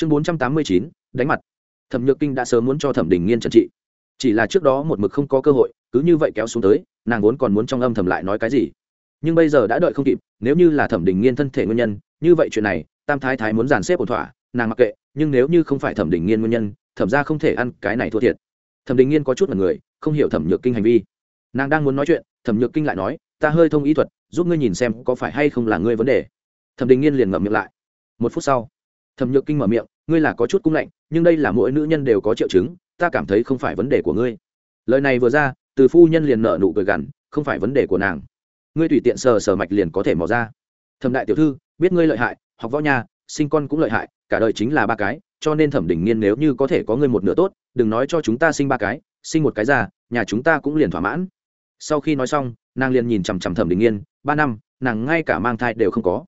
chương bốn trăm tám mươi chín, đánh mặt. Thẩm nhược kinh đã sớm muốn cho thẩm đình nghiên trần trị. Chỉ là trước đó một mực không có cơ hội, cứ như vậy kéo xuống tới, nàng vốn còn muốn trong âm thầm lại nói cái gì. Nhưng bây giờ đã đợi không kịp, nếu như là thẩm đình nghiên thân thể nguyên nhân, như vậy chuyện này, tam thái thái muốn dàn xếp ổn thỏa, nàng mặc kệ, nhưng nếu như không phải thẩm đình nghiên nguyên nhân, thẩm ra không thể ăn cái này thua thiệt. Thẩm đình nghiên có chút là người, không hiểu thẩm nhược kinh hành vi. Nàng đang muốn nói chuyện, thẩm nhược kinh lại nói, ta hơi thông ý thuật, giúp ngươi nhìn xem có phải hay không là ngươi vấn đề. Thẩm đình nghiên liền ngậm miệng lại. Một phút sau thẩm nhược kinh mở miệng ngươi là có chút cung lạnh nhưng đây là mỗi nữ nhân đều có triệu chứng ta cảm thấy không phải vấn đề của ngươi. Lời này vừa ra từ phu nhân liền nợ nụ cười gằn không phải vấn đề của nàng. Ngươi tùy tiện sờ sờ mạch liền có thể mò ra. Thẩm đại tiểu thư biết ngươi lợi hại học võ nhà sinh con cũng lợi hại cả đời chính là ba cái cho nên thẩm đình nghiên nếu như có thể có ngươi một nửa tốt đừng nói cho chúng ta sinh ba cái sinh một cái già, nhà chúng ta cũng liền thỏa mãn. Sau khi nói xong nàng liền nhìn chằm chằm thẩm đình nghiên ba năm nàng ngay cả mang thai đều không có.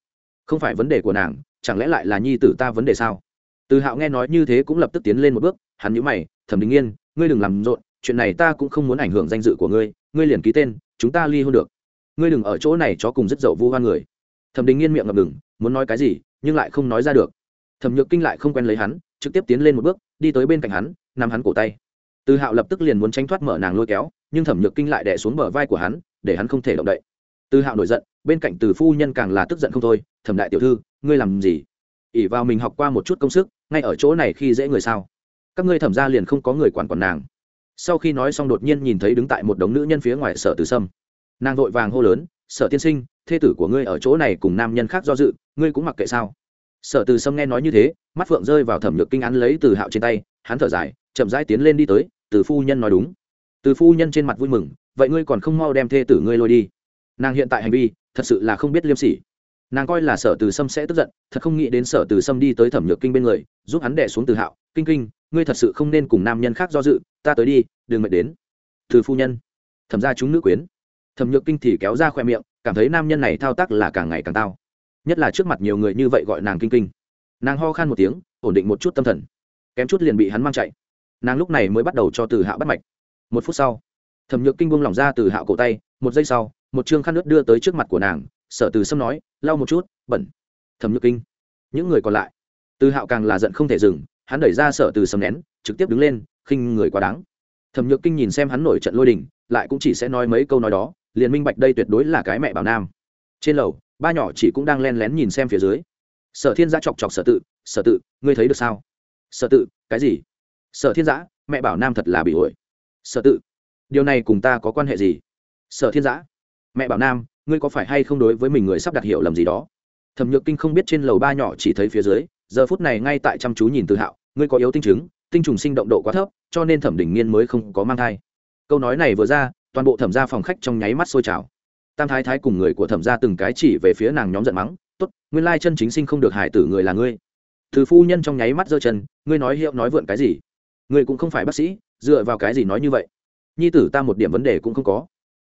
Không phải vấn đề của nàng chẳng lẽ lại là nhi tử ta vấn đề sao? Từ hạo nghe nói như thế cũng lập tức tiến lên một bước, hắn nhíu mày, thẩm đình nghiên, ngươi đừng làm rộn, chuyện này ta cũng không muốn ảnh hưởng danh dự của ngươi ngươi liền ký tên, chúng ta ly hôn được. Ngươi đừng ở chỗ này cho cùng rất dậu vu hoa người. Thẩm đình nghiên miệng ngập ngừng, muốn nói cái gì, nhưng lại không nói ra được. Thẩm nhược kinh lại không quen lấy hắn, trực tiếp tiến lên một bước, đi tới bên cạnh hắn, nắm hắn cổ tay. Từ hạo lập tức liền muốn tránh thoát mở nàng lôi kéo, nhưng thẩm nhược kinh lại đẻ xuống bờ vai của hắn, để hắn không thể động đậy từ hạo nổi giận, bên cạnh từ phu nhân càng là tức giận không thôi, thẩm đại tiểu thư, ngươi làm gì? Ỉ vào mình học qua một chút công sức, ngay ở chỗ này khi dễ người sao? Các ngươi thẩm ra liền không có người quản quản nàng. Sau khi nói xong đột nhiên nhìn thấy đứng tại một đống nữ nhân phía ngoài sở từ sâm. Nàng vội vàng hô lớn, sở tiên sinh, thê tử của ngươi ở chỗ này cùng nam nhân khác do dự, ngươi cũng mặc kệ sao? Sở từ sâm nghe nói như thế, mắt phượng rơi vào thẩm nhược kinh án lấy từ hạo trên tay, hắn thở dài, chậm rãi tiến lên đi tới, từ phu nhân nói đúng. Từ phu nhân trên mặt vui mừng, vậy ngươi còn không mau đem thê tử ngươi lôi đi? Nàng hiện tại hành vi, thật sự là không biết liêm sỉ. Nàng coi là sở từ sâm sẽ tức giận, thật không nghĩ đến sở từ sâm đi tới thẩm nhược kinh bên người, giúp hắn đẻ xuống từ hạo. Kinh kinh, ngươi thật sự không nên cùng nam nhân khác do dự, ta tới đi, đừng mệt đến. Từ phu nhân. Thẩm ra chúng nữ quyến. Thẩm nhược kinh thì kéo ra khoe miệng, cảm thấy nam nhân này thao tác là càng ngày càng tao. Nhất là trước mặt nhiều người như vậy gọi nàng kinh kinh. Nàng ho khan một tiếng, ổn định một chút tâm thần. Kém chút liền bị hắn mang chạy. Nàng lúc này mới bắt đầu cho từ hạo bắt mạch. Một phút sau, thẩm nhược kinh buông lỏng ra từ hạo cổ tay, một giây sau một chương khăn nước đưa tới trước mặt của nàng, sở từ sâm nói, lau một chút, bẩn. Thẩm nhược kinh. Những người còn lại. Từ hạo càng là giận không thể dừng, hắn đẩy ra sở từ sâm nén, trực tiếp đứng lên, khinh người quá đáng. Thẩm nhược kinh nhìn xem hắn nổi trận lôi đình, lại cũng chỉ sẽ nói mấy câu nói đó, liền minh bạch đây tuyệt đối là cái mẹ bảo nam. Trên lầu, ba nhỏ chỉ cũng đang len lén nhìn xem phía dưới. Sở thiên giã chọc chọc sở tự sở tự, ngươi thấy được sao? Sở tự, cái gì? Sở thiên giã, mẹ bảo nam thật là bị ổi. Sở tự, điều này cùng ta có quan hệ gì? Sở thiên giã mẹ bảo nam, ngươi có phải hay không đối với mình người sắp đặt hiểu lầm gì đó? Thẩm nhược kinh không biết trên lầu ba nhỏ chỉ thấy phía dưới, giờ phút này ngay tại chăm chú nhìn từ hạo, ngươi có yếu tinh chứng, tinh trùng sinh động độ quá thấp, cho nên thẩm đỉnh nghiên mới không có mang thai. Câu nói này vừa ra, toàn bộ thẩm gia phòng khách trong nháy mắt sôi trào. Tam thái thái cùng người của thẩm gia từng cái chỉ về phía nàng nhóm giận mắng, tốt, nguyên lai chân chính sinh không được hải tử người là ngươi. Từ phu nhân trong nháy mắt giơ chân, ngươi nói hiệu nói vượn cái gì? Ngươi cũng không phải bác sĩ, dựa vào cái gì nói như vậy? Nhi tử ta một điểm vấn đề cũng không có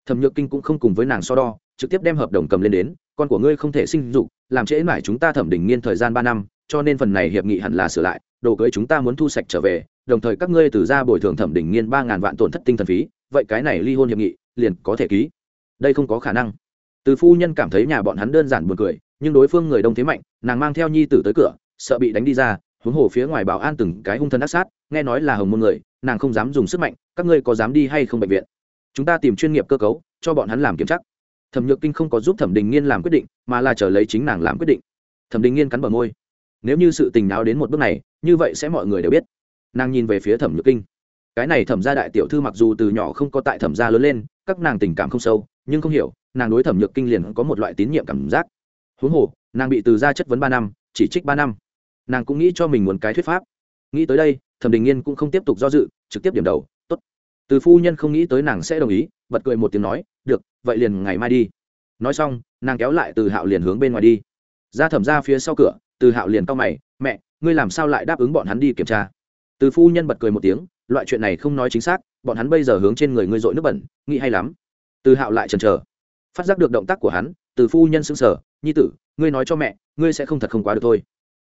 thẩm nhược kinh cũng không cùng với nàng so đo, trực tiếp đem hợp đồng cầm lên đến, con của ngươi không thể sinh dục, làm trễ mãi chúng ta thẩm đỉnh nghiên thời gian ba năm, cho nên phần này hiệp nghị hẳn là sửa lại, đồ cưới chúng ta muốn thu sạch trở về, đồng thời các ngươi từ ra bồi thường thẩm đỉnh nghiên ba ngàn vạn tổn thất tinh thần phí, vậy cái này ly hôn hiệp nghị, liền có thể ký. Đây không có khả năng. Từ phu nhân cảm thấy nhà bọn hắn đơn giản buồn cười, nhưng đối phương người đông thế mạnh, nàng mang theo nhi tử tới cửa, sợ bị đánh đi ra, huống hồ phía ngoài bảo an từng cái hung thân ác sát, nghe nói là hồng môn người, nàng không dám dùng sức mạnh, các ngươi có dám đi hay không bệnh viện? Chúng ta tìm chuyên nghiệp cơ cấu, cho bọn hắn làm kiểm tra. Thẩm nhược kinh không có giúp thẩm đình nghiên làm quyết định, mà là chờ lấy chính nàng làm quyết định. Thẩm đình nghiên cắn bờ môi. Nếu như sự tình nào đến một bước này, như vậy sẽ mọi người đều biết. Nàng nhìn về phía thẩm nhược kinh. Cái này thẩm gia đại tiểu thư mặc dù từ nhỏ không có tại thẩm gia lớn lên, các nàng tình cảm không sâu, nhưng không hiểu, nàng đối thẩm nhược kinh liền có một loại tín nhiệm cảm giác. Huống hồ, nàng bị từ gia chất vấn ba năm, chỉ trích ba năm. Nàng cũng nghĩ cho mình muốn cái thuyết pháp. Nghĩ tới đây, thẩm đình nghiên cũng không tiếp tục do dự, trực tiếp điểm đầu từ phu nhân không nghĩ tới nàng sẽ đồng ý, bật cười một tiếng nói, được, vậy liền ngày mai đi. Nói xong, nàng kéo lại từ hạo liền hướng bên ngoài đi. Ra thẩm ra phía sau cửa, từ hạo liền cau mày, mẹ, ngươi làm sao lại đáp ứng bọn hắn đi kiểm tra? Từ phu nhân bật cười một tiếng, loại chuyện này không nói chính xác, bọn hắn bây giờ hướng trên người ngươi dội nước bẩn, nghĩ hay lắm. Từ hạo lại chần chờ. Phát giác được động tác của hắn, từ phu nhân xứng sở nhi tử, ngươi nói cho mẹ, ngươi sẽ không thật không quá được thôi.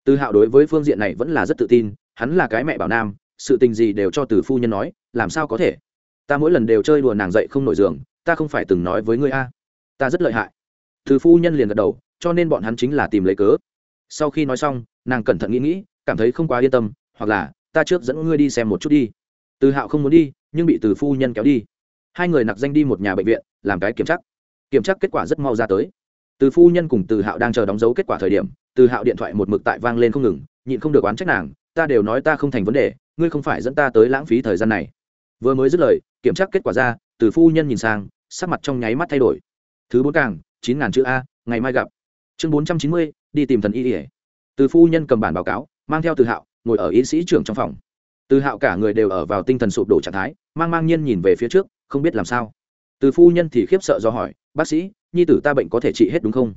Từ hạo đối với phương diện này vẫn là rất tự tin, hắn là cái mẹ bảo nam, sự tình gì đều cho từ phu nhân nói, làm sao có thể? Ta mỗi lần đều chơi đùa nàng dậy không nổi giường, ta không phải từng nói với ngươi a. Ta rất lợi hại. Từ phu nhân liền gật đầu, cho nên bọn hắn chính là tìm lấy cớ. Sau khi nói xong, nàng cẩn thận nghĩ nghĩ, cảm thấy không quá yên tâm, hoặc là, ta trước dẫn ngươi đi xem một chút đi. Từ hạo không muốn đi, nhưng bị từ phu nhân kéo đi. Hai người nặc danh đi một nhà bệnh viện, làm cái kiểm tra. Kiểm tra kết quả rất mau ra tới. Từ phu nhân cùng từ hạo đang chờ đóng dấu kết quả thời điểm, từ hạo điện thoại một mực tại vang lên không ngừng, nhịn không được oán trách nàng, ta đều nói ta không thành vấn đề, ngươi không phải dẫn ta tới lãng phí thời gian này vừa mới dứt lời, kiểm tra kết quả ra, từ phu nhân nhìn sang, sắc mặt trong nháy mắt thay đổi. Thứ bốn càng, chín ngàn chữ a, ngày mai gặp. Chương bốn trăm chín mươi, đi tìm thần y ỉa từ phu nhân cầm bản báo cáo, mang theo từ hạo, ngồi ở y sĩ trưởng trong phòng. Từ hạo cả người đều ở vào tinh thần sụp đổ trạng thái, mang mang nhiên nhìn về phía trước, không biết làm sao. Từ phu nhân thì khiếp sợ do hỏi, bác sĩ, nhi tử ta bệnh có thể trị hết đúng không?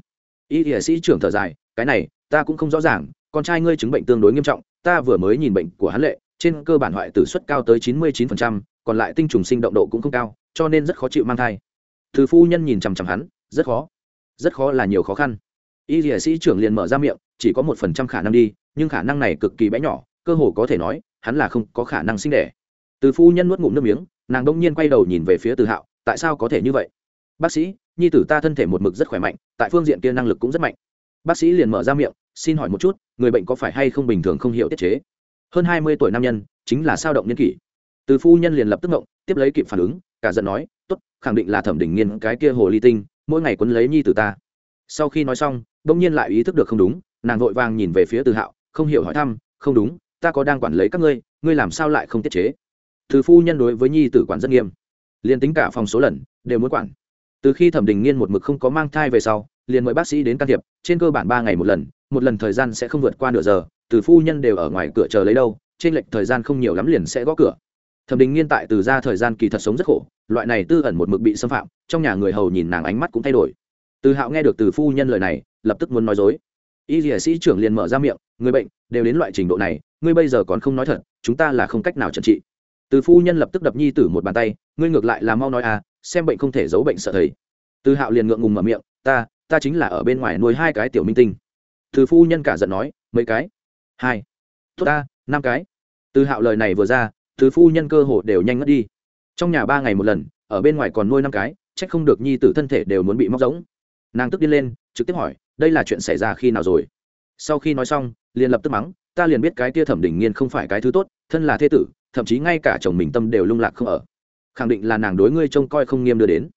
Y y sĩ trưởng thở dài, cái này, ta cũng không rõ ràng, con trai ngươi chứng bệnh tương đối nghiêm trọng, ta vừa mới nhìn bệnh của hắn lệ, trên cơ bản hoại tử suất cao tới chín mươi chín còn lại tinh trùng sinh động độ cũng không cao, cho nên rất khó chịu mang thai. Từ phu nhân nhìn chằm chằm hắn, rất khó. Rất khó là nhiều khó khăn. Y dĩa sĩ trưởng liền mở ra miệng, chỉ có một phần trăm khả năng đi, nhưng khả năng này cực kỳ bé nhỏ, cơ hồ có thể nói, hắn là không có khả năng sinh đẻ. Từ phu nhân nuốt ngụm nước miếng, nàng đông nhiên quay đầu nhìn về phía từ hạo, tại sao có thể như vậy? Bác sĩ, nhi tử ta thân thể một mực rất khỏe mạnh, tại phương diện kia năng lực cũng rất mạnh. Bác sĩ liền mở ra miệng, xin hỏi một chút, người bệnh có phải hay không bình thường không hiểu tiết chế? Hơn hai mươi tuổi nam nhân, chính là sao động niên kỷ? Từ phu nhân liền lập tức ngộng, tiếp lấy kịp phản ứng, cả giận nói, tốt, khẳng định là thẩm đình nghiên cái kia hồ ly tinh, mỗi ngày quấn lấy nhi tử ta. Sau khi nói xong, bỗng nhiên lại ý thức được không đúng, nàng vội vàng nhìn về phía từ hạo, không hiểu hỏi thăm, không đúng, ta có đang quản lấy các ngươi ngươi làm sao lại không tiết chế? Từ phu nhân đối với nhi tử quản rất nghiêm, liền tính cả phòng số lần, đều muốn quản. Từ khi thẩm đình nghiên một mực không có mang thai về sau, liền mời bác sĩ đến can thiệp, trên cơ bản ba ngày một lần một lần thời gian sẽ không vượt qua nửa giờ, từ phu nhân đều ở ngoài cửa chờ lấy đâu, trên lệch thời gian không nhiều lắm liền sẽ gõ cửa thẩm đình nghiên tại từ ra thời gian kỳ thật sống rất khổ, loại này tư ẩn một mực bị xâm phạm, trong nhà người hầu nhìn nàng ánh mắt cũng thay đổi. Từ hạo nghe được từ phu nhân lời này, lập tức muốn nói dối. Y dĩa sĩ trưởng liền mở ra miệng, người bệnh, đều đến loại trình độ này, ngươi bây giờ còn không nói thật, chúng ta là không cách nào trần trị. Từ phu nhân lập tức đập nhi tử một bàn tay, ngươi ngược lại là mau nói à xem bệnh không thể giấu bệnh sợ thầy. Từ hạo liền ngượng ngùng mở miệng, ta ta chính là ở bên ngoài nuôi hai cái tiểu minh tinh. Từ phu nhân cả giận nói, mấy cái? Hai. Tốt ta, năm cái. Từ hạo lời này vừa ra thứ phu nhân cơ hồ đều nhanh ngất đi. Trong nhà ba ngày một lần, ở bên ngoài còn nuôi năm cái trách không được nhi tử thân thể đều muốn bị móc giống nàng tức đi lên, trực tiếp hỏi, đây là chuyện xảy ra khi nào rồi? Sau khi nói xong, liền lập tức mắng, ta liền biết cái tia thẩm đỉnh nghiên không phải cái thứ tốt, thân là thế tử, thậm chí ngay cả chồng mình tâm đều lung lạc không ở. Khẳng định là nàng đối ngươi trông coi không nghiêm đưa đến.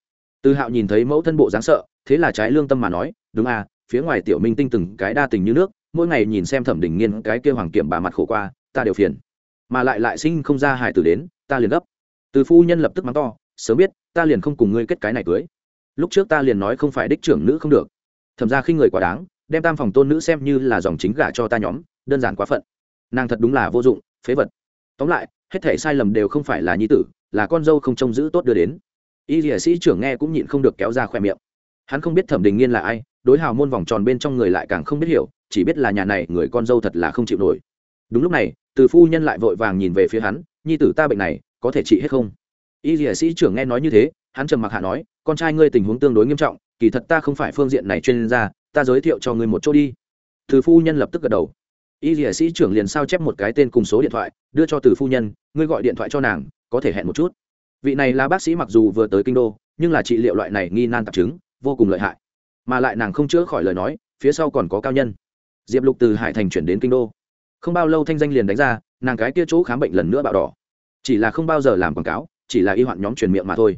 Từ hạo nhìn thấy mẫu thân bộ dáng sợ, thế là trái lương tâm mà nói, đúng à phía ngoài tiểu minh tinh từng cái đa tình như nước, mỗi ngày nhìn xem thẩm đỉnh nghiên cái kia hoàng kiểm bà mặt khổ qua, ta đều phiền mà lại lại sinh không ra hải tử đến, ta liền gấp. Từ phu nhân lập tức mắng to, sớm biết, ta liền không cùng ngươi kết cái này cưới. Lúc trước ta liền nói không phải đích trưởng nữ không được. Thầm ra khi người quá đáng, đem tam phòng tôn nữ xem như là dòng chính gả cho ta nhóm, đơn giản quá phận. Nàng thật đúng là vô dụng, phế vật. Tóm lại, hết thể sai lầm đều không phải là nhi tử, là con dâu không trông giữ tốt đưa đến. Y dĩa sĩ trưởng nghe cũng nhịn không được kéo ra khỏe miệng. Hắn không biết thẩm đình nghiên là ai, đối hào môn vòng tròn bên trong người lại càng không biết hiểu, chỉ biết là nhà này người con dâu thật là không chịu nổi. Đúng lúc này từ phu nhân lại vội vàng nhìn về phía hắn, nhi tử ta bệnh này, có thể trị hết không? Y dĩa sĩ trưởng nghe nói như thế, hắn trầm mặc hạ nói, con trai ngươi tình huống tương đối nghiêm trọng, kỳ thật ta không phải phương diện này chuyên gia, ta giới thiệu cho ngươi một chỗ đi. Từ phu nhân lập tức gật đầu. Y dĩa sĩ trưởng liền sao chép một cái tên cùng số điện thoại, đưa cho từ phu nhân, ngươi gọi điện thoại cho nàng, có thể hẹn một chút. Vị này là bác sĩ mặc dù vừa tới kinh đô, nhưng là trị liệu loại này nghi nan tạp chứng, vô cùng lợi hại. Mà lại nàng không chữa khỏi lời nói, phía sau còn có cao nhân. Diệp lục từ hải thành chuyển đến kinh đô không bao lâu thanh danh liền đánh ra, nàng cái kia chỗ khám bệnh lần nữa bạo đỏ. Chỉ là không bao giờ làm quảng cáo, chỉ là y hoạn nhóm truyền miệng mà thôi.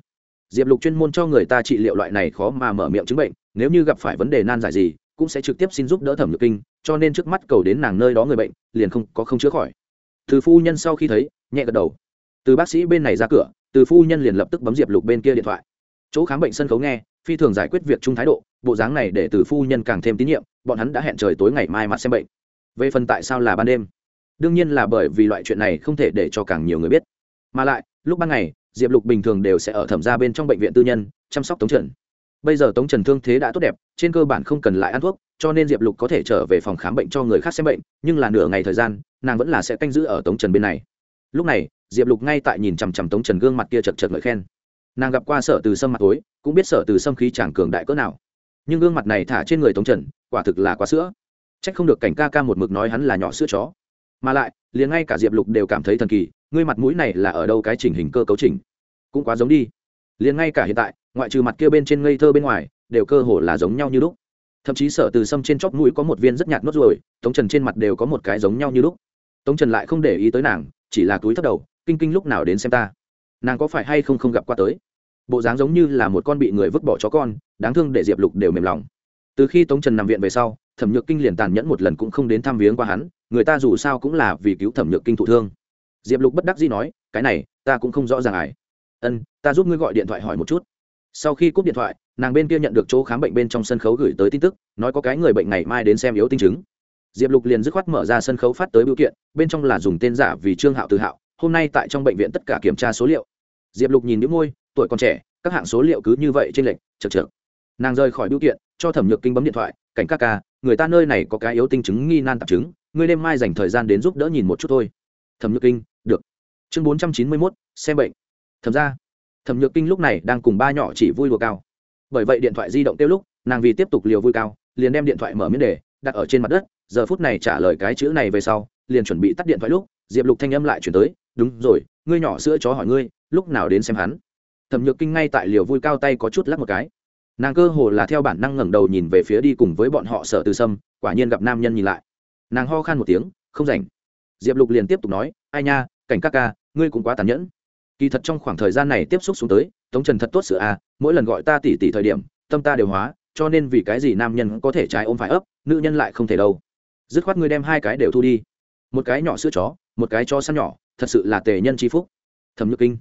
Diệp lục chuyên môn cho người ta trị liệu loại này khó mà mở miệng chứng bệnh, nếu như gặp phải vấn đề nan giải gì, cũng sẽ trực tiếp xin giúp đỡ thẩm nhược kinh, cho nên trước mắt cầu đến nàng nơi đó người bệnh, liền không, có không chữa khỏi. Từ phu nhân sau khi thấy, nhẹ gật đầu. Từ bác sĩ bên này ra cửa, từ phu nhân liền lập tức bấm diệp lục bên kia điện thoại. Chỗ khám bệnh sân khấu nghe, phi thường giải quyết việc chung thái độ, bộ dáng này để từ phu nhân càng thêm tín nhiệm, bọn hắn đã hẹn trời tối ngày mai mặt xem bệnh về phần tại sao là ban đêm. Đương nhiên là bởi vì loại chuyện này không thể để cho càng nhiều người biết. Mà lại, lúc ban ngày, diệp lục bình thường đều sẽ ở thẩm ra bên trong bệnh viện tư nhân, chăm sóc tống trần. Bây giờ tống trần thương thế đã tốt đẹp, trên cơ bản không cần lại ăn thuốc, cho nên diệp lục có thể trở về phòng khám bệnh cho người khác xem bệnh, nhưng là nửa ngày thời gian, nàng vẫn là sẽ canh giữ ở tống trần bên này. Lúc này, diệp lục ngay tại nhìn chằm chằm tống trần gương mặt kia chật chật ngợi khen. Nàng gặp qua sở từ sâm mặt tối, cũng biết sở từ sâm khí chàng cường đại cỡ nào. Nhưng gương mặt này thả trên người tống trần, quả thực là quá sữa c không được cảnh ca ca một mực nói hắn là nhỏ sữa chó. Mà lại, liền ngay cả diệp lục đều cảm thấy thần kỳ, ngươi mặt mũi này là ở đâu cái chỉnh hình cơ cấu chỉnh? Cũng quá giống đi. Liền ngay cả hiện tại, ngoại trừ mặt kia bên trên ngây thơ bên ngoài, đều cơ hồ là giống nhau như lúc. Thậm chí sở từ sâm trên chóp mũi có một viên rất nhạt nốt ruồi tống trần trên mặt đều có một cái giống nhau như lúc. Tống trần lại không để ý tới nàng, chỉ là túi thấp đầu, kinh kinh lúc nào đến xem ta. Nàng có phải hay không không gặp qua tới? Bộ dáng giống như là một con bị người vứt bỏ chó con, đáng thương để diệp lục đều mềm lòng. Từ khi tống trần nằm viện về sau thẩm nhược kinh liền tàn nhẫn một lần cũng không đến thăm viếng qua hắn người ta dù sao cũng là vì cứu thẩm nhược kinh thụ thương. Diệp lục bất đắc dĩ nói cái này ta cũng không rõ ràng ải ân ta giúp ngươi gọi điện thoại hỏi một chút. Sau khi cúp điện thoại nàng bên kia nhận được chỗ khám bệnh bên trong sân khấu gửi tới tin tức nói có cái người bệnh ngày mai đến xem yếu tinh chứng. Diệp lục liền dứt khoát mở ra sân khấu phát tới biểu kiện bên trong là dùng tên giả vì trương hạo tự hạo hôm nay tại trong bệnh viện tất cả kiểm tra số liệu. Diệp lục nhìn những môi tuổi còn trẻ các hạng số liệu cứ như vậy trên lệch, chật chật nàng rời khỏi biểu kiện cho thẩm nhược kinh bấm điện thoại cảnh các ca người ta nơi này có cái yếu tinh chứng nghi nan tạp chứng, ngươi đêm mai dành thời gian đến giúp đỡ nhìn một chút thôi. Thẩm nhược kinh, được. Chương bốn trăm chín mươi mốt, xem bệnh. Thẩm ra. Thẩm nhược kinh lúc này đang cùng ba nhỏ chỉ vui đùa cao. Bởi vậy điện thoại di động tiêu lúc, nàng vì tiếp tục liều vui cao, liền đem điện thoại mở miếng đề, đặt ở trên mặt đất, giờ phút này trả lời cái chữ này về sau, liền chuẩn bị tắt điện thoại lúc, diệp lục thanh âm lại chuyển tới, đúng rồi, ngươi nhỏ sữa chó hỏi ngươi, lúc nào đến xem hắn? Thẩm nhược kinh ngay tại liều vui cao tay có chút lắc một cái nàng cơ hồ là theo bản năng ngẩng đầu nhìn về phía đi cùng với bọn họ sở từ sâm, quả nhiên gặp nam nhân nhìn lại. Nàng ho khan một tiếng, không rảnh. Diệp lục liền tiếp tục nói, ai nha, cảnh các ca, ngươi cũng quá tàn nhẫn. Kỳ thật trong khoảng thời gian này tiếp xúc xuống tới, tống trần thật tốt sự à mỗi lần gọi ta tỉ tỉ thời điểm, tâm ta đều hóa, cho nên vì cái gì nam nhân có thể trái ôm phải ấp, nữ nhân lại không thể đâu. Dứt khoát ngươi đem hai cái đều thu đi. Một cái nhỏ sữa chó, một cái cho săn nhỏ, thật sự là tề nhân c h i phúc. Thẩm nhược kinh.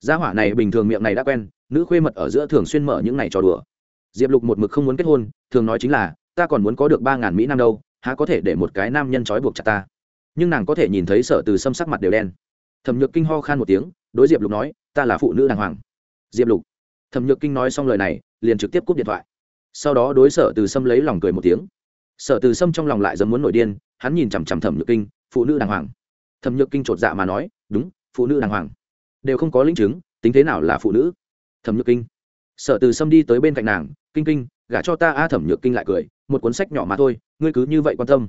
Gia hỏa này bình thường miệng này đã quen, nữ khuê mật ở giữa thường xuyên mở những này trò đùa diệp lục một mực không muốn kết hôn, thường nói chính là, ta còn muốn có được ba ngàn mỹ nam đâu, há có thể để một cái nam nhân trói buộc chặt ta? Nhưng nàng có thể nhìn thấy sở từ xâm sắc mặt đều đen. Thẩm nhược kinh ho khan một tiếng, đối diệp lục nói, ta là phụ nữ đàng hoàng. Diệp lục. Thẩm nhược kinh nói xong lời này, liền trực tiếp cúp điện thoại. Sau đó đối sở từ sâm lấy lòng cười một tiếng. Sở từ sâm trong lòng lại dấm muốn nổi điên, hắn nhìn chằm chằm thẩm nhược kinh, phụ nữ đàng hoàng. Thẩm nhược kinh chột dạ mà nói, đúng, phụ nữ đàng hoàng. Đều không có linh chứng, tính thế nào là phụ nữ? Thẩm nhược kinh. Sở từ sâm đi tới bên cạnh nàng kinh kinh, gả cho ta a thẩm nhược kinh lại cười, một cuốn sách nhỏ mà thôi, ngươi cứ như vậy quan tâm.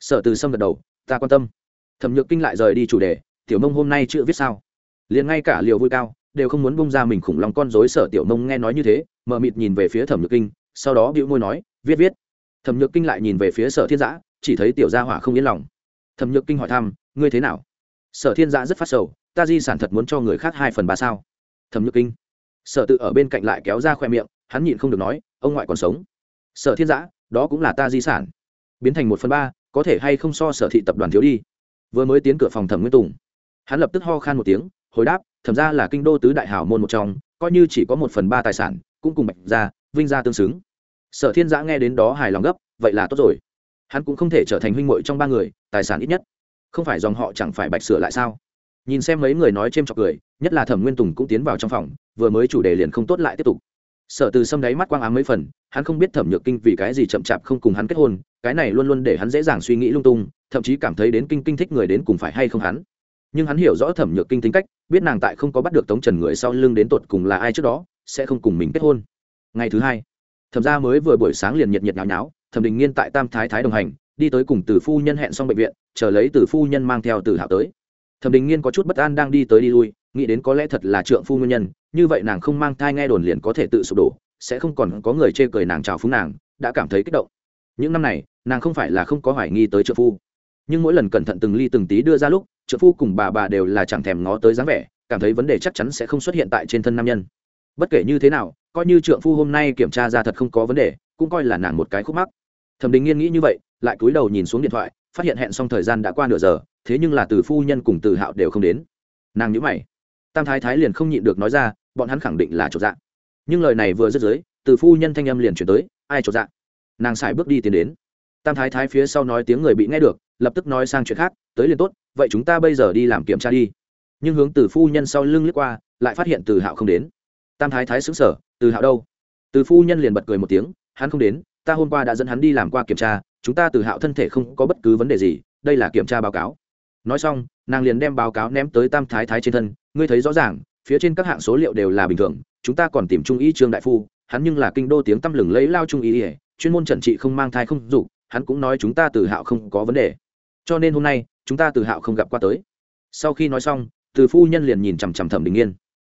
Sở từ sâm gật đầu, ta quan tâm. Thẩm nhược kinh lại rời đi chủ đề, tiểu mông hôm nay chưa viết sao? Liền ngay cả liều vui cao, đều không muốn bung ra mình khủng lòng con dối sở tiểu mông nghe nói như thế, mờ mịt nhìn về phía thẩm nhược kinh, sau đó bĩu môi nói, viết viết. Thẩm nhược kinh lại nhìn về phía sở thiên giã chỉ thấy tiểu gia hỏa không yên lòng. Thẩm nhược kinh hỏi thăm, ngươi thế nào? Sở thiên giã rất phát sầu, ta di sản thật muốn cho người khác hai phần ba sao? Thẩm nhược kinh, sở tự ở bên cạnh lại kéo ra khoe miệng hắn nhịn không được nói, ông ngoại còn sống. Sở thiên giã, đó cũng là ta di sản. Biến thành một phần ba, có thể hay không so sở thị tập đoàn thiếu đi? Vừa mới tiến cửa phòng thẩm nguyên tùng, hắn lập tức ho khan một tiếng, hồi đáp, thẩm ra là kinh đô tứ đại hảo môn một trong, coi như chỉ có một phần ba tài sản, cũng cùng bạch ra vinh ra tương xứng. Sở thiên giã nghe đến đó hài lòng gấp, vậy là tốt rồi. Hắn cũng không thể trở thành huynh muội trong ba người, tài sản ít nhất. Không phải dòng họ chẳng phải bạch sửa lại sao? Nhìn xem mấy người nói c h chọc cười, nhất là thẩm nguyên tùng cũng tiến vào trong phòng, vừa mới chủ đề liền không tốt lại tiếp tục sở từ sâm đáy mắt quang ám mấy phần, hắn không biết thẩm nhược kinh vì cái gì chậm chạp không cùng hắn kết hôn, cái này luôn luôn để hắn dễ dàng suy nghĩ lung tung, thậm chí cảm thấy đến kinh kinh thích người đến cùng phải hay không hắn. Nhưng hắn hiểu rõ thẩm nhược kinh tính cách, biết nàng tại không có bắt được tống trần người sau lưng đến tột cùng là ai trước đó, sẽ không cùng mình kết hôn. Ngày thứ hai, thẩm gia mới vừa buổi sáng liền nhiệt nhiệt nháo nháo, thẩm đình nghiên tại tam thái thái đồng hành, đi tới cùng từ phu nhân hẹn xong bệnh viện, chờ lấy từ phu nhân mang theo từ hạo tới. Thẩm đình nghiên có chút bất an đang đi tới đi lui, nghĩ đến có lẽ thật là trượng phu nguyên nhân như vậy nàng không mang thai nghe đồn liền có thể tự sụp đổ, sẽ không còn có người chê cười nàng chào phúng nàng, đã cảm thấy kích động. Những năm này, nàng không phải là không có hoài nghi tới trợ phu. Nhưng mỗi lần cẩn thận từng ly từng tí đưa ra lúc, trợ phu cùng bà bà đều là chẳng thèm ngó tới dáng vẻ, cảm thấy vấn đề chắc chắn sẽ không xuất hiện tại trên thân nam nhân. Bất kể như thế nào, coi như trượng phu hôm nay kiểm tra ra thật không có vấn đề, cũng coi là nàng một cái khúc mắc. Thẩm đình nghiên nghĩ như vậy, lại cúi đầu nhìn xuống điện thoại, phát hiện hẹn xong thời gian đã qua nửa giờ, thế nhưng là từ phu nhân cùng từ hạo đều không đến. Nàng nhữ mày. Tam thái thái liền không nhịn được nói ra bọn hắn khẳng định là chột dạ. Nhưng lời này vừa dứt dưới, từ phu nhân thanh âm liền chuyển tới, ai chột dạ? Nàng xài bước đi tiến đến. Tam thái thái phía sau nói tiếng người bị nghe được, lập tức nói sang chuyện khác, tới liền tốt, vậy chúng ta bây giờ đi làm kiểm tra đi. Nhưng hướng từ phu nhân sau lưng lướt qua, lại phát hiện từ hạo không đến. Tam thái thái xứng sở từ hạo đâu? Từ phu nhân liền bật cười một tiếng, hắn không đến, ta hôm qua đã dẫn hắn đi làm qua kiểm tra, chúng ta từ hạo thân thể không có bất cứ vấn đề gì, đây là kiểm tra báo cáo. Nói xong, nàng liền đem báo cáo ném tới tam thái thái trên thân, ngươi thấy rõ ràng phía trên các hạng số liệu đều là bình thường, chúng ta còn tìm trung y trương đại phu, hắn nhưng là kinh đô tiếng tăm lừng lấy lao trung y ỉa chuyên môn trần trị không mang thai không dục, hắn cũng nói chúng ta từ hạo không có vấn đề. Cho nên hôm nay, chúng ta từ hạo không gặp qua tới. Sau khi nói xong, từ phu nhân liền nhìn chằm chằm thẩm đình yên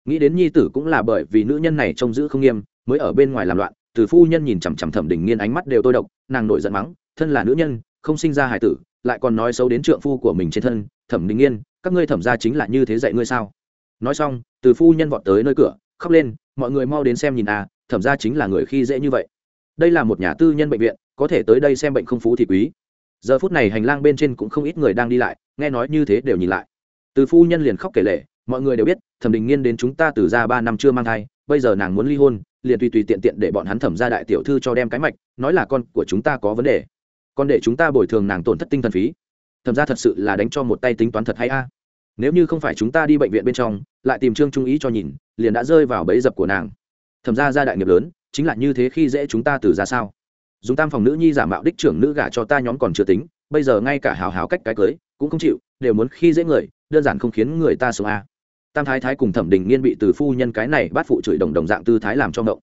nghĩ đến nhi tử cũng là bởi vì nữ nhân này trông giữ không nghiêm, mới ở bên ngoài làm loạn, từ phu nhân nhìn chằm chằm thẩm đình nghiên ánh mắt đều tôi độc, nàng nổi giận mắng, thân là nữ nhân, không sinh ra hải tử, lại còn nói xấu đến trượng phu của mình trên thân, thẩm đình nghiên, các ngươi thẩm ra chính là như thế dạy ngươi sao? Nói xong, từ phu nhân vọt tới nơi cửa, khóc lên, mọi người mau đến xem nhìn à thẩm ra chính là người khi dễ như vậy. Đây là một nhà tư nhân bệnh viện, có thể tới đây xem bệnh không phú thì quý. Giờ phút này hành lang bên trên cũng không ít người đang đi lại, nghe nói như thế đều nhìn lại. Từ phu nhân liền khóc kể lệ mọi người đều biết, thẩm đình nghiên đến chúng ta từ ra ba năm chưa mang thai, bây giờ nàng muốn ly hôn, liền tùy tùy tiện tiện để bọn hắn thẩm ra đại tiểu thư cho đem cái mạch, nói là con của chúng ta có vấn đề. Còn để chúng ta bồi thường nàng tổn thất tinh thần phí. Thẩm ra thật sự là đánh cho một tay tính toán thật hay a nếu như không phải chúng ta đi bệnh viện bên trong, lại tìm trương trung ý cho nhìn, liền đã rơi vào bẫy dập của nàng. Thẩm ra ra đại nghiệp lớn, chính là như thế khi dễ chúng ta từ ra sao? Dùng tam phòng nữ nhi giả mạo đích trưởng nữ gả cho ta nhóm còn chưa tính, bây giờ ngay cả hào hào cách cái cưới, cũng không chịu, đều muốn khi dễ người, đơn giản không khiến người ta sống a. Tam thái thái cùng thẩm đình nghiên bị từ phu nhân cái này bắt phụ chửi đồng đồng dạng tư thái làm cho ngộng.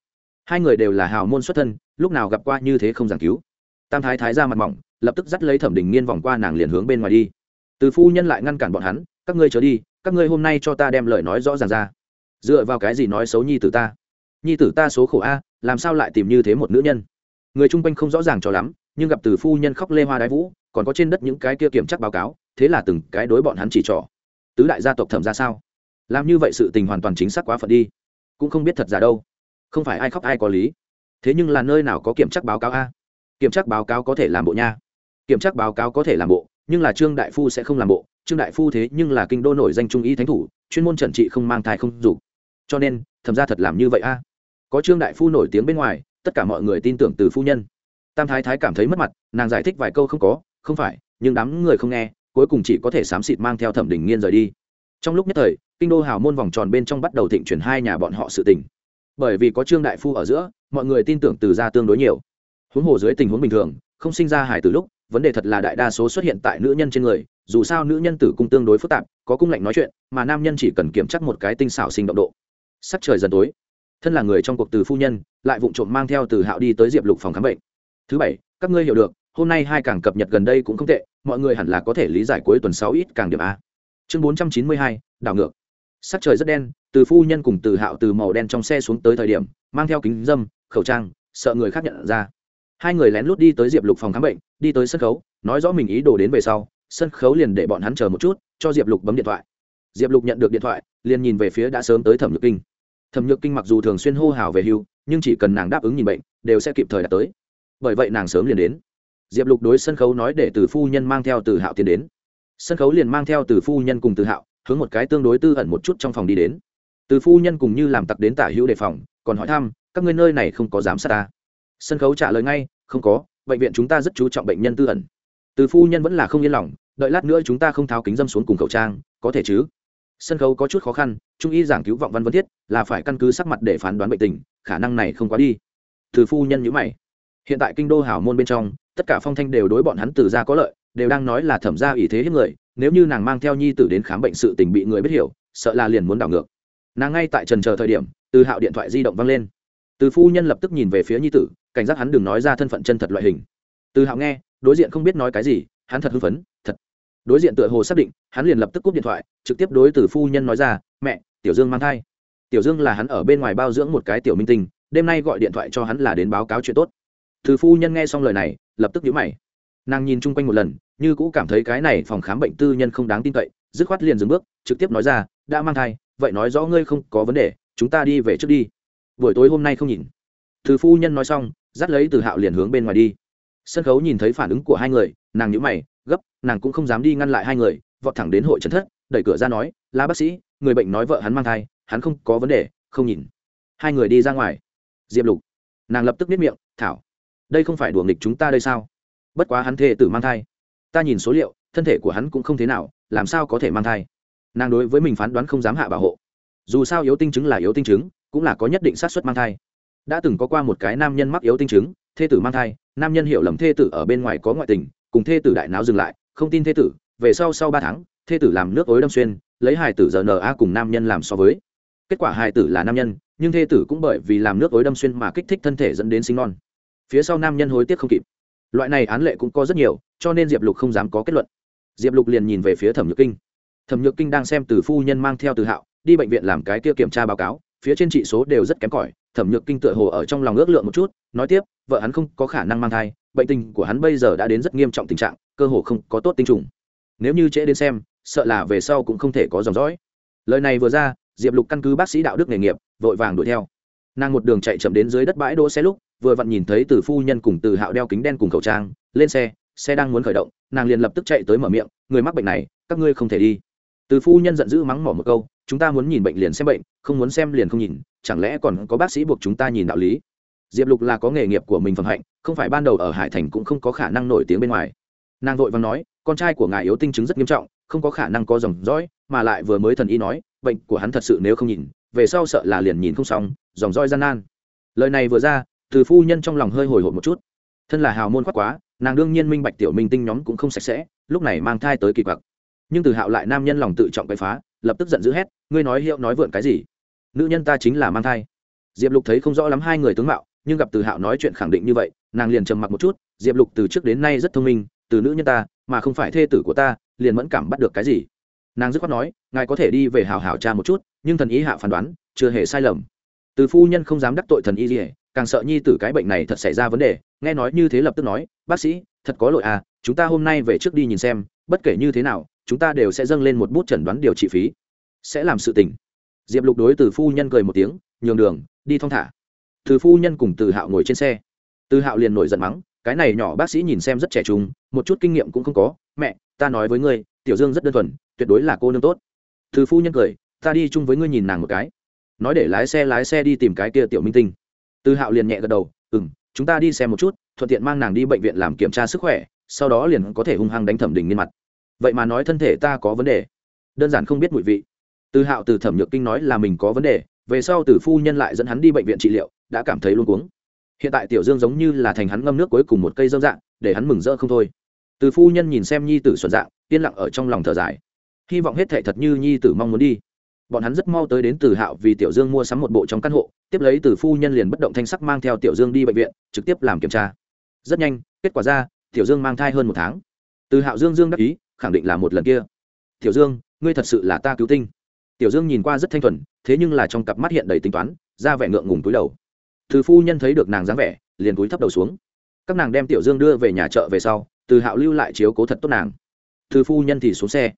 Hai người đều là hào môn xuất thân, lúc nào gặp qua như thế không giảng cứu. Tam thái thái ra mặt mỏng, lập tức dắt lấy thẩm đình nghiên vòng qua nàng liền hướng bên ngoài đi. Từ phu nhân lại ngăn cản bọn hắn các ngươi trở đi, các ngươi hôm nay cho ta đem lời nói rõ ràng ra. Dựa vào cái gì nói xấu nhi tử ta? Nhi tử ta số khổ a, làm sao lại tìm như thế một nữ nhân? Người chung quanh không rõ ràng cho lắm, nhưng gặp từ phu nhân khóc lê hoa đái vũ, còn có trên đất những cái kia kiểm chắc báo cáo, thế là từng cái đối bọn hắn chỉ trỏ. Tứ đại gia tộc thẩm ra sao? Làm như vậy sự tình hoàn toàn chính xác quá phận đi. Cũng không biết thật giả đâu. Không phải ai khóc ai có lý. Thế nhưng là nơi nào có kiểm tra báo cáo a? Kiểm tra báo cáo có thể làm bộ nha. Kiểm tra báo cáo có thể làm bộ, nhưng là trương đại phu sẽ không làm bộ trương đại phu thế nhưng là kinh đô nổi danh trung y thánh thủ, chuyên môn trần trị không mang thai không dục. Cho nên, thẩm ra thật làm như vậy a. Có trương đại phu nổi tiếng bên ngoài, tất cả mọi người tin tưởng từ phu nhân. Tam thái thái cảm thấy mất mặt, nàng giải thích vài câu không có, không phải, nhưng đám người không nghe, cuối cùng chỉ có thể xám xịt mang theo thẩm đình nghiên rời đi. Trong lúc nhất thời, kinh đô hào môn vòng tròn bên trong bắt đầu thịnh chuyển hai nhà bọn họ sự tình. Bởi vì có trương đại phu ở giữa, mọi người tin tưởng từ ra tương đối nhiều. Huống hồ dưới tình huống bình thường, không sinh ra hải từ lúc vấn đề thật là đại đa số xuất hiện tại nữ nhân trên người, dù sao nữ nhân tử cung tương đối phức tạp, có cung lạnh nói chuyện, mà nam nhân chỉ cần kiểm chắc một cái tinh xảo sinh động độ. Sắc trời dần tối, thân là người trong cuộc từ phu nhân, lại vụng trộm mang theo từ hạo đi tới diệp lục phòng khám bệnh. Thứ bảy, các ngươi hiểu được, hôm nay hai càng cập nhật gần đây cũng không tệ, mọi người hẳn là có thể lý giải cuối tuần sáu ít càng điểm a. Chương bốn trăm chín mươi hai, đảo ngược. Sắc trời rất đen, từ phu nhân cùng từ hạo từ màu đen trong xe xuống tới thời điểm, mang theo kính dâm, khẩu trang, sợ người khác nhận ra hai người lén lút đi tới diệp lục phòng khám bệnh, đi tới sân khấu, nói rõ mình ý đồ đến về sau, sân khấu liền để bọn hắn chờ một chút, cho diệp lục bấm điện thoại. Diệp lục nhận được điện thoại, liền nhìn về phía đã sớm tới thẩm nhược kinh. Thẩm nhược kinh mặc dù thường xuyên hô hào về hưu, nhưng chỉ cần nàng đáp ứng nhìn bệnh, đều sẽ kịp thời đạt tới. Bởi vậy nàng sớm liền đến. Diệp lục đối sân khấu nói để từ phu nhân mang theo từ hạo tiến đến. Sân khấu liền mang theo từ phu nhân cùng từ hạo, hướng một cái tương đối tư ẩn một chút trong phòng đi đến. Từ phu nhân cùng như làm tặc đến tả hữu đề phòng, còn hỏi thăm, các ngươi nơi này không có giám sát ta? Sân khấu trả lời ngay, không có, bệnh viện chúng ta rất chú trọng bệnh nhân tư ẩn. Từ phu nhân vẫn là không yên lòng, đợi lát nữa chúng ta không tháo kính dâm xuống cùng khẩu trang, có thể chứ? Sân khấu có chút khó khăn, trung y giảng cứu vọng văn vân thiết, là phải căn cứ sắc mặt để phán đoán bệnh tình, khả năng này không quá đi. Từ phu nhân nhữ mày. Hiện tại kinh đô hảo môn bên trong, tất cả phong thanh đều đối bọn hắn từ ra có lợi, đều đang nói là thẩm gia ý thế hiếp người, nếu như nàng mang theo nhi tử đến khám bệnh sự tình bị người biết hiểu, sợ là liền muốn đảo ngược. Nàng ngay tại trần chờ thời điểm, từ hạo điện thoại di động văng lên từ phu nhân lập tức nhìn về phía nhi tử, cảnh giác hắn đừng nói ra thân phận chân thật loại hình. Từ hạo nghe, đối diện không biết nói cái gì, hắn thật hưng phấn, thật. Đối diện tựa hồ xác định, hắn liền lập tức cúp điện thoại, trực tiếp đối từ phu nhân nói ra, mẹ, tiểu dương mang thai. Tiểu dương là hắn ở bên ngoài bao dưỡng một cái tiểu minh tinh, đêm nay gọi điện thoại cho hắn là đến báo cáo chuyện tốt. Từ phu nhân nghe xong lời này, lập tức nhíu mày. Nàng nhìn chung quanh một lần, như cũ cảm thấy cái này phòng khám bệnh tư nhân không đáng tin cậy, dứt khoát liền dừng bước, trực tiếp nói ra, đã mang thai, vậy nói rõ ngươi không có vấn đề, chúng ta đi về trước đi buổi tối hôm nay không nhìn. Từ phu nhân nói xong, dắt lấy từ hạo liền hướng bên ngoài đi. Sân khấu nhìn thấy phản ứng của hai người, nàng nhíu mày, gấp, nàng cũng không dám đi ngăn lại hai người, vọt thẳng đến hội trần thất, đẩy cửa ra nói là bác sĩ, người bệnh nói vợ hắn mang thai, hắn không có vấn đề, không nhìn. Hai người đi ra ngoài. Diệp lục. Nàng lập tức biết miệng, thảo, đây không phải đùa nghịch chúng ta đây sao? Bất quá hắn thê tử mang thai. Ta nhìn số liệu, thân thể của hắn cũng không thế nào, làm sao có thể mang thai? Nàng đối với mình phán đoán không dám hạ bảo hộ. Dù sao yếu tinh chứng là yếu tinh chứng cũng là có nhất định xác suất mang thai. Đã từng có qua một cái nam nhân mắc yếu tinh chứng, thê tử mang thai, nam nhân hiểu lầm thê tử ở bên ngoài có ngoại tình, cùng thê tử đại náo dừng lại, không tin thê tử, về sau sau ba tháng, thê tử làm nước ối đâm xuyên, lấy hài tử giờ n a cùng nam nhân làm so với. Kết quả hài tử là nam nhân, nhưng thê tử cũng bởi vì làm nước ối đâm xuyên mà kích thích thân thể dẫn đến sinh non. Phía sau nam nhân hối tiếc không kịp. Loại này án lệ cũng có rất nhiều, cho nên diệp lục không dám có kết luận. Diệp lục liền nhìn về phía thẩm nhược kinh. Thẩm nhược kinh đang xem từ phu nhân mang theo từ hạo, đi bệnh viện làm cái kia kiểm tra báo cáo phía trên trị số đều rất kém cỏi, thẩm nhược kinh tựa hồ ở trong lòng ước lượng một chút, nói tiếp, vợ hắn không có khả năng mang thai, bệnh tình của hắn bây giờ đã đến rất nghiêm trọng tình trạng, cơ hồ không có tốt tinh trùng. Nếu như trễ đến xem, sợ là về sau cũng không thể có dòng dõi. Lời này vừa ra, diệp lục căn cứ bác sĩ đạo đức nghề nghiệp, vội vàng đuổi theo. Nàng một đường chạy chậm đến dưới đất bãi đỗ xe lúc, vừa vặn nhìn thấy từ phu nhân cùng từ hạo đeo kính đen cùng khẩu trang, lên xe xe đang muốn khởi động, nàng liền lập tức chạy tới mở miệng, người mắc bệnh này, các ngươi không thể đi. Từ phu nhân giận dữ mắng mỏ một câu chúng ta muốn nhìn bệnh liền xem bệnh, không muốn xem liền không nhìn, chẳng lẽ còn có bác sĩ buộc chúng ta nhìn đạo lý? Diệp lục là có nghề nghiệp của mình phẩm hạnh, không phải ban đầu ở hải thành cũng không có khả năng nổi tiếng bên ngoài. Nàng vội và nói, con trai của ngài yếu tinh chứng rất nghiêm trọng, không có khả năng có dòng dõi, mà lại vừa mới thần y nói, bệnh của hắn thật sự nếu không nhìn, về sau sợ là liền nhìn không xong, dòng roi gian nan. Lời này vừa ra, từ phu nhân trong lòng hơi hồi hộp một chút. Thân là hào môn khoác quá, nàng đương nhiên minh bạch tiểu minh tinh nhóm cũng không sạch sẽ, lúc này mang thai tới kỳ quặc nhưng từ hạo lại nam nhân lòng tự trọng quậy phá, lập tức giận dữ hét, ngươi nói hiệu nói vượn cái gì? Nữ nhân ta chính là mang thai. Diệp lục thấy không rõ lắm hai người tướng mạo, nhưng gặp từ hạo nói chuyện khẳng định như vậy, nàng liền trầm mặc một chút, diệp lục từ trước đến nay rất thông minh, từ nữ nhân ta, mà không phải thê tử của ta, liền mẫn cảm bắt được cái gì? Nàng dứt khoát nói, ngài có thể đi về hào hào cha một chút, nhưng thần ý hạ phán đoán, chưa hề sai lầm. Từ phu nhân không dám đắc tội thần y gì càng sợ nhi tử cái bệnh này thật xảy ra vấn đề, nghe nói như thế lập tức nói, bác sĩ, thật có lỗi à chúng ta hôm nay về trước đi nhìn xem, bất kể như thế nào chúng ta đều sẽ dâng lên một bút chẩn đoán điều trị phí. Sẽ làm sự tình. Diệp lục đối từ phu nhân cười một tiếng, nhường đường, đi thong thả. Từ phu nhân cùng từ hạo ngồi trên xe. Từ hạo liền nổi giận mắng, cái này nhỏ bác sĩ nhìn xem rất trẻ trung, một chút kinh nghiệm cũng không có. Mẹ, ta nói với ngươi, tiểu dương rất đơn thuần, tuyệt đối là cô nương tốt. Từ phu nhân cười, ta đi chung với ngươi nhìn nàng một cái. Nói để lái xe lái xe đi tìm cái kia tiểu minh tinh. Từ hạo liền nhẹ gật đầu ừ m chúng ta đi xem một chút, thuận tiện mang nàng đi bệnh viện làm kiểm tra sức khỏe, sau đó liền có thể hung hăng đánh thẩm đình lên mặt vậy mà nói thân thể ta có vấn đề. Đơn giản không biết mùi vị. Từ hạo từ thẩm nhược kinh nói là mình có vấn đề, về sau từ phu nhân lại dẫn hắn đi bệnh viện trị liệu, đã cảm thấy luôn cuống. Hiện tại tiểu dương giống như là thành hắn ngâm nước cuối cùng một cây dâm dạng, để hắn mừng rỡ không thôi. Từ phu nhân nhìn xem nhi tử xuẩn dạng, yên lặng ở trong lòng thở dài. Hy vọng hết thệ thật như nhi tử mong muốn đi. Bọn hắn rất mau tới đến từ hạo vì tiểu dương mua sắm một bộ trong căn hộ, tiếp lấy từ phu nhân liền bất động thanh sắc mang theo tiểu dương đi bệnh viện, trực tiếp làm kiểm tra. Rất nhanh, kết quả ra, tiểu dương mang thai hơn một tháng. Từ hạo dương dương đắc ý khẳng định là một lần kia. Tiểu dương, ngươi thật sự là ta cứu tinh. Tiểu dương nhìn qua rất thanh thuần, thế nhưng là trong cặp mắt hiện đầy tính toán, ra vẻ ngượng ngùng túi đầu. Từ phu nhân thấy được nàng dáng vẻ, liền túi thấp đầu xuống. Các nàng đem tiểu dương đưa về nhà chợ về sau, từ hạo lưu lại chiếu cố thật tốt nàng. Từ phu nhân thì xuống xe.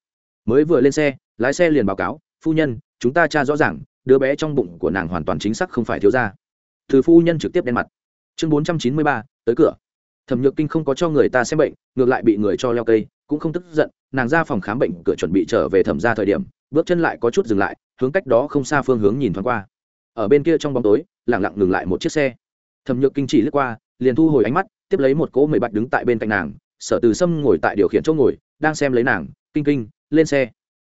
Mới vừa lên xe, lái xe liền báo cáo, phu nhân, chúng ta tra rõ ràng, đứa bé trong bụng của nàng hoàn toàn chính xác không phải thiếu gia. Từ phu nhân trực tiếp đen mặt. Chương bốn trăm chín mươi ba, tới cửa thẩm nhược kinh không có cho người ta xem bệnh, ngược lại bị người cho leo cây, cũng không tức giận, nàng ra phòng khám bệnh cửa chuẩn bị trở về thẩm ra thời điểm, bước chân lại có chút dừng lại, hướng cách đó không xa phương hướng nhìn thoáng qua. Ở bên kia trong bóng tối lẳng lặng ngừng lại một chiếc xe. Thẩm nhược kinh chỉ lướt qua, liền thu hồi ánh mắt, tiếp lấy một cỗ mười bạch đứng tại bên cạnh nàng, sở từ sâm ngồi tại điều khiển chỗ ngồi, đang xem lấy nàng, kinh kinh, lên xe.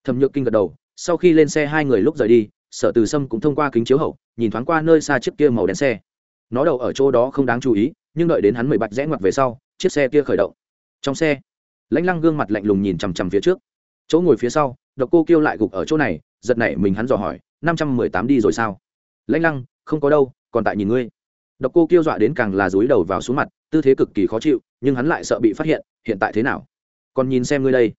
Thẩm nhược kinh gật đầu, sau khi lên xe hai người lúc rời đi, sở từ sâm cũng thông qua kính chiếu hậu, nhìn thoáng qua nơi xa chiếc kia màu đen xe. Nó đậu ở chỗ đó không đáng chú ý nhưng đợi đến hắn mười bạch rẽ ngoặt về sau, chiếc xe kia khởi động. Trong xe, lãnh lăng gương mặt lạnh lùng nhìn chằm chằm phía trước. Chỗ ngồi phía sau, độc cô kêu lại gục ở chỗ này, giật nảy mình hắn dò hỏi, năm trăm mười tám đi rồi sao? Lãnh lăng, không có đâu, còn tại nhìn ngươi. Độc cô kêu dọa đến càng là dúi đầu vào xuống mặt, tư thế cực kỳ khó chịu, nhưng hắn lại sợ bị phát hiện hiện tại thế nào? Còn nhìn xem ngươi đây.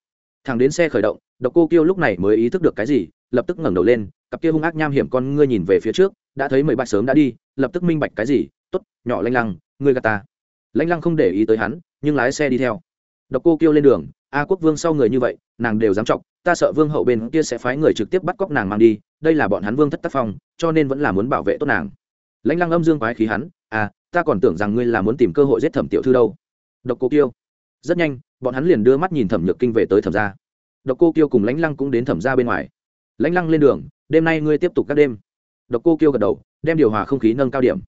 Thằng đến xe khởi động, độc cô kêu lúc này mới ý thức được cái gì, lập tức ngẩng đầu lên, cặp kia hung ác nham hiểm con ngươi nhìn về phía trước, đã thấy mười bạch sớm đã đi, lập tức minh bạch cái gì t ố t nhỏ lanh lăng, ngươi gà ta. Lanh lăng không để ý tới hắn, nhưng lái xe đi theo. Độc cô kêu lên đường, a quốc vương sau người như vậy, nàng đều dám trọng ta sợ vương hậu bên kia sẽ phái người trực tiếp bắt cóc nàng mang đi, đây là bọn hắn vương thất tác phong, cho nên vẫn là muốn bảo vệ tốt nàng. Lãnh lăng âm dương quái khí hắn à ta còn tưởng rằng ngươi là muốn tìm cơ hội giết thẩm tiểu thư đâu. Độc cô kiêu rất nhanh, bọn hắn liền đưa mắt nhìn thẩm nhược kinh về tới thẩm gia. Độc cô kiêu cùng lãnh lăng cũng đến thẩm gia bên ngoài. Lãnh lăng lên đường, đêm nay ngươi tiếp tục các đêm. Độc cô kiêu gật đầu, đem điều hòa không khí nâng cao điểm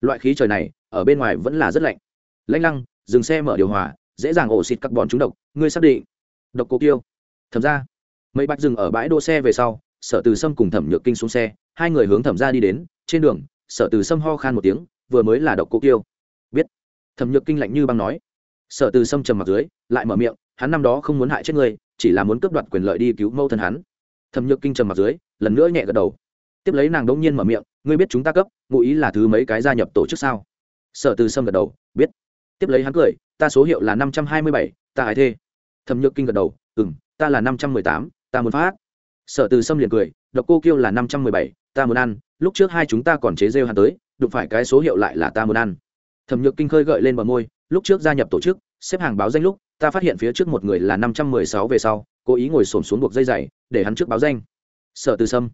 loại khí trời này, ở bên ngoài vẫn là rất lạnh. Lanh lăng, dừng xe mở điều hòa, dễ dàng ổ xịt các bọn chúng độc, ngươi xác định. Độc cô kiêu. Thẩm ra mấy bạch dừng ở bãi đỗ xe về sau, sở từ sâm cùng thẩm nhược kinh xuống xe, hai người hướng thẩm ra đi đến, trên đường, sở từ sâm ho khan một tiếng, vừa mới là độc cô kiêu. Biết. Thẩm nhược kinh lạnh như băng nói. Sở từ sâm trầm mặt dưới, lại mở miệng, hắn năm đó không muốn hại chết ngươi, chỉ là muốn cướp đoạt quyền lợi đi cứu mâu thân hắn. Thẩm nhược kinh trầm mặt dưới, lần nữa nhẹ gật đầu tiếp lấy nàng đống nhiên mở miệng, ngươi biết chúng ta cấp, ngụ ý là thứ mấy cái gia nhập tổ chức sao? Sở từ sâm gật đầu, biết. Tiếp lấy hắn cười, ta số hiệu là năm trăm hai mươi bảy, ta ái thê. Thẩm nhược kinh gật đầu ừ m ta là năm trăm mười tám, ta muốn phát. Sở từ sâm liền cười, độc cô kêu là năm trăm mười bảy, ta muốn ăn, lúc trước hai chúng ta còn chế rêu hắn tới, đụng phải cái số hiệu lại là ta muốn ăn. Thẩm nhược kinh khơi gợi lên bờ môi, lúc trước gia nhập tổ chức, xếp hàng báo danh lúc, ta phát hiện phía trước một người là năm trăm mười sáu về sau, cố ý ngồi xổm xuống buộc dây dày, để hắn trước báo danh. Sợ từ sâm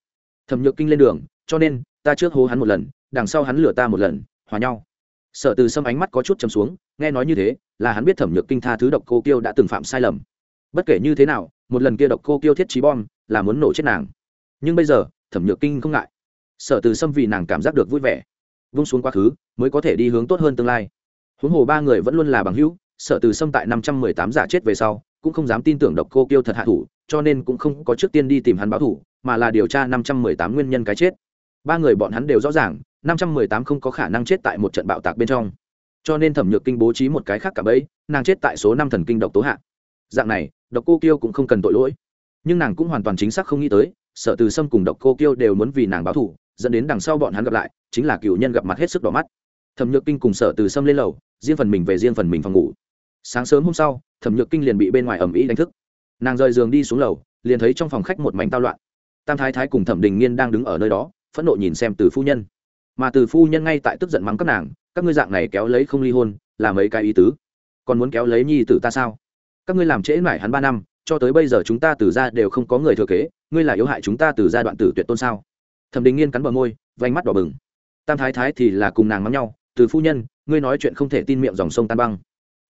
thẩm nhược kinh lên đường, cho nên, ta trước hố hắn một lần, đằng sau hắn lừa ta một lần, hòa nhau. Sở từ sâm ánh mắt có chút chấm xuống, nghe nói như thế, là hắn biết thẩm nhược kinh tha thứ độc cô kiêu đã từng phạm sai lầm. Bất kể như thế nào, một lần kia độc cô kiêu thiết trí bom, là muốn nổ chết nàng. Nhưng bây giờ, thẩm nhược kinh không ngại. Sở từ sâm vì nàng cảm giác được vui vẻ, vung xuống quá khứ, mới có thể đi hướng tốt hơn tương lai. Huống hồ ba người vẫn luôn là bằng hữu, Sở từ sâm tại năm trăm mười tám giả chết về sau, cũng không dám tin tưởng độc cô kiêu thật hạ thủ, cho nên cũng không có trước tiên đi tìm hắn báo thủ mà là điều tra năm trăm mười tám nguyên nhân cái chết. Ba người bọn hắn đều rõ ràng năm trăm mười tám không có khả năng chết tại một trận bạo tạc bên trong. Cho nên thẩm nhược kinh bố trí một cái khác cả bấy nàng chết tại số năm thần kinh độc tố hạ. Dạng này độc cô kiêu cũng không cần tội lỗi. Nhưng nàng cũng hoàn toàn chính xác không nghĩ tới sợ từ sâm cùng độc cô kiêu đều muốn vì nàng báo thù, dẫn đến đằng sau bọn hắn gặp lại chính là cựu nhân gặp mặt hết sức đỏ mắt. Thẩm nhược kinh cùng sở từ sâm lên lầu riêng phần mình về riêng phần mình phòng ngủ. Sáng sớm hôm sau thẩm nhược kinh liền bị bên ngoài ẩm ý đánh thức. Nàng rời giường đi xuống lầu liền thấy trong phòng khách một mảnh tao loạn tam thái thái cùng thẩm đình nghiên đang đứng ở nơi đó, phẫn nộ nhìn xem từ phu nhân. Mà từ phu nhân ngay tại tức giận mắng các nàng, các ngươi dạng này kéo lấy không ly hôn, là mấy cái ý tứ? Còn muốn kéo lấy nhi tử ta sao? Các ngươi làm trễ mải hắn ba năm, cho tới bây giờ chúng ta từ ra đều không có người thừa kế, ngươi là yếu hại chúng ta từ giai đoạn tử tuyệt tôn sao? Thẩm đình nghiên cắn bờ môi vánh mắt đỏ bừng. Tam thái thái thì là cùng nàng mắng nhau, từ phu nhân, ngươi nói chuyện không thể tin miệng dòng sông tan băng.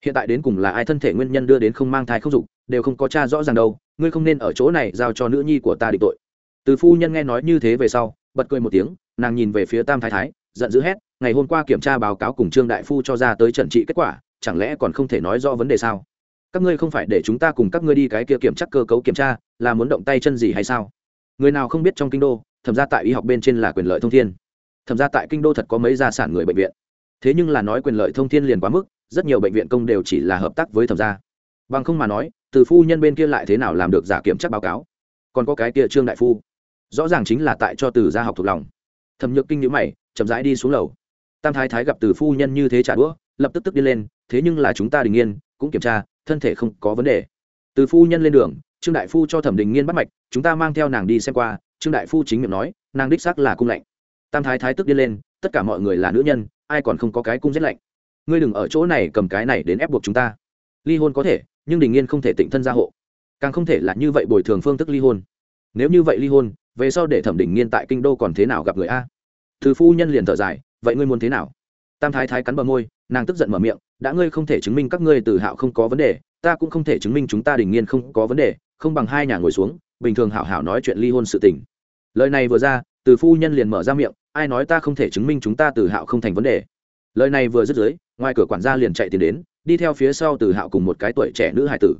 Hiện tại đến cùng là ai thân thể nguyên nhân đưa đến không mang thai không dục, đều không có cha rõ ràng đâu, ngươi không nên ở chỗ này giao cho nữ nhi của ta định tội từ phu nhân nghe nói như thế về sau, bật cười một tiếng, nàng nhìn về phía tam thái thái, giận dữ hét, ngày hôm qua kiểm tra báo cáo cùng trương đại phu cho ra tới trần trị kết quả, chẳng lẽ còn không thể nói rõ vấn đề sao? Các ngươi không phải để chúng ta cùng các ngươi đi cái kia kiểm tra cơ cấu kiểm tra, là muốn động tay chân gì hay sao? Người nào không biết trong kinh đô, thẩm ra tại y học bên trên là quyền lợi thông thiên. Thẩm ra tại kinh đô thật có mấy gia sản người bệnh viện. Thế nhưng là nói quyền lợi thông thiên liền quá mức, rất nhiều bệnh viện công đều chỉ là hợp tác với thẩm gia. Bằng không mà nói, từ phu nhân bên kia lại thế nào làm được giả kiểm tra báo cáo? Còn có cái kia trương đại phu rõ ràng chính là tại cho từ gia học thuộc lòng. Thẩm nhược kinh nhữ mày chậm rãi đi xuống lầu. Tam thái thái gặp từ phu nhân như thế trả đũa lập tức tức đi lên thế nhưng là chúng ta đình yên, cũng kiểm tra thân thể không có vấn đề. Từ phu nhân lên đường trương đại phu cho thẩm đình nghiên bắt mạch chúng ta mang theo nàng đi xem qua trương đại phu chính miệng nói nàng đích xác là cung lạnh. Tam thái thái tức đi lên tất cả mọi người là nữ nhân ai còn không có cái cung rét lạnh. Ngươi đừng ở chỗ này cầm cái này đến ép buộc chúng ta. Ly hôn có thể nhưng đình nghiên không thể tịnh thân gia hộ. Càng không thể là như vậy bồi thường phương thức ly hôn. Nếu như vậy ly hôn về sau để thẩm đình nghiên tại kinh đô còn thế nào gặp người a? Từ phu nhân liền thở dài, vậy ngươi muốn thế nào? Tam thái thái cắn bờ môi, nàng tức giận mở miệng, đã ngươi không thể chứng minh các ngươi từ hạo không có vấn đề, ta cũng không thể chứng minh chúng ta đình nghiên không có vấn đề, không bằng hai nhà ngồi xuống, bình thường hảo hảo nói chuyện ly hôn sự tình. Lời này vừa ra, từ phu nhân liền mở ra miệng, ai nói ta không thể chứng minh chúng ta từ hạo không thành vấn đề? Lời này vừa dứt dưới, ngoài cửa quản gia liền chạy tiền đến, đi theo phía sau từ hạo cùng một cái tuổi trẻ nữ hải tử.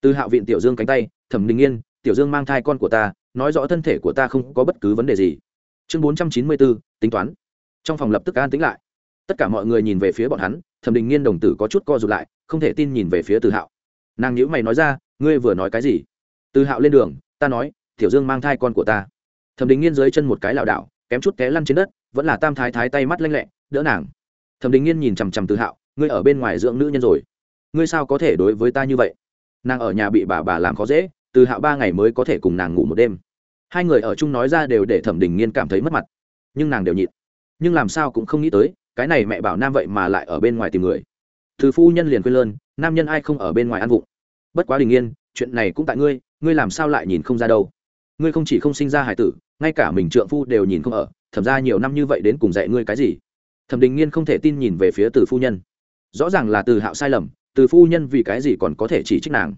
Từ hạo viện tiểu dương cánh tay, thẩm đình yên tiểu dương mang thai con của ta nói rõ thân thể của ta không có bất cứ vấn đề gì. Chương bốn trăm chín mươi bốn, tính toán. Trong phòng lập tức an tính lại. Tất cả mọi người nhìn về phía bọn hắn, thẩm đình nghiên đồng tử có chút co rụt lại, không thể tin nhìn về phía từ hạo. Nàng nhữ mày nói ra, ngươi vừa nói cái gì? Từ hạo lên đường, ta nói, tiểu dương mang thai con của ta. Thẩm đình nghiên dưới chân một cái lảo đảo, kém chút té lăn trên đất, vẫn là tam thái thái tay mắt lanh lẹ, đỡ nàng. Thẩm đình nghiên nhìn chằm chằm từ hạo, ngươi ở bên ngoài dưỡng nữ nhân rồi. Ngươi sao có thể đối với ta như vậy? Nàng ở nhà bị bà bà làm khó dễ, từ hạo ba ngày mới có thể cùng nàng ngủ một đêm hai người ở chung nói ra đều để thẩm đình nghiên cảm thấy mất mặt. Nhưng nàng đều nhịn. Nhưng làm sao cũng không nghĩ tới, cái này mẹ bảo nam vậy mà lại ở bên ngoài tìm người. Từ phu nhân liền quên lơn, nam nhân ai không ở bên ngoài ăn vụng. Bất quá đình nghiên, chuyện này cũng tại ngươi ngươi làm sao lại nhìn không ra đâu. Ngươi không chỉ không sinh ra hải tử, ngay cả mình trượng phu đều nhìn không ở, thẩm ra nhiều năm như vậy đến cùng dạy ngươi cái gì? Thẩm đình nghiên không thể tin nhìn về phía từ phu nhân. Rõ ràng là từ hạo sai lầm, từ phu nhân vì cái gì còn có thể chỉ trích nàng?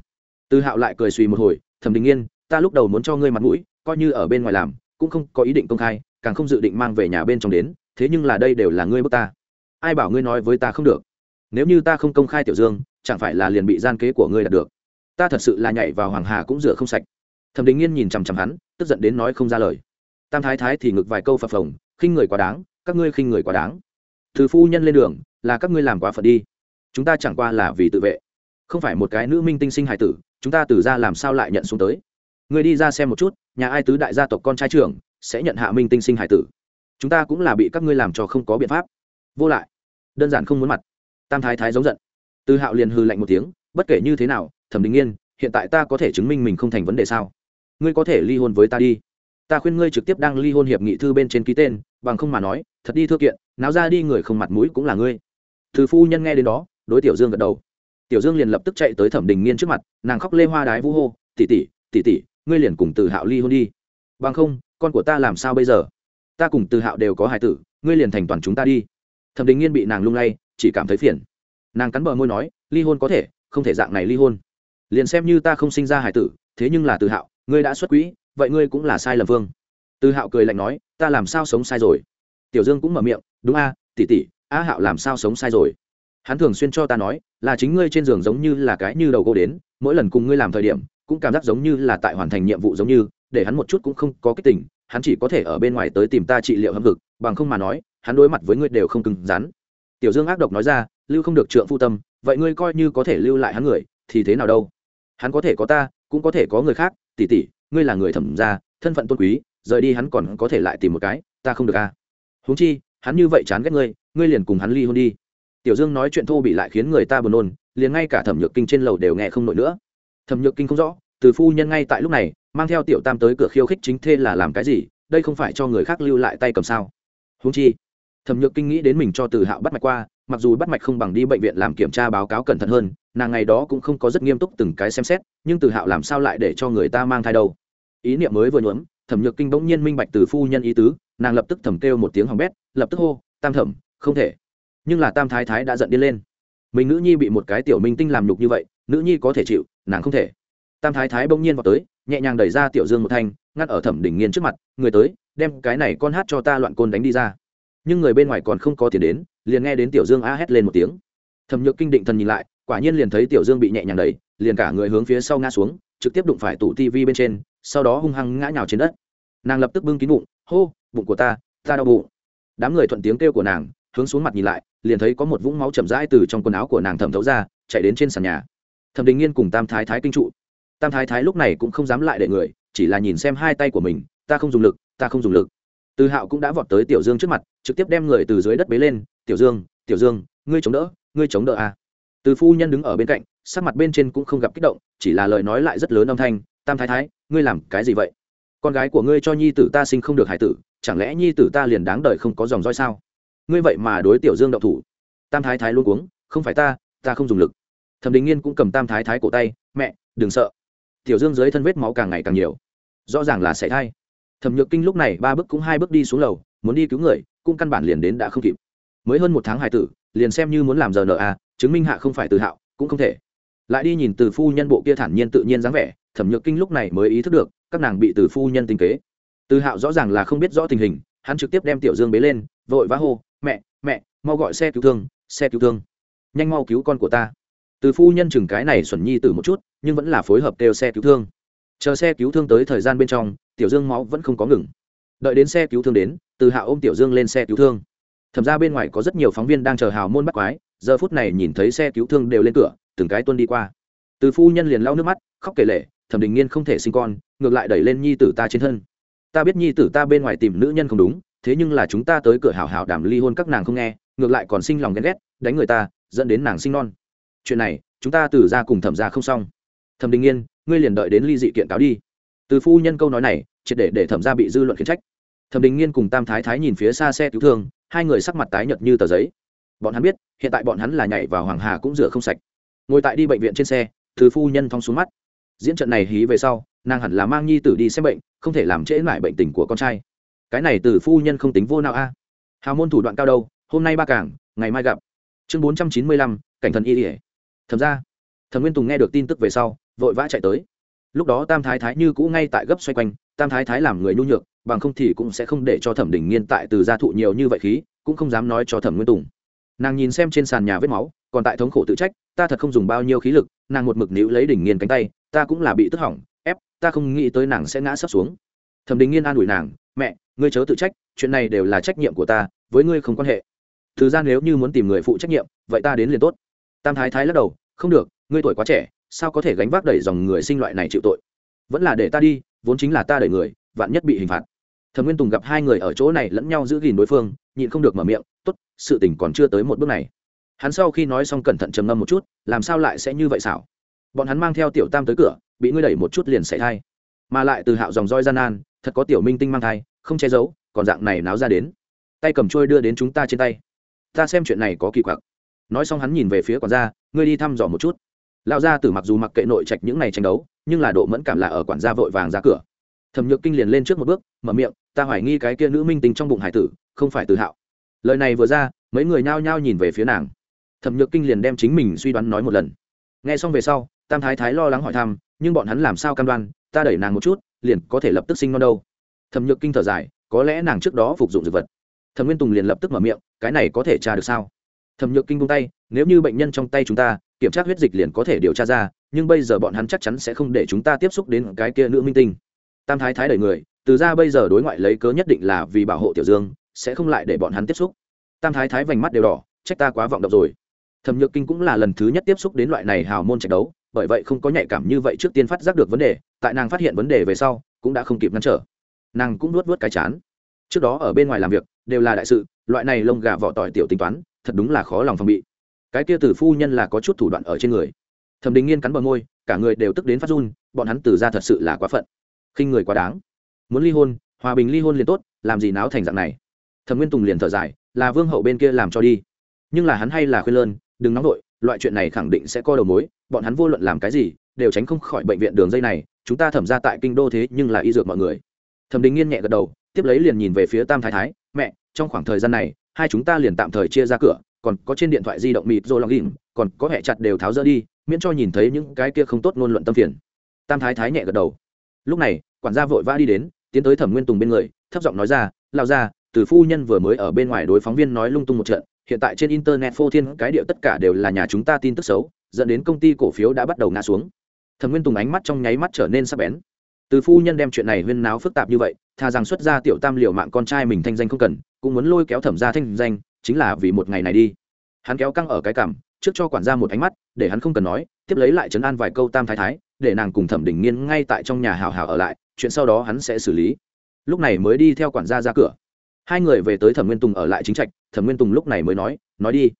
Từ hạo lại cười suy một hồi, thẩm đình nghiên, ta lúc đầu muốn cho ngươi mặt mũi coi như ở bên ngoài làm, cũng không có ý định công khai, càng không dự định mang về nhà bên trong đến, thế nhưng là đây đều là ngươi bước ta. Ai bảo ngươi nói với ta không được? Nếu như ta không công khai tiểu dương, chẳng phải là liền bị gian kế của ngươi đạt được? Ta thật sự là nhảy vào hoàng hà cũng rửa không sạch. Thẩm đình nghiên nhìn chằm chằm hắn, tức giận đến nói không ra lời. Tam thái thái thì ngực vài câu phập phồng, khinh người quá đáng, các ngươi khinh người quá đáng. Từ phu nhân lên đường, là các ngươi làm quá phật đi. Chúng ta chẳng qua là vì tự vệ. Không phải một cái nữ minh tinh sinh hài tử, chúng ta từ ra làm sao lại nhận xuống tới? Người đi ra xem một chút nhà ai tứ đại gia tộc con trai trưởng sẽ nhận hạ minh tinh sinh hải tử. Chúng ta cũng là bị các ngươi làm cho không có biện pháp. Vô lại. Đơn giản không muốn mặt. Tam thái thái giống giận. Từ hạo liền hư lạnh một tiếng, bất kể như thế nào, thẩm đình yên hiện tại ta có thể chứng minh mình không thành vấn đề sao? Ngươi có thể ly hôn với ta đi. Ta khuyên ngươi trực tiếp đăng ly hôn hiệp nghị thư bên trên ký tên, bằng không mà nói, thật đi thưa kiện, náo ra đi người không mặt mũi cũng là ngươi. Thư phu nhân nghe đến đó, đối tiểu dương gật đầu. Tiểu dương liền lập tức chạy tới thẩm đình nghiên trước mặt, nàng khóc lê hoa đái vũ hô tỉ tỉ tỉ tỉ ngươi liền cùng từ hạo ly hôn đi. Bằng không, con của ta làm sao bây giờ? Ta cùng từ hạo đều có hài tử, ngươi liền thành toàn chúng ta đi. Thẩm đình nghiên bị nàng lung lay, chỉ cảm thấy phiền. Nàng cắn bờ môi nói, ly hôn có thể, không thể dạng này ly hôn. Liền xem như ta không sinh ra hài tử, thế nhưng là từ hạo, ngươi đã xuất quỹ, vậy ngươi cũng là sai lầm vương. Từ hạo cười lạnh nói, ta làm sao sống sai rồi? Tiểu dương cũng mở miệng, đúng a, tỷ tỷ, a hạo làm sao sống sai rồi? Hắn thường xuyên cho ta nói, là chính ngươi trên giường giống như là cái như đầu gỗ đến, mỗi lần cùng ngươi làm thời điểm cũng cảm giác giống như là tại hoàn thành nhiệm vụ giống như, để hắn một chút cũng không có cái tình, hắn chỉ có thể ở bên ngoài tới tìm ta trị liệu hâm vực bằng không mà nói, hắn đối mặt với ngươi đều không cứng rắn. Tiểu dương ác độc nói ra, lưu không được trượng phu tâm, vậy ngươi coi như có thể lưu lại hắn người, thì thế nào đâu? Hắn có thể có ta, cũng có thể có người khác, tỷ tỷ, ngươi là người thẩm gia, thân phận tôn quý, rời đi hắn còn có thể lại tìm một cái, ta không được à? Huống chi, hắn như vậy chán ghét ngươi ngươi liền cùng hắn ly hôn đi. Tiểu dương nói chuyện thô bị lại khiến người ta buồn nôn, liền ngay cả thẩm nhược kinh trên lầu đều nghe không nổi nữa thẩm nhược kinh không rõ, từ phu nhân ngay tại lúc này, mang theo tiểu tam tới cửa khiêu khích chính thê là làm cái gì, đây không phải cho người khác lưu lại tay cầm sao? Húng chi, thẩm nhược kinh nghĩ đến mình cho từ hạo bắt mạch qua, mặc dù bắt mạch không bằng đi bệnh viện làm kiểm tra báo cáo cẩn thận hơn, nàng ngày đó cũng không có rất nghiêm túc từng cái xem xét, nhưng từ hạo làm sao lại để cho người ta mang thai đâu? Ý niệm mới vừa nhuốm, thẩm nhược kinh bỗng nhiên minh bạch từ phu nhân ý tứ, nàng lập tức thầm kêu một tiếng hỏng bét, lập tức hô, tam thẩm, không thể. Nhưng là tam thái thái đã giận điên lên. Mình nữ nhi bị một cái tiểu minh tinh làm nhục như vậy nữ nhi có thể chịu, nàng không thể. Tam thái thái bỗng nhiên vào tới, nhẹ nhàng đẩy ra tiểu dương một thanh, ngắt ở thẩm đỉnh nghiên trước mặt, người tới, đem cái này con hát cho ta loạn côn đánh đi ra. Nhưng người bên ngoài còn không có tiền đến, liền nghe đến tiểu dương a hét lên một tiếng. Thẩm nhược kinh định thần nhìn lại, quả nhiên liền thấy tiểu dương bị nhẹ nhàng đẩy, liền cả người hướng phía sau ngã xuống, trực tiếp đụng phải tủ tivi bên trên, sau đó hung hăng ngã nhào trên đất. Nàng lập tức bưng kín bụng, hô, bụng của ta ta đau bụng. Đám người thuận tiếng kêu của nàng, hướng xuống mặt nhìn lại, liền thấy có một vũng máu chậm rãi từ trong quần áo của nàng thẩm thấu ra, chạy đến trên sàn nhà thẩm đình nghiên cùng tam thái thái kinh trụ. Tam thái thái lúc này cũng không dám lại để người, chỉ là nhìn xem hai tay của mình, ta không dùng lực, ta không dùng lực. Từ hạo cũng đã vọt tới tiểu dương trước mặt, trực tiếp đem người từ dưới đất bế lên, tiểu dương tiểu dương, ngươi chống đỡ, ngươi chống đỡ à. từ phu nhân đứng ở bên cạnh, sắc mặt bên trên cũng không gặp kích động, chỉ là lời nói lại rất lớn âm thanh, tam thái thái, ngươi làm cái gì vậy? Con gái của ngươi cho nhi tử ta sinh không được hải tử, chẳng lẽ nhi tử ta liền đáng đời không có dòng roi sao? Ngươi vậy mà đối tiểu dương đậu thủ. Tam thái thái luôn cuống, không phải ta ta không dùng lực thẩm đình nghiên cũng cầm tam thái thái cổ tay, mẹ, đừng sợ. Tiểu dương dưới thân vết máu càng ngày càng nhiều. Rõ ràng là sẽ thai. Thẩm nhược kinh lúc này ba bước cũng hai bước đi xuống lầu, muốn đi cứu người, cũng căn bản liền đến đã không kịp. Mới hơn một tháng hài tử, liền xem như muốn làm giờ nợ à chứng minh hạ không phải từ hạo, cũng không thể. Lại đi nhìn từ phu nhân bộ kia thản nhiên tự nhiên dáng vẻ, thẩm nhược kinh lúc này mới ý thức được, các nàng bị từ phu nhân tinh kế. Từ hạo rõ ràng là không biết rõ tình hình, hắn trực tiếp đem tiểu dương bế lên, vội vã hô, mẹ mẹ, mau gọi xe cứu thương, xe cứu thương. Nhanh mau cứu con của ta từ phu nhân chừng cái này xuẩn nhi tử một chút, nhưng vẫn là phối hợp kêu xe cứu thương. Chờ xe cứu thương tới thời gian bên trong, tiểu dương máu vẫn không có ngừng. Đợi đến xe cứu thương đến, từ hạ ôm tiểu dương lên xe cứu thương. Thẩm ra bên ngoài có rất nhiều phóng viên đang chờ hào môn bắt quái, giờ phút này nhìn thấy xe cứu thương đều lên cửa, từng cái tuân đi qua. Từ phu nhân liền lau nước mắt, khóc kể lệ thẩm đình nghiên không thể sinh con, ngược lại đẩy lên nhi tử ta trên thân. Ta biết nhi tử ta bên ngoài tìm nữ nhân không đúng, thế nhưng là chúng ta tới cửa hào hào đảm ly hôn các nàng không nghe, ngược lại còn sinh lòng ghen ghét, đánh người ta, dẫn đến nàng sinh non chuyện này, chúng ta từ ra cùng thẩm ra không xong. Thẩm đình yên ngươi liền đợi đến ly dị kiện cáo đi. Từ phu nhân câu nói này, triệt để để thẩm ra bị dư luận khiển trách. Thẩm đình nghiên cùng tam thái thái nhìn phía xa xe cứu thương, hai người sắc mặt tái nhợt như tờ giấy. Bọn hắn biết, hiện tại bọn hắn là nhảy vào hoàng hà cũng rửa không sạch. Ngồi tại đi bệnh viện trên xe, từ phu nhân thong xuống mắt. Diễn trận này hí về sau, nàng hẳn là mang nhi tử đi xem bệnh, không thể làm trễ lại bệnh tình của con trai. Cái này từ phu nhân không tính vô nào a. Hào môn thủ đoạn cao đâu, hôm nay ba cảng ngày mai gặp. Chương bốn trăm chín mươi lăm, cảnh thần y ỉa thầm ra. Thẩm nguyên tùng nghe được tin tức về sau, vội vã chạy tới. Lúc đó tam thái thái như cũ ngay tại gấp xoay quanh, tam thái thái làm người nhu nhược, bằng không thì cũng sẽ không để cho thẩm đình nghiên tại từ gia thụ nhiều như vậy khí, cũng không dám nói cho thẩm nguyên tùng. Nàng nhìn xem trên sàn nhà vết máu, còn tại thống khổ tự trách, ta thật không dùng bao nhiêu khí lực, nàng một mực níu lấy đỉnh nghiên cánh tay, ta cũng là bị tức hỏng, ép, ta không nghĩ tới nàng sẽ ngã sấp xuống. Thẩm đình nghiên an ủi nàng, mẹ, ngươi chớ tự trách, chuyện này đều là trách nhiệm của ta, với ngươi không quan hệ. Thứ ra nếu như muốn tìm người phụ trách nhiệm, vậy ta đến liền tốt tam thái thái lắc đầu, không được, ngươi tuổi quá trẻ, sao có thể gánh vác đẩy dòng người sinh loại này chịu tội? Vẫn là để ta đi, vốn chính là ta đẩy người, vạn nhất bị hình phạt. Thẩm nguyên tùng gặp hai người ở chỗ này lẫn nhau giữ gìn đối phương, nhịn không được mở miệng, tốt, sự tình còn chưa tới một bước này. Hắn sau khi nói xong cẩn thận trầm ngâm một chút, làm sao lại sẽ như vậy xảo? Bọn hắn mang theo tiểu tam tới cửa, bị ngươi đẩy một chút liền xảy thai. Mà lại từ hạo dòng roi gian nan, thật có tiểu minh tinh mang thai, không che giấu, còn dạng này náo ra đến. Tay cầm trôi đưa đến chúng ta trên tay. Ta xem chuyện này có kỳ quặc nói xong hắn nhìn về phía quản gia, ngươi đi thăm dò một chút. Lão gia tử mặc dù mặc kệ nội trạch những ngày tranh đấu, nhưng là độ mẫn cảm là ở quản gia vội vàng ra cửa. Thẩm nhược kinh liền lên trước một bước, mở miệng, ta hoài nghi cái kia nữ minh tình trong bụng hải tử, không phải từ hạo. Lời này vừa ra, mấy người nhao nhao nhìn về phía nàng. Thẩm nhược kinh liền đem chính mình suy đoán nói một lần. Nghe xong về sau, tam thái thái lo lắng hỏi thăm, nhưng bọn hắn làm sao cam đoan, ta đẩy nàng một chút, liền có thể lập tức sinh non đâu. Thẩm nhược kinh thở dài, có lẽ nàng trước đó phục dụng dược vật. Thẩm nguyên tùng liền lập tức mở miệng, cái này có thể tra được sao? Thẩm nhược kinh bung tay, nếu như bệnh nhân trong tay chúng ta, kiểm tra huyết dịch liền có thể điều tra ra, nhưng bây giờ bọn hắn chắc chắn sẽ không để chúng ta tiếp xúc đến cái kia nữ minh tinh. Tam thái thái đẩy người, từ ra bây giờ đối ngoại lấy cớ nhất định là vì bảo hộ tiểu dương, sẽ không lại để bọn hắn tiếp xúc. Tam thái thái vành mắt đều đỏ, trách ta quá vọng độc rồi. Thẩm nhược kinh cũng là lần thứ nhất tiếp xúc đến loại này hào môn trận đấu, bởi vậy không có nhạy cảm như vậy trước tiên phát giác được vấn đề, tại nàng phát hiện vấn đề về sau, cũng đã không kịp ngăn trở. Nàng cũng nuốt vớt cái chán. Trước đó ở bên ngoài làm việc, đều là đại sự, loại này lông gà vỏ tỏi tiểu tính toán thật đúng là khó lòng phòng bị. Cái kia tử phu nhân là có chút thủ đoạn ở trên người. Thẩm đình nghiên cắn bờ môi, cả người đều tức đến phát run, bọn hắn từ ra thật sự là quá phận. Khinh người quá đáng. Muốn ly hôn, hòa bình ly hôn liền tốt, làm gì náo thành dạng này. Thẩm nguyên tùng liền thở dài, là vương hậu bên kia làm cho đi. Nhưng là hắn hay là khuyên lơn, đừng nóng vội, loại chuyện này khẳng định sẽ co đầu mối, bọn hắn vô luận làm cái gì, đều tránh không khỏi bệnh viện đường dây này, chúng ta thẩm ra tại kinh đô thế nhưng là y dược mọi người. Thẩm đình nghiên nhẹ gật đầu, tiếp lấy liền nhìn về phía tam thái thái, mẹ, trong khoảng thời gian này hai chúng ta liền tạm thời chia ra cửa, còn có trên điện thoại di động mịt rồi lòng ghìm còn có hệ chặt đều tháo rỡ đi, miễn cho nhìn thấy những cái kia không tốt ngôn luận tâm phiền. Tam thái thái nhẹ gật đầu. Lúc này, quản gia vội vã đi đến, tiến tới thẩm nguyên tùng bên người, thấp giọng nói ra lao ra từ phu nhân vừa mới ở bên ngoài đối phóng viên nói lung tung một trận, hiện tại trên internet phô thiên cái điệu tất cả đều là nhà chúng ta tin tức xấu, dẫn đến công ty cổ phiếu đã bắt đầu ngã xuống. Thẩm nguyên tùng ánh mắt trong nháy mắt trở nên sắc bén từ phu nhân đem chuyện này huyên náo phức tạp như vậy thà rằng xuất ra tiểu tam liều mạng con trai mình thanh danh không cần, cũng muốn lôi kéo thẩm ra thanh danh, chính là vì một ngày này đi. Hắn kéo căng ở cái cảm, trước cho quản gia một ánh mắt, để hắn không cần nói, tiếp lấy lại chấn an vài câu tam thái thái, để nàng cùng thẩm đình nghiên ngay tại trong nhà hào hào ở lại, chuyện sau đó hắn sẽ xử lý. Lúc này mới đi theo quản gia ra cửa. Hai người về tới thẩm nguyên tùng ở lại chính trạch, thẩm nguyên tùng lúc này mới nói nói đi.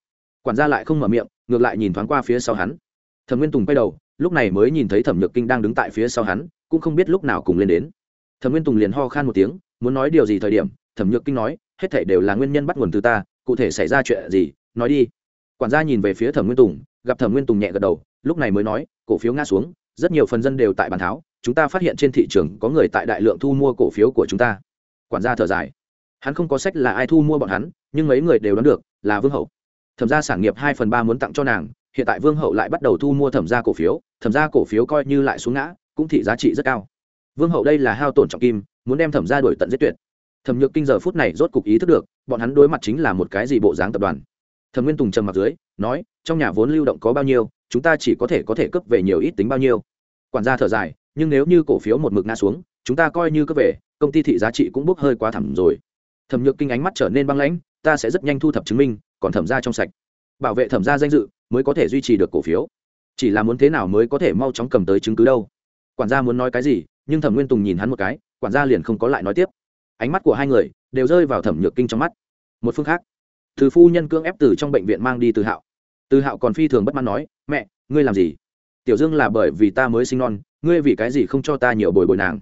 Quản gia lại không mở miệng, ngược lại nhìn thoáng qua phía sau hắn. Thẩm nguyên tùng quay đầu, lúc này mới nhìn thấy thẩm nhược kinh đang đứng tại phía sau hắn cũng không biết lúc nào cùng lên đến. Thẩm nguyên tùng liền ho khan một tiếng, muốn nói điều gì thời điểm, thẩm nhược kinh nói, hết thể đều là nguyên nhân bắt nguồn từ ta, cụ thể xảy ra chuyện gì, nói đi. Quản gia nhìn về phía thẩm nguyên tùng, gặp thẩm nguyên tùng nhẹ gật đầu, lúc này mới nói, cổ phiếu ngã xuống, rất nhiều phần dân đều tại bàn tháo, chúng ta phát hiện trên thị trường có người tại đại lượng thu mua cổ phiếu của chúng ta. Quản gia thở dài. Hắn không có sách là ai thu mua bọn hắn, nhưng mấy người đều đoán được, là vương hậu. Thẩm gia sản nghiệp hai phần ba muốn tặng cho nàng, hiện tại vương hậu lại bắt đầu thu mua thẩm gia cổ phiếu, thẩm gia cổ phiếu coi như lại xuống ngã cũng thị giá trị rất cao. Vương hậu đây là hao tổn trọng kim, muốn đem thẩm gia đổi tận giết tuyệt. Thẩm nhược kinh giờ phút này rốt cục ý thức được, bọn hắn đối mặt chính là một cái gì bộ dáng tập đoàn. Thẩm nguyên tùng trầm mặt dưới, nói, trong nhà vốn lưu động có bao nhiêu, chúng ta chỉ có thể có thể cấp về nhiều ít tính bao nhiêu. Quản gia thở dài, nhưng nếu như cổ phiếu một mực ngã xuống, chúng ta coi như cấp về, công ty thị giá trị cũng bốc hơi quá thẳm rồi. Thẩm nhược kinh ánh mắt trở nên băng lãnh, ta sẽ rất nhanh thu thập chứng minh, còn thẩm ra trong sạch. Bảo vệ thẩm ra danh dự, mới có thể duy trì được cổ phiếu. Chỉ là muốn thế nào mới có thể mau chóng cầm tới chứng cứ đâu quản gia muốn nói cái gì, nhưng thẩm nguyên tùng nhìn hắn một cái, quản gia liền không có lại nói tiếp. Ánh mắt của hai người đều rơi vào thẩm nhược kinh trong mắt. Một phương khác, từ phu nhân cương ép từ trong bệnh viện mang đi từ hạo. Từ hạo còn phi thường bất mãn nói, mẹ, ngươi làm gì? Tiểu dương là bởi vì ta mới sinh non, ngươi vì cái gì không cho ta nhiều bồi bồi nàng?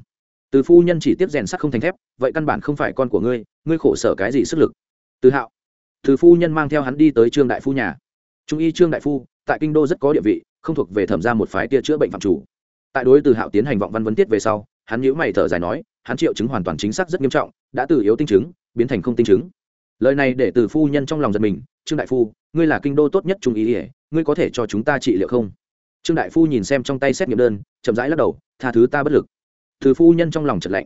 Từ phu nhân chỉ tiếp rèn sắt không thành thép, vậy căn bản không phải con của ngươi ngươi khổ sở cái gì sức lực? Từ hạo, từ phu nhân mang theo hắn đi tới trương đại phu nhà. Trung y trương đại phu, tại kinh đô rất có địa vị, không thuộc về thẩm ra một phái tia chữa bệnh phạm chủ tại đối từ hạo tiến hành vọng văn vấn tiết về sau, hắn nhữ mày thở dài nói, hắn triệu chứng hoàn toàn chính xác rất nghiêm trọng, đã từ yếu tinh chứng, biến thành không tinh chứng. Lời này để từ phu nhân trong lòng giật mình, trương đại phu, ngươi là kinh đô tốt nhất trung ý ỉa ngươi có thể cho chúng ta trị liệu không? Trương đại phu nhìn xem trong tay xét nghiệm đơn, chậm rãi lắc đầu, tha thứ ta bất lực. Từ phu nhân trong lòng chật lạnh.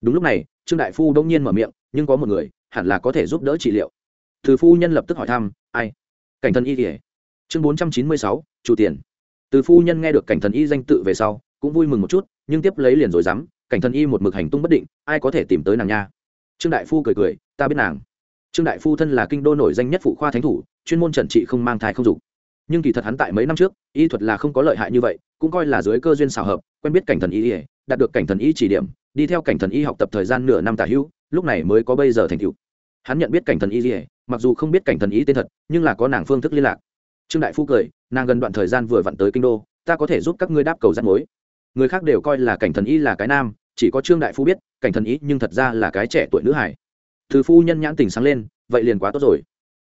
Đúng lúc này, trương đại phu đông nhiên mở miệng, nhưng có một người, hẳn là có thể giúp đỡ trị liệu. Từ phu nhân lập tức hỏi thăm, ai? Cảnh thần y ỉa chương bốn trăm chín mươi sáu, chủ tiền. Từ phu nhân nghe được cảnh thần y danh tự về sau cũng vui mừng một chút, nhưng tiếp lấy liền rồi dám, cảnh thần y một mực hành tung bất định, ai có thể tìm tới nàng nha? Trương đại phu cười cười, ta biết nàng. Trương đại phu thân là kinh đô nổi danh nhất phụ khoa thánh thủ, chuyên môn trần trị không mang thai không dục. Nhưng kỳ thật hắn tại mấy năm trước, y thuật là không có lợi hại như vậy, cũng coi là dưới cơ duyên xào hợp, quen biết cảnh thần y, đạt được cảnh thần y chỉ điểm, đi theo cảnh thần y học tập thời gian nửa năm tả hữu, lúc này mới có bây giờ thành tựu. Hắn nhận biết cảnh thần y, mặc dù không biết cảnh thần y tên thật, nhưng là có nàng phương thức liên lạc. Trương đại phu cười, nàng gần đoạn thời gian vừa vặn tới kinh đô, ta có thể giúp các ngươi đáp cầu rắt mối người khác đều coi là cảnh thần y là cái nam, chỉ có trương đại phu biết, cảnh thần y nhưng thật ra là cái trẻ tuổi nữ hải từ phu nhân nhãn tình sáng lên, vậy liền quá tốt rồi.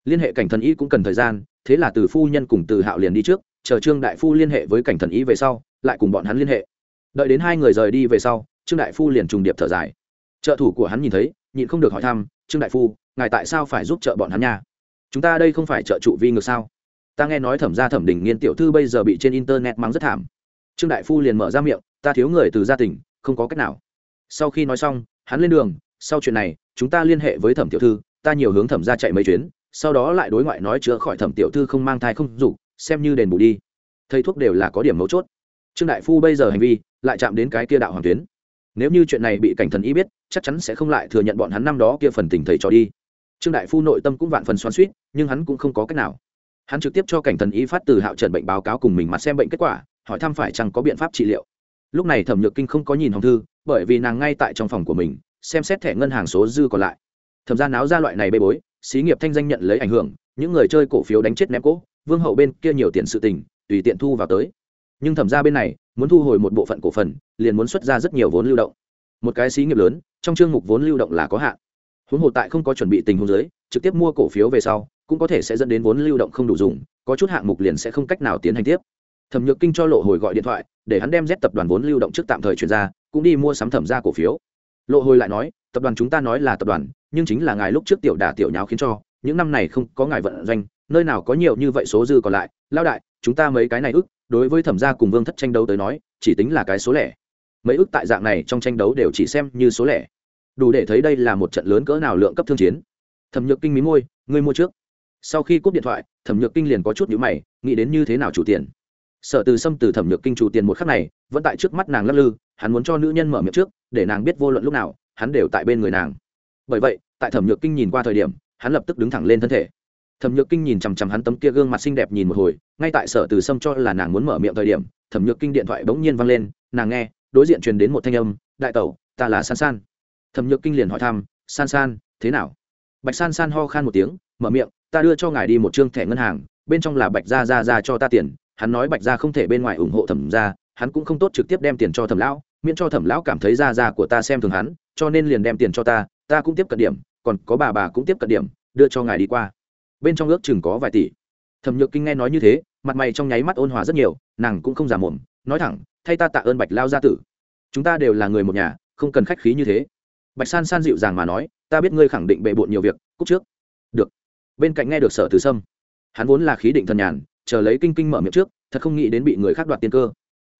Liên hệ cảnh thần y cũng cần thời gian, thế là từ phu nhân cùng từ hạo liền đi trước, chờ trương đại phu liên hệ với cảnh thần y về sau, lại cùng bọn hắn liên hệ. Đợi đến hai người rời đi về sau, trương đại phu liền trùng điệp thở dài. Trợ thủ của hắn nhìn thấy, nhịn không được hỏi thăm, trương đại phu, ngài tại sao phải giúp trợ bọn hắn nha? Chúng ta đây không phải trợ trụ vi ngược sao? Ta nghe nói thẩm gia thẩm đình nghiên tiểu thư bây giờ bị trên internet mắng rất thảm trương đại phu liền mở ra miệng, ta thiếu người từ gia tỉnh, không có cách nào. Sau khi nói xong, hắn lên đường, sau chuyện này, chúng ta liên hệ với thẩm tiểu thư, ta nhiều hướng thẩm ra chạy mấy chuyến, sau đó lại đối ngoại nói chữa khỏi thẩm tiểu thư không mang thai không dục, xem như đền bù đi. Thầy thuốc đều là có điểm mấu chốt. Trương đại phu bây giờ hành vi, lại chạm đến cái kia đạo hoàng tuyến. Nếu như chuyện này bị cảnh thần y biết, chắc chắn sẽ không lại thừa nhận bọn hắn năm đó kia phần tình thầy cho đi. Trương đại phu nội tâm cũng vạn phần xoắn suýt nhưng hắn cũng không có cách nào. Hắn trực tiếp cho cảnh thần y phát từ hạo trần bệnh báo cáo cùng mình mặt xem bệnh kết quả hỏi thăm phải chăng có biện pháp trị liệu. Lúc này thẩm nhược kinh không có nhìn hồng thư, bởi vì nàng ngay tại trong phòng của mình, xem xét thẻ ngân hàng số dư còn lại. Thẩm ra náo ra loại này bê bối, xí nghiệp thanh danh nhận lấy ảnh hưởng, những người chơi cổ phiếu đánh chết ném cỗ, vương hậu bên kia nhiều tiền sự tình, tùy tiện thu vào tới. Nhưng thẩm ra bên này, muốn thu hồi một bộ phận cổ phần, liền muốn xuất ra rất nhiều vốn lưu động. Một cái xí nghiệp lớn, trong chương mục vốn lưu động là có hạn. Huống hồ tại không có chuẩn bị tình huống giới trực tiếp mua cổ phiếu về sau, cũng có thể sẽ dẫn đến vốn lưu động không đủ dùng, có chút hạng mục liền sẽ không cách nào tiến hành tiếp thẩm nhược kinh cho lộ hồi gọi điện thoại, để hắn đem z tập đoàn vốn lưu động trước tạm thời chuyển ra, cũng đi mua sắm thẩm ra cổ phiếu. Lộ hồi lại nói, tập đoàn chúng ta nói là tập đoàn, nhưng chính là ngài lúc trước tiểu đà tiểu nháo khiến cho, những năm này không có ngài vận doanh, nơi nào có nhiều như vậy số dư còn lại. Lao đại, chúng ta mấy cái này ức, đối với thẩm gia cùng vương thất tranh đấu tới nói, chỉ tính là cái số lẻ. Mấy ức tại dạng này trong tranh đấu đều chỉ xem như số lẻ. Đủ để thấy đây là một trận lớn cỡ nào lượng cấp thương chiến. Thẩm nhược kinh mí môi, ngươi mua trước. Sau khi cúp điện thoại, thẩm nhược kinh liền có chút nhữ mày, nghĩ đến như thế nào chủ tiền? Sở từ Sâm từ thẩm nhược kinh chủ tiền một khắc này, vẫn tại trước mắt nàng lắc lư, hắn muốn cho nữ nhân mở miệng trước, để nàng biết vô luận lúc nào, hắn đều tại bên người nàng. Bởi vậy, tại thẩm nhược kinh nhìn qua thời điểm, hắn lập tức đứng thẳng lên thân thể. Thẩm nhược kinh nhìn chằm chằm hắn tấm kia gương mặt xinh đẹp nhìn một hồi, ngay tại sở từ sâm cho là nàng muốn mở miệng thời điểm, thẩm nhược kinh điện thoại bỗng nhiên văng lên, nàng nghe, đối diện truyền đến một thanh âm, đại tẩu, ta là san san. Thẩm nhược kinh liền hỏi thăm, san san, thế nào? Bạch san san ho khan một tiếng, mở miệng, ta đưa cho ngài đi một chương thẻ ngân hàng, bên trong là bạch gia gia gia cho ta tiền hắn nói bạch gia không thể bên ngoài ủng hộ thẩm gia, hắn cũng không tốt trực tiếp đem tiền cho thẩm lão, miễn cho thẩm lão cảm thấy gia gia của ta xem thường hắn, cho nên liền đem tiền cho ta ta cũng tiếp cận điểm, còn có bà bà cũng tiếp cận điểm, đưa cho ngài đi qua. Bên trong ước chừng có vài tỷ. Thẩm nhược kinh nghe nói như thế, mặt mày trong nháy mắt ôn hòa rất nhiều, nàng cũng không giả mồm, nói thẳng, thay ta tạ ơn bạch lao gia tử. Chúng ta đều là người một nhà, không cần khách khí như thế. Bạch san san dịu dàng mà nói, ta biết ngươi khẳng định bệ bộn nhiều việc, cúc trước. Được. Bên cạnh nghe được sở từ sâm, hắn vốn là khí định thần nhàn chờ lấy kinh kinh mở miệng trước, thật không nghĩ đến bị người khác đoạt tiên cơ.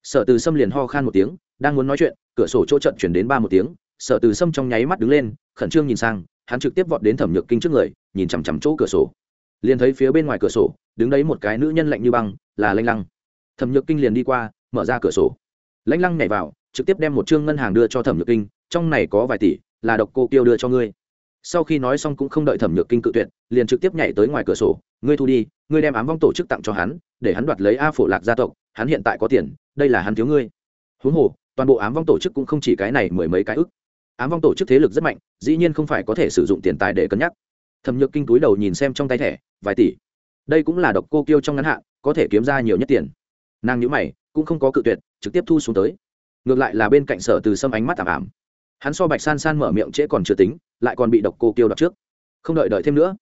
Sở từ sâm liền ho khan một tiếng, đang muốn nói chuyện, cửa sổ chỗ trận chuyển đến ba một tiếng, sở từ sâm trong nháy mắt đứng lên, khẩn trương nhìn sang, hắn trực tiếp vọt đến thẩm nhược kinh trước người, nhìn chằm chằm chỗ cửa sổ. Liền thấy phía bên ngoài cửa sổ, đứng đấy một cái nữ nhân lạnh như băng, là lanh lăng. Thẩm nhược kinh liền đi qua, mở ra cửa sổ. Lãnh lăng nhảy vào, trực tiếp đem một chương ngân hàng đưa cho thẩm nhược kinh, trong này có vài tỷ, là độc cô kiêu đưa cho ngươi sau khi nói xong cũng không đợi thẩm nhược kinh cự tuyệt, liền trực tiếp nhảy tới ngoài cửa sổ, ngươi thu đi, ngươi đem ám vong tổ chức tặng cho hắn, để hắn đoạt lấy a phổ lạc gia tộc, hắn hiện tại có tiền, đây là hắn thiếu ngươi. Huống hồ, toàn bộ ám vong tổ chức cũng không chỉ cái này mười mấy cái ức. Ám vong tổ chức thế lực rất mạnh, dĩ nhiên không phải có thể sử dụng tiền tài để cân nhắc. Thẩm nhược kinh túi đầu nhìn xem trong tay thẻ, vài tỷ. Đây cũng là độc cô kiêu trong ngắn hạn, có thể kiếm ra nhiều nhất tiền. Nàng nhữ mày, cũng không có cự tuyệt, trực tiếp thu xuống tới. Ngược lại là bên cạnh sở từ sâm ánh mắt tạm ảm. Hắn so bạch san san mở miệng trễ còn chưa tính lại còn bị độc cô kiêu đọc trước. Không đợi đợi thêm nữa,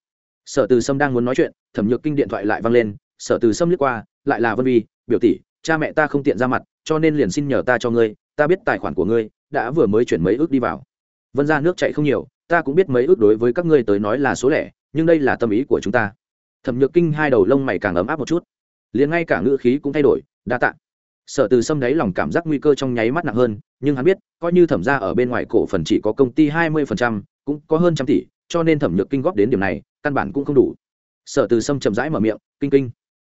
sở từ sâm đang muốn nói chuyện, thẩm nhược kinh điện thoại lại văng lên, sở từ sâm liếc qua, lại là vân vi, biểu tỷ, cha mẹ ta không tiện ra mặt, cho nên liền xin nhờ ta cho ngươi, ta biết tài khoản của ngươi, đã vừa mới chuyển mấy ước đi vào. Vân ra nước chạy không nhiều, ta cũng biết mấy ước đối với các ngươi tới nói là số lẻ, nhưng đây là tâm ý của chúng ta. Thẩm nhược kinh hai đầu lông mày càng ấm áp một chút, liền ngay cả ngữ khí cũng thay đổi, đa t ạ sở từ sâm đáy lòng cảm giác nguy cơ trong nháy mắt nặng hơn, nhưng hắn biết, coi như thẩm ra ở bên ngoài cổ phần chỉ có công ty hai mươi cũng có hơn trăm tỷ, cho nên thẩm nhược kinh góp đến điểm này, căn bản cũng không đủ. Sở từ sâm chậm rãi mở miệng, kinh kinh.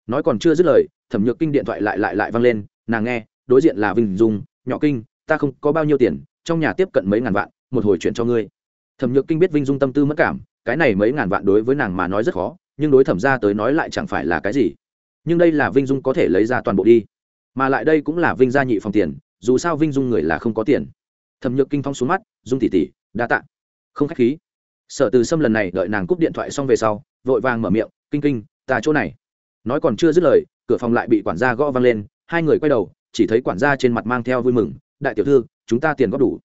Nói còn chưa dứt lời, thẩm nhược kinh điện thoại lại lại lại vang lên, nàng nghe, đối diện là vinh dung, nhỏ kinh, ta không có bao nhiêu tiền, trong nhà tiếp cận mấy ngàn vạn, một hồi chuyển cho ngươi. Thẩm nhược kinh biết vinh dung tâm tư mất cảm, cái này mấy ngàn vạn đối với nàng mà nói rất khó, nhưng đối thẩm ra tới nói lại chẳng phải là cái gì. Nhưng đây là vinh dung có thể lấy ra toàn bộ đi. Mà lại đây cũng là vinh gia nhị phòng tiền, dù sao vinh dung người là không có tiền. Thẩm nhược kinh phong xuống mắt, dung tỷ tỷ, đa tạ không k h á c h khí. Sở từ sâm lần này đợi nàng cúp điện thoại xong về sau, vội vàng mở miệng, kinh kinh, ta chỗ này. Nói còn chưa dứt lời, cửa phòng lại bị quản gia gõ văng lên, hai người quay đầu, chỉ thấy quản gia trên mặt mang theo vui mừng, đại tiểu thư, chúng ta tiền góp đủ.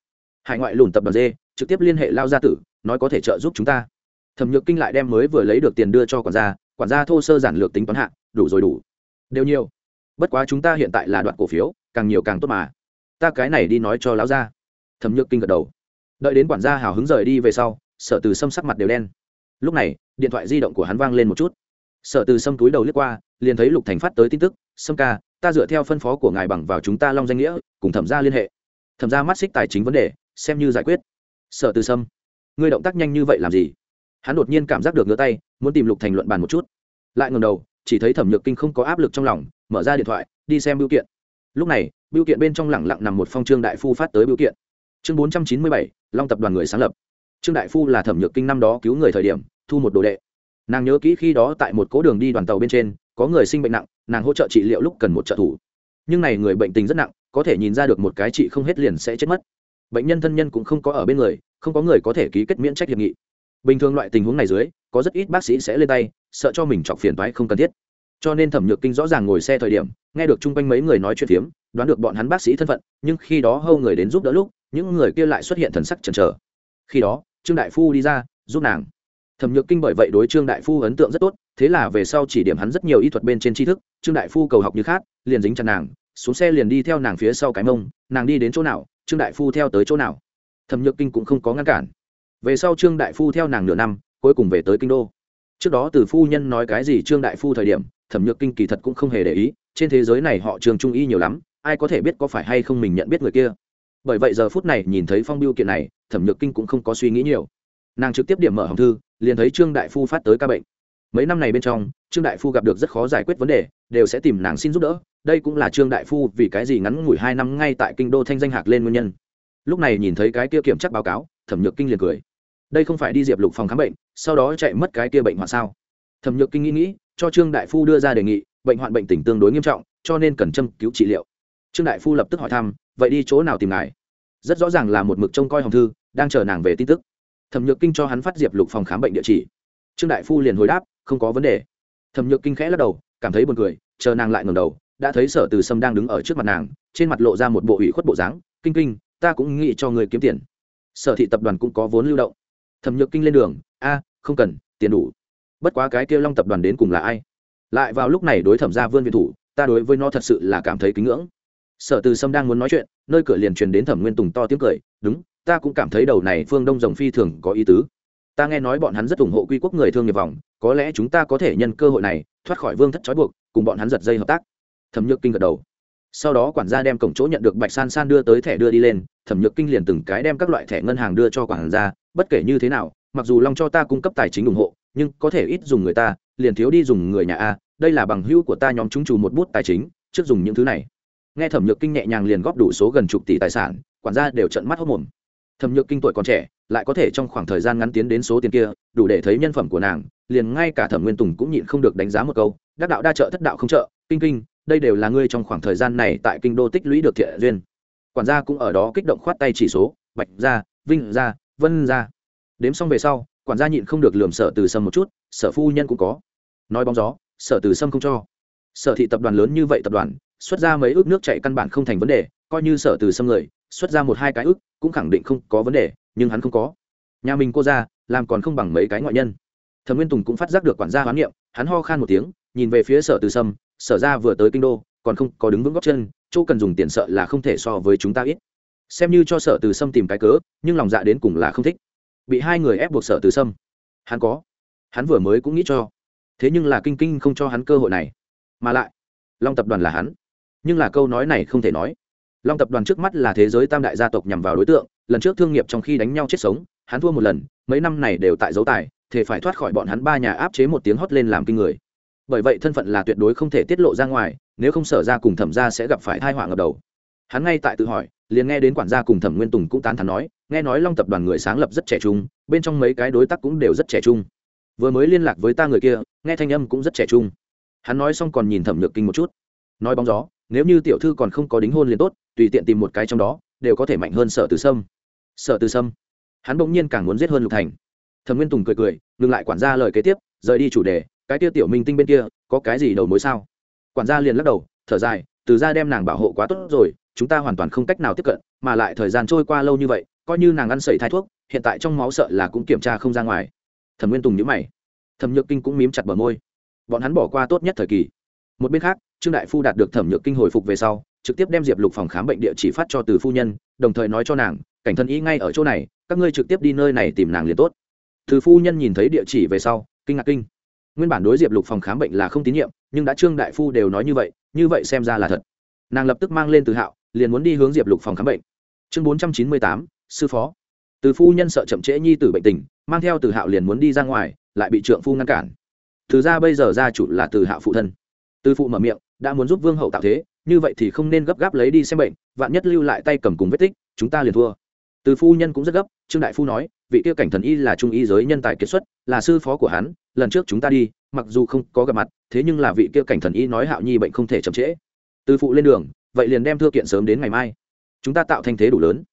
Hải ngoại lùn tập đoàn dê trực tiếp liên hệ lao gia tử, nói có thể trợ giúp chúng ta. Thẩm nhược kinh lại đem mới vừa lấy được tiền đưa cho quản gia quản gia thô sơ giản lược tính toán hạ, đủ rồi đủ. Đều nhiều. Bất quá chúng ta hiện tại là đoạn cổ phiếu, càng nhiều càng tốt mà. Ta cái này đi nói cho lão gia. Thẩm nhược kinh gật đầu đợi đến quản gia hào hứng rời đi về sau, sở từ sâm sắc mặt đều đen. Lúc này, điện thoại di động của hắn vang lên một chút. Sở từ sâm túi đầu lướt qua, liền thấy lục thành phát tới tin tức, sâm ca, ta dựa theo phân phó của ngài bằng vào chúng ta long danh nghĩa, cùng thẩm gia liên hệ. Thẩm gia mắt xích tài chính vấn đề, xem như giải quyết. Sở từ sâm, ngươi động tác nhanh như vậy làm gì? Hắn đột nhiên cảm giác được ngứa tay, muốn tìm lục thành luận bàn một chút. Lại ngầm đầu, chỉ thấy thẩm nhược kinh không có áp lực trong lòng, mở ra điện thoại, đi xem biểu kiện. Lúc này biểu kiện bên trong lẳng lặng nằm một phong trương đại phu phát tới biểu kiện. Chương bốn trăm chín mươi bảy long tập đoàn người sáng lập. Trương đại phu là thẩm nhược kinh năm đó cứu người thời điểm, thu một đồ đệ. Nàng nhớ kỹ khi đó tại một cố đường đi đoàn tàu bên trên, có người sinh bệnh nặng, nàng hỗ trợ trị liệu lúc cần một trợ thủ. Nhưng này người bệnh tình rất nặng, có thể nhìn ra được một cái trị không hết liền sẽ chết mất. Bệnh nhân thân nhân cũng không có ở bên người, không có người có thể ký kết miễn trách hiệp nghị. Bình thường loại tình huống này dưới, có rất ít bác sĩ sẽ lên tay, sợ cho mình chọc phiền toái không cần thiết. Cho nên thẩm nhược kinh rõ ràng ngồi xe thời điểm, nghe được chung quanh mấy người nói chuyện phiếm, đoán được bọn hắn bác sĩ thân phận, nhưng khi đó hâu người đến giúp đỡ lúc những người kia lại xuất hiện thần sắc chần chờ. Khi đó, trương đại phu đi ra, giúp nàng. Thẩm nhược kinh bởi vậy đối trương đại phu ấn tượng rất tốt, thế là về sau chỉ điểm hắn rất nhiều y thuật bên trên tri thức, trương đại phu cầu học như khác, liền dính chặt nàng, xuống xe liền đi theo nàng phía sau cái mông, nàng đi đến chỗ nào, trương đại phu theo tới chỗ nào. Thẩm nhược kinh cũng không có ngăn cản. Về sau trương đại phu theo nàng nửa năm, cuối cùng về tới kinh đô. Trước đó từ phu nhân nói cái gì trương đại phu thời điểm, thẩm nhược kinh kỳ thật cũng không hề để ý, trên thế giới này họ trường trung y nhiều lắm, ai có thể biết có phải hay không mình nhận biết người kia bởi vậy giờ phút này nhìn thấy phong biêu kiện này, thẩm nhược kinh cũng không có suy nghĩ nhiều. Nàng trực tiếp điểm mở hòm thư, liền thấy trương đại phu phát tới ca bệnh. Mấy năm này bên trong, trương đại phu gặp được rất khó giải quyết vấn đề, đều sẽ tìm nàng xin giúp đỡ. Đây cũng là trương đại phu vì cái gì ngắn ngủi hai năm ngay tại kinh đô thanh danh hạc lên nguyên nhân. Lúc này nhìn thấy cái kia kiểm tra báo cáo, thẩm nhược kinh liền cười. Đây không phải đi diệp lục phòng khám bệnh, sau đó chạy mất cái kia bệnh hoạn sao? Thẩm nhược kinh nghĩ nghĩ, cho trương đại phu đưa ra đề nghị, bệnh hoạn bệnh tình tương đối nghiêm trọng, cho nên cần châm cứu trị liệu. Trương đại phu lập tức hỏi thăm vậy đi chỗ nào tìm ngài? Rất rõ ràng là một mực trông coi hồng thư, đang chờ nàng về tin tức. Thẩm nhược kinh cho hắn phát diệp lục phòng khám bệnh địa chỉ. Trương đại phu liền hồi đáp, không có vấn đề. Thẩm nhược kinh khẽ lắc đầu, cảm thấy buồn cười, chờ nàng lại ngầm đầu, đã thấy sở từ sâm đang đứng ở trước mặt nàng, trên mặt lộ ra một bộ ủy khuất bộ dáng, kinh kinh, ta cũng nghĩ cho người kiếm tiền. Sở thị tập đoàn cũng có vốn lưu động. Thẩm nhược kinh lên đường, a, không cần, tiền đủ. Bất quá cái kia long tập đoàn đến cùng là ai? Lại vào lúc này đối thẩm gia vươn viện thủ, ta đối với nó thật sự là cảm thấy kính ngưỡng sở từ sâm đang muốn nói chuyện, nơi cửa liền truyền đến thẩm nguyên tùng to tiếng cười, đúng, ta cũng cảm thấy đầu này phương đông rồng phi thường có ý tứ. Ta nghe nói bọn hắn rất ủng hộ quy quốc người thương nghiệp vòng có lẽ chúng ta có thể nhân cơ hội này, thoát khỏi vương thất trói buộc, cùng bọn hắn giật dây hợp tác. Thẩm nhược kinh gật đầu. Sau đó quản gia đem cổng chỗ nhận được bạch san san đưa tới thẻ đưa đi lên, thẩm nhược kinh liền từng cái đem các loại thẻ ngân hàng đưa cho quản gia, bất kể như thế nào, mặc dù long cho ta cung cấp tài chính ủng hộ, nhưng có thể ít dùng người ta, liền thiếu đi dùng người nhà a, đây là bằng hữu của ta nhóm chúng chủ một bút tài chính, trước dùng những thứ này nghe thẩm nhược kinh nhẹ nhàng liền góp đủ số gần chục tỷ tài sản, quản gia đều trận mắt hốc mồm. Thẩm nhược kinh tuổi còn trẻ, lại có thể trong khoảng thời gian ngắn tiến đến số tiền kia, đủ để thấy nhân phẩm của nàng, liền ngay cả thẩm nguyên tùng cũng nhịn không được đánh giá một câu, đắc đạo đa trợ thất đạo không trợ, kinh kinh, đây đều là ngươi trong khoảng thời gian này tại kinh đô tích lũy được thiện duyên. Quản gia cũng ở đó kích động khoát tay chỉ số, bạch gia, vinh gia, vân gia. Đếm xong về sau, quản gia nhịn không được lườm sở từ sâm một chút, sở phu nhân cũng có. Nói bóng gió, sở từ sâm không cho. Sở thị tập đoàn lớn như vậy tập đoàn xuất ra mấy ước nước chạy căn bản không thành vấn đề, coi như sở từ sâm người, xuất ra một hai cái ước, cũng khẳng định không có vấn đề, nhưng hắn không có. Nhà mình cô ra, làm còn không bằng mấy cái ngoại nhân. Thẩm nguyên tùng cũng phát giác được quản gia hoán niệm, hắn ho khan một tiếng, nhìn về phía sở từ sâm sở ra vừa tới kinh đô, còn không có đứng vững góc chân, chỗ cần dùng tiền sợ là không thể so với chúng ta ít. Xem như cho sở từ sâm tìm cái cớ, nhưng lòng dạ đến cùng là không thích. Bị hai người ép buộc sở từ sâm hắn có. Hắn vừa mới cũng nghĩ cho. Thế nhưng là kinh kinh không cho hắn cơ hội này. Mà lại, long tập đoàn là hắn nhưng là câu nói này không thể nói. Long tập đoàn trước mắt là thế giới tam đại gia tộc nhằm vào đối tượng, lần trước thương nghiệp trong khi đánh nhau chết sống, hắn thua một lần, mấy năm này đều tại dấu tài thể phải thoát khỏi bọn hắn ba nhà áp chế một tiếng hót lên làm kinh người. Bởi vậy thân phận là tuyệt đối không thể tiết lộ ra ngoài, nếu không sở ra cùng thẩm ra sẽ gặp phải thai họa ngập đầu. Hắn ngay tại tự hỏi, liền nghe đến quản gia cùng thẩm nguyên tùng cũng tán thắn nói, nghe nói long tập đoàn người sáng lập rất trẻ trung, bên trong mấy cái đối tác cũng đều rất trẻ trung. Vừa mới liên lạc với ta người kia, nghe thanh âm cũng rất trẻ trung. Hắn nói xong còn nhìn thẩm nhược kinh một chút. Nói bóng gió nếu như tiểu thư còn không có đính hôn liền tốt, tùy tiện tìm một cái trong đó, đều có thể mạnh hơn sở từ sâm. Sở từ sâm? Hắn bỗng nhiên càng muốn giết hơn lục thành. Thẩm nguyên tùng cười cười, ngừng lại quản gia lời kế tiếp, rời đi chủ đề, cái kia tiểu minh tinh bên kia, có cái gì đầu mối sao? Quản gia liền lắc đầu, thở dài, từ ra đem nàng bảo hộ quá tốt rồi, chúng ta hoàn toàn không cách nào tiếp cận, mà lại thời gian trôi qua lâu như vậy, coi như nàng ăn sẩy thai thuốc, hiện tại trong máu sợ là cũng kiểm tra không ra ngoài. Thẩm nguyên tùng nhữ mày. Thẩm nhược kinh cũng mím chặt bờ môi. Bọn hắn bỏ qua tốt nhất thời kỳ. Một bên khác trương đại phu đạt được thẩm nhược kinh hồi phục về sau, trực tiếp đem diệp lục phòng khám bệnh địa chỉ phát cho từ phu nhân, đồng thời nói cho nàng, cảnh thân y ngay ở chỗ này, các ngươi trực tiếp đi nơi này tìm nàng liền tốt. Từ phu nhân nhìn thấy địa chỉ về sau, kinh ngạc kinh. Nguyên bản đối diệp lục phòng khám bệnh là không tín nhiệm, nhưng đã trương đại phu đều nói như vậy như vậy xem ra là thật. Nàng lập tức mang lên từ hạo, liền muốn đi hướng diệp lục phòng khám bệnh. Chương bốn trăm chín mươi tám, sư phó. Từ phu nhân sợ chậm trễ nhi tử bệnh tình, mang theo từ hạo liền muốn đi ra ngoài, lại bị trượng phu ngăn cản. Từ ra bây giờ gia chủ là từ hạo phụ thân. Từ phụ mở miệng đã muốn giúp vương hậu tạo thế, như vậy thì không nên gấp gáp lấy đi xem bệnh, vạn nhất lưu lại tay cầm cùng vết tích, chúng ta liền thua. Từ phu nhân cũng rất gấp, trương đại phu nói, vị tiêu cảnh thần y là trung y giới nhân tài kiệt xuất, là sư phó của hắn, lần trước chúng ta đi, mặc dù không có gặp mặt, thế nhưng là vị kia cảnh thần y nói hạo nhi bệnh không thể chậm trễ. Từ phụ lên đường, vậy liền đem thư kiện sớm đến ngày mai. Chúng ta tạo thanh thế đủ lớn.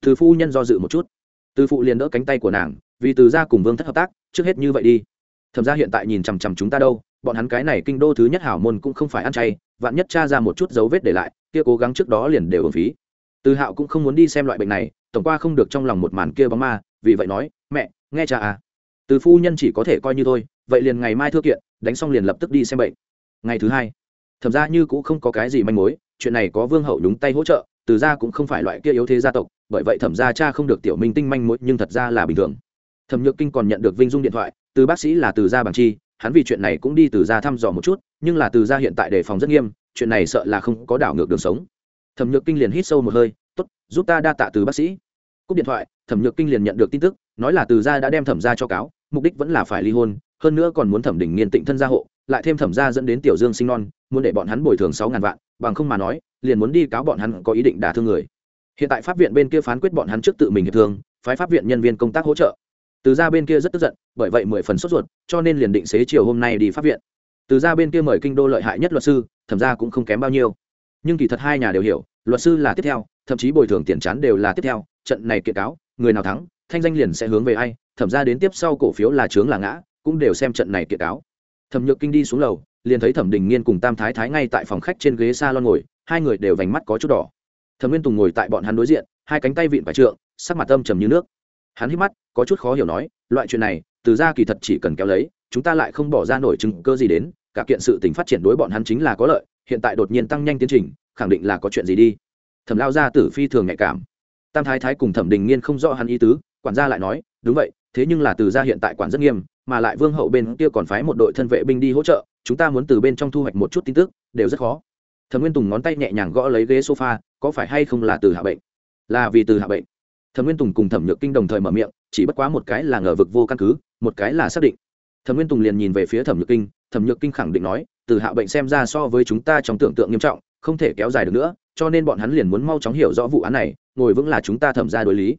Từ phu nhân do dự một chút. Từ phụ liền đỡ cánh tay của nàng, vì từ ra cùng vương thất hợp tác, trước hết như vậy đi. Thẩm ra hiện tại nhìn chằm chằm chúng ta đâu? Bọn hắn cái này kinh đô thứ nhất hảo môn cũng không phải ăn chay, vạn nhất cha ra một chút dấu vết để lại, kia cố gắng trước đó liền đều hưởng phí. Từ hạo cũng không muốn đi xem loại bệnh này, tổng qua không được trong lòng một màn kia bóng ma, vì vậy nói, mẹ, nghe cha à. Từ phu nhân chỉ có thể coi như thôi, vậy liền ngày mai thưa kiện, đánh xong liền lập tức đi xem bệnh. Ngày thứ hai, thẩm ra như cũng không có cái gì manh mối, chuyện này có vương hậu đúng tay hỗ trợ, từ ra cũng không phải loại kia yếu thế gia tộc, bởi vậy thẩm ra cha không được tiểu minh tinh manh mối, nhưng thật ra là bình thường. Thẩm nhược kinh còn nhận được vinh dung điện thoại, từ bác sĩ là từ gia bằng chi hắn vì chuyện này cũng đi từ gia thăm dò một chút, nhưng là từ gia hiện tại đề phòng rất nghiêm, chuyện này sợ là không có đảo ngược đường sống. Thẩm nhược kinh liền hít sâu một hơi t ố t giúp ta đa tạ từ bác sĩ. Cúp điện thoại, thẩm nhược kinh liền nhận được tin tức, nói là từ gia đã đem thẩm gia cho cáo, mục đích vẫn là phải ly hôn, hơn nữa còn muốn thẩm đỉnh nghiên tịnh thân gia hộ, lại thêm thẩm gia dẫn đến tiểu dương sinh non, muốn để bọn hắn bồi thường sáu ngàn vạn, bằng không mà nói, liền muốn đi cáo bọn hắn có ý định đả thương người. Hiện tại pháp viện bên kia phán quyết bọn hắn trước tự mình hiệp thương, phái pháp viện nhân viên công tác hỗ trợ từ ra bên kia rất tức giận, bởi vậy mười phần sốt ruột, cho nên liền định xế chiều hôm nay đi pháp viện. Từ ra bên kia mời kinh đô lợi hại nhất luật sư, thẩm ra cũng không kém bao nhiêu. Nhưng kỳ thật hai nhà đều hiểu, luật sư là tiếp theo, thậm chí bồi thường tiền chán đều là tiếp theo, trận này kiện cáo, người nào thắng, thanh danh liền sẽ hướng về ai, thẩm ra đến tiếp sau cổ phiếu là trướng là ngã, cũng đều xem trận này kiện cáo. Thẩm nhược kinh đi xuống lầu, liền thấy thẩm đình nghiên cùng tam thái thái ngay tại phòng khách trên ghế s a lon ngồi, hai người đều vành mắt có chút đỏ. Thẩm nguyên tùng ngồi tại bọn hắn đối diện, hai cánh tay vịn phải trượng, sắc mặt âm trầm như nước hắn hít mắt, có chút khó hiểu nói, loại chuyện này, từ ra kỳ thật chỉ cần kéo lấy, chúng ta lại không bỏ ra nổi chứng cơ gì đến, cả kiện sự tình phát triển đối bọn hắn chính là có lợi, hiện tại đột nhiên tăng nhanh tiến trình, khẳng định là có chuyện gì đi. Thẩm lao gia tử phi thường nhạy cảm. Tam thái thái cùng thẩm đình nghiên không rõ hắn ý tứ, quản gia lại nói, đúng vậy, thế nhưng là từ gia hiện tại quản rất nghiêm, mà lại vương hậu bên kia còn phái một đội thân vệ binh đi hỗ trợ, chúng ta muốn từ bên trong thu hoạch một chút tin tức, đều rất khó. Thẩm nguyên tùng ngón tay nhẹ nhàng gõ lấy ghế sofa, có phải hay không là từ hạ bệnh? Là vì từ hạ bệnh thẩm nguyên tùng cùng thẩm nhược kinh đồng thời mở miệng, chỉ bất quá một cái là ngờ vực vô căn cứ, một cái là xác định. Thẩm nguyên tùng liền nhìn về phía thẩm nhược kinh, thẩm nhược kinh khẳng định nói, từ hạ bệnh xem ra so với chúng ta trong tưởng tượng nghiêm trọng, không thể kéo dài được nữa, cho nên bọn hắn liền muốn mau chóng hiểu rõ vụ án này, ngồi vững là chúng ta thẩm ra đối lý.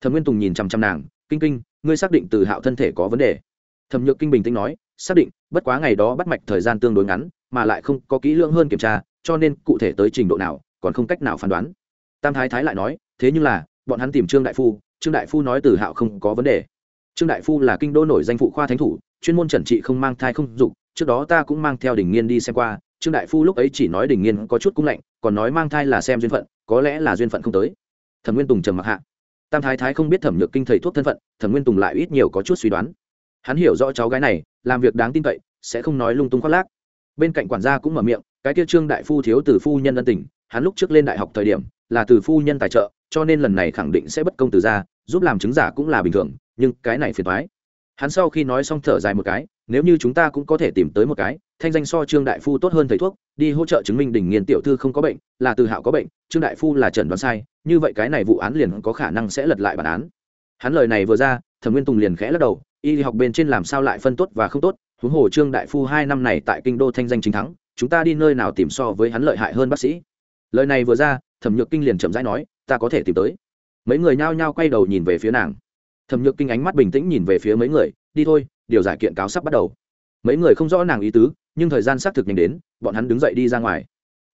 Thẩm nguyên tùng nhìn chằm chằm nàng, kinh kinh, ngươi xác định từ hạo thân thể có vấn đề? Thẩm nhược kinh bình tĩnh nói, xác định, bất quá ngày đó bắt mạch thời gian tương đối ngắn, mà lại không có kỹ lưỡng hơn kiểm tra, cho nên cụ thể tới trình độ nào, còn không cách nào phán đoán. Tam thái thái lại nói, thế nhưng là bọn hắn tìm trương đại phu, trương đại phu nói từ hạo không có vấn đề. Trương đại phu là kinh đô nổi danh phụ khoa thánh thủ, chuyên môn trần trị không mang thai không dục, trước đó ta cũng mang theo đình nghiên đi xem qua, trương đại phu lúc ấy chỉ nói đình nghiên có chút cung lạnh còn nói mang thai là xem duyên phận, có lẽ là duyên phận không tới. Thẩm nguyên tùng trầm mặc hạ. Tam thái thái không biết thẩm nhược kinh thầy thuốc thân phận, thẩm nguyên tùng lại ít nhiều có chút suy đoán. Hắn hiểu rõ cháu gái này, làm việc đáng tin cậy, sẽ không nói lung tung khoác lác. Bên cạnh quản gia cũng mở miệng, cái kia trương đại phu thiếu từ phu nhân ân tình, hắn lúc trước lên đại học thời điểm, là từ phu nhân tài trợ cho nên lần này khẳng định sẽ bất công từ ra, giúp làm chứng giả cũng là bình thường, nhưng cái này phiền thoái hắn sau khi nói xong thở dài một cái, nếu như chúng ta cũng có thể tìm tới một cái, thanh danh so trương đại phu tốt hơn thầy thuốc, đi hỗ trợ chứng minh đình nghiên tiểu thư không có bệnh, là từ hạo có bệnh, trương đại phu là trần đoán sai, như vậy cái này vụ án liền có khả năng sẽ lật lại bản án. Hắn lời này vừa ra, thẩm nguyên tùng liền khẽ lắc đầu, y học bên trên làm sao lại phân tốt và không tốt, huống hồ trương đại phu hai năm này tại kinh đô thanh danh chính thắng, chúng ta đi nơi nào tìm so với hắn lợi hại hơn bác sĩ. Lời này vừa ra, thẩm nhược kinh liền chậm rãi nói ta có thể tìm tới. Mấy người nhao nhao quay đầu nhìn về phía nàng. Thẩm nhược kinh ánh mắt bình tĩnh nhìn về phía mấy người, đi thôi, điều giải kiện cáo sắp bắt đầu. Mấy người không rõ nàng ý tứ, nhưng thời gian xác thực nhanh đến, bọn hắn đứng dậy đi ra ngoài.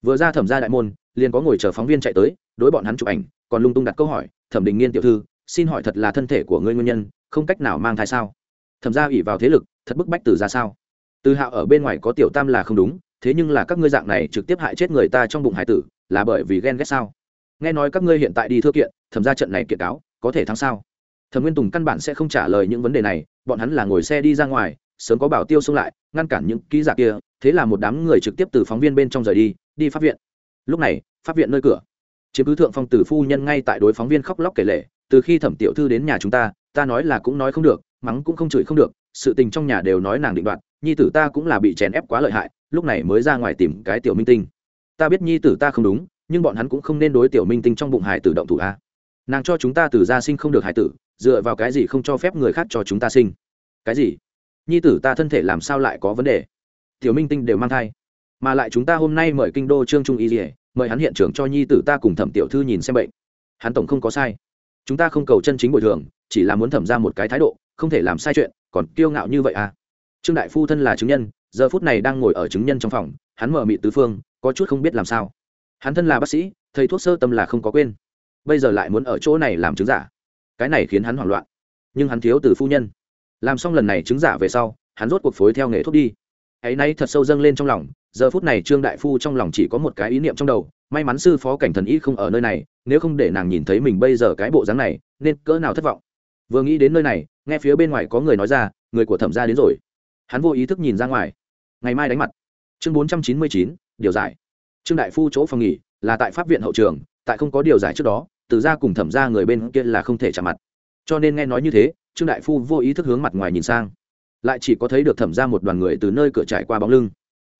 Vừa ra thẩm ra đại môn, liền có ngồi chờ phóng viên chạy tới, đối bọn hắn chụp ảnh, còn lung tung đặt câu hỏi, thẩm đình nghiên tiểu thư, xin hỏi thật là thân thể của ngươi nguyên nhân, không cách nào mang thai sao? Thẩm ra ủy vào thế lực, thật bức bách từ ra sao? Từ hạo ở bên ngoài có tiểu tam là không đúng, thế nhưng là các ngươi dạng này trực tiếp hại chết người ta trong bụng hải tử, là bởi vì ghen ghét sao? Nghe nói các ngươi hiện tại đi thưa kiện, thẩm ra trận này kiện cáo, có thể thắng sao? Thẩm nguyên tùng căn bản sẽ không trả lời những vấn đề này, bọn hắn là ngồi xe đi ra ngoài, sớm có bảo tiêu xông lại, ngăn cản những ký giả kia, thế là một đám người trực tiếp từ phóng viên bên trong rời đi đi pháp viện. Lúc này, pháp viện nơi cửa. Chiếm cứ thượng phong tử phu nhân ngay tại đối phóng viên khóc lóc kể lệ từ khi thẩm tiểu thư đến nhà chúng ta ta nói là cũng nói không được, mắng cũng không chửi không được, sự tình trong nhà đều nói nàng định đoạt, nhi tử ta cũng là bị chèn ép quá lợi hại, lúc này mới ra ngoài tìm cái tiểu minh tinh. Ta biết nhi tử ta không đúng nhưng bọn hắn cũng không nên đối tiểu minh tinh trong bụng hải tử động thủ a. À. Nàng cho chúng ta từ gia sinh không được hải tử, dựa vào cái gì không cho phép người khác cho chúng ta sinh? Cái gì? Nhi tử ta thân thể làm sao lại có vấn đề? Tiểu minh tinh đều mang thai. Mà lại chúng ta hôm nay mời kinh đô trương trung y dỉa mời hắn hiện trường cho nhi tử ta cùng thẩm tiểu thư nhìn xem bệnh. Hắn tổng không có sai. Chúng ta không cầu chân chính bồi thường, chỉ là muốn thẩm ra một cái thái độ, không thể làm sai chuyện, còn kiêu ngạo như vậy à? Trương đại phu thân là chứng nhân, giờ phút này đang ngồi ở chứng nhân trong phòng, hắn mở mị tứ phương, có chút không biết làm sao hắn thân là bác sĩ, thầy thuốc sơ tâm là không có quên. Bây giờ lại muốn ở chỗ này làm chứng giả. Cái này khiến hắn hoảng loạn. Nhưng hắn thiếu từ phu nhân. Làm xong lần này chứng giả về sau, hắn rốt cuộc phối theo nghề thuốc đi. Hãy nay thật sâu dâng lên trong lòng, giờ phút này trương đại phu trong lòng chỉ có một cái ý niệm trong đầu, may mắn sư phó cảnh thần y không ở nơi này, nếu không để nàng nhìn thấy mình bây giờ cái bộ dáng này, nên cỡ nào thất vọng. Vừa nghĩ đến nơi này, nghe phía bên ngoài có người nói ra, người của thẩm gia đến rồi. Hắn vô ý thức nhìn ra ngoài. Ngày mai đánh mặt. Chương bốn trăm chín mươi chín, điều giải trương đại phu chỗ phòng nghỉ là tại pháp viện hậu trường, tại không có điều giải trước đó, từ ra cùng thẩm ra người bên kia là không thể chạm mặt. Cho nên nghe nói như thế, trương đại phu vô ý thức hướng mặt ngoài nhìn sang. Lại chỉ có thấy được thẩm ra một đoàn người từ nơi cửa trải qua bóng lưng.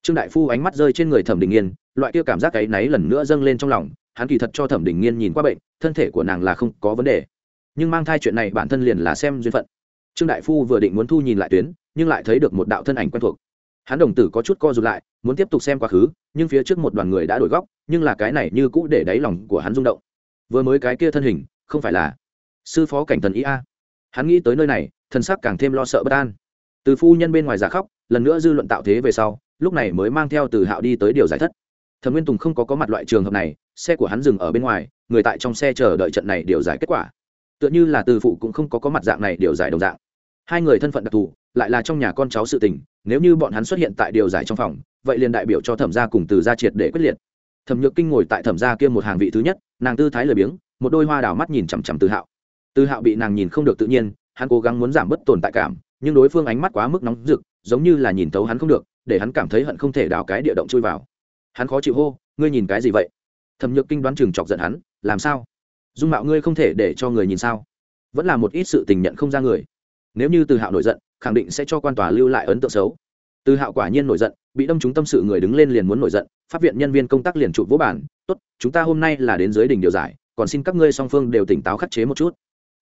Trương đại phu ánh mắt rơi trên người thẩm đình nghiên, loại kia cảm giác ấy náy lần nữa dâng lên trong lòng, hắn kỳ thật cho thẩm đình nghiên nhìn qua bệnh, thân thể của nàng là không có vấn đề. Nhưng mang thai chuyện này bản thân liền là xem duyên phận. Trương đại phu vừa định muốn thu nhìn lại tuyến, nhưng lại thấy được một đạo thân ảnh quen thuộc hắn đồng tử có chút co rụt lại, muốn tiếp tục xem quá khứ, nhưng phía trước một đoàn người đã đổi góc, nhưng là cái này như cũ để đáy lòng của hắn rung động. Vừa mới cái kia thân hình, không phải là sư phó cảnh thần ý a hắn nghĩ tới nơi này, thần sắc càng thêm lo sợ bất an. Từ phu nhân bên ngoài giả khóc, lần nữa dư luận tạo thế về sau, lúc này mới mang theo từ hạo đi tới điều giải thất. Thẩm nguyên tùng không có có mặt loại trường hợp này, xe của hắn dừng ở bên ngoài, người tại trong xe chờ đợi trận này điều giải kết quả. Tựa như là từ phụ cũng không có có mặt dạng này điều giải đồng dạng. Hai người thân phận đặc thù, lại là trong nhà con cháu sự tình nếu như bọn hắn xuất hiện tại điều giải trong phòng, vậy liền đại biểu cho thẩm gia cùng từ gia triệt để quyết liệt. Thẩm nhược kinh ngồi tại thẩm gia kia một hàng vị thứ nhất, nàng tư thái lười biếng, một đôi hoa đào mắt nhìn chằm chằm từ hạo. Từ hạo bị nàng nhìn không được tự nhiên, hắn cố gắng muốn giảm bớt tồn tại cảm, nhưng đối phương ánh mắt quá mức nóng rực, giống như là nhìn thấu hắn không được, để hắn cảm thấy hận không thể đào cái địa động chui vào. Hắn khó chịu hô, ngươi nhìn cái gì vậy? Thẩm nhược kinh đoán chừng chọc giận hắn, làm sao? Dung mạo ngươi không thể để cho người nhìn sao? Vẫn là một ít sự tình nhận không ra người. Nếu như từ hạo nổi giận khẳng định sẽ cho quan tòa lưu lại ấn tượng xấu. Từ hạo quả nhiên nổi giận, bị đâm chúng tâm sự người đứng lên liền muốn nổi giận, pháp viện nhân viên công tác liền trụ vỗ bản tốt, chúng ta hôm nay là đến dưới đỉnh điều giải, còn xin các ngươi song phương đều tỉnh táo khắc chế một chút.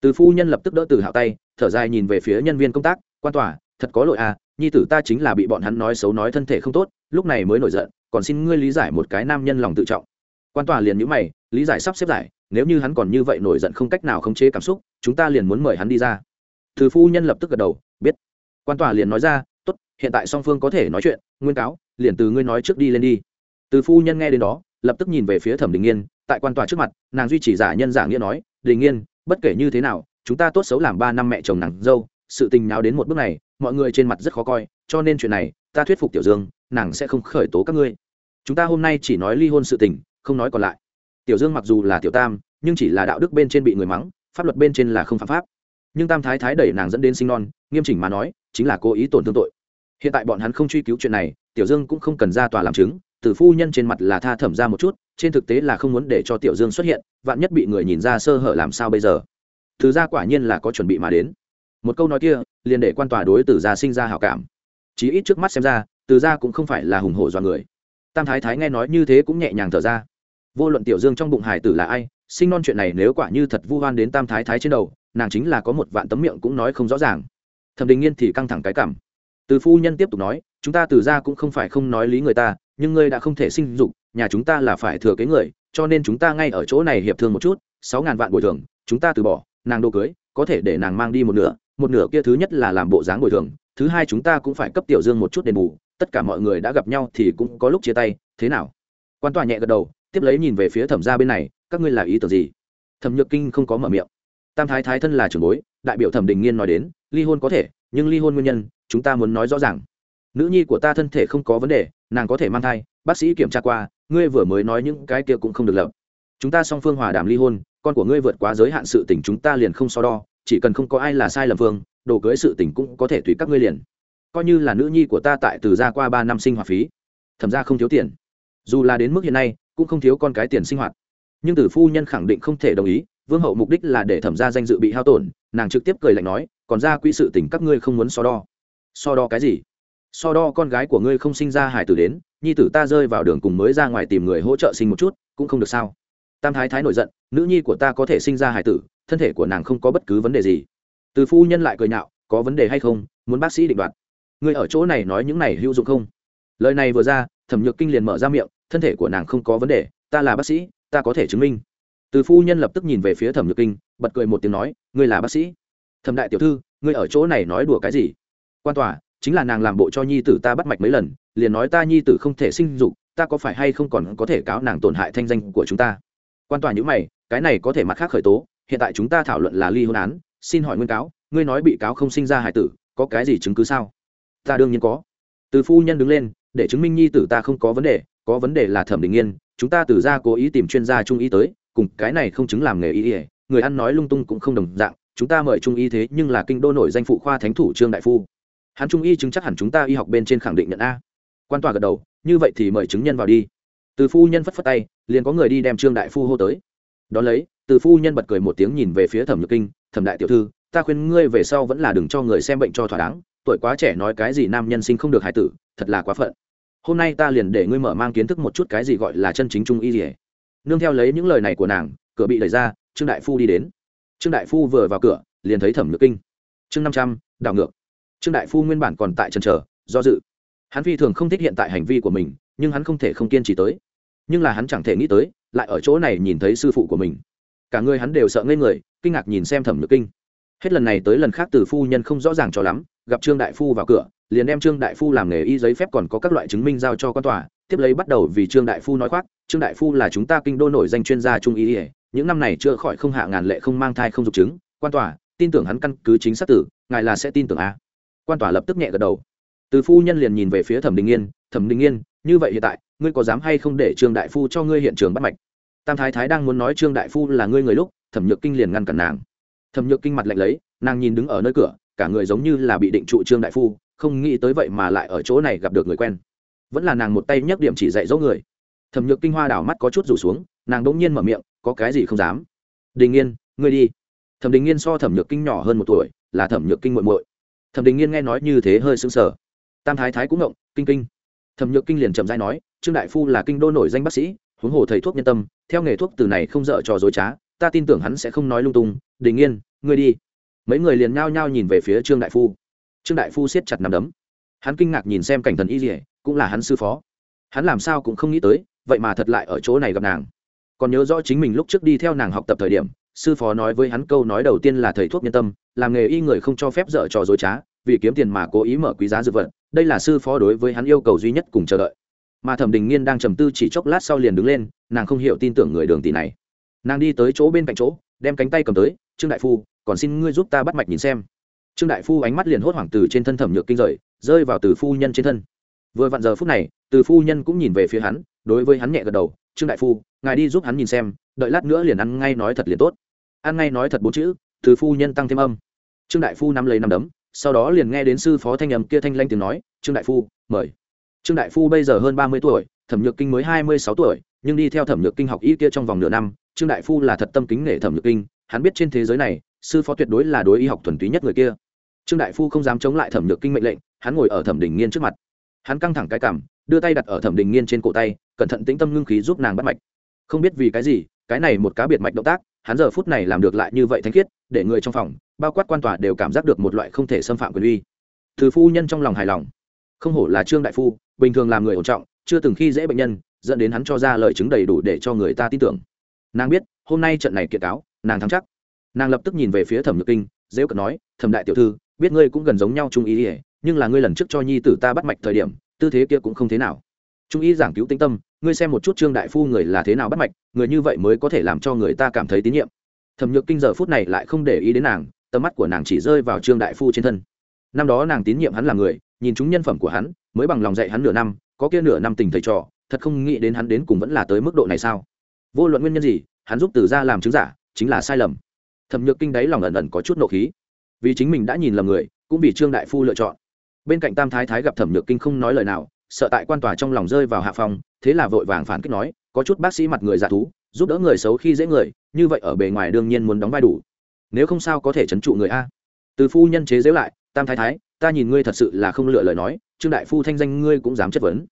Từ phu nhân lập tức đỡ từ hạo tay, thở dài nhìn về phía nhân viên công tác, quan tòa, thật có lỗi à nhi tử ta chính là bị bọn hắn nói xấu nói thân thể không tốt, lúc này mới nổi giận, còn xin ngươi lý giải một cái nam nhân lòng tự trọng. Quan tòa liền nhữ mày, lý giải sắp xếp giải, nếu như hắn còn như vậy nổi giận không cách nào khống chế cảm xúc, chúng ta liền muốn mời hắn đi ra từ phu nhân lập tức gật đầu, biết. Quan tòa liền nói ra, tốt, hiện tại song phương có thể nói chuyện, nguyên cáo, liền từ ngươi nói trước đi lên đi. Từ phu nhân nghe đến đó, lập tức nhìn về phía thẩm đình nghiên, tại quan tòa trước mặt, nàng duy trì giả nhân giả nghĩa nói, đình nghiên, bất kể như thế nào, chúng ta tốt xấu làm ba năm mẹ chồng nàng dâu, sự tình nào đến một bước này, mọi người trên mặt rất khó coi, cho nên chuyện này, ta thuyết phục tiểu dương, nàng sẽ không khởi tố các ngươi. Chúng ta hôm nay chỉ nói ly hôn sự tình, không nói còn lại. Tiểu dương mặc dù là tiểu tam, nhưng chỉ là đạo đức bên trên bị người mắng, pháp luật bên trên là không phạm pháp nhưng tam thái thái đẩy nàng dẫn đến sinh non, nghiêm chỉnh mà nói, chính là cố ý tổn thương tội. Hiện tại bọn hắn không truy cứu chuyện này, tiểu dương cũng không cần ra tòa làm chứng, từ phu nhân trên mặt là tha thẩm ra một chút, trên thực tế là không muốn để cho tiểu dương xuất hiện, vạn nhất bị người nhìn ra sơ hở làm sao bây giờ? Thứ ra quả nhiên là có chuẩn bị mà đến. Một câu nói kia, liền để quan tòa đối từ gia sinh ra hảo cảm. Chí ít trước mắt xem ra từ gia cũng không phải là hùng hổ do người. Tam thái thái nghe nói như thế cũng nhẹ nhàng thở ra. Vô luận tiểu dương trong bụng hải tử là ai, sinh non chuyện này nếu quả như thật vu hoan đến tam thái thái trên đầu nàng chính là có một vạn tấm miệng cũng nói không rõ ràng. Thẩm đình nghiên thì căng thẳng cái cảm. Từ phu nhân tiếp tục nói, chúng ta từ ra cũng không phải không nói lý người ta, nhưng ngươi đã không thể sinh dục, nhà chúng ta là phải thừa kế người, cho nên chúng ta ngay ở chỗ này hiệp thương một chút, sáu ngàn vạn bồi thường, chúng ta từ bỏ, nàng đồ cưới, có thể để nàng mang đi một nửa một nửa kia thứ nhất là làm bộ dáng bồi thường, thứ hai chúng ta cũng phải cấp tiểu dương một chút đền bù, tất cả mọi người đã gặp nhau thì cũng có lúc chia tay, thế nào? Quan tòa nhẹ gật đầu, tiếp lấy nhìn về phía thẩm gia bên này, các ngươi là ý tưởng gì? Thẩm nhược kinh không có mở miệng tam thái thái thân là trưởng bối, đại biểu thẩm đình nghiên nói đến, ly hôn có thể, nhưng ly hôn nguyên nhân, chúng ta muốn nói rõ ràng. Nữ nhi của ta thân thể không có vấn đề, nàng có thể mang thai, bác sĩ kiểm tra qua, ngươi vừa mới nói những cái kia cũng không được lập. Chúng ta song phương hòa đàm ly hôn, con của ngươi vượt quá giới hạn sự tình chúng ta liền không so đo, chỉ cần không có ai là sai lầm phương, đồ cưới sự tình cũng có thể tùy các ngươi liền. Coi như là nữ nhi của ta tại từ ra qua ba năm sinh hoạt phí, thẩm ra không thiếu tiền. Dù là đến mức hiện nay, cũng không thiếu con cái tiền sinh hoạt. Nhưng tử phu nhân khẳng định không thể đồng ý vương hậu mục đích là để thẩm ra danh dự bị hao tổn, nàng trực tiếp cười lạnh nói, còn ra quỹ sự tình các ngươi không muốn so đo. So đo cái gì? So đo con gái của ngươi không sinh ra hải tử đến, nhi tử ta rơi vào đường cùng mới ra ngoài tìm người hỗ trợ sinh một chút, cũng không được sao? Tam thái thái nổi giận, nữ nhi của ta có thể sinh ra hải tử, thân thể của nàng không có bất cứ vấn đề gì. Từ phu nhân lại cười nhạo, có vấn đề hay không? Muốn bác sĩ định đoạt. Người ở chỗ này nói những này hữu dụng không? Lời này vừa ra, thẩm nhược kinh liền mở ra miệng, thân thể của nàng không có vấn đề, ta là bác sĩ, ta có thể chứng minh từ phu nhân lập tức nhìn về phía thẩm nhược kinh, bật cười một tiếng nói, ngươi là bác sĩ. Thẩm đại tiểu thư, ngươi ở chỗ này nói đùa cái gì? Quan tòa, chính là nàng làm bộ cho nhi tử ta bắt mạch mấy lần, liền nói ta nhi tử không thể sinh dục, ta có phải hay không còn có thể cáo nàng tổn hại thanh danh của chúng ta? Quan tòa nhữ mày, cái này có thể mặt khác khởi tố, hiện tại chúng ta thảo luận là ly hôn án, xin hỏi nguyên cáo, ngươi nói bị cáo không sinh ra hải tử, có cái gì chứng cứ sao? Ta đương nhiên có. Từ phu nhân đứng lên, để chứng minh nhi tử ta không có vấn đề, có vấn đề là thẩm đình nghiên, chúng ta từ ra cố ý tìm chuyên gia trung y tới cùng cái này không chứng làm nghề y ỉa, người ăn nói lung tung cũng không đồng dạng, chúng ta mời trung y thế nhưng là kinh đô nổi danh phụ khoa thánh thủ trương đại phu. Hắn trung y chứng chắc hẳn chúng ta y học bên trên khẳng định nhận a. Quan tòa gật đầu, như vậy thì mời chứng nhân vào đi. Từ phu nhân phất phất tay, liền có người đi đem trương đại phu hô tới. Đón lấy, từ phu nhân bật cười một tiếng nhìn về phía thẩm nhược kinh, thẩm đại tiểu thư, ta khuyên ngươi về sau vẫn là đừng cho người xem bệnh cho thỏa đáng, tuổi quá trẻ nói cái gì nam nhân sinh không được hài tử, thật là quá phận. Hôm nay ta liền để ngươi mở mang kiến thức một chút cái gì gọi là chân chính trung y gì、hết nương theo lấy những lời này của nàng, cửa bị đẩy ra, trương đại phu đi đến. Trương đại phu vừa vào cửa, liền thấy thẩm nhược kinh. Chương năm trăm, đảo ngược. Trương đại phu nguyên bản còn tại trần trở do dự. Hắn phi thường không thích hiện tại hành vi của mình, nhưng hắn không thể không kiên trì tới. Nhưng là hắn chẳng thể nghĩ tới, lại ở chỗ này nhìn thấy sư phụ của mình. Cả người hắn đều sợ ngây người, kinh ngạc nhìn xem thẩm nhược kinh. Hết lần này tới lần khác từ phu nhân không rõ ràng cho lắm, gặp trương đại phu vào cửa, liền đem trương đại phu làm nghề y giấy phép còn có các loại chứng minh giao cho quan tòa tiếp lấy bắt đầu vì trương đại phu nói khoác trương đại phu là chúng ta kinh đô nổi danh chuyên gia trung y những năm này chưa khỏi không hạ ngàn lệ không mang thai không dục chứng quan tòa tin tưởng hắn căn cứ chính xác tử ngài là sẽ tin tưởng a. Quan tòa lập tức nhẹ gật đầu. Từ phu nhân liền nhìn về phía thẩm đình yên, thẩm đình yên, như vậy hiện tại ngươi có dám hay không để trương đại phu cho ngươi hiện trường bắt mạch? Tam thái thái đang muốn nói trương đại phu là ngươi người lúc thẩm nhược kinh liền ngăn cản nàng. Thẩm nhược kinh mặt lạnh lấy nàng nhìn đứng ở nơi cửa cả người giống như là bị định trụ trương đại phu không nghĩ tới vậy mà lại ở chỗ này gặp được người quen vẫn là nàng một tay nhấc điểm chỉ dạy dỗ người. Thẩm nhược kinh hoa đảo mắt có chút rủ xuống, nàng đ ỗ n g nhiên mở miệng, có cái gì không dám? Đình nghiên, ngươi đi. Thẩm đình nghiên so thẩm nhược kinh nhỏ hơn một tuổi, là thẩm nhược kinh muội muội. Thẩm đình nghiên nghe nói như thế hơi sững sờ. Tam thái thái cũng ngộng, kinh kinh. Thẩm nhược kinh liền chậm dai nói, trương đại phu là kinh đô nổi danh bác sĩ, huống hồ thầy thuốc nhân tâm, theo nghề thuốc từ này không dợ trò dối trá, ta tin tưởng hắn sẽ không nói lung tung. Đình nghiên, ngươi đi. Mấy người liền nhao nhao nhìn về phía trương đại phu. Trương đại phu siết chặt nằm đấm. Hắn kinh ngạc nhìn xem cảnh thần y dỉa cũng là hắn sư phó. Hắn làm sao cũng không nghĩ tới, vậy mà thật lại ở chỗ này gặp nàng. Còn nhớ rõ chính mình lúc trước đi theo nàng học tập thời điểm, sư phó nói với hắn câu nói đầu tiên là thầy thuốc nhân tâm, làm nghề y người không cho phép dở trò dối trá, vì kiếm tiền mà cố ý mở quý giá dược vật, đây là sư phó đối với hắn yêu cầu duy nhất cùng chờ đợi. Mà thẩm đình nghiên đang trầm tư chỉ chốc lát sau liền đứng lên, nàng không hiểu tin tưởng người đường tỷ này. Nàng đi tới chỗ bên cạnh chỗ, đem cánh tay cầm tới, trương đại phu, còn xin ngươi giúp ta bắt mạch nhìn xem. Trương đại phu ánh mắt liền hốt hoảng từ trên thân thẩm nhược kinh rời, rơi vào từ phu nhân trên thân vừa vặn giờ phút này, từ phu nhân cũng nhìn về phía hắn, đối với hắn nhẹ gật đầu, trương đại phu, ngài đi giúp hắn nhìn xem, đợi lát nữa liền ăn ngay nói thật liền tốt. Ăn ngay nói thật bốn chữ, từ phu nhân tăng thêm âm. Trương đại phu nắm lấy nắm đấm, sau đó liền nghe đến sư phó thanh âm kia thanh lanh tiếng nói, trương đại phu, mời. Trương đại phu bây giờ hơn ba mươi tuổi, thẩm nhược kinh mới hai mươi sáu tuổi, nhưng đi theo thẩm nhược kinh học y kia trong vòng nửa năm, trương đại phu là thật tâm kính nể thẩm nhược kinh, hắn biết trên thế giới này, sư phó tuyệt đối là đối y học thuần túy nhất người kia. Trương đại phu không dám chống lại thẩm nhược kinh mệnh lệnh, hắn ngồi ở thẩm đình nghiên trước mặt hắn căng thẳng cái cảm, đưa tay đặt ở thẩm đình nghiên trên cổ tay, cẩn thận tĩnh tâm ngưng khí giúp nàng bắt mạch. Không biết vì cái gì, cái này một cá biệt mạch động tác, hắn giờ phút này làm được lại như vậy thanh khiết, để người trong phòng, bao quát quan tòa đều cảm giác được một loại không thể xâm phạm quyền uy. Thứ phu nhân trong lòng hài lòng. Không hổ là trương đại phu, bình thường làm người ổn trọng, chưa từng khi dễ bệnh nhân, dẫn đến hắn cho ra lời chứng đầy đủ để cho người ta tin tưởng. Nàng biết, hôm nay trận này kiện cáo, nàng thắng chắc. Nàng lập tức nhìn về phía thẩm nhược kinh, dễ cận nói, thẩm đại tiểu thư, biết ngươi cũng gần giống nhau trung ý ỉa nhưng là ngươi lần trước cho nhi tử ta bắt mạch thời điểm, tư thế kia cũng không thế nào. Trung ý giảng cứu tĩnh tâm, ngươi xem một chút trương đại phu người là thế nào bắt mạch, người như vậy mới có thể làm cho người ta cảm thấy tín nhiệm. Thẩm nhược kinh giờ phút này lại không để ý đến nàng, tầm mắt của nàng chỉ rơi vào trương đại phu trên thân. Năm đó nàng tín nhiệm hắn là người, nhìn chúng nhân phẩm của hắn, mới bằng lòng dạy hắn nửa năm, có kia nửa năm tình thầy trò, thật không nghĩ đến hắn đến cùng vẫn là tới mức độ này sao? Vô luận nguyên nhân gì, hắn giúp từ ra làm chứng giả, chính là sai lầm. Thẩm nhược kinh đáy lòng ẩn ẩn có chút nộ khí. Vì chính mình đã nhìn lầm người, cũng vì trương đại phu lựa chọn bên cạnh tam thái thái gặp thẩm nhược kinh không nói lời nào, sợ tại quan tòa trong lòng rơi vào hạ phòng thế là vội vàng phản kích nói, có chút bác sĩ mặt người giả thú, giúp đỡ người xấu khi dễ người, như vậy ở bề ngoài đương nhiên muốn đóng vai đủ. Nếu không sao có thể trấn trụ người a. Từ phu nhân chế dễu lại, tam thái thái, ta nhìn ngươi thật sự là không lựa lời nói, trương đại phu thanh danh ngươi cũng dám chất vấn.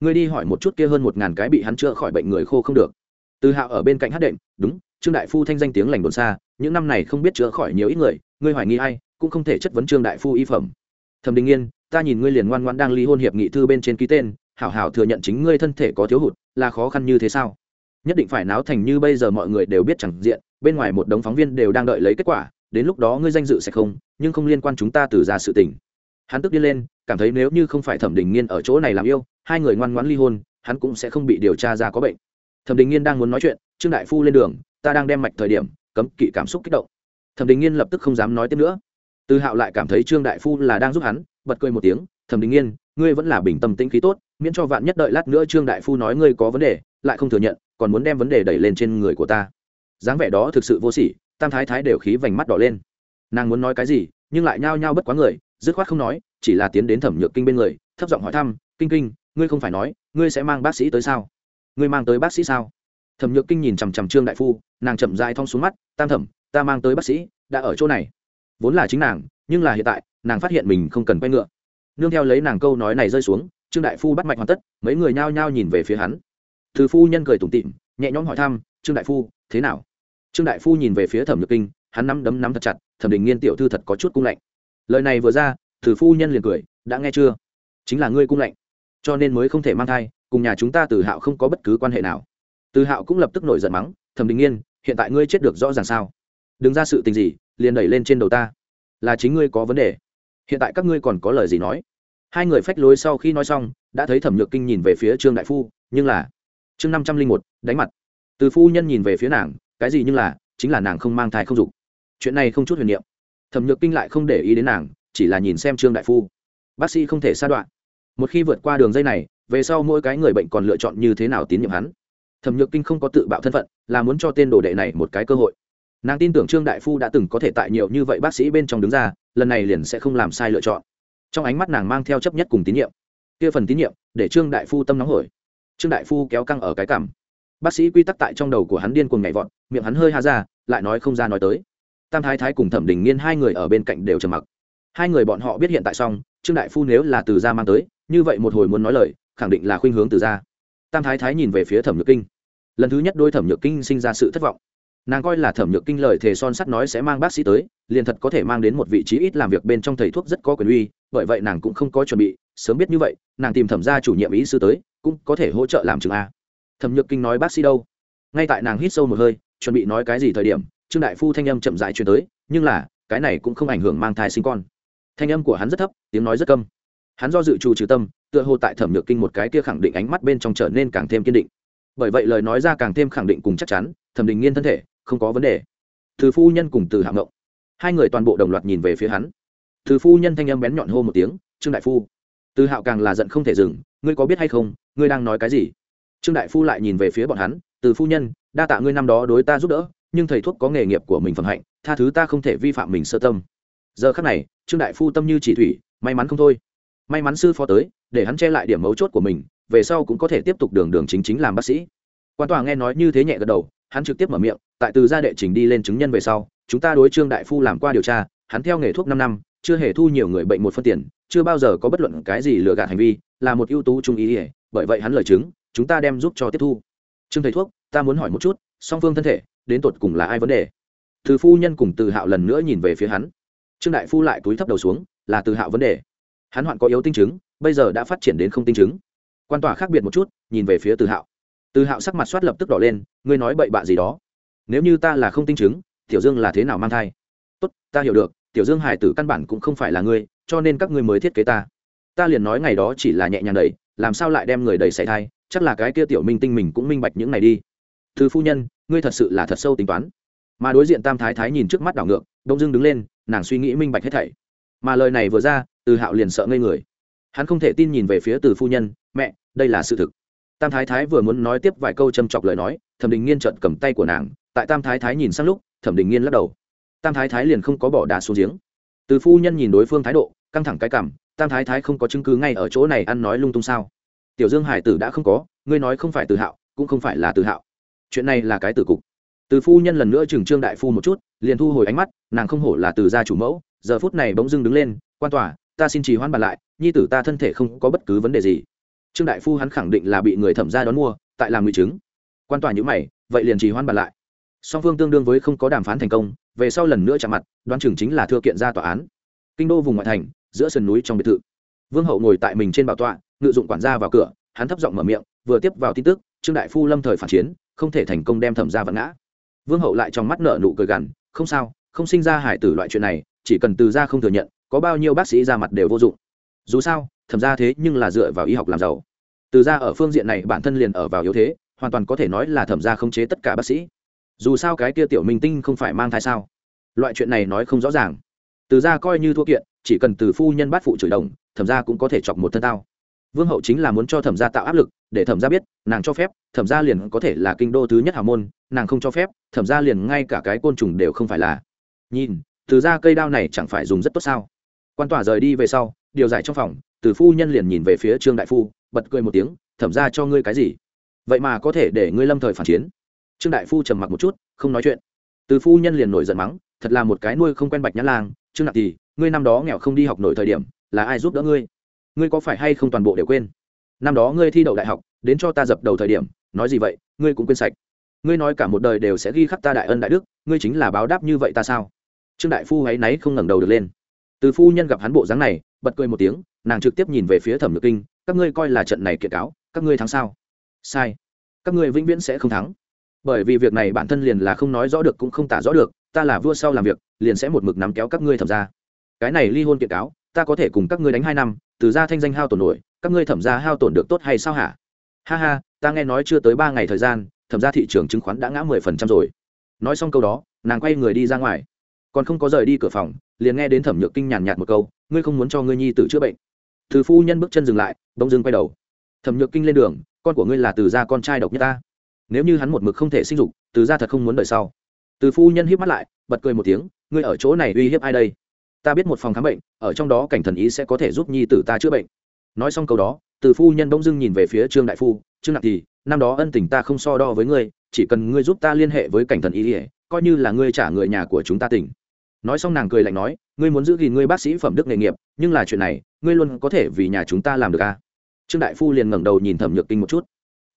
Ngươi đi hỏi một chút kia hơn một ngàn cái bị hắn chữa khỏi bệnh người khô không được. Từ hạo ở bên cạnh hát đệm, đúng, trương đại phu thanh danh tiếng lành đồn xa, những năm này không biết chữa khỏi nhiều ít người, ngươi hoài nghi ai, cũng không thể chất vấn trương đại phu y phẩm. Thẩm đình yên ta nhìn ngươi liền ngoan ngoan đang ly hôn hiệp nghị thư bên trên ký tên, hảo hảo thừa nhận chính ngươi thân thể có thiếu hụt, là khó khăn như thế sao? Nhất định phải náo thành như bây giờ mọi người đều biết chẳng diện, bên ngoài một đống phóng viên đều đang đợi lấy kết quả, đến lúc đó ngươi danh dự sẽ không, nhưng không liên quan chúng ta từ ra sự tình. Hắn tức đi lên, cảm thấy nếu như không phải thẩm đình nghiên ở chỗ này làm yêu, hai người ngoan ngoãn ly hôn, hắn cũng sẽ không bị điều tra ra có bệnh. Thẩm đình nghiên đang muốn nói chuyện, trương đại phu lên đường, ta đang đem mạch thời điểm, cấm kỵ cảm xúc kích động. Thẩm đình nghiên lập tức không dám nói tiếp nữa từ hạo lại cảm thấy trương đại phu là đang giúp hắn, bật cười một tiếng, thẩm đình nghiên, ngươi vẫn là bình tâm tĩnh khí tốt, miễn cho vạn nhất đợi lát nữa trương đại phu nói ngươi có vấn đề, lại không thừa nhận, còn muốn đem vấn đề đẩy lên trên người của ta. Dáng vẻ đó thực sự vô sỉ, tam thái thái đều khí vành mắt đỏ lên. Nàng muốn nói cái gì, nhưng lại nhao nhao bất quá người, dứt khoát không nói, chỉ là tiến đến thẩm nhược kinh bên người, thấp giọng hỏi thăm, kinh kinh, ngươi không phải nói, ngươi sẽ mang bác sĩ tới sao? Ngươi mang tới bác sĩ sao? Thẩm nhược kinh nhìn chằm chằm trương đại phu, nàng chậm rãi thong xuống mắt, tam thẩm, ta mang tới bác sĩ, đã ở chỗ này vốn là chính nàng, nhưng là hiện tại, nàng phát hiện mình không cần quay ngựa. Nương theo lấy nàng câu nói này rơi xuống, trương đại phu bắt mạch hoàn tất, mấy người nhao nhao nhìn về phía hắn. Thư phu nhân cười tủm tịm nhẹ nhõm hỏi thăm, trương đại phu, thế nào? Trương đại phu nhìn về phía thẩm nhược kinh, hắn nắm đấm nắm thật chặt, thẩm đình nghiên tiểu thư thật có chút cung lạnh. Lời này vừa ra thử phu nhân liền cười, đã nghe chưa? Chính là ngươi cung lạnh, cho nên mới không thể mang thai, cùng nhà chúng ta từ hạo không có bất cứ quan hệ nào. Từ hạo cũng lập tức nổi giận mắng, thẩm đình nghiên, hiện tại ngươi chết được rõ ràng sao? Đừng ra sự tình gì liền đẩy lên trên đầu ta. Là chính ngươi có vấn đề. Hiện tại các ngươi còn có lời gì nói? Hai người phách lối sau khi nói xong, đã thấy thẩm nhược kinh nhìn về phía trương đại phu, nhưng là, chương năm trăm linh một, đánh mặt. Từ phu nhân nhìn về phía nàng, cái gì nhưng là, chính là nàng không mang thai không dục. Chuyện này không chút huyền niệm. Thẩm nhược kinh lại không để ý đến nàng, chỉ là nhìn xem trương đại phu. Bác sĩ không thể sa đoạn. Một khi vượt qua đường dây này, về sau mỗi cái người bệnh còn lựa chọn như thế nào tín nhiệm hắn? Thẩm nhược kinh không có tự bạo thân phận, là muốn cho tên đồ đệ này một cái cơ hội nàng tin tưởng trương đại phu đã từng có thể tại nhiều như vậy bác sĩ bên trong đứng ra, lần này liền sẽ không làm sai lựa chọn. Trong ánh mắt nàng mang theo chấp nhất cùng tín nhiệm. Kia phần tín nhiệm, để trương đại phu tâm nóng hổi. Trương đại phu kéo căng ở cái cảm bác sĩ quy tắc tại trong đầu của hắn điên cuồng nhảy vọt, miệng hắn hơi ha ra, lại nói không ra nói tới. Tam thái thái cùng thẩm đình nghiên hai người ở bên cạnh đều trầm mặc. Hai người bọn họ biết hiện tại xong, trương đại phu nếu là từ gia mang tới, như vậy một hồi muốn nói lời, khẳng định là khuynh hướng từ gia. Tam thái thái nhìn về phía thẩm nhược kinh. Lần thứ nhất đôi thẩm nhược kinh sinh ra sự thất vọng nàng coi là thẩm nhược kinh lời thề son sắt nói sẽ mang bác sĩ tới, liền thật có thể mang đến một vị trí ít làm việc bên trong thầy thuốc rất có quyền uy, bởi vậy nàng cũng không có chuẩn bị, sớm biết như vậy, nàng tìm thẩm gia chủ nhiệm ý sư tới, cũng có thể hỗ trợ làm chứng a. Thẩm nhược kinh nói bác sĩ đâu? Ngay tại nàng hít sâu một hơi, chuẩn bị nói cái gì thời điểm, trương đại phu thanh âm chậm dãi truyền tới, nhưng là, cái này cũng không ảnh hưởng mang thai sinh con. Thanh âm của hắn rất thấp, tiếng nói rất câm. Hắn do dự trù trừ tâm, tựa hồ tại thẩm nhược kinh một cái kia khẳng định ánh mắt bên trong trở nên càng thêm kiên định. Bởi vậy lời nói ra càng thêm khẳng định cùng chắc chắn, thẩm định nghiên thân thể không có vấn đề. Từ phu nhân cùng từ hạng ngộng. Hai người toàn bộ đồng loạt nhìn về phía hắn. Từ phu nhân thanh âm bén nhọn hô một tiếng, trương đại phu. Từ hạo càng là giận không thể dừng, ngươi có biết hay không, ngươi đang nói cái gì? Trương đại phu lại nhìn về phía bọn hắn, từ phu nhân, đa tạ ngươi năm đó đối ta giúp đỡ, nhưng thầy thuốc có nghề nghiệp của mình phẩm hạnh, tha thứ ta không thể vi phạm mình sơ tâm. Giờ khắc này, trương đại phu tâm như chỉ thủy, may mắn không thôi. May mắn sư phó tới, để hắn che lại điểm mấu chốt của mình, về sau cũng có thể tiếp tục đường đường chính chính làm bác sĩ. Quan tòa nghe nói như thế nhẹ gật đầu hắn trực tiếp mở miệng, tại từ gia đệ trình đi lên chứng nhân về sau, chúng ta đối trương đại phu làm qua điều tra, hắn theo nghề thuốc năm năm, chưa hề thu nhiều người bệnh một phân tiền, chưa bao giờ có bất luận cái gì lừa gạt hành vi, là một ưu tú trung ý ỉa bởi vậy hắn lời chứng, chúng ta đem giúp cho tiếp thu. Trương thầy thuốc, ta muốn hỏi một chút, song phương thân thể, đến tột cùng là ai vấn đề? Từ phu nhân cùng từ hạo lần nữa nhìn về phía hắn. Trương đại phu lại túi thấp đầu xuống, là từ hạo vấn đề. Hắn hoạn có yếu tinh chứng, bây giờ đã phát triển đến không tinh chứng. Quan tòa khác biệt một chút, nhìn về phía từ hạo từ hạo sắc mặt soát lập tức đỏ lên ngươi nói bậy bạ gì đó? Nếu như ta là không tinh chứng tiểu dương là thế nào mang thai? Tốt ta hiểu được tiểu dương hải tử căn bản cũng không phải là ngươi cho nên các ngươi mới thiết kế ta. Ta liền nói ngày đó chỉ là nhẹ nhàng đẩy, làm sao lại đem người đầy xảy thai chắc là cái kia tiểu minh tinh mình cũng minh bạch những này đi. Thư phu nhân ngươi thật sự là thật sâu tính toán. Mà đối diện tam thái thái nhìn trước mắt đảo ngược đông dưng đứng lên nàng suy nghĩ minh bạch hết thảy. Mà lời này vừa ra từ hạo liền sợ ngây người. Hắn không thể tin nhìn về phía từ phu nhân mẹ đây là sự thực tam thái thái vừa muốn nói tiếp vài câu châm chọc lời nói, thẩm đình nghiên trợn cầm tay của nàng, tại tam thái thái nhìn sang lúc, thẩm đình nghiên lắc đầu. Tam thái thái liền không có bỏ đá xuống giếng. Từ phu nhân nhìn đối phương thái độ, căng thẳng cái cảm, tam thái thái không có chứng cứ ngay ở chỗ này ăn nói lung tung sao? Tiểu dương hải tử đã không có, ngươi nói không phải từ hạo, cũng không phải là từ hạo. Chuyện này là cái tử cục. Từ phu nhân lần nữa chừng trương đại phu một chút, liền thu hồi ánh mắt, nàng không hổ là từ gia chủ mẫu, giờ phút này bỗng dưng đứng lên, quan tòa, ta xin trì hoãn bàn lại, nhi tử ta thân thể không có bất cứ vấn đề gì trương đại phu hắn khẳng định là bị người thẩm gia đón mua, tại làm ngụy chứng. Quan tòa nhữ mày, vậy liền trì hoãn bàn lại. Song phương tương đương với không có đàm phán thành công, về sau lần nữa chạm mặt, đoán chừng chính là thưa kiện ra tòa án. Kinh đô vùng ngoại thành, giữa sườn núi trong biệt thự. Vương hậu ngồi tại mình trên bảo tọa, ngự dụng quản gia vào cửa, hắn thấp giọng mở miệng, vừa tiếp vào tin tức, trương đại phu lâm thời phản chiến, không thể thành công đem thẩm ra vặn ngã. Vương hậu lại trong mắt nợ nụ cười gằn, không sao, không sinh ra hải tử loại chuyện này, chỉ cần từ ra không thừa nhận, có bao nhiêu bác sĩ ra mặt đều vô dụng. Dù sao thẩm ra thế nhưng là dựa vào y học làm giàu. Từ ra ở phương diện này bản thân liền ở vào yếu thế, hoàn toàn có thể nói là thẩm ra khống chế tất cả bác sĩ. Dù sao cái kia tiểu minh tinh không phải mang thai sao? Loại chuyện này nói không rõ ràng. Từ ra coi như thua kiện, chỉ cần từ phu nhân bát phụ chửi đồng, thẩm ra cũng có thể chọc một thân tao. Vương hậu chính là muốn cho thẩm gia tạo áp lực, để thẩm gia biết, nàng cho phép, thẩm gia liền có thể là kinh đô thứ nhất hào môn, nàng không cho phép, thẩm gia liền ngay cả cái côn trùng đều không phải là. Nhìn, từ ra cây đao này chẳng phải dùng rất tốt sao? Quan tỏa rời đi về sau, điều giải trong phòng từ phu nhân liền nhìn về phía trương đại phu, bật cười một tiếng, thẩm ra cho ngươi cái gì? Vậy mà có thể để ngươi lâm thời phản chiến. Trương đại phu trầm mặc một chút, không nói chuyện. Từ phu nhân liền nổi giận mắng, thật là một cái nuôi không quen bạch nhã lang, trương nạp thì ngươi năm đó nghèo không đi học nổi thời điểm, là ai giúp đỡ ngươi? Ngươi có phải hay không toàn bộ đều quên? Năm đó ngươi thi đậu đại học, đến cho ta dập đầu thời điểm, nói gì vậy, ngươi cũng quên sạch. Ngươi nói cả một đời đều sẽ ghi khắc ta đại ân đại đức, ngươi chính là báo đáp như vậy ta sao? Trương đại phu ấy náy không ngẩng đầu được lên. Từ phu nhân gặp hắn bộ dáng này, bật cười một tiếng nàng trực tiếp nhìn về phía thẩm nhược kinh các ngươi coi là trận này kiện cáo các ngươi thắng sao sai các ngươi vĩnh viễn sẽ không thắng bởi vì việc này bản thân liền là không nói rõ được cũng không tả rõ được ta là vua sau làm việc liền sẽ một mực nắm kéo các ngươi thẩm ra cái này ly hôn kiện cáo ta có thể cùng các ngươi đánh hai năm từ ra thanh danh hao tổn nổi các ngươi thẩm ra hao tổn được tốt hay sao hả ha ha ta nghe nói chưa tới ba ngày thời gian thẩm ra thị trường chứng khoán đã ngã mười phần trăm rồi nói xong câu đó nàng quay người đi ra ngoài còn không có rời đi cửa phòng liền nghe đến thẩm nhược kinh nhàn nhạt một câu ngươi không muốn cho ngươi nhi tử chữa bệnh từ phu nhân bước chân dừng lại đông dưng quay đầu. Thẩm nhược kinh lên đường, con của ngươi là từ gia con trai độc nhất ta. Nếu như hắn một mực không thể sinh dục, từ gia thật không muốn đợi sau. Từ phu nhân híp mắt lại, bật cười một tiếng, ngươi ở chỗ này uy hiếp ai đây? Ta biết một phòng khám bệnh, ở trong đó cảnh thần ý sẽ có thể giúp nhi tử ta chữa bệnh. Nói xong câu đó, từ phu nhân bỗng dưng nhìn về phía trương đại phu, trương nặng thì, năm đó ân tình ta không so đo với ngươi, chỉ cần ngươi giúp ta liên hệ với cảnh thần ý coi như là ngươi trả người nhà của chúng ta tỉnh nói xong nàng cười lạnh nói, ngươi muốn giữ gìn ngươi bác sĩ phẩm đức nghề nghiệp, nhưng là chuyện này, ngươi luôn có thể vì nhà chúng ta làm được à? trương đại phu liền ngẩng đầu nhìn thẩm nhược kinh một chút.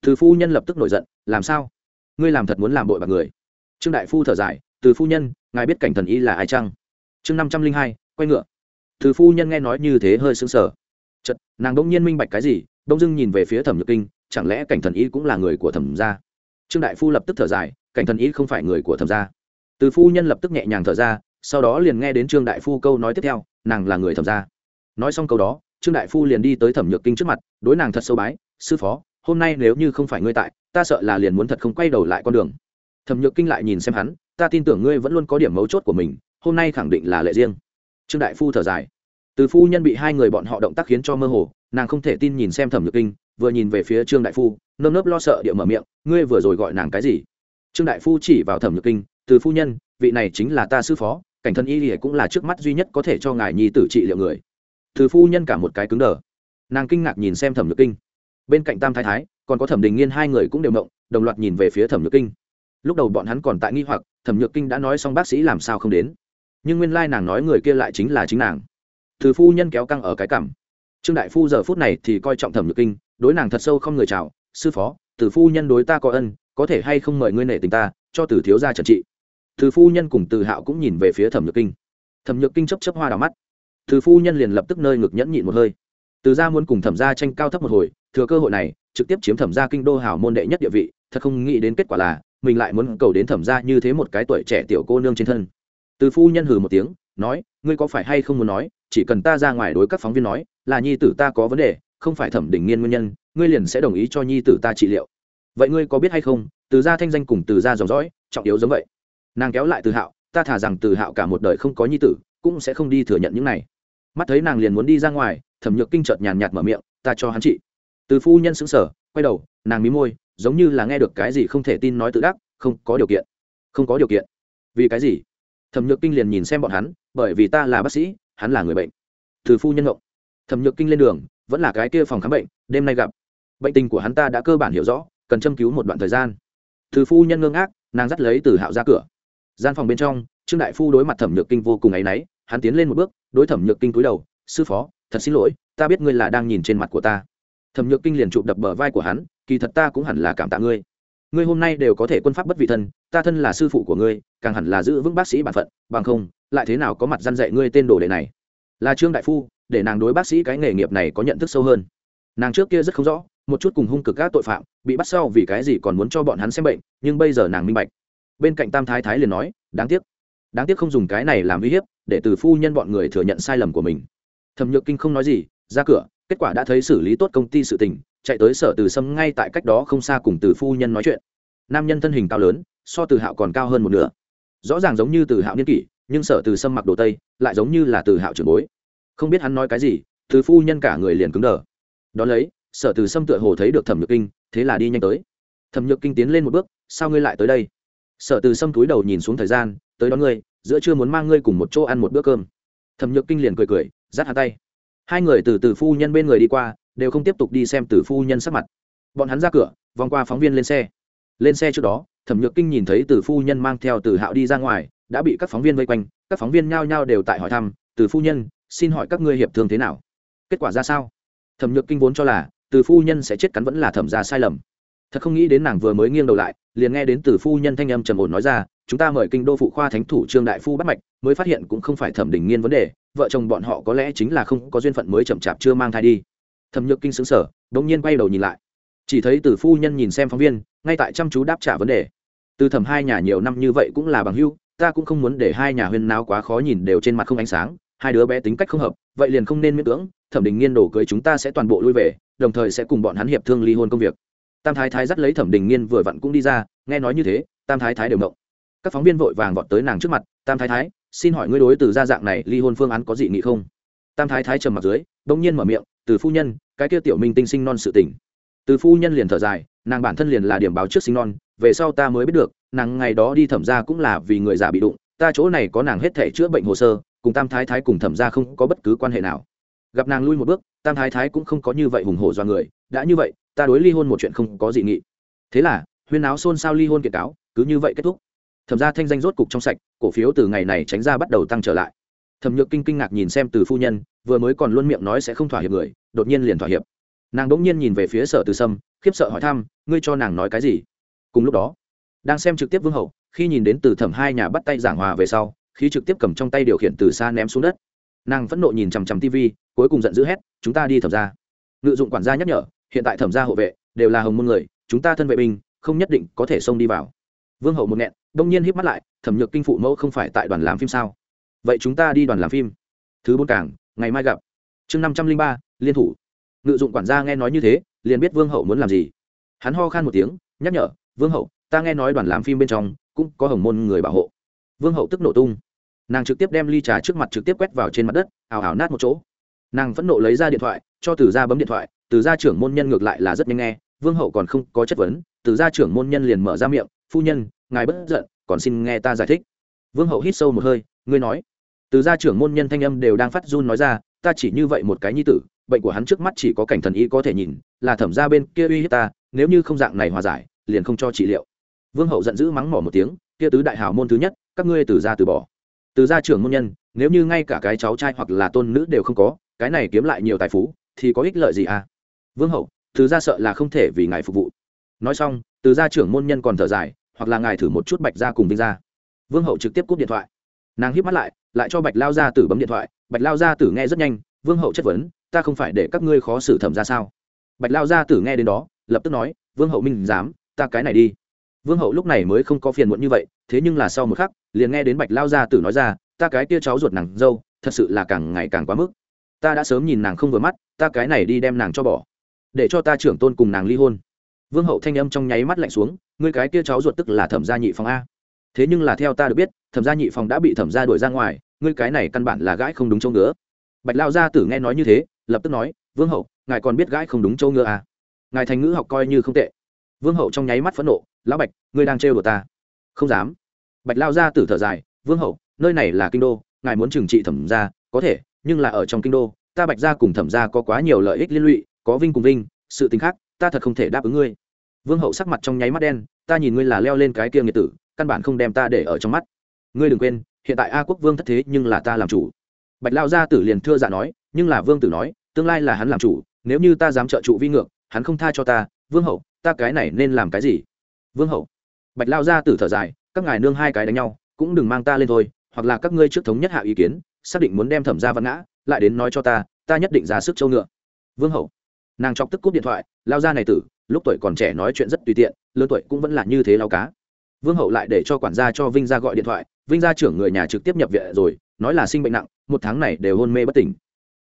Từ phu nhân lập tức nổi giận, làm sao? Ngươi làm thật muốn làm bội bạc người. Trương đại phu thở dài, từ phu nhân, ngài biết cảnh thần y là ai chăng? Chương năm trăm linh hai, quay ngựa. Từ phu nhân nghe nói như thế hơi sững sờ. Chật nàng đông nhiên minh bạch cái gì đông dưng nhìn về phía thẩm nhược kinh, chẳng lẽ cảnh thần y cũng là người của thẩm gia? Trương đại phu lập tức thở dài, cảnh thần y không phải người của thẩm gia. Từ phu nhân lập tức nhẹ nhàng thở ra sau đó liền nghe đến trương đại phu câu nói tiếp theo, nàng là người thẩm gia. Nói xong câu đó, trương đại phu liền đi tới thẩm nhược kinh trước mặt, đối nàng thật sâu bái, sư phó, hôm nay nếu như không phải ngươi tại, ta sợ là liền muốn thật không quay đầu lại con đường. Thẩm nhược kinh lại nhìn xem hắn, ta tin tưởng ngươi vẫn luôn có điểm mấu chốt của mình, hôm nay khẳng định là lệ riêng. Trương đại phu thở dài. Từ phu nhân bị hai người bọn họ động tác khiến cho mơ hồ, nàng không thể tin nhìn xem thẩm nhược kinh, vừa nhìn về phía trương đại phu, nơm nớp lo sợ địa mở miệng, ngươi vừa rồi gọi nàng cái gì? Trương đại phu chỉ vào thẩm nhược kinh, từ phu nhân, vị này chính là ta sư phó cảnh thân y lìa cũng là trước mắt duy nhất có thể cho ngài nhi tử trị liệu người. Thứ phu nhân cả một cái cứng đờ. Nàng kinh ngạc nhìn xem thẩm nhược kinh. Bên cạnh tam thái thái, còn có thẩm đình nghiên hai người cũng đều động, đồng loạt nhìn về phía thẩm nhược kinh. Lúc đầu bọn hắn còn tại nghi hoặc, thẩm nhược kinh đã nói xong bác sĩ làm sao không đến. Nhưng nguyên lai nàng nói người kia lại chính là chính nàng. Thứ phu nhân kéo căng ở cái cảm trương đại phu giờ phút này thì coi trọng thẩm nhược kinh, đối nàng thật sâu không người chào, sư phó, từ phu nhân đối ta có ân, có thể hay không mời ngươi nể tình ta, cho từ thiếu gia trần trị? Từ phu nhân cùng từ hạo cũng nhìn về phía thẩm nhược kinh. Thẩm nhược kinh chớp chớp hoa đào mắt. Từ phu nhân liền lập tức nơi ngực nhẫn nhịn một hơi. Từ gia muốn cùng thẩm gia tranh cao thấp một hồi, thừa cơ hội này, trực tiếp chiếm thẩm gia kinh đô hảo môn đệ nhất địa vị, thật không nghĩ đến kết quả là, mình lại muốn cầu đến thẩm gia như thế một cái tuổi trẻ tiểu cô nương trên thân. Từ phu nhân hừ một tiếng, nói, ngươi có phải hay không muốn nói, chỉ cần ta ra ngoài đối các phóng viên nói, là nhi tử ta có vấn đề, không phải thẩm đỉnh nghiên nguyên nhân, ngươi liền sẽ đồng ý cho nhi tử ta trị liệu. Vậy ngươi có biết hay không? Từ gia thanh danh cùng từ gia dòng dõi, trọng yếu giống vậy nàng kéo lại từ hạo, ta thả rằng từ hạo cả một đời không có nhi tử, cũng sẽ không đi thừa nhận những này. Mắt thấy nàng liền muốn đi ra ngoài, thẩm nhược kinh chợt nhàn nhạt mở miệng, ta cho hắn trị từ phu nhân xứng sở quay đầu, nàng mí môi, giống như là nghe được cái gì không thể tin nói tự đắc, không có điều kiện. Không có điều kiện. Vì cái gì? Thẩm nhược kinh liền nhìn xem bọn hắn, bởi vì ta là bác sĩ, hắn là người bệnh. Từ phu nhân ngộng thẩm nhược kinh lên đường, vẫn là cái kia phòng khám bệnh, đêm nay gặp. Bệnh tình của hắn ta đã cơ bản hiểu rõ, cần châm cứu một đoạn thời gian. Từ phu nhân ngơ ngác, nàng dắt lấy từ hạo ra cửa gian phòng bên trong, trương đại phu đối mặt thẩm nhược kinh vô cùng áy náy, hắn tiến lên một bước, đối thẩm nhược kinh cúi đầu, sư phó, thật xin lỗi, ta biết ngươi là đang nhìn trên mặt của ta. Thẩm nhược kinh liền chụp đập bờ vai của hắn, kỳ thật ta cũng hẳn là cảm tạ ngươi. Ngươi hôm nay đều có thể quân pháp bất vị thân, ta thân là sư phụ của ngươi, càng hẳn là giữ vững bác sĩ bản phận, bằng không, lại thế nào có mặt gian dạy ngươi tên đồ đệ này? Là trương đại phu, để nàng đối bác sĩ cái nghề nghiệp này có nhận thức sâu hơn. Nàng trước kia rất không rõ, một chút cùng hung cực các tội phạm, bị bắt sau vì cái gì còn muốn cho bọn hắn xem bệnh, nhưng bây giờ nàng minh bạch bên cạnh tam thái thái liền nói, đáng tiếc đáng tiếc không dùng cái này làm uy hiếp, để từ phu nhân bọn người thừa nhận sai lầm của mình. Thẩm nhược kinh không nói gì, ra cửa, kết quả đã thấy xử lý tốt công ty sự tình, chạy tới sở từ sâm ngay tại cách đó không xa cùng từ phu nhân nói chuyện. Nam nhân thân hình cao lớn, so từ hạo còn cao hơn một nửa. Rõ ràng giống như từ hạo niên kỷ, nhưng sở từ sâm mặc đồ tây, lại giống như là từ hạo trưởng bối. Không biết hắn nói cái gì, từ phu nhân cả người liền cứng đờ. Đón lấy, sở từ sâm tựa hồ thấy được thẩm nhược kinh, thế là đi nhanh tới. Thẩm nhược kinh tiến lên một bước, sao ngươi lại tới đây? Sở từ sâm túi đầu nhìn xuống thời gian, tới đón ngươi, giữa chưa muốn mang ngươi cùng một chỗ ăn một bữa cơm. Thẩm nhược kinh liền cười cười, dắt hạ tay. Hai người từ từ phu nhân bên người đi qua, đều không tiếp tục đi xem từ phu nhân sắc mặt. Bọn hắn ra cửa, vòng qua phóng viên lên xe. Lên xe trước đó, thẩm nhược kinh nhìn thấy từ phu nhân mang theo từ hạo đi ra ngoài, đã bị các phóng viên vây quanh, các phóng viên nhao nhao đều tại hỏi thăm, từ phu nhân, xin hỏi các ngươi hiệp thương thế nào? Kết quả ra sao? Thẩm nhược kinh vốn cho là, từ phu nhân sẽ chết cắn vẫn là thẩm ra sai lầm thật không nghĩ đến nàng vừa mới nghiêng đầu lại, liền nghe đến từ phu nhân thanh âm trầm ổn nói ra, chúng ta mời kinh đô phụ khoa thánh thủ trương đại phu bắt mạch, mới phát hiện cũng không phải thẩm đình nghiên vấn đề, vợ chồng bọn họ có lẽ chính là không có duyên phận mới chậm chạp chưa mang thai đi. Thẩm nhược kinh xứng sở đ ỗ n g nhiên quay đầu nhìn lại. Chỉ thấy từ phu nhân nhìn xem phóng viên, ngay tại chăm chú đáp trả vấn đề. Từ thẩm hai nhà nhiều năm như vậy cũng là bằng hưu ta cũng không muốn để hai nhà huyên náo quá khó nhìn đều trên mặt không ánh sáng, hai đứa bé tính cách không hợp, vậy liền không nên miễn cưỡng, thẩm đình nghiên đổ cưới chúng ta sẽ toàn bộ lui về, đồng thời sẽ cùng bọn hắn hiệp thương ly hôn công việc tam thái thái dắt lấy thẩm đình nghiên vừa vặn cũng đi ra, nghe nói như thế, tam thái thái đều động. Các phóng viên vội vàng vọt tới nàng trước mặt, tam thái thái, xin hỏi ngươi đối từ gia dạng này ly hôn phương án có dị nghị không? Tam thái thái trầm mặt dưới bỗng nhiên mở miệng, từ phu nhân, cái kia tiểu minh tinh sinh non sự tỉnh từ phu nhân liền thở dài, nàng bản thân liền là điểm báo trước sinh non, về sau ta mới biết được, nàng ngày đó đi thẩm ra cũng là vì người già bị đụng, ta chỗ này có nàng hết thể chữa bệnh hồ sơ, cùng tam thái thái cùng thẩm ra không có bất cứ quan hệ nào. Gặp nàng lui một bước, tam thái thái cũng không có như vậy hùng hổ do người, đã như vậy ta đối ly hôn một chuyện không có dị nghị. Thế là, huyên áo xôn xao ly hôn kiện cáo, cứ như vậy kết thúc. Thẩm ra thanh danh rốt cục trong sạch, cổ phiếu từ ngày này tránh ra bắt đầu tăng trở lại. Thẩm nhược kinh kinh ngạc nhìn xem từ phu nhân, vừa mới còn luôn miệng nói sẽ không thỏa hiệp người, đột nhiên liền thỏa hiệp. Nàng đ ỗ n g nhiên nhìn về phía sở từ sâm, khiếp sợ hỏi thăm, ngươi cho nàng nói cái gì? Cùng lúc đó, đang xem trực tiếp vương hậu, khi nhìn đến từ thẩm hai nhà bắt tay giảng hòa về sau khi trực tiếp cầm trong tay điều khiển từ xa ném xuống đất. Nàng phẫn nộ nhìn chằm chằm tv cuối cùng giận dữ hét, chúng ta đi thẩm ra ngự dụng quản gia nhắc nhở hiện tại thẩm gia hộ vệ đều là hồng môn người, chúng ta thân vệ binh, không nhất định có thể xông đi vào. Vương hậu một nghẹn, đông nhiên híp mắt lại, thẩm nhược kinh phụ mẫu không phải tại đoàn làm phim sao? Vậy chúng ta đi đoàn làm phim. Thứ bốn cảng, ngày mai gặp. Chương năm trăm linh ba, liên thủ. Ngự dụng quản gia nghe nói như thế, liền biết vương hậu muốn làm gì. Hắn ho khan một tiếng, nhắc nhở, vương hậu, ta nghe nói đoàn làm phim bên trong cũng có hồng môn người bảo hộ. Vương hậu tức nổ tung. Nàng trực tiếp đem ly trà trước mặt trực tiếp quét vào trên mặt đất ào ào nát một chỗ. Nàng phẫn nộ lấy ra điện thoại, cho tử gia bấm điện thoại từ gia trưởng môn nhân ngược lại là rất nhanh nghe, vương hậu còn không có chất vấn, từ gia trưởng môn nhân liền mở ra miệng, phu nhân, ngài bất giận, còn xin nghe ta giải thích. Vương hậu hít sâu một hơi, ngươi nói. Từ gia trưởng môn nhân thanh âm đều đang phát run nói ra, ta chỉ như vậy một cái nhi tử, bệnh của hắn trước mắt chỉ có cảnh thần y có thể nhìn, là thẩm ra bên kia uy hiếp ta, nếu như không dạng này hòa giải, liền không cho trị liệu. Vương hậu giận dữ mắng mỏ một tiếng, kia tứ đại hào môn thứ nhất, các ngươi từ gia từ bỏ. Từ gia trưởng môn nhân, nếu như ngay cả cái cháu trai hoặc là tôn nữ đều không có, cái này kiếm lại nhiều tài phú, thì có ích lợi gì à? Vương hậu từ gia sợ là không thể vì ngài phục vụ. Nói xong, từ gia trưởng môn nhân còn thở dài, hoặc là ngài thử một chút bạch gia cùng vinh gia. Vương hậu trực tiếp cúp điện thoại. Nàng híp mắt lại lại cho bạch lao gia tử bấm điện thoại. Bạch lao gia tử nghe rất nhanh, vương hậu chất vấn, ta không phải để các ngươi khó xử thẩm ra sao? Bạch lao gia tử nghe đến đó, lập tức nói, vương hậu minh dám ta cái này đi. Vương hậu lúc này mới không có phiền muộn như vậy, thế nhưng là sau một khắc, liền nghe đến bạch lao gia tử nói ra, ta cái kia cháu ruột nàng dâu, thật sự là càng ngày càng quá mức. Ta đã sớm nhìn nàng không vừa mắt, ta cái này đi đem nàng cho bỏ để cho ta trưởng tôn cùng nàng ly hôn. Vương hậu thanh âm trong nháy mắt lạnh xuống, ngươi cái kia cháu ruột tức là thẩm gia nhị phòng a. Thế nhưng là theo ta được biết, thẩm gia nhị phòng đã bị thẩm gia đuổi ra ngoài, ngươi cái này căn bản là gãi không đúng châu ngứa. Bạch lao gia tử nghe nói như thế, lập tức nói, vương hậu, ngài còn biết gãi không đúng châu ngứa à? ngài thành ngữ học coi như không tệ. Vương hậu trong nháy mắt phẫn nộ, lão bạch, ngươi đang trêu đùa ta. Không dám. Bạch lao gia tử thở dài, vương hậu, nơi này là kinh đô, ngài muốn trừng trị thẩm gia, có thể, nhưng là ở trong kinh đô, ta bạch gia cùng thẩm gia có quá nhiều lợi ích liên lụy có vinh cùng vinh, sự tính khác, ta thật không thể đáp ứng ngươi. Vương hậu sắc mặt trong nháy mắt đen, ta nhìn ngươi là leo lên cái kia nghiệt tử, căn bản không đem ta để ở trong mắt. Ngươi đừng quên, hiện tại a quốc vương thất thế nhưng là ta làm chủ. Bạch lao gia tử liền thưa dạ nói, nhưng là vương tử nói, tương lai là hắn làm chủ, nếu như ta dám trợ trụ vi ngược, hắn không tha cho ta, vương hậu, ta cái này nên làm cái gì? Vương hậu. Bạch lao gia tử thở dài, các ngài nương hai cái đánh nhau, cũng đừng mang ta lên thôi, hoặc là các ngươi trước thống nhất hạ ý kiến, xác định muốn đem thẩm ra văn ngã, lại đến nói cho ta ta nhất định ra sức châu ngựa. Vương hậu nàng chọc tức cúp điện thoại, lao ra này tử, lúc tuổi còn trẻ nói chuyện rất tùy tiện, lớn tuổi cũng vẫn là như thế lao cá. Vương hậu lại để cho quản gia cho vinh ra gọi điện thoại, vinh gia trưởng người nhà trực tiếp nhập viện rồi, nói là sinh bệnh nặng, một tháng này đều hôn mê bất tỉnh.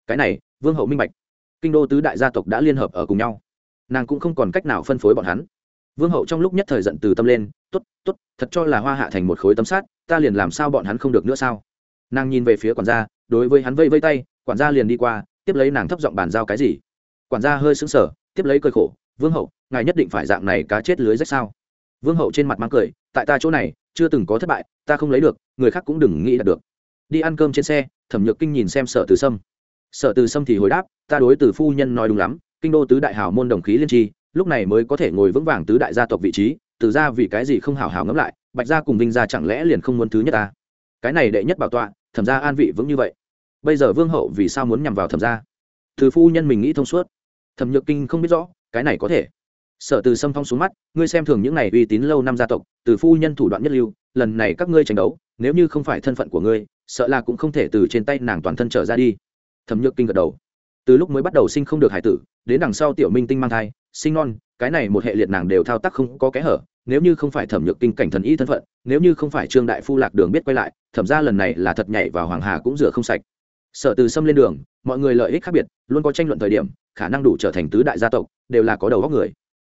Cái này, vương hậu minh bạch. Kinh đô tứ đại gia tộc đã liên hợp ở cùng nhau. Nàng cũng không còn cách nào phân phối bọn hắn. Vương hậu trong lúc nhất thời giận từ tâm lên t ố t t ố t thật cho là hoa hạ thành một khối tấm sát ta liền làm sao bọn hắn không được nữa sao? Nàng nhìn về phía quản gia, đối với hắn vây vây tay, quản gia liền đi qua, tiếp lấy nàng thấp giọng bàn giao cái gì quản gia hơi sững sờ, tiếp lấy cơi khổ, vương hậu, ngài nhất định phải dạng này cá chết lưới rách sao? Vương hậu trên mặt mang cười, tại ta chỗ này, chưa từng có thất bại, ta không lấy được, người khác cũng đừng nghĩ đạt được. Đi ăn cơm trên xe, thẩm nhược kinh nhìn xem sở từ sâm. Sở từ sâm thì hồi đáp, ta đối từ phu nhân nói đúng lắm, kinh đô tứ đại hào môn đồng khí liên tri, lúc này mới có thể ngồi vững vàng tứ đại gia tộc vị trí, từ ra vì cái gì không hào hào ngẫm lại, bạch gia cùng vinh gia chẳng lẽ liền không muốn thứ nhất ta? Cái này đệ nhất bảo tọa, thẩm gia an vị vững như vậy. Bây giờ vương hậu vì sao muốn nhằm vào thẩm gia? Từ phu nhân mình nghĩ thông suốt thẩm nhược kinh không biết rõ, cái này có thể. Sở từ sâm phong xuống mắt, ngươi xem thường những này uy tín lâu năm gia tộc, từ phu nhân thủ đoạn nhất lưu, lần này các ngươi tranh đấu, nếu như không phải thân phận của ngươi, sợ là cũng không thể từ trên tay nàng toàn thân trở ra đi. Thẩm nhược kinh gật đầu. Từ lúc mới bắt đầu sinh không được hải tử, đến đằng sau tiểu minh tinh mang thai, sinh non, cái này một hệ liệt nàng đều thao tác không có kẽ hở, nếu như không phải thẩm nhược kinh cảnh thần y thân phận, nếu như không phải trương đại phu lạc đường biết quay lại, thẩm ra lần này là thật nhảy vào hoàng hà cũng rửa không sạch sở từ xâm lên đường, mọi người lợi ích khác biệt, luôn có tranh luận thời điểm, khả năng đủ trở thành tứ đại gia tộc, đều là có đầu góc người.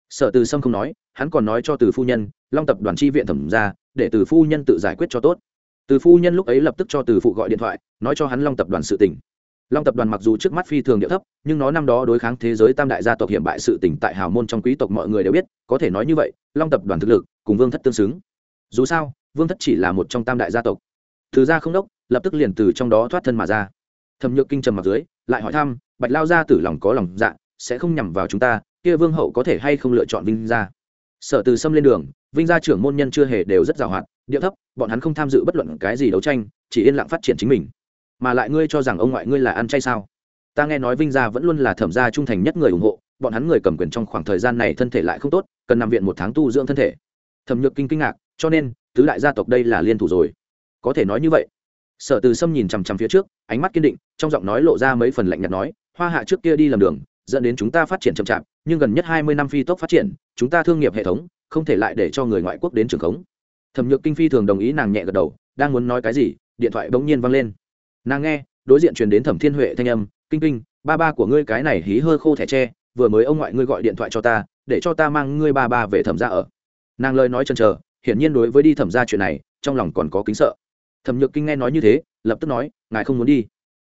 Sở từ sâm không nói, hắn còn nói cho từ phu nhân, long tập đoàn tri viện thẩm ra, để từ phu nhân tự giải quyết cho tốt. Từ phu nhân lúc ấy lập tức cho từ phụ gọi điện thoại, nói cho hắn long tập đoàn sự tỉnh long tập đoàn mặc dù trước mắt phi thường địa thấp, nhưng nó năm đó đối kháng thế giới tam đại gia tộc hiểm bại sự tỉnh tại hào môn trong quý tộc mọi người đều biết, có thể nói như vậy, long tập đoàn thực lực cùng vương thất tương xứng. Dù sao, vương thất chỉ là một trong tam đại gia tộc. Từ gia không đốc, lập tức liền từ trong đó thoát thân mà ra thẩm nhược kinh trầm mặt dưới, lại hỏi thăm, bạch lao gia tử lòng có lòng dạ sẽ không nhằm vào chúng ta, kia vương hậu có thể hay không lựa chọn vinh gia? Sở từ xâm lên đường, vinh gia trưởng môn nhân chưa hề đều rất giàu hoạt địa thấp, bọn hắn không tham dự bất luận cái gì đấu tranh, chỉ yên lặng phát triển chính mình. Mà lại ngươi cho rằng ông ngoại ngươi là ăn chay sao? Ta nghe nói vinh gia vẫn luôn là thẩm gia trung thành nhất người ủng hộ, bọn hắn người cầm quyền trong khoảng thời gian này thân thể lại không tốt, cần nằm viện một tháng tu dưỡng thân thể. Thẩm nhược kinh kinh ngạc, cho nên, tứ đại gia tộc đây là liên thủ rồi. Có thể nói như vậy sở từ sâm nhìn chằm chằm phía trước, ánh mắt kiên định, trong giọng nói lộ ra mấy phần lạnh nhạt nói, hoa hạ trước kia đi lầm đường, dẫn đến chúng ta phát triển chậm chạp, nhưng gần nhất hai mươi năm phi tốc phát triển, chúng ta thương nghiệp hệ thống, không thể lại để cho người ngoại quốc đến trường khống. Thẩm nhược kinh phi thường đồng ý nàng nhẹ gật đầu, đang muốn nói cái gì, điện thoại bỗng nhiên văng lên. Nàng nghe, đối diện truyền đến thẩm thiên huệ thanh âm, kinh kinh, ba ba của ngươi cái này hí hơi khô thẻ tre, vừa mới ông ngoại ngươi gọi điện thoại cho ta, để cho ta mang ngươi ba ba về thẩm ra ở. Nàng lời nói chần chờ, hiển nhiên đối với đi thẩm ra chuyện này, trong lòng còn có kính sợ thẩm nhược kinh nghe nói như thế, lập tức nói, ngài không muốn đi.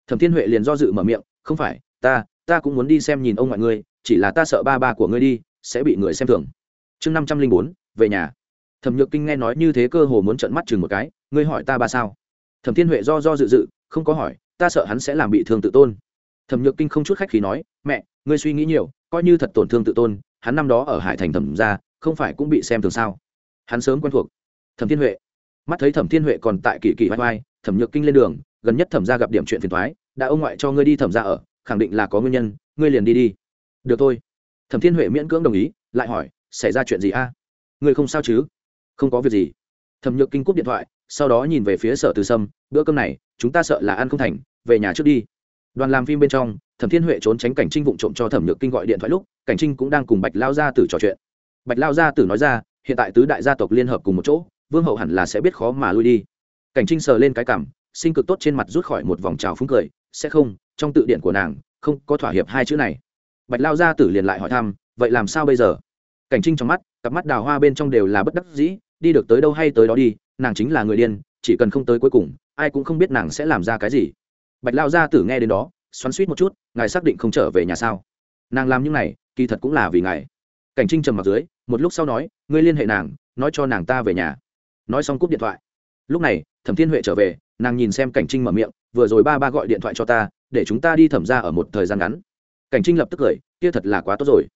Thẩm thiên huệ liền do dự mở miệng, không phải, ta ta cũng muốn đi xem nhìn ông ngoại ngươi, chỉ là ta sợ ba ba của ngươi đi, sẽ bị người xem thường. Chương năm trăm linh bốn, về nhà. Thẩm nhược kinh nghe nói như thế cơ hồ muốn trận mắt chừng một cái, ngươi hỏi ta ba sao? Thẩm thiên huệ do do dự dự, không có hỏi, ta sợ hắn sẽ làm bị thương tự tôn. Thẩm nhược kinh không chút khách khí nói, mẹ, ngươi suy nghĩ nhiều, coi như thật tổn thương tự tôn, hắn năm đó ở hải thành thẩm ra không phải cũng bị xem thường sao? Hắn sớm quen thuộc. Thẩm thiên huệ mắt thấy thẩm thiên huệ còn tại kỳ kỳ vai vai thẩm nhược kinh lên đường, gần nhất thẩm ra gặp điểm chuyện phiền thoái, đã ông ngoại cho ngươi đi thẩm ra ở, khẳng định là có nguyên nhân, ngươi liền đi đi. Được thôi. Thẩm thiên huệ miễn cưỡng đồng ý, lại hỏi, xảy ra chuyện gì a? Ngươi không sao chứ? Không có việc gì. Thẩm nhược kinh cúp điện thoại, sau đó nhìn về phía sở từ sâm, bữa cơm này, chúng ta sợ là ăn không thành, về nhà trước đi. Đoàn làm phim bên trong, thẩm thiên huệ trốn tránh cảnh trinh vụng trộm cho thẩm nhược kinh gọi điện thoại lúc, cảnh trinh cũng đang cùng bạch lao gia tử trò chuyện. Bạch lao gia tử nói ra, hiện tại tứ đại gia tộc liên hợp cùng một chỗ vương hậu hẳn là sẽ biết khó mà lui đi. Cảnh trinh sờ lên cái cảm, sinh cực tốt trên mặt rút khỏi một vòng trào phúng cười, sẽ không, trong tự điện của nàng, không có thỏa hiệp hai chữ này. Bạch lao gia tử liền lại hỏi thăm, vậy làm sao bây giờ? Cảnh trinh trong mắt, cặp mắt đào hoa bên trong đều là bất đắc dĩ, đi được tới đâu hay tới đó đi, nàng chính là người điên, chỉ cần không tới cuối cùng, ai cũng không biết nàng sẽ làm ra cái gì. Bạch lao gia tử nghe đến đó, xoắn suýt một chút, ngài xác định không trở về nhà sao? Nàng làm những này, kỳ thật cũng là vì ngài. Cảnh trinh trầm mặt dưới, một lúc sau nói, ngươi liên hệ nàng, nói cho nàng ta về nhà nói xong cúp điện thoại. Lúc này, thẩm thiên huệ trở về, nàng nhìn xem cảnh trinh mở miệng, vừa rồi ba ba gọi điện thoại cho ta, để chúng ta đi thẩm ra ở một thời gian ngắn. Cảnh trinh lập tức cười, kia thật là quá tốt rồi.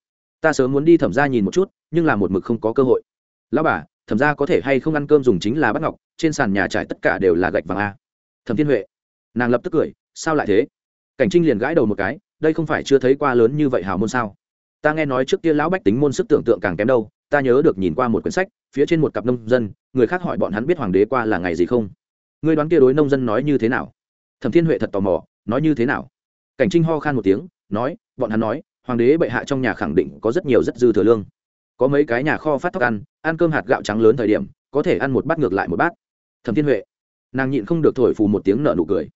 Ta sớm muốn đi thẩm ra nhìn một chút, nhưng là một mực không có cơ hội. Lão bà, thẩm ra có thể hay không ăn cơm dùng chính là bắt ngọc, trên sàn nhà trải tất cả đều là gạch vàng a. Thẩm thiên huệ, nàng lập tức cười, sao lại thế? Cảnh trinh liền gãi đầu một cái, đây không phải chưa thấy qua lớn như vậy hào môn sao? Ta nghe nói trước kia lão bách tính môn sức tưởng tượng càng kém đâu, ta nhớ được nhìn qua một quyển sách phía trên một cặp nông dân, người khác hỏi bọn hắn biết hoàng đế qua là ngày gì không? Ngươi đoán kia đối nông dân nói như thế nào? Thẩm thiên huệ thật tò mò, nói như thế nào? Cảnh trinh ho khan một tiếng, nói, bọn hắn nói, hoàng đế bệ hạ trong nhà khẳng định có rất nhiều rất dư thừa lương. Có mấy cái nhà kho phát thóc ăn ăn cơm hạt gạo trắng lớn thời điểm, có thể ăn một bát ngược lại một bát. Thẩm thiên huệ, nàng nhịn không được thổi phù một tiếng nợ nụ cười.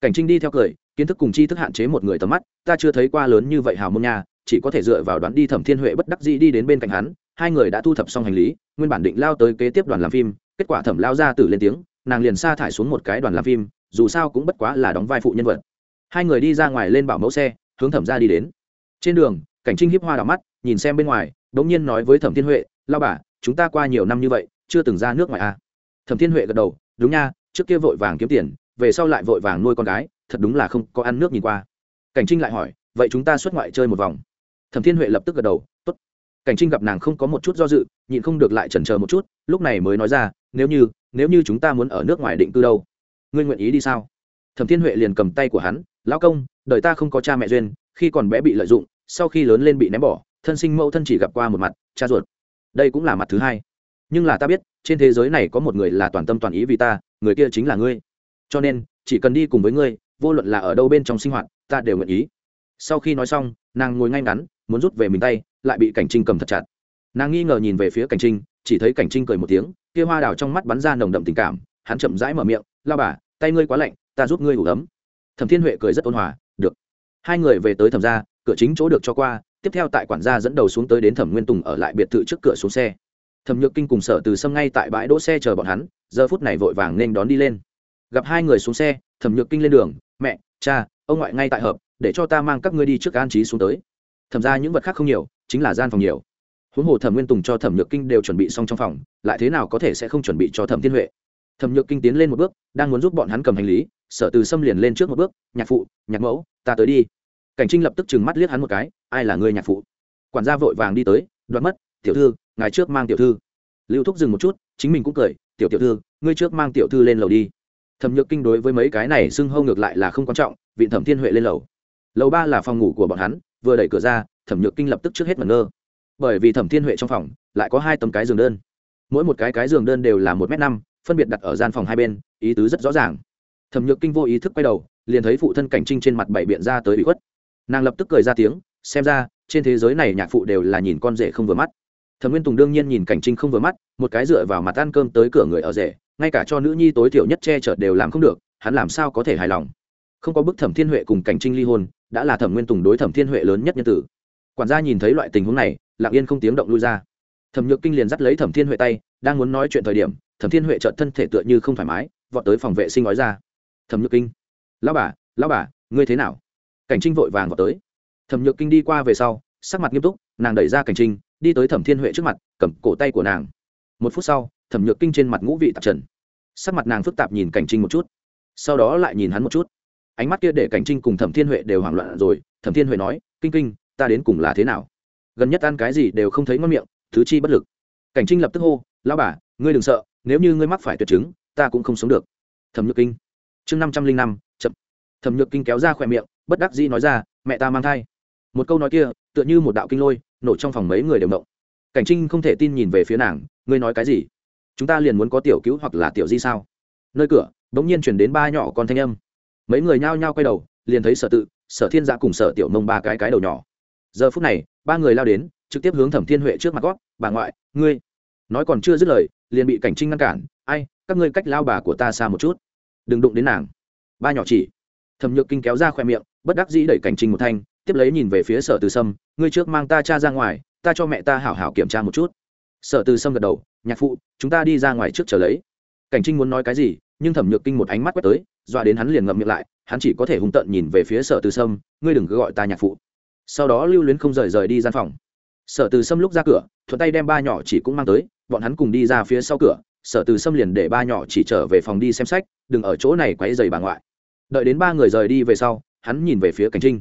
Cảnh trinh đi theo cười, kiến thức cùng chi thức hạn chế một người tầm mắt, ta chưa thấy qua lớn như vậy hào môn nha, chỉ có thể dựa vào đoán đi thẩm thiên huệ bất đắc dĩ đi đến bên cạnh hắn hai người đã thu thập xong hành lý, nguyên bản định lao tới kế tiếp đoàn làm phim, kết quả thẩm lao ra từ lên tiếng, nàng liền sa thải xuống một cái đoàn làm phim, dù sao cũng bất quá là đóng vai phụ nhân vật. Hai người đi ra ngoài lên bảo mẫu xe, hướng thẩm ra đi đến. Trên đường, cảnh trinh hiếp hoa đỏ mắt, nhìn xem bên ngoài đ ỗ n g nhiên nói với thẩm thiên huệ, lao bà, chúng ta qua nhiều năm như vậy, chưa từng ra nước ngoài à. thẩm thiên huệ gật đầu, đúng nha, trước kia vội vàng kiếm tiền, về sau lại vội vàng nuôi con gái, thật đúng là không có ăn nước nhìn qua. Cảnh trinh lại hỏi, vậy chúng ta xuất ngoại chơi một vòng? Thẩm thiên huệ lập tức gật đầu cảnh trinh gặp nàng không có một chút do dự, nhịn không được lại chần chờ một chút, lúc này mới nói ra, nếu như nếu như chúng ta muốn ở nước ngoài định cư đâu, ngươi nguyện ý đi sao? Thẩm thiên huệ liền cầm tay của hắn, lão công, đời ta không có cha mẹ duyên, khi còn bé bị lợi dụng, sau khi lớn lên bị ném bỏ, thân sinh mẫu thân chỉ gặp qua một mặt, cha ruột. Đây cũng là mặt thứ hai. Nhưng là ta biết, trên thế giới này có một người là toàn tâm toàn ý vì ta, người kia chính là ngươi. Cho nên, chỉ cần đi cùng với ngươi, vô luận là ở đâu bên trong sinh hoạt, ta đều nguyện ý. Sau khi nói xong, nàng ngồi ngay ngắn muốn rút về mình tay, lại bị cảnh trinh cầm thật chặt. Nàng nghi ngờ nhìn về phía cảnh trinh, chỉ thấy cảnh trinh cười một tiếng, kia hoa đào trong mắt bắn ra nồng đậm tình cảm, hắn chậm rãi mở miệng lao bà, tay ngươi quá lạnh, ta giúp ngươi ủ ấm. Thẩm thiên huệ cười rất ôn hòa, được. Hai người về tới thẩm gia, cửa chính chỗ được cho qua, tiếp theo tại quản gia dẫn đầu xuống tới đến thẩm nguyên tùng ở lại biệt thự trước cửa xuống xe. Thẩm nhược kinh cùng sở từ sâm ngay tại bãi đỗ xe chờ bọn hắn, giờ phút này vội vàng nên đón đi lên. Gặp hai người xuống xe, thẩm nhược kinh lên đường, mẹ, cha, ông ngoại ngay tại hợp, để cho ta mang các ngươi đi trước an trí xuống tới thẩm ra những vật khác không nhiều, chính là gian phòng nhiều. Huống hồ thẩm nguyên tùng cho thẩm nhược kinh đều chuẩn bị xong trong phòng, lại thế nào có thể sẽ không chuẩn bị cho thẩm thiên huệ? Thẩm nhược kinh tiến lên một bước, đang muốn giúp bọn hắn cầm hành lý, sở từ xâm liền lên trước một bước, nhạc phụ, nhạc mẫu, ta tới đi. Cảnh trinh lập tức trừng mắt liếc hắn một cái, ai là người nhạc phụ? Quản gia vội vàng đi tới, đoạt mất, tiểu thư, ngài trước mang tiểu thư. Lưu thúc dừng một chút, chính mình cũng cười, tiểu tiểu thư, ngươi trước mang tiểu thư lên lầu đi. Thẩm nhược kinh đối với mấy cái này xưng hâu ngược lại là không quan trọng, vị thẩm thiên huệ lên lầu. Lầu ba là phòng ngủ của bọn hắn vừa đẩy cửa ra, thẩm nhược kinh lập tức trước hết mẩn ngơ. Bởi vì thẩm thiên huệ trong phòng lại có hai tấm cái giường đơn. Mỗi một cái cái giường đơn đều là một m năm, phân biệt đặt ở gian phòng hai bên, ý tứ rất rõ ràng. Thẩm nhược kinh vô ý thức quay đầu, liền thấy phụ thân cảnh trinh trên mặt bảy biện ra tới bị khuất. Nàng lập tức cười ra tiếng, xem ra, trên thế giới này nhạc phụ đều là nhìn con rể không vừa mắt. Thẩm nguyên tùng đương nhiên nhìn cảnh trinh không vừa mắt, một cái dựa vào mặt ăn cơm tới cửa người ở rể, ngay cả cho nữ nhi tối thiểu nhất che chở đều làm không được, hắn làm sao có thể hài lòng? Không có bức thẩm thiên huệ cùng cảnh trinh ly hôn đã là thẩm nguyên tùng đối thẩm thiên huệ lớn nhất nhân tử. Quản gia nhìn thấy loại tình huống này, lặng yên không tiếng động lui ra. Thẩm nhược kinh liền dắt lấy thẩm thiên huệ tay, đang muốn nói chuyện thời điểm, thẩm thiên huệ trợn thân thể tựa như không thoải mái, vọt tới phòng vệ sinh nói ra. Thẩm nhược kinh lao bà lao bà, ngươi thế nào? Cảnh trinh vội vàng vọt tới. Thẩm nhược kinh đi qua về sau, sắc mặt nghiêm túc, nàng đẩy ra cảnh trinh, đi tới thẩm thiên huệ trước mặt, cầm cổ tay của nàng. Một phút sau, thẩm nhược kinh trên mặt ngũ vị tạp trần. Sắc mặt nàng phức tạp nhìn cảnh trinh một chút, sau đó lại nhìn hắn một chút ánh mắt kia để cảnh trinh cùng thẩm thiên huệ đều hoảng loạn rồi. Thẩm thiên huệ nói, kinh kinh, ta đến cùng là thế nào? Gần nhất ăn cái gì đều không thấy ngon miệng, thứ chi bất lực. Cảnh trinh lập tức hô lao bà, ngươi đừng sợ, nếu như ngươi mắc phải tuyệt chứng, ta cũng không sống được. Thẩm nhược kinh. Chương năm trăm linh năm, chậm. Thẩm nhược kinh kéo ra khỏe miệng, bất đắc dĩ nói ra, mẹ ta mang thai. Một câu nói kia, tựa như một đạo kinh lôi, nổ trong phòng mấy người đều động cảnh trinh không thể tin nhìn về phía nàng, ngươi nói cái gì? Chúng ta liền muốn có tiểu cứu hoặc là tiểu di sao? Nơi cửa đ ỗ n g nhiên chuyển đến ba nhỏ con thanh âm mấy người nhao nhao quay đầu, liền thấy sở tự, sở thiên giã cùng sở tiểu mông ba cái cái đầu nhỏ. Giờ phút này, ba người lao đến, trực tiếp hướng thẩm thiên huệ trước mặt gót bà ngoại, ngươi nói còn chưa dứt lời, liền bị cảnh trinh ngăn cản, ai, các ngươi cách lao bà của ta xa một chút. Đừng đụng đến nàng. Ba nhỏ chỉ. Thẩm nhược kinh kéo ra khoe miệng, bất đắc dĩ đẩy cảnh trinh một thanh, tiếp lấy nhìn về phía sở từ sâm, ngươi trước mang ta cha ra ngoài, ta cho mẹ ta hảo hảo kiểm tra một chút. Sở từ sâm gật đầu, nhạc phụ, chúng ta đi ra ngoài trước chờ lấy. Cảnh trinh muốn nói cái gì, nhưng thẩm nhược kinh một ánh mắt quét tới dọa đến hắn liền ngậm miệng lại, hắn chỉ có thể hung tợn nhìn về phía sở từ sâm, ngươi đừng cứ gọi ta nhạc phụ. Sau đó lưu luyến không rời rời đi gian phòng. Sở từ sâm lúc ra cửa, thuận tay đem ba nhỏ chỉ cũng mang tới, bọn hắn cùng đi ra phía sau cửa, sở từ Sâm liền để ba nhỏ chỉ trở về phòng đi xem sách, đừng ở chỗ này quấy dày bà ngoại. Đợi đến ba người rời đi về sau, hắn nhìn về phía cảnh trinh.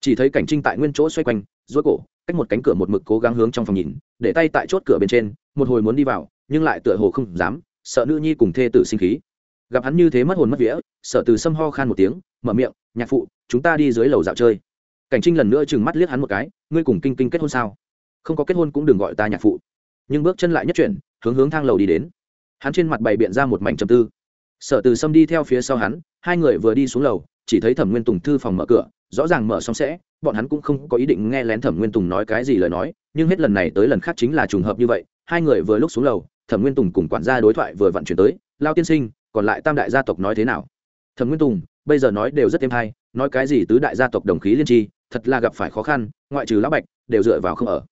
Chỉ thấy cảnh trinh tại nguyên chỗ xoay quanh, duỗi cổ, cách một cánh cửa một mực cố gắng hướng trong phòng nhìn, để tay tại chốt cửa bên trên, một hồi muốn đi vào, nhưng lại tựa hồ không dám, sợ nữ nhi cùng thê tử sinh khí gặp hắn như thế mất hồn mất vía, sở từ sâm ho khan một tiếng, mở miệng, nhạc phụ, chúng ta đi dưới lầu dạo chơi. Cảnh trinh lần nữa chừng mắt liếc hắn một cái, ngươi cùng kinh kinh kết hôn sao? Không có kết hôn cũng đừng gọi ta nhạc phụ. Nhưng bước chân lại nhất chuyển, hướng hướng thang lầu đi đến. Hắn trên mặt bày biện ra một mảnh trầm tư. Sở từ sâm đi theo phía sau hắn, hai người vừa đi xuống lầu, chỉ thấy thẩm nguyên tùng thư phòng mở cửa, rõ ràng mở xong sẽ, bọn hắn cũng không có ý định nghe lén thẩm nguyên tùng nói cái gì lời nói, nhưng hết lần này tới lần khác chính là trùng hợp như vậy, hai người vừa lúc xuống lầu, thẩm nguyên tùng cùng quản gia đối thoại vừa vận chuyển tới, lao tiên sinh còn lại tam đại gia tộc nói thế nào? Thẩm nguyên tùng, bây giờ nói đều rất thêm hay, nói cái gì tứ đại gia tộc đồng khí liên tri, thật là gặp phải khó khăn, ngoại trừ lão bạch, đều dựa vào không ở.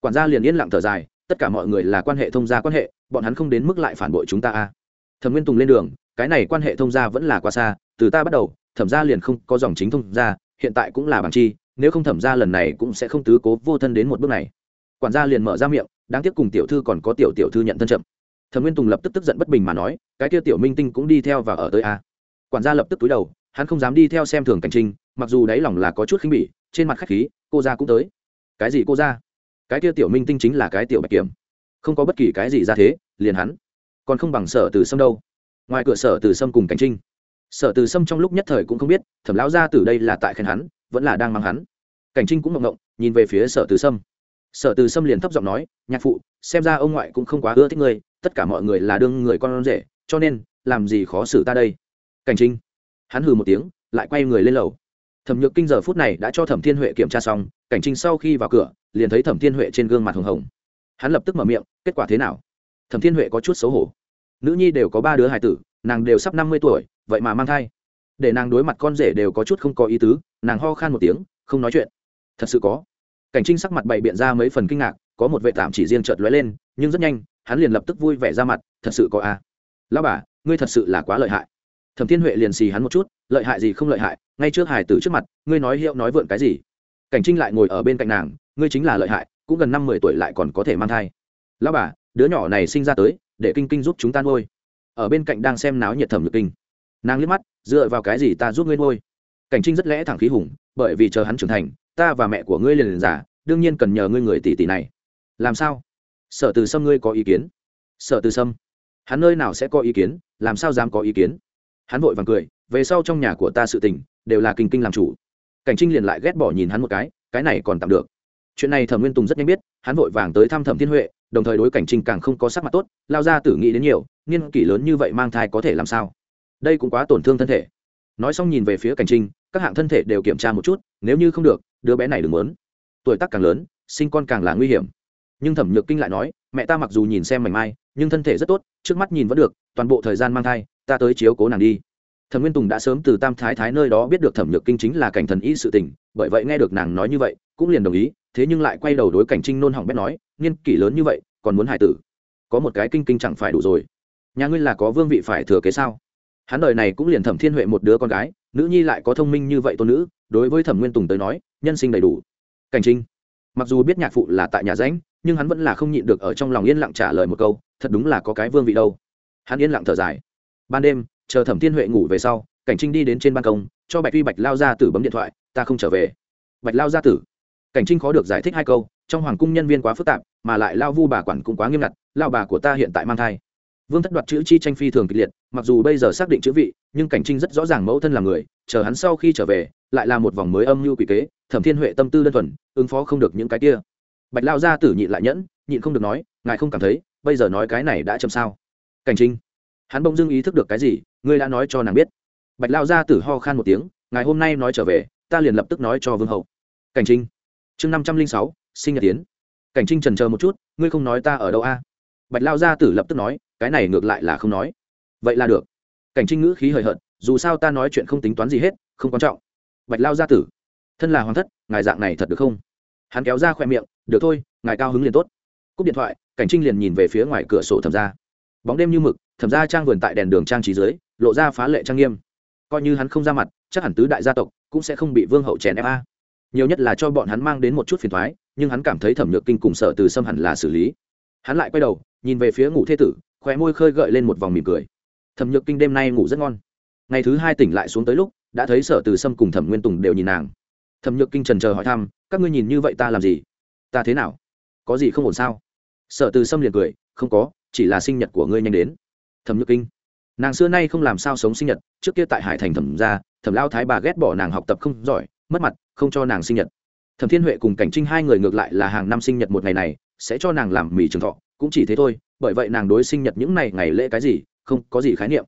Quản gia liền yên lặng thở dài, tất cả mọi người là quan hệ thông gia quan hệ, bọn hắn không đến mức lại phản bội chúng ta a. Thẩm nguyên tùng lên đường, cái này quan hệ thông gia vẫn là quá xa, từ ta bắt đầu, thẩm gia liền không có dòng chính thông gia, hiện tại cũng là bằng chi, nếu không thẩm gia lần này cũng sẽ không tứ cố vô thân đến một bước này. Quản gia liền mở ra miệng, đáng tiếc cùng tiểu thư còn có tiểu tiểu thư nhận thân chậm thẩm nguyên tùng lập tức tức giận bất bình mà nói, cái kia tiểu minh tinh cũng đi theo và ở tới a. Quản gia lập tức túi đầu, hắn không dám đi theo xem thường cảnh trinh mặc dù đáy lòng là có chút khinh bỉ, trên mặt khách khí, cô ra cũng tới. Cái gì cô ra cái kia tiểu minh tinh chính là cái tiểu bạch kiểm. Không có bất kỳ cái gì ra thế, liền hắn. Còn không bằng sở từ sâm đâu. Ngoài cửa sở từ sâm cùng cảnh trinh sở từ sâm trong lúc nhất thời cũng không biết, thẩm lão ra từ đây là tại khen hắn, vẫn là đang mang hắn. Cảnh trinh cũng mộng mộng nhìn về phía sở từ sâm. Sở từ sâm liền thấp giọng nói, nhạc phụ, xem ra ông ngoại cũng không quá ưa thích ngươi tất cả mọi người là đương người con rể, cho nên, làm gì khó xử ta đây? Cảnh trinh. Hắn hừ một tiếng, lại quay người lên lầu. Thẩm nhược kinh giờ phút này đã cho thẩm thiên huệ kiểm tra xong, cảnh trinh sau khi vào cửa, liền thấy thẩm thiên huệ trên gương mặt hồng hồng. Hắn lập tức mở miệng, kết quả thế nào? Thẩm thiên huệ có chút xấu hổ. Nữ nhi đều có ba đứa hài tử, nàng đều sắp năm mươi tuổi, vậy mà mang thai. Để nàng đối mặt con rể đều có chút không có ý tứ, nàng ho khan một tiếng, không nói chuyện. Thật sự có. Cảnh trinh sắc mặt bày biện ra mấy phần kinh ngạc, có một vệ tạm chỉ riêng chợt lóe lên, nhưng rất nhanh hắn liền lập tức vui vẻ ra mặt, thật sự có a. À. lao bà, ngươi thật sự là quá lợi hại. Thẩm thiên huệ liền xì hắn một chút, lợi hại gì không lợi hại, ngay trước hải tử trước mặt, ngươi nói hiệu nói vượn cái gì? Cảnh trinh lại ngồi ở bên cạnh nàng, ngươi chính là lợi hại, cũng gần năm mười tuổi lại còn có thể mang thai. Lao bà, đứa nhỏ này sinh ra tới, để kinh kinh giúp chúng ta nuôi. Ở bên cạnh đang xem náo nhiệt thẩm nhược kinh. Nàng liếc mắt, dựa vào cái gì ta giúp ngươi nuôi? Cảnh trinh rất lẽ thẳng khí hùng, bởi vì chờ hắn trưởng thành, ta và mẹ của ngươi liền liền giả đương nhiên cần nhờ ngươi người tỷ tỷ này. Làm sao? Sở từ sâm ngươi có ý kiến? Sở từ sâm, hắn nơi nào sẽ có ý kiến, làm sao dám có ý kiến? Hắn vội vàng cười, về sau trong nhà của ta sự tình, đều là kinh kinh làm chủ. Cảnh trinh liền lại ghét bỏ nhìn hắn một cái cái này còn tạm được. Chuyện này thẩm nguyên tùng rất nhanh biết, hắn vội vàng tới thăm thẩm thiên huệ, đồng thời đối cảnh trinh càng không có sắc mặt tốt, lao ra tử nghĩ đến nhiều niên kỷ lớn như vậy mang thai có thể làm sao? Đây cũng quá tổn thương thân thể. Nói xong nhìn về phía cảnh trinh, các hạng thân thể đều kiểm tra một chút, nếu như không được, đứa bé này đừng muốn. Tuổi tác càng lớn, sinh con càng là nguy hiểm nhưng thẩm nhược kinh lại nói, mẹ ta mặc dù nhìn xem mảnh mai, nhưng thân thể rất tốt, trước mắt nhìn vẫn được, toàn bộ thời gian mang thai, ta tới chiếu cố nàng đi. Thẩm nguyên tùng đã sớm từ tam thái thái nơi đó biết được thẩm nhược kinh chính là cảnh thần y sự tình, bởi vậy nghe được nàng nói như vậy, cũng liền đồng ý, thế nhưng lại quay đầu đối cảnh trinh nôn hỏng bét nói, niên kỷ lớn như vậy, còn muốn hại tử? Có một cái kinh kinh chẳng phải đủ rồi. Nhà ngươi là có vương vị phải thừa kế sao? Hắn đời này cũng liền thẩm thiên huệ một đứa con gái, nữ nhi lại có thông minh như vậy tôn nữ, đối với thẩm nguyên tùng tới nói, nhân sinh đầy đủ. Cảnh trinh, mặc dù biết nhạc phụ là tại nhà ránh nhưng hắn vẫn là không nhịn được ở trong lòng yên lặng trả lời một câu, thật đúng là có cái vương vị đâu. Hắn yên lặng thở dài. Ban đêm, chờ thẩm thiên huệ ngủ về sau, cảnh trinh đi đến trên ban công, cho bạch vi bạch lao ra tử bấm điện thoại, ta không trở về. Bạch lao gia tử? Cảnh trinh khó được giải thích hai câu, trong hoàng cung nhân viên quá phức tạp, mà lại lao vu bà quản cũng quá nghiêm ngặt, lao bà của ta hiện tại mang thai. Vương thất đoạt chữ chi tranh phi thường kịch liệt, mặc dù bây giờ xác định chữ vị, nhưng cảnh trinh rất rõ ràng mẫu thân là người, chờ hắn sau khi trở về, lại là một vòng mới âm mưu quỷ kế, thẩm thiên huệ tâm tư đơn thuần, ứng phó không được những cái kia bạch lao gia tử nhịn lại nhẫn, nhịn không được nói, ngài không cảm thấy, bây giờ nói cái này đã chậm sao? Cảnh trinh. Hắn bỗng dưng ý thức được cái gì, ngươi đã nói cho nàng biết. Bạch lao gia tử ho khan một tiếng, ngài hôm nay nói trở về, ta liền lập tức nói cho vương hậu. Cảnh trinh. Chương năm trăm linh sáu, sinh nhật tiến cảnh trinh trần chờ một chút, ngươi không nói ta ở đâu a? Bạch lao gia tử lập tức nói, cái này ngược lại là không nói. Vậy là được. Cảnh trinh ngữ khí hời hợt, dù sao ta nói chuyện không tính toán gì hết, không quan trọng. Bạch lao gia tử, thân là hoàng thất, ngài dạng này thật được không? Hắn kéo ra khoe miệng, được thôi, ngài cao hứng liền tốt. Cúp điện thoại, cảnh trinh liền nhìn về phía ngoài cửa sổ thẩm ra bóng đêm như mực, thẩm ra trang vườn tại đèn đường trang trí dưới, lộ ra phá lệ trang nghiêm. Coi như hắn không ra mặt, chắc hẳn tứ đại gia tộc cũng sẽ không bị vương hậu chèn ép a. Nhiều nhất là cho bọn hắn mang đến một chút phiền thoái nhưng hắn cảm thấy thẩm nhược kinh cùng sợ từ xâm hẳn là xử lý. Hắn lại quay đầu, nhìn về phía ngủ thê tử, khóe môi khơi gợi lên một vòng mỉm cười. Thẩm nhược kinh đêm nay ngủ rất ngon. Ngày thứ hai tỉnh lại xuống tới lúc, đã thấy sở từ sâm cùng thẩm nguyên tùng đều nhìn nàng thẩm nhược kinh trần chờ hỏi thăm, các ngươi nhìn như vậy ta làm gì? Ta thế nào? Có gì không ổn sao? Sở từ sâm liền cười, không có, chỉ là sinh nhật của ngươi nhanh đến. Thẩm nhược kinh, nàng xưa nay không làm sao sống sinh nhật, trước kia tại hải thành thẩm ra thẩm lao thái bà ghét bỏ nàng học tập không giỏi, mất mặt, không cho nàng sinh nhật. Thẩm thiên huệ cùng cảnh trinh hai người ngược lại là hàng năm sinh nhật một ngày này, sẽ cho nàng làm mì trường thọ, cũng chỉ thế thôi, bởi vậy nàng đối sinh nhật những ngày ngày lễ cái gì, không có gì khái niệm.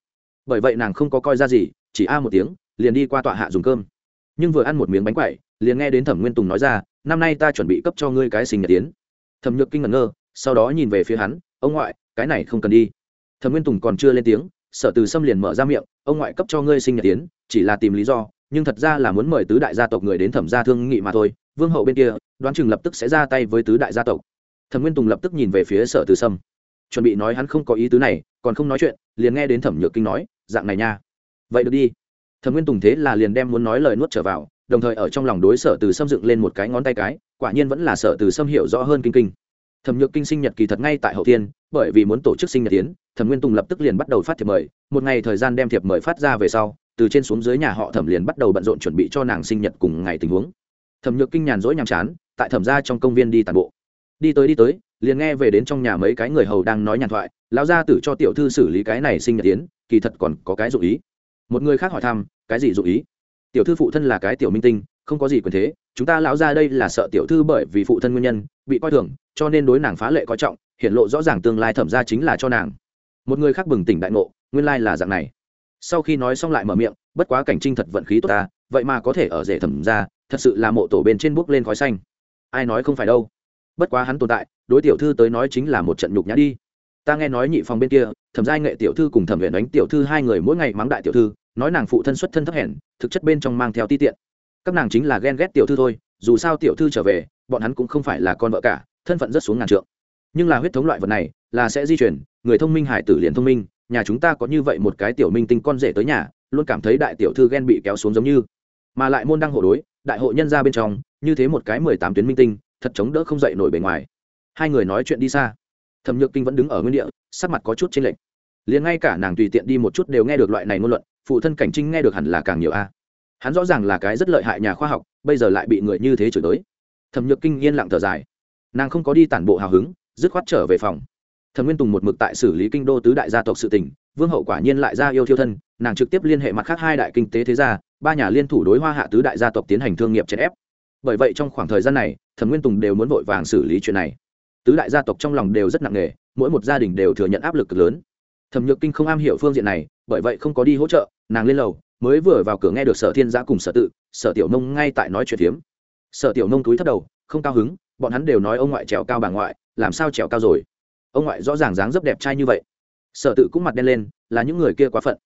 Bởi vậy nàng không có coi ra gì, chỉ a một tiếng, liền đi qua tọa hạ dùng cơm nhưng vừa ăn một miếng bánh quậy liền nghe đến thẩm nguyên tùng nói ra, năm nay ta chuẩn bị cấp cho ngươi cái sinh nhật tiến thẩm nhược kinh ngẩn ngơ, sau đó nhìn về phía hắn, ông ngoại, cái này không cần đi. Thẩm nguyên tùng còn chưa lên tiếng, sở từ Sâm liền mở ra miệng, ông ngoại cấp cho ngươi sinh nhật tiến chỉ là tìm lý do, nhưng thật ra là muốn mời tứ đại gia tộc người đến thẩm gia thương nghị mà thôi, vương hậu bên kia, đoán chừng lập tức sẽ ra tay với tứ đại gia tộc. Thẩm nguyên tùng lập tức nhìn về phía sở từ sâm. Chuẩn bị nói hắn không có ý tứ này, còn không nói chuyện, liền nghe đến thẩm nhược kinh nói, dạng này nha. Vậy được đi thẩm nguyên tùng thế là liền đem muốn nói lời nuốt trở vào, đồng thời ở trong lòng đối sở từ xâm dựng lên một cái ngón tay cái, quả nhiên vẫn là sở từ xâm hiểu rõ hơn kinh kinh. Thẩm nhược kinh sinh nhật kỳ thật ngay tại hậu thiên, bởi vì muốn tổ chức sinh nhật tiến thẩm nguyên tùng lập tức liền bắt đầu phát thiệp mời, một ngày thời gian đem thiệp mời phát ra về sau, từ trên xuống dưới nhà họ thẩm liền bắt đầu bận rộn chuẩn bị cho nàng sinh nhật cùng ngày tình huống. Thẩm nhược kinh nhàn rỗi nhàm chán, tại thẩm ra trong công viên đi tàn bộ. Đi tới đi tới, liền nghe về đến trong nhà mấy cái người hầu đang nói nhàn thoại, lão gia tử cho tiểu thư xử lý cái này sinh nhật tiến kỳ thật còn có cái dụ ý. Một người khác hỏi thăm cái gì dụ ý? Tiểu thư phụ thân là cái tiểu minh tinh, không có gì quyền thế, chúng ta lão ra đây là sợ tiểu thư bởi vì phụ thân nguyên nhân, bị coi thường, cho nên đối nàng phá lệ coi trọng hiện lộ rõ ràng tương lai thẩm ra chính là cho nàng. Một người khác bừng tỉnh đại ngộ, nguyên lai là dạng này. Sau khi nói xong lại mở miệng, bất quá cảnh trinh thật vận khí tốt ta, vậy mà có thể ở rể thẩm ra thật sự là mộ tổ bên trên bước lên khói xanh. Ai nói không phải đâu. Bất quá hắn tồn tại, đối tiểu thư tới nói chính là một trận nhục nhã đi. Ta nghe nói nhị phòng bên kia, thẩm giai nghệ tiểu thư cùng thẩm viện đánh tiểu thư hai người mỗi ngày mắng đại tiểu thư nói nàng phụ thân xuất thân thấp hèn, thực chất bên trong mang theo ti tiện. Các nàng chính là ghen ghét tiểu thư thôi, dù sao tiểu thư trở về, bọn hắn cũng không phải là con vợ cả, thân phận rất xuống ngàn trượng. Nhưng là huyết thống loại vật này, là sẽ di chuyển, người thông minh hải tử liền thông minh, nhà chúng ta có như vậy một cái tiểu minh tinh con rể tới nhà, luôn cảm thấy đại tiểu thư ghen bị kéo xuống giống như. Mà lại môn đăng hộ đối, đại hội nhân ra bên trong, như thế một cái mười tám tuyến minh tinh, thật chống đỡ không dậy nổi bề ngoài. Hai người nói chuyện đi xa. Thẩm nhược kinh vẫn đứng ở nguyên địa, sắc mặt có chút chênh lệch. Liền ngay cả nàng tùy tiện đi một chút đều nghe được loại này ngôn luận phụ thân cảnh trinh nghe được hẳn là càng nhiều a. Hắn rõ ràng là cái rất lợi hại nhà khoa học, bây giờ lại bị người như thế chửi tới thẩm nhược kinh yên lặng thở dài. Nàng không có đi tản bộ hào hứng, dứt khoát trở về phòng. Thẩm nguyên tùng một mực tại xử lý kinh đô tứ đại gia tộc sự tỉnh vương hậu quả nhiên lại ra yêu thiêu thân, nàng trực tiếp liên hệ mặt khác hai đại kinh tế thế gia, ba nhà liên thủ đối hoa hạ tứ đại gia tộc tiến hành thương nghiệp chèn ép. Bởi vậy trong khoảng thời gian này, thẩm nguyên tùng đều muốn vội vàng xử lý chuyện này. Tứ đại gia tộc trong lòng đều rất nặng nề, mỗi một gia đình đều thừa nhận áp lực cực lớn. Thẩm nhược kinh không am hiểu phương diện này, bởi vậy không có đi hỗ trợ nàng lên lầu, mới vừa vào cửa nghe được sở thiên giã cùng sở tự, sở tiểu nông ngay tại nói chuyện phiếm. Sở tiểu nông túi thất đầu, không cao hứng, bọn hắn đều nói ông ngoại trèo cao bà ngoại, làm sao trèo cao rồi? Ông ngoại rõ ràng dáng dấp đẹp trai như vậy. Sở tự cũng mặt đen lên, là những người kia quá phận.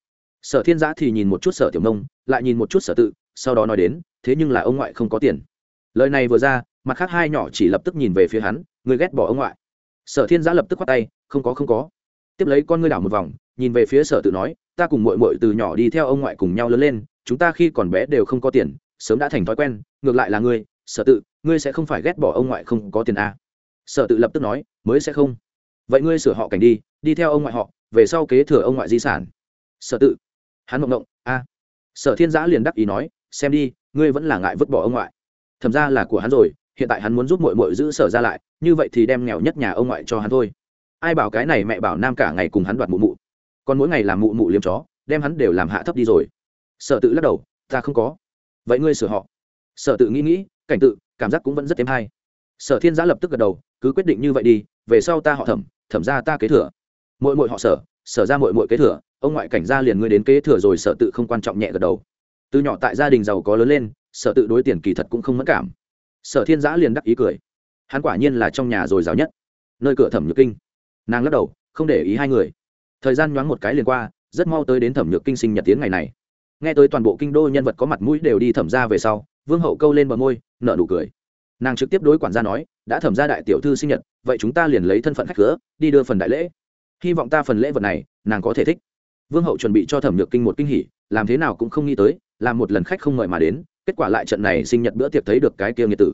Sở thiên giã thì nhìn một chút sở tiểu nông, lại nhìn một chút sở tự, sau đó nói đến, thế nhưng là ông ngoại không có tiền. Lời này vừa ra, mặt khác hai nhỏ chỉ lập tức nhìn về phía hắn, người ghét bỏ ông ngoại. Sở thiên giã lập tức khoát tay, không có không có. Tiếp lấy con ngươi đảo một vòng nhìn về phía sở tự nói, ta cùng mội mội từ nhỏ đi theo ông ngoại cùng nhau lớn lên, chúng ta khi còn bé đều không có tiền, sớm đã thành thói quen, ngược lại là ngươi, sở tự, ngươi sẽ không phải ghét bỏ ông ngoại không có tiền à. sở tự lập tức nói, mới sẽ không. Vậy ngươi sửa họ cảnh đi đi theo ông ngoại họ, về sau kế thừa ông ngoại di sản. Sở tự, hắn mộng mộng a. Sở thiên giã liền đắc ý nói, xem đi, ngươi vẫn là ngại vứt bỏ ông ngoại. Thầm ra là của hắn rồi, hiện tại hắn muốn giúp mội mội giữ sở ra lại, như vậy thì đem nghèo nhất nhà ông ngoại cho hắn thôi. Ai bảo cái này mẹ bảo nam cả ngày cùng hắn đoạt mụ mụ còn mỗi ngày làm mụ mụ liếm chó, đem hắn đều làm hạ thấp đi rồi. Sở tự lắc đầu, ta không có. Vậy ngươi sửa họ. Sở tự nghĩ nghĩ, cảnh tự, cảm giác cũng vẫn rất thêm hay. Sở thiên giã lập tức gật đầu, cứ quyết định như vậy đi, về sau ta họ thẩm thẩm ra ta kế thừa. Mỗi mỗi họ sở sở ra mỗi mỗi kế thừa, ông ngoại cảnh gia liền ngươi đến kế thừa rồi. Sở tự không quan trọng nhẹ gật đầu. Từ nhỏ tại gia đình giàu có lớn lên, sở tự đối tiền kỳ thật cũng không mất cảm. Sở thiên giã liền đắc ý cười. Hắn quả nhiên là trong nhà dồi dào nhất. Nơi cửa thẩm nhược kinh. Nàng lắc đầu, không để ý hai người thời gian nhoáng một cái liền qua, rất mau tới đến thẩm nhược kinh sinh nhật tiến ngày này. Nghe tới toàn bộ kinh đô nhân vật có mặt mũi đều đi thẩm ra về sau, vương hậu câu lên bờ môi nợ nụ cười. Nàng trực tiếp đối quản gia nói, đã thẩm ra đại tiểu thư sinh nhật, vậy chúng ta liền lấy thân phận khách cửa, đi đưa phần đại lễ. Hy vọng ta phần lễ vật này, nàng có thể thích. Vương hậu chuẩn bị cho thẩm nhược kinh một kinh hỉ, làm thế nào cũng không nghĩ tới, làm một lần khách không mời mà đến, kết quả lại trận này sinh nhật bữa tiệc thấy được cái kia nghiệt tử.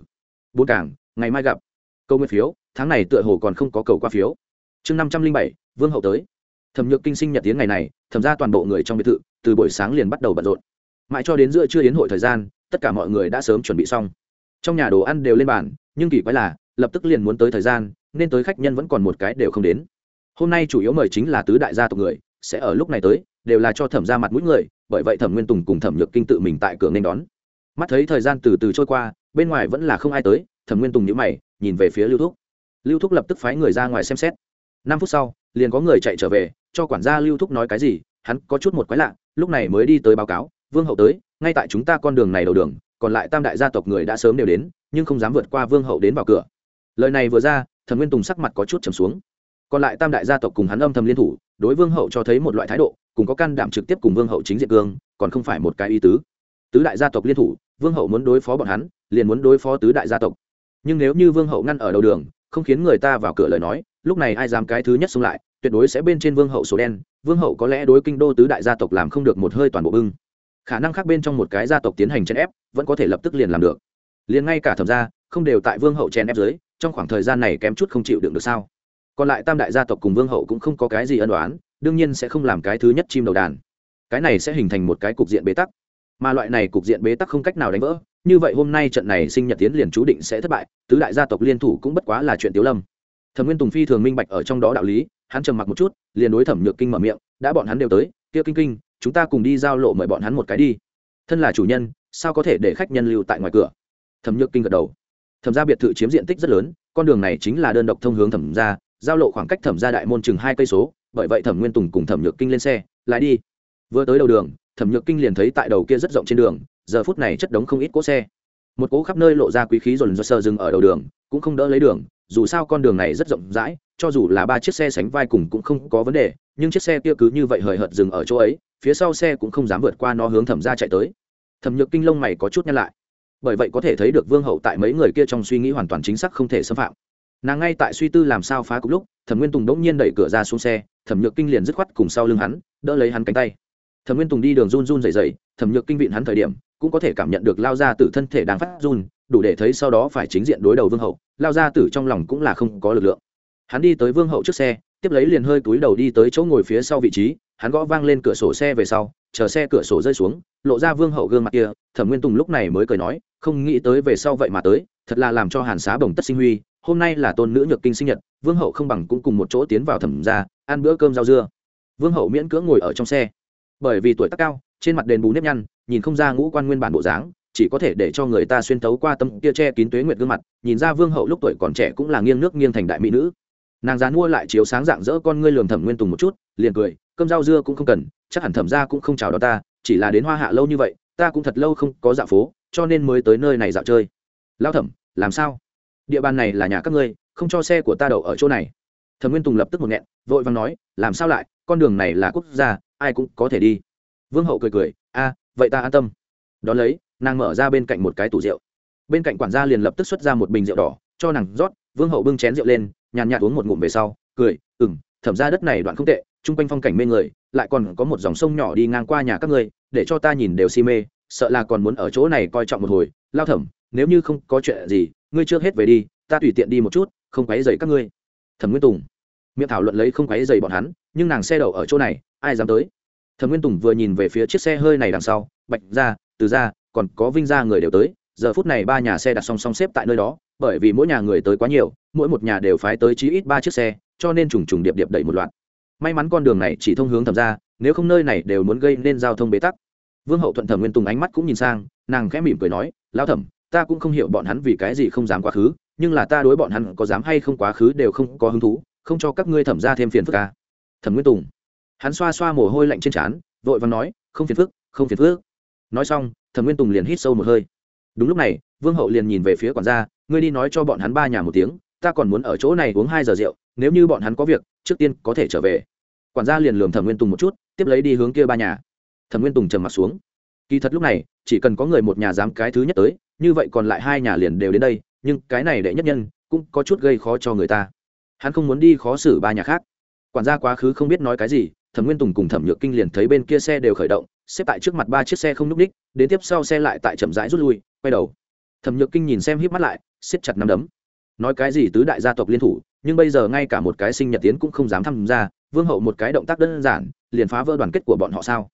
Bốn cảng, ngày mai gặp. Câu nguyên phiếu, tháng này tựa hồ còn không có cầu qua phiếu. Chương năm trăm linh bảy, vương hậu tới thẩm nhược kinh sinh nhật tiến ngày này, thẩm ra toàn bộ người trong biệt thự, từ buổi sáng liền bắt đầu bận rộn. Mãi cho đến giữa trưa yến hội thời gian, tất cả mọi người đã sớm chuẩn bị xong. Trong nhà đồ ăn đều lên bàn, nhưng kỳ quái là, lập tức liền muốn tới thời gian, nên tới khách nhân vẫn còn một cái đều không đến. Hôm nay chủ yếu mời chính là tứ đại gia tộc người, sẽ ở lúc này tới, đều là cho thẩm ra mặt mũi người, bởi vậy thẩm nguyên tùng cùng thẩm nhược kinh tự mình tại cửa nên đón. Mắt thấy thời gian từ từ trôi qua, bên ngoài vẫn là không ai tới, thẩm nguyên tùng nhữ mày, nhìn về phía lưu thúc. Lưu thúc lập tức phái người ra ngoài xem xét. Năm phút sau, liền có người chạy trở về cho quản gia lưu thúc nói cái gì, hắn có chút một quái lạ, lúc này mới đi tới báo cáo, vương hậu tới, ngay tại chúng ta con đường này đầu đường, còn lại tam đại gia tộc người đã sớm đều đến, nhưng không dám vượt qua vương hậu đến vào cửa. Lời này vừa ra, thần nguyên tùng sắc mặt có chút trầm xuống. Còn lại tam đại gia tộc cùng hắn âm thầm liên thủ, đối vương hậu cho thấy một loại thái độ, cùng có can đảm trực tiếp cùng vương hậu chính diện cương, còn không phải một cái ý tứ. Tứ đại gia tộc liên thủ, vương hậu muốn đối phó bọn hắn, liền muốn đối phó tứ đại gia tộc. Nhưng nếu như vương hậu ngăn ở đầu đường, không khiến người ta vào cửa lời nói, lúc này ai dám cái thứ nhất xông lại tuyệt đối sẽ bên trên vương hậu số đen, vương hậu có lẽ đối kinh đô tứ đại gia tộc làm không được một hơi toàn bộ bưng. Khả năng khác bên trong một cái gia tộc tiến hành chèn ép, vẫn có thể lập tức liền làm được. Liền ngay cả thẩm gia, không đều tại vương hậu chèn ép dưới, trong khoảng thời gian này kém chút không chịu đựng được sao? Còn lại tam đại gia tộc cùng vương hậu cũng không có cái gì ân đoán đương nhiên sẽ không làm cái thứ nhất chim đầu đàn. Cái này sẽ hình thành một cái cục diện bế tắc. Mà loại này cục diện bế tắc không cách nào đánh vỡ, như vậy hôm nay trận này sinh nhật tiến liền chú định sẽ thất bại, tứ đại gia tộc liên thủ cũng bất quá là chuyện tiếu lâm. Thẩm nguyên tùng phi thường minh bạch ở trong đó đạo lý hắn trầm mặc một chút, liền đối thẩm nhược kinh mở miệng, đã bọn hắn đều tới, kia kinh kinh, chúng ta cùng đi giao lộ mời bọn hắn một cái đi. Thân là chủ nhân, sao có thể để khách nhân lưu tại ngoài cửa? Thẩm nhược kinh gật đầu. Thẩm ra biệt thự chiếm diện tích rất lớn, con đường này chính là đơn độc thông hướng thẩm ra giao lộ khoảng cách thẩm ra đại môn chừng hai cây số, bởi vậy thẩm nguyên tùng cùng thẩm nhược kinh lên xe lại đi. Vừa tới đầu đường, thẩm nhược kinh liền thấy tại đầu kia rất rộng trên đường, giờ phút này chất đống không ít cỗ xe. Một cỗ khắp nơi lộ ra quý khí dồn do sơ dừng ở đầu đường, cũng không đỡ lấy đường, dù sao con đường này rất rộng rãi cho dù là ba chiếc xe sánh vai cùng cũng không có vấn đề, nhưng chiếc xe kia cứ như vậy hời hợt dừng ở chỗ ấy, phía sau xe cũng không dám vượt qua nó hướng thẩm ra chạy tới. Thẩm nhược kinh lông mày có chút nhăn lại. Bởi vậy có thể thấy được vương hậu tại mấy người kia trong suy nghĩ hoàn toàn chính xác không thể xâm phạm. Nàng ngay tại suy tư làm sao phá cục lúc, thẩm nguyên tùng đỗng nhiên đẩy cửa ra xuống xe, thẩm nhược kinh liền dứt khoát cùng sau lưng hắn, đỡ lấy hắn cánh tay. Thẩm nguyên tùng đi đường run run dày dày thẩm nhược kinh vịn hắn thời điểm, cũng có thể cảm nhận được lao ra từ thân thể đang phát run, đủ để thấy sau đó phải chính diện đối đầu vương hậu, lao ra từ trong lòng cũng là không có lực lượng hắn đi tới vương hậu trước xe, tiếp lấy liền hơi túi đầu đi tới chỗ ngồi phía sau vị trí, hắn gõ vang lên cửa sổ xe về sau, chờ xe cửa sổ rơi xuống, lộ ra vương hậu gương mặt kia, thẩm nguyên tùng lúc này mới cười nói, không nghĩ tới về sau vậy mà tới, thật là làm cho hàn xá bồng tất sinh huy, hôm nay là tôn nữ nhược kinh sinh nhật, vương hậu không bằng cũng cùng một chỗ tiến vào thẩm ra ăn bữa cơm rau dưa. Vương hậu miễn cưỡng ngồi ở trong xe. Bởi vì tuổi tác cao, trên mặt đền bù nếp nhăn, nhìn không ra ngũ quan nguyên bản bộ dáng, chỉ có thể để cho người ta xuyên tấu qua tâm kia che kín tuế nguyệt gương mặt, nhìn ra vương hậu lúc tuổi còn trẻ cũng là nghiêng nước nghiêng thành đại mỹ nữ nàng dán mua lại chiếu sáng dạng dỡ con ngươi lườm thẩm nguyên tùng một chút, liền cười, cơm rau dưa cũng không cần, chắc hẳn thẩm ra cũng không chào đón ta, chỉ là đến hoa hạ lâu như vậy, ta cũng thật lâu không có dạo phố, cho nên mới tới nơi này dạo chơi. Lao thẩm, làm sao? Địa bàn này là nhà các ngươi, không cho xe của ta đậu ở chỗ này. Thẩm nguyên tùng lập tức một nghẹn, vội vàng nói, làm sao lại, con đường này là quốc gia, ai cũng có thể đi. Vương hậu cười cười, a, vậy ta an tâm. Đón lấy, nàng mở ra bên cạnh một cái tủ rượu. Bên cạnh quản gia liền lập tức xuất ra một bình rượu đỏ, cho nàng rót vương hậu bưng chén rượu lên, nhàn nhạt uống một ngụm về sau, cười ừng thẩm ra đất này đoạn không tệ, chung quanh phong cảnh mê người, lại còn có một dòng sông nhỏ đi ngang qua nhà các ngươi, để cho ta nhìn đều si mê, sợ là còn muốn ở chỗ này coi trọng một hồi. Lao thẩm, nếu như không có chuyện gì, ngươi chưa hết về đi, ta tùy tiện đi một chút, không quấy dày các ngươi. Thẩm nguyên tùng, miệng thảo luận lấy không quấy dày bọn hắn, nhưng nàng xe đậu ở chỗ này, ai dám tới? Thẩm nguyên tùng vừa nhìn về phía chiếc xe hơi này đằng sau, bạch ra, từ ra, còn có vinh ra người đều tới giờ phút này ba nhà xe đặt song song xếp tại nơi đó, bởi vì mỗi nhà người tới quá nhiều, mỗi một nhà đều phái tới chí ít ba chiếc xe, cho nên trùng trùng điệp điệp đẩy một loạt. May mắn con đường này chỉ thông hướng thẩm ra, nếu không nơi này đều muốn gây nên giao thông bế tắc. Vương hậu thuận thẩm nguyên tùng ánh mắt cũng nhìn sang, nàng khẽ mỉm cười nói lao thẩm, ta cũng không hiểu bọn hắn vì cái gì không dám quá khứ, nhưng là ta đối bọn hắn có dám hay không quá khứ đều không có hứng thú, không cho các ngươi thẩm ra thêm phiền phức ca thẩm nguyên tùng, hắn xoa xoa mồ hôi lạnh trên trán, vội vàng nói, không phiền phức, không phiền phức. Nói xong, thẩm nguyên tùng liền hít sâu một hơi đúng lúc này, vương hậu liền nhìn về phía quản gia, ngươi đi nói cho bọn hắn ba nhà một tiếng, ta còn muốn ở chỗ này uống hai giờ rượu, nếu như bọn hắn có việc, trước tiên có thể trở về. Quản gia liền lườm thẩm nguyên tùng một chút, tiếp lấy đi hướng kia ba nhà. Thẩm nguyên tùng trầm m ặ t xuống. Kỳ thật lúc này, chỉ cần có người một nhà dám cái thứ nhất tới, như vậy còn lại hai nhà liền đều đến đây, nhưng cái này đệ nhất nhân cũng có chút gây khó cho người ta. Hắn không muốn đi khó xử ba nhà khác. Quản gia quá khứ không biết nói cái gì, thẩm nguyên tùng cùng thẩm nhược kinh liền thấy bên kia xe đều khởi động, xếp tại trước mặt ba chiếc xe không n ú c ních đến tiếp sau xe lại tại chậm rãi rút lui quay đầu. Thẩm nhược kinh nhìn xem híp mắt lại, siết chặt nắm đấm. Nói cái gì tứ đại gia tộc liên thủ, nhưng bây giờ ngay cả một cái sinh nhật tiến cũng không dám tham gia, vương hậu một cái động tác đơn giản, liền phá vỡ đoàn kết của bọn họ sao?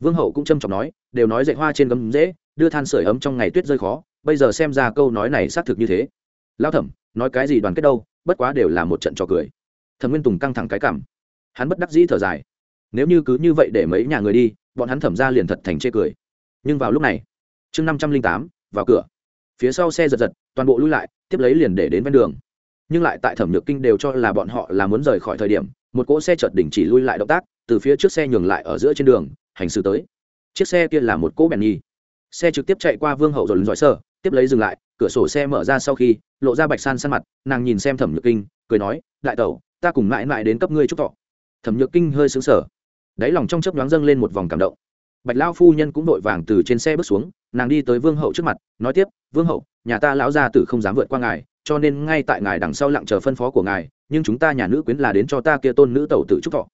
Vương hậu cũng trâm trọng nói, đều nói dạy hoa trên gấm dễ, đưa than sửa ấm trong ngày tuyết rơi khó, bây giờ xem ra câu nói này xác thực như thế. Lao thẩm, nói cái gì đoàn kết đâu, bất quá đều là một trận trò cười. Thẩm nguyên tùng căng thẳng cái cảm hắn bất đắc dĩ thở dài. Nếu như cứ như vậy để mấy nhà người đi, bọn hắn thẩm ra liền thật thành chê cười. Nhưng vào lúc này, chương năm trăm linh tám vào cửa. Phía sau xe giật giật, toàn bộ lui lại, tiếp lấy liền để đến ven đường. Nhưng lại tại thẩm nhược kinh đều cho là bọn họ là muốn rời khỏi thời điểm, một cỗ xe chợt đỉnh chỉ lui lại động tác, từ phía trước xe nhường lại ở giữa trên đường, hành xử tới. Chiếc xe kia là một cỗ bèn nhi xe trực tiếp chạy qua vương hậu rồi giỏi sơ, tiếp lấy dừng lại, cửa sổ xe mở ra sau khi, lộ ra bạch san săn mặt, nàng nhìn xem thẩm nhược kinh, cười nói, đại tẩu, ta cùng mãi mãi đến cấp ngươi chúc thọ. Thẩm nhược kinh hơi xứng sở đáy lòng trong chớp nhoáng dâng lên một vòng cảm động bạch lao phu nhân cũng vội vàng từ trên xe bước xuống, nàng đi tới vương hậu trước mặt, nói tiếp, vương hậu, nhà ta lão gia tử không dám vượt qua ngài, cho nên ngay tại ngài đằng sau lặng chờ phân phó của ngài, nhưng chúng ta nhà nữ quyến là đến cho ta kia tôn nữ tẩu tử chúc thọ.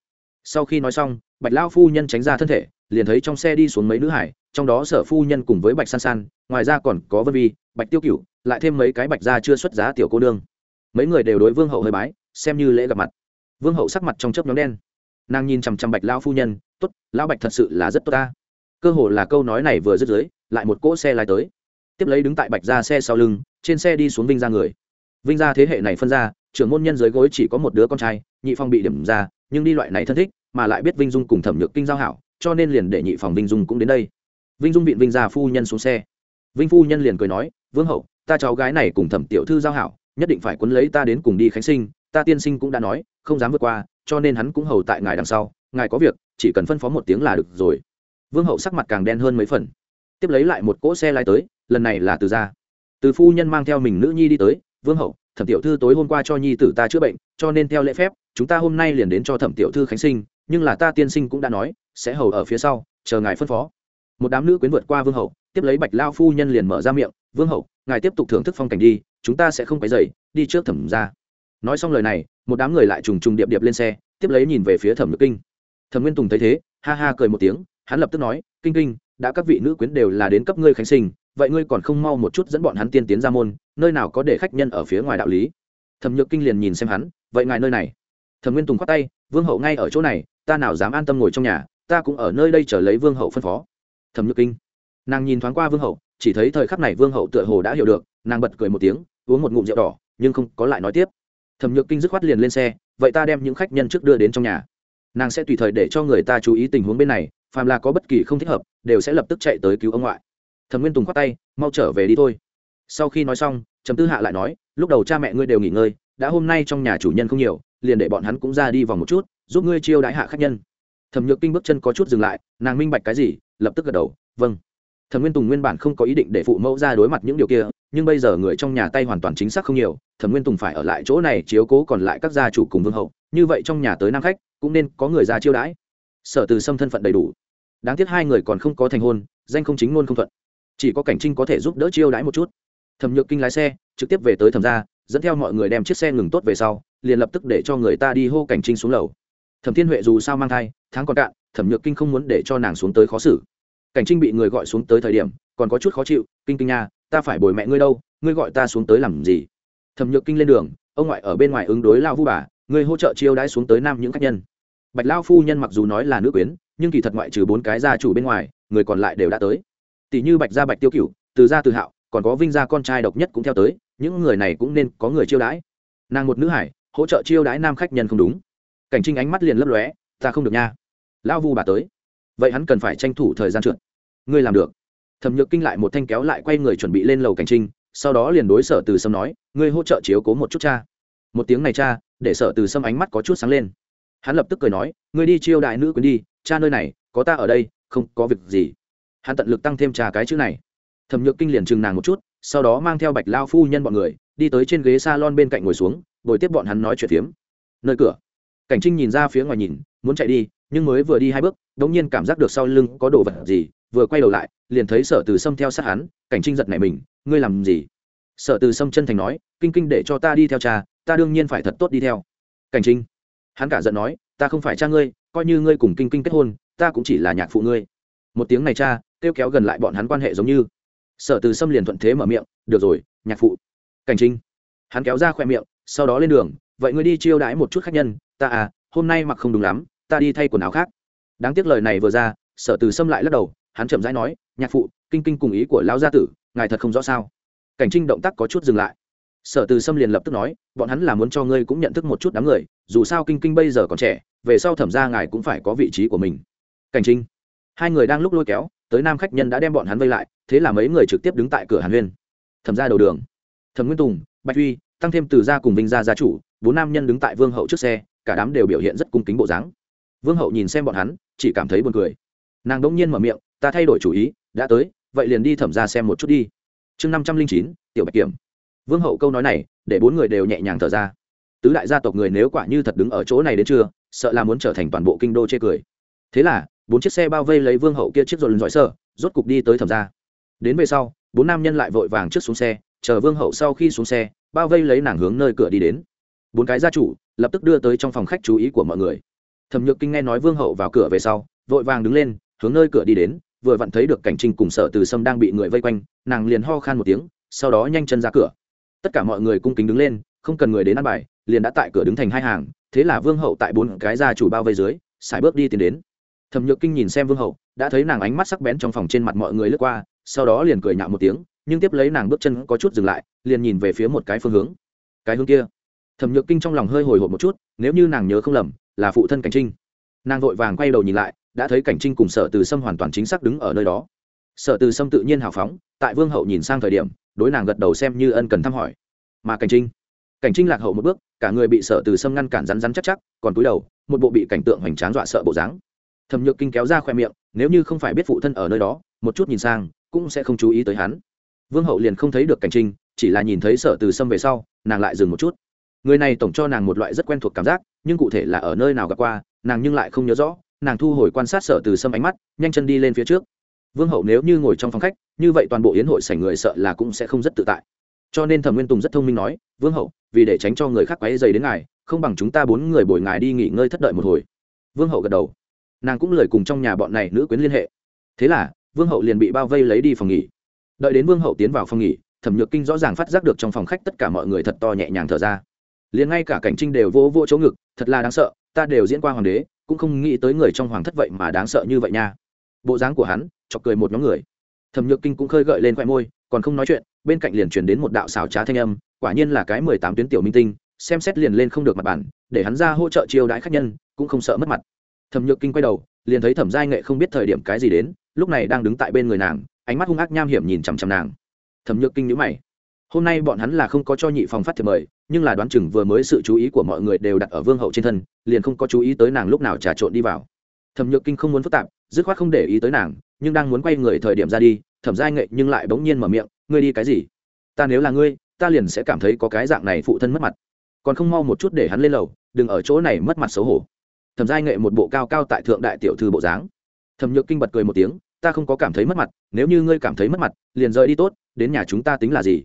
Sau khi nói xong, bạch lao phu nhân tránh ra thân thể, liền thấy trong xe đi xuống mấy nữ hải, trong đó sở phu nhân cùng với bạch san san, ngoài ra còn có vân vi, bạch tiêu cựu lại thêm mấy cái bạch gia chưa xuất giá tiểu cô nương. Mấy người đều đối vương hậu hơi bái, xem như lễ gặp mặt. Vương hậu sắc mặt trong chớp nhóm đen. Nàng nhìn chằm chằm bạch lao phu nhân t ố t lão bạch thật sự là rất tốt ta cơ hồ là câu nói này vừa dứt dưới, lại một cỗ xe lái tới. Tiếp lấy đứng tại bạch ra xe sau lưng, trên xe đi xuống vinh ra người. Vinh ra thế hệ này phân ra, trưởng môn nhân dưới gối chỉ có một đứa con trai, nhị phong bị điểm ra, nhưng đi loại này thân thích, mà lại biết vinh dung cùng thẩm nhược kinh giao hảo, cho nên liền để nhị phòng vinh dung cũng đến đây. Vinh dung viện vinh ra phu nhân xuống xe. Vinh phu nhân liền cười nói, vương hậu, ta cháu gái này cùng thẩm tiểu thư giao hảo, nhất định phải quấn lấy ta đến cùng đi khánh sinh, ta tiên sinh cũng đã nói, không dám vượt qua, cho nên hắn cũng hầu tại ngài đằng sau, ngài có việc, chỉ cần phân phó một tiếng là được rồi vương hậu sắc mặt càng đen hơn mấy phần. Tiếp lấy lại một cỗ xe lai tới, lần này là từ gia. Từ phu nhân mang theo mình nữ nhi đi tới, vương hậu, thẩm tiểu thư tối hôm qua cho nhi tử ta chữa bệnh, cho nên theo lễ phép, chúng ta hôm nay liền đến cho thẩm tiểu thư khánh sinh, nhưng là ta tiên sinh cũng đã nói, sẽ hầu ở phía sau, chờ ngài phân phó. Một đám nữ quyến vượt qua vương hậu, tiếp lấy bạch lao phu nhân liền mở ra miệng, vương hậu, ngài tiếp tục thưởng thức phong cảnh đi, chúng ta sẽ không phải dậy đi trước thẩm ra nói xong lời này, một đám người lại trùng trùng điệp điệp lên xe, tiếp lấy nhìn về phía thẩm nhược kinh. Thẩm nguyên tùng thấy thế, ha ha cười một tiếng hắn lập tức nói, kinh kinh, đã các vị nữ quyến đều là đến cấp ngươi khánh sinh, vậy ngươi còn không mau một chút dẫn bọn hắn tiên tiến ra môn, nơi nào có để khách nhân ở phía ngoài đạo lý? Thẩm nhược kinh liền nhìn xem hắn, vậy ngài nơi này? Thẩm nguyên tùng khoát tay, vương hậu ngay ở chỗ này, ta nào dám an tâm ngồi trong nhà, ta cũng ở nơi đây chờ lấy vương hậu phân phó. Thẩm nhược kinh, nàng nhìn thoáng qua vương hậu, chỉ thấy thời khắc này vương hậu tựa hồ đã hiểu được, nàng bật cười một tiếng, uống một ngụm rượu đỏ, nhưng không có lại nói tiếp. Thẩm nhược kinh dứt khoát liền lên xe, vậy ta đem những khách nhân trước đưa đến trong nhà. Nàng sẽ tùy thời để cho người ta chú ý tình huống bên này phàm là có bất kỳ không thích hợp, đều sẽ lập tức chạy tới cứu ông ngoại. Thẩm nguyên tùng khoát tay, mau trở về đi thôi. Sau khi nói xong, trầm tư hạ lại nói, lúc đầu cha mẹ ngươi đều nghỉ ngơi, đã hôm nay trong nhà chủ nhân không nhiều, liền để bọn hắn cũng ra đi vòng một chút, giúp ngươi chiêu đãi hạ khách nhân. Thẩm nhược kinh bước chân có chút dừng lại, nàng minh bạch cái gì? Lập tức gật đầu vâng. Thẩm nguyên tùng nguyên bản không có ý định để phụ mẫu ra đối mặt những điều kia, nhưng bây giờ người trong nhà tay hoàn toàn chính xác không nhiều, thẩm nguyên tùng phải ở lại chỗ này chiếu cố còn lại các gia chủ cùng vương hậu, như vậy trong nhà tới nam khách, cũng nên có người ra chiêu đãi sở từ sâm thân phận đầy đủ. Đáng tiếc hai người còn không có thành hôn, danh không chính ngôn không thuận. Chỉ có cảnh trinh có thể giúp đỡ chiêu đãi một chút. Thẩm nhược kinh lái xe, trực tiếp về tới thẩm gia, dẫn theo mọi người đem chiếc xe ngừng tốt về sau, liền lập tức để cho người ta đi hô cảnh trinh xuống lầu. Thẩm thiên huệ dù sao mang thai, tháng còn cạn, thẩm nhược kinh không muốn để cho nàng xuống tới khó xử. Cảnh trinh bị người gọi xuống tới thời điểm, còn có chút khó chịu, kinh kinh nha, ta phải bồi mẹ ngươi đâu, ngươi gọi ta xuống tới làm gì? Thẩm nhược kinh lên đường, ông ngoại ở bên ngoài ứng đối lao vu bà, ngươi hỗ trợ chiêu đãi xuống tới nam những khách nhân bạch lao phu nhân mặc dù nói là nữ quyến, nhưng kỳ thật ngoại trừ bốn cái gia chủ bên ngoài, người còn lại đều đã tới. Tỷ như bạch gia bạch tiêu cựu từ gia từ hạo, còn có vinh gia con trai độc nhất cũng theo tới, những người này cũng nên có người chiêu đãi. Nàng một nữ hải, hỗ trợ chiêu đãi nam khách nhân không đúng. Cảnh trinh ánh mắt liền lấp lóe, ta không được nha. Lão vu bà tới. Vậy hắn cần phải tranh thủ thời gian trượt. Ngươi làm được. Thẩm nhược kinh lại một thanh kéo lại quay người chuẩn bị lên lầu cảnh trinh, sau đó liền đối sở từ sâm nói, ngươi hỗ trợ chiếu cố một chút cha. Một tiếng này cha, để sở từ sâm ánh mắt có chút sáng lên hắn lập tức cười nói người đi chiêu đại nữ quyến đi, cha nơi này, có ta ở đây, không có việc gì. Hắn tận lực tăng thêm trà cái chữ này. Thẩm nhược kinh liền chừng nàng một chút, sau đó mang theo bạch lao phu nhân bọn người, đi tới trên ghế s a lon bên cạnh ngồi xuống ngồi tiếp bọn hắn nói chuyện phiếm. Nơi cửa. Cảnh trinh nhìn ra phía ngoài nhìn, muốn chạy đi, nhưng mới vừa đi hai bước đ ỗ n g nhiên cảm giác được sau lưng có đồ vật gì, vừa quay đầu lại, liền thấy sở từ sâm theo sát hắn, cảnh trinh giật này mình, ngươi làm gì? Sở từ sâm chân thành nói, kinh kinh để cho ta đi theo cha, ta đương nhiên phải thật tốt đi theo. Cảnh trinh hắn cả giận nói, ta không phải cha ngươi, coi như ngươi cùng kinh kinh kết hôn, ta cũng chỉ là nhạc phụ ngươi. Một tiếng này cha, kêu kéo gần lại bọn hắn quan hệ giống như. Sở từ sâm liền thuận thế mở miệng, được rồi, nhạc phụ. Cảnh trinh. Hắn kéo ra khoe miệng, sau đó lên đường, vậy ngươi đi chiêu đãi một chút khách nhân, ta à hôm nay mặc không đúng lắm, ta đi thay quần áo khác. Đáng tiếc lời này vừa ra, sở từ xâm lại lắc đầu, hắn chậm rãi nói, nhạc phụ, kinh kinh cùng ý của lão gia tử, ngài thật không rõ sao? Cảnh trinh động tác có chút dừng lại sở từ Sâm liền lập tức nói, bọn hắn là muốn cho ngươi cũng nhận thức một chút đám người, dù sao kinh kinh bây giờ còn trẻ, về sau thẩm ra ngài cũng phải có vị trí của mình. Cảnh trinh, hai người đang lúc lôi kéo, tới nam khách nhân đã đem bọn hắn vây lại, thế là mấy người trực tiếp đứng tại cửa hàn huyên. Thẩm ra đầu đường. Thẩm nguyên tùng, bạch huy, tăng thêm từ gia cùng vinh gia gia chủ, bốn nam nhân đứng tại vương hậu trước xe, cả đám đều biểu hiện rất cung kính bộ dáng. Vương hậu nhìn xem bọn hắn, chỉ cảm thấy buồn cười. Nàng đỗng nhiên mở miệng, ta thay đổi chủ ý, đã tới, vậy liền đi thẩm ra xem một chút đi. Chương năm trăm linh chín, tiểu bạch kiểm vương hậu câu nói này, để bốn người đều nhẹ nhàng thở ra. Tứ đại gia tộc người nếu quả như thật đứng ở chỗ này đến trưa, sợ là muốn trở thành toàn bộ kinh đô chê cười. Thế là, bốn chiếc xe bao vây lấy vương hậu kia chiếc rồi lần giỏi sợ, rốt cục đi tới thẩm ra đến về sau, bốn nam nhân lại vội vàng trước xuống xe, chờ vương hậu sau khi xuống xe, bao vây lấy nàng hướng nơi cửa đi đến. Bốn cái gia chủ lập tức đưa tới trong phòng khách chú ý của mọi người. Thẩm nhược kinh nghe nói vương hậu vào cửa về sau, vội vàng đứng lên, hướng nơi cửa đi đến, vừa vặn thấy được cảnh trình cùng sợ từ sâm đang bị người vây quanh, nàng liền ho khan một tiếng, sau đó nhanh chân ra cửa tất cả mọi người cung kính đứng lên, không cần người đến ăn bài, liền đã tại cửa đứng thành hai hàng, thế là vương hậu tại bốn cái gia chủ bao vây dưới, sải bước đi tiến đến. Thẩm nhược kinh nhìn xem vương hậu, đã thấy nàng ánh mắt sắc bén trong phòng trên mặt mọi người lướt qua, sau đó liền cười nhạo một tiếng, nhưng tiếp lấy nàng bước chân có chút dừng lại, liền nhìn về phía một cái phương hướng. Cái hướng kia. Thẩm nhược kinh trong lòng hơi hồi hộp một chút, nếu như nàng nhớ không lầm, là phụ thân cảnh trinh. Nàng vội vàng quay đầu nhìn lại, đã thấy cảnh trinh cùng sở từ sâm hoàn toàn chính xác đứng ở nơi đó. Sở từ sâm tự nhiên hào phóng, tại vương hậu nhìn sang thời điểm đối nàng gật đầu xem như ân cần thăm hỏi. Mà cảnh trinh? Cảnh trinh lạc hậu một bước, cả người bị sợ từ sâm ngăn cản rắn rắn chắc chắc, còn túi đầu, một bộ bị cảnh tượng hoành tráng dọa sợ bộ dáng. Thẩm nhược kinh kéo ra khoe miệng, nếu như không phải biết phụ thân ở nơi đó, một chút nhìn sang, cũng sẽ không chú ý tới hắn. Vương hậu liền không thấy được cảnh trinh, chỉ là nhìn thấy sở từ sâm về sau, nàng lại dừng một chút. Người này tổng cho nàng một loại rất quen thuộc cảm giác, nhưng cụ thể là ở nơi nào gặp qua, nàng nhưng lại không nhớ rõ, nàng thu hồi quan sát sở từ sâm ánh mắt, nhanh chân đi lên phía trước vương hậu nếu như ngồi trong phòng khách, như vậy toàn bộ yến hội sảnh người sợ là cũng sẽ không rất tự tại. Cho nên thẩm nguyên tùng rất thông minh nói, vương hậu, vì để tránh cho người khác quáy dày đến ngài, không bằng chúng ta bốn người bồi ngài đi nghỉ ngơi thất đợi một hồi. Vương hậu gật đầu. Nàng cũng lời cùng trong nhà bọn này nữ quyến liên hệ. Thế là, vương hậu liền bị bao vây lấy đi phòng nghỉ. Đợi đến vương hậu tiến vào phòng nghỉ, thẩm nhược kinh rõ ràng phát giác được trong phòng khách tất cả mọi người thật to nhẹ nhàng thở ra. Liền ngay cả cảnh trinh đều vô vô chỗ ngực, thật là đáng sợ, ta đều diễn qua hoàng đế, cũng không nghĩ tới người trong hoàng thất vậy mà đáng sợ như vậy nha bộ dáng của hắn, chọc cười một nhóm người. Thẩm nhược kinh cũng khơi gợi lên khoe môi, còn không nói chuyện, bên cạnh liền truyền đến một đạo xào trá thanh âm, quả nhiên là cái mười tám tuyến tiểu minh tinh, xem xét liền lên không được mặt bản, để hắn ra hỗ trợ chiêu đãi khách nhân, cũng không sợ mất mặt. Thẩm nhược kinh quay đầu, liền thấy thẩm giai nghệ không biết thời điểm cái gì đến, lúc này đang đứng tại bên người nàng, ánh mắt hung ác nham hiểm nhìn chằm chằm nàng. Thẩm nhược kinh nhữ mày. Hôm nay bọn hắn là không có cho nhị phòng phát thiệp mời, nhưng là đoán chừng vừa mới sự chú ý của mọi người đều đặt ở vương hậu trên thân, liền không có chú ý tới nàng lúc nào trà trộn đi vào thẩm nhược kinh không muốn phức tạp, dứt khoát không để ý tới nàng, nhưng đang muốn quay người thời điểm ra đi, thẩm giai nghệ nhưng lại bỗng nhiên mở miệng, ngươi đi cái gì? Ta nếu là ngươi, ta liền sẽ cảm thấy có cái dạng này phụ thân mất mặt. Còn không mau một chút để hắn lên lầu, đừng ở chỗ này mất mặt xấu hổ. Thẩm giai nghệ một bộ cao cao tại thượng đại tiểu thư bộ dáng. Thẩm nhược kinh bật cười một tiếng, ta không có cảm thấy mất mặt, nếu như ngươi cảm thấy mất mặt, liền rời đi tốt, đến nhà chúng ta tính là gì?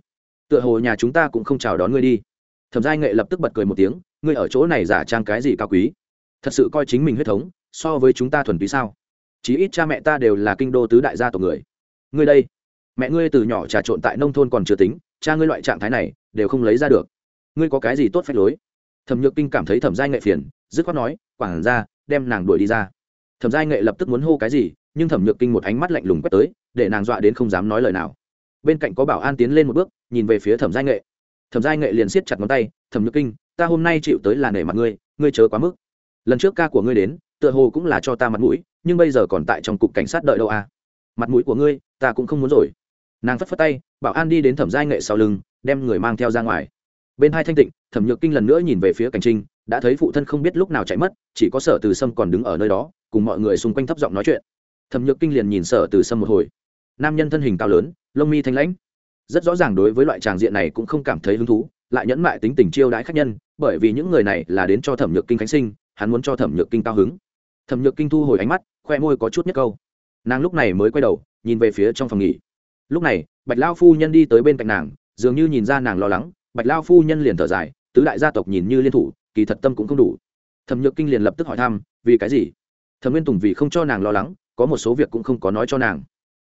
Tựa hồ nhà chúng ta cũng không chào đón ngươi đi. Thẩm giai nghệ lập tức bật cười một tiếng, ngươi ở chỗ này giả trang cái gì cao quý? Thật sự coi chính mình huyết thống so với chúng ta thuần túy sao? Chí ít cha mẹ ta đều là kinh đô tứ đại gia tộc người. Ngươi đây, mẹ ngươi từ nhỏ trà trộn tại nông thôn còn chưa tính, cha ngươi loại trạng thái này đều không lấy ra được. Ngươi có cái gì tốt phép lối? Thẩm nhược kinh cảm thấy thẩm giai nghệ phiền, dứt khoát nói quảng ra đem nàng đuổi đi ra. Thẩm giai nghệ lập tức muốn hô cái gì, nhưng thẩm nhược kinh một ánh mắt lạnh lùng quét tới, để nàng dọa đến không dám nói lời nào. Bên cạnh có bảo an tiến lên một bước, nhìn về phía thẩm giai nghệ. Thẩm giai nghệ liền siết chặt ngón tay, thẩm nhược kinh, ta hôm nay chịu tới là nể mặt ngươi ngươi chớ quá mức. Lần trước ca của ngươi đến tựa hồ cũng là cho ta mặt mũi, nhưng bây giờ còn tại trong cục cảnh sát đợi đâu à? Mặt mũi của ngươi, ta cũng không muốn rồi. Nàng phất phất tay, bảo an đi đến thẩm giai nghệ sau lưng, đem người mang theo ra ngoài. Bên hai thanh tịnh, thẩm nhược kinh lần nữa nhìn về phía cảnh trinh, đã thấy phụ thân không biết lúc nào chạy mất, chỉ có sở từ sâm còn đứng ở nơi đó, cùng mọi người xung quanh thấp giọng nói chuyện. Thẩm nhược kinh liền nhìn sở từ sâm một hồi. Nam nhân thân hình cao lớn, lông mi thanh lãnh. Rất rõ ràng đối với loại tràng diện này cũng không cảm thấy hứng thú, lại nhẫn mại tính tình chiêu đãi khách nhân, bởi vì những người này là đến cho thẩm nhược kinh khánh sinh, hắn muốn cho thẩm nhược kinh cao hứng thẩm nhược kinh thu hồi ánh mắt, khoe môi có chút nhất câu. Nàng lúc này mới quay đầu, nhìn về phía trong phòng nghỉ. Lúc này, bạch lao phu nhân đi tới bên cạnh nàng, dường như nhìn ra nàng lo lắng, bạch lao phu nhân liền thở dài, tứ đại gia tộc nhìn như liên thủ, kỳ thật tâm cũng không đủ. Thẩm nhược kinh liền lập tức hỏi thăm, vì cái gì? Thẩm nguyên tùng vì không cho nàng lo lắng, có một số việc cũng không có nói cho nàng.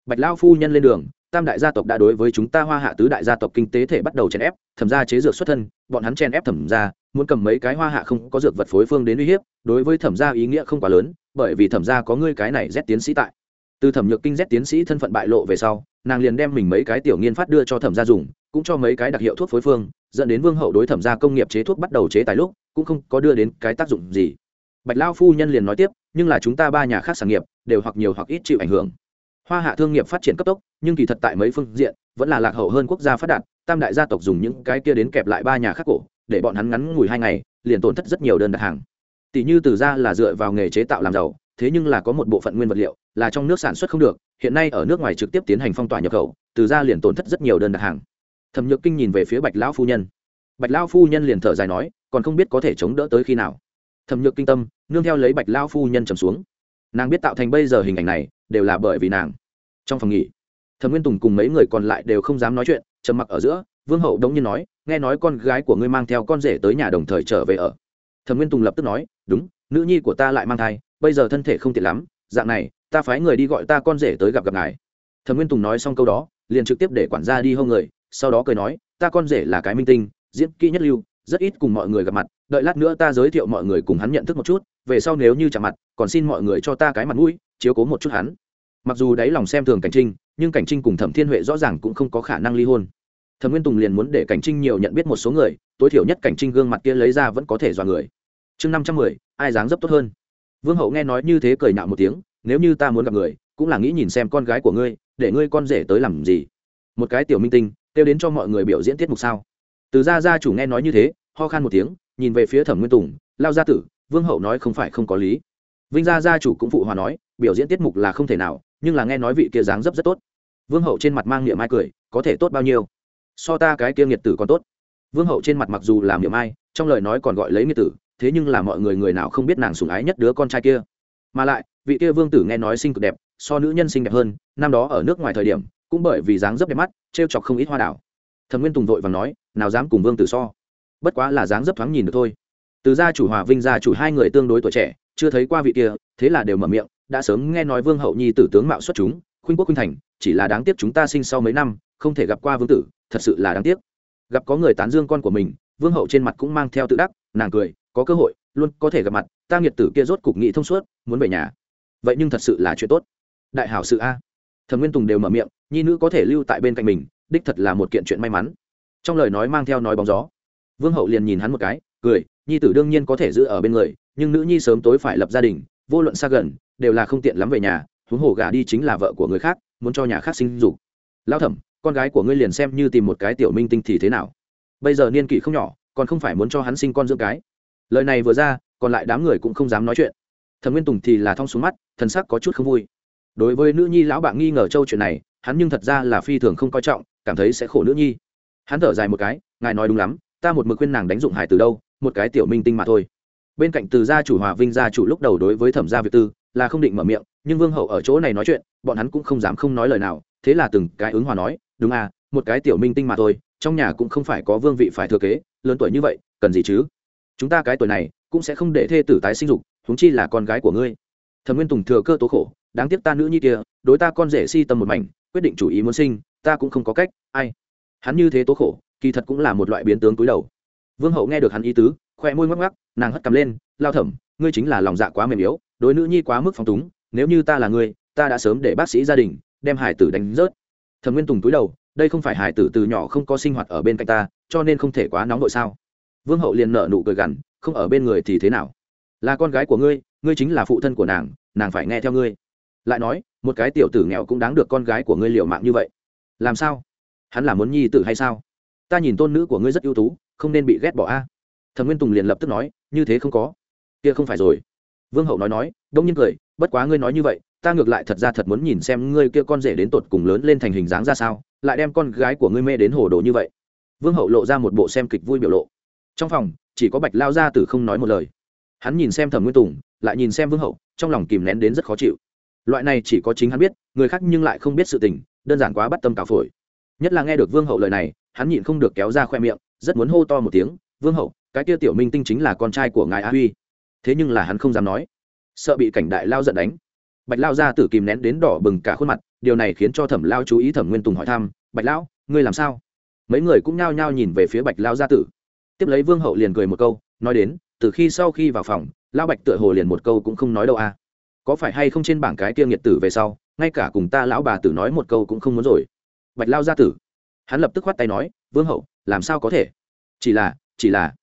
Bạch lao phu nhân lên đường, tam đại gia tộc đã đối với chúng ta hoa hạ tứ đại gia tộc kinh tế thể bắt đầu chèn ép, thẩm ra chế dược xuất thân, bọn hắn chèn ép thẩm ra muốn cầm mấy cái hoa hạ không có dược vật phối phương đến uy hiếp, đối với thẩm gia ý nghĩa không quá lớn, bởi vì thẩm gia có ngươi cái này rét tiến sĩ tại. Từ thẩm nhược kinh rét tiến sĩ thân phận bại lộ về sau, nàng liền đem mình mấy cái tiểu nghiên phát đưa cho thẩm gia dùng, cũng cho mấy cái đặc hiệu thuốc phối phương, dẫn đến vương hậu đối thẩm gia công nghiệp chế thuốc bắt đầu chế tài lúc, cũng không có đưa đến cái tác dụng gì. Bạch lao phu nhân liền nói tiếp, nhưng là chúng ta ba nhà khác sản nghiệp, đều hoặc nhiều hoặc ít chịu ảnh hưởng. Hoa hạ thương nghiệp phát triển cấp tốc, nhưng kỳ thật tại mấy phương diện, vẫn là lạc hậu hơn quốc gia phát đạt, tam đại gia tộc dùng những cái kia đến kẹp lại ba nhà khác cổ để bọn hắn ngắn ngủi hai ngày, liền tổn thất rất nhiều đơn đặt hàng. Tỷ như từ ra là dựa vào nghề chế tạo làm giàu, thế nhưng là có một bộ phận nguyên vật liệu là trong nước sản xuất không được, hiện nay ở nước ngoài trực tiếp tiến hành phong tỏa nhập khẩu, từ ra liền tổn thất rất nhiều đơn đặt hàng. Thẩm nhược kinh nhìn về phía bạch lão phu nhân. Bạch lão phu nhân liền thở dài nói, còn không biết có thể chống đỡ tới khi nào. Thẩm nhược kinh tâm, nương theo lấy bạch lão phu nhân trầm xuống. Nàng biết tạo thành bây giờ hình ảnh này, đều là bởi vì nàng. Trong phòng nghỉ, thẩm nguyên tùng cùng mấy người còn lại đều không dám nói chuyện, trầm mặc ở giữa, vương hậu đống nhiên nói nghe nói con gái của ngươi mang theo con rể tới nhà đồng thời trở về ở. Thẩm nguyên tùng lập tức nói, đúng, nữ nhi của ta lại mang thai, bây giờ thân thể không tiện lắm, dạng này, ta phái người đi gọi ta con rể tới gặp gặp ngài. Thẩm nguyên tùng nói xong câu đó, liền trực tiếp để quản gia đi hông người, sau đó cười nói, ta con rể là cái minh tinh, diễn kỹ nhất lưu, rất ít cùng mọi người gặp mặt, đợi lát nữa ta giới thiệu mọi người cùng hắn nhận thức một chút, về sau nếu như chạm mặt, còn xin mọi người cho ta cái mặt mũi, chiếu cố một chút hắn. Mặc dù đáy lòng xem thường cảnh trinh, nhưng cảnh trinh cùng thẩm thiên huệ rõ ràng cũng không có khả năng ly hôn thẩm nguyên tùng liền muốn để cảnh trinh nhiều nhận biết một số người, tối thiểu nhất cảnh trinh gương mặt kia lấy ra vẫn có thể dọa người. Chương năm trăm mười, ai dáng dấp tốt hơn? Vương hậu nghe nói như thế cười nạo một tiếng, nếu như ta muốn gặp người, cũng là nghĩ nhìn xem con gái của ngươi, để ngươi con rể tới làm gì? Một cái tiểu minh tinh, kêu đến cho mọi người biểu diễn tiết mục sao? Từ gia gia chủ nghe nói như thế, ho khan một tiếng, nhìn về phía thẩm nguyên tùng, lao gia tử, vương hậu nói không phải không có lý. Vinh gia gia chủ cũng phụ hòa nói, biểu diễn tiết mục là không thể nào, nhưng là nghe nói vị kia dáng dấp rất tốt. Vương hậu trên mặt mang niệm mai cười, có thể tốt bao nhiêu? So ta cái kia nghiệt tử còn tốt. Vương hậu trên mặt mặc dù làm miệng ai, trong lời nói còn gọi lấy nghiệt tử, thế nhưng là mọi người người nào không biết nàng sủng ái nhất đứa con trai kia. Mà lại, vị kia vương tử nghe nói sinh cực đẹp, so nữ nhân sinh đẹp hơn, năm đó ở nước ngoài thời điểm, cũng bởi vì dáng dấp đẹp mắt t r e o chọc không ít hoa đảo. Thẩm nguyên tùng vội và nói, nào dám cùng vương tử so. Bất quá là dáng dấp thoáng nhìn được thôi. Từ gia chủ hòa vinh gia chủ hai người tương đối tuổi trẻ, chưa thấy qua vị kia, thế là đều mở miệng, đã sớm nghe nói vương hậu nhi tử tướng mạo xuất chúng, khuynh quốc khuynh thành, chỉ là đáng tiếc chúng ta sinh sau mấy năm, không thể gặp qua vương tử thật sự là đáng tiếc. Gặp có người tán dương con của mình, vương hậu trên mặt cũng mang theo tự đắc, nàng cười, có cơ hội, luôn có thể gặp mặt, ta nghiệt tử kia rốt cục nghị thông suốt, muốn về nhà. Vậy nhưng thật sự là chuyện tốt. Đại hảo sự a. Thẩm nguyên tùng đều mở miệng, nhi nữ có thể lưu tại bên cạnh mình, đích thật là một kiện chuyện may mắn. Trong lời nói mang theo nói bóng gió. Vương hậu liền nhìn hắn một cái, cười, nhi tử đương nhiên có thể giữ ở bên người, nhưng nữ nhi sớm tối phải lập gia đình, vô luận xa gần, đều là không tiện lắm về nhà, huống hồ gả đi chính là vợ của người khác, muốn cho nhà khác sinh dục. Lao thẩm con gái của ngươi liền xem như tìm một cái tiểu minh tinh thì thế nào? Bây giờ niên kỷ không nhỏ, còn không phải muốn cho hắn sinh con dưỡng cái. Lời này vừa ra, còn lại đám người cũng không dám nói chuyện. Thẩm nguyên tùng thì là thong xuống mắt, thần sắc có chút không vui. Đối với nữ nhi lão bạn nghi ngờ châu chuyện này, hắn nhưng thật ra là phi thường không coi trọng, cảm thấy sẽ khổ nữ nhi. Hắn thở dài một cái, ngài nói đúng lắm, ta một mực khuyên nàng đánh dụng hải từ đâu, một cái tiểu minh tinh mà thôi. Bên cạnh từ gia chủ hòa vinh gia chủ lúc đầu đối với thẩm gia việt tư là không định mở miệng, nhưng vương hậu ở chỗ này nói chuyện, bọn hắn cũng không dám không nói lời nào, thế là từng cái ứng hòa nói đúng à một cái tiểu minh tinh mà thôi, trong nhà cũng không phải có vương vị phải thừa kế, lớn tuổi như vậy, cần gì chứ? Chúng ta cái tuổi này, cũng sẽ không để thê tử tái sinh dục, huống chi là con gái của ngươi. Thẩm nguyên tùng thừa cơ tố khổ, đáng tiếc ta nữ nhi kia, đối ta con rể si tâm một mảnh, quyết định chủ ý muốn sinh, ta cũng không có cách, ai? Hắn như thế tố khổ, kỳ thật cũng là một loại biến tướng túi đầu. Vương hậu nghe được hắn ý tứ khoe môi mắc mắc nàng hất cầm lên, lao thẩm, ngươi chính là lòng dạ quá mềm yếu, đối nữ nhi quá mức phong túng, nếu như ta là ngươi, ta đã sớm để bác sĩ gia đình, đem hải tử đánh rớt thẩm nguyên tùng túi đầu, đây không phải hải tử từ nhỏ không có sinh hoạt ở bên cạnh ta, cho nên không thể quá nóng nội sao? Vương hậu liền nợ nụ cười gằn, không ở bên người thì thế nào? Là con gái của ngươi ngươi chính là phụ thân của nàng nàng phải nghe theo ngươi. Lại nói, một cái tiểu tử nghèo cũng đáng được con gái của ngươi liệu mạng như vậy. Làm sao? Hắn là muốn nhi tử hay sao? Ta nhìn tôn nữ của ngươi rất ưu tú, không nên bị ghét bỏ a. Thẩm nguyên tùng liền lập tức nói, như thế không có. Kia không phải rồi. Vương hậu nói nói, đông nhiên cười, bất quá ngươi nói như vậy ta ngược lại thật ra thật muốn nhìn xem ngươi kia con rể đến tột cùng lớn lên thành hình dáng ra sao, lại đem con gái của ngươi mê đến hồ đồ như vậy. Vương hậu lộ ra một bộ xem kịch vui biểu lộ. Trong phòng, chỉ có bạch lao gia tử không nói một lời. Hắn nhìn xem thẩm nguyên tùng, lại nhìn xem vương hậu, trong lòng kìm nén đến rất khó chịu. Loại này chỉ có chính hắn biết, người khác nhưng lại không biết sự tình, đơn giản quá bắt tâm cào phổi. Nhất là nghe được vương hậu lời này, hắn nhịn không được kéo ra khoe miệng, rất muốn hô to một tiếng, vương hậu, cái kia tiểu minh tinh chính là con trai của ngài a huy. Thế nhưng là hắn không dám nói. Sợ bị cảnh đại lao giận đánh bạch lao ra tử kìm nén đến đỏ bừng cả khuôn mặt, điều này khiến cho thẩm lao chú ý thẩm nguyên tùng hỏi thăm, bạch lão, ngươi làm sao? Mấy người cũng nhao nhao nhìn về phía bạch lao gia tử. Tiếp lấy vương hậu liền cười một câu, nói đến, từ khi sau khi vào phòng lao bạch tựa hồ liền một câu cũng không nói đâu à? có phải hay không trên bảng cái kia nghiệt tử về sau, ngay cả cùng ta lão bà tử nói một câu cũng không muốn rồi? Bạch lao gia tử, hắn lập tức khoát tay nói, vương hậu, làm sao có thể? Chỉ là chỉ là,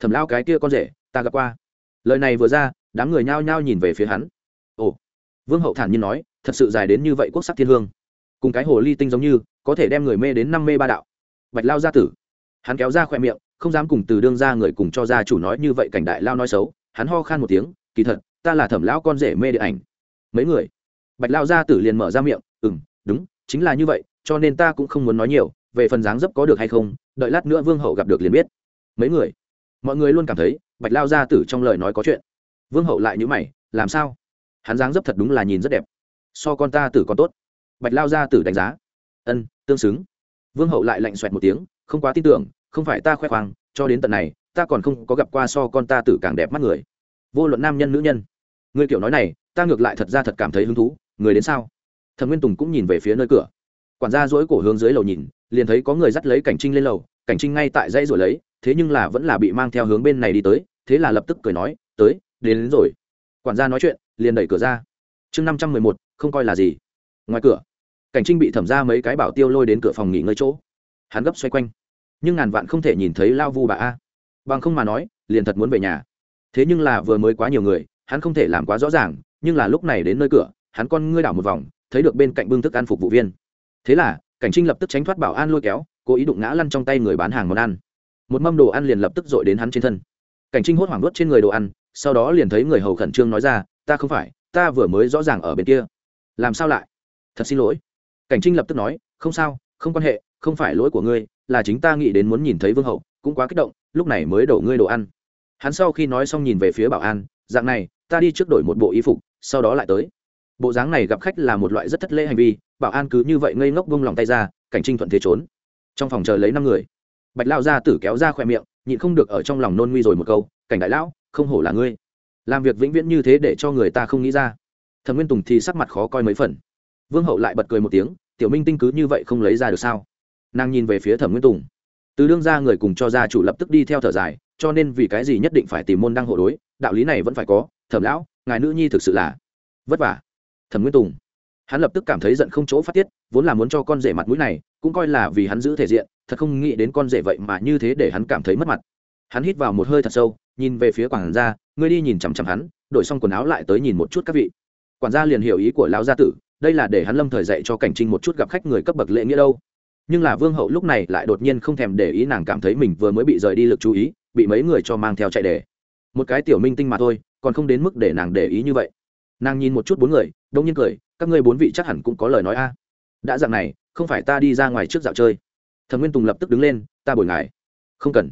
thẩm lao cái kia con rể, ta gặp qua. Lời này vừa ra, đám người nhao nhao nhìn về phía hắn. Ồ vương hậu thản nhiên nói, thật sự dài đến như vậy quốc sắc thiên hương. Cùng cái hồ ly tinh giống như, có thể đem người mê đến năm mê ba đạo. Bạch lao gia tử. Hắn kéo ra khoe miệng, không dám cùng từ đương ra người cùng cho gia chủ nói như vậy cảnh đại lao nói xấu. Hắn ho khan một tiếng, kỳ thật, ta là thẩm lão con rể mê điện ảnh. Mấy người? Bạch lao gia tử liền mở ra miệng ừ m đúng, chính là như vậy, cho nên ta cũng không muốn nói nhiều, về phần dáng dấp có được hay không, đợi lát nữa vương hậu gặp được liền biết. Mấy người? Mọi người luôn cảm thấy bạch lao gia tử trong lời nói có chuyện. Vương hậu lại nhữ mày, làm sao? Hắn dáng dấp thật đúng là nhìn rất đẹp. So con ta tử còn tốt. Bạch lao gia tử đánh giá. Ân tương xứng. Vương hậu lại lạnh xoẹt một tiếng không quá tin tưởng không phải ta khoe khoang cho đến tận này ta còn không có gặp qua so con ta tử càng đẹp mắt người. Vô luận nam nhân nữ nhân. Người kiểu nói này ta ngược lại thật ra thật cảm thấy hứng thú người đến sao? Thần nguyên tùng cũng nhìn về phía nơi cửa. Quản gia dỗi cổ hướng dưới lầu nhìn liền thấy có người dắt lấy cảnh trinh lên lầu cảnh trinh ngay tại dãy rồi lấy thế nhưng là vẫn là bị mang theo hướng bên này đi tới thế là lập tức cười nói tới đến, đến rồi. Quản gia nói chuyện liền đẩy cửa ra. Chương năm trăm mười một, không coi là gì. Ngoài cửa, cảnh trinh bị thẩm ra mấy cái bảo tiêu lôi đến cửa phòng nghỉ ngơi chỗ. Hắn gấp xoay quanh. Nhưng ngàn vạn không thể nhìn thấy lao vu bà a. Bằng không mà nói, liền thật muốn về nhà. Thế nhưng là vừa mới quá nhiều người, hắn không thể làm quá rõ ràng, nhưng là lúc này đến nơi cửa, hắn con ngươi đảo một vòng, thấy được bên cạnh bưng thức ăn phục vụ viên. Thế là, cảnh trinh lập tức tránh thoát bảo an lôi kéo, cố ý đụng ngã lăn trong tay người bán hàng món ăn. Một mâm đồ ăn liền lập tức dội đến hắn trên thân. Cảnh trinh hốt hoảng đốt trên người đồ ăn sau đó liền thấy người hầu khẩn trương nói ra, ta không phải, ta vừa mới rõ ràng ở bên kia. Làm sao lại? Thật xin lỗi. Cảnh trinh lập tức nói, không sao, không quan hệ, không phải lỗi của ngươi, là chính ta nghĩ đến muốn nhìn thấy vương hậu, cũng quá kích động, lúc này mới đổ ngươi đồ ăn. Hắn sau khi nói xong nhìn về phía bảo an, dạng này, ta đi trước đổi một bộ y phục, sau đó lại tới. Bộ dáng này gặp khách là một loại rất thất lễ hành vi, bảo an cứ như vậy ngây ngốc bông lòng tay ra, cảnh trinh thuận thế trốn. Trong phòng chờ lấy năm người. Bạch lao ra tử kéo ra khoe miệng, nhịn không được ở trong lòng nôn nguy rồi một câu, cảnh đại lão không hổ là ngươi. Làm việc vĩnh viễn như thế để cho người ta không nghĩ ra. Thẩm nguyên tùng thì sắc mặt khó coi mấy phần. Vương hậu lại bật cười một tiếng, tiểu minh tinh cứ như vậy không lấy ra được sao? Nàng nhìn về phía thẩm nguyên tùng. Từ đương ra người cùng cho gia chủ lập tức đi theo thở dài, cho nên vì cái gì nhất định phải tìm môn đăng hộ đối, đạo lý này vẫn phải có, thẩm lão, ngài nữ nhi thực sự là vất vả. Thẩm nguyên tùng. Hắn lập tức cảm thấy giận không chỗ phát tiết, vốn là muốn cho con rể mặt mũi này, cũng coi là vì hắn giữ thể diện, thật không nghĩ đến con rể vậy mà như thế để hắn cảm thấy mất mặt hắn hít vào một hơi thật sâu, nhìn về phía quản gia, ngươi đi nhìn chằm chằm hắn, đổi xong quần áo lại tới nhìn một chút các vị. Quản gia liền hiểu ý của lão gia tử, đây là để hắn lâm thời dạy cho cảnh trinh một chút gặp khách người cấp bậc lễ nghĩa đâu. Nhưng là vương hậu lúc này lại đột nhiên không thèm để ý nàng cảm thấy mình vừa mới bị rời đi lực chú ý, bị mấy người cho mang theo chạy đề một cái tiểu minh tinh mà thôi, còn không đến mức để nàng để ý như vậy. Nàng nhìn một chút bốn người, đông nhiên cười, các ngươi bốn vị chắc hẳn cũng có lời nói a. Đã dạng này, không phải ta đi ra ngoài trước dạo chơi. Thẩm nguyên tùng lập tức đứng lên, ta bồi ngài. Không cần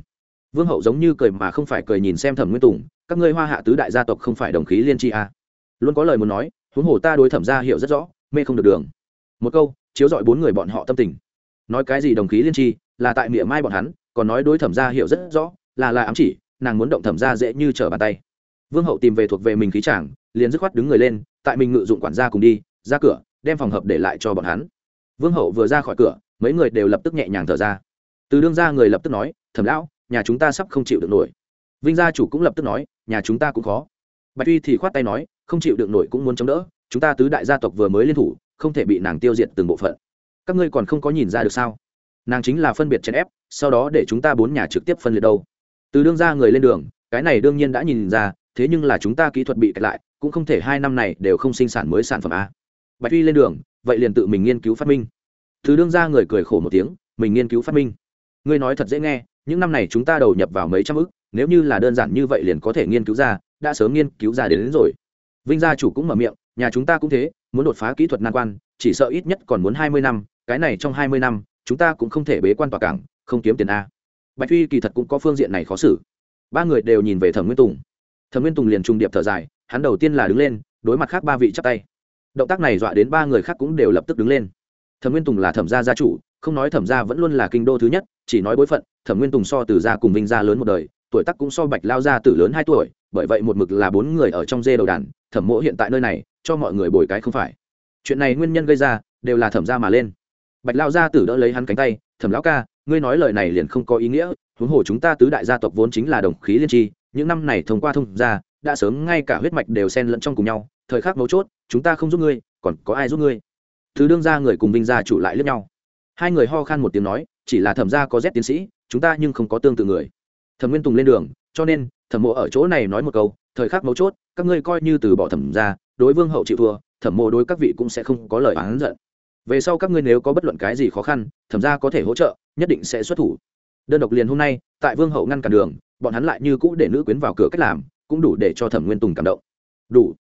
vương hậu giống như cười mà không phải cười nhìn xem thẩm nguyên tùng, các ngươi hoa hạ tứ đại gia tộc không phải đồng khí liên tri a luôn có lời muốn nói, huống hồ ta đối thẩm ra hiểu rất rõ, mê không được đường. Một câu, chiếu dọi bốn người bọn họ tâm tình. Nói cái gì đồng khí liên tri, là tại miệng mai bọn hắn, còn nói đối thẩm ra hiểu rất rõ, là là ám chỉ, nàng muốn động thẩm ra dễ như trở bàn tay. Vương hậu tìm về thuộc về mình khí chàng, liền dứt khoát đứng người lên, tại mình ngự dụng quản gia cùng đi, ra cửa, đem phòng hợp để lại cho bọn hắn. Vương hậu vừa ra khỏi cửa, mấy người đều lập tức nhẹ nhàng thở ra. Từ đương ra người lập tức nói, thẩm lão nhà chúng ta sắp không chịu được nổi. Vinh gia chủ cũng lập tức nói, nhà chúng ta cũng khó. Bạch uy thì khoát tay nói, không chịu được nổi cũng muốn chống đỡ, chúng ta tứ đại gia tộc vừa mới liên thủ, không thể bị nàng tiêu diệt từng bộ phận. Các ngươi còn không có nhìn ra được sao? Nàng chính là phân biệt chèn ép, sau đó để chúng ta bốn nhà trực tiếp phân liệt đâu. Từ đương ra người lên đường, cái này đương nhiên đã nhìn ra, thế nhưng là chúng ta kỹ thuật bị kẹt lại, cũng không thể hai năm này đều không sinh sản mới sản phẩm a. Bạch uy lên đường, vậy liền tự mình nghiên cứu phát minh. Thứ đương ra người cười khổ một tiếng, mình nghiên cứu phát minh. Ngươi nói thật dễ nghe những năm này chúng ta đầu nhập vào mấy trăm ức nếu như là đơn giản như vậy liền có thể nghiên cứu ra đã sớm nghiên cứu ra đến, đến rồi. Vinh gia chủ cũng mở miệng nhà chúng ta cũng thế muốn đột phá kỹ thuật nan quan chỉ sợ ít nhất còn muốn hai mươi năm cái này trong hai mươi năm chúng ta cũng không thể bế quan tòa cảng không kiếm tiền a. Bạch huy kỳ thật cũng có phương diện này khó xử. Ba người đều nhìn về thẩm nguyên tùng. Thẩm nguyên tùng liền trùng điệp thở dài hắn đầu tiên là đứng lên đối mặt khác ba vị chắp tay. Động tác này dọa đến ba người khác cũng đều lập tức đứng lên. Thẩm nguyên tùng là thẩm gia gia chủ không nói thẩm gia vẫn luôn là kinh đô thứ nhất, chỉ nói bối phận, thẩm nguyên tùng so từ gia cùng vinh gia lớn một đời, tuổi tác cũng so bạch lao gia tử lớn hai tuổi, bởi vậy một mực là bốn người ở trong dê đầu đàn, thẩm mỗ hiện tại nơi này, cho mọi người bồi cái không phải. Chuyện này nguyên nhân gây ra, đều là thẩm gia mà lên. Bạch lao gia tử đỡ lấy hắn cánh tay, thẩm lão ca, ngươi nói lời này liền không có ý nghĩa, huống hồ chúng ta tứ đại gia tộc vốn chính là đồng khí liên tri, những năm này thông qua thông gia, đã sớm ngay cả huyết mạch đều xen lẫn trong cùng nhau, thời khắc mấu chốt, chúng ta không giúp ngươi, còn có ai giúp ngươi? Thứ đương ra người cùng vinh gia chủ lại lẫn nhau hai người ho khan một tiếng nói, chỉ là thẩm gia có z tiến sĩ, chúng ta nhưng không có tương tự người. Thẩm nguyên tùng lên đường, cho nên, thẩm mộ ở chỗ này nói một câu, thời khắc mấu chốt, các ngươi coi như từ bỏ thẩm ra đối vương hậu chịu thua, thẩm mộ đối các vị cũng sẽ không có lời oán giận. Về sau các ngươi nếu có bất luận cái gì khó khăn, thẩm ra có thể hỗ trợ, nhất định sẽ xuất thủ. Đơn độc liền hôm nay, tại vương hậu ngăn cản đường, bọn hắn lại như cũ để nữ quyến vào cửa cách làm, cũng đủ để cho thẩm nguyên tùng cảm động. Đủ.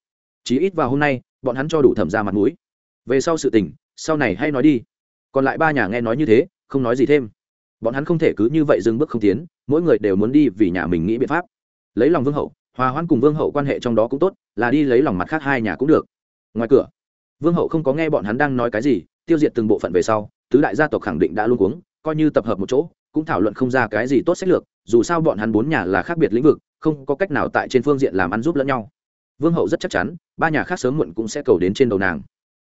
Chí ít vào hôm nay, bọn hắn cho đủ thẩm ra mặt mũi. Về sau sự tình, sau này hay nói đi còn lại ba nhà nghe nói như thế, không nói gì thêm. Bọn hắn không thể cứ như vậy dừng bước không tiến, mỗi người đều muốn đi vì nhà mình nghĩ biện pháp. Lấy lòng vương hậu, hòa hoãn cùng vương hậu quan hệ trong đó cũng tốt, là đi lấy lòng mặt khác hai nhà cũng được. Ngoài cửa, vương hậu không có nghe bọn hắn đang nói cái gì, tiêu diệt từng bộ phận về sau, tứ đại gia tộc khẳng định đã luôn cuống, coi như tập hợp một chỗ, cũng thảo luận không ra cái gì tốt sách lược, dù sao bọn hắn bốn nhà là khác biệt lĩnh vực, không có cách nào tại trên phương diện làm ăn giúp lẫn nhau. Vương hậu rất chắc chắn, ba nhà khác sớm muộn cũng sẽ cầu đến trên đầu nàng.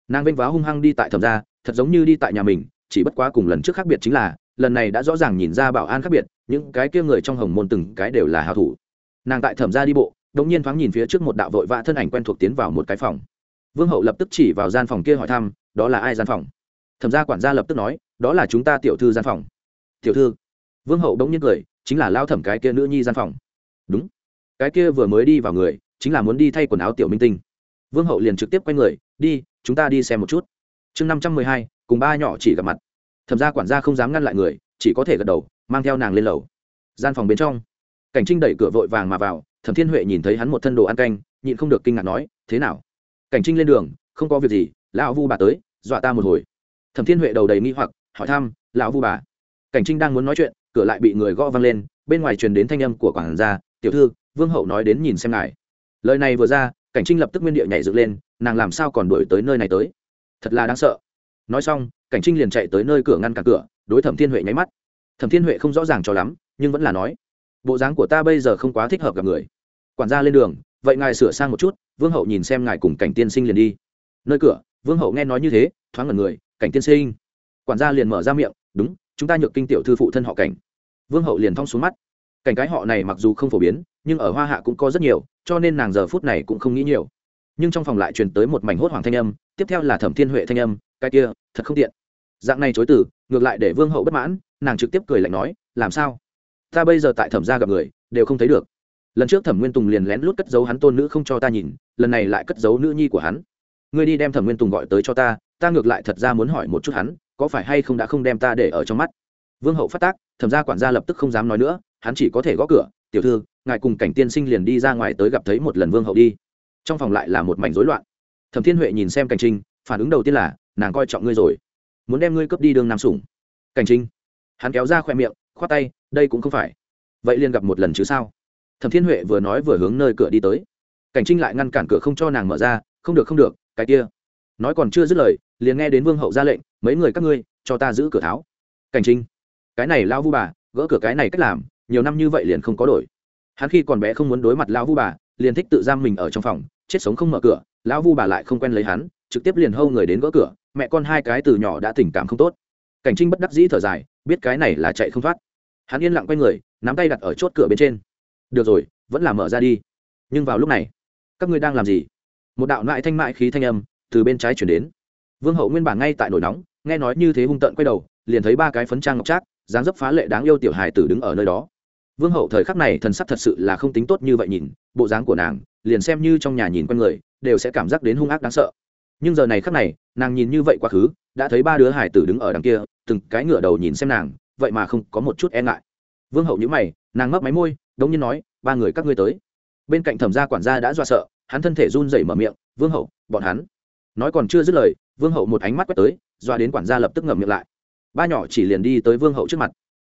Nàng vênh váo hung hăng đi tại thẩm gia thật giống như đi tại nhà mình, chỉ bất quá cùng lần trước khác biệt chính là, lần này đã rõ ràng nhìn ra bảo an khác biệt, những cái kia người trong hồng môn từng cái đều là hào thủ. Nàng tại thẩm gia đi bộ đống nhiên thoáng nhìn phía trước một đạo vội vã thân ảnh quen thuộc tiến vào một cái phòng. Vương hậu lập tức chỉ vào gian phòng kia hỏi thăm, đó là ai gian phòng? Thẩm gia quản gia lập tức nói, đó là chúng ta tiểu thư gian phòng. Tiểu thư? Vương hậu đống nhiên cười, chính là lao thẩm cái kia nữ nhi gian phòng. Đúng. Cái kia vừa mới đi vào người, chính là muốn đi thay quần áo tiểu minh tinh. Vương hậu liền trực tiếp quay người, đi, chúng ta đi xem một chút chương năm trăm mười hai, cùng ba nhỏ chỉ gặp mặt. Thẩm gia quản gia không dám ngăn lại người, chỉ có thể gật đầu, mang theo nàng lên lầu. Gian phòng bên trong, cảnh trinh đẩy cửa vội vàng mà vào, thẩm thiên huệ nhìn thấy hắn một thân đồ ăn canh, nhịn không được kinh ngạc nói, thế nào? Cảnh trinh lên đường, không có việc gì, lão vu bà tới, dọa ta một hồi. Thẩm thiên huệ đầu đầy nghi hoặc, hỏi thăm, lão vu bà? Cảnh trinh đang muốn nói chuyện, cửa lại bị người gõ văng lên, bên ngoài truyền đến thanh âm của quản gia, tiểu thư, vương hậu nói đến nhìn xem ngài. Lời này vừa ra, cảnh trinh lập tức nguyên địa nhảy dựng lên, nàng làm sao còn đuổi tới nơi này tới? Thật là đáng sợ. Nói xong, cảnh trinh liền chạy tới nơi cửa ngăn cản cửa, đối thẩm thiên huệ nháy mắt. Thẩm thiên huệ không rõ ràng cho lắm, nhưng vẫn là nói, bộ dáng của ta bây giờ không quá thích hợp gặp người. Quản gia lên đường, vậy ngài sửa sang một chút, vương hậu nhìn xem ngài cùng cảnh tiên sinh liền đi. Nơi cửa, vương hậu nghe nói như thế, thoáng ngẩn người, cảnh tiên sinh. Quản gia liền mở ra miệng, đúng, chúng ta nhược kinh tiểu thư phụ thân họ cảnh. Vương hậu liền thong xuống mắt. Cảnh cái họ này mặc dù không phổ biến, nhưng ở hoa hạ cũng có rất nhiều, cho nên nàng giờ phút này cũng không nghĩ nhiều. Nhưng trong phòng lại truyền tới một mảnh hốt hoàng thanh âm tiếp theo là thẩm thiên huệ thanh âm, cái kia, thật không tiện. Dạng này chối từ, ngược lại để vương hậu bất mãn, nàng trực tiếp cười lạnh nói, làm sao? Ta bây giờ tại thẩm gia gặp người, đều không thấy được. Lần trước thẩm nguyên tùng liền lén lút cất giấu hắn tôn nữ không cho ta nhìn, lần này lại cất giấu nữ nhi của hắn. Ngươi đi đem thẩm nguyên tùng gọi tới cho ta ta ngược lại thật ra muốn hỏi một chút hắn, có phải hay không đã không đem ta để ở trong mắt? Vương hậu phát tác, thẩm gia quản gia lập tức không dám nói nữa, hắn chỉ có thể gõ cửa, tiểu thư, ngài cùng cảnh tiên sinh liền đi ra ngoài tới gặp thấy một lần vương hậu đi. Trong phòng lại là một mảnh rối loạn thẩm thiên huệ nhìn xem cảnh trinh, phản ứng đầu tiên là, nàng coi trọng ngươi rồi. Muốn đem ngươi cướp đi đường nam sủng. Cảnh trinh, hắn kéo ra khoe miệng, khoát tay, đây cũng không phải. Vậy liền gặp một lần chứ sao? Thẩm thiên huệ vừa nói vừa hướng nơi cửa đi tới. Cảnh trinh lại ngăn cản cửa không cho nàng mở ra, không được không được, cái kia. Nói còn chưa dứt lời, liền nghe đến vương hậu ra lệnh, mấy người các ngươi, cho ta giữ cửa tháo. Cảnh trinh, cái này lao vu bà, gỡ cửa cái này cách làm, nhiều năm như vậy liền không có đổi. Hắn khi còn bé không muốn đối mặt lão vu bà, liền thích tự giam mình ở trong phòng, chết sống không mở cửa lão vu bà lại không quen lấy hắn, trực tiếp liền hâu người đến gõ cửa, mẹ con hai cái từ nhỏ đã tình cảm không tốt. Cảnh trinh bất đắc dĩ thở dài, biết cái này là chạy không thoát. Hắn yên lặng quay người, nắm tay đặt ở chốt cửa bên trên. Được rồi, vẫn là mở ra đi. Nhưng vào lúc này, các ngươi đang làm gì? Một đạo loại thanh mại khí thanh âm từ bên trái chuyển đến. Vương hậu nguyên bản ngay tại nổi nóng, nghe nói như thế hung tợn quay đầu, liền thấy ba cái phấn trang ngọc trác, dáng dấp phá lệ đáng yêu tiểu hài tử đứng ở nơi đó. Vương hậu thời khắc này thần sắc thật sự là không tính tốt như vậy nhìn, bộ dáng của nàng, liền xem như trong nhà nhìn con người đều sẽ cảm giác đến hung ác đáng sợ. Nhưng giờ này khắc này, nàng nhìn như vậy quá khứ, đã thấy ba đứa hải tử đứng ở đằng kia, từng cái ngửa đầu nhìn xem nàng, vậy mà không có một chút e ngại. Vương hậu nhữ mày, nàng mấp máy môi, đống nhiên nói, ba người các ngươi tới. Bên cạnh thẩm gia quản gia đã dọa sợ, hắn thân thể run rẩy mở miệng, vương hậu, bọn hắn. Nói còn chưa dứt lời, vương hậu một ánh mắt quét tới, dọa đến quản gia lập tức ngậm miệng lại. Ba nhỏ chỉ liền đi tới vương hậu trước mặt.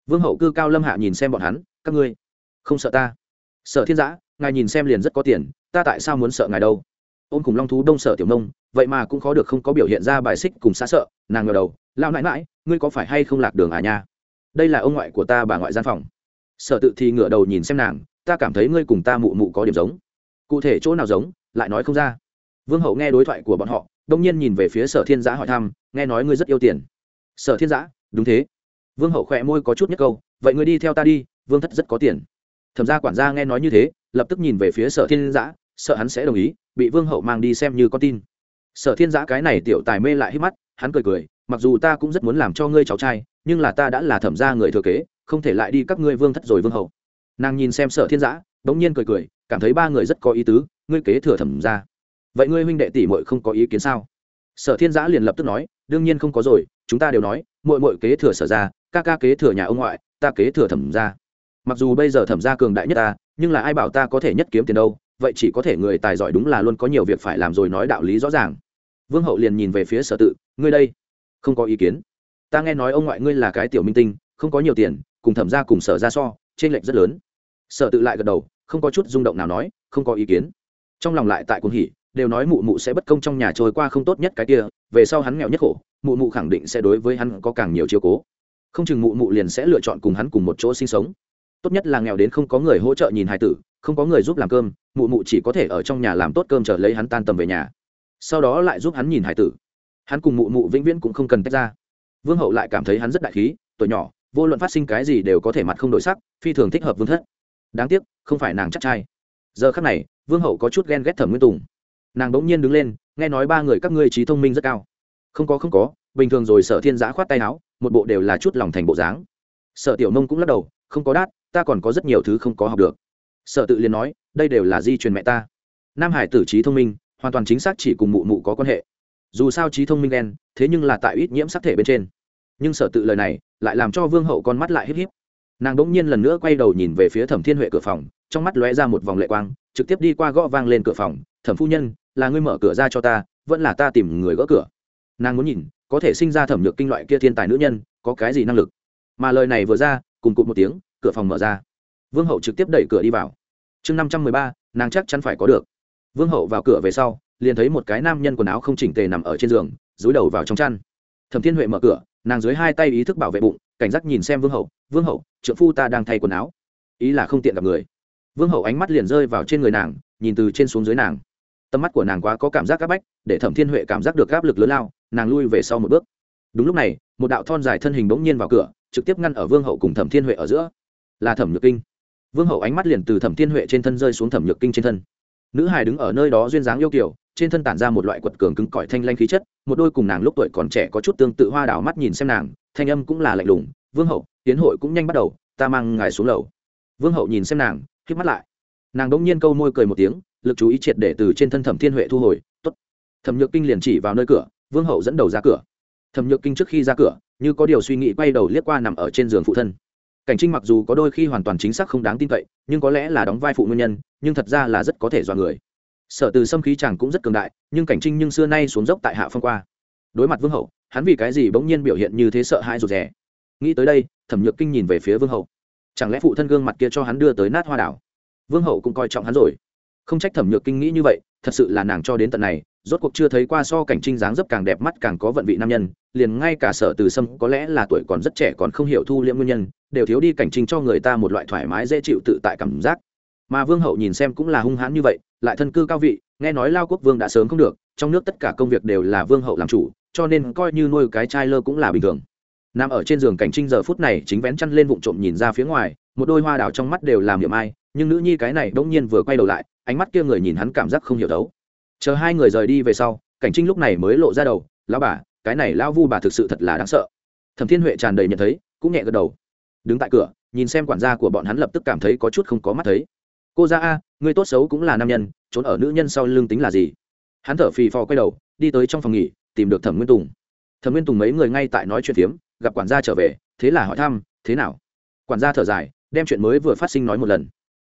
Vương hậu cư cao lâm hạ nhìn xem bọn hắn, các ngươi không sợ ta? Sợ thiên giã, ngài nhìn xem liền rất có tiền, ta tại sao muốn sợ ngài đâu? Ôm cùng long thú đông sợ tiểu nông, vậy mà cũng khó được không có biểu hiện ra bài xích cùng xa sợ, nàng ngờ đầu lao nãi mãi ngươi có phải hay không lạc đường à nha? Đây là ông ngoại của ta bà ngoại gian phòng. Sở tự thì ngửa đầu nhìn xem nàng, ta cảm thấy ngươi cùng ta mụ mụ có điểm giống. Cụ thể chỗ nào giống? Lại nói không ra. Vương hậu nghe đối thoại của bọn họ, đông nhiên nhìn về phía sở thiên giã hỏi thăm, nghe nói ngươi rất yêu tiền. Sở thiên giã, đúng thế. Vương hậu khỏe môi có chút nhất câu, vậy ngươi đi theo ta đi, vương thất rất có tiền. Thẩm gia quản gia nghe nói như thế, lập tức nhìn về phía sở thiên giã sợ hắn sẽ đồng ý, bị vương hậu mang đi xem như con tin. Sở thiên giã cái này tiểu tài mê lại hít mắt, hắn cười cười, mặc dù ta cũng rất muốn làm cho ngươi cháu trai, nhưng là ta đã là thẩm gia người thừa kế, không thể lại đi các ngươi vương thất rồi vương hậu. Nàng nhìn xem sở thiên giã, bỗng nhiên cười cười, cảm thấy ba người rất có ý tứ, ngươi kế thừa thẩm gia. Vậy ngươi huynh đệ tỷ muội không có ý kiến sao? Sở thiên giã liền lập tức nói, đương nhiên không có rồi, chúng ta đều nói, muội muội kế thừa sở gia, ca ca kế thừa nhà ông ngoại, ta kế thừa thẩm gia. Mặc dù bây giờ thẩm gia cường đại nhất ta, nhưng là ai bảo ta có thể nhất kiếm tiền đâu? Vậy chỉ có thể người tài giỏi đúng là luôn có nhiều việc phải làm rồi nói đạo lý rõ ràng. Vương hậu liền nhìn về phía sở tự, ngươi đây, không có ý kiến. Ta nghe nói ông ngoại ngươi là cái tiểu minh tinh, không có nhiều tiền, cùng thẩm ra cùng sở ra so trên lệnh rất lớn. Sở tự lại gật đầu, không có chút rung động nào nói, không có ý kiến. Trong lòng lại tại cuồng hỉ, đều nói mụ mụ sẽ bất công trong nhà trôi qua không tốt nhất cái kia, về sau hắn nghèo nhất khổ, mụ mụ khẳng định sẽ đối với hắn có càng nhiều chiếu cố. Không chừng mụ mụ liền sẽ lựa chọn cùng hắn cùng một chỗ sinh sống. Tốt nhất là nghèo đến không có người hỗ trợ nhìn hài tử không có người giúp làm cơm, mụ mụ chỉ có thể ở trong nhà làm tốt cơm chờ lấy hắn tan tầm về nhà. Sau đó lại giúp hắn nhìn hải tử. Hắn cùng mụ mụ vĩnh viễn cũng không cần tách ra. Vương hậu lại cảm thấy hắn rất đại khí, tuổi nhỏ, vô luận phát sinh cái gì đều có thể mặt không đổi sắc, phi thường thích hợp vương thất. Đáng tiếc, không phải nàng chắc trai. Giờ khắc này, vương hậu có chút ghen ghét thẩm nguyên tùng. Nàng bỗng nhiên đứng lên, nghe nói ba người các ngươi trí thông minh rất cao. Không có không có, bình thường rồi sở thiên giã khoát tay áo, một bộ đều là chút lòng thành bộ dáng. Sở tiểu nông cũng lắc đầu, không có đát, ta còn có rất nhiều thứ không có học được sở tự liền nói, đây đều là di truyền mẹ ta. Nam hải tử trí thông minh, hoàn toàn chính xác chỉ cùng mụ mụ có quan hệ. Dù sao trí thông minh đen, thế nhưng là tại ít nhiễm sắc thể bên trên. Nhưng sở tự lời này, lại làm cho vương hậu con mắt lại híp híp. Nàng đ ỗ n g nhiên lần nữa quay đầu nhìn về phía thẩm thiên huệ cửa phòng, trong mắt lóe ra một vòng lệ quang, trực tiếp đi qua gõ vang lên cửa phòng, thẩm phu nhân, là ngươi mở cửa ra cho ta, vẫn là ta tìm người gõ cửa. Nàng muốn nhìn, có thể sinh ra thẩm nhược kinh loại kia thiên tài nữ nhân, có cái gì năng lực. Mà lời này vừa ra, cùng cụt một tiếng, cửa phòng mở ra vương hậu trực tiếp đẩy cửa đi vào. Chương năm trăm mười ba, nàng chắc chắn phải có được. Vương hậu vào cửa về sau, liền thấy một cái nam nhân quần áo không chỉnh tề nằm ở trên giường dối đầu vào trong chăn. Thẩm thiên huệ mở cửa, nàng dưới hai tay ý thức bảo vệ bụng, cảnh giác nhìn xem vương hậu vương hậu, trượng phu ta đang thay quần áo. Ý là không tiện gặp người. Vương hậu ánh mắt liền rơi vào trên người nàng, nhìn từ trên xuống dưới nàng. Tầm mắt của nàng quá có cảm giác áp bách, để thẩm thiên huệ cảm giác được áp lực lớn lao, nàng lui về sau một bước. Đúng lúc này, một đạo thon dài thân hình bỗng nhiên vào cửa, trực tiếp ngăn ở vương hậu cùng thẩm thiên huệ ở giữa. Là thẩm nhược kinh vương hậu ánh mắt liền từ thẩm thiên huệ trên thân rơi xuống thẩm nhược kinh trên thân. Nữ hài đứng ở nơi đó duyên dáng yêu kiểu trên thân tản ra một loại quật cường cứng cỏi thanh lanh khí chất, một đôi cùng nàng lúc tuổi còn trẻ có chút tương tự hoa đảo mắt nhìn xem nàng, thanh âm cũng là lạnh lùng, vương hậu, tiến hội cũng nhanh bắt đầu, ta mang ngài xuống lầu. Vương hậu nhìn xem nàng k mắt lại. Nàng đỗng nhiên câu môi cười một tiếng, lực chú ý triệt để từ trên thân thẩm thiên huệ thu hồi t ố t thẩm nhược kinh liền chỉ vào nơi cửa, vương hậu dẫn đầu ra cửa. Thẩm nhược kinh trước khi ra cửa, như có điều suy nghĩ quay đầu liếc qua nằm ở trên giường phụ thân cảnh trinh mặc dù có đôi khi hoàn toàn chính xác không đáng tin cậy, nhưng có lẽ là đóng vai phụ nguyên nhân, nhưng thật ra là rất có thể dọa người. Sở từ xâm khí chàng cũng rất cường đại, nhưng cảnh trinh nhưng xưa nay xuống dốc tại hạ phong qua. Đối mặt vương hậu, hắn vì cái gì bỗng nhiên biểu hiện như thế sợ hãi rụt rè? Nghĩ tới đây, thẩm nhược kinh nhìn về phía vương hậu. Chẳng lẽ phụ thân gương mặt kia cho hắn đưa tới nát hoa đảo? Vương hậu cũng coi trọng hắn rồi. Không trách thẩm nhược kinh nghĩ như vậy, thật sự là nàng cho đến tận này, rốt cuộc chưa thấy qua so cảnh trinh dáng dấp càng đẹp mắt càng có vận vị nam nhân, liền ngay cả sở từ sâm có lẽ là tuổi còn rất trẻ còn không hiểu thu liễm nguyên nhân đều thiếu đi cảnh trình cho người ta một loại thoải mái dễ chịu tự tại cảm giác. Mà vương hậu nhìn xem cũng là hung hãn như vậy, lại thân cư cao vị, nghe nói lao quốc vương đã sớm không được, trong nước tất cả công việc đều là vương hậu làm chủ, cho nên coi như nuôi cái trai lơ cũng là bình thường. Nằm ở trên giường cảnh trinh giờ phút này chính vén chăn lên vụng trộm nhìn ra phía ngoài, một đôi hoa đảo trong mắt đều làm niệm ai, nhưng nữ nhi cái này bỗng nhiên vừa quay đầu lại, ánh mắt kia người nhìn hắn cảm giác không hiểu đấu chờ hai người rời đi về sau, cảnh trinh lúc này mới lộ ra đầu, lão bà, cái này lao vu bà thực sự thật là đáng sợ. Thẩm thiên huệ tràn đầy nhận thấy, cũng nhẹ gật đầu đứng tại cửa, nhìn xem quản gia của bọn hắn lập tức cảm thấy có chút không có mắt thấy. Cô ra a, người tốt xấu cũng là nam nhân, trốn ở nữ nhân sau lưng tính là gì? Hắn thở phì phò quay đầu, đi tới trong phòng nghỉ, tìm được thẩm nguyên tùng. Thẩm nguyên tùng mấy người ngay tại nói chuyện phiếm, gặp quản gia trở về, thế là hỏi thăm, thế nào? Quản gia thở dài, đem chuyện mới vừa phát sinh nói một lần.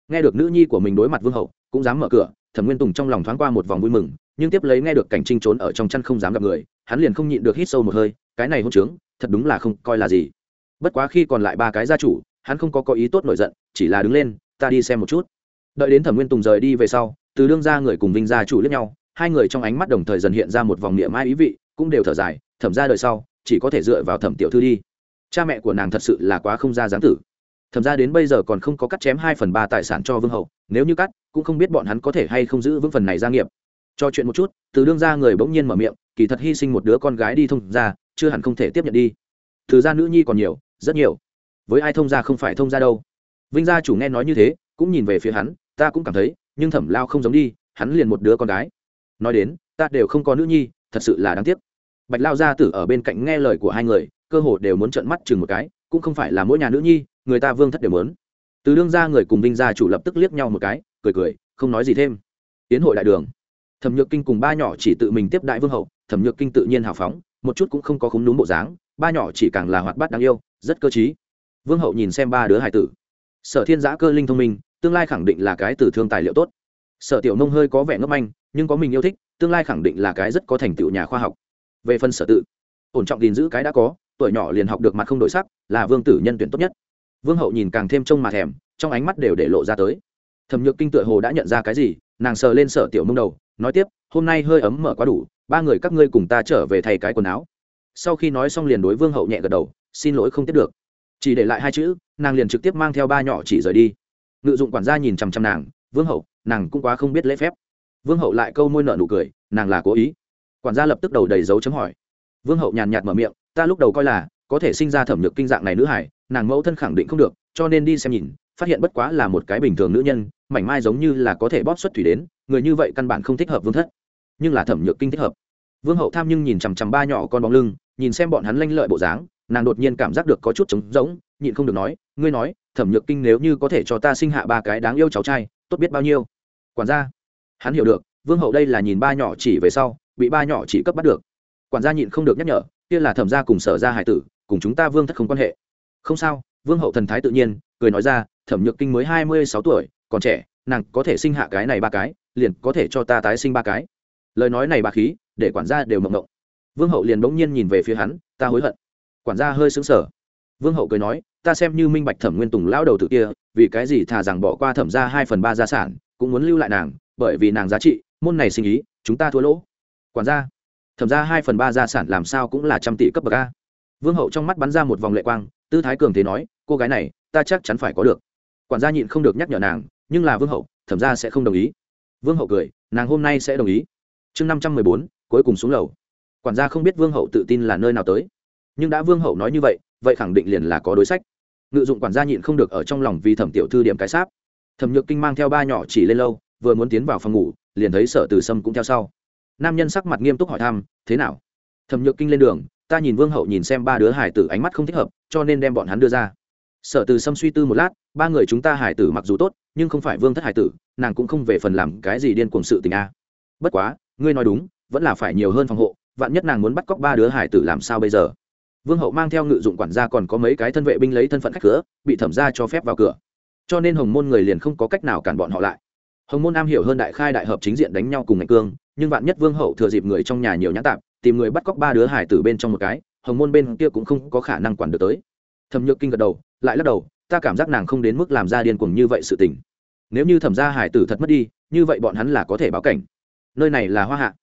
Nghe được nữ nhi của mình đối mặt vương hậu, cũng dám mở cửa, thẩm nguyên tùng trong lòng thoáng qua một vòng vui mừng, nhưng tiếp lấy nghe được cảnh trinh trốn ở trong chăn không dám gặp người, hắn liền không nhịn được hít sâu một hơi, cái này hôn trướng, thật đúng là không coi là gì bất quá khi còn lại ba cái gia chủ, hắn không có có ý tốt nổi giận, chỉ là đứng lên, ta đi xem một chút. Đợi đến thẩm nguyên tùng rời đi về sau, từ đương ra người cùng vinh gia chủ lẫn nhau, hai người trong ánh mắt đồng thời dần hiện ra một vòng niệm mai ý vị, cũng đều thở dài, thẩm ra đời sau, chỉ có thể dựa vào thẩm tiểu thư đi. Cha mẹ của nàng thật sự là quá không ra dáng tử. Thẩm ra đến bây giờ còn không có cắt chém hai phần ba tài sản cho vương hậu, nếu như cắt, cũng không biết bọn hắn có thể hay không giữ vững phần này gia nghiệp. Cho chuyện một chút, từ đương ra người bỗng nhiên mở miệng, kỳ thật hy sinh một đứa con gái đi thông ra chưa hẳn không thể tiếp nhận đi. Từ gia nữ nhi còn nhiều rất nhiều. Với ai thông gia không phải thông gia đâu. Vinh gia chủ nghe nói như thế, cũng nhìn về phía hắn, ta cũng cảm thấy, nhưng thẩm lao không giống đi, hắn liền một đứa con gái. Nói đến, ta đều không có nữ nhi, thật sự là đáng tiếc. Bạch lao gia tử ở bên cạnh nghe lời của hai người, cơ hồ đều muốn trợn mắt chừng một cái, cũng không phải là mỗi nhà nữ nhi, người ta vương thất đều muốn. Từ đương ra người cùng vinh gia chủ lập tức liếc nhau một cái, cười cười, không nói gì thêm. Tiến hội đại đường. Thẩm nhược kinh cùng ba nhỏ chỉ tự mình tiếp đại vương hậu, thẩm nhược kinh tự nhiên hào phóng, một chút cũng không có khúng núm bộ dáng, ba nhỏ chỉ càng là hoạt bát đáng yêu rất cơ t vương hậu nhìn xem ba đứa hải tử. Sở thiên giã cơ linh thông minh, tương lai khẳng định là cái từ thương tài liệu tốt. Sở tiểu nông hơi có vẻ ngấp anh nhưng có mình yêu thích, tương lai khẳng định là cái rất có thành tựu nhà khoa học. Về phần sở tự, ổn trọng gìn giữ cái đã có, tuổi nhỏ liền học được mặt không đổi sắc, là vương tử nhân tuyển tốt nhất. Vương hậu nhìn càng thêm trông mà thèm, trong ánh mắt đều để lộ ra tới. Thẩm nhược kinh tựa hồ đã nhận ra cái gì, nàng sờ lên sở tiểu mông đầu, nói tiếp, hôm nay hơi ấm mở quá đủ, ba người các ngươi cùng ta trở về thay cái quần áo. Sau khi nói xong liền đối vương hậu nhẹ gật đầu xin lỗi không tiếp được. Chỉ để lại hai chữ, nàng liền trực tiếp mang theo ba nhỏ chỉ rời đi. Ngự dụng quản gia nhìn chằm chằm nàng, vương hậu, nàng cũng quá không biết lễ phép. Vương hậu lại câu môi nợ nụ cười, nàng là cố ý. Quản gia lập tức đầu đầy dấu chấm hỏi. Vương hậu nhàn nhạt mở miệng, ta lúc đầu coi là, có thể sinh ra thẩm nhược kinh dạng này nữ hải, nàng mẫu thân khẳng định không được, cho nên đi xem nhìn, phát hiện bất quá là một cái bình thường nữ nhân, mảnh mai giống như là có thể bóp xuất thủy đến, người như vậy căn bản không thích hợp vương thất, nhưng là thẩm nhược kinh thích hợp. Vương hậu tham nhưng nhìn chằm chằm ba nhỏ con bóng lưng, nhìn xem bọn hắn lanh lợi bộ dáng nàng đột nhiên cảm giác được có chút trống rỗng, nhịn không được nói, ngươi nói, thẩm nhược kinh nếu như có thể cho ta sinh hạ ba cái đáng yêu cháu trai, tốt biết bao nhiêu? Quản gia, hắn hiểu được, vương hậu đây là nhìn ba nhỏ chỉ về sau, bị ba nhỏ chỉ cấp bắt được. Quản gia nhịn không được nhắc nhở, kia là thẩm gia cùng sở gia hải tử, cùng chúng ta vương thất không quan hệ. Không sao. Vương hậu thần thái tự nhiên, cười nói ra, thẩm nhược kinh mới hai mươi sáu tuổi, còn trẻ, nàng có thể sinh hạ cái này ba cái, liền có thể cho ta tái sinh ba cái. Lời nói này bà khí, để quản gia đều mộng mộng vương hậu liền bỗng nhiên nhìn về phía hắn, ta hối hận quản gia hơi xứng sở vương hậu cười nói, ta xem như minh bạch thẩm nguyên tùng lão đầu tự kia, vì cái gì thà rằng bỏ qua thẩm ra hai phần ba gia sản, cũng muốn lưu lại nàng, bởi vì nàng giá trị, môn này sinh ý, chúng ta thua lỗ. Quản gia, thẩm ra hai phần ba gia sản làm sao cũng là trăm tỷ cấp bậc a? Vương hậu trong mắt bắn ra một vòng lệ quang, tư thái cường thế nói, cô gái này, ta chắc chắn phải có được. Quản gia nhịn không được nhắc nhở nàng, nhưng là vương hậu, thẩm ra sẽ không đồng ý. Vương hậu cười, nàng hôm nay sẽ đồng ý. Chương năm trăm mười bốn, cuối cùng xuống lầu. Quản gia không biết vương hậu tự tin là nơi nào tới nhưng đã vương hậu nói như vậy vậy khẳng định liền là có đối sách. Ngự dụng quản gia nhịn không được ở trong lòng vì thẩm tiểu thư điểm cái sáp. Thẩm nhược kinh mang theo ba nhỏ chỉ lên lâu, vừa muốn tiến vào phòng ngủ, liền thấy sở từ sâm cũng theo sau. Nam nhân sắc mặt nghiêm túc hỏi thăm, thế nào? Thẩm nhược kinh lên đường, ta nhìn vương hậu nhìn xem ba đứa hải tử ánh mắt không thích hợp, cho nên đem bọn hắn đưa ra. Sở từ sâm suy tư một lát, ba người chúng ta hải tử mặc dù tốt, nhưng không phải vương thất hải tử, nàng cũng không về phần làm cái gì điên cuồng sự tình a. Bất quá, ngươi nói đúng, vẫn là phải nhiều hơn phòng hộ, vạn nhất nàng muốn bắt cóc ba đứa hải tử làm sao bây giờ? Vương hậu mang theo ngự dụng quản gia còn có mấy cái thân vệ binh lấy thân phận khách cửa, bị thẩm ra cho phép vào cửa. Cho nên hồng môn người liền không có cách nào cản bọn họ lại. Hồng môn am hiểu hơn đại khai đại hợp chính diện đánh nhau cùng ngạch cương, nhưng vạn nhất vương hậu thừa dịp người trong nhà nhiều nhãn tạp, tìm người bắt cóc ba đứa hải tử bên trong một cái, hồng môn bên kia cũng không có khả năng quản được tới. Thẩm nhược kinh gật đầu, lại lắc đầu, ta cảm giác nàng không đến mức làm ra điên cuồng như vậy sự tình. Nếu như thẩm gia hải tử thật mất đi, như vậy bọn hắn là có thể báo cảnh. Nơi này là hoa hạ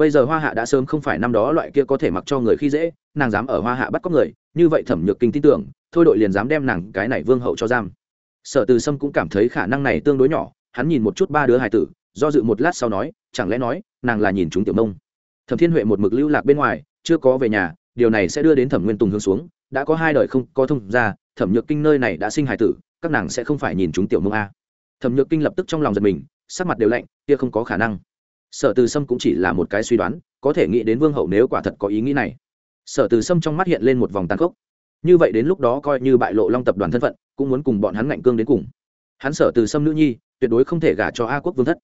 bây giờ hoa hạ đã sớm không phải năm đó loại kia có thể mặc cho người khi dễ, nàng dám ở hoa hạ bắt cóc người, như vậy thẩm nhược kinh tin tưởng, thôi đội liền dám đem nàng cái này vương hậu cho giam. Sở từ sâm cũng cảm thấy khả năng này tương đối nhỏ, hắn nhìn một chút ba đứa hài tử, do dự một lát sau nói, chẳng lẽ nói, nàng là nhìn chúng tiểu mông. Thẩm thiên huệ một mực lưu lạc bên ngoài, chưa có về nhà, điều này sẽ đưa đến thẩm nguyên tùng hướng xuống, đã có hai đời không có thông ra thẩm nhược kinh nơi này đã sinh hài tử, các nàng sẽ không phải nhìn chúng tiểu mông a. Thẩm nhược kinh lập tức trong lòng giật mình, sắc mặt đều lạnh, kia không có khả năng sở từ sâm cũng chỉ là một cái suy đoán, có thể nghĩ đến vương hậu nếu quả thật có ý nghĩ này. Sở từ sâm trong mắt hiện lên một vòng tàn khốc. Như vậy đến lúc đó coi như bại lộ long tập đoàn thân phận, cũng muốn cùng bọn hắn ngạnh cương đến cùng. Hắn sở từ sâm nữ nhi, tuyệt đối không thể gả cho a quốc vương thất.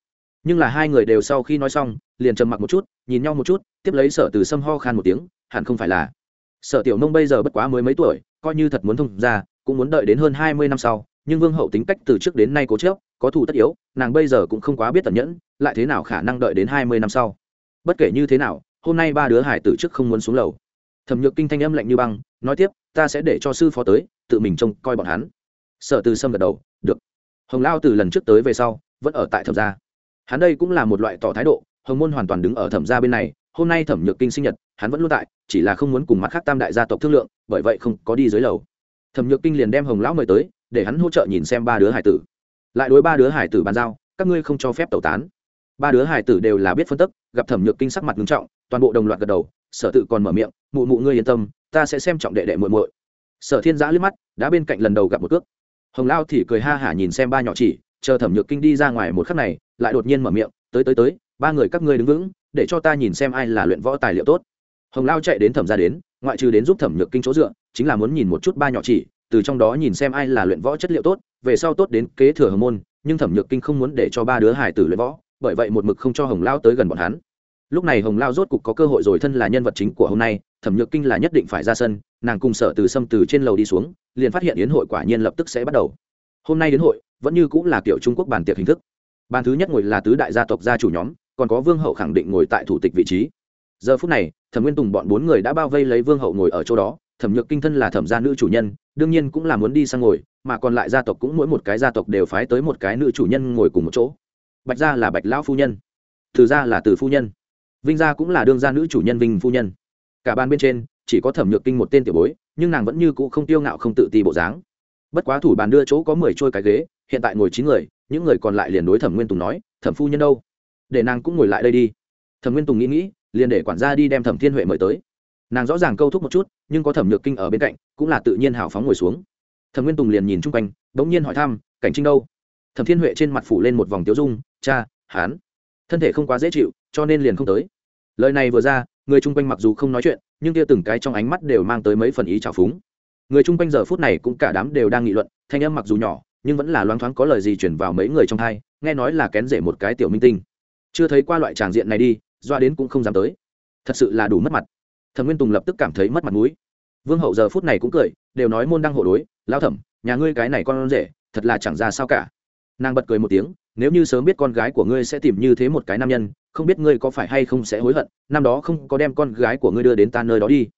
Nhưng là hai người đều sau khi nói xong, liền trầm mặc một chút, nhìn nhau một chút, tiếp lấy sở từ sâm ho khan một tiếng, hẳn không phải là. Sở tiểu nông bây giờ bất quá mới mấy tuổi, coi như thật muốn thông ra cũng muốn đợi đến hơn hai mươi năm sau, nhưng vương hậu tính cách từ trước đến nay cố chớp có thù tất yếu, nàng bây giờ cũng không quá biết tận nhẫn, lại thế nào khả năng đợi đến hai mươi năm sau? Bất kể như thế nào, hôm nay ba đứa hải tử trước không muốn xuống lầu. Thẩm nhược kinh thanh âm lạnh như băng, nói tiếp, ta sẽ để cho sư phó tới, tự mình trông coi bọn hắn. Sở từ sâm gật đầu, được. Hồng lao từ lần trước tới về sau, vẫn ở tại thẩm gia. Hắn đây cũng là một loại tỏ thái độ, hồng môn hoàn toàn đứng ở thẩm gia bên này, hôm nay thẩm nhược kinh sinh nhật, hắn vẫn luôn tại, chỉ là không muốn cùng mặt khác tam đại gia tộc thương lượng, bởi vậy không có đi dưới lầu. Thẩm nhược kinh liền đem hồng lão mời tới, để hắn hỗ trợ nhìn xem ba đứa hải tử lại đối ba đứa hải tử bàn giao, các ngươi không cho phép tẩu tán. Ba đứa hải tử đều là biết phân tức, gặp thẩm nhược kinh sắc mặt nghiêm trọng, toàn bộ đồng loạt gật đầu, sở tự còn mở miệng, mụ mụ ngươi yên tâm, ta sẽ xem trọng đệ đệ muội muội. Sở thiên giã liếc mắt, đã bên cạnh lần đầu gặp một cước. Hồng lao thì cười ha hả nhìn xem ba nhỏ chỉ, chờ thẩm nhược kinh đi ra ngoài một khắc này, lại đột nhiên mở miệng, tới tới tới, ba người các ngươi đứng vững, để cho ta nhìn xem ai là luyện võ tài liệu tốt. Hồng lao chạy đến thẩm ra đến, ngoại trừ đến giúp thẩm nhược kinh chỗ dựa, chính là muốn nhìn một chút ba nhỏ chỉ từ trong đó nhìn xem ai là luyện võ chất liệu tốt, về sau tốt đến kế thừa hồng môn, nhưng thẩm nhược kinh không muốn để cho ba đứa hải tử luyện võ, bởi vậy một mực không cho hồng lao tới gần bọn hắn. Lúc này hồng lao rốt cục có cơ hội rồi thân là nhân vật chính của hôm nay, thẩm nhược kinh là nhất định phải ra sân, nàng cùng sở từ xâm từ trên lầu đi xuống, liền phát hiện yến hội quả nhiên lập tức sẽ bắt đầu. Hôm nay đến hội, vẫn như cũng là kiểu trung quốc bàn tiệc hình thức. Bàn thứ nhất ngồi là tứ đại gia tộc gia chủ nhóm, còn có vương hậu khẳng định ngồi tại thủ tịch vị trí giờ phút này, thẩm nguyên tùng bọn bốn người đã bao vây lấy vương hậu ngồi ở chỗ đó, thẩm nhược kinh thân là thẩm gia nữ chủ nhân, đương nhiên cũng là muốn đi sang ngồi, mà còn lại gia tộc cũng mỗi một cái gia tộc đều phái tới một cái nữ chủ nhân ngồi cùng một chỗ. Bạch gia là bạch lão phu nhân, từ gia là từ phu nhân, vinh gia cũng là đương gia nữ chủ nhân vinh phu nhân. Cả ban bên trên, chỉ có thẩm nhược kinh một tên tiểu bối, nhưng nàng vẫn như cũ không tiêu ngạo không tự ti bộ dáng. Bất quá thủ bàn đưa chỗ có mười trôi cái ghế, hiện tại ngồi chín người, những người còn lại liền đối thẩm nguyên tùng nói, thẩm phu nhân đâu? Để nàng cũng ngồi lại đây đi. Thẩm nguyên tùng nghĩ nghĩ liền để quản gia đi đem thẩm thiên huệ mời tới. Nàng rõ ràng câu thúc một chút, nhưng có thẩm nhược kinh ở bên cạnh, cũng là tự nhiên hào phóng ngồi xuống. Thẩm nguyên tùng liền nhìn chung quanh đ ỗ n g nhiên hỏi thăm, cảnh trinh đâu? Thẩm thiên huệ trên mặt phủ lên một vòng tiếu dung, cha hán thân thể không quá dễ chịu, cho nên liền không tới. Lời này vừa ra, người chung quanh mặc dù không nói chuyện, nhưng kia từng cái trong ánh mắt đều mang tới mấy phần ý trào phúng. Người chung quanh giờ phút này cũng cả đám đều đang nghị luận, thanh âm mặc dù nhỏ, nhưng vẫn là loáng thoáng có lời gì chuyển vào mấy người trong hai nghe nói là kén rể một cái tiểu minh tinh. Chưa thấy qua loại tràng diện này đi doa đến cũng không dám tới. Thật sự là đủ mất mặt. Thẩm nguyên tùng lập tức cảm thấy mất mặt mũi. Vương hậu giờ phút này cũng cười, đều nói môn đăng hộ đối lao thẩm, nhà ngươi cái này con rể, thật là chẳng ra sao cả. Nàng bật cười một tiếng, nếu như sớm biết con gái của ngươi sẽ tìm như thế một cái nam nhân, không biết ngươi có phải hay không sẽ hối hận, năm đó không có đem con gái của ngươi đưa đến ta nơi đó đi.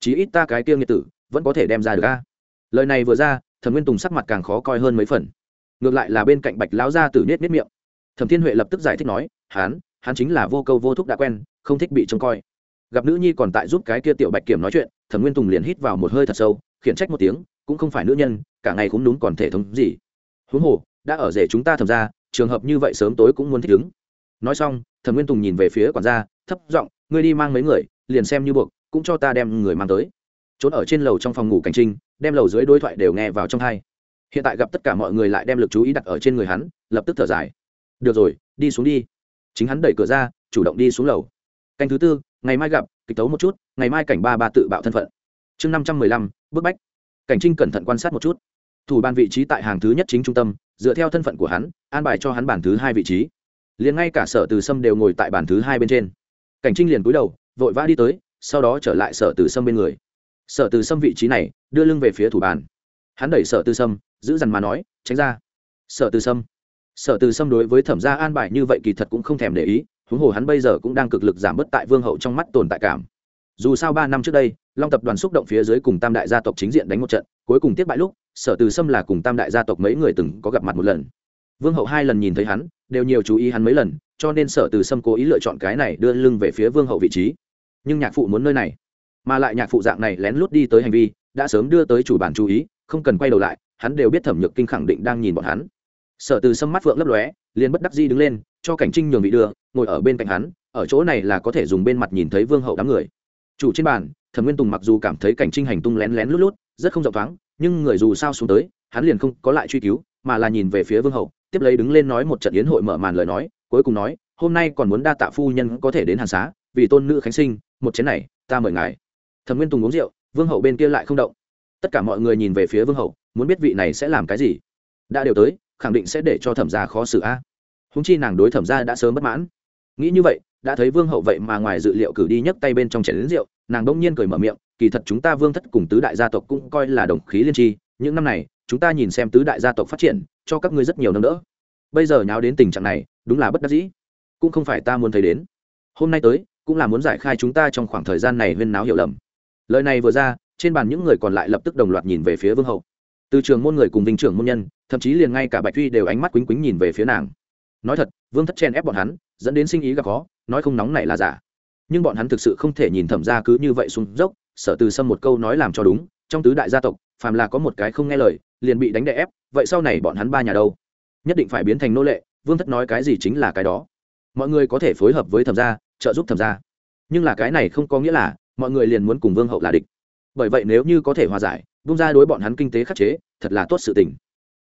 Chí ít ta cái kia nghiệt tử, vẫn có thể đem ra được a. Lời này vừa ra, thẩm nguyên tùng sắc mặt càng khó coi hơn mấy phần. Ngược lại là bên cạnh bạch lão gia tử nết nết miệng. Thẩm thiên huệ lập tức giải thích nói, hán hắn chính là vô câu vô thúc đã quen, không thích bị trông coi. Gặp nữ nhi còn tại giúp cái kia tiểu bạch kiểm nói chuyện, thẩm nguyên tùng liền hít vào một hơi thật sâu, khiển trách một tiếng, cũng không phải nữ nhân, cả ngày cũng đúng còn thể thống gì. Huống hồ, đã ở rể chúng ta thầm ra trường hợp như vậy sớm tối cũng muốn thích ứng. Nói xong, thẩm nguyên tùng nhìn về phía quản gia, thấp giọng, ngươi đi mang mấy người, liền xem như buộc, cũng cho ta đem người mang tới. Trốn ở trên lầu trong phòng ngủ cảnh trinh, đem lầu dưới đối thoại đều nghe vào trong hai. Hiện tại gặp tất cả mọi người lại đem lực chú ý đặt ở trên người hắn, lập tức thở dài. Được rồi, đi xuống đi chính hắn đẩy cửa ra, chủ động đi xuống lầu. Canh thứ tư, ngày mai gặp, kịch tấu một chút, ngày mai cảnh ba ba tự bạo thân phận. Chương năm trăm mười lăm, bức bách. Cảnh trinh cẩn thận quan sát một chút. Thủ ban vị trí tại hàng thứ nhất chính trung tâm, dựa theo thân phận của hắn, an bài cho hắn bản thứ hai vị trí. Liền ngay cả sở từ sâm đều ngồi tại bản thứ hai bên trên. Cảnh trinh liền cúi đầu, vội vã đi tới, sau đó trở lại sở từ sâm bên người. Sở từ sâm vị trí này, đưa lưng về phía thủ bàn. Hắn đẩy sở từ sâm, giữ dằn mà nói, tránh ra. Sở từ sâm sở từ sâm đối với thẩm gia an bài như vậy kỳ thật cũng không thèm để ý, huống hồ hắn bây giờ cũng đang cực lực giảm bớt tại vương hậu trong mắt tồn tại cảm. Dù sao ba năm trước đây, long tập đoàn xúc động phía dưới cùng tam đại gia tộc chính diện đánh một trận, cuối cùng tiếp bại lúc, sở từ sâm là cùng tam đại gia tộc mấy người từng có gặp mặt một lần. Vương hậu hai lần nhìn thấy hắn, đều nhiều chú ý hắn mấy lần, cho nên sở từ sâm cố ý lựa chọn cái này đưa lưng về phía vương hậu vị trí. Nhưng nhạc phụ muốn nơi này, mà lại nhạc phụ dạng này lén lút đi tới hành vi, đã sớm đưa tới chủ bản chú ý, không cần quay đầu lại, hắn đều biết thẩm nhược kinh khẳng định đang nhìn bọn hắn sở từ sâm mắt phượng lấp lóe, liền bất đắc di đứng lên, cho cảnh trinh nhường vị đưa, ngồi ở bên cạnh hắn, ở chỗ này là có thể dùng bên mặt nhìn thấy vương hậu đám người. Chủ trên bàn, thẩm nguyên tùng mặc dù cảm thấy cảnh trinh hành tung lén lén lút lút, rất không rộng thoáng, nhưng người dù sao xuống tới, hắn liền không có lại truy cứu, mà là nhìn về phía vương hậu, tiếp lấy đứng lên nói một trận yến hội mở màn lời nói, cuối cùng nói, hôm nay còn muốn đa tạ phu nhân có thể đến hàn xá, vì tôn nữ khánh sinh, một chén này, ta mời ngài. Thẩm nguyên tùng uống rượu, vương hậu bên kia lại không động. Tất cả mọi người nhìn về phía vương hậu, muốn biết vị này sẽ làm cái gì. Đã đều tới khẳng định sẽ để cho thẩm gia khó xử a. Húng chi nàng đối thẩm gia đã sớm bất mãn. Nghĩ như vậy, đã thấy vương hậu vậy mà ngoài dự liệu cử đi nhấc tay bên trong chén đến rượu, nàng đông nhiên cười mở miệng, kỳ thật chúng ta vương thất cùng tứ đại gia tộc cũng coi là đồng khí liên tri, những năm này, chúng ta nhìn xem tứ đại gia tộc phát triển, cho các ngươi rất nhiều nâng đỡ. Bây giờ nháo đến tình trạng này, đúng là bất đắc dĩ. Cũng không phải ta muốn thấy đến. Hôm nay tới, cũng là muốn giải khai chúng ta trong khoảng thời gian này huyên náo hiểu lầm. Lời này vừa ra, trên bàn những người còn lại lập tức đồng loạt nhìn về phía vương hậu từ trường môn người cùng vinh trưởng môn nhân, thậm chí liền ngay cả bạch thuy đều ánh mắt quýnh quýnh nhìn về phía nàng. Nói thật, vương thất chen ép bọn hắn, dẫn đến sinh ý gặp khó, nói không nóng này là giả. Nhưng bọn hắn thực sự không thể nhìn thẩm ra cứ như vậy xuống dốc, sở từ sâm một câu nói làm cho đúng, trong tứ đại gia tộc, phàm là có một cái không nghe lời, liền bị đánh đè ép, vậy sau này bọn hắn ba nhà đâu? Nhất định phải biến thành nô lệ, vương thất nói cái gì chính là cái đó. Mọi người có thể phối hợp với thẩm gia, trợ giúp thẩm gia. Nhưng là cái này không có nghĩa là, mọi người liền muốn cùng vương hậu là địch bởi vậy nếu như có thể hòa giải bung ra đối bọn hắn kinh tế khắc chế, thật là tốt sự tình.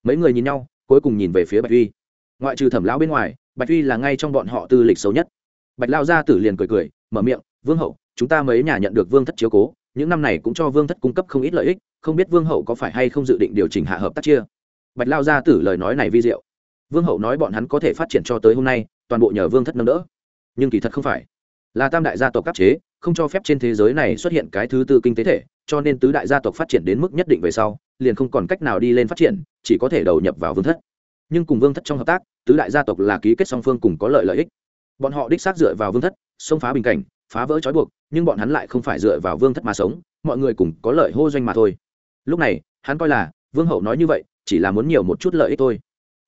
Mấy người nhìn nhau, cuối cùng nhìn về phía bạch uy. Ngoại trừ thẩm lão bên ngoài, bạch uy là ngay trong bọn họ tư lịch xấu nhất. Bạch lao gia tử liền cười cười, mở miệng, vương hậu, chúng ta mấy nhà nhận được vương thất chiếu cố, những năm này cũng cho vương thất cung cấp không ít lợi ích, không biết vương hậu có phải hay không dự định điều chỉnh hạ hợp tác chia? Bạch lao gia tử lời nói này vi diệu. Vương hậu nói bọn hắn có thể phát triển cho tới hôm nay, toàn bộ nhờ vương thất nâng đỡ. Nhưng kỳ thật không phải. Là tam đại gia tộc cấp chế, không cho phép trên thế giới này xuất hiện cái thứ tư kinh tế thể cho nên tứ đại gia tộc phát triển đến mức nhất định về sau, liền không còn cách nào đi lên phát triển, chỉ có thể đầu nhập vào vương thất. Nhưng cùng vương thất trong hợp tác, tứ đại gia tộc là ký kết song phương cùng có lợi lợi ích. Bọn họ đích xác dựa vào vương thất, xông phá bình cảnh, phá vỡ trói buộc, nhưng bọn hắn lại không phải dựa vào vương thất mà sống, mọi người cùng có lợi hô doanh mà thôi. Lúc này, hắn coi là, vương hậu nói như vậy, chỉ là muốn nhiều một chút lợi ích thôi.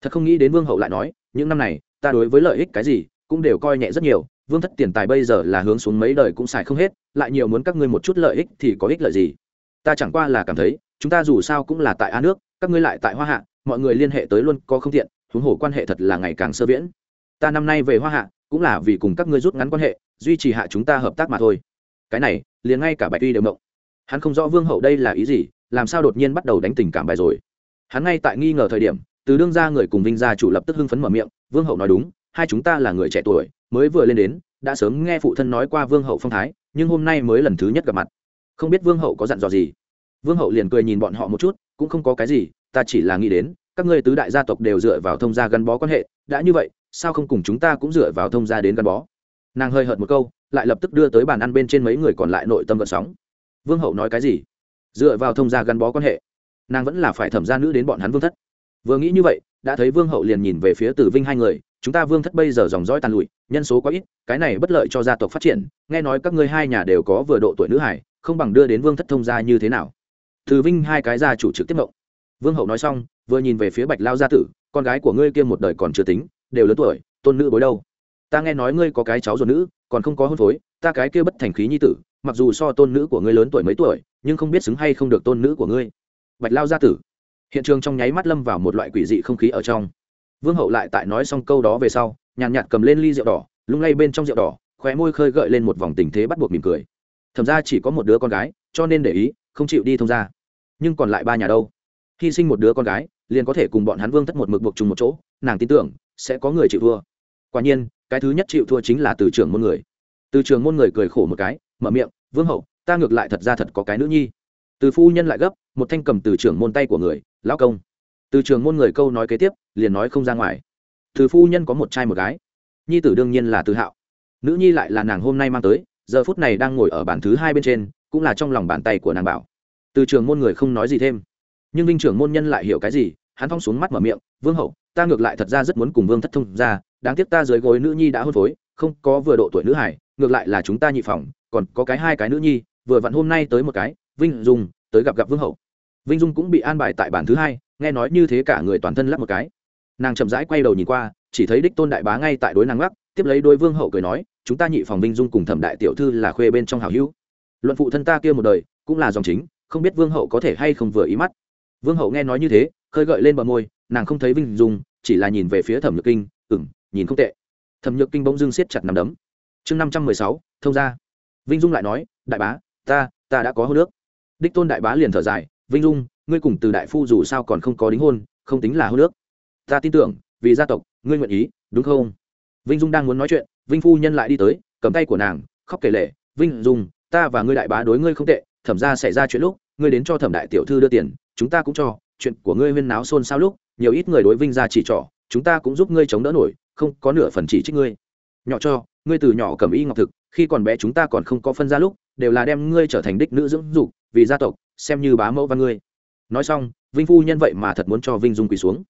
Thật không nghĩ đến vương hậu lại nói, những năm này, ta đối với lợi ích cái gì, cũng đều coi nhẹ rất nhiều vương thất tiền tài bây giờ là hướng xuống mấy đời cũng xài không hết, lại nhiều muốn các ngươi một chút lợi ích thì có ích lợi gì? Ta chẳng qua là cảm thấy, chúng ta dù sao cũng là tại a nước, các ngươi lại tại hoa hạ, mọi người liên hệ tới luôn có không tiện, huống hồ quan hệ thật là ngày càng sơ viễn. Ta năm nay về hoa hạ, cũng là vì cùng các ngươi rút ngắn quan hệ, duy trì hạ chúng ta hợp tác mà thôi. Cái này, liền ngay cả bạch uy đều mộng hắn không rõ vương hậu đây là ý gì, làm sao đột nhiên bắt đầu đánh tình cảm bài rồi. Hắn ngay tại nghi ngờ thời điểm, từ đương ra người cùng vinh gia chủ lập tức hưng phấn mở miệng, vương hậu nói đúng, hai chúng ta là người trẻ tuổi mới vừa lên đến, đã sớm nghe phụ thân nói qua vương hậu phong thái, nhưng hôm nay mới lần thứ nhất gặp mặt. Không biết vương hậu có dặn dò gì? Vương hậu liền cười nhìn bọn họ một chút, cũng không có cái gì, ta chỉ là nghĩ đến, các ngươi tứ đại gia tộc đều dựa vào thông gia gắn bó quan hệ, đã như vậy, sao không cùng chúng ta cũng dựa vào thông gia đến gắn bó? Nàng hơi hợt một câu, lại lập tức đưa tới bàn ăn bên trên mấy người còn lại nội tâm gợn sóng. Vương hậu nói cái gì? Dựa vào thông gia gắn bó quan hệ, nàng vẫn là phải thẩm gia nữ đến bọn hắn vương thất. Vừa nghĩ như vậy, đã thấy vương hậu liền nhìn về phía tử vinh hai người chúng ta vương thất bây giờ dòng dõi tàn lụi, nhân số quá ít, cái này bất lợi cho gia tộc phát triển. Nghe nói các ngươi hai nhà đều có vừa độ tuổi nữ hải, không bằng đưa đến vương thất thông gia như thế nào? Từ vinh hai cái gia chủ trực tiếp mộng vương hậu nói xong, vừa nhìn về phía bạch lao gia tử, con gái của ngươi kia một đời còn chưa tính, đều lớn tuổi, tôn nữ bối đâu? Ta nghe nói ngươi có cái cháu ruột nữ, còn không có hôn phối, ta cái kia bất thành khí nhi tử, mặc dù so tôn nữ của ngươi lớn tuổi mấy tuổi, nhưng không biết xứng hay không được tôn nữ của ngươi. Bạch lao gia tử. Hiện trường trong nháy mắt lâm vào một loại quỷ dị không khí ở trong vương hậu lại tại nói xong câu đó về sau nhàn nhạt, cầm lên ly rượu đỏ lung lay bên trong rượu đỏ khóe môi khơi gợi lên một vòng tình thế bắt buộc mỉm cười. Thẩm ra chỉ có một đứa con gái cho nên để ý không chịu đi thông ra nhưng còn lại ba nhà đâu? Hy sinh một đứa con gái liền có thể cùng bọn hắn vương thất một mực buộc chung một chỗ nàng tin tưởng sẽ có người chịu thua. Quả nhiên cái thứ nhất chịu thua chính là từ trường môn người. Từ trường môn người cười khổ một cái mở miệng vương hậu ta ngược lại thật ra thật có cái nữ nhi. Từ phu nhân lại gấp một thanh cầm từ trường môn tay của người lão công từ trường môn người câu nói kế tiếp, liền nói không ra ngoài. Từ phu nhân có một trai một gái. Nhi tử đương nhiên là từ hạo. Nữ nhi lại là nàng hôm nay mang tới, giờ phút này đang ngồi ở bàn thứ hai bên trên, cũng là trong lòng bàn tay của nàng bảo. Từ trường môn người không nói gì thêm. Nhưng Linh trưởng môn nhân lại hiểu cái gì, hắn thong xuống mắt mở miệng, vương hậu, ta ngược lại thật ra rất muốn cùng vương thất thông ra đáng tiếc ta dưới gối nữ nhi đã hôn phối, không có vừa độ tuổi nữ hải, ngược lại là chúng ta nhị phòng, còn có cái hai cái nữ nhi, vừa vặn hôm nay tới một cái, vinh dung, tới gặp gặp vương hậu. Vinh dung cũng bị an bài tại bản thứ hai nghe nói như thế cả người toàn thân lắp một cái. Nàng chậm rãi quay đầu nhìn qua chỉ thấy đích tôn đại bá ngay tại đối nàng mắt, tiếp lấy đôi vương hậu cười nói chúng ta nhị phòng vinh dung cùng thẩm đại tiểu thư là khuê bên trong hào hữu. Luận phụ thân ta kia một đời cũng là dòng chính không biết vương hậu có thể hay không vừa ý mắt. Vương hậu nghe nói như thế khơi gợi lên bờ môi nàng không thấy vinh dung chỉ là nhìn về phía thẩm nhược kinh ừng nhìn không tệ. Thẩm nhược kinh bỗng dưng siết chặt nằm đấm. Chương năm trăm mười sáu thông ra vinh dung lại nói đại bá ta ta đã có hô nước đích tôn đại bá liền thở dài vinh dung ngươi cùng từ đại phu dù sao còn không có đính hôn, không tính là hôn nước ta tin tưởng, vì gia tộc, ngươi nguyện ý, đúng không? Vinh dung đang muốn nói chuyện, vinh phu nhân lại đi tới, cầm tay của nàng, khóc kể lệ vinh dung, ta và ngươi đại bá đối ngươi không tệ, thẩm ra xảy ra chuyện lúc, ngươi đến cho thẩm đại tiểu thư đưa tiền, chúng ta cũng cho, chuyện của ngươi huyên náo xôn xao lúc, nhiều ít người đối vinh ra chỉ trỏ, chúng ta cũng giúp ngươi chống đỡ nổi, không có nửa phần chỉ trích ngươi. Nhỏ cho, ngươi từ nhỏ cầm y ngọc thực, khi còn bé chúng ta còn không có phân ra lúc, đều là đem ngươi trở thành đích nữ dưỡng dục, vì gia tộc, xem như bá mẫu và ngươi nói xong, vinh phu nhân vậy mà thật muốn cho vinh dung quỳ xuống.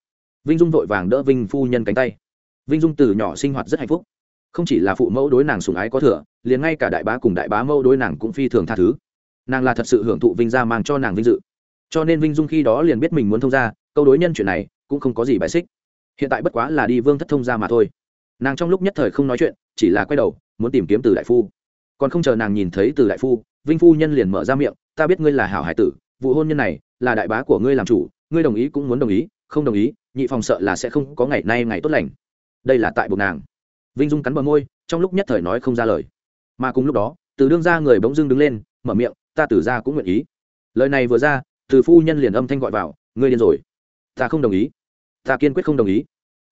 Vinh dung vội vàng đỡ vinh phu nhân cánh tay. Vinh dung từ nhỏ sinh hoạt rất hạnh phúc. Không chỉ là phụ mẫu đối nàng sùng ái có thừa, liền ngay cả đại bá cùng đại bá mẫu đối nàng cũng phi thường tha thứ. Nàng là thật sự hưởng thụ vinh gia mang cho nàng vinh dự. Cho nên vinh dung khi đó liền biết mình muốn thông ra câu đối nhân chuyện này cũng không có gì bài xích. Hiện tại bất quá là đi vương thất thông ra mà thôi. Nàng trong lúc nhất thời không nói chuyện, chỉ là quay đầu, muốn tìm kiếm từ đại phu. Còn không chờ nàng nhìn thấy từ đại phu, vinh phu nhân liền mở ra miệng, ta biết ngươi là hảo hải tử vụ hôn nhân này là đại bá của ngươi làm chủ, ngươi đồng ý cũng muốn đồng ý, không đồng ý, nhị phòng sợ là sẽ không có ngày nay ngày tốt lành. Đây là tại buộc nàng. Vinh dung cắn bờ môi, trong lúc nhất thời nói không ra lời. Mà cùng lúc đó, từ đương ra người bỗng dưng đứng lên, mở miệng, ta tử ra cũng nguyện ý. Lời này vừa ra, từ phu nhân liền âm thanh gọi vào, ngươi điên rồi. Ta không đồng ý. Ta kiên quyết không đồng ý.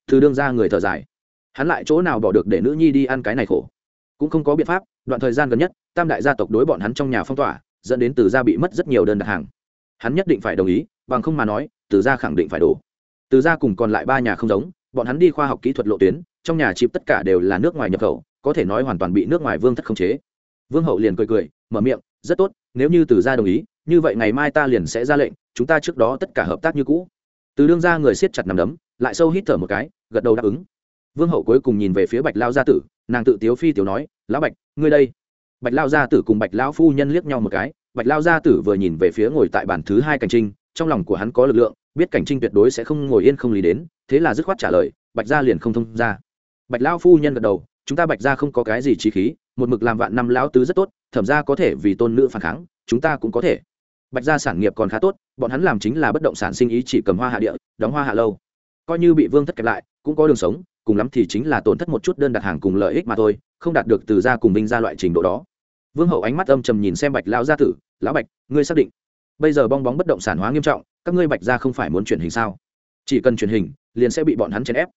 Từ đương ra người thở dài. Hắn lại chỗ nào bỏ được để nữ nhi đi ăn cái này khổ? Cũng không có biện pháp, đoạn thời gian gần nhất, tam đại gia tộc đối bọn hắn trong nhà phong tỏa, dẫn đến từ gia bị mất rất nhiều đơn đặt hàng hắn nhất định phải đồng ý, bằng không mà nói, từ gia khẳng định phải đổ. Từ gia cùng còn lại ba nhà không giống, bọn hắn đi khoa học kỹ thuật lộ tuyến, trong nhà chịp tất cả đều là nước ngoài nhập khẩu, có thể nói hoàn toàn bị nước ngoài vương thất khống chế. Vương hậu liền cười cười, mở miệng, rất tốt, nếu như từ gia đồng ý, như vậy ngày mai ta liền sẽ ra lệnh, chúng ta trước đó tất cả hợp tác như cũ. Từ đương ra người siết chặt nằm đấm, lại sâu hít thở một cái, gật đầu đáp ứng. Vương hậu cuối cùng nhìn về phía bạch lao gia tử, nàng tự tiếu phi tiểu nói, lão bạch, ngươi đây. Bạch lao gia tử cùng bạch lao phu nhân liếc nhau một cái bạch lao gia tử vừa nhìn về phía ngồi tại bàn thứ hai cảnh trinh, trong lòng của hắn có lực lượng, biết cảnh trinh tuyệt đối sẽ không ngồi yên không lý đến, thế là dứt khoát trả lời, bạch gia liền không thông ra bạch lao phu nhân gật đầu, chúng ta bạch gia không có cái gì trí khí, một mực làm vạn năm lão tứ rất tốt, thẩm ra có thể vì tôn nữ phản kháng, chúng ta cũng có thể. Bạch gia sản nghiệp còn khá tốt, bọn hắn làm chính là bất động sản sinh ý chỉ cầm hoa hạ địa, đóng hoa hạ lâu. Coi như bị vương thất kẹp lại, cũng có đường sống, cùng lắm thì chính là tổn thất một chút đơn đặt hàng cùng lợi ích mà thôi, không đạt được từ gia cùng binh ra loại trình độ đó vương hậu ánh mắt âm trầm nhìn xem bạch lão gia tử, lão bạch, ngươi xác định bây giờ bong bóng bất động sản hóa nghiêm trọng, các ngươi bạch gia không phải muốn chuyển hình sao? Chỉ cần chuyển hình, liền sẽ bị bọn hắn chèn ép.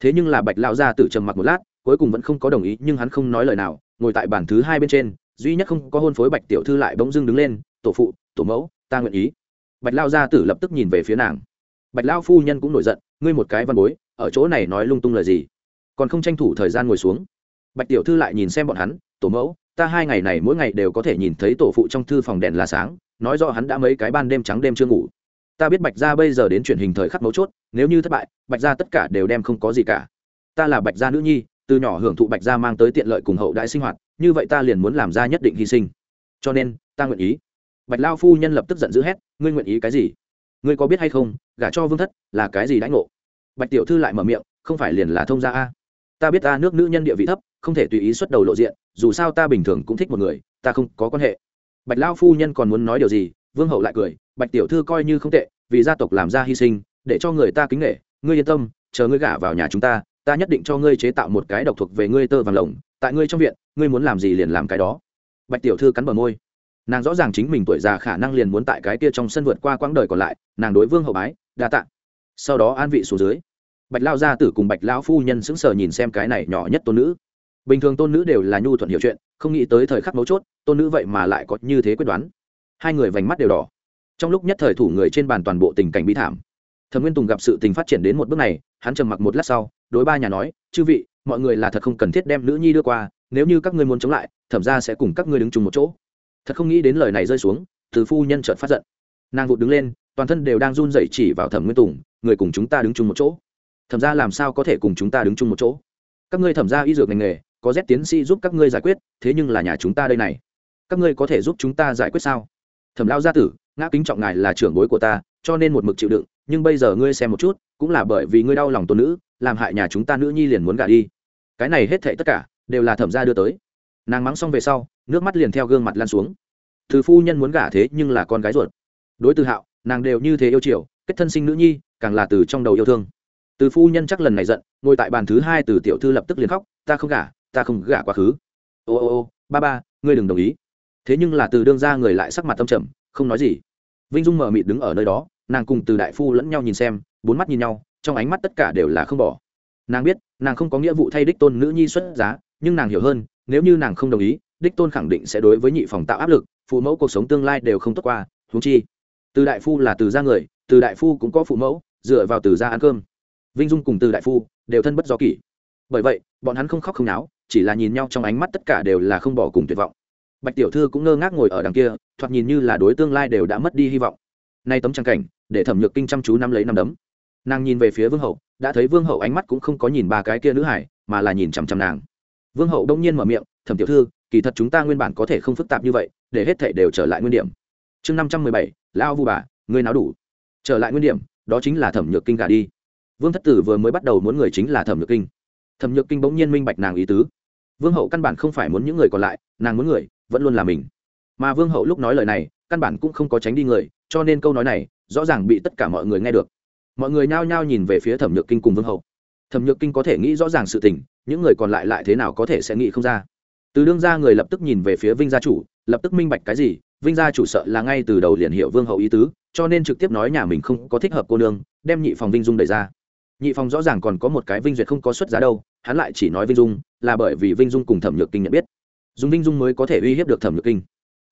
Thế nhưng là bạch lão gia tử trầm mặc một lát, cuối cùng vẫn không có đồng ý, nhưng hắn không nói lời nào, ngồi tại bàn thứ hai bên trên, duy nhất không có hôn phối bạch tiểu thư lại bỗng dưng đứng lên, tổ phụ, tổ mẫu, ta nguyện ý. Bạch lao gia tử lập tức nhìn về phía nàng. Bạch lao phu nhân cũng nổi giận, ngươi một cái văn bối, ở chỗ này nói lung tung lời gì? Còn không tranh thủ thời gian ngồi xuống. Bạch tiểu thư lại nhìn xem bọn hắn, tổ mẫu ta hai ngày này mỗi ngày đều có thể nhìn thấy tổ phụ trong thư phòng đèn là sáng, nói rõ hắn đã mấy cái ban đêm trắng đêm chưa ngủ. Ta biết bạch gia bây giờ đến truyền hình thời khắc mấu chốt, nếu như thất bại, bạch gia tất cả đều đem không có gì cả. Ta là bạch gia nữ nhi, từ nhỏ hưởng thụ bạch gia mang tới tiện lợi cùng hậu đại sinh hoạt, như vậy ta liền muốn làm ra nhất định hy sinh. Cho nên, ta nguyện ý. Bạch lao phu nhân lập tức giận dữ hét, ngươi nguyện ý cái gì? Ngươi có biết hay không, gả cho vương thất là cái gì đãi ngộ? Bạch tiểu thư lại mở miệng, không phải liền là thông gia a? Ta biết ta nước nữ nhân địa vị thấp không thể tùy ý xuất đầu lộ diện, dù sao ta bình thường cũng thích một người, ta không có quan hệ. Bạch lao phu nhân còn muốn nói điều gì, vương hậu lại cười, bạch tiểu thư coi như không tệ, vì gia tộc làm ra hy sinh, để cho người ta kính nghệ ngươi yên tâm, chờ ngươi gả vào nhà chúng ta ta nhất định cho ngươi chế tạo một cái độc thuộc về ngươi tơ vàng lồng, tại ngươi trong viện, ngươi muốn làm gì liền làm cái đó. Bạch tiểu thư cắn bờ môi. Nàng rõ ràng chính mình tuổi già khả năng liền muốn tại cái kia trong sân vượt qua quãng đời còn lại, nàng đối vương hậu bái, đa tạ. Sau đó an vị xuống dưới. Bạch lao gia tử cùng bạch lão phu nhân sững sờ nhìn xem cái này nhỏ nhất tôn nữ bình thường tôn nữ đều là nhu thuận hiểu chuyện, không nghĩ tới thời khắc mấu chốt, tôn nữ vậy mà lại có như thế quyết đoán. Hai người vành mắt đều đỏ. Trong lúc nhất thời thủ người trên bàn toàn bộ tình cảnh bi thảm. Thẩm nguyên tùng gặp sự tình phát triển đến một bước này, hắn trầm mặc một lát sau, đối ba nhà nói, chư vị, mọi người là thật không cần thiết đem nữ nhi đưa qua, nếu như các ngươi muốn chống lại, thẩm ra sẽ cùng các ngươi đứng chung một chỗ. Thật không nghĩ đến lời này rơi xuống, từ phu nhân chợt phát giận. Nàng vụt đứng lên, toàn thân đều đang run rẩy chỉ vào thẩm nguyên tùng, người cùng chúng ta đứng chung một chỗ. Thẩm ra làm sao có thể cùng chúng ta đứng chung một chỗ? Các ngươi thẩm ra y dược ngành nghề có z tiến sĩ giúp các ngươi giải quyết, thế nhưng là nhà chúng ta đây này. Các ngươi có thể giúp chúng ta giải quyết sao? Thẩm lao gia tử, ngã kính trọng ngài là trưởng bối của ta, cho nên một mực chịu đựng, nhưng bây giờ ngươi xem một chút, cũng là bởi vì ngươi đau lòng tôn nữ, làm hại nhà chúng ta nữ nhi liền muốn gả đi. Cái này hết thệ tất cả, đều là thẩm gia đưa tới. Nàng mắng xong về sau, nước mắt liền theo gương mặt lan xuống. Từ phu nhân muốn gả thế nhưng là con gái ruột. Đối từ hạo, nàng đều như thế yêu chiều, kết thân sinh nữ nhi, càng là từ trong đầu yêu thương. Từ phu nhân chắc lần này giận, ngồi tại bàn thứ hai từ tiểu thư lập tức liền khóc, ta không gả ta không gả quá khứ. Ô ô ô, ba ba, ngươi đừng đồng ý. Thế nhưng là từ đương ra người lại sắc mặt tâm trầm, không nói gì. Vinh dung mở mịt đứng ở nơi đó, nàng cùng từ đại phu lẫn nhau nhìn xem, bốn mắt nhìn nhau, trong ánh mắt tất cả đều là không bỏ. Nàng biết, nàng không có nghĩa vụ thay đích tôn nữ nhi xuất giá, nhưng nàng hiểu hơn, nếu như nàng không đồng ý, đích tôn khẳng định sẽ đối với nhị phòng tạo áp lực, phụ mẫu cuộc sống tương lai đều không tốt qua thú chi. Từ đại phu là từ gia người, từ đại phu cũng có phụ mẫu, dựa vào từ gia ăn cơm. Vinh dung cùng từ đại phu đều thân bất do kỷ. Bởi vậy, bọn hắn không khóc không náo chỉ là nhìn nhau trong ánh mắt tất cả đều là không bỏ cùng tuyệt vọng. Bạch tiểu thư cũng ngơ ngác ngồi ở đằng kia, thoạt nhìn như là đối tương lai đều đã mất đi hy vọng. Nay tấm trang cảnh, để thẩm nhược kinh chăm chú nắm lấy năm đấm. Nàng nhìn về phía vương hậu, đã thấy vương hậu ánh mắt cũng không có nhìn ba cái kia nữ hải, mà là nhìn chằm chằm nàng. Vương hậu đông nhiên mở miệng, thẩm tiểu thư, kỳ thật chúng ta nguyên bản có thể không phức tạp như vậy, để hết thảy đều trở lại nguyên điểm. Chương năm trăm mười bảy lao vu bà, ngươi nào đủ. Trở lại nguyên điểm, đó chính là thẩm nhược kinh gà đi. Vương thất tử vừa mới bắt đầu muốn người chính là thẩm nhược kinh. Thẩm nhược kinh bỗng nhiên minh bạch nàng ý tứ vương hậu căn bản không phải muốn những người còn lại, nàng muốn người, vẫn luôn là mình. Mà vương hậu lúc nói lời này, căn bản cũng không có tránh đi người, cho nên câu nói này, rõ ràng bị tất cả mọi người nghe được. Mọi người nhao nhao nhìn về phía thẩm nhược kinh cùng vương hậu. Thẩm nhược kinh có thể nghĩ rõ ràng sự tình, những người còn lại lại thế nào có thể sẽ nghĩ không ra. Từ đương ra người lập tức nhìn về phía vinh gia chủ, lập tức minh bạch cái gì, vinh gia chủ sợ là ngay từ đầu liền hiệu vương hậu ý tứ, cho nên trực tiếp nói nhà mình không có thích hợp cô nương, đem nhị phòng vinh dung đẩy ra nhị phòng rõ ràng còn có một cái vinh duyệt không có xuất giá đâu, hắn lại chỉ nói vinh dung, là bởi vì vinh dung cùng thẩm nhược kinh nhận biết. Dùng vinh dung mới có thể uy hiếp được thẩm nhược kinh.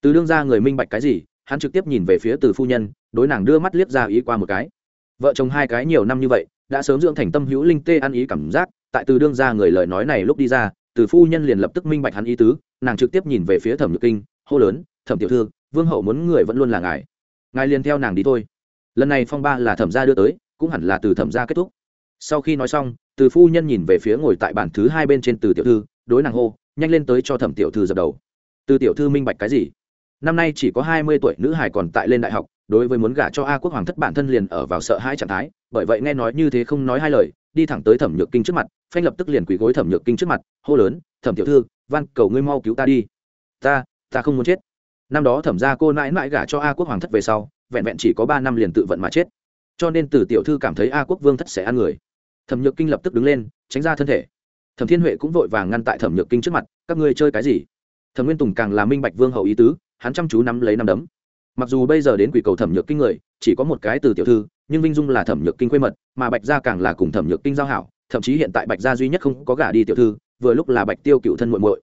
Từ đương ra người minh bạch cái gì, hắn trực tiếp nhìn về phía từ phu nhân, đối nàng đưa mắt liếc ra ý qua một cái. Vợ chồng hai cái nhiều năm như vậy, đã sớm dưỡng thành tâm hữu linh tê ăn ý cảm giác, tại từ đương ra người lời nói này lúc đi ra, từ phu nhân liền lập tức minh bạch hắn ý tứ, nàng trực tiếp nhìn về phía thẩm nhược kinh, hô lớn, thẩm tiểu thư, vương hậu muốn người vẫn luôn là ngài. Ngài liền theo nàng đi thôi. Lần này phong ba là thẩm gia đưa tới, cũng hẳn là từ thẩm gia kết thúc sau khi nói xong, từ phu nhân nhìn về phía ngồi tại bàn thứ hai bên trên từ tiểu thư, đối nàng hô, nhanh lên tới cho thẩm tiểu thư dập đầu. Từ tiểu thư minh bạch cái gì? Năm nay chỉ có hai mươi tuổi nữ hải còn tại lên đại học, đối với muốn gả cho a quốc hoàng thất bản thân liền ở vào sợ hãi trạng thái, bởi vậy nghe nói như thế không nói hai lời, đi thẳng tới thẩm nhược kinh trước mặt, phanh lập tức liền quỳ gối thẩm nhược kinh trước mặt, hô lớn, thẩm tiểu thư, van, cầu ngươi mau cứu ta đi. Ta ta không muốn chết. Năm đó thẩm ra cô mãi mãi gả cho a quốc hoàng thất về sau, vẹn vẹn chỉ có ba năm liền tự vận mà chết cho nên từ tiểu thư cảm thấy a quốc vương thất sẽ ăn người. Thẩm nhược kinh lập tức đứng lên, tránh ra thân thể. Thẩm thiên huệ cũng vội vàng ngăn tại thẩm nhược kinh trước mặt, các ngươi chơi cái gì? Thẩm nguyên tùng càng là minh bạch vương hậu ý tứ, hắn chăm chú nắm lấy nắm đấm. Mặc dù bây giờ đến quỷ cầu thẩm nhược kinh người, chỉ có một cái từ tiểu thư, nhưng vinh dung là thẩm nhược kinh quê mật, mà bạch gia càng là cùng thẩm nhược kinh giao hảo, thậm chí hiện tại bạch gia duy nhất không có gả đi tiểu thư, vừa lúc là bạch tiêu cựu thân muội muội.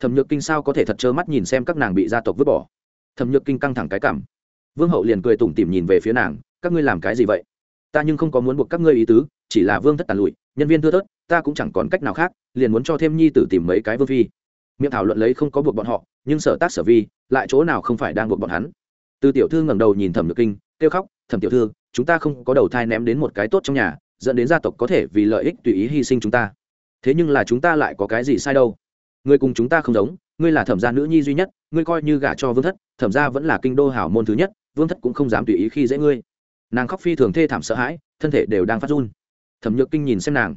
Thẩm nhược kinh sao có thể thật trơ mắt nhìn xem các nàng bị gia tộc vứt bỏ? Thẩm nhược kinh căng thẳng cái cảm. Vương hậu liền cười tủm tỉm nhìn về phía nàng các ngươi làm cái gì vậy? Ta nhưng không có muốn buộc các ngươi ý tứ, chỉ là vương thất tàn lụi, nhân viên thưa thớt, ta cũng chẳng còn cách nào khác, liền muốn cho thêm nhi tử tìm mấy cái vương phi. Miệng thảo luận lấy không có buộc bọn họ, nhưng sở tác sở vi, lại chỗ nào không phải đang buộc bọn hắn. Từ tiểu thư ngẩng đầu nhìn thẩm nhược kinh, kêu khóc, thẩm tiểu thư, chúng ta không có đầu thai ném đến một cái tốt trong nhà, dẫn đến gia tộc có thể vì lợi ích tùy ý hy sinh chúng ta. Thế nhưng là chúng ta lại có cái gì sai đâu? Ngươi cùng chúng ta không giống, ngươi là thẩm gia nữ nhi duy nhất, ngươi coi như gả cho vương thất, thẩm gia vẫn là kinh đô hảo môn thứ nhất, vương thất cũng không dám tùy ý khi dễ ngươi nàng khóc phi thường thê thảm sợ hãi, thân thể đều đang phát run. Thẩm nhược kinh nhìn xem nàng,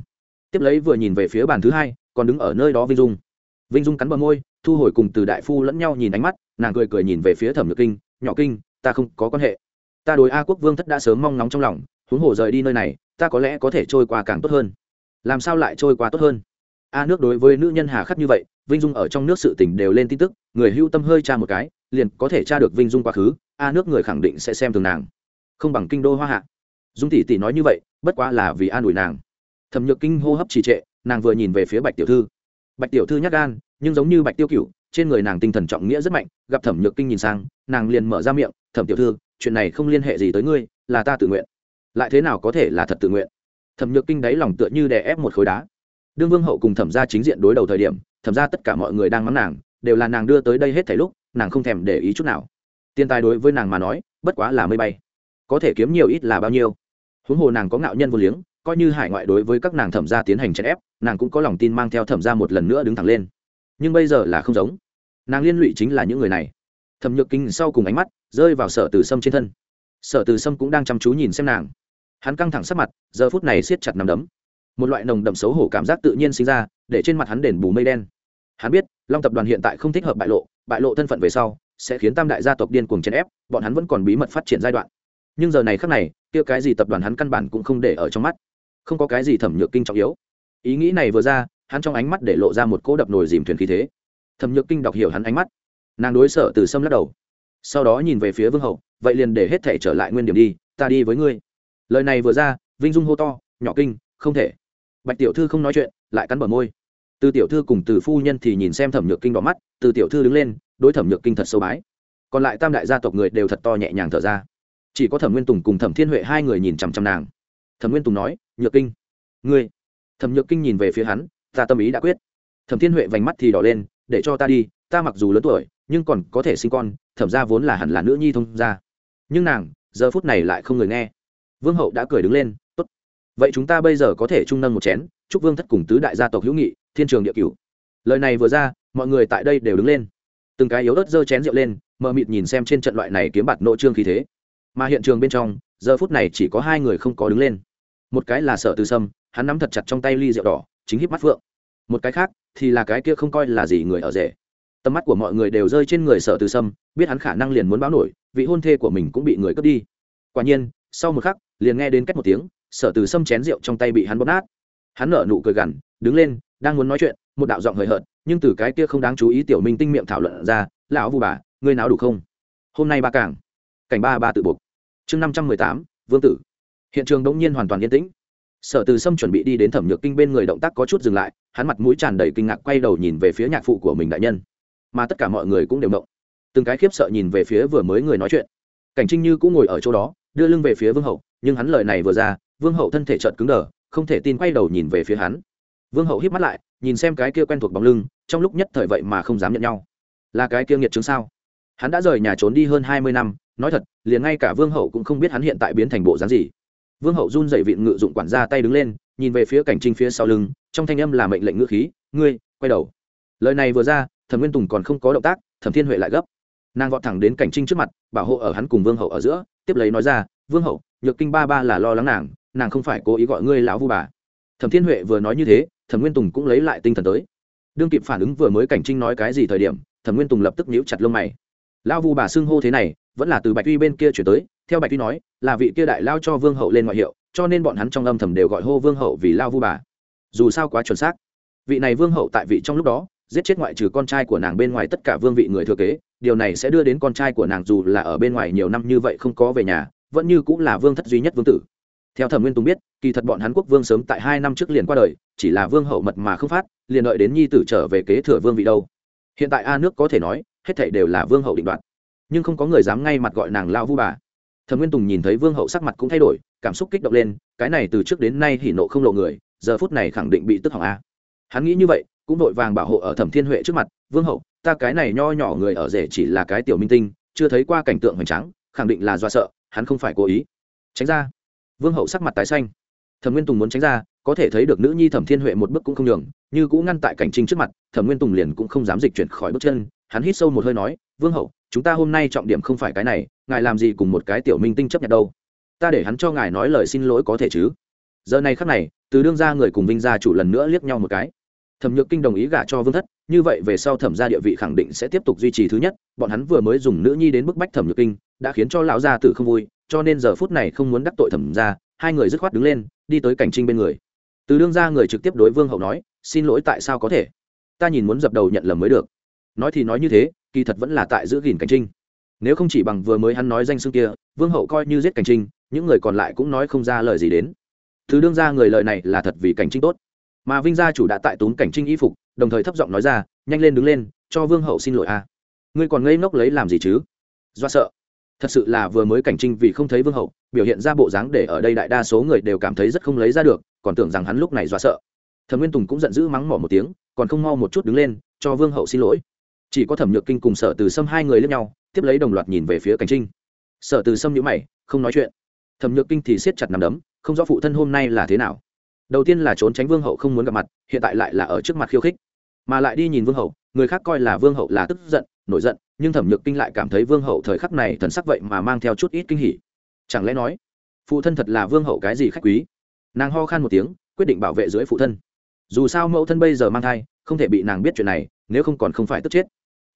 tiếp lấy vừa nhìn về phía bàn thứ hai, còn đứng ở nơi đó vinh dung. Vinh dung cắn bờ môi, thu hồi cùng từ đại phu lẫn nhau nhìn ánh mắt, nàng cười cười nhìn về phía thẩm nhược kinh, nhỏ kinh, ta không có quan hệ. Ta đối a quốc vương thất đã sớm mong nóng trong lòng, huống hồ rời đi nơi này, ta có lẽ có thể trôi qua càng tốt hơn. Làm sao lại trôi qua tốt hơn? A nước đối với nữ nhân hà khắc như vậy, vinh dung ở trong nước sự tỉnh đều lên tin tức, người hưu tâm hơi tra một cái, liền có thể tra được vinh dung quá khứ, a nước người khẳng định sẽ xem thường nàng không bằng kinh đô hoa hạ dung tỷ tỷ nói như vậy bất quá là vì an ủi nàng thẩm nhược kinh hô hấp trì trệ nàng vừa nhìn về phía bạch tiểu thư bạch tiểu thư nhắc gan nhưng giống như bạch tiêu cựu trên người nàng tinh thần trọng nghĩa rất mạnh gặp thẩm nhược kinh nhìn sang nàng liền mở ra miệng thẩm tiểu thư chuyện này không liên hệ gì tới ngươi là ta tự nguyện lại thế nào có thể là thật tự nguyện thẩm nhược kinh đáy lòng tựa như đè ép một khối đá đương vương hậu cùng thẩm ra chính diện đối đầu thời điểm thẩm ra tất cả mọi người đang mắng nàng đều là nàng đưa tới đây hết thảy lúc nàng không thèm để ý chút nào tiền tài đối với nàng mà nói bất quá là mây bay có thể kiếm nhiều ít là bao nhiêu. Huống hồ nàng có ngạo nhân vô liếng, coi như hải ngoại đối với các nàng thẩm gia tiến hành chèn ép, nàng cũng có lòng tin mang theo thẩm gia một lần nữa đứng thẳng lên. Nhưng bây giờ là không giống. Nàng liên lụy chính là những người này. Thẩm nhược kinh sau cùng ánh mắt rơi vào sở từ sâm trên thân. Sở từ sâm cũng đang chăm chú nhìn xem nàng. Hắn căng thẳng sắc mặt, giờ phút này siết chặt nằm đấm. Một loại nồng đậm xấu hổ cảm giác tự nhiên sinh ra, để trên mặt hắn đền bù mây đen. Hắn biết, long tập đoàn hiện tại không thích hợp bại lộ bại lộ thân phận về sau, sẽ khiến tam đại gia tộc điên cuồng chèn ép, bọn hắn vẫn còn bí mật phát triển giai đoạn nhưng giờ này khác này, kia cái gì tập đoàn hắn căn bản cũng không để ở trong mắt. Không có cái gì thẩm nhược kinh trọng yếu. Ý nghĩ này vừa ra, hắn trong ánh mắt để lộ ra một cỗ đập nồi dìm thuyền khí thế. Thẩm nhược kinh đọc hiểu hắn ánh mắt. Nàng đối sở từ sâm lắc đầu. Sau đó nhìn về phía vương hậu, vậy liền để hết thể trở lại nguyên điểm đi, ta đi với ngươi. Lời này vừa ra, vinh dung hô to, nhỏ kinh, không thể. Bạch tiểu thư không nói chuyện, lại cắn bờ môi. Từ tiểu thư cùng từ phu nhân thì nhìn xem thẩm nhược kinh đỏ mắt, từ tiểu thư đứng lên, đối thẩm nhược kinh thật sâu bái. Còn lại tam đại gia tộc người đều thật to nhẹ nhàng thở ra chỉ có thẩm nguyên tùng cùng thẩm thiên huệ hai người nhìn chằm chằm nàng. Thẩm nguyên tùng nói, nhược kinh, ngươi. Thẩm nhược kinh nhìn về phía hắn, ta tâm ý đã quyết. Thẩm thiên huệ vành mắt thì đỏ lên, để cho ta đi, ta mặc dù lớn tuổi, nhưng còn có thể sinh con, thẩm ra vốn là hẳn là nữ nhi thông ra nhưng nàng, giờ phút này lại không người nghe. Vương hậu đã cười đứng lên, tốt. Vậy chúng ta bây giờ có thể trung nâng một chén, chúc vương thất cùng tứ đại gia tộc hữu nghị, thiên trường địa cửu. Lời này vừa ra, mọi người tại đây đều đứng lên. Từng cái yếu ớt giơ chén rượu lên, mờ mịt nhìn xem trên trận loại này kiếm bạt nội trương khí thế mà hiện trường bên trong, giờ phút này chỉ có hai người không có đứng lên. Một cái là sợ từ sâm, hắn nắm thật chặt trong tay ly rượu đỏ, chính híp mắt phượng. Một cái khác thì là cái kia không coi là gì người ở rể. Tầm mắt của mọi người đều rơi trên người sở từ sâm, biết hắn khả năng liền muốn báo nổi, vị hôn thê của mình cũng bị người cướp đi. Quả nhiên, sau một khắc, liền nghe đến cách một tiếng, sở từ sâm chén rượu trong tay bị hắn bóp nát. Hắn nở nụ cười gằn, đứng lên, đang muốn nói chuyện, một đạo giọng hời hợt, nhưng từ cái kia không đáng chú ý tiểu minh tinh miệng thảo luận ra, lão vu bà, ngươi nào đủ không? Hôm nay ba cảng cảnh ba ba tự buộc chương năm trăm mười tám, vương tử. Hiện trường đống nhiên hoàn toàn yên tĩnh. Sở từ sâm chuẩn bị đi đến thẩm nhược kinh bên người động tác có chút dừng lại, hắn mặt mũi tràn đầy kinh ngạc quay đầu nhìn về phía nhạc phụ của mình đại nhân. Mà tất cả mọi người cũng đều động từng cái khiếp sợ nhìn về phía vừa mới người nói chuyện. Cảnh trinh như cũng ngồi ở chỗ đó, đưa lưng về phía vương hậu, nhưng hắn lời này vừa ra, vương hậu thân thể trợt cứng đờ, không thể tin quay đầu nhìn về phía hắn. Vương hậu hít mắt lại, nhìn xem cái kia quen thuộc bóng lưng, trong lúc nhất thời vậy mà không dám nhận nhau. Là cái kia nghiệt chứng sao? Hắn đã rời nhà trốn đi hơn hai mươi năm nói thật, liền ngay cả vương hậu cũng không biết hắn hiện tại biến thành bộ dáng gì. Vương hậu run dậy vịn ngự dụng quản gia tay đứng lên, nhìn về phía cảnh trinh phía sau lưng, trong thanh âm là mệnh lệnh ngữ khí, ngươi, quay đầu. Lời này vừa ra, thẩm nguyên tùng còn không có động tác, thẩm thiên huệ lại gấp. Nàng vọt thẳng đến cảnh trinh trước mặt, bảo hộ ở hắn cùng vương hậu ở giữa, tiếp lấy nói ra, vương hậu, nhược kinh ba ba là lo lắng nàng nàng không phải cố ý gọi ngươi lão vu bà. Thẩm thiên huệ vừa nói như thế, thẩm nguyên tùng cũng lấy lại tinh thần tới. Đương kịp phản ứng vừa mới cảnh trinh nói cái gì thời điểm, thẩm nguyên tùng lập tức nhíu chặt lông mày. Lão vu bà xưng hô thế này vẫn là từ bạch uy bên kia chuyển tới, theo bạch uy nói, là vị kia đại lao cho vương hậu lên ngoại hiệu, cho nên bọn hắn trong âm thầm đều gọi hô vương hậu vì lao vu bà. Dù sao quá chuẩn xác. Vị này vương hậu tại vị trong lúc đó, giết chết ngoại trừ con trai của nàng bên ngoài tất cả vương vị người thừa kế, điều này sẽ đưa đến con trai của nàng dù là ở bên ngoài nhiều năm như vậy không có về nhà, vẫn như cũng là vương thất duy nhất vương tử. Theo thẩm nguyên tùng biết, kỳ thật bọn hắn quốc vương sớm tại hai năm trước liền qua đời, chỉ là vương hậu mật mà không phát, liền đợi đến nhi tử trở về kế thừa vương vị đâu. Hiện tại a nước có thể nói, hết thảy đều là vương hậu định đoạt nhưng không có người dám ngay mặt gọi nàng lao vu bà. Thẩm nguyên tùng nhìn thấy vương hậu sắc mặt cũng thay đổi, cảm xúc kích động lên, cái này từ trước đến nay hỉ nộ không lộ người, giờ phút này khẳng định bị tức hỏng a. Hắn nghĩ như vậy, cũng vội vàng bảo hộ ở thẩm thiên huệ trước mặt, vương hậu, ta cái này nho nhỏ người ở rể chỉ là cái tiểu minh tinh, chưa thấy qua cảnh tượng hoành tráng, khẳng định là do sợ, hắn không phải cố ý. Tránh ra. Vương hậu sắc mặt tái xanh. Thẩm nguyên tùng muốn tránh ra, có thể thấy được nữ nhi thẩm thiên huệ một bước cũng không đường như cũ ngăn tại cảnh trinh trước mặt, thẩm nguyên tùng liền cũng không dám dịch chuyển khỏi bước chân, hắn hít sâu một hơi nói vương hậu, chúng ta hôm nay trọng điểm không phải cái này, ngài làm gì cùng một cái tiểu minh tinh chấp nhận đâu? Ta để hắn cho ngài nói lời xin lỗi có thể chứ? Giờ này khắc này, từ đương ra người cùng vinh gia chủ lần nữa liếc nhau một cái. Thẩm nhược kinh đồng ý gả cho vương thất, như vậy về sau thẩm gia địa vị khẳng định sẽ tiếp tục duy trì thứ nhất, bọn hắn vừa mới dùng nữ nhi đến bức bách thẩm nhược kinh, đã khiến cho lão gia tử không vui, cho nên giờ phút này không muốn đắc tội thẩm gia, hai người dứt khoát đứng lên, đi tới cảnh trinh bên người. Từ đương ra người trực tiếp đối vương hậu nói, xin lỗi tại sao có thể? Ta nhìn muốn dập đầu nhận lầm mới được. Nói thì nói như thế kỳ thật vẫn là tại giữ gìn cảnh trinh. Nếu không chỉ bằng vừa mới hắn nói danh xưng kia, vương hậu coi như giết cảnh trinh, những người còn lại cũng nói không ra lời gì đến. Thứ đương ra người lời này là thật vì cảnh trinh tốt. Mà vinh gia chủ đã tại tốn cảnh trinh y phục, đồng thời thấp giọng nói ra, nhanh lên đứng lên, cho vương hậu xin lỗi a. Ngươi còn ngây ngốc lấy làm gì chứ? Do sợ. Thật sự là vừa mới cảnh trinh vì không thấy vương hậu, biểu hiện ra bộ dáng để ở đây đại đa số người đều cảm thấy rất không lấy ra được, còn tưởng rằng hắn lúc này do sợ. Thẩm nguyên tùng cũng giận dữ mắng mỏ một tiếng, còn không mau một chút đứng lên, cho vương hậu xin lỗi chỉ có thẩm nhược kinh cùng sở từ sâm hai người lẫn nhau, tiếp lấy đồng loạt nhìn về phía cảnh trinh. Sở từ sâm nhữ mày, không nói chuyện. Thẩm nhược kinh thì siết chặt nằm đấm, không rõ phụ thân hôm nay là thế nào. Đầu tiên là trốn tránh vương hậu không muốn gặp mặt, hiện tại lại là ở trước mặt khiêu khích. Mà lại đi nhìn vương hậu, người khác coi là vương hậu là tức giận, nổi giận, nhưng thẩm nhược kinh lại cảm thấy vương hậu thời khắc này thần sắc vậy mà mang theo chút ít kinh hỉ. Chẳng lẽ nói, phụ thân thật là vương hậu cái gì khách quý? Nàng ho khan một tiếng, quyết định bảo vệ dưới phụ thân. Dù sao mẫu thân bây giờ mang thai, không thể bị nàng biết chuyện này, nếu không còn không phải tức chết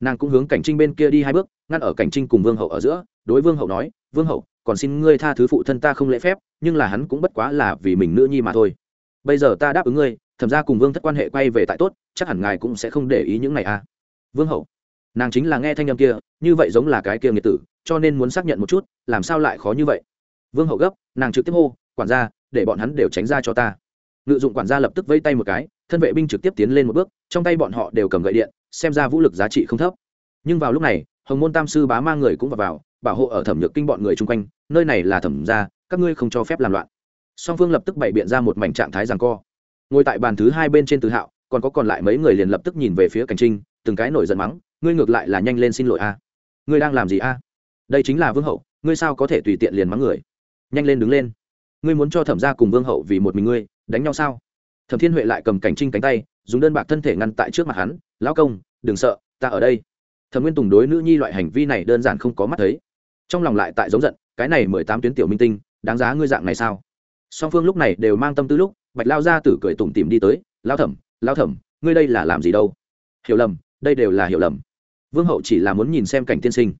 nàng cũng hướng cảnh trinh bên kia đi hai bước, ngăn ở cảnh trinh cùng vương hậu ở giữa. Đối vương hậu nói, vương hậu, còn xin ngươi tha thứ phụ thân ta không lễ phép, nhưng là hắn cũng bất quá là vì mình nữ nhi mà thôi. Bây giờ ta đáp ứng ngươi, thẩm ra cùng vương thất quan hệ quay về tại tốt, chắc hẳn ngài cũng sẽ không để ý những này à. Vương hậu. Nàng chính là nghe thanh â m kia, như vậy giống là cái kia nghiệt tử, cho nên muốn xác nhận một chút, làm sao lại khó như vậy. Vương hậu gấp, nàng trực tiếp hô, quản gia, để bọn hắn đều tránh ra cho ta. Ngự dụng quản gia lập tức vây tay một cái, thân vệ binh trực tiếp tiến lên một bước, trong tay bọn họ đều cầm gậy điện xem ra vũ lực giá trị không thấp. Nhưng vào lúc này hồng môn tam sư bá mang người cũng vào, vào bảo hộ ở thẩm nhược kinh bọn người chung quanh nơi này là thẩm gia các ngươi không cho phép làm loạn. Song phương lập tức bày biện ra một mảnh trạng thái rằng co. Ngồi tại bàn thứ hai bên trên tứ hạo còn có còn lại mấy người liền lập tức nhìn về phía cảnh trinh từng cái nổi giận mắng ngươi ngược lại là nhanh lên xin lỗi a. Ngươi đang làm gì a? Đây chính là vương hậu ngươi sao có thể tùy tiện liền mắng người? Nhanh lên đứng lên. Ngươi muốn cho thẩm gia cùng vương hậu vì một mình ngươi đánh nhau sao? Thẩm thiên huệ lại cầm cảnh trinh cánh tay dùng đơn bạc thân thể ngăn tại trước mặt hắn lão công, đừng sợ, ta ở đây. Thẩm nguyên tùng đối nữ nhi loại hành vi này đơn giản không có mắt thấy. Trong lòng lại tại giống giận, cái này mười tám tuyến tiểu minh tinh, đáng giá ngươi dạng này sao? Song phương lúc này đều mang tâm tư lúc, bạch lao ra tử cười tủm tìm đi tới lao thẩm lao thẩm, ngươi đây là làm gì đâu? Hiểu lầm, đây đều là hiểu lầm. Vương hậu chỉ là muốn nhìn xem cảnh tiên sinh.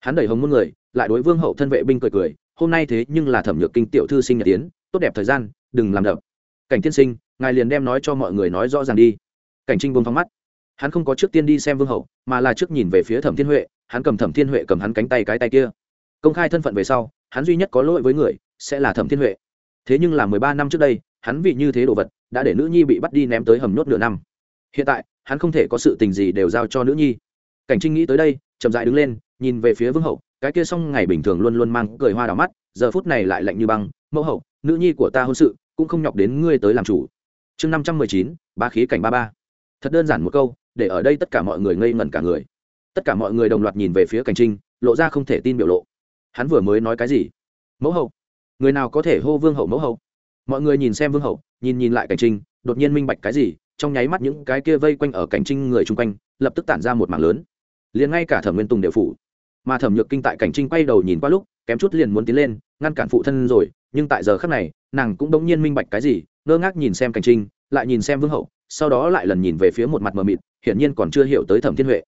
Hắn đẩy hồng muôn người, lại đối vương hậu thân vệ binh cười cười, hôm nay thế nhưng là thẩm nhược kinh tiểu thư sinh nhật tiến tốt đẹp thời gian, đừng làm đập. Cảnh tiên sinh, ngài liền đem nói cho mọi người nói rõ ràng đi. Cảnh trinh buông thóng mắt hắn không có trước tiên đi xem vương hậu, mà là trước nhìn về phía thẩm thiên huệ, hắn cầm thẩm thiên huệ cầm hắn cánh tay cái tay kia. Công khai thân phận về sau, hắn duy nhất có lỗi với người, sẽ là thẩm thiên huệ. Thế nhưng là mười ba năm trước đây, hắn vì như thế đồ vật, đã để nữ nhi bị bắt đi ném tới hầm nhốt nửa năm. Hiện tại, hắn không thể có sự tình gì đều giao cho nữ nhi. Cảnh trinh nghĩ tới đây, chậm dại đứng lên, nhìn về phía vương hậu, cái kia xong ngày bình thường luôn luôn mang cười hoa đào mắt, giờ phút này lại lạnh như băng, mẫu hậu, nữ nhi của ta hôn sự, cũng không nhọc đến ngươi tới làm chủ. Chương năm trăm mười chín, ba khí cảnh ba ba. Thật đơn giản một câu để ở đây tất cả mọi người ngây ngẩn cả người. Tất cả mọi người đồng loạt nhìn về phía cảnh trinh, lộ ra không thể tin biểu lộ. Hắn vừa mới nói cái gì? Mẫu hậu. Người nào có thể hô vương hậu mẫu hậu? Mọi người nhìn xem vương hậu, nhìn nhìn lại cảnh trinh, đột nhiên minh bạch cái gì, trong nháy mắt những cái kia vây quanh ở cảnh trinh người chung quanh, lập tức tản ra một mảng lớn. Liền ngay cả thẩm nguyên tùng đều phủ. Mà thẩm nhược kinh tại cảnh trinh quay đầu nhìn qua lúc, kém chút liền muốn tiến lên, ngăn cản phụ thân rồi, nhưng tại giờ khắc này, nàng cũng bỗng nhiên minh bạch cái gì, ngơ ngác nhìn xem cảnh trinh, lại nhìn xem vương hậu sau đó lại lần nhìn về phía một mặt mờ mịt, hiển nhiên còn chưa hiểu tới thẩm thiên huệ.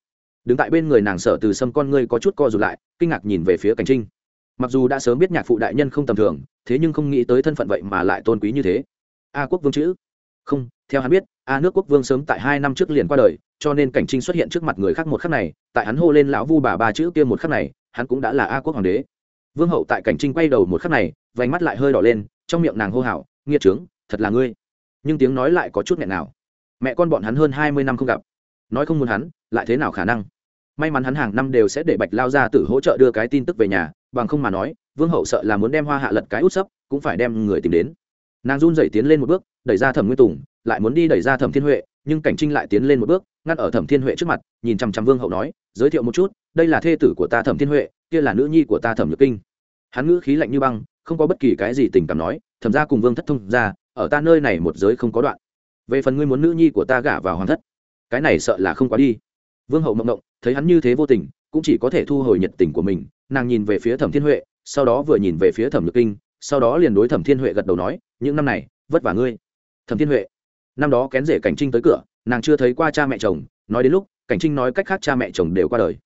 Đứng tại bên người nàng sở từ sâm con ngươi có chút co rụt lại, kinh ngạc nhìn về phía cảnh trinh. Mặc dù đã sớm biết nhạc phụ đại nhân không tầm thường, thế nhưng không nghĩ tới thân phận vậy mà lại tôn quý như thế. A quốc vương chữ? Không, theo hắn biết, a nước quốc vương sớm tại hai năm trước liền qua đời, cho nên cảnh trinh xuất hiện trước mặt người khác một khắc này, tại hắn hô lên lão vu bà ba chữ kia một khắc này, hắn cũng đã là a quốc hoàng đế. Vương hậu tại cảnh trinh quay đầu một khắc này, vành mắt lại hơi đỏ lên, trong miệng nàng hô hào, nghiệt trướng, thật là ngươi. Nhưng tiếng nói lại có chút nghẹn nào mẹ con bọn hắn hơn hai mươi năm không gặp. Nói không muốn hắn, lại thế nào khả năng? May mắn hắn hàng năm đều sẽ để bạch lao ra tử hỗ trợ đưa cái tin tức về nhà, bằng không mà nói, vương hậu sợ là muốn đem hoa hạ lật cái út sấp, cũng phải đem người tìm đến. Nàng run dậy tiến lên một bước, đẩy ra thẩm nguyên tùng, lại muốn đi đẩy ra thẩm thiên huệ, nhưng cảnh trinh lại tiến lên một bước, ngăn ở thẩm thiên huệ trước mặt, nhìn chằm chằm vương hậu nói, giới thiệu một chút, đây là thê tử của ta thẩm thiên huệ, kia là nữ nhi của ta thẩm nhược kinh. Hắn ngữ khí lạnh như băng, không có bất kỳ cái gì tình cảm nói thẩm ra cùng vương thất thông ra, ở ta nơi này một giới không có đoạn về phần ngươi muốn nữ nhi của ta gả vào hoàng thất, cái này sợ là không quá đi. Vương hậu mộng động thấy hắn như thế vô tình, cũng chỉ có thể thu hồi nhiệt tình của mình, nàng nhìn về phía thẩm thiên huệ, sau đó vừa nhìn về phía thẩm nhược kinh, sau đó liền đối thẩm thiên huệ gật đầu nói, những năm này, vất vả ngươi. Thẩm thiên huệ, năm đó kén rể cảnh trinh tới cửa, nàng chưa thấy qua cha mẹ chồng, nói đến lúc, cảnh trinh nói cách khác cha mẹ chồng đều qua đời.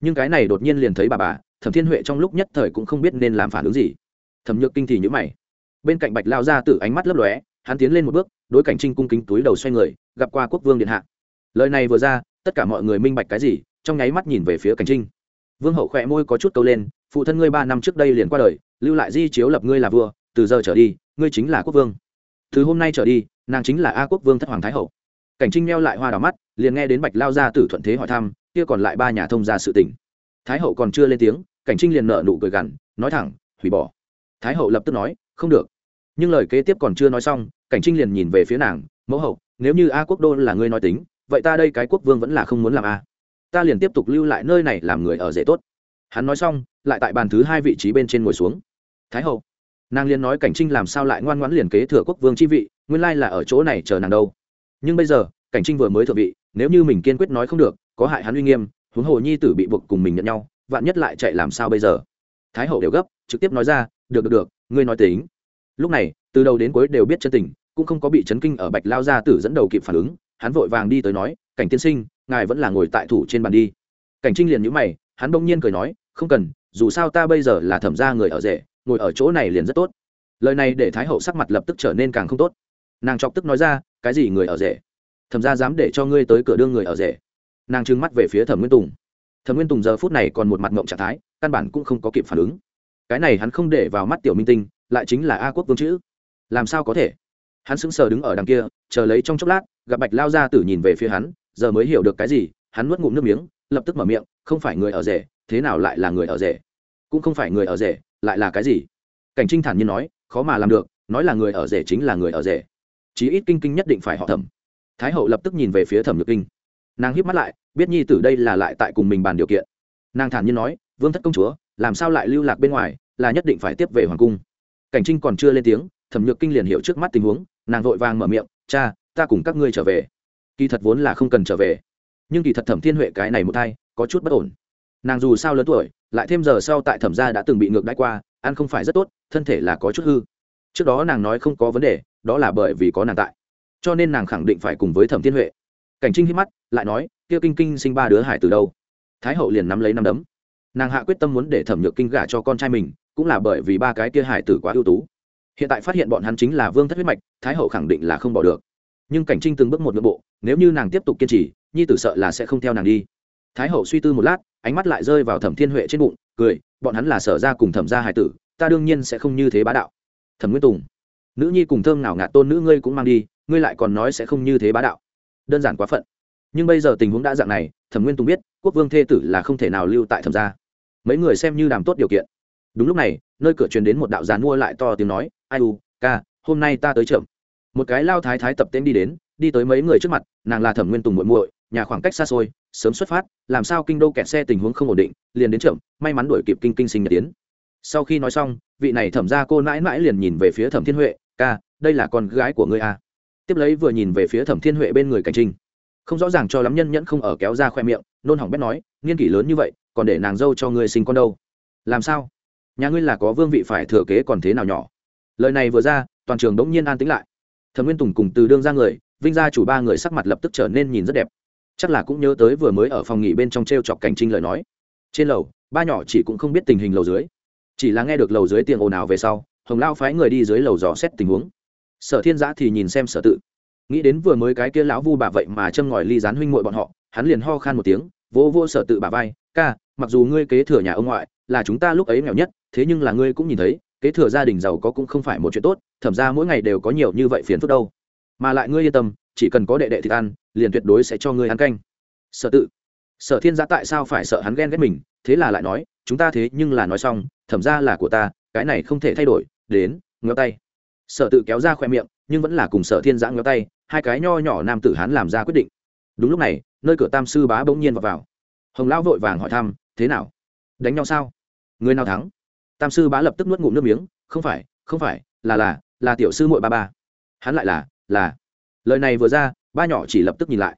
Nhưng cái này đột nhiên liền thấy bà bà, thẩm thiên huệ trong lúc nhất thời cũng không biết nên làm phản ứng gì. Thẩm nhược kinh thì nhữ mày. Bên cạnh bạch lao ra từ ánh mắt lấp lóe, hắn tiến lên một bước đối cảnh trinh cung kính túi đầu xoay người, gặp qua quốc vương điện hạ. Lời này vừa ra, tất cả mọi người minh bạch cái gì, trong nháy mắt nhìn về phía cảnh trinh. Vương hậu khỏe môi có chút câu lên, phụ thân ngươi ba năm trước đây liền qua đời, lưu lại di chiếu lập ngươi là vua, từ giờ trở đi, ngươi chính là quốc vương. Từ hôm nay trở đi, nàng chính là a quốc vương thất hoàng thái hậu. Cảnh trinh meo lại hoa đào mắt, liền nghe đến bạch lao ra tử thuận thế hỏi thăm, kia còn lại ba nhà thông gia sự tỉnh thái hậu còn chưa lên tiếng, cảnh trinh liền nợ nụ cười gằn, nói thẳng, hủy bỏ. Thái hậu lập tức nói, không được. Nhưng lời kế tiếp còn chưa nói xong cảnh trinh liền nhìn về phía nàng, mẫu hậu, nếu như a quốc đô là ngươi nói tính, vậy ta đây cái quốc vương vẫn là không muốn làm a. Ta liền tiếp tục lưu lại nơi này làm người ở dễ tốt. Hắn nói xong, lại tại bàn thứ hai vị trí bên trên ngồi xuống. Thái hậu. Nàng liền nói cảnh trinh làm sao lại ngoan ngoãn liền kế thừa quốc vương chi vị, nguyên lai là ở chỗ này chờ nàng đâu. Nhưng bây giờ, cảnh trinh vừa mới thừa vị, nếu như mình kiên quyết nói không được, có hại hắn uy nghiêm, huống hồ nhi tử bị buộc cùng mình nhận nhau, vạn nhất lại chạy làm sao bây giờ? Thái hậu đều gấp, trực tiếp nói ra, được được được, ngươi nói tính. Lúc này, từ đầu đến cuối đều biết chân tình cũng không có bị chấn kinh ở bạch lao gia tử dẫn đầu kịp phản ứng, hắn vội vàng đi tới nói, cảnh tiên sinh, ngài vẫn là ngồi tại thủ trên bàn đi. Cảnh trinh liền nhữ mày, hắn bỗng nhiên cười nói, không cần, dù sao ta bây giờ là thẩm gia người ở rể, ngồi ở chỗ này liền rất tốt. Lời này để thái hậu sắc mặt lập tức trở nên càng không tốt. Nàng chọc tức nói ra, cái gì người ở rể? Thẩm gia dám để cho ngươi tới cửa đương người ở rể? Nàng trừng mắt về phía thẩm nguyên tùng. Thẩm nguyên tùng giờ phút này còn một mặt ngộng trạng thái, căn bản cũng không có kịp phản ứng. Cái này hắn không để vào mắt tiểu minh tinh, lại chính là a quốc vương chữ. Làm sao có thể? Hắn sững sờ đứng ở đằng kia, chờ lấy trong chốc lát, gặp bạch lao ra tử nhìn về phía hắn, giờ mới hiểu được cái gì, hắn nuốt ngụm nước miếng, lập tức mở miệng, không phải người ở rể, thế nào lại là người ở rể? Cũng không phải người ở rể, lại là cái gì? Cảnh trinh thản nhiên nói, khó mà làm được, nói là người ở rể chính là người ở rể. Chí ít kinh kinh nhất định phải họ thẩm. Thái hậu lập tức nhìn về phía thẩm nhược kinh. Nàng híp mắt lại, biết nhi tử đây là lại tại cùng mình bàn điều kiện. Nàng thản nhiên nói, vương thất công chúa, làm sao lại lưu lạc bên ngoài, là nhất định phải tiếp về hoàng cung. Cảnh trinh còn chưa lên tiếng, thẩm nhược kinh liền hiểu trước mắt tình huống nàng vội vàng mở miệng, cha, ta cùng các ngươi trở về. Kỳ thật vốn là không cần trở về. Nhưng kỳ thật thẩm thiên huệ cái này một thai, có chút bất ổn. Nàng dù sao lớn tuổi, lại thêm giờ sau tại thẩm gia đã từng bị ngược đãi qua, ăn không phải rất tốt, thân thể là có chút hư. Trước đó nàng nói không có vấn đề, đó là bởi vì có nàng tại. Cho nên nàng khẳng định phải cùng với thẩm thiên huệ. Cảnh trinh hít mắt, lại nói, kia kinh kinh sinh ba đứa hải từ đâu? Thái hậu liền nắm lấy năm đấm. Nàng hạ quyết tâm muốn để thẩm nhược kinh gả cho con trai mình, cũng là bởi vì ba cái kia hải tử quá ưu tú hiện tại phát hiện bọn hắn chính là vương thất huyết mạch, thái hậu khẳng định là không bỏ được. Nhưng cảnh trinh từng bước một nội bộ, nếu như nàng tiếp tục kiên trì, nhi tử sợ là sẽ không theo nàng đi. Thái hậu suy tư một lát, ánh mắt lại rơi vào thẩm thiên huệ trên bụng, cười, bọn hắn là sở ra cùng thẩm gia hải tử, ta đương nhiên sẽ không như thế bá đạo. Thẩm nguyên tùng, nữ nhi cùng thơm nào ngạt tôn nữ ngươi cũng mang đi, ngươi lại còn nói sẽ không như thế bá đạo. Đơn giản quá phận. Nhưng bây giờ tình huống đã dạng này, thẩm nguyên tùng biết, quốc vương thê tử là không thể nào lưu tại thẩm gia. Mấy người xem như đàm tốt điều kiện. Đúng lúc này, nơi cửa truyền đến một đạo gián mua lại to tiếng nói ai u, ca, hôm nay ta tới chậm. Một cái lao thái thái tập tên đi đến, đi tới mấy người trước mặt, nàng là thẩm nguyên tùng muội muội, nhà khoảng cách xa xôi, sớm xuất phát, làm sao kinh đô kẹt xe tình huống không ổn định, liền đến chậm, may mắn đuổi kịp kinh kinh sinh nhật tiến. Sau khi nói xong, vị này thẩm ra cô mãi mãi liền nhìn về phía thẩm thiên huệ, ca, đây là con gái của ngươi à. tiếp lấy vừa nhìn về phía thẩm thiên huệ bên người cảnh trinh không rõ ràng cho lắm nhân nhẫn không ở kéo ra khoe miệng, nôn hỏng bét nói, nghiên kỷ lớn như vậy, còn để nàng dâu cho ngươi sinh con đâu? Làm sao? Nhà ngươi là có vương vị phải thừa kế còn thế nào nhỏ? Lời này vừa ra, toàn trường đống nhiên an tĩnh lại. Thẩm nguyên tùng cùng từ đương ra người, vinh ra chủ ba người sắc mặt lập tức trở nên nhìn rất đẹp. Chắc là cũng nhớ tới vừa mới ở phòng nghỉ bên trong t r e o chọc cảnh trinh lời nói. Trên lầu, ba nhỏ chỉ cũng không biết tình hình lầu dưới. Chỉ là nghe được lầu dưới tiền ồn ào về sau, hồng lao phái người đi dưới lầu dò xét tình huống. Sở thiên giã thì nhìn xem sở tự. Nghĩ đến vừa mới cái kia lão vu bà vậy mà châm ngòi ly dán huynh muội bọn họ, hắn liền ho khan một tiếng, vỗ vô sở tự bà vai, ca, mặc dù ngươi kế thừa nhà ông ngoại, là chúng ta lúc ấy nghèo nhất, thế nhưng là ngươi cũng nhìn thấy kế thừa gia đình giàu có cũng không phải một chuyện tốt thẩm ra mỗi ngày đều có nhiều như vậy phiền phức đâu. Mà lại ngươi yên tâm chỉ cần có đệ đệ thịt ăn liền tuyệt đối sẽ cho ngươi ăn canh. Sợ tự. Sở thiên giã tại sao phải sợ hắn ghen ghét mình thế là lại nói chúng ta thế nhưng là nói xong thẩm ra là của ta cái này không thể thay đổi đến ngéo tay. Sở tự kéo ra khoe miệng nhưng vẫn là cùng sở thiên giã ngéo tay hai cái nho nhỏ nam tử hán làm ra quyết định. Đúng lúc này nơi cửa tam sư bá bỗng nhiên vào, vào. hồng lão vội vàng hỏi thăm thế nào? Đánh nhau sao? Người nào thắng? Tam sư bá lập tức nuốt ngụm nước miếng, không phải không phải, là là là tiểu sư muội ba ba. Hắn lại là là. Lời này vừa ra, ba nhỏ chỉ lập tức nhìn lại.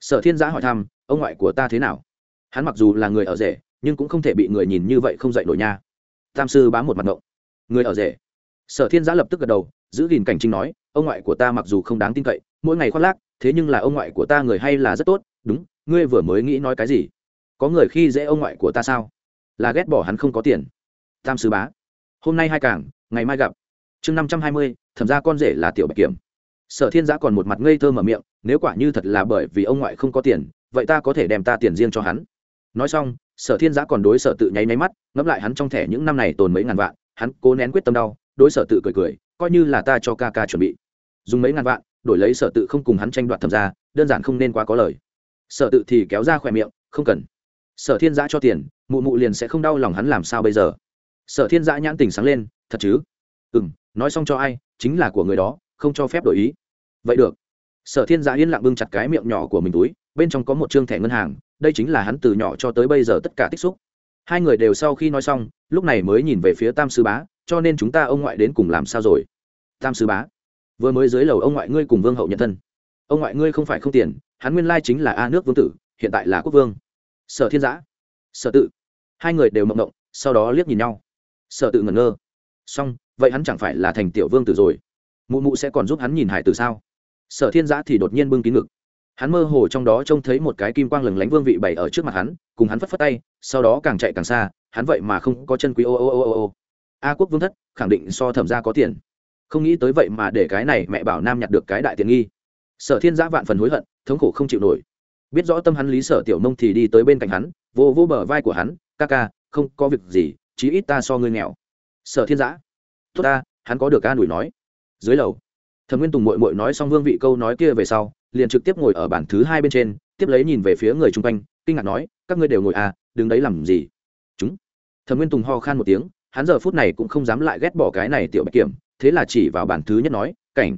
Sở thiên giã hỏi thăm, ông ngoại của ta thế nào? Hắn mặc dù là người ở rể, nhưng cũng không thể bị người nhìn như vậy không dạy nổi nha. Tam sư bá một mặt ngộng. Người ở rể? Sở thiên giã lập tức gật đầu, giữ gìn cảnh trinh nói, ông ngoại của ta mặc dù không đáng tin cậy, mỗi ngày khoác lác, thế nhưng là ông ngoại của ta người hay là rất tốt, đúng, ngươi vừa mới nghĩ nói cái gì? Có người khi dễ ông ngoại của ta sao? Là ghét bỏ hắn không có tiền tam sứ bá. Hôm nay hai cảng, ngày mai gặp. Chương năm trăm hai mươi, thẩm ra con rể là tiểu bạch kiểm. Sở thiên giã còn một mặt ngây thơ mở miệng, nếu quả như thật là bởi vì ông ngoại không có tiền, vậy ta có thể đem ta tiền riêng cho hắn. Nói xong, sở thiên giã còn đối sở tự nháy nháy mắt, ngẫm lại hắn trong thẻ những năm này tồn mấy ngàn vạn, hắn cố nén quyết tâm đau, đối sở tự cười cười, coi như là ta cho ca ca chuẩn bị. Dùng mấy ngàn vạn, đổi lấy sở tự không cùng hắn tranh đoạt thẩm ra đơn giản không nên quá có lời. Sở tự thì kéo ra khỏe miệng, không cần. Sở thiên giã cho tiền, mụ mụ liền sẽ không đau lòng hắn làm sao bây giờ sở thiên giã nhãn tình sáng lên, thật chứ? Ừ m nói xong cho ai, chính là của người đó, không cho phép đổi ý. Vậy được. Sở thiên giã yên lặng bưng chặt cái miệng nhỏ của mình túi, bên trong có một chương thẻ ngân hàng, đây chính là hắn từ nhỏ cho tới bây giờ tất cả tích xúc. Hai người đều sau khi nói xong, lúc này mới nhìn về phía tam sư bá, cho nên chúng ta ông ngoại đến cùng làm sao rồi? Tam sư bá, vừa mới dưới lầu ông ngoại ngươi cùng vương hậu nhận thân. Ông ngoại ngươi không phải không tiền, hắn nguyên lai chính là a nước vương tử, hiện tại là quốc vương. Sở thiên giã sở tự. Hai người đều mộng mộng, sau đó liếc nhìn nhau sở tự ngẩn ngơ. Xong, vậy hắn chẳng phải là thành tiểu vương tử rồi? Mụ mụ sẽ còn giúp hắn nhìn hải tử sao? Sở thiên giã thì đột nhiên bưng kín ngực. Hắn mơ hồ trong đó trông thấy một cái kim quang lừng lánh vương vị bày ở trước mặt hắn, cùng hắn phất phất tay, sau đó càng chạy càng xa, hắn vậy mà không có chân quý ô ô ô ô ô. A quốc vương thất, khẳng định so thẩm ra có tiền. Không nghĩ tới vậy mà để cái này mẹ bảo nam nhặt được cái đại tiện nghi. Sở thiên giã vạn phần hối hận, thống khổ không chịu nổi. Biết rõ tâm hắn lý sở tiểu nông thì đi tới bên cạnh hắn, vô vô bờ vai của hắn, ca ca, không có việc gì chí ít ta so ngươi nghèo. Sở thiên giã, tốt ta, hắn có được ca đuổi nói. Dưới lầu, thẩm nguyên tùng mội mội nói xong vương vị câu nói kia về sau, liền trực tiếp ngồi ở bản thứ hai bên trên, tiếp lấy nhìn về phía người chung quanh, kinh ngạc nói, các ngươi đều ngồi à đứng đấy làm gì? Chúng. Thẩm nguyên tùng ho khan một tiếng, hắn giờ phút này cũng không dám lại ghét bỏ cái này tiểu bạch kiểm, thế là chỉ vào bản thứ nhất nói, cảnh.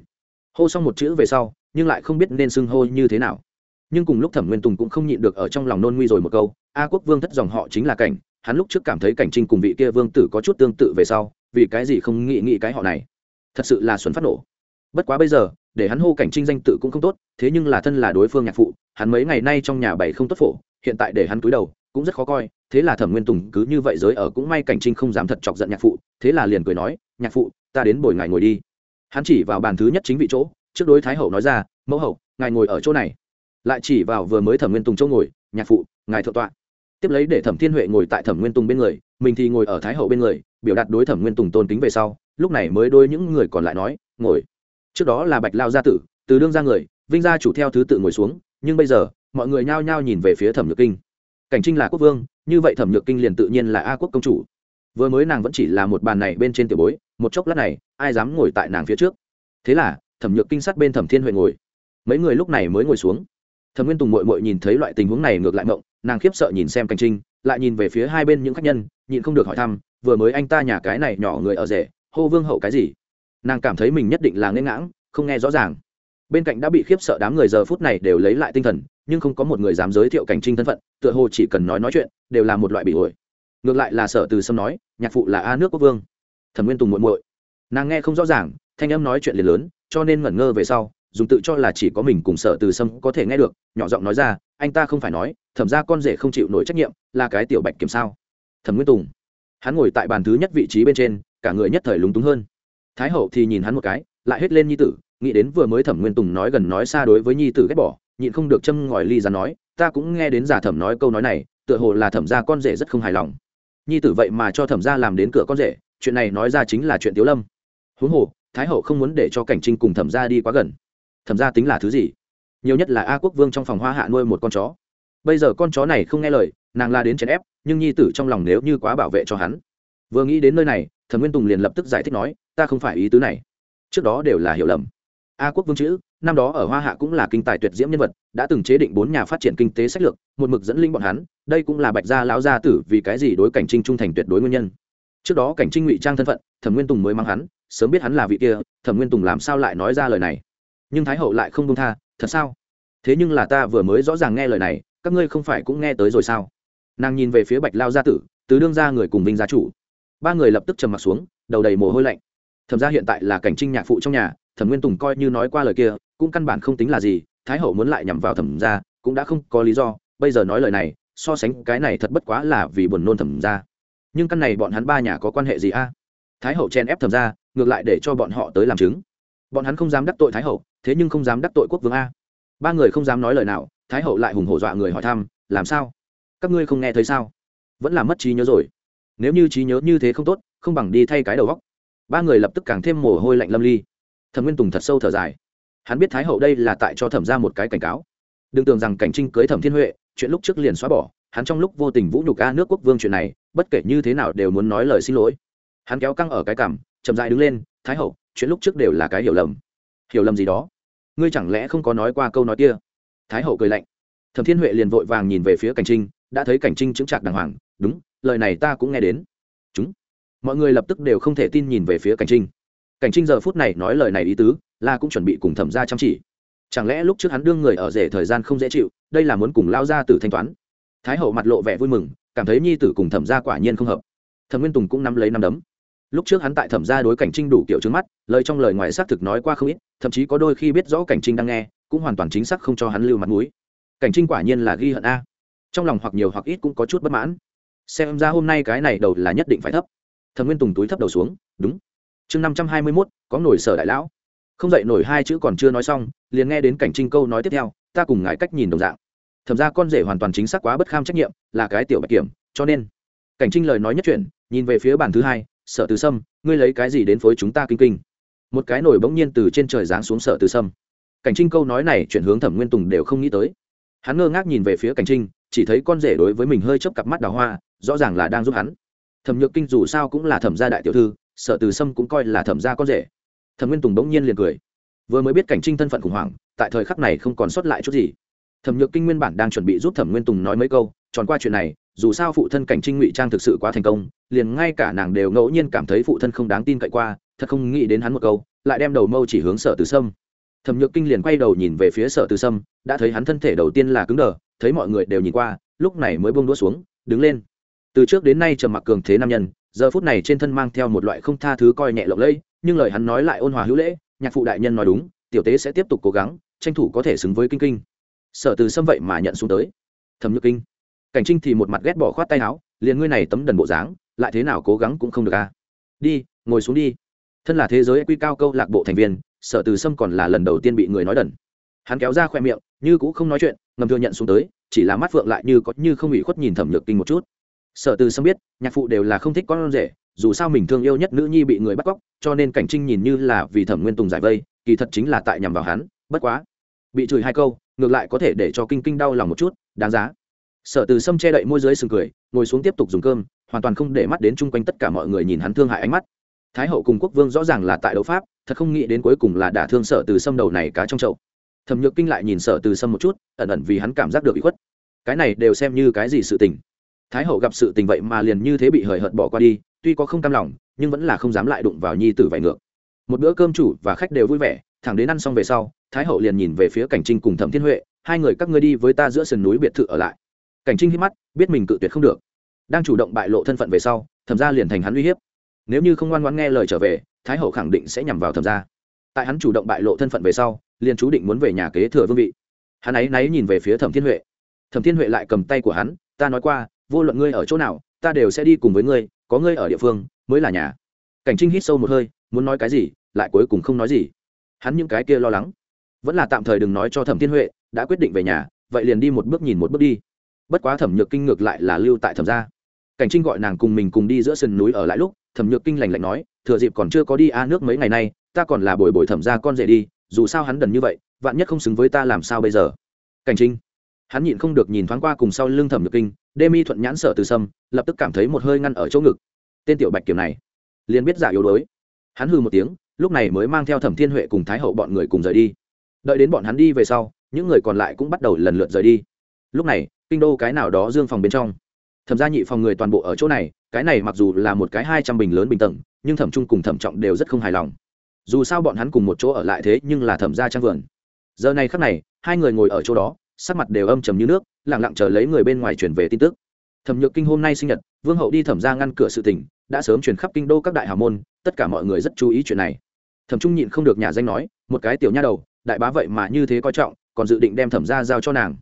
Hô xong một chữ về sau, nhưng lại không biết nên xưng hô như thế nào. Nhưng cùng lúc thẩm nguyên tùng cũng không nhịn được ở trong lòng nôn nguy rồi một câu, a quốc vương thất dòng họ chính là cảnh hắn lúc trước cảm thấy cảnh trinh cùng vị kia vương tử có chút tương tự về sau, vì cái gì không nghĩ nghĩ cái họ này? Thật sự là xuân phát nổ. Bất quá bây giờ, để hắn hô cảnh trinh danh tự cũng không tốt, thế nhưng là thân là đối phương nhạc phụ, hắn mấy ngày nay trong nhà bảy không tốt phổ, hiện tại để hắn cúi đầu, cũng rất khó coi, thế là thẩm nguyên tùng cứ như vậy giới ở cũng may cảnh trinh không dám thật chọc giận nhạc phụ, thế là liền cười nói, nhạc phụ, ta đến bồi ngài ngồi đi. Hắn chỉ vào bàn thứ nhất chính vị chỗ, trước đối thái hậu nói ra, mẫu hậu, ngài ngồi ở chỗ này. Lại chỉ vào vừa mới thẩm nguyên tùng chỗ ngồi, nhạc phụ, ngài thượng tọa tiếp lấy để thẩm thiên huệ ngồi tại thẩm nguyên tùng bên người, mình thì ngồi ở thái hậu bên người, biểu đạt đối thẩm nguyên tùng tôn kính về sau, lúc này mới đôi những người còn lại nói, ngồi. Trước đó là bạch lao gia tử, từ đương ra người, vinh gia chủ theo thứ tự ngồi xuống, nhưng bây giờ, mọi người nhao nhao nhìn về phía thẩm nhược kinh. Cảnh trinh là quốc vương, như vậy thẩm nhược kinh liền tự nhiên là a quốc công chủ. Vừa mới nàng vẫn chỉ là một bàn này bên trên tiểu bối, một chốc lát này, ai dám ngồi tại nàng phía trước? Thế là, thẩm nhược kinh sát bên thẩm thiên huệ ngồi. Mấy người lúc này mới ngồi xuống thẩm nguyên tùng mội mội nhìn thấy loại tình huống này ngược lại mộng, nàng khiếp sợ nhìn xem cảnh trinh, lại nhìn về phía hai bên những khách nhân, nhịn không được hỏi thăm, vừa mới anh ta nhà cái này nhỏ người ở rể, hô vương hậu cái gì? Nàng cảm thấy mình nhất định là ngễ ngãng, không nghe rõ ràng. Bên cạnh đã bị khiếp sợ đám người giờ phút này đều lấy lại tinh thần, nhưng không có một người dám giới thiệu cảnh trinh thân phận, tựa hồ chỉ cần nói nói chuyện, đều là một loại bị ổi. Ngược lại là sở từ sâm nói, nhạc phụ là a nước quốc vương. Thẩm nguyên tùng muộn muội. Nàng nghe không rõ ràng, thanh âm nói chuyện liền lớn, cho nên ngẩn ngơ về sau dùng tự cho là chỉ có mình cùng sở từ sâm có thể nghe được, nhỏ giọng nói ra, anh ta không phải nói, thẩm ra con rể không chịu nổi trách nhiệm, là cái tiểu bạch kiểm sao? Thẩm nguyên tùng, hắn ngồi tại bàn thứ nhất vị trí bên trên, cả người nhất thời lúng túng hơn. Thái hậu thì nhìn hắn một cái, lại hết lên nhi tử, nghĩ đến vừa mới thẩm nguyên tùng nói gần nói xa đối với nhi tử ghét bỏ, nhịn không được châm ngòi ly ra nói, ta cũng nghe đến giả thẩm nói câu nói này, tựa hồ là thẩm ra con rể rất không hài lòng. Nhi tử vậy mà cho thẩm ra làm đến cửa con rể, chuyện này nói ra chính là chuyện tiếu lâm. Huống hồ, thái hậu không muốn để cho cảnh trinh cùng thẩm ra đi quá gần thẩm ra tính là thứ gì? Nhiều nhất là a quốc vương trong phòng hoa hạ nuôi một con chó. Bây giờ con chó này không nghe lời, nàng la đến chèn ép, nhưng nhi tử trong lòng nếu như quá bảo vệ cho hắn. Vừa nghĩ đến nơi này, thẩm nguyên tùng liền lập tức giải thích nói, ta không phải ý tứ này. Trước đó đều là hiểu lầm. A quốc vương chữ, năm đó ở hoa hạ cũng là kinh tài tuyệt diễm nhân vật, đã từng chế định bốn nhà phát triển kinh tế sách lược, một mực dẫn linh bọn hắn, đây cũng là bạch gia lão gia tử vì cái gì đối cảnh trinh trung thành tuyệt đối nguyên nhân. Trước đó cảnh trinh ngụy trang thân phận, thẩm nguyên tùng mới mang hắn, sớm biết hắn là vị kia, thẩm nguyên tùng làm sao lại nói ra lời này? Nhưng thái hậu lại không công tha, thật sao? Thế nhưng là ta vừa mới rõ ràng nghe lời này, các ngươi không phải cũng nghe tới rồi sao? Nàng nhìn về phía bạch lao gia tử, từ đương ra người cùng vinh gia chủ. Ba người lập tức trầm m ặ t xuống, đầu đầy mồ hôi lạnh. Thẩm ra hiện tại là cảnh trinh nhạc phụ trong nhà, thẩm nguyên tùng coi như nói qua lời kia, cũng căn bản không tính là gì, thái hậu muốn lại nhằm vào thẩm ra cũng đã không có lý do, bây giờ nói lời này, so sánh cái này thật bất quá là vì buồn nôn thẩm ra nhưng căn này bọn hắn ba nhà có quan hệ gì a? Thái hậu chen ép thẩm ra ngược lại để cho bọn họ tới làm chứng. Bọn hắn không dám đắc tội thái hậu thế nhưng không dám đắc tội quốc vương a. Ba người không dám nói lời nào, thái hậu lại hùng hổ dọa người hỏi thăm, làm sao? Các ngươi không nghe thấy sao? Vẫn là mất trí nhớ rồi. Nếu như trí nhớ như thế không tốt, không bằng đi thay cái đầu góc ba người lập tức càng thêm mồ hôi lạnh lâm ly. Thẩm nguyên tùng thật sâu thở dài. Hắn biết thái hậu đây là tại cho thẩm ra một cái cảnh cáo. Đừng tưởng rằng cảnh trinh cưới thẩm thiên huệ, chuyện lúc trước liền xóa bỏ, hắn trong lúc vô tình vũ nhục ca nước quốc vương chuyện này, bất kể như thế nào đều muốn nói lời xin lỗi. Hắn kéo căng ở cái cằm, chậm dại đứng lên, thái hậu, chuyện lúc trước đều là cái hiểu lầm. Hiểu lầm gì đó? Ngươi chẳng lẽ không có nói qua câu nói kia? Thái hậu cười lạnh. Thẩm thiên huệ liền vội vàng nhìn về phía cảnh trinh, đã thấy cảnh trinh chứng chạc đàng hoàng, đúng, lời này ta cũng nghe đến. Chúng? Mọi người lập tức đều không thể tin nhìn về phía cảnh trinh. Cảnh trinh giờ phút này nói lời này ý tứ, là cũng chuẩn bị cùng thẩm ra chăm chỉ. Chẳng lẽ lúc trước hắn đương người ở rể thời gian không dễ chịu, đây là muốn cùng lao ra từ thanh toán? Thái hậu mặt lộ vẻ vui mừng, cảm thấy nhi tử cùng thẩm ra quả nhiên không hợp. Thẩm nguyên tùng cũng nắm lấy nắm đấm lúc trước hắn tại thẩm gia đối cảnh trinh đủ kiểu trước mắt, lời trong lời ngoài xác thực nói qua không ít, thậm chí có đôi khi biết rõ cảnh trinh đang nghe, cũng hoàn toàn chính xác không cho hắn lưu mặt mũi. Cảnh trinh quả nhiên là ghi hận a. Trong lòng hoặc nhiều hoặc ít cũng có chút bất mãn. Xem ra hôm nay cái này đầu là nhất định phải thấp. Thẩm nguyên tùng túi thấp đầu xuống, đúng. Chương năm trăm hai mươi mốt, có nổi sở đại lão. Không dậy nổi hai chữ còn chưa nói xong, liền nghe đến cảnh trinh câu nói tiếp theo, ta cùng ngại cách nhìn đồng dạng. Thẩm ra con rể hoàn toàn chính xác quá bất kham trách nhiệm, là cái tiểu bạch kiểm, cho nên. Cảnh trinh lời nói nhất chuyện nhìn về phía bàn thứ hai sở từ sâm, ngươi lấy cái gì đến phối chúng ta kinh kinh? Một cái nổi bỗng nhiên từ trên trời giáng xuống sở từ sâm. Cảnh trinh câu nói này chuyển hướng thẩm nguyên tùng đều không nghĩ tới. Hắn ngơ ngác nhìn về phía cảnh trinh, chỉ thấy con rể đối với mình hơi chớp cặp mắt đào hoa, rõ ràng là đang giúp hắn. Thẩm nhược kinh dù sao cũng là thẩm gia đại tiểu thư, sở từ sâm cũng coi là thẩm gia con rể. Thẩm nguyên tùng bỗng nhiên liền cười. Vừa mới biết cảnh trinh thân phận khủng hoảng, tại thời khắc này không còn sót lại chút gì. Thẩm nhược kinh nguyên bản đang chuẩn bị giúp thẩm nguyên tùng nói mấy câu, tròn qua chuyện này dù sao phụ thân cảnh trinh ngụy trang thực sự quá thành công, liền ngay cả nàng đều ngẫu nhiên cảm thấy phụ thân không đáng tin cậy qua, thật không nghĩ đến hắn một câu, lại đem đầu mâu chỉ hướng sở từ sâm. Thẩm nhược kinh liền quay đầu nhìn về phía sở từ sâm, đã thấy hắn thân thể đầu tiên là cứng đờ, thấy mọi người đều nhìn qua, lúc này mới buông đũa xuống, đứng lên. Từ trước đến nay trầm mặc cường thế nam nhân, giờ phút này trên thân mang theo một loại không tha thứ coi nhẹ lộng lẫy, nhưng lời hắn nói lại ôn hòa hữu lễ, nhạc phụ đại nhân nói đúng, tiểu tế sẽ tiếp tục cố gắng, tranh thủ có thể xứng với kinh kinh. Sở từ sâm vậy mà nhận xuống tới. Thẩm nhược kinh cảnh trinh thì một mặt ghét bỏ khoát tay áo, liền ngươi này tấm đần bộ dáng, lại thế nào cố gắng cũng không được a à. đi, ngồi xuống đi. Thân là thế giới quy cao câu lạc bộ thành viên, sở từ sâm còn là lần đầu tiên bị người nói đần. Hắn kéo ra khoe miệng, như cũng không nói chuyện, ngầm thừa nhận xuống tới, chỉ là mắt phượng lại như có như không ủy khuất nhìn thẩm nhược kinh một chút. Sở từ sâm biết, nhạc phụ đều là không thích con rể, dù sao mình thương yêu nhất nữ nhi bị người bắt cóc, cho nên cảnh trinh nhìn như là vì thẩm nguyên tùng giải vây, kỳ thật chính là tại nhằm vào hắn. Bất quá, bị chửi hai câu, ngược lại có thể để cho kinh kinh đau lòng một chút, đáng giá sở từ sâm che đậy môi dưới sừng cười, ngồi xuống tiếp tục dùng cơm, hoàn toàn không để mắt đến chung quanh tất cả mọi người nhìn hắn thương hại ánh mắt. Thái hậu cùng quốc vương rõ ràng là tại đấu pháp, thật không nghĩ đến cuối cùng là đả thương sở từ sâm đầu này cá trong chậu. Thẩm nhược kinh lại nhìn sở từ sâm một chút, ẩn ẩn vì hắn cảm giác được bị khuất. Cái này đều xem như cái gì sự tình? Thái hậu gặp sự tình vậy mà liền như thế bị hời hợt bỏ qua đi, tuy có không cam lòng, nhưng vẫn là không dám lại đụng vào nhi tử vải ngược. Một bữa cơm chủ và khách đều vui vẻ, thẳng đến ăn xong về sau, thái hậu liền nhìn về phía cảnh trinh cùng thẩm thiên huệ, hai người các ngươi đi với ta giữa sườn núi biệt thự ở lại cảnh trinh hít mắt, biết mình cự tuyệt không được. Đang chủ động bại lộ thân phận về sau, thẩm ra liền thành hắn uy hiếp. Nếu như không ngoan ngoãn nghe lời trở về, thái hậu khẳng định sẽ nhằm vào thẩm ra tại hắn chủ động bại lộ thân phận về sau, liền chú định muốn về nhà kế thừa vương vị. Hắn ấy náy nhìn về phía thẩm thiên huệ. Thẩm thiên huệ lại cầm tay của hắn, ta nói qua, vô luận ngươi ở chỗ nào, ta đều sẽ đi cùng với ngươi, có ngươi ở địa phương, mới là nhà. Cảnh trinh hít sâu một hơi, muốn nói cái gì, lại cuối cùng không nói gì. Hắn những cái kia lo lắng. Vẫn là tạm thời đừng nói cho thẩm thiên huệ, đã quyết định về nhà, vậy liền đi một bước nhìn một bước đi bất quá thẩm nhược kinh ngược lại là lưu tại thẩm gia. Cảnh trinh gọi nàng cùng mình cùng đi giữa sườn núi ở lại lúc, thẩm nhược kinh lành lạnh nói, thừa dịp còn chưa có đi a nước mấy ngày nay, ta còn là bồi bồi thẩm gia con rể đi, dù sao hắn đần như vậy, vạn nhất không xứng với ta làm sao bây giờ? Cảnh trinh, hắn nhịn không được nhìn thoáng qua cùng sau lưng thẩm nhược kinh đê mi thuận nhãn sở từ sâm, lập tức cảm thấy một hơi ngăn ở chỗ ngực. Tên tiểu bạch kiểm này, liền biết giả yếu đuối. Hắn hư một tiếng, lúc này mới mang theo thẩm thiên huệ cùng thái hậu bọn người cùng rời đi. Đợi đến bọn hắn đi về sau, những người còn lại cũng bắt đầu lần lượt rời đi. Lúc này kinh đô cái nào đó dương phòng bên trong. Thẩm gia nhị phòng người toàn bộ ở chỗ này, cái này mặc dù là một cái hai trăm bình lớn bình tầng, nhưng thẩm trung cùng thẩm trọng đều rất không hài lòng. Dù sao bọn hắn cùng một chỗ ở lại thế nhưng là thẩm gia trang vườn. Giờ này khắc này, hai người ngồi ở chỗ đó, sắc mặt đều âm trầm như nước lẳng lặng chờ lấy người bên ngoài chuyển về tin tức. Thẩm nhược kinh hôm nay sinh nhật, vương hậu đi thẩm ra ngăn cửa sự tình, đã sớm chuyển khắp kinh đô các đại hào môn, tất cả mọi người rất chú ý chuyện này. Thẩm trung nhịn không được nhà danh nói, một cái tiểu nha đầu, đại bá vậy mà như thế coi trọng, còn dự định đem thẩm ra giao cho nàng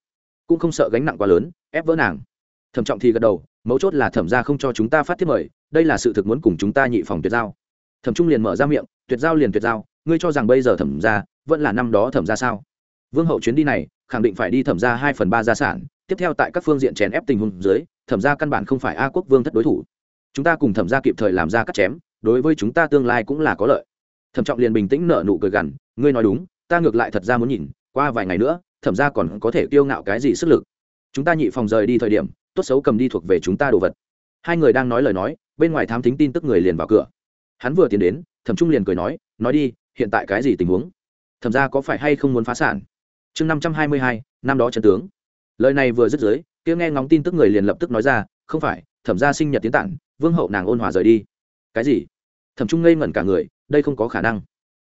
cũng không sợ gánh nặng quá lớn, ép vỡ nàng. Thẩm trọng thì gật đầu, mấu chốt là thẩm ra không cho chúng ta phát thiết mời, đây là sự thực muốn cùng chúng ta nhị phòng tuyệt giao. Thẩm trung liền mở ra miệng, tuyệt giao liền tuyệt giao, ngươi cho rằng bây giờ thẩm ra vẫn là năm đó thẩm ra sao? Vương hậu chuyến đi này, khẳng định phải đi thẩm ra hai phần ba gia sản, tiếp theo tại các phương diện chèn ép tình huống dưới, thẩm ra căn bản không phải a quốc vương thất đối thủ. Chúng ta cùng thẩm ra kịp thời làm ra cắt chém, đối với chúng ta tương lai cũng là có lợi. Thẩm trọng liền bình tĩnh nở nụ cười gằn, ngươi nói đúng, ta ngược lại thật ra muốn nhìn, qua vài ngày nữa thẩm ra còn có thể kiêu ngạo cái gì sức lực? Chúng ta nhị phòng rời đi thời điểm, tốt xấu cầm đi thuộc về chúng ta đồ vật. Hai người đang nói lời nói, bên ngoài thám thính tin tức người liền vào cửa. Hắn vừa tiến đến, thẩm trung liền cười nói nói đi, hiện tại cái gì tình huống? Thẩm ra có phải hay không muốn phá sản? Chương năm trăm hai mươi hai, năm đó trần tướng. Lời này vừa dứt dưới, kia nghe ngóng tin tức người liền lập tức nói ra, không phải, thẩm ra sinh nhật tiến tản, vương hậu nàng ôn hòa rời đi. Cái gì? Thẩm trung ngây ngẩn cả người, đây không có khả năng.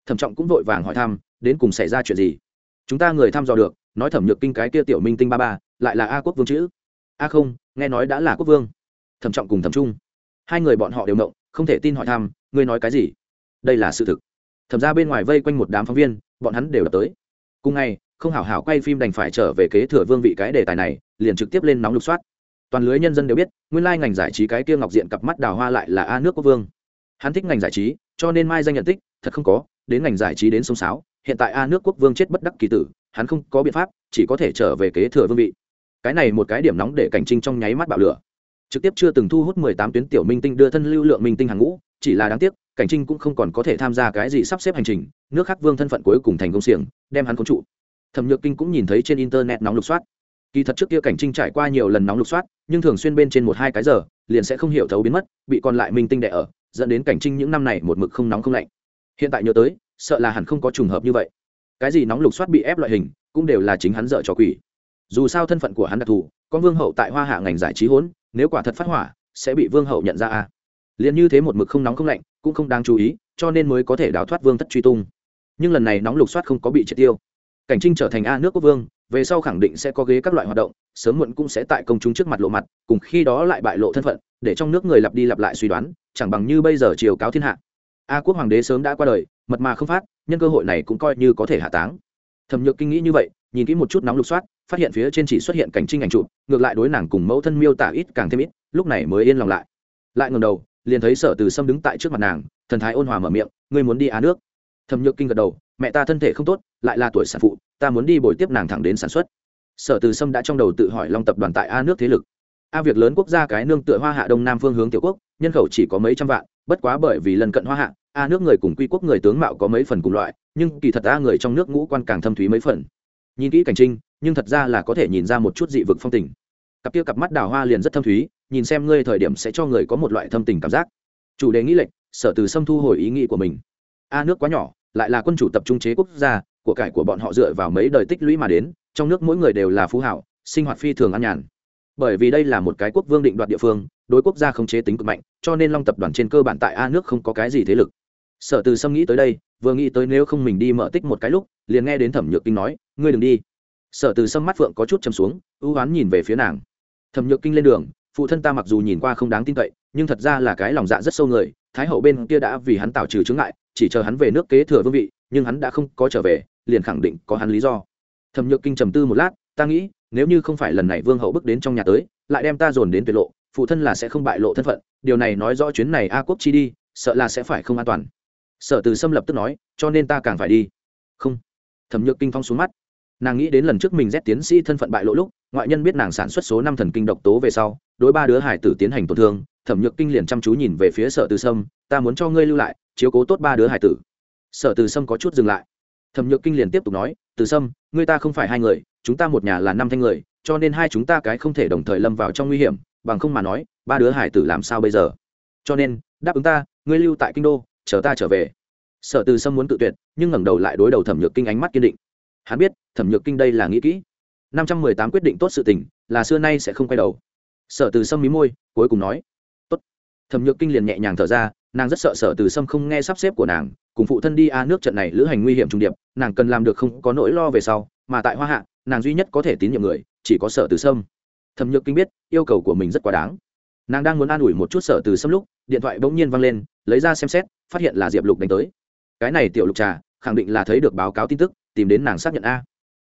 Thẩm trọng cũng vội vàng hỏi thăm, đến cùng xảy ra chuyện gì? Chúng ta người thăm dò được nói thẩm nhược kinh cái kia tiểu minh tinh ba ba, lại là a quốc vương chữ. A không, nghe nói đã là quốc vương. Thẩm trọng cùng thẩm trung. Hai người bọn họ đều mộng không thể tin hỏi thăm, ngươi nói cái gì? Đây là sự thực. Thẩm ra bên ngoài vây quanh một đám phóng viên, bọn hắn đều đập tới. Cùng ngày, không hảo hảo quay phim đành phải trở về kế thừa vương vị cái đề tài này, liền trực tiếp lên nóng lục soát. Toàn lưới nhân dân đều biết, nguyên lai ngành giải trí cái kia ngọc diện cặp mắt đào hoa lại là a nước quốc vương. Hắn thích ngành giải trí, cho nên mai danh nhận tích, thật không có, đến ngành giải trí đến sông sáo, hiện tại a nước quốc vương chết bất đắc kỳ tử hắn không có biện pháp, chỉ có thể trở về kế thừa vương vị. Cái này một cái điểm nóng để cảnh trinh trong nháy mắt bạo lửa. Trực tiếp chưa từng thu hút mười tám tuyến tiểu minh tinh đưa thân lưu lượng minh tinh hàng ngũ, chỉ là đáng tiếc, cảnh trinh cũng không còn có thể tham gia cái gì sắp xếp hành trình, nước khác vương thân phận cuối cùng thành công xiềng, đem hắn khống trụ. Thẩm nhược kinh cũng nhìn thấy trên internet nóng lục soát. Kỳ thật trước kia cảnh trinh trải qua nhiều lần nóng lục soát, nhưng thường xuyên bên trên một hai cái giờ, liền sẽ không hiểu thấu biến mất, bị còn lại minh tinh đẻ ở, dẫn đến cảnh trinh những năm này một mực không nóng không lạnh. Hiện tại nhớ tới, sợ là hẳn không có trùng hợp như vậy cái gì nóng lục soát bị ép loại hình cũng đều là chính hắn dợ cho quỷ. Dù sao thân phận của hắn đặc thù con vương hậu tại hoa hạ ngành giải trí hỗn nếu quả thật phát hỏa, sẽ bị vương hậu nhận ra a liền như thế một mực không nóng không lạnh, cũng không đáng chú ý, cho nên mới có thể đào thoát vương thất truy tung. Nhưng lần này nóng lục soát không có bị triệt tiêu. Cảnh trinh trở thành a nước quốc vương, về sau khẳng định sẽ có ghế các loại hoạt động, sớm muộn cũng sẽ tại công chúng trước mặt lộ mặt, cùng khi đó lại bại lộ thân phận, để trong nước người lặp đi lặp lại suy đoán, chẳng bằng như bây giờ chiều cáo thiên hạ. A quốc hoàng đế sớm đã qua đời, mật mà không phát nhân cơ hội này cũng coi như có thể hạ táng. Thẩm nhược kinh nghĩ như vậy, nhìn kỹ một chút nóng lục soát, phát hiện phía trên chỉ xuất hiện cảnh trinh ảnh chụp, ngược lại đối nàng cùng mẫu thân miêu tả ít càng thêm ít, lúc này mới yên lòng lại. Lại ngầm đầu, liền thấy sở từ sâm đứng tại trước mặt nàng, thần thái ôn hòa mở miệng, ngươi muốn đi á nước? Thẩm nhược kinh gật đầu, mẹ ta thân thể không tốt, lại là tuổi sản phụ, ta muốn đi bồi tiếp nàng thẳng đến sản xuất. Sở từ sâm đã trong đầu tự hỏi long tập đoàn tại a nước thế lực. A việc lớn quốc gia cái nương tựa hoa hạ đông nam phương hướng tiểu quốc, nhân khẩu chỉ có mấy trăm vạn bất quá bởi vì lần cận hoa hạ, a nước người cùng quy quốc người tướng mạo có mấy phần cùng loại, nhưng kỳ thật a người trong nước ngũ quan càng thâm thúy mấy phần. Nhìn kỹ cảnh trinh, nhưng thật ra là có thể nhìn ra một chút dị vực phong tình. Cặp kia cặp mắt đào hoa liền rất thâm thúy, nhìn xem ngươi thời điểm sẽ cho người có một loại thâm tình cảm giác. Chủ đề nghĩ lệnh sở từ xâm thu hồi ý nghĩ của mình. A nước quá nhỏ, lại là quân chủ tập trung chế quốc gia, của cải của bọn họ dựa vào mấy đời tích lũy mà đến, trong nước mỗi người đều là phú hảo, sinh hoạt phi thường an nhàn bởi vì đây là một cái quốc vương định đoạt địa phương, đối quốc gia không chế tính cực mạnh, cho nên long tập đoàn trên cơ bản tại a nước không có cái gì thế lực. Sở từ sâm nghĩ tới đây, vừa nghĩ tới nếu không mình đi mở tích một cái lúc, liền nghe đến thẩm nhược kinh nói, ngươi đừng đi. Sở từ sâm mắt phượng có chút chầm xuống, ưu oán nhìn về phía nàng. Thẩm nhược kinh lên đường, phụ thân ta mặc dù nhìn qua không đáng tin cậy, nhưng thật ra là cái lòng dạ rất sâu người, thái hậu bên kia đã vì hắn tạo trừ chướng ngại, chỉ chờ hắn về nước kế thừa vương vị, nhưng hắn đã không có trở về, liền khẳng định có hắn lý do. Thẩm nhược kinh trầm tư một lát, ta nghĩ nếu như không phải lần này vương hậu bước đến trong nhà tới, lại đem ta dồn đến tuyệt lộ, phụ thân là sẽ không bại lộ thân phận, điều này nói rõ chuyến này a quốc chi đi, sợ là sẽ phải không an toàn. Sở từ xâm lập tức nói, cho nên ta càng phải đi. Không. Thẩm nhược kinh phong xuống mắt. Nàng nghĩ đến lần trước mình rét tiến sĩ thân phận bại lộ lúc, ngoại nhân biết nàng sản xuất số năm thần kinh độc tố về sau, đối ba đứa hải tử tiến hành tổn thương, thẩm nhược kinh liền chăm chú nhìn về phía sở từ sâm, ta muốn cho ngươi lưu lại, chiếu cố tốt ba đứa hải tử. Sở từ sâm có chút dừng lại. Thẩm nhược kinh liền tiếp tục nói từ sâm, ngươi ta không phải hai người, chúng ta một nhà là năm thanh người, cho nên hai chúng ta cái không thể đồng thời lâm vào trong nguy hiểm, bằng không mà nói, ba đứa hải tử làm sao bây giờ? Cho nên, đáp ứng ta, ngươi lưu tại kinh đô, chờ ta trở về. Sở từ sâm muốn tự tuyệt, nhưng ngẩng đầu lại đối đầu thẩm nhược kinh ánh mắt kiên định. Hắn biết, thẩm nhược kinh đây là nghĩ kỹ. Năm trăm mười tám quyết định tốt sự tình, là xưa nay sẽ không quay đầu. Sở từ sâm mí môi, cuối cùng nói thẩm nhược kinh liền nhẹ nhàng thở ra, nàng rất sợ sở từ sâm không nghe sắp xếp của nàng, cùng phụ thân đi a nước trận này lữ hành nguy hiểm trung điệp, nàng cần làm được không có nỗi lo về sau, mà tại hoa hạ, nàng duy nhất có thể tín nhiệm người, chỉ có sở từ sâm. Thẩm nhược kinh biết, yêu cầu của mình rất quá đáng. Nàng đang muốn an ủi một chút sở từ sâm lúc, điện thoại bỗng nhiên văng lên, lấy ra xem xét, phát hiện là diệp lục đánh tới. Cái này tiểu lục trà, khẳng định là thấy được báo cáo tin tức, tìm đến nàng xác nhận a.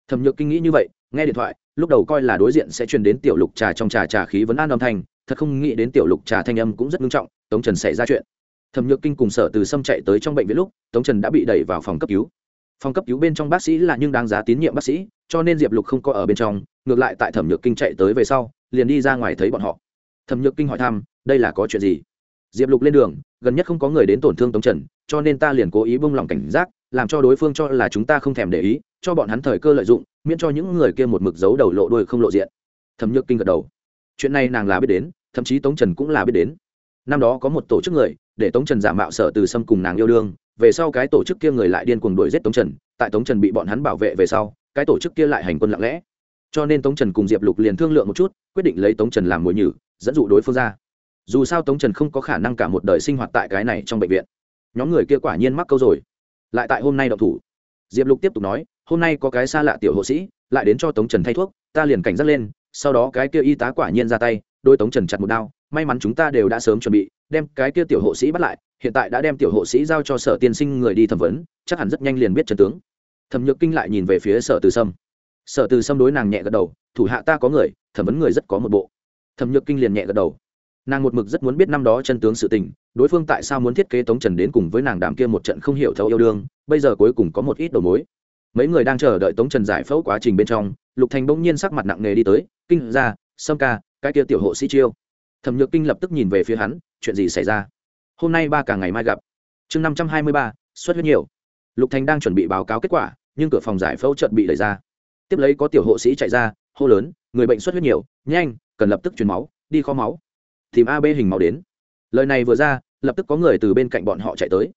Thẩm nhược kinh nghĩ như vậy, nghe điện thoại, lúc đầu coi là đối diện sẽ truyền đến tiểu lục trà trong trà trà khí vấn an âm thanh thật không nghĩ đến tiểu lục trà thanh âm cũng rất nghiêm trọng, tống trần xảy ra chuyện. Thẩm nhược kinh cùng sở từ sâm chạy tới trong bệnh viện lúc, tống trần đã bị đẩy vào phòng cấp cứu. Phòng cấp cứu bên trong bác sĩ là nhưng đáng giá tín nhiệm bác sĩ, cho nên diệp lục không có ở bên trong, ngược lại tại thẩm nhược kinh chạy tới về sau, liền đi ra ngoài thấy bọn họ. Thẩm nhược kinh hỏi thăm, đây là có chuyện gì? Diệp lục lên đường, gần nhất không có người đến tổn thương tống trần, cho nên ta liền cố ý bông lòng cảnh giác, làm cho đối phương cho là chúng ta không thèm để ý, cho bọn hắn thời cơ lợi dụng, miễn cho những người kia một mực giấu đầu lộ đuôi không lộ diện. Thẩm nhược kinh gật đầu. Chuyện này nàng là biết đến thậm chí tống trần cũng là biết đến. Năm đó có một tổ chức người, để tống trần giả mạo sở từ sâm cùng nàng yêu đương, về sau cái tổ chức kia người lại điên cuồng đuổi giết tống trần, tại tống trần bị bọn hắn bảo vệ về sau, cái tổ chức kia lại hành quân lặng lẽ. Cho nên tống trần cùng diệp lục liền thương lượng một chút, quyết định lấy tống trần làm mồi nhử, dẫn dụ đối phương ra. Dù sao tống trần không có khả năng cả một đời sinh hoạt tại cái này trong bệnh viện. Nhóm người kia quả nhiên mắc câu rồi. Lại tại hôm nay đậu thủ. Diệp lục tiếp tục nói, hôm nay có cái xa lạ tiểu hộ sĩ, lại đến cho tống trần thay thuốc, ta liền cảnh giác lên, sau đó cái kia y tá quả nhiên ra tay đôi tống trần chặt một đao, may mắn chúng ta đều đã sớm chuẩn bị, đem cái kia tiểu hộ sĩ bắt lại, hiện tại đã đem tiểu hộ sĩ giao cho sở tiên sinh người đi thẩm vấn, chắc hẳn rất nhanh liền biết trần tướng. Thẩm nhược kinh lại nhìn về phía sở từ sâm. Sở từ sâm đối nàng nhẹ gật đầu, thủ hạ ta có người, thẩm vấn người rất có một bộ. Thẩm nhược kinh liền nhẹ gật đầu. Nàng một mực rất muốn biết năm đó chân tướng sự tình, đối phương tại sao muốn thiết kế tống trần đến cùng với nàng đàm kia một trận không hiểu thấu yêu đương, bây giờ cuối cùng có một ít đầu mối. Mấy người đang chờ đợi tống trần giải phẫu quá trình bên trong, lục thành bỗng nhiên sắc mặt nặng nề đi tới, kinh ra sâm ca cái kia tiểu hộ sĩ chiêu. Thẩm nhược kinh lập tức nhìn về phía hắn, chuyện gì xảy ra? Hôm nay ba cả ngày mai gặp. Chương năm trăm hai mươi ba, xuất huyết nhiều. Lục thành đang chuẩn bị báo cáo kết quả, nhưng cửa phòng giải phẫu trận bị đẩy ra. Tiếp lấy có tiểu hộ sĩ chạy ra, hô lớn, người bệnh xuất huyết nhiều, nhanh, cần lập tức truyền máu, đi kho máu. Tìm ab hình máu đến. Lời này vừa ra, lập tức có người từ bên cạnh bọn họ chạy tới.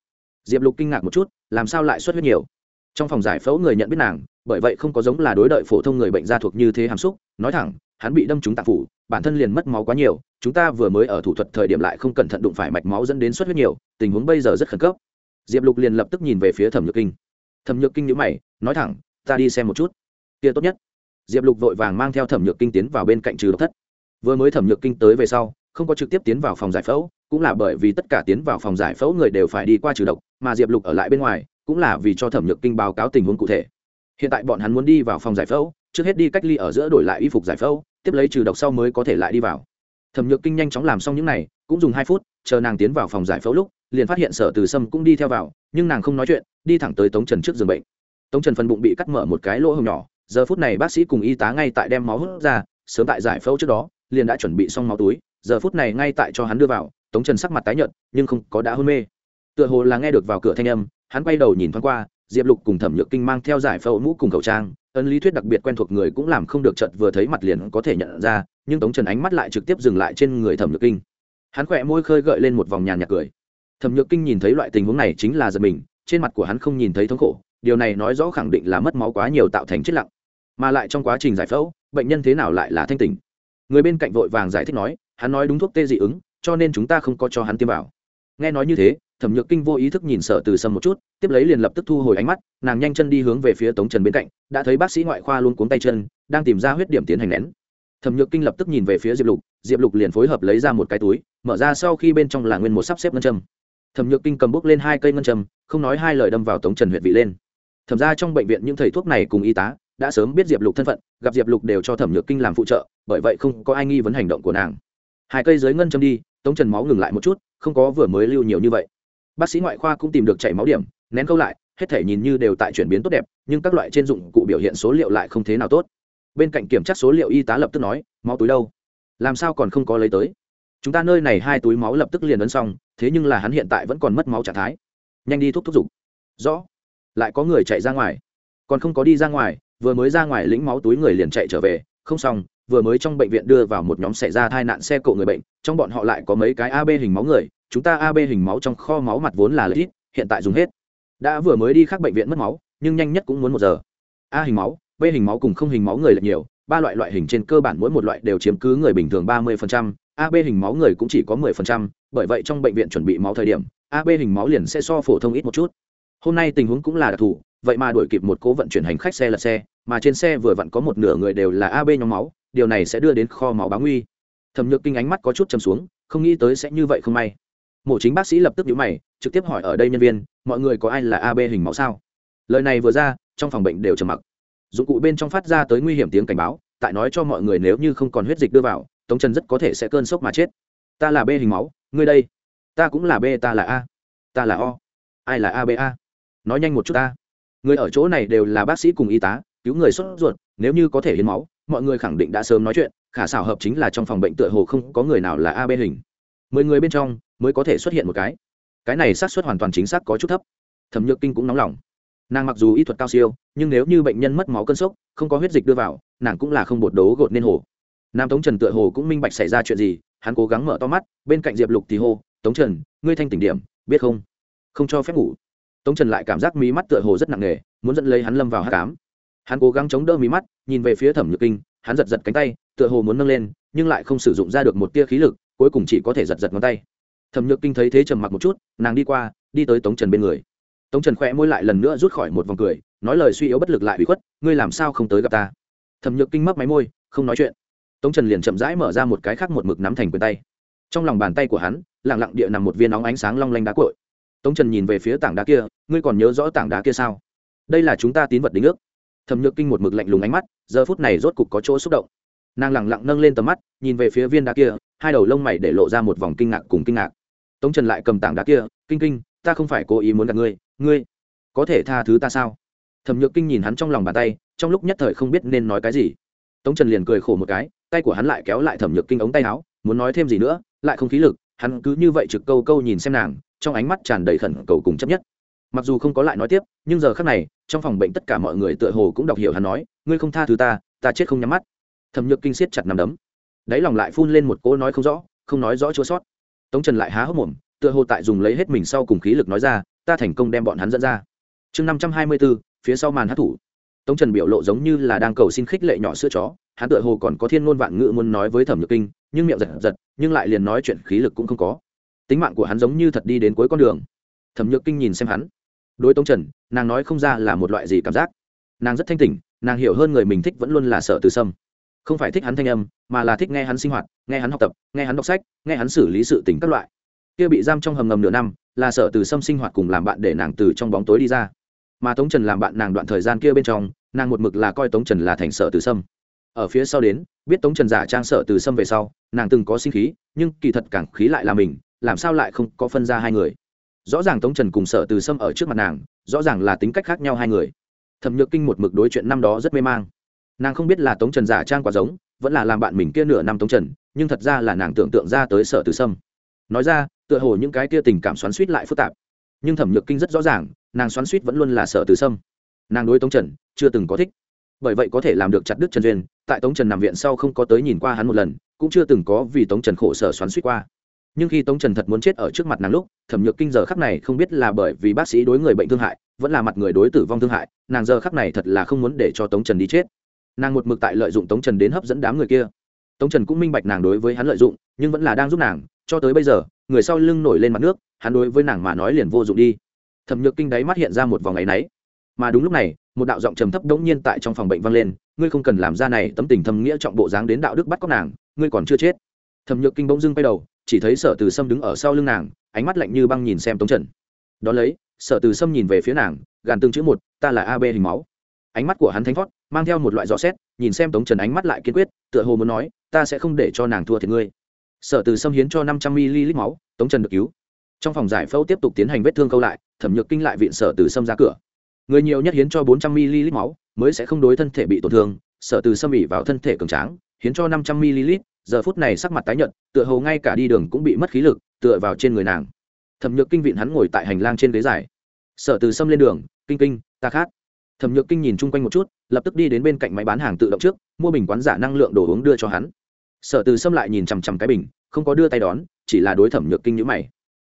Diệp lục kinh ngạc một chút, làm sao lại xuất huyết nhiều? Trong phòng giải phẫu người nhận biết nàng, bởi vậy không có giống là đối đợi phổ thông người bệnh gia thuộc như thế hàm xúc, nói thẳng, hắn bị đâm trúng tạp phủ bản thân liền mất máu quá nhiều, chúng ta vừa mới ở thủ thuật thời điểm lại không cẩn thận đụng phải mạch máu dẫn đến xuất huyết nhiều, tình huống bây giờ rất khẩn cấp. Diệp lục liền lập tức nhìn về phía thẩm nhược kinh. Thẩm nhược kinh nhữ mày, nói thẳng, ta đi xem một chút. Kia tốt nhất. Diệp lục vội vàng mang theo thẩm nhược kinh tiến vào bên cạnh trừ độc thất. Vừa mới thẩm nhược kinh tới về sau, không có trực tiếp tiến vào phòng giải phẫu, cũng là bởi vì tất cả tiến vào phòng giải phẫu người đều phải đi qua trừ độc, mà diệp lục ở lại bên ngoài, cũng là vì cho thẩm nhược kinh báo cáo tình huống cụ thể. Hiện tại bọn hắn muốn đi vào phòng giải phẫu, trước hết đi cách ly ở giữa đổi lại y phục giải phẫu tiếp lấy trừ độc sau mới có thể lại đi vào. Thẩm nhược kinh nhanh chóng làm xong những này, cũng dùng hai phút, chờ nàng tiến vào phòng giải phẫu lúc, liền phát hiện sở từ sâm cũng đi theo vào, nhưng nàng không nói chuyện, đi thẳng tới tống trần trước giường bệnh. Tống trần phần bụng bị cắt mở một cái lỗ hồng nhỏ, giờ phút này bác sĩ cùng y tá ngay tại đem máu hút ra, sớm tại giải phẫu trước đó, liền đã chuẩn bị xong máu túi, giờ phút này ngay tại cho hắn đưa vào, tống trần sắc mặt tái nhợt, nhưng không có đã hôn mê. Tựa hồ là nghe được vào cửa thanh âm, hắn quay đầu nhìn thoáng qua, diệp lục cùng thẩm nhược kinh mang theo giải phẫu mũ cùng khẩu trang ấn lý thuyết đặc biệt quen thuộc người cũng làm không được trận vừa thấy mặt liền có thể nhận ra, nhưng tống trần ánh mắt lại trực tiếp dừng lại trên người thẩm nhược kinh. Hắn khỏe môi khơi gợi lên một vòng nhàn nhạc cười. Thẩm nhược kinh nhìn thấy loại tình huống này chính là giật mình, trên mặt của hắn không nhìn thấy thống khổ, điều này nói rõ khẳng định là mất máu quá nhiều tạo thành chết lặng. Mà lại trong quá trình giải phẫu, bệnh nhân thế nào lại là thanh tỉnh? Người bên cạnh vội vàng giải thích nói, hắn nói đúng thuốc tê dị ứng, cho nên chúng ta không có cho hắn tiêm vào. Nghe nói như thế thẩm nhược kinh vô ý thức nhìn sợ từ sâm một chút, tiếp lấy liền lập tức thu hồi ánh mắt, nàng nhanh chân đi hướng về phía tống trần bên cạnh, đã thấy bác sĩ ngoại khoa luôn cuống tay chân, đang tìm ra huyết điểm tiến hành nén. Thẩm nhược kinh lập tức nhìn về phía diệp lục diệp lục liền phối hợp lấy ra một cái túi, mở ra sau khi bên trong là nguyên một sắp xếp ngân châm. Thẩm nhược kinh cầm bốc lên hai cây ngân châm, không nói hai lời đâm vào tống trần huyện vị lên. Thẩm ra trong bệnh viện những thầy thuốc này cùng y tá, đã sớm biết diệp lục thân phận, gặp diệp lục đều cho thẩm nhược kinh làm phụ trợ, bởi vậy không có ai nghi vấn hành động của nàng. Hai cây dưới ngân châm đi, tống trần máu ngừng lại một chút, không có vừa mới lưu nhiều như vậy bác sĩ ngoại khoa cũng tìm được chảy máu điểm, nén câu lại, hết thể nhìn như đều tại chuyển biến tốt đẹp, nhưng các loại trên dụng cụ biểu hiện số liệu lại không thế nào tốt. Bên cạnh kiểm tra số liệu y tá lập tức nói, máu túi đâu? Làm sao còn không có lấy tới? Chúng ta nơi này hai túi máu lập tức liền ấn xong, thế nhưng là hắn hiện tại vẫn còn mất máu trạng thái. Nhanh đi thuốc thúc giục. Rõ. Lại có người chạy ra ngoài. Còn không có đi ra ngoài, vừa mới ra ngoài lĩnh máu túi người liền chạy trở về, không xong, vừa mới trong bệnh viện đưa vào một nhóm xảy ra tai nạn xe cộ người bệnh, trong bọn họ lại có mấy cái ab hình máu người chúng ta ab hình máu trong kho máu mặt vốn là lợi ít hiện tại dùng hết. Đã vừa mới đi khác bệnh viện mất máu nhưng nhanh nhất cũng muốn một giờ. A hình máu b hình máu cùng không hình máu người là nhiều ba loại loại hình trên cơ bản mỗi một loại đều chiếm cứ người bình thường ba mươi ab hình máu người cũng chỉ có 10%, bởi vậy trong bệnh viện chuẩn bị máu thời điểm ab hình máu liền sẽ so phổ thông ít một chút. Hôm nay tình huống cũng là đặc thù vậy mà đuổi kịp một cố vận chuyển hành khách xe lật xe mà trên xe vừa vặn có một nửa người đều là ab nhóm máu điều này sẽ đưa đến kho máu báo nguy. Thẩm nhược kinh ánh mắt có chút trầm xuống không nghĩ tới sẽ như vậy không may mổ chính bác sĩ lập tức nhíu mày, trực tiếp hỏi ở đây nhân viên, mọi người có ai là ab hình máu sao? Lời này vừa ra, trong phòng bệnh đều trầm mặc. Dụng cụ bên trong phát ra tới nguy hiểm tiếng cảnh báo, tại nói cho mọi người nếu như không còn huyết dịch đưa vào, tống trần rất có thể sẽ cơn sốc mà chết. Ta là b hình máu, ngươi đây. Ta cũng là b, ta là a. Ta là o. Ai là aba nói nhanh một chút ta. Người ở chỗ này đều là bác sĩ cùng y tá, cứu người sốt ruột, nếu như có thể hiến máu, mọi người khẳng định đã sớm nói chuyện, khả xảo hợp chính là trong phòng bệnh tựa hồ không có người nào là ab hình mười người bên trong mới có thể xuất hiện một cái. Cái này xác suất hoàn toàn chính xác có chút thấp. Thẩm nhược kinh cũng nóng lòng. Nàng mặc dù y thuật cao siêu, nhưng nếu như bệnh nhân mất máu cơn sốc, không có huyết dịch đưa vào, nàng cũng là không bột đấu gột nên hồ. Nam tống trần tựa hồ cũng minh bạch xảy ra chuyện gì, hắn cố gắng mở to mắt, bên cạnh diệp lục thì hô, tống trần, ngươi thanh tỉnh điểm, biết không? Không cho phép ngủ. Tống trần lại cảm giác mí mắt tựa hồ rất nặng nề, muốn dẫn lấy hắn lâm vào hát cám hắn cố gắng chống đỡ mí mắt, nhìn về phía thẩm nhược kinh, hắn giật giật cánh tay, tựa hồ muốn nâng lên, nhưng lại không sử dụng ra được một tia khí lực cuối cùng chỉ có thể giật giật ngón tay. Thẩm nhược kinh thấy thế trầm mặc một chút, nàng đi qua, đi tới tống trần bên người. Tống trần khỏe môi lại lần nữa rút khỏi một vòng cười, nói lời suy yếu bất lực lại bị khuất, ngươi làm sao không tới gặp ta? Thẩm nhược kinh mấp máy môi, không nói chuyện. Tống trần liền chậm rãi mở ra một cái khác một mực nắm thành quyền tay. Trong lòng bàn tay của hắn lẳng lặng địa nằm một viên nóng ánh sáng long lanh đá cội. Tống trần nhìn về phía tảng đá kia, ngươi còn nhớ rõ tảng đá kia sao? Đây là chúng ta tín vật đính ước. Thẩm nhược kinh một mực lạnh lùng ánh mắt, giờ phút này rốt cục có chỗ xúc động nàng lẳng lặng nâng lên tầm mắt, nhìn về phía viên đá kia, hai đầu lông mày để lộ ra một vòng kinh ngạc cùng kinh ngạc. Tống trần lại cầm tảng đá kia, kinh kinh, ta không phải cố ý muốn gặp ngươi ngươi có thể tha thứ ta sao? Thẩm nhược kinh nhìn hắn trong lòng bàn tay, trong lúc nhất thời không biết nên nói cái gì. Tống trần liền cười khổ một cái, tay của hắn lại kéo lại thẩm nhược kinh ống tay áo, muốn nói thêm gì nữa, lại không khí lực, hắn cứ như vậy trực câu câu nhìn xem nàng, trong ánh mắt tràn đầy khẩn cầu cùng chấp nhất. Mặc dù không có lại nói tiếp, nhưng giờ khác này, trong phòng bệnh tất cả mọi người tựa hồ cũng đọc hiểu hắn nói, ngươi không tha thứ ta ta chết không nhắm mắt thẩm nhược kinh siết chặt nằm đấm. Đáy lòng lại phun lên một cỗ nói không rõ, không nói rõ chua sót. Tống trần lại há hốc mồm, tựa hồ tại dùng lấy hết mình sau cùng khí lực nói ra, ta thành công đem bọn hắn dẫn ra. Chương năm trăm hai mươi bốn phía sau màn hát thủ. Tống trần biểu lộ giống như là đang cầu xin khích lệ nhỏ sữa chó, hắn tựa hồ còn có thiên ngôn vạn ngữ muốn nói với thẩm nhược kinh, nhưng miệng giật giật, nhưng lại liền nói chuyện khí lực cũng không có. Tính mạng của hắn giống như thật đi đến cuối con đường. Thẩm nhược kinh nhìn xem hắn. Đối tống trần, nàng nói không ra là một loại gì cảm giác. Nàng rất thanh tỉnh, nàng hiểu hơn người mình thích vẫn luôn là sợ từ sâm không phải thích hắn thanh âm, mà là thích nghe hắn sinh hoạt, nghe hắn học tập, nghe hắn đọc sách, nghe hắn xử lý sự tình các loại. Kia bị giam trong hầm ngầm nửa năm, là sợ từ sâm sinh hoạt cùng làm bạn để nàng từ trong bóng tối đi ra. Mà tống trần làm bạn nàng đoạn thời gian kia bên trong, nàng một mực là coi tống trần là thành sợ từ sâm ở phía sau đến, biết tống trần giả trang sợ từ sâm về sau, nàng từng có sinh khí, nhưng kỳ thật càng khí lại là mình, làm sao lại không có phân ra hai người. Rõ ràng tống trần cùng sợ từ sâm ở trước mặt nàng, rõ ràng là tính cách khác nhau hai người. Thẩm nhược kinh một mực đối chuyện năm đó rất mê mang nàng không biết là tống trần giả trang quá giống, vẫn là làm bạn mình kia nửa năm tống trần, nhưng thật ra là nàng tưởng tượng ra tới sợ từ sâm. Nói ra, tựa hồ những cái kia tình cảm xoắn suýt lại phức tạp. Nhưng thẩm nhược kinh rất rõ ràng, nàng xoắn suýt vẫn luôn là sợ từ sâm. Nàng đối tống trần, chưa từng có thích. Bởi vậy có thể làm được chặt đứt trần duyên, tại tống trần nằm viện sau không có tới nhìn qua hắn một lần, cũng chưa từng có vì tống trần khổ sở xoắn suýt qua. Nhưng khi tống trần thật muốn chết ở trước mặt nàng lúc, thẩm nhược kinh giờ khắc này không biết là bởi vì bác sĩ đối người bệnh thương hại, vẫn là mặt người đối tử vong thương hại, nàng giờ khắc này thật là không muốn để cho tống trần đi chết nàng một mực tại lợi dụng tống trần đến hấp dẫn đám người kia tống trần cũng minh bạch nàng đối với hắn lợi dụng nhưng vẫn là đang giúp nàng cho tới bây giờ người sau lưng nổi lên mặt nước hắn đối với nàng mà nói liền vô dụng đi thẩm nhược kinh đáy mắt hiện ra một vòng ngày náy mà đúng lúc này một đạo giọng trầm thấp đống nhiên tại trong phòng bệnh vang lên ngươi không cần làm ra này tấm tình thâm nghĩa trọng bộ dáng đến đạo đức bắt cóc nàng ngươi còn chưa chết thẩm nhược kinh bỗng dưng quay đầu chỉ thấy sở từ sâm đứng ở sau lưng nàng ánh mắt lạnh như băng nhìn xem tống trần đ ó lấy sở từ sâm nhìn về phía nàng gàn tương chữ một ta là ab hình máu ánh mắt của hắn thánh thót, mang theo một loại rõ xét, nhìn xem tống trần ánh mắt lại kiên quyết, tựa hồ muốn nói, ta sẽ không để cho nàng thua thiệt ngươi. Sở từ sâm hiến cho năm trăm ml máu, tống trần được cứu. Trong phòng giải phẫu tiếp tục tiến hành vết thương câu lại, thẩm nhược kinh lại viện sở từ sâm ra cửa. Người nhiều nhất hiến cho bốn trăm ml máu, mới sẽ không đối thân thể bị tổn thương. Sở từ sâm ỉ vào thân thể cường tráng, hiến cho năm trăm ml, giờ phút này sắc mặt tái nhợt, tựa hồ ngay cả đi đường cũng bị mất khí lực, tựa vào trên người nàng. Thẩm nhược kinh vịn hắn ngồi tại hành lang trên ghế dài. Sở từ sâm lên đường, kinh kinh, ta khát thẩm nhược kinh nhìn chung quanh một chút, lập tức đi đến bên cạnh máy bán hàng tự động trước, mua bình quán giả năng lượng đồ uống đưa cho hắn. Sở từ sâm lại nhìn chằm chằm cái bình, không có đưa tay đón, chỉ là đối thẩm nhược kinh nhữ mày.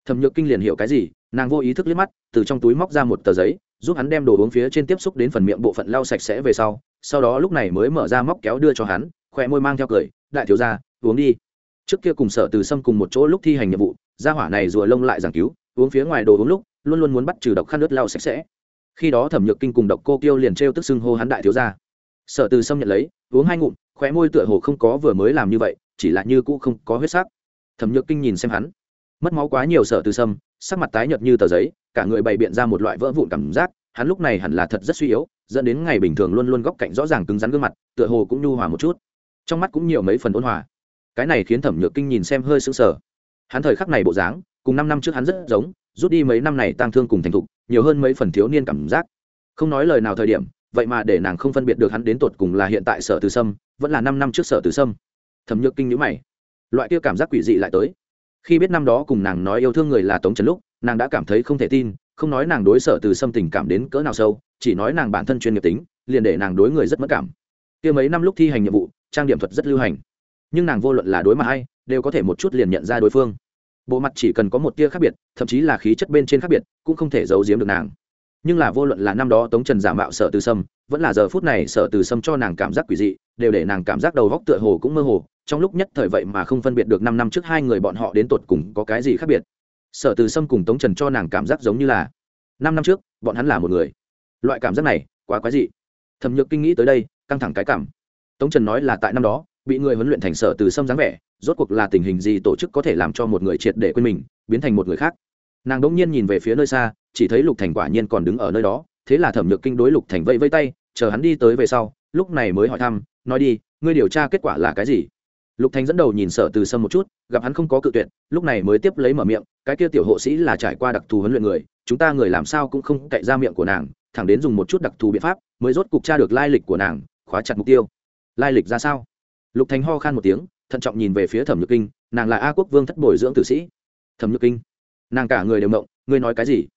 Thẩm nhược kinh liền hiểu cái gì, nàng vô ý thức liếc mắt, từ trong túi móc ra một tờ giấy, giúp hắn đem đồ uống phía trên tiếp xúc đến phần miệng bộ phận lau sạch sẽ về sau sau đó lúc này mới mở ra móc kéo đưa cho hắn khỏe môi mang theo cười, đại thiếu gia, uống đi. Trước kia cùng sở từ sâm cùng một chỗ lúc thi hành nhiệm vụ, gia hỏa này rùa lông lại giảng cứu, uống phía ngoài đồ uống lúc, luôn luôn muốn bắt trừ độc khăn nước lau sạch sẽ khi đó thẩm nhược kinh cùng độc cô tiêu liền trêu tức xưng hô hắn đại thiếu gia. Sở từ sâm nhận lấy, uống hai ngụm, khóe môi tựa hồ không có vừa mới làm như vậy, chỉ là như cũ không có huyết sắc. Thẩm nhược kinh nhìn xem hắn, mất máu quá nhiều sở từ sâm sắc mặt tái nhợt như tờ giấy, cả người bày biện ra một loại vỡ vụn cảm giác, hắn lúc này hẳn là thật rất suy yếu, dẫn đến ngày bình thường luôn luôn góc cạnh rõ ràng cứng rắn gương mặt, tựa hồ cũng nhu hòa một chút. Trong mắt cũng nhiều mấy phần ôn hòa. Cái này khiến thẩm nhược kinh nhìn xem hơi sững sờ. Hắn thời khắc này bộ dáng, cùng năm năm trước hắn rất giống, rút đi mấy năm này tang thương cùng thành thục nhiều hơn mấy phần thiếu niên cảm giác. Không nói lời nào thời điểm, vậy mà để nàng không phân biệt được hắn đến tột cùng là hiện tại sở từ sâm, vẫn là năm năm trước sở từ sâm. Thẩm nhược kinh nhữ mày. Loại kia cảm giác quỷ dị lại tới. Khi biết năm đó cùng nàng nói yêu thương người là tống trần lúc, nàng đã cảm thấy không thể tin, không nói nàng đối sở từ sâm tình cảm đến cỡ nào sâu, chỉ nói nàng bản thân chuyên nghiệp tính, liền để nàng đối người rất mất cảm. Kia mấy năm lúc thi hành nhiệm vụ, trang điểm thuật rất lưu hành. Nhưng nàng vô luận là đối mặt hay, đều có thể một chút liền nhận ra đối phương bộ mặt chỉ cần có một tia khác biệt, thậm chí là khí chất bên trên khác biệt, cũng không thể giấu giếm được nàng. Nhưng là vô luận là năm đó tống trần giả mạo sở từ sâm, vẫn là giờ phút này sở từ sâm cho nàng cảm giác quỷ dị, đều để nàng cảm giác đầu góc tựa hồ cũng mơ hồ. Trong lúc nhất thời vậy mà không phân biệt được năm năm trước hai người bọn họ đến tột cùng có cái gì khác biệt. Sở từ sâm cùng tống trần cho nàng cảm giác giống như là năm năm trước, bọn hắn là một người. Loại cảm giác này quá quái dị. Thẩm nhược kinh nghĩ tới đây, căng thẳng cái cảm. Tống trần nói là tại năm đó bị người huấn luyện thành sở từ sâm dáng vẻ, rốt cuộc là tình hình gì tổ chức có thể làm cho một người triệt để quên mình, biến thành một người khác. Nàng đ ỗ n g nhiên nhìn về phía nơi xa, chỉ thấy lục thành quả nhiên còn đứng ở nơi đó, thế là thẩm nhược kinh đối lục thành vẫy vây tay, chờ hắn đi tới về sau, lúc này mới hỏi thăm, nói đi, ngươi điều tra kết quả là cái gì? Lục thành dẫn đầu nhìn sở từ sâm một chút, gặp hắn không có cự tuyệt, lúc này mới tiếp lấy mở miệng, cái kia tiểu hộ sĩ là trải qua đặc thù huấn luyện người, chúng ta người làm sao cũng không cậy ra miệng của nàng, thẳng đến dùng một chút đặc thù biện pháp, mới rốt cục tra được lai lịch của nàng, khóa chặt mục tiêu. Lai lịch ra sao? Lục thành ho khan một tiếng, thận trọng nhìn về phía thẩm nhược kinh, nàng là a quốc vương thất bồi dưỡng tử sĩ. Thẩm nhược kinh, nàng cả người đều mộng, ngươi nói cái gì?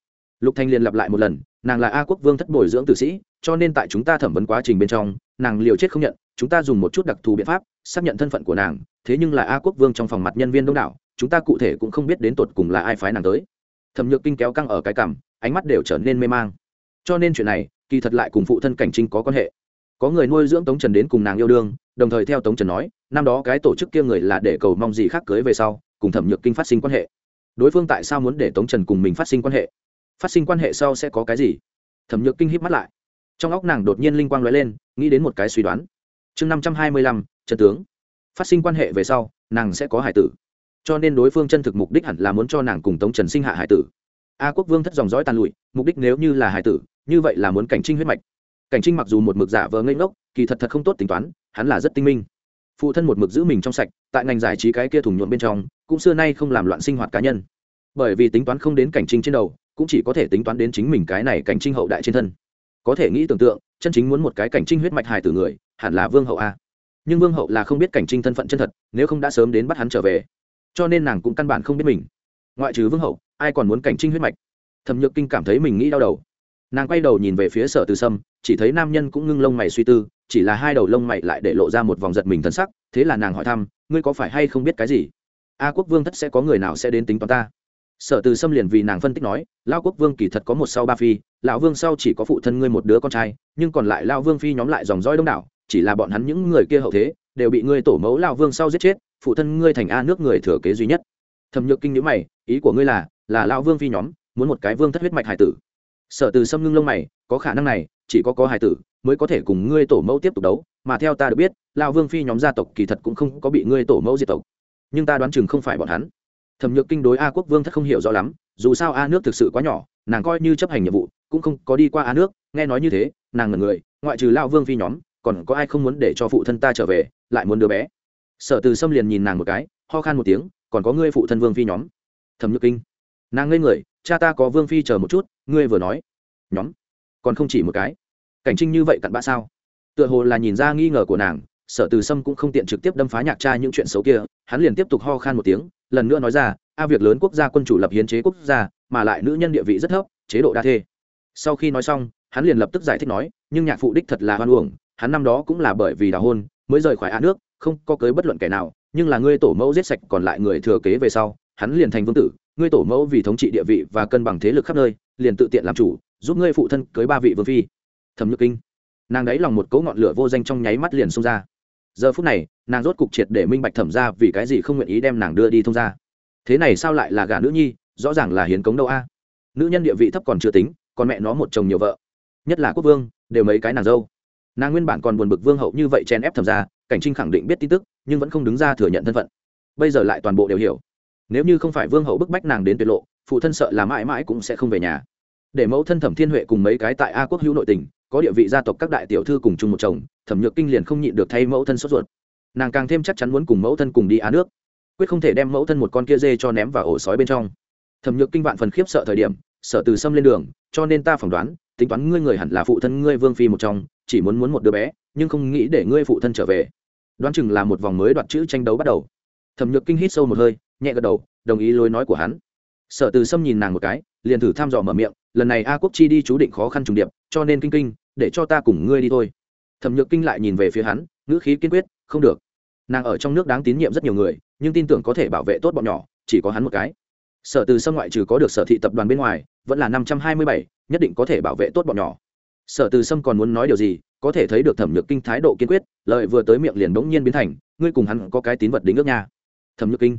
Lục thanh liền lặp lại một lần, nàng là a quốc vương thất bồi dưỡng tử sĩ, cho nên tại chúng ta thẩm vấn quá trình bên trong, nàng liều chết không nhận, chúng ta dùng một chút đặc thù biện pháp, xác nhận thân phận của nàng, thế nhưng là a quốc vương trong phòng mặt nhân viên đông đảo, chúng ta cụ thể cũng không biết đến tột cùng là ai phái nàng tới. Thẩm nhược kinh kéo căng ở cái cằm, ánh mắt đều trở nên mê mang. Cho nên chuyện này, kỳ thật lại cùng phụ thân cảnh trinh có quan hệ có người nuôi dưỡng tống trần đến cùng nàng yêu đương, đồng thời theo tống trần nói, năm đó cái tổ chức kia người là để cầu mong gì khác cưới về sau, cùng thẩm nhược kinh phát sinh quan hệ. Đối phương tại sao muốn để tống trần cùng mình phát sinh quan hệ? Phát sinh quan hệ sau sẽ có cái gì? Thẩm nhược kinh hít mắt lại. Trong óc nàng đột nhiên linh quang l ó e lên, nghĩ đến một cái suy đoán. Chương năm trăm hai mươi lăm, trần tướng. Phát sinh quan hệ về sau, nàng sẽ có hải tử. Cho nên đối phương chân thực mục đích hẳn là muốn cho nàng cùng tống trần sinh hạ hải tử. A quốc vương thất dòng dõi tàn lụi, mục đích nếu như là hải tử, như vậy là muốn cảnh trinh huyết mạch cảnh trinh mặc dù một mực giả vờ ngây ngốc, kỳ thật thật không tốt tính toán, hắn là rất tinh minh. Phụ thân một mực giữ mình trong sạch, tại ngành giải trí cái kia thủng nhuộm bên trong, cũng xưa nay không làm loạn sinh hoạt cá nhân. Bởi vì tính toán không đến cảnh trinh trên đầu, cũng chỉ có thể tính toán đến chính mình cái này cảnh trinh hậu đại trên thân. Có thể nghĩ tưởng tượng, chân chính muốn một cái cảnh trinh huyết mạch hài từ người, hẳn là vương hậu a. Nhưng vương hậu là không biết cảnh trinh thân phận chân thật, nếu không đã sớm đến bắt hắn trở về. Cho nên nàng cũng căn bản không biết mình. Ngoại trừ vương hậu, ai còn muốn cảnh trinh huyết mạch? Thẩm nhược kinh cảm thấy mình nghĩ đau đầu. Nàng quay đầu nhìn về phía sở từ sâm chỉ thấy nam nhân cũng ngưng lông mày suy tư, chỉ là hai đầu lông mày lại để lộ ra một vòng giật mình thân sắc, thế là nàng hỏi thăm, ngươi có phải hay không biết cái gì? A quốc vương thất sẽ có người nào sẽ đến tính toán ta? Sở từ xâm liền vì nàng phân tích nói lao quốc vương kỳ thật có một sau ba phi, lão vương sau chỉ có phụ thân ngươi một đứa con trai, nhưng còn lại lao vương phi nhóm lại dòng dõi đông đảo, chỉ là bọn hắn những người kia hậu thế, đều bị ngươi tổ mẫu lao vương sau giết chết, phụ thân ngươi thành a nước người thừa kế duy nhất. Thẩm nhược kinh nhữ mày, ý của ngươi là là lao vương phi nhóm muốn một cái vương thất huyết mạch hải tử sở từ xâm ngưng lông mày, có khả năng này, chỉ có có hải tử, mới có thể cùng ngươi tổ mẫu tiếp tục đấu, mà theo ta được biết lao vương phi nhóm gia tộc kỳ thật cũng không có bị ngươi tổ mẫu diệt tộc. Nhưng ta đoán chừng không phải bọn hắn. Thẩm nhược kinh đối a quốc vương thất không hiểu rõ lắm, dù sao a nước thực sự quá nhỏ, nàng coi như chấp hành nhiệm vụ, cũng không có đi qua a nước, nghe nói như thế, nàng ngần người, ngoại trừ lao vương phi nhóm, còn có ai không muốn để cho phụ thân ta trở về, lại muốn đứa bé. Sở từ Sâm liền nhìn nàng một cái, ho khan một tiếng, còn có ngươi phụ thân vương phi nhóm. Thẩm nhược kinh, nàng ngây người cha ta có vương phi chờ một chút, ngươi vừa nói. Nhóm. Còn không chỉ một cái. Cảnh trinh như vậy cặn bã sao? Tựa hồ là nhìn ra nghi ngờ của nàng, sở từ sâm cũng không tiện trực tiếp đâm phá nhạc cha những chuyện xấu kia, hắn liền tiếp tục ho khan một tiếng, lần nữa nói ra, a việc lớn quốc gia quân chủ lập hiến chế quốc gia, mà lại nữ nhân địa vị rất thấp, chế độ đa thê. Sau khi nói xong, hắn liền lập tức giải thích nói, nhưng nhạc phụ đích thật là hoan uổng, hắn năm đó cũng là bởi vì đào hôn, mới rời khỏi a nước, không có cưới bất luận kẻ nào, nhưng là ngươi tổ mẫu giết sạch còn lại người thừa kế về sau, hắn liền thành vương tử ngươi tổ mẫu vì thống trị địa vị và cân bằng thế lực khắp nơi, liền tự tiện làm chủ, giúp ngươi phụ thân cưới ba vị vương phi. Thẩm nhược kinh. Nàng đáy lòng một cấu ngọn lửa vô danh trong nháy mắt liền xông ra. Giờ phút này, nàng rốt cục triệt để minh bạch thẩm ra vì cái gì không nguyện ý đem nàng đưa đi thông ra thế này sao lại là gả nữ nhi, rõ ràng là hiến cống đâu a. Nữ nhân địa vị thấp còn chưa tính, còn mẹ nó một chồng nhiều vợ. Nhất là quốc vương, đều mấy cái nàng dâu. Nàng nguyên bản còn buồn bực vương hậu như vậy chen ép thẩm ra cảnh trinh khẳng định biết tin tức, nhưng vẫn không đứng ra thừa nhận thân phận. Bây giờ lại toàn bộ đều hiểu nếu như không phải vương hậu bức bách nàng đến tuyệt lộ, phụ thân sợ là mãi mãi cũng sẽ không về nhà. Để mẫu thân thẩm thiên huệ cùng mấy cái tại a quốc hữu nội tình, có địa vị gia tộc các đại tiểu thư cùng chung một chồng, thẩm nhược kinh liền không nhịn được thay mẫu thân sốt ruột. Nàng càng thêm chắc chắn muốn cùng mẫu thân cùng đi á nước, quyết không thể đem mẫu thân một con kia dê cho ném vào ổ sói bên trong. Thẩm nhược kinh vạn phần khiếp sợ thời điểm, sợ từ xâm lên đường, cho nên ta phỏng đoán, tính toán ngươi người hẳn là phụ thân ngươi vương phi một trong, chỉ muốn muốn một đứa bé, nhưng không nghĩ để ngươi phụ thân trở về. Đoán chừng là một vòng mới đoạt chữ tranh đấu bắt đầu. Thẩm nhược kinh hít sâu một hơi nhẹ gật đầu, đồng ý lối nói của hắn. Sở từ sâm nhìn nàng một cái, liền thử thăm dò mở miệng, lần này a quốc chi đi chú định khó khăn trùng điệp, cho nên kinh kinh, để cho ta cùng ngươi đi thôi. Thẩm nhược kinh lại nhìn về phía hắn, ngữ khí kiên quyết, không được. Nàng ở trong nước đáng tín nhiệm rất nhiều người, nhưng tin tưởng có thể bảo vệ tốt bọn nhỏ, chỉ có hắn một cái. Sở từ sâm ngoại trừ có được sở thị tập đoàn bên ngoài, vẫn là năm trăm hai mươi bảy, nhất định có thể bảo vệ tốt bọn nhỏ. Sở từ sâm còn muốn nói điều gì, có thể thấy được thẩm nhược kinh thái độ kiên quyết lợi vừa tới miệng liền bỗng nhiên biến thành, ngươi cùng hắn có cái tín vật đính ước nha. Thẩm nhược kinh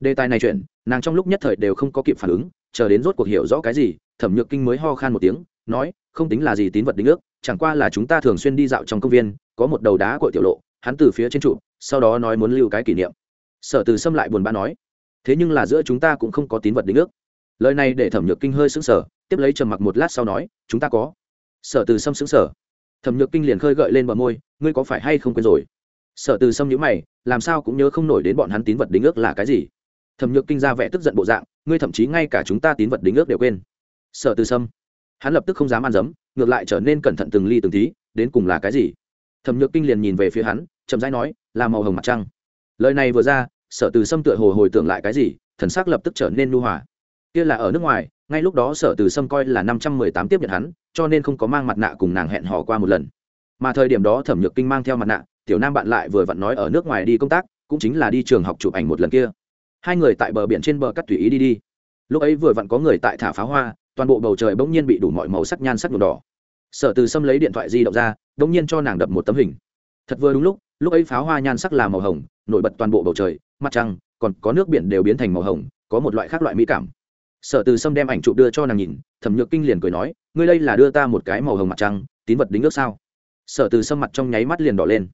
đề tài này chuyện, nàng trong lúc nhất thời đều không có kịp phản ứng, chờ đến rốt cuộc hiểu rõ cái gì, thẩm nhược kinh mới ho khan một tiếng, nói, không tính là gì tín vật đính ước, chẳng qua là chúng ta thường xuyên đi dạo trong công viên, có một đầu đá của tiểu lộ, hắn từ phía trên trụ, sau đó nói muốn lưu cái kỷ niệm. Sở từ xâm lại buồn bã nói, thế nhưng là giữa chúng ta cũng không có tín vật đính ước. Lời này để thẩm nhược kinh hơi sững sờ, tiếp lấy trầm mặc một lát sau nói, chúng ta có. Sở từ xâm sững sờ. Thẩm nhược kinh liền khơi gợi lên bờ môi, ngươi có phải hay không quên rồi? Sở từ xâm nhữ mày, làm sao cũng nhớ không nổi đến bọn hắn tín vật đính ước là cái gì thẩm nhược kinh ra vẻ tức giận bộ dạng, ngươi thậm chí ngay cả chúng ta tín vật đính ước đều quên. Sợ từ sâm, hắn lập tức không dám ăn dấm, ngược lại trở nên cẩn thận từng ly từng tí, đến cùng là cái gì? Thẩm nhược kinh liền nhìn về phía hắn, chậm rãi nói, là màu hồng mặt trăng. Lời này vừa ra, sở từ sâm tựa hồ hồi tưởng lại cái gì, thần sắc lập tức trở nên nu hòa. Kia là ở nước ngoài, ngay lúc đó sở từ sâm coi là năm trăm mười tám tiếp nhận hắn, cho nên không có mang mặt nạ cùng nàng hẹn hò qua một lần. Mà thời điểm đó thẩm nhược kinh mang theo mặt nạ, tiểu nam bạn lại vừa vặn nói ở nước ngoài đi công tác, cũng chính là đi trường học chụp ảnh một lần kia hai người tại bờ biển trên bờ cắt tùy ý đi đi. Lúc ấy vừa vặn có người tại thả pháo hoa, toàn bộ bầu trời bỗng nhiên bị đủ mọi màu sắc nhan sắc nhuộm đỏ. Sở từ sâm lấy điện thoại di động ra bỗng nhiên cho nàng đập một tấm hình. Thật vừa đúng lúc lúc ấy pháo hoa nhan sắc là màu hồng, nổi bật toàn bộ bầu trời, mặt trăng, còn có nước biển đều biến thành màu hồng, có một loại khác loại mỹ cảm. Sở từ sâm đem ảnh chụp đưa cho nàng nhìn, thẩm nhược kinh liền cười nói, ngươi đây là đưa ta một cái màu hồng mặt trăng, tín vật đính ước sao? Sở từ sâm mặt trong nháy mắt liền đỏ lên.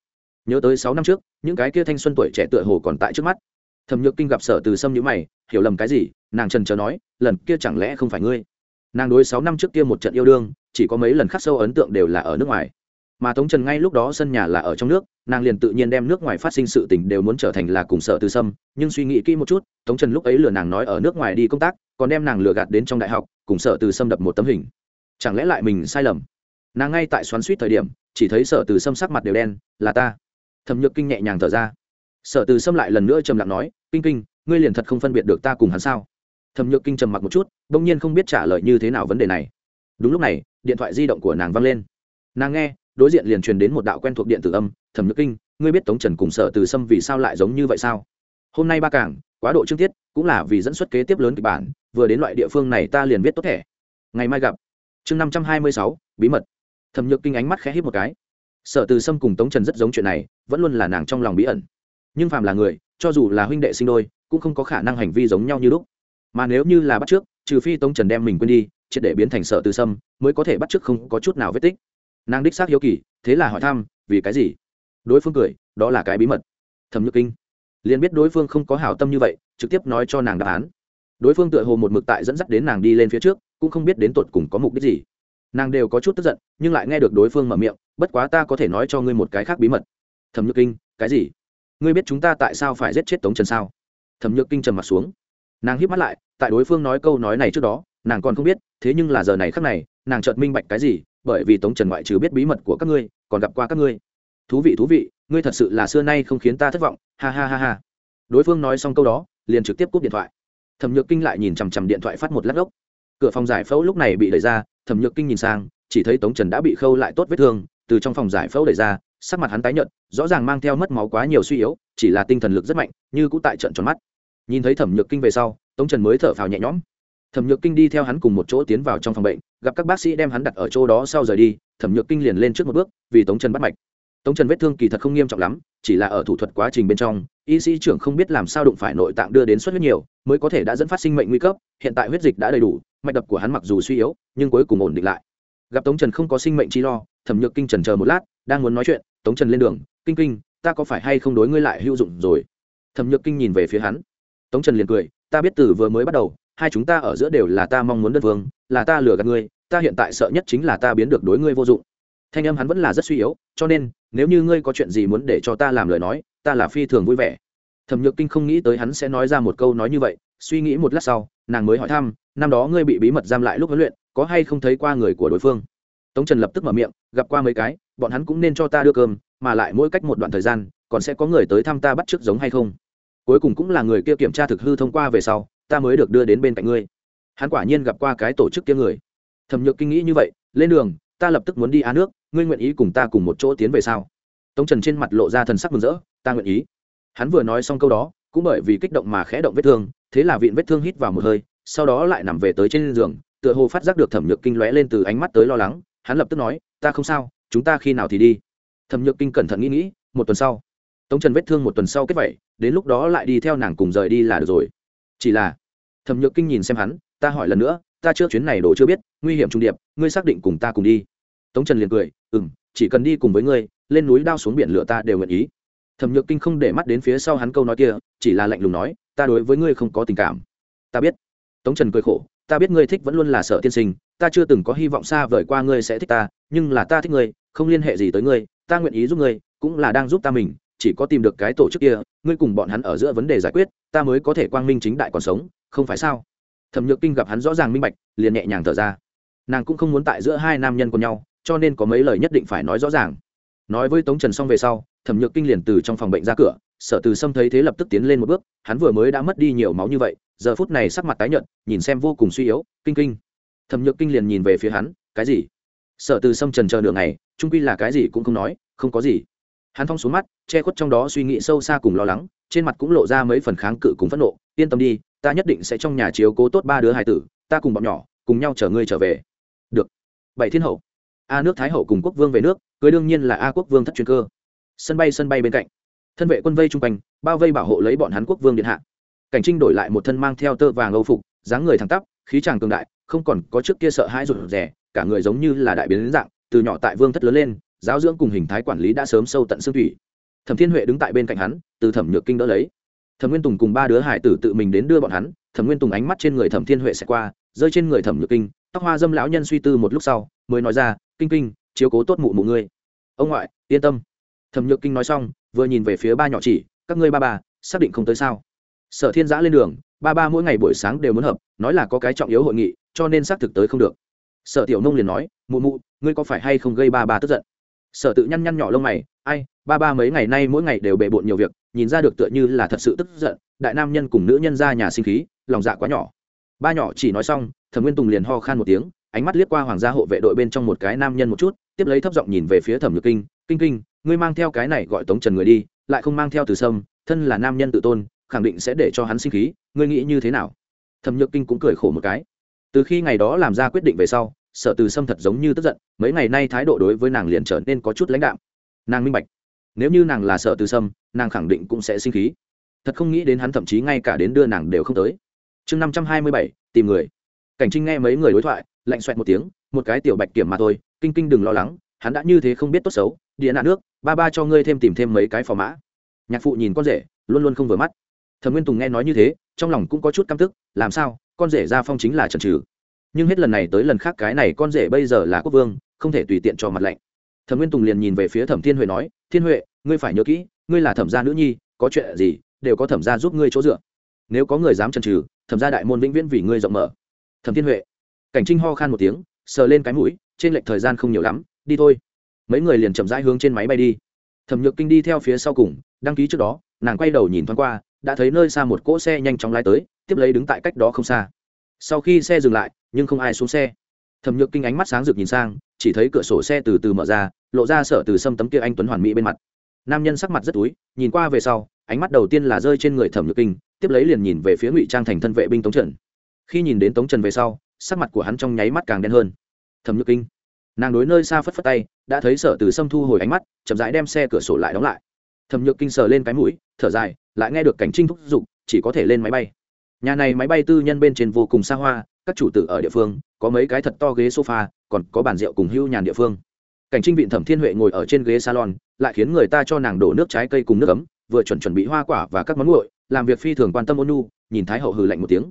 Nhớ tới sáu năm trước, những cái kia thanh xuân tuổi trẻ tựa hồ còn tại trước mắt thẩm nhược kinh gặp sở từ sâm nhữ mày, hiểu lầm cái gì? Nàng trần trờ nói, lần kia chẳng lẽ không phải ngươi? Nàng đối sáu năm trước kia một trận yêu đương, chỉ có mấy lần khắc sâu ấn tượng đều là ở nước ngoài. Mà tống trần ngay lúc đó sân nhà là ở trong nước, nàng liền tự nhiên đem nước ngoài phát sinh sự tình đều muốn trở thành là cùng sở từ sâm, nhưng suy nghĩ kỹ một chút, tống trần lúc ấy lừa nàng nói ở nước ngoài đi công tác, còn đem nàng lừa gạt đến trong đại học, cùng sở từ sâm đập một tấm hình. Chẳng lẽ lại mình sai lầm? Nàng ngay tại xoắn suýt thời điểm, chỉ thấy sở từ sâm sắc mặt đều đen, là ta. Thẩm nhược kinh nhẹ nhàng thở ra. Sở từ sâm lại lần nữa trầm lặng nói kinh kinh, ngươi liền thật không phân biệt được ta cùng hắn sao? Thẩm nhược kinh trầm mặc một chút, bỗng nhiên không biết trả lời như thế nào vấn đề này. Đúng lúc này, điện thoại di động của nàng văng lên. Nàng nghe, đối diện liền truyền đến một đạo quen thuộc điện tử âm, thẩm nhược kinh, ngươi biết tống trần cùng sở từ sâm vì sao lại giống như vậy sao? Hôm nay ba cảng quá độ chương tiết, cũng là vì dẫn xuất kế tiếp lớn kịch bản, vừa đến loại địa phương này ta liền viết tốt thẻ. Ngày mai gặp. Chương năm trăm hai mươi sáu, bí mật. Thẩm nhược kinh ánh mắt khẽ hít một cái. Sở từ sâm cùng tống trần rất giống chuyện này, vẫn luôn là nàng trong lòng bí ẩn nhưng phàm là người, cho dù là huynh đệ sinh đôi, cũng không có khả năng hành vi giống nhau như lúc. Mà nếu như là bắt trước, trừ phi tống trần đem mình quên đi, triệt để biến thành sở từ sâm, mới có thể bắt trước không có chút nào vết tích. Nàng đích xác hiếu kỳ, thế là hỏi thăm, vì cái gì? Đối phương cười, đó là cái bí mật. Thẩm nhược kinh. Liền biết đối phương không có hảo tâm như vậy, trực tiếp nói cho nàng đáp án. Đối phương tựa hồ một mực tại dẫn dắt đến nàng đi lên phía trước, cũng không biết đến tột cùng có mục đích gì. Nàng đều có chút tức giận, nhưng lại nghe được đối phương mở miệng, bất quá ta có thể nói cho ngươi một cái khác bí mật. Thẩm nhược kinh, cái gì? Ngươi biết chúng ta tại sao phải giết chết tống trần sao? Thẩm nhược kinh trầm mặt xuống. Nàng hiếp mắt lại, tại đối phương nói câu nói này trước đó, nàng còn không biết, thế nhưng là giờ này khác này, nàng chợt minh bạch cái gì, bởi vì tống trần ngoại trừ biết bí mật của các ngươi, còn gặp qua các ngươi. Thú vị thú vị, ngươi thật sự là xưa nay không khiến ta thất vọng, ha ha ha ha. Đối phương nói xong câu đó, liền trực tiếp cúp điện thoại. Thẩm nhược kinh lại nhìn chằm chằm điện thoại phát một lát gốc cửa phòng giải phẫu lúc này bị đẩy ra, thẩm nhược kinh nhìn sang, chỉ thấy tống trần đã bị khâu lại tốt vết thương, từ trong phòng giải phẫu đẩy ra sắc mặt hắn tái nhợt, rõ ràng mang theo mất máu quá nhiều suy yếu, chỉ là tinh thần lực rất mạnh, như cũ tại trận tròn mắt. Nhìn thấy thẩm nhược kinh về sau, tống trần mới thở phào nhẹ nhõm. Thẩm nhược kinh đi theo hắn cùng một chỗ tiến vào trong phòng bệnh, gặp các bác sĩ đem hắn đặt ở chỗ đó sau rời đi, thẩm nhược kinh liền lên trước một bước, vì tống trần bắt mạch. Tống trần vết thương kỳ thật không nghiêm trọng lắm, chỉ là ở thủ thuật quá trình bên trong, y sĩ trưởng không biết làm sao đụng phải nội tạng đưa đến suất huyết nhiều, mới có thể đã dẫn phát sinh mệnh nguy cấp, hiện tại huyết dịch đã đầy đủ, mạch đập của hắn mặc dù suy yếu, nhưng cuối cùng ổn định lại. Gặp tống trần không có sinh mệnh chi lo, thẩm nhược kinh trần chờ một lát, đang muốn nói chuyện tống trần lên đường, kinh kinh, ta có phải hay không đối ngươi lại hữu dụng rồi? Thẩm nhược kinh nhìn về phía hắn. Tống trần liền cười, ta biết từ vừa mới bắt đầu, hai chúng ta ở giữa đều là ta mong muốn đất vương, là ta lừa gạt ngươi, ta hiện tại sợ nhất chính là ta biến được đối ngươi vô dụng. Thanh âm hắn vẫn là rất suy yếu, cho nên, nếu như ngươi có chuyện gì muốn để cho ta làm lời nói, ta là phi thường vui vẻ. Thẩm nhược kinh không nghĩ tới hắn sẽ nói ra một câu nói như vậy, suy nghĩ một lát sau, nàng mới hỏi thăm, năm đó ngươi bị bí mật giam lại lúc huấn luyện, có hay không thấy qua người của đối phương? Tống trần lập tức mở miệng, gặp qua mấy cái bọn hắn cũng nên cho ta đưa cơm, mà lại mỗi cách một đoạn thời gian, còn sẽ có người tới thăm ta bắt t r ư ớ c giống hay không? Cuối cùng cũng là người kia kiểm tra thực hư thông qua về sau, ta mới được đưa đến bên cạnh ngươi. Hắn quả nhiên gặp qua cái tổ chức kia người. Thẩm nhược kinh nghĩ như vậy, lên đường, ta lập tức muốn đi á nước, ngươi nguyện ý cùng ta cùng một chỗ tiến về sao? Tống trần trên mặt lộ ra thần sắc mừng rỡ, ta nguyện ý. Hắn vừa nói xong câu đó, cũng bởi vì kích động mà khẽ động vết thương, thế là vịn vết thương hít vào một hơi, sau đó lại nằm về tới trên giường, tựa hồ phát giác được thẩm nhược kinh lóe lên từ ánh mắt tới lo lắng, hắn lập tức nói, ta không sao chúng ta khi nào thì đi? Thẩm nhược kinh cẩn thận nghĩ nghĩ, một tuần sau. Tống trần vết thương một tuần sau kết vậy, đến lúc đó lại đi theo nàng cùng rời đi là được rồi. Chỉ là, thẩm nhược kinh nhìn xem hắn, ta hỏi lần nữa, ta chưa chuyến này đồ chưa biết, nguy hiểm trung điệp, ngươi xác định cùng ta cùng đi. Tống trần liền cười ừ m chỉ cần đi cùng với ngươi, lên núi đao xuống biển lửa ta đều nguyện ý. Thẩm nhược kinh không để mắt đến phía sau hắn câu nói kia, chỉ là lạnh lùng nói, ta đối với ngươi không có tình cảm. Ta biết. Tống trần cười khổ, ta biết ngươi thích vẫn luôn là sợ tiên sinh, ta chưa từng có hy vọng xa vời qua ngươi sẽ thích ta, nhưng là ta thích ngươi không liên hệ gì tới ngươi, ta nguyện ý giúp ngươi, cũng là đang giúp ta mình, chỉ có tìm được cái tổ chức kia, ngươi cùng bọn hắn ở giữa vấn đề giải quyết, ta mới có thể quang minh chính đại còn sống, không phải sao? Thẩm nhược kinh gặp hắn rõ ràng minh bạch, liền nhẹ nhàng thở ra. Nàng cũng không muốn tại giữa hai nam nhân của nhau, cho nên có mấy lời nhất định phải nói rõ ràng. Nói với tống trần xong về sau, thẩm nhược kinh liền từ trong phòng bệnh ra cửa, sở từ sâm thấy thế lập tức tiến lên một bước, hắn vừa mới đã mất đi nhiều máu như vậy, giờ phút này sắc mặt tái nhợt, nhìn xem vô cùng suy yếu, kinh kinh. Thẩm nhược kinh liền nhìn về phía hắn, cái gì? Sở từ sâm trần chờ nửa ngày trung quy là cái gì cũng không nói, không có gì. Hắn thong xuống mắt, che khuất trong đó suy nghĩ sâu xa cùng lo lắng, trên mặt cũng lộ ra mấy phần kháng cự cùng phẫn nộ. Yên tâm đi, ta nhất định sẽ trong nhà chiếu cố tốt ba đứa hài tử, ta cùng bọn nhỏ, cùng nhau chở ngươi trở về. Được. Bảy thiên hậu. A nước thái hậu cùng quốc vương về nước, cưới đương nhiên là a quốc vương thất chuyên cơ. Sân bay sân bay bên cạnh. Thân vệ quân vây chung quanh, bao vây bảo hộ lấy bọn hắn quốc vương điện hạ. Cảnh trinh đổi lại một thân mang theo tơ vàng âu phục, dáng người thẳng tắp, khí tràng cường đại, không còn có trước kia sợ hãi rụt rè cả người giống như là đại biến dạng từ nhỏ tại vương thất lớn lên giáo dưỡng cùng hình thái quản lý đã sớm sâu tận xương thủy. Thẩm thiên huệ đứng tại bên cạnh hắn từ thẩm nhược kinh đỡ lấy. Thẩm nguyên tùng cùng ba đứa hải tử tự mình đến đưa bọn hắn thẩm nguyên tùng ánh mắt trên người thẩm thiên huệ sẽ qua rơi trên người thẩm nhược kinh tóc hoa dâm lão nhân suy tư một lúc sau mới nói ra kinh kinh chiếu cố tốt mụ mụ ngươi. Ông ngoại yên tâm. Thẩm nhược kinh nói xong vừa nhìn về phía ba nhỏ chỉ các ngươi ba bà, xác định không tới sao? Sở thiên giã lên đường ba ba mỗi ngày buổi sáng đều muốn hợp nói là có cái trọng yếu hội nghị cho nên xác thực tới không được sở tiểu nông liền nói, mụ mụ, ngươi có phải hay không gây ba ba tức giận? Sở tự nhăn nhăn nhỏ lông mày, ai, ba ba mấy ngày nay mỗi ngày đều bề bộn nhiều việc, nhìn ra được tựa như là thật sự tức giận, đại nam nhân cùng nữ nhân ra nhà sinh khí, lòng dạ quá nhỏ. Ba nhỏ chỉ nói xong, thẩm nguyên tùng liền ho khan một tiếng, ánh mắt liếc qua hoàng gia hộ vệ đội bên trong một cái nam nhân một chút, tiếp lấy thấp giọng nhìn về phía thẩm nhược kinh kinh kinh, ngươi mang theo cái này gọi tống trần người đi, lại không mang theo từ sâm, thân là nam nhân tự tôn, khẳng định sẽ để cho hắn sinh khí, ngươi nghĩ như thế nào? Thẩm nhược kinh cũng cười khổ một cái từ khi ngày đó làm ra quyết định về sau, sở từ sâm thật giống như tức giận, mấy ngày nay thái độ đối với nàng liền trở nên có chút lãnh đạm. Nàng minh bạch, nếu như nàng là sở từ sâm, nàng khẳng định cũng sẽ sinh khí. Thật không nghĩ đến hắn thậm chí ngay cả đến đưa nàng đều không tới. Chương năm trăm hai mươi bảy, tìm người. Cảnh trinh nghe mấy người đối thoại, lạnh xoẹt một tiếng, một cái tiểu bạch kiểm mà thôi, kinh kinh đừng lo lắng, hắn đã như thế không biết tốt xấu, địa nạn nước, ba ba cho ngươi thêm tìm thêm mấy cái phò mã. Nhạc phụ nhìn con rể, luôn luôn không vừa mắt. Thẩm nguyên tùng nghe nói như thế, trong lòng cũng có chút căm tức, làm sao? Con rể gia phong chính là trần trừ. Nhưng hết lần này tới lần khác cái này con rể bây giờ là quốc vương, không thể tùy tiện cho mặt lạnh. Thẩm nguyên tùng liền nhìn về phía thẩm thiên huệ nói, thiên huệ, ngươi phải nhớ kỹ, ngươi là thẩm gia nữ nhi, có chuyện gì đều có thẩm gia giúp ngươi chỗ dựa. Nếu có người dám trần trừ, thẩm gia đại môn vĩnh viễn vì ngươi rộng mở. Thẩm thiên huệ, cảnh trinh ho khan một tiếng, sờ lên cái mũi, trên lệch thời gian không nhiều lắm, đi thôi. Mấy người liền chậm rãi hướng trên máy bay đi. Thẩm nhược kinh đi theo phía sau cùng, đăng ký trước đó, nàng quay đầu nhìn thoáng qua đã thấy nơi xa một cỗ xe nhanh chóng lái tới, tiếp lấy đứng tại cách đó không xa. Sau khi xe dừng lại, nhưng không ai xuống xe. Thẩm nhược kinh ánh mắt sáng rực nhìn sang, chỉ thấy cửa sổ xe từ từ mở ra, lộ ra sở từ sâm tấm kia anh tuấn hoàn mỹ bên mặt. Nam nhân sắc mặt rất túi, nhìn qua về sau, ánh mắt đầu tiên là rơi trên người thẩm nhược kinh, tiếp lấy liền nhìn về phía ngụy trang thành thân vệ binh tống trần. Khi nhìn đến tống trần về sau, sắc mặt của hắn trong nháy mắt càng đen hơn. Thẩm nhược kinh, nàng đối nơi xa phất phất tay, đã thấy sở từ sâm thu hồi ánh mắt, chậm rãi đem xe cửa sổ lại đóng lại thẩm nhược kinh sờ lên cái mũi, thở dài, lại nghe được cảnh trinh thúc giục, chỉ có thể lên máy bay. Nhà này máy bay tư nhân bên trên vô cùng xa hoa, các chủ tử ở địa phương, có mấy cái thật to ghế sofa, còn có bàn rượu cùng hưu nhàn địa phương. Cảnh trinh vịn thẩm thiên huệ ngồi ở trên ghế salon, lại khiến người ta cho nàng đổ nước trái cây cùng nước ấm, vừa chuẩn chuẩn bị hoa quả và các món nguội, làm việc phi thường quan tâm ôn nu nhìn thái hậu hừ lạnh một tiếng.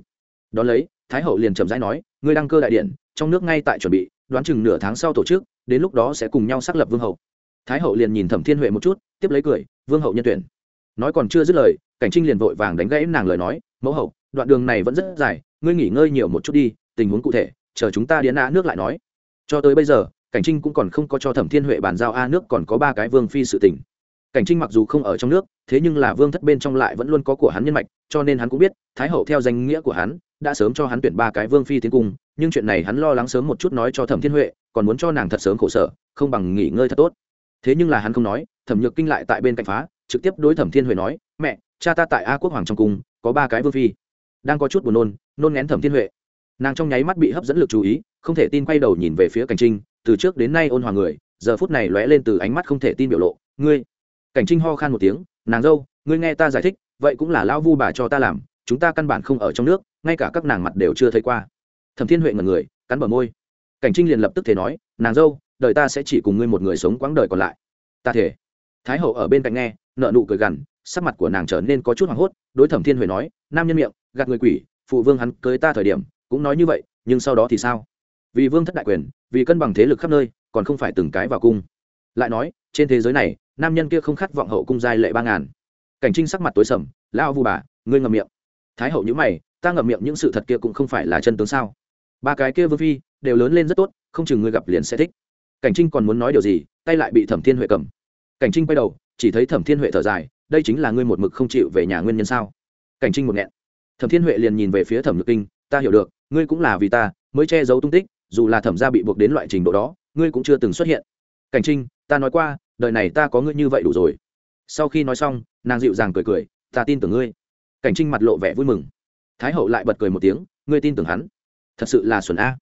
Đón lấy, thái hậu liền chậm rãi nói, ngươi đăng cơ đại điện, trong nước ngay tại chuẩn bị, đoán chừng nửa tháng sau tổ chức, đến lúc đó sẽ cùng nhau xác lập vương hậu. Thái hậu liền nhìn thẩm thiên huệ một chút tiếp lấy cười, vương hậu nhân tuyển. Nói còn chưa dứt lời, cảnh trinh liền vội vàng đánh gãy nàng lời nói, mẫu hậu, đoạn đường này vẫn rất dài, ngươi nghỉ ngơi nhiều một chút đi, tình huống cụ thể, chờ chúng ta điến a nước lại nói. Cho tới bây giờ, cảnh trinh cũng còn không có cho thẩm thiên huệ bàn giao a nước còn có ba cái vương phi sự tình. Cảnh trinh mặc dù không ở trong nước, thế nhưng là vương thất bên trong lại vẫn luôn có của hắn nhân mạch, cho nên hắn cũng biết, thái hậu theo danh nghĩa của hắn, đã sớm cho hắn tuyển ba cái vương phi tiến cung, nhưng chuyện này hắn lo lắng sớm một chút nói cho thẩm thiên huệ, còn muốn cho nàng thật sớm khổ sở, không bằng nghỉ ngơi thật tốt thế nhưng là hắn không nói, thẩm nhược kinh lại tại bên cạnh phá, trực tiếp đối thẩm thiên huệ nói, mẹ, cha ta tại a quốc hoàng trong cung, có ba cái vương phi. Đang có chút buồn nôn nôn ngén thẩm thiên huệ. Nàng trong nháy mắt bị hấp dẫn lực chú ý, không thể tin quay đầu nhìn về phía cảnh trinh, từ trước đến nay ôn hòa người, giờ phút này lóe lên từ ánh mắt không thể tin biểu lộ, ngươi. Cảnh trinh ho khan một tiếng, nàng dâu, ngươi nghe ta giải thích, vậy cũng là lão vu bà cho ta làm, chúng ta căn bản không ở trong nước, ngay cả các nàng mặt đều chưa thấy qua. Thẩm thiên huệ ngần người, cắn bờ môi. Cảnh trinh liền lập tức thể nói, nàng dâu đời ta sẽ chỉ cùng ngươi một người sống quãng đời còn lại. Ta thể thái hậu ở bên cạnh nghe nợ nụ cười gằn, sắc mặt của nàng trở nên có chút hoảng hốt, đối thẩm thiên huệ nói, nam nhân miệng, gạt người quỷ, phụ vương hắn cưới ta thời điểm, cũng nói như vậy, nhưng sau đó thì sao? Vì vương thất đại quyền, vì cân bằng thế lực khắp nơi, còn không phải từng cái vào cung. Lại nói, trên thế giới này, nam nhân kia không khát vọng hậu cung giai lệ ba ngàn. Cảnh trinh sắc mặt tối sầm lao vu bà, ngươi ngậm miệng. Thái hậu nhữ mày, ta ngậm miệng những sự thật kia cũng không phải là chân tướng sao? Ba cái kia vương phi, đều lớn lên rất tốt, không chừng ngươi gặp liền sẽ thích cảnh trinh còn muốn nói điều gì, tay lại bị thẩm thiên huệ cầm. Cảnh trinh quay đầu, chỉ thấy thẩm thiên huệ thở dài, đây chính là ngươi một mực không chịu về nhà nguyên nhân sao? Cảnh trinh một nghẹn. Thẩm thiên huệ liền nhìn về phía thẩm nhược kinh, ta hiểu được, ngươi cũng là vì ta, mới che giấu tung tích, dù là thẩm gia bị buộc đến loại trình độ đó, ngươi cũng chưa từng xuất hiện. Cảnh trinh, ta nói qua, đời này ta có ngươi như vậy đủ rồi. Sau khi nói xong, nàng dịu dàng cười cười, ta tin tưởng ngươi. Cảnh trinh mặt lộ vẻ vui mừng. Thái hậu lại bật cười một tiếng, ngươi tin tưởng hắn. Thật sự là xuẩn a.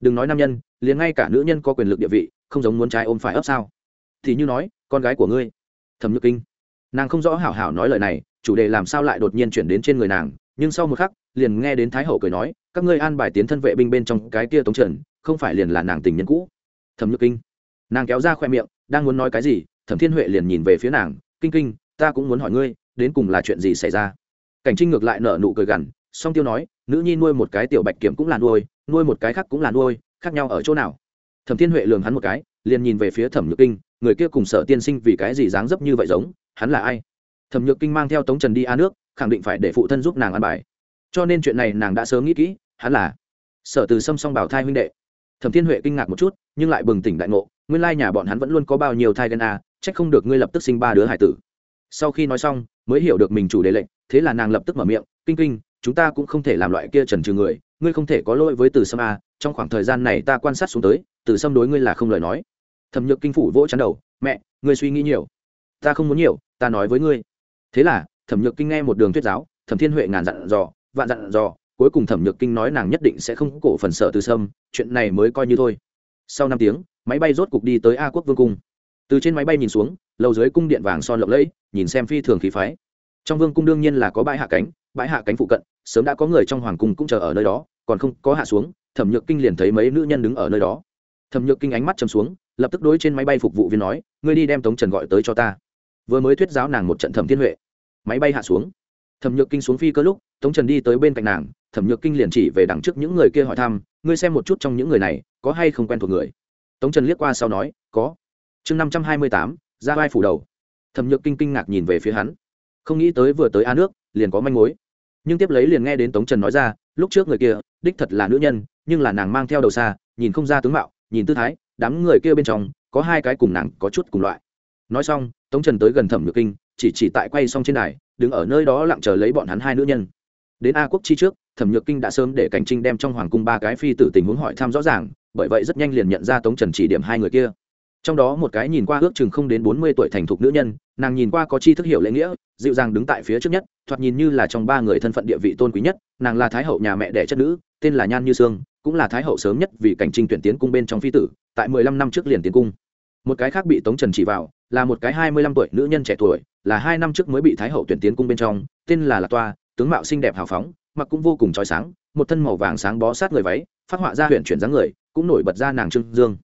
Đừng nói nam nhân, liền ngay cả nữ nhân có quyền lực địa vị không giống muốn trái ôm phải ấp sao? Thì như nói, con gái của ngươi. Thẩm nhược kinh. Nàng không rõ hảo hảo nói lời này, chủ đề làm sao lại đột nhiên chuyển đến trên người nàng, nhưng sau một khắc, liền nghe đến thái hậu cười nói, các ngươi an bài tiến thân vệ binh bên trong cái kia tống trần, không phải liền là nàng tình nhân cũ. Thẩm nhược kinh. Nàng kéo ra khoe miệng, đang muốn nói cái gì, thẩm thiên huệ liền nhìn về phía nàng, kinh kinh, ta cũng muốn hỏi ngươi, đến cùng là chuyện gì xảy ra? Cảnh trinh ngược lại nở nụ cười gằn, song tiêu nói, nữ nhi nuôi một cái tiểu bạch kiểm cũng là nuôi nuôi một cái khác cũng là nuôi, khác nhau ở chỗ nào? Thẩm thiên huệ lường hắn một cái, liền nhìn về phía thẩm nhược kinh, người kia cùng sở tiên sinh vì cái gì dáng dấp như vậy giống, hắn là ai? Thẩm nhược kinh mang theo tống trần đi a nước, khẳng định phải để phụ thân giúp nàng ăn bài. Cho nên chuyện này nàng đã sớm nghĩ kỹ, hắn là sở từ sâm song bảo thai huynh đệ. Thẩm thiên huệ kinh ngạc một chút, nhưng lại bừng tỉnh đại ngộ, nguyên lai nhà bọn hắn vẫn luôn có bao nhiêu thai ghen a trách không được ngươi lập tức sinh ba đứa hải tử. Sau khi nói xong, mới hiểu được mình chủ đề lệnh, thế là nàng lập tức mở miệng, kinh kinh, chúng ta cũng không thể làm loại kia trần trừ người, ngươi không thể có lỗi với từ sâm a, trong khoảng thời gian này ta quan sát xuống tới từ sâm đối ngươi là không lời nói. Thẩm nhược kinh phủ vỗ chắn đầu, mẹ, ngươi suy nghĩ nhiều. Ta không muốn nhiều, ta nói với ngươi. Thế là, thẩm nhược kinh nghe một đường thuyết giáo, thẩm thiên huệ ngàn dặn dò, vạn dặn dò, cuối cùng thẩm nhược kinh nói nàng nhất định sẽ không cổ phần sở từ sâm, chuyện này mới coi như thôi. Sau năm tiếng, máy bay rốt cục đi tới a quốc vương cung. Từ trên máy bay nhìn xuống, lầu dưới cung điện vàng son lộng lẫy, nhìn xem phi thường khí phái. Trong vương cung đương nhiên là có bãi hạ cánh, bãi hạ cánh phụ cận, sớm đã có người trong hoàng cung cũng chờ ở nơi đó, còn không có hạ xuống, thẩm nhược kinh liền thấy mấy nữ nhân đứng ở nơi đó thẩm nhược kinh ánh mắt chầm xuống, lập tức đối trên máy bay phục vụ viên nói, ngươi đi đem tống trần gọi tới cho ta. Vừa mới thuyết giáo nàng một trận thẩm thiên huệ. Máy bay hạ xuống. Thẩm nhược kinh xuống phi cơ lúc, tống trần đi tới bên cạnh nàng, thẩm nhược kinh liền chỉ về đằng trước những người kia hỏi thăm, ngươi xem một chút trong những người này, có hay không quen thuộc người? Tống trần liếc qua sau nói, có. Chương năm trăm hai mươi tám, ra vai phủ đầu. Thẩm nhược kinh kinh ngạc nhìn về phía hắn. Không nghĩ tới vừa tới a nước, liền có manh mối. Nhưng tiếp lấy liền nghe đến tống trần nói ra, lúc trước người kia, đích thật là nữ nhân, nhưng là nàng mang theo đầu xa, nhìn không ra tướng mạo nhìn tư thái, đám người kia bên trong, có hai cái cùng nàng có chút cùng loại. Nói xong, tống trần tới gần thẩm nhược kinh, chỉ chỉ tại quay xong trên đài, đứng ở nơi đó lặng chờ lấy bọn hắn hai nữ nhân. Đến a quốc chi trước, thẩm nhược kinh đã sớm để cảnh trinh đem trong hoàng cung ba cái phi tử tình huống hỏi thăm rõ ràng, bởi vậy rất nhanh liền nhận ra tống trần chỉ điểm hai người kia. Trong đó một cái nhìn qua ước chừng không đến bốn mươi tuổi thành thục nữ nhân, nàng nhìn qua có chi thức hiểu lễ nghĩa, dịu dàng đứng tại phía trước nhất, thoạt nhìn như là trong ba người thân phận địa vị tôn quý nhất, nàng là thái hậu nhà mẹ đẻ chất nữ, tên là nhan như sương cũng là thái hậu sớm nhất vì cảnh trinh tuyển tiến cung bên trong phi tử, tại mười lăm năm trước liền tiến cung. Một cái khác bị tống trần chỉ vào, là một cái hai mươi lăm tuổi nữ nhân trẻ tuổi, là hai năm trước mới bị thái hậu tuyển tiến cung bên trong, tên là lạc toa, tướng mạo xinh đẹp hào phóng, mặc cũng vô cùng trói sáng, một thân màu vàng sáng bó sát người váy, phát họa ra huyện chuyển dáng người, cũng nổi bật ra nàng trương dương.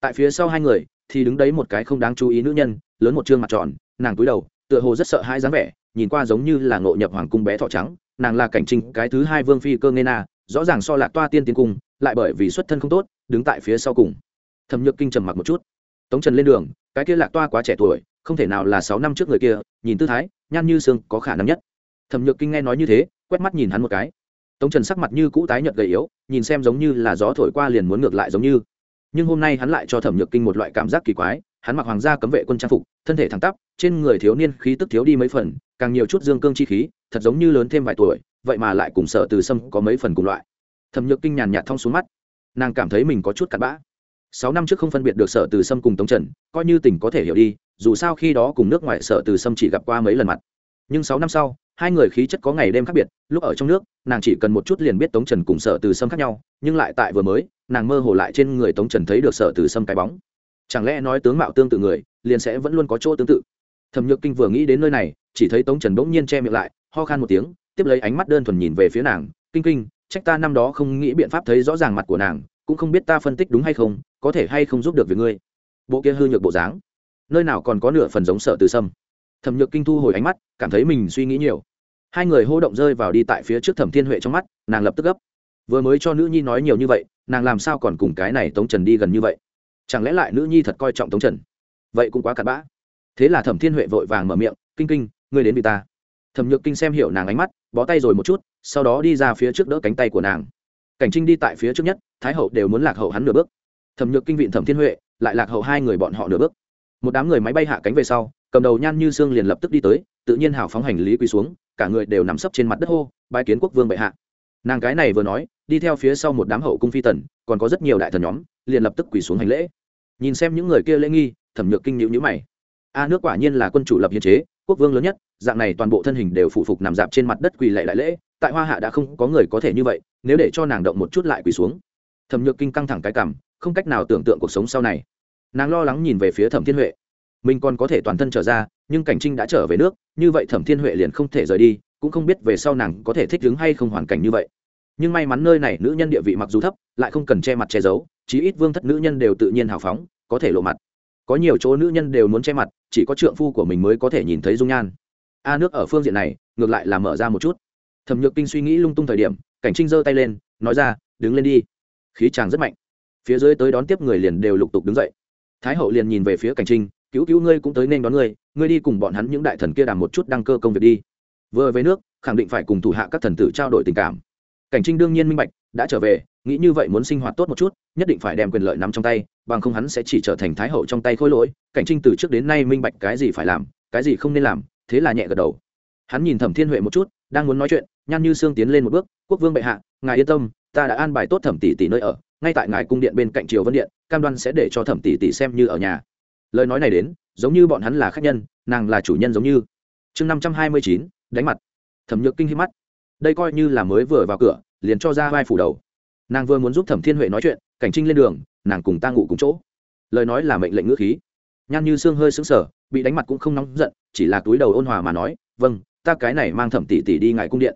Tại phía sau hai người, thì đứng đấy một cái không đáng chú ý nữ nhân, lớn một trương mặt tròn, nàng cúi đầu, tựa hồ rất sợ hai dáng vẻ, nhìn qua giống như là ngộ nhập hoàng cung bé thọ trắng, nàng là cảnh trinh cái thứ hai vương phi cơ nghê na, rõ ràng so lạc toa tiên tiến cung lại bởi vì xuất thân không tốt, đứng tại phía sau cùng. Thẩm nhược kinh trầm mặc một chút. Tống trần lên đường, cái kia lạc toa quá trẻ tuổi, không thể nào là sáu năm trước người kia, nhìn tư thái, nhan như sương có khả năng nhất. Thẩm nhược kinh nghe nói như thế, quét mắt nhìn hắn một cái. Tống trần sắc mặt như cũ tái nhợt gầy yếu, nhìn xem giống như là gió thổi qua liền muốn ngược lại giống như. Nhưng hôm nay hắn lại cho thẩm nhược kinh một loại cảm giác kỳ quái, hắn mặc hoàng gia cấm vệ quân trang phục, thân thể thẳng tắp, trên người thiếu niên khí tức thiếu đi mấy phần, càng nhiều chút dương cương chi khí, thật giống như lớn thêm vài tuổi, vậy mà lại cùng sợ từ sâm có mấy phần cùng loại thẩm nhược kinh nhàn nhạt thong xuống mắt. Nàng cảm thấy mình có chút cặn bã. Sáu năm trước không phân biệt được sở từ sâm cùng tống trần, coi như tỉnh có thể hiểu đi, dù sao khi đó cùng nước ngoài sở từ sâm chỉ gặp qua mấy lần mặt. Nhưng sáu năm sau, hai người khí chất có ngày đêm khác biệt, lúc ở trong nước, nàng chỉ cần một chút liền biết tống trần cùng sở từ sâm khác nhau, nhưng lại tại vừa mới, nàng mơ hồ lại trên người tống trần thấy được sở từ sâm cái bóng. Chẳng lẽ nói tướng mạo tương tự người, liền sẽ vẫn luôn có chỗ tương tự? Thẩm nhược kinh vừa nghĩ đến nơi này, chỉ thấy tống trần bỗng nhiên che miệng lại, ho khan một tiếng, tiếp lấy ánh mắt đơn thuần nhìn về phía nàng, kinh kinh trách ta năm đó không nghĩ biện pháp thấy rõ ràng mặt của nàng, cũng không biết ta phân tích đúng hay không, có thể hay không giúp được việc ngươi. Bộ kia hư nhược bộ dáng. Nơi nào còn có nửa phần giống sợ từ sâm. Thẩm nhược kinh thu hồi ánh mắt, cảm thấy mình suy nghĩ nhiều. Hai người hô động rơi vào đi tại phía trước thẩm thiên huệ trong mắt, nàng lập tức gấp. Vừa mới cho nữ nhi nói nhiều như vậy, nàng làm sao còn cùng cái này tống trần đi gần như vậy? Chẳng lẽ lại nữ nhi thật coi trọng tống trần? Vậy cũng quá cặn bã. Thế là thẩm thiên huệ vội vàng mở miệng, kinh kinh, ngươi đến vì ta. Thẩm nhược kinh xem hiểu nàng ánh mắt bó tay rồi một chút, sau đó đi ra phía trước đỡ cánh tay của nàng. Cảnh trinh đi tại phía trước nhất, thái hậu đều muốn lạc hậu hắn nửa bước. Thẩm nhược kinh vịn thẩm thiên huệ lại lạc hậu hai người bọn họ nửa bước. Một đám người máy bay hạ cánh về sau, cầm đầu nhan như sương liền lập tức đi tới, tự nhiên hào phóng hành lý quỳ xuống, cả người đều nằm sấp trên mặt đất hô bãi kiến quốc vương bệ hạ. Nàng cái này vừa nói, đi theo phía sau một đám hậu cung phi tần, còn có rất nhiều đại thần nhóm, liền lập tức quỳ xuống hành lễ. Nhìn xem những người kia lễ nghi, thẩm nhược kinh nhữ nhữ mày. A, nước quả nhiên là quân chủ lập hiến chế quốc vương lớn nhất, dạng này toàn bộ thân hình đều phụ phục nằm dạp trên mặt đất quỳ lệ đại lễ, tại hoa hạ đã không có người có thể như vậy, nếu để cho nàng động một chút lại quỳ xuống. Thẩm nhược kinh căng thẳng cái cảm không cách nào tưởng tượng cuộc sống sau này. Nàng lo lắng nhìn về phía thẩm thiên huệ. Mình còn có thể toàn thân trở ra, nhưng cảnh trinh đã trở về nước, như vậy thẩm thiên huệ liền không thể rời đi, cũng không biết về sau nàng có thể thích ứng hay không hoàn cảnh như vậy. Nhưng may mắn nơi này nữ nhân địa vị mặc dù thấp, lại không cần che mặt che giấu, chí ít vương thất nữ nhân đều tự nhiên hào phóng, có thể lộ mặt có nhiều chỗ nữ nhân đều muốn che mặt, chỉ có trượng phu của mình mới có thể nhìn thấy dung nhan. A nước ở phương diện này, ngược lại là mở ra một chút. Thẩm nhược kinh suy nghĩ lung tung thời điểm, cảnh trinh giơ tay lên, nói ra, đứng lên đi. Khí chàng rất mạnh. Phía dưới tới đón tiếp người liền đều lục tục đứng dậy. Thái hậu liền nhìn về phía cảnh trinh, cứu cứu ngươi cũng tới nên đón ngươi ngươi đi cùng bọn hắn những đại thần kia đàm một chút đăng cơ công việc đi. Vừa về nước, khẳng định phải cùng thủ hạ các thần tử trao đổi tình cảm. Cảnh trinh đương nhiên minh bạch, đã trở về nghĩ như vậy muốn sinh hoạt tốt một chút, nhất định phải đem quyền lợi nắm trong tay, bằng không hắn sẽ chỉ trở thành thái hậu trong tay khôi lỗi. Cảnh trinh từ trước đến nay minh bạch cái gì phải làm, cái gì không nên làm, thế là nhẹ gật đầu. Hắn nhìn thẩm thiên huệ một chút, đang muốn nói chuyện, nhan như sương tiến lên một bước, quốc vương bệ hạ, ngài yên tâm, ta đã an bài tốt thẩm tỷ tỷ nơi ở, ngay tại ngài cung điện bên cạnh triều vân điện, cam đoan sẽ để cho thẩm tỷ tỷ xem như ở nhà. Lời nói này đến, giống như bọn hắn là khách nhân, nàng là chủ nhân giống như. Chương năm trăm hai mươi chín, đánh mặt. Thẩm nhược kinh hít mắt. Đây coi như là mới vừa vào cửa, liền cho ra vai phủ đầu nàng vừa muốn giúp thẩm thiên huệ nói chuyện, cảnh trinh lên đường, nàng cùng ta ngủ cùng chỗ. Lời nói là mệnh lệnh ngữ khí. Nhan như xương hơi sững sờ, bị đánh mặt cũng không nóng giận, chỉ là túi đầu ôn hòa mà nói vâng ta cái này mang thẩm tỷ tỷ đi ngài cung điện.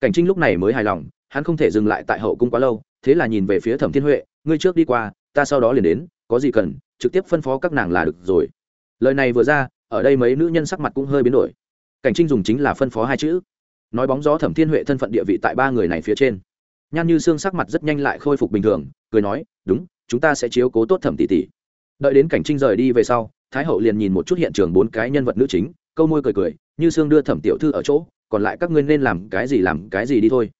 Cảnh trinh lúc này mới hài lòng, hắn không thể dừng lại tại hậu cung quá lâu, thế là nhìn về phía thẩm thiên huệ, ngươi trước đi qua, ta sau đó liền đến, có gì cần, trực tiếp phân phó các nàng là được rồi. Lời này vừa ra, ở đây mấy nữ nhân sắc mặt cũng hơi biến đổi. Cảnh trinh dùng chính là phân phó hai chữ. Nói bóng gió thẩm thiên huệ thân phận địa vị tại ba người này phía trên nhan như xương sắc mặt rất nhanh lại khôi phục bình thường, cười nói, đúng, chúng ta sẽ chiếu cố tốt thẩm tỷ tỷ. Đợi đến cảnh trinh rời đi về sau, thái hậu liền nhìn một chút hiện trường bốn cái nhân vật nữ chính, câu môi cười cười, như xương đưa thẩm tiểu thư ở chỗ, còn lại các ngươi nên làm cái gì làm cái gì đi thôi.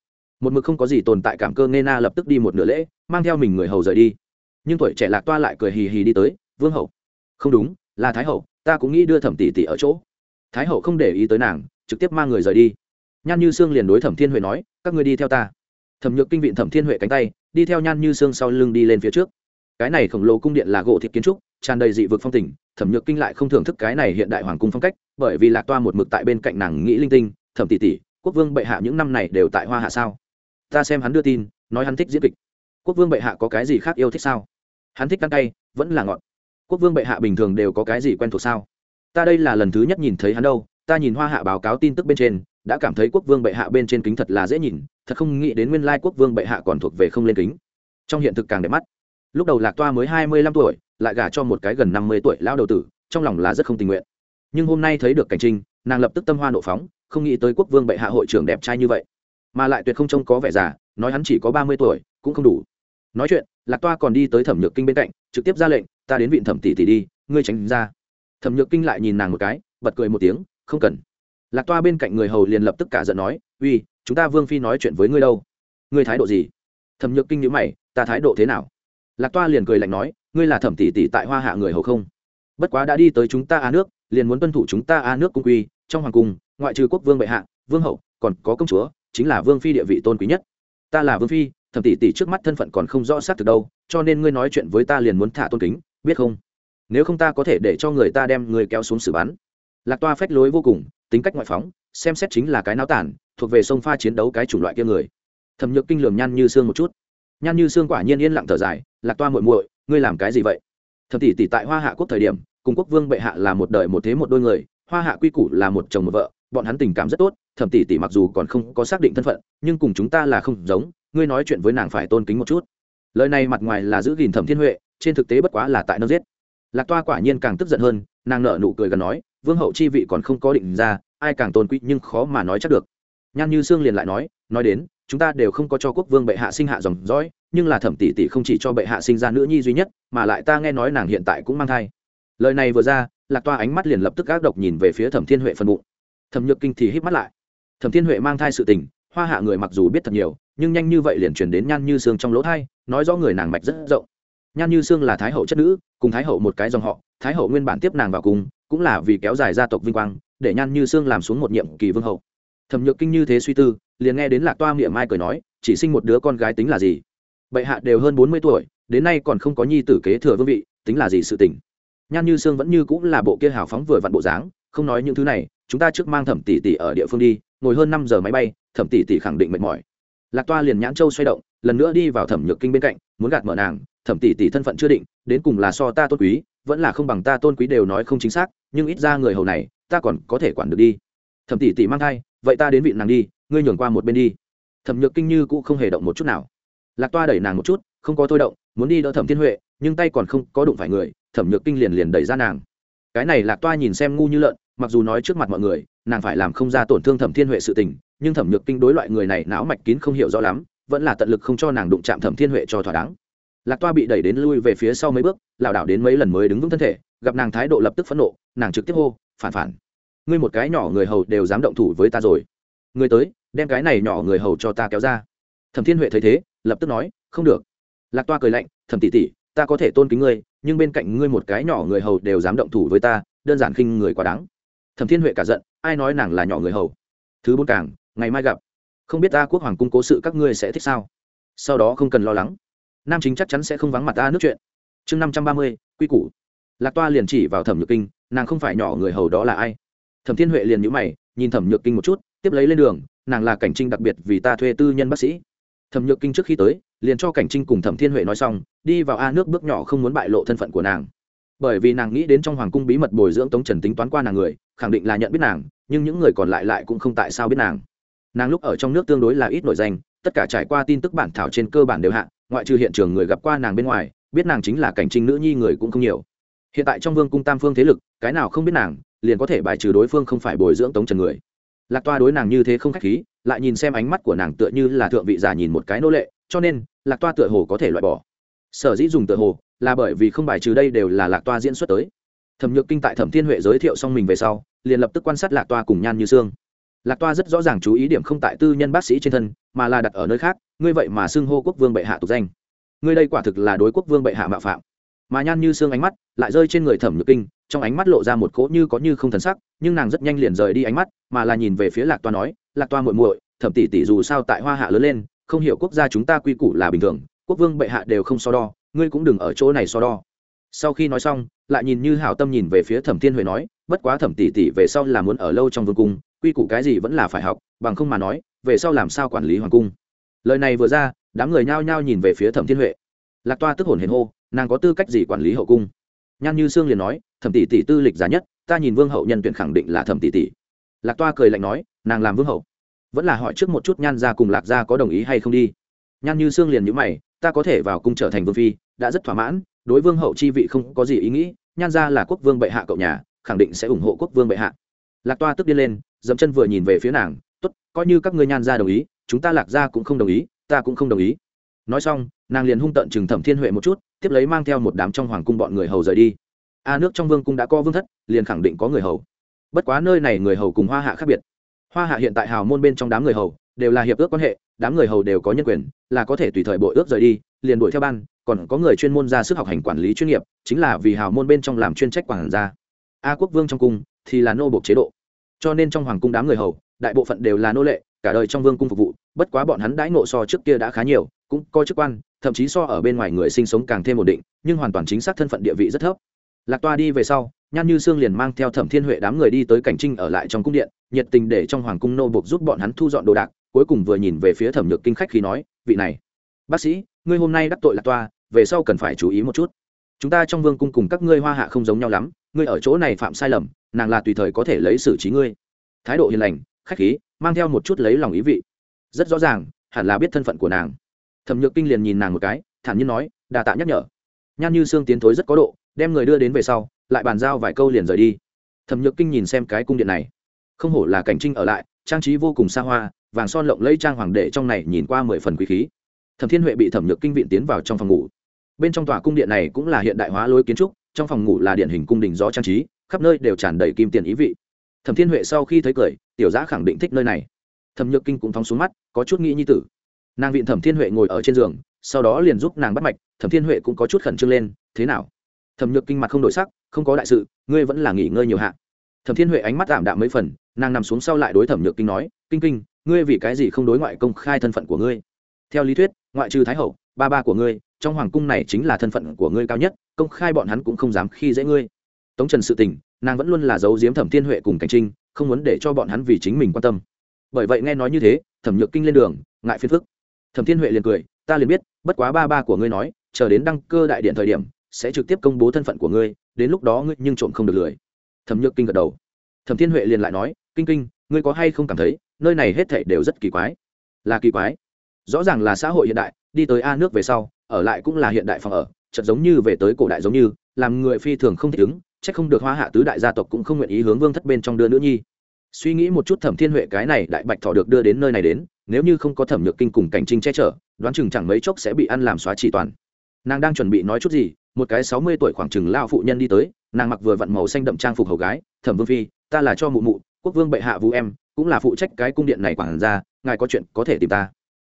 Một mực không có gì tồn tại cảm cơ nghe na lập tức đi một nửa lễ, mang theo mình người hầu rời đi. Nhưng tuổi trẻ lạc toa lại cười hì hì đi tới, vương hậu. Không đúng, là thái hậu, ta cũng nghĩ đưa thẩm tỷ tỷ ở chỗ. Thái hậu không để ý tới nàng, trực tiếp mang người rời đi. Nhan như sương liền đối thẩm thiên huệ nói, các ngươi đi theo ta thẩm nhược kinh viện thẩm thiên huệ cánh tay, đi theo nhan như xương sau lưng đi lên phía trước. Cái này khổng lồ cung điện là gỗ thịt kiến trúc, tràn đầy dị vực phong tình, thẩm nhược kinh lại không thưởng thức cái này hiện đại hoàng cung phong cách, bởi vì lạc toa một mực tại bên cạnh nàng nghĩ linh tinh, thẩm tỷ tỷ, quốc vương bệ hạ những năm này đều tại hoa hạ sao? Ta xem hắn đưa tin, nói hắn thích diễn kịch. Quốc vương bệ hạ có cái gì khác yêu thích sao? Hắn thích ăn tay vẫn là ngọn. quốc vương bệ hạ bình thường đều có cái gì quen thuộc sao? Ta đây là lần thứ nhất nhìn thấy hắn đâu, ta nhìn hoa hạ báo cáo tin tức bên trên đã cảm thấy quốc vương bệ hạ bên trên kính thật là dễ nhìn, thật không nghĩ đến nguyên lai quốc vương bệ hạ còn thuộc về không lên kính. Trong hiện thực càng đẹp mắt. Lúc đầu lạc toa mới hai mươi lăm tuổi, lại gả cho một cái gần năm mươi tuổi lao đầu tử, trong lòng là rất không tình nguyện. Nhưng hôm nay thấy được cảnh trinh, nàng lập tức tâm hoa nộ phóng, không nghĩ tới quốc vương bệ hạ hội trưởng đẹp trai như vậy. Mà lại tuyệt không trông có vẻ già, nói hắn chỉ có ba mươi tuổi, cũng không đủ. Nói chuyện, lạc toa còn đi tới thẩm nhược kinh bên cạnh, trực tiếp ra lệnh, ta đến viện thẩm tỷ tỷ đi, ngươi tránh ra. Thẩm nhược kinh lại nhìn nàng một cái, bật cười một tiếng, không cần lạc toa bên cạnh người hầu liền lập tức cả giận nói, uy, chúng ta vương phi nói chuyện với ngươi đâu? Ngươi thái độ gì? Thẩm nhược kinh nhữ mày, ta thái độ thế nào? Lạc toa liền cười lạnh nói, ngươi là thẩm tỷ tỷ tại hoa hạ người hầu không? Bất quá đã đi tới chúng ta a nước, liền muốn tuân thủ chúng ta a nước cung quy, trong hoàng cung, ngoại trừ quốc vương bệ hạ, vương hậu, còn có công chúa, chính là vương phi địa vị tôn quý nhất. Ta là vương phi, thẩm tỷ tỷ trước mắt thân phận còn không rõ xác từ đâu, cho nên ngươi nói chuyện với ta liền muốn thả tôn kính, biết không? Nếu không ta có thể để cho người ta đem người kéo xuống xử bắn. Lạc toa phách lối vô cùng tính cách ngoại phóng, xem xét chính là cái náo tản, thuộc về sông pha chiến đấu cái chủng loại kia người. Thẩm nhược kinh lường nhan như xương một chút. Nhan như xương quả nhiên yên lặng thở dài, lạc toa muội muội, ngươi làm cái gì vậy? Thẩm tỷ tỷ tại hoa hạ quốc thời điểm, cùng quốc vương bệ hạ là một đời một thế một đôi người, hoa hạ quy củ là một chồng một vợ, bọn hắn tình cảm rất tốt, thẩm tỷ tỷ mặc dù còn không có xác định thân phận, nhưng cùng chúng ta là không giống, ngươi nói chuyện với nàng phải tôn kính một chút. Lời này mặt ngoài là giữ gìn thẩm thiên huệ, trên thực tế bất quá là tại nơi giết. Lạc toa quả nhiên càng tức giận hơn, nàng nợ nụ cười gần nói vương hậu chi vị còn không có định ra, ai càng tôn quý nhưng khó mà nói chắc được. Nhan như sương liền lại nói nói đến, chúng ta đều không có cho quốc vương bệ hạ sinh hạ dòng dõi, nhưng là thẩm tỷ tỷ không chỉ cho bệ hạ sinh ra nữ nhi duy nhất, mà lại ta nghe nói nàng hiện tại cũng mang thai. Lời này vừa ra, lạc toa ánh mắt liền lập tức ác độc nhìn về phía thẩm thiên huệ phân bụng. Thẩm nhược kinh thì hít mắt lại. Thẩm thiên huệ mang thai sự tình, hoa hạ người mặc dù biết thật nhiều, nhưng nhanh như vậy liền chuyển đến nhan như sương trong lỗ thai, nói rõ người nàng mạch rất rộng nhan như sương là thái hậu chất nữ, cùng thái hậu một cái dòng họ, thái hậu nguyên bản tiếp nàng vào cùng, cũng là vì kéo dài gia tộc vinh quang, để nhan như sương làm xuống một nhiệm kỳ vương hậu. Thẩm nhược kinh như thế suy tư, liền nghe đến lạc toa miệng mai cười nói, chỉ sinh một đứa con gái tính là gì? Bệ hạ đều hơn bốn mươi tuổi, đến nay còn không có nhi tử kế thừa vương vị, tính là gì sự tình? Nhan như sương vẫn như cũng là bộ kia hào phóng vừa vặn bộ dáng, không nói những thứ này, chúng ta trước mang thẩm tỷ tỷ ở địa phương đi, ngồi hơn năm giờ máy bay, thẩm tỷ tỷ khẳng định mệt mỏi. Lạc toa liền nhãn châu xoay động, lần nữa đi vào thẩm nhược kinh bên cạnh, muốn gạt mở nàng thẩm tỷ tỷ thân phận chưa định, đến cùng là so ta tôn quý, vẫn là không bằng ta tôn quý đều nói không chính xác, nhưng ít ra người hầu này, ta còn có thể quản được đi. Thẩm tỷ tỷ mang thai, vậy ta đến vị nàng đi, ngươi nhường qua một bên đi. Thẩm nhược kinh như cũng không hề động một chút nào. Lạc toa đẩy nàng một chút, không có thôi động, muốn đi đỡ thẩm thiên huệ, nhưng tay còn không có đụng phải người, thẩm nhược kinh liền liền đẩy ra nàng. Cái này lạc toa nhìn xem ngu như lợn, mặc dù nói trước mặt mọi người, nàng phải làm không ra tổn thương thẩm thiên huệ sự tình, nhưng thẩm nhược kinh đối loại người này não mạch kín không hiểu rõ lắm, vẫn là tận lực không cho nàng đụng chạm thẩm thiên huệ cho thỏa đáng lạc toa bị đẩy đến lui về phía sau mấy bước, lảo đảo đến mấy lần mới đứng vững thân thể, gặp nàng thái độ lập tức phẫn nộ, nàng trực tiếp hô, phản phản, ngươi một cái nhỏ người hầu đều dám động thủ với ta rồi. Ngươi tới, đem cái này nhỏ người hầu cho ta kéo ra. Thẩm thiên huệ thấy thế, lập tức nói, không được. Lạc toa cười lạnh, thẩm tỷ tỷ, ta có thể tôn kính ngươi, nhưng bên cạnh ngươi một cái nhỏ người hầu đều dám động thủ với ta, đơn giản khinh người quá đáng. Thẩm thiên huệ cả giận, ai nói nàng là nhỏ người hầu? Thứ bốn càng, ngày mai gặp. Không biết ta quốc hoàng cung cố sự các ngươi sẽ thích sao? Sau đó không cần lo lắng nam chính chắc chắn sẽ không vắng mặt ta nước chuyện. Chương năm trăm ba mươi, quy củ. Lạc toa liền chỉ vào thẩm nhược kinh, nàng không phải nhỏ người hầu đó là ai? Thẩm thiên huệ liền nhữ mày, nhìn thẩm nhược kinh một chút, tiếp lấy lên đường, nàng là cảnh trinh đặc biệt vì ta thuê tư nhân bác sĩ. Thẩm nhược kinh trước khi tới, liền cho cảnh trinh cùng thẩm thiên huệ nói xong, đi vào a nước bước nhỏ không muốn bại lộ thân phận của nàng. Bởi vì nàng nghĩ đến trong hoàng cung bí mật bồi dưỡng tống trần tính toán qua nàng người, khẳng định là nhận biết nàng, nhưng những người còn lại lại cũng không tại sao biết nàng. Nàng lúc ở trong nước tương đối là ít nổi danh, tất cả trải qua tin tức bản thảo trên cơ bản đều hạ ngoại trừ hiện trường người gặp qua nàng bên ngoài, biết nàng chính là cảnh trinh nữ nhi người cũng không nhiều. Hiện tại trong vương cung tam phương thế lực, cái nào không biết nàng, liền có thể bài trừ đối phương không phải bồi dưỡng tống trần người. Lạc toa đối nàng như thế không k h á c h khí, lại nhìn xem ánh mắt của nàng tựa như là thượng vị giả nhìn một cái nô lệ, cho nên, lạc toa tựa hồ có thể loại bỏ. Sở dĩ dùng tựa hồ, là bởi vì không bài trừ đây đều là lạc toa diễn xuất tới. Thẩm nhược kinh tại thẩm thiên huệ giới thiệu xong mình về sau, liền lập tức quan sát lạc toa cùng nhan như sương. Lạc toa rất rõ ràng chú ý điểm không tại tư nhân bác sĩ trên thân, mà là đặt ở nơi khác ngươi vậy mà xưng hô quốc vương bệ hạ tục danh. Ngươi đây quả thực là đối quốc vương bệ hạ mạo phạm. Mà nhan như xương ánh mắt lại rơi trên người thẩm nhược kinh, trong ánh mắt lộ ra một cỗ như có như không thần sắc, nhưng nàng rất nhanh liền rời đi ánh mắt, mà là nhìn về phía lạc toa nói, lạc toa muội muội, thẩm tỷ tỷ dù sao tại hoa hạ lớn lên, không hiểu quốc gia chúng ta quy củ là bình thường, quốc vương bệ hạ đều không so đo, ngươi cũng đừng ở chỗ này so đo. Sau khi nói xong, lại nhìn như hảo tâm nhìn về phía thẩm thiên huệ nói, bất quá thẩm tỷ tỷ về sau là muốn ở lâu trong vương cung, quy củ cái gì vẫn là phải học, bằng không mà nói, về sau làm sao quản lý hoàng cung? Lời này vừa ra, đám người nhao nhao nhìn về phía thẩm thiên huệ. Lạc toa tức hồn hển hô, nàng có tư cách gì quản lý hậu cung? Nhan như sương liền nói, thẩm tỷ tỷ tư lịch giá nhất, ta nhìn vương hậu nhân tuyển khẳng định là thẩm tỷ tỷ. Lạc toa cười lạnh nói, nàng làm vương hậu. Vẫn là hỏi trước một chút nhan ra cùng lạc gia có đồng ý hay không đi. Nhan như sương liền nhữ mày, ta có thể vào cung trở thành vương phi, đã rất thỏa mãn, đối vương hậu chi vị không có gì ý nghĩ, nhan ra là quốc vương bệ hạ cậu nhà, khẳng định sẽ ủng hộ quốc vương bệ hạ. Lạc toa tức điên lên dẫm chân vừa nhìn về phía nàng t ố t coi như các ngươi nhan ra đồng ý chúng ta lạc ra cũng không đồng ý, ta cũng không đồng ý. Nói xong, nàng liền hung tận chừng thẩm thiên huệ một chút, tiếp lấy mang theo một đám trong hoàng cung bọn người hầu rời đi. A à, nước trong vương cung đã có vương thất, liền khẳng định có người hầu. Bất quá nơi này người hầu cùng hoa hạ khác biệt. Hoa hạ hiện tại hào môn bên trong đám người hầu, đều là hiệp ước quan hệ, đám người hầu đều có nhân quyền, là có thể tùy thời bội ước rời đi, liền đuổi theo ban, còn có người chuyên môn ra sức học hành quản lý chuyên nghiệp, chính là vì hào môn bên trong làm chuyên trách quản gia. A quốc vương trong cung thì là nô bộc chế độ. Cho nên trong hoàng cung đám người hầu, đại bộ phận đều là nô lệ cả đời trong vương cung phục vụ, bất quá bọn hắn đãi ngộ so trước kia đã khá nhiều, cũng có chức quan, thậm chí so ở bên ngoài người sinh sống càng thêm ổn định, nhưng hoàn toàn chính xác thân phận địa vị rất thấp. Lạc toa đi về sau, nhan như sương liền mang theo thẩm thiên huệ đám người đi tới cảnh trinh ở lại trong cung điện, nhiệt tình để trong hoàng cung nô buộc giúp bọn hắn thu dọn đồ đạc, cuối cùng vừa nhìn về phía thẩm nhược kinh khách khi nói, vị này, bác sĩ, ngươi hôm nay đắc tội lạc toa, về sau cần phải chú ý một chút. Chúng ta trong vương cung cùng các ngươi hoa hạ không giống nhau lắm, ngươi ở chỗ này phạm sai lầm, nàng là tùy thời có thể lấy xử trí ngươi. Thái độ hiền lành, khách khí mang theo một chút lấy lòng ý vị. Rất rõ ràng, hẳn là biết thân phận của nàng. Thẩm nhược kinh liền nhìn nàng một cái, thản nhiên nói đà tạ nhắc nhở. Nhan như sương tiến thối rất có độ, đem người đưa đến về sau, lại bàn giao vài câu liền rời đi. Thẩm nhược kinh nhìn xem cái cung điện này. Không hổ là cảnh trinh ở lại, trang trí vô cùng xa hoa, vàng son lộng lẫy trang hoàng đệ trong này nhìn qua mười phần quý khí. Thẩm thiên huệ bị thẩm nhược kinh viện tiến vào trong phòng ngủ. Bên trong tòa cung điện này cũng là hiện đại hóa lối kiến trúc, trong phòng ngủ là điện hình cung đình gió trang trí, khắp nơi đều tràn đầy kim tiền ý vị thẩm thiên huệ sau khi thấy cười, tiểu giã khẳng định thích nơi này. Thẩm nhược kinh cũng thóng xuống mắt, có chút nghĩ như tử. Nàng viện thẩm thiên huệ ngồi ở trên giường, sau đó liền giúp nàng bắt mạch, thẩm thiên huệ cũng có chút khẩn trương lên, thế nào? Thẩm nhược kinh mặt không đổi sắc, không có đại sự, ngươi vẫn là nghỉ ngơi nhiều hạ. Thẩm thiên huệ ánh mắt giảm đạm mấy phần, nàng nằm xuống sau lại đối thẩm nhược kinh nói, kinh kinh, ngươi vì cái gì không đối ngoại công khai thân phận của ngươi? Theo lý thuyết, ngoại trừ thái hậu, ba ba của ngươi, trong hoàng cung này chính là thân phận của ngươi cao nhất, công khai bọn hắn cũng không dám khi dễ ngươi. Tống trần sự tình nàng vẫn luôn là giấu giếm thẩm thiên huệ cùng cảnh trinh, không muốn để cho bọn hắn vì chính mình quan tâm. Bởi vậy nghe nói như thế, thẩm nhược kinh lên đường, ngại phiền phức. Thẩm thiên huệ liền cười, ta liền biết, bất quá ba ba của ngươi nói, chờ đến đăng cơ đại điện thời điểm, sẽ trực tiếp công bố thân phận của ngươi, đến lúc đó ngươi nhưng trộm không được lười. Thẩm nhược kinh gật đầu. Thẩm thiên huệ liền lại nói, kinh kinh, ngươi có hay không cảm thấy, nơi này hết thảy đều rất kỳ quái? Là kỳ quái. Rõ ràng là xã hội hiện đại, đi tới a nước về sau, ở lại cũng là hiện đại phòng ở, chợt giống như về tới cổ đại giống như, làm người phi thường không thích ứng chắc không được hoa hạ tứ đại gia tộc cũng không nguyện ý hướng vương thất bên trong đưa nữ nhi. Suy nghĩ một chút thẩm thiên huệ cái này đại bạch thọ được đưa đến nơi này đến, nếu như không có thẩm nhược kinh cùng cảnh trinh che chở, đoán chừng chẳng mấy chốc sẽ bị ăn làm xóa chỉ toàn. Nàng đang chuẩn bị nói chút gì, một cái sáu mươi tuổi khoảng chừng lao phụ nhân đi tới, nàng mặc vừa vặn màu xanh đậm trang phục hầu gái, thẩm vương phi, ta là cho mụ mụ, quốc vương bệ hạ vũ em, cũng là phụ trách cái cung điện này quản ra ngài có chuyện có thể tìm ta.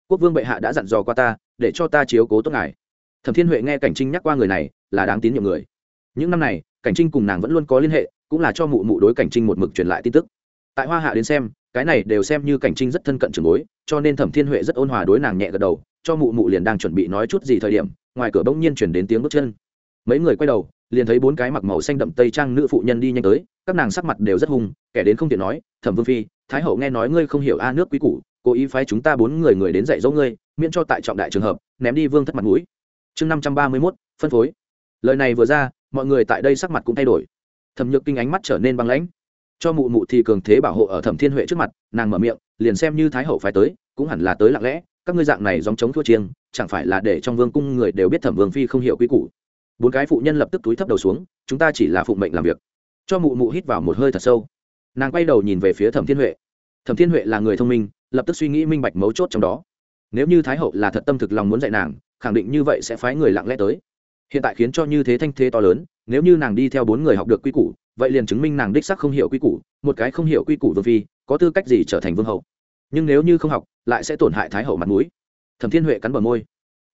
Quốc vương bệ hạ đã dặn dò qua ta, để cho ta chiếu cố tốt ngài. Thẩm thiên huệ nghe cảnh trinh nhắc qua người này, là đáng tín nhiệm người những năm này, cảnh trinh cùng nàng vẫn luôn có liên hệ, cũng là cho mụ mụ đối cảnh trinh một mực truyền lại tin tức. Tại hoa hạ đến xem, cái này đều xem như cảnh trinh rất thân cận trường bối, cho nên thẩm thiên huệ rất ôn hòa đối nàng nhẹ gật đầu, cho mụ mụ liền đang chuẩn bị nói chút gì thời điểm, ngoài cửa bỗng nhiên chuyển đến tiếng bước chân. Mấy người quay đầu, liền thấy bốn cái mặc màu xanh đậm tây trang nữ phụ nhân đi nhanh tới, các nàng sắc mặt đều rất hung, kẻ đến không tiện nói, thẩm vương phi, thái hậu nghe nói ngươi không hiểu a nước quý củ, cố ý phái chúng ta bốn người người đến dạy dỗ ngươi, miễn cho tại trọng đại trường hợp, ném đi vương thất mặt mũi. Chương năm trăm ba mươi mốt, phân phối. Lời này vừa ra mọi người tại đây sắc mặt cũng thay đổi. Thẩm nhược kinh ánh mắt trở nên băng lãnh. Cho mụ mụ thì cường thế bảo hộ ở thẩm thiên huệ trước mặt, nàng mở miệng, liền xem như thái hậu phải tới, cũng hẳn là tới lặng lẽ, các ngươi dạng này dòng chống thua chiêng, chẳng phải là để trong vương cung người đều biết thẩm vương phi không hiểu quy củ. Bốn cái phụ nhân lập tức túi thấp đầu xuống, chúng ta chỉ là phụng mệnh làm việc. Cho mụ mụ hít vào một hơi thật sâu. Nàng quay đầu nhìn về phía thẩm thiên huệ. Thẩm thiên huệ là người thông minh, lập tức suy nghĩ minh bạch mấu chốt trong đó. Nếu như thái hậu là thật tâm thực lòng muốn dạy nàng, khẳng định như vậy sẽ phái người lặng lẽ tới hiện tại khiến cho như thế thanh thế to lớn, nếu như nàng đi theo bốn người học được quy củ, vậy liền chứng minh nàng đích sắc không hiểu quy củ, một cái không hiểu quy củ vương phi, có tư cách gì trở thành vương hậu. Nhưng nếu như không học, lại sẽ tổn hại thái hậu mặt mũi. Thẩm thiên huệ cắn bờ môi.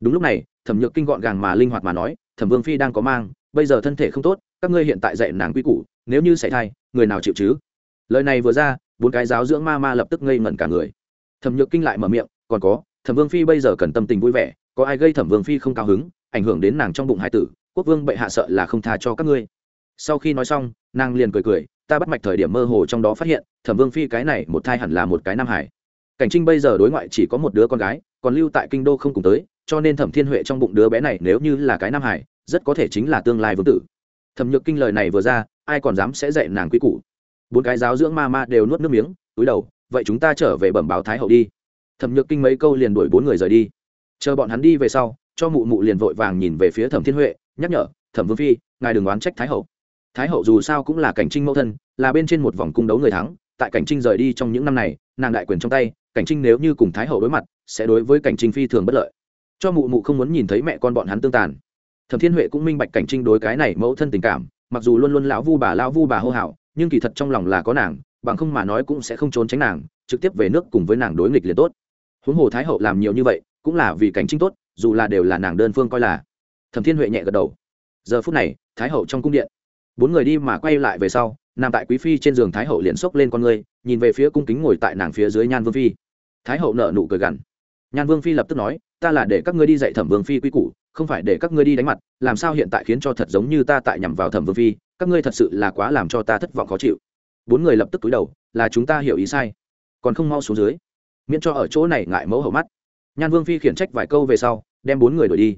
Đúng lúc này, thẩm nhược kinh gọn gàng mà linh hoạt mà nói, thẩm vương phi đang có mang, bây giờ thân thể không tốt, các ngươi hiện tại dạy nàng quy củ, nếu như xảy thai người nào chịu chứ? Lời này vừa ra, bốn cái giáo dưỡng ma ma lập tức ngây ngẩn cả người. Thẩm nhược kinh lại mở miệng, còn có, thẩm vương phi bây giờ cần tâm tình vui vẻ, có ai gây thẩm vương phi không cao hứng ảnh hưởng đến nàng trong bụng hải tử, quốc vương bệ hạ sợ là không tha cho các ngươi. Sau khi nói xong, nàng liền cười cười, ta bắt mạch thời điểm mơ hồ trong đó phát hiện, thẩm vương phi cái này một thai hẳn là một cái nam hải. Cảnh trinh bây giờ đối ngoại chỉ có một đứa con gái, còn lưu tại kinh đô không cùng tới, cho nên thẩm thiên huệ trong bụng đứa bé này nếu như là cái nam hải, rất có thể chính là tương lai vương tử. Thẩm nhược kinh lời này vừa ra, ai còn dám sẽ dạy nàng quy củ? Bốn cái giáo dưỡng ma ma đều nuốt nước miếng, túi đầu, vậy chúng ta trở về bẩm báo thái hậu đi. Thẩm nhược kinh mấy câu liền đuổi bốn người rời đi. Chờ bọn hắn đi về sau cho mụ mụ liền vội vàng nhìn về phía thẩm thiên huệ, nhắc nhở, thẩm vương phi, ngài đừng oán trách thái hậu. Thái hậu dù sao cũng là cảnh trinh mẫu thân, là bên trên một vòng cung đấu người thắng, tại cảnh trinh rời đi trong những năm này, nàng đại quyền trong tay, cảnh trinh nếu như cùng thái hậu đối mặt, sẽ đối với cảnh trinh phi thường bất lợi. Cho mụ mụ không muốn nhìn thấy mẹ con bọn hắn tương tàn. Thẩm thiên huệ cũng minh bạch cảnh trinh đối cái này mẫu thân tình cảm, mặc dù luôn luôn lão vu bà lão vu bà hô hào, nhưng kỳ thật trong lòng là có nàng, bằng không mà nói cũng sẽ không trốn tránh nàng, trực tiếp về nước cùng với nàng đối nghịch liền tốt. Huống hồ thái hậu làm nhiều như vậy, cũng là vì cảnh trinh tốt dù là đều là nàng đơn phương coi là. Thẩm thiên huệ nhẹ gật đầu. Giờ phút này, thái hậu trong cung điện. Bốn người đi mà quay lại về sau, nằm tại quý phi trên giường thái hậu liền xốc lên con người, nhìn về phía cung kính ngồi tại nàng phía dưới nhan vương phi. Thái hậu nở nụ cười gằn. Nhan vương phi lập tức nói, ta là để các ngươi đi dạy thẩm vương phi quy củ, không phải để các ngươi đi đánh mặt, làm sao hiện tại khiến cho thật giống như ta tại nhằm vào thẩm vương phi, các ngươi thật sự là quá làm cho ta thất vọng khó chịu. Bốn người lập tức túi đầu, là chúng ta hiểu ý sai, còn không mau xuống dưới, miễn cho ở chỗ này ngại mẫu hậu mắt. Nhan vương phi khiển trách vài câu về sau đem bốn người đuổi đi.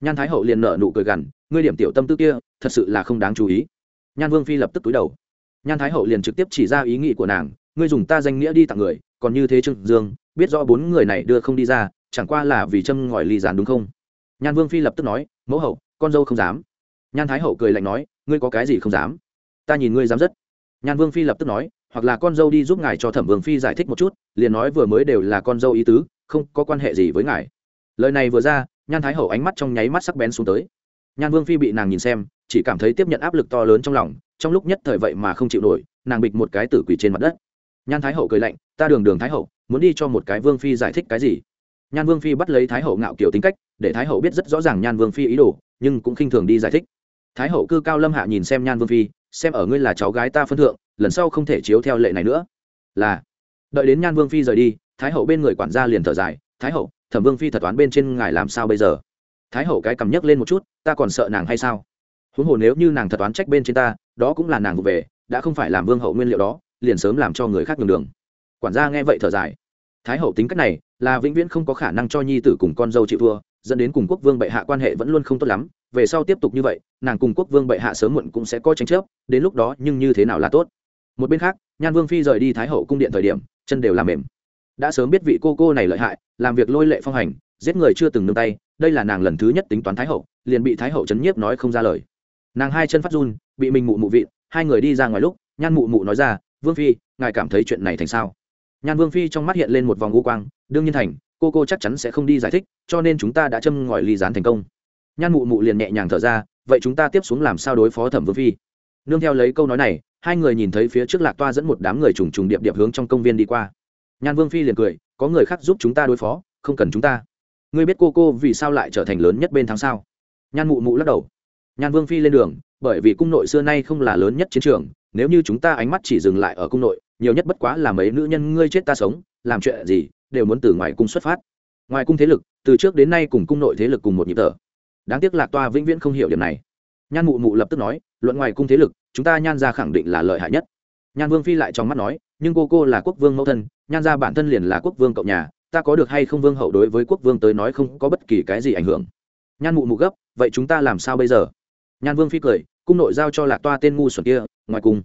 Nhan thái hậu liền nợ nụ cười gằn, ngươi điểm tiểu tâm tư kia, thật sự là không đáng chú ý. Nhan vương phi lập tức túi đầu. Nhan thái hậu liền trực tiếp chỉ ra ý nghĩ của nàng, ngươi dùng ta danh nghĩa đi tặng người, còn như thế trương dương, biết rõ bốn người này đưa không đi ra, chẳng qua là vì châm ngòi ly giàn đúng không? Nhan vương phi lập tức nói, mẫu hậu, con dâu không dám. Nhan thái hậu cười lạnh nói, ngươi có cái gì không dám? Ta nhìn ngươi dám rất. Nhan vương phi lập tức nói, hoặc là con dâu đi giúp ngài cho thẩm vương phi giải thích một chút, liền nói vừa mới đều là con dâu ý tứ, không có quan hệ gì với ngài lời này vừa ra, nhan thái hậu ánh mắt trong nháy mắt sắc bén xuống tới. Nhan vương phi bị nàng nhìn xem, chỉ cảm thấy tiếp nhận áp lực to lớn trong lòng, trong lúc nhất thời vậy mà không chịu nổi, nàng bịch một cái tử quỷ trên mặt đất. Nhan thái hậu cười lạnh, ta đường đường thái hậu, muốn đi cho một cái vương phi giải thích cái gì? Nhan vương phi bắt lấy thái hậu ngạo kiểu tính cách, để thái hậu biết rất rõ ràng nhan vương phi ý đồ, nhưng cũng khinh thường đi giải thích. Thái hậu cư cao lâm hạ nhìn xem nhan vương phi, xem ở ngươi là cháu gái ta phân thượng, lần sau không thể chiếu theo lệ này nữa. Là, đợi đến nhan vương phi rời đi, thái hậu bên người quản gia liền thở dài, thái hậu thẩm vương phi thật toán bên trên ngài làm sao bây giờ? Thái hậu cái cầm nhấc lên một chút, ta còn sợ nàng hay sao? Huống hồ nếu như nàng thật toán trách bên trên ta, đó cũng là nàng vụ về, đã không phải làm vương hậu nguyên liệu đó, liền sớm làm cho người khác nhường đường. Quản gia nghe vậy thở dài. Thái hậu tính cách này, là vĩnh viễn không có khả năng cho nhi tử cùng con dâu chịu thua, dẫn đến cùng quốc vương bệ hạ quan hệ vẫn luôn không tốt lắm, về sau tiếp tục như vậy, nàng cùng quốc vương bệ hạ sớm muộn cũng sẽ có tranh chấp, đến lúc đó nhưng như thế nào là tốt? Một bên khác, nhan vương phi rời đi thái hậu cung điện thời điểm, chân đều làm mềm đã sớm biết vị cô cô này lợi hại, làm việc lôi lệ phong hành, giết người chưa từng nương tay, đây là nàng lần thứ nhất tính toán thái hậu, liền bị thái hậu chấn nhiếp nói không ra lời. Nàng hai chân phát run, bị mình mụ mụ vị hai người đi ra ngoài lúc, nhan mụ mụ nói ra, vương phi, ngài cảm thấy chuyện này thành sao? Nhan vương phi trong mắt hiện lên một vòng u quang, đương nhiên thành, cô cô chắc chắn sẽ không đi giải thích, cho nên chúng ta đã châm ngòi ly gián thành công. Nhan mụ mụ liền nhẹ nhàng thở ra, vậy chúng ta tiếp xuống làm sao đối phó thẩm vương phi? Nương theo lấy câu nói này, hai người nhìn thấy phía trước lạc toa dẫn một đám người trùng trùng điệp điệp hướng trong công viên đi qua nhan vương phi liền cười, có người khác giúp chúng ta đối phó, không cần chúng ta. Ngươi biết cô cô vì sao lại trở thành lớn nhất bên tháng sau nhan mụ mụ lắc đầu. Nhan vương phi lên đường, bởi vì cung nội xưa nay không là lớn nhất chiến trường, nếu như chúng ta ánh mắt chỉ dừng lại ở cung nội, nhiều nhất bất quá là mấy nữ nhân ngươi chết ta sống, làm chuyện gì, đều muốn từ ngoài cung xuất phát. Ngoài cung thế lực, từ trước đến nay cùng cung nội thế lực cùng một nhịp thở. Đáng tiếc lạc toa vĩnh viễn không hiểu điểm này. Nhan mụ mụ lập tức nói, luận ngoài cung thế lực, chúng ta nhan ra khẳng định là lợi hại nhất. Nhan vương phi lại trong mắt nói, nhưng cô cô là quốc vương mẫu thân nhan ra bản thân liền là quốc vương cậu nhà, ta có được hay không vương hậu đối với quốc vương tới nói không có bất kỳ cái gì ảnh hưởng. Nhan mụ mụ gấp, vậy chúng ta làm sao bây giờ? Nhan vương phi cười, cung nội giao cho lạc toa tên ngu xuẩn kia, ngoài cùng.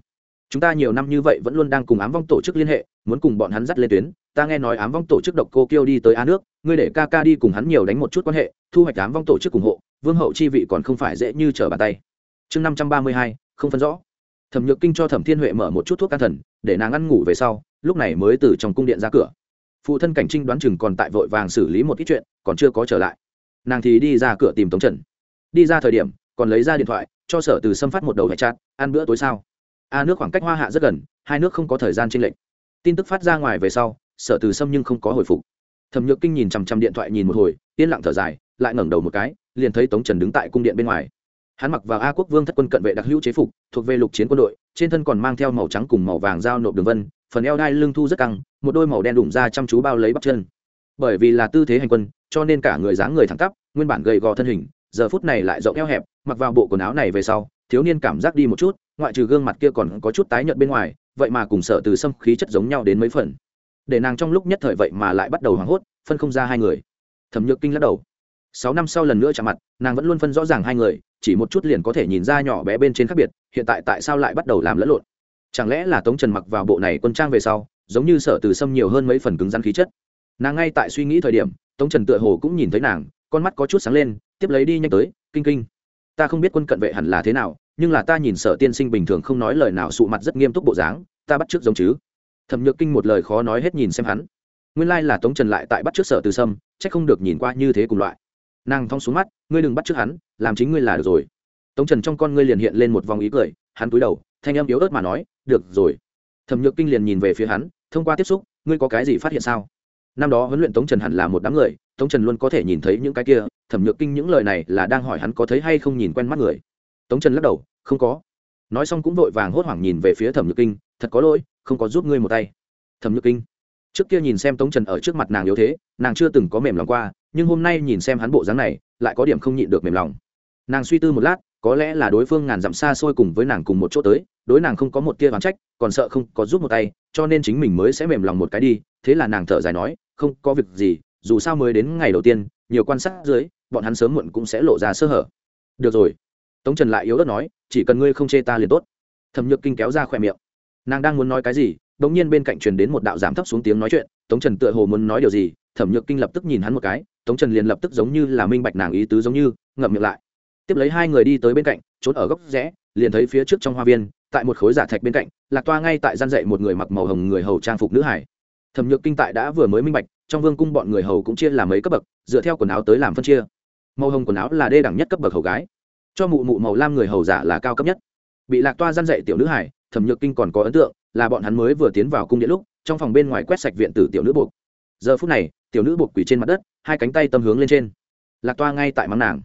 Chúng ta nhiều năm như vậy vẫn luôn đang cùng ám vong tổ chức liên hệ, muốn cùng bọn hắn dắt lên tuyến. Ta nghe nói ám vong tổ chức độc cô kêu đi tới a nước, ngươi để ca ca đi cùng hắn nhiều đánh một chút quan hệ, thu hoạch ám vong tổ chức ủng hộ, vương hậu chi vị còn không phải dễ như trở bàn tay. Chương năm trăm ba mươi hai, không phân rõ. Thẩm nhược kinh cho thẩm thiên huệ mở một chút thuốc can thần, để nàng ăn ngủ về sau lúc này mới từ trong cung điện ra cửa. Phụ thân cảnh trinh đoán chừng còn tại vội vàng xử lý một ít chuyện, còn chưa có trở lại. Nàng thì đi ra cửa tìm tống trần. Đi ra thời điểm, còn lấy ra điện thoại, cho sở từ xâm phát một đầu hệ chát ăn bữa tối sao? A, nước khoảng cách hoa hạ rất gần, hai nước không có thời gian t r ê n lệch. Tin tức phát ra ngoài về sau, sở từ xâm nhưng không có hồi phục. Thẩm nhược kinh nhìn chằm chằm điện thoại nhìn một hồi, yên lặng thở dài, lại ngẩng đầu một cái, liền thấy tống trần đứng tại cung điện bên ngoài hắn mặc vào a quốc vương thất quân cận vệ đặc hữu chế phục, thuộc về lục chiến quân đội, trên thân còn mang theo màu trắng cùng màu vàng giao nộp đường vân, phần eo đai lưng thu rất căng, một đôi màu đen đủng ra chăm chú bao lấy bắp chân. Bởi vì là tư thế hành quân, cho nên cả người dáng người thẳng tắp, nguyên bản gầy gò thân hình, giờ phút này lại rộng eo hẹp, mặc vào bộ quần áo này về sau, thiếu niên cảm giác đi một chút, ngoại trừ gương mặt kia còn có chút tái nhợt bên ngoài, vậy mà cùng sợ từ xâm khí chất giống nhau đến mấy phần. Để nàng trong lúc nhất thời vậy mà lại bắt đầu hoảng hốt, phân không ra hai người. Thẩm nhược kinh lắc đầu sáu năm sau lần nữa chạm mặt, nàng vẫn luôn phân rõ ràng hai người, chỉ một chút liền có thể nhìn ra nhỏ bé bên trên khác biệt, hiện tại tại sao lại bắt đầu làm lẫn lộn? Chẳng lẽ là tống trần mặc vào bộ này quân trang về sau, giống như sở từ Sâm nhiều hơn mấy phần cứng rắn khí chất? Nàng ngay tại suy nghĩ thời điểm, tống trần tựa hồ cũng nhìn thấy nàng, con mắt có chút sáng lên, tiếp lấy đi nhanh tới, kinh kinh, ta không biết quân cận vệ hẳn là thế nào, nhưng là ta nhìn sở tiên sinh bình thường không nói lời nào sụ mặt rất nghiêm túc bộ dáng, ta bắt trước giống chứ? Thẩm nhược kinh một lời khó nói hết nhìn xem hắn. Nguyên lai là tống trần lại tại bắt trước sở từ sâm c h ắ c không được nhìn qua như thế cùng loại nàng thong xuống mắt, ngươi đừng bắt trước hắn, làm chính ngươi là được rồi. Tống trần trong con ngươi liền hiện lên một vòng ý cười, hắn túi đầu, thanh âm yếu ớt mà nói, được rồi. Thẩm nhược kinh liền nhìn về phía hắn, thông qua tiếp xúc, ngươi có cái gì phát hiện sao? Năm đó huấn luyện tống trần hẳn là một đám người, tống trần luôn có thể nhìn thấy những cái kia, thẩm nhược kinh những lời này là đang hỏi hắn có thấy hay không nhìn quen mắt người. Tống trần lắc đầu, không có. Nói xong cũng vội vàng hốt hoảng nhìn về phía thẩm nhược kinh, thật có lỗi, không có giúp ngươi một tay. Thẩm nhược kinh, trước kia nhìn xem tống trần ở trước mặt nàng yếu thế, nàng chưa từng có mềm lòng qua nhưng hôm nay nhìn xem hắn bộ dáng này, lại có điểm không nhịn được mềm lòng. Nàng suy tư một lát, có lẽ là đối phương ngàn dặm xa xôi cùng với nàng cùng một chỗ tới, đối nàng không có một tia oán trách, còn sợ không có giúp một tay, cho nên chính mình mới sẽ mềm lòng một cái đi, thế là nàng thở dài nói, không có việc gì, dù sao mới đến ngày đầu tiên, nhiều quan sát dưới, bọn hắn sớm muộn cũng sẽ lộ ra sơ hở. Được rồi. Tống trần lại yếu ớt nói, chỉ cần ngươi không chê ta liền tốt. Thẩm nhược kinh kéo ra khỏe miệng. Nàng đang muốn nói cái gì đ ỗ n g nhiên bên cạnh truyền đến một đạo giảm thấp xuống tiếng nói chuyện, tống trần tựa hồ muốn nói điều gì thẩm nhược kinh lập tức nhìn hắn một cái, tống trần liền lập tức giống như là minh bạch nàng ý tứ giống như, ngậm miệng lại. Tiếp lấy hai người đi tới bên cạnh, trốn ở góc rẽ, liền thấy phía trước trong hoa viên, tại một khối giả thạch bên cạnh, lạc toa ngay tại gian dậy một người mặc màu hồng người hầu trang phục nữ hải. Thẩm nhược kinh tại đã vừa mới minh bạch, trong vương cung bọn người hầu cũng chia làm mấy cấp bậc, dựa theo quần áo tới làm phân chia. Màu hồng quần áo là đê đẳng nhất cấp bậc hầu gái. Cho mụ mụ màu lam người hầu giả là cao cấp nhất. Bị lạc toa gian dạy tiểu nữ hải, thẩm nhược kinh còn có ấn tượng là bọn hắn mới vừa tiến vào cung điện lúc, trong phòng bên ngoài quét sạch viện tử tiểu nữ buộc. Giờ phút này tiểu nữ buộc quỳ trên mặt đất, hai cánh tay tâm hướng lên trên. Lạc toa ngay tại mắng nàng.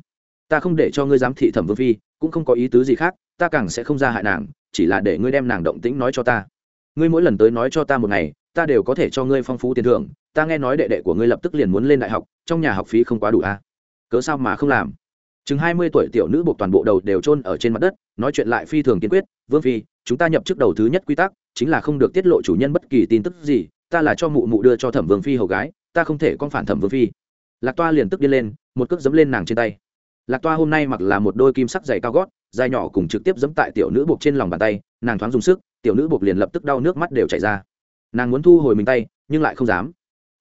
Ta không để cho ngươi giám thị thẩm vương phi, cũng không có ý tứ gì khác, ta càng sẽ không ra hại nàng, chỉ là để ngươi đem nàng động tĩnh nói cho ta. Ngươi mỗi lần tới nói cho ta một ngày, ta đều có thể cho ngươi phong phú tiền thưởng, ta nghe nói đệ đệ của ngươi lập tức liền muốn lên đại học, trong nhà học phí không quá đủ à? cớ sao mà không làm? Chừng hai mươi tuổi tiểu nữ buộc toàn bộ đầu đều trôn ở trên mặt đất, nói chuyện lại phi thường kiên quyết, vương phi, chúng ta nhập trước đầu thứ nhất quy tắc, chính là không được tiết lộ chủ nhân bất kỳ tin tức gì, ta là cho mụ mụ đưa cho thẩm vương phi hầu gái ta không thể con phản thẩm vương phi. Lạc toa liền tức điên lên, một cước dẫm lên nàng trên tay. Lạc toa hôm nay mặc là một đôi kim sắc dày cao gót, dài nhỏ cùng trực tiếp dẫm tại tiểu nữ buộc trên lòng bàn tay, nàng thoáng dùng sức, tiểu nữ buộc liền lập tức đau nước mắt đều chảy ra. Nàng muốn thu hồi mình tay, nhưng lại không dám.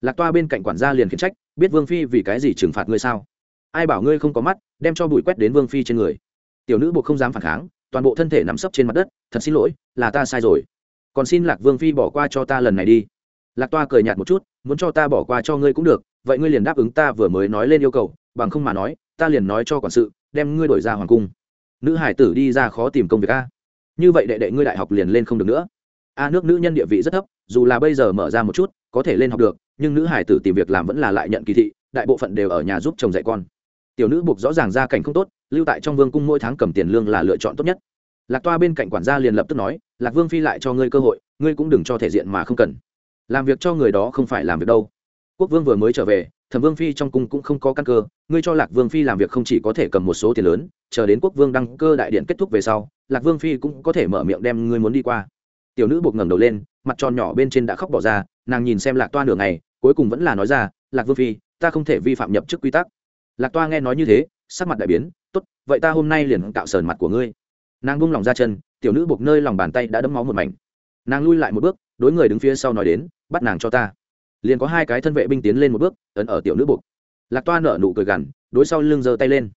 Lạc toa bên cạnh quản gia liền khiển trách, biết vương phi vì cái gì trừng phạt ngươi sao? Ai bảo ngươi không có mắt, đem cho bụi quét đến vương phi trên người. Tiểu nữ buộc không dám phản kháng, toàn bộ thân thể nằm sấp trên mặt đất, thật xin lỗi, là ta sai rồi. Còn xin lạc vương phi bỏ qua cho ta lần này đi lạc toa cười nhạt một chút, muốn cho ta bỏ qua cho ngươi cũng được, vậy ngươi liền đáp ứng ta vừa mới nói lên yêu cầu, bằng không mà nói, ta liền nói cho quản sự, đem ngươi đổi ra hoàng cung. Nữ hải tử đi ra khó tìm công việc a. Như vậy đệ đệ ngươi đại học liền lên không được nữa. A, nước nữ nhân địa vị rất thấp, dù là bây giờ mở ra một chút, có thể lên học được, nhưng nữ hải tử tìm việc làm vẫn là lại nhận kỳ thị, đại bộ phận đều ở nhà giúp chồng dạy con. Tiểu nữ buộc rõ ràng gia cảnh không tốt, lưu tại trong vương cung mỗi tháng cầm tiền lương là lựa chọn tốt nhất. Lạc toa bên cạnh quản gia liền lập tức nói, lạc vương phi lại cho ngươi cơ hội, ngươi cũng đừng cho thể diện mà không cần làm việc cho người đó không phải làm việc đâu. Quốc vương vừa mới trở về, thẩm vương phi trong cung cũng không có căn cơ, ngươi cho lạc vương phi làm việc không chỉ có thể cầm một số tiền lớn, chờ đến quốc vương đăng cơ đại điện kết thúc về sau, lạc vương phi cũng có thể mở miệng đem ngươi muốn đi qua. Tiểu nữ buộc ngẩng đầu lên, mặt tròn nhỏ bên trên đã khóc bỏ ra, nàng nhìn xem lạc toa nửa ngày, cuối cùng vẫn là nói ra, lạc vương phi, ta không thể vi phạm nhập chức quy tắc. Lạc toa nghe nói như thế, sắc mặt đại biến, tốt, vậy ta hôm nay liền cạo sờn mặt của ngươi. Nàng bung lòng ra chân, tiểu nữ buộc nơi lòng bàn tay đã đấm máu một mảnh. Nàng lui lại một bước, đối người đứng phía sau nói đến bắt nàng cho ta. Liền có hai cái thân vệ binh tiến lên một bước, ấn ở tiểu nữ buộc lạc toa nở nụ cười gằn, đối sau lưng giơ tay lên.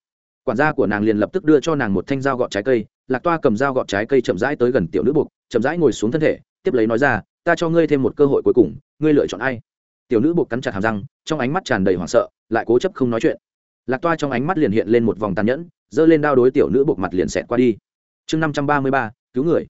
Quản gia của nàng liền lập tức đưa cho nàng một thanh dao gọt trái cây. Lạc toa cầm dao gọt trái cây chậm rãi tới gần tiểu nữ buộc chậm rãi ngồi xuống thân thể, tiếp lấy nói ra, ta cho ngươi thêm một cơ hội cuối cùng, ngươi lựa chọn ai? Tiểu nữ buộc cắn chặt hàm răng, trong ánh mắt tràn đầy hoảng sợ, lại cố chấp không nói chuyện. Lạc toa trong ánh mắt liền hiện lên một vòng tàn nhẫn, giơ lên đao đối tiểu nữ buộc mặt liền xẹt qua đi. Chương năm trăm ba mươi ba, cứu người.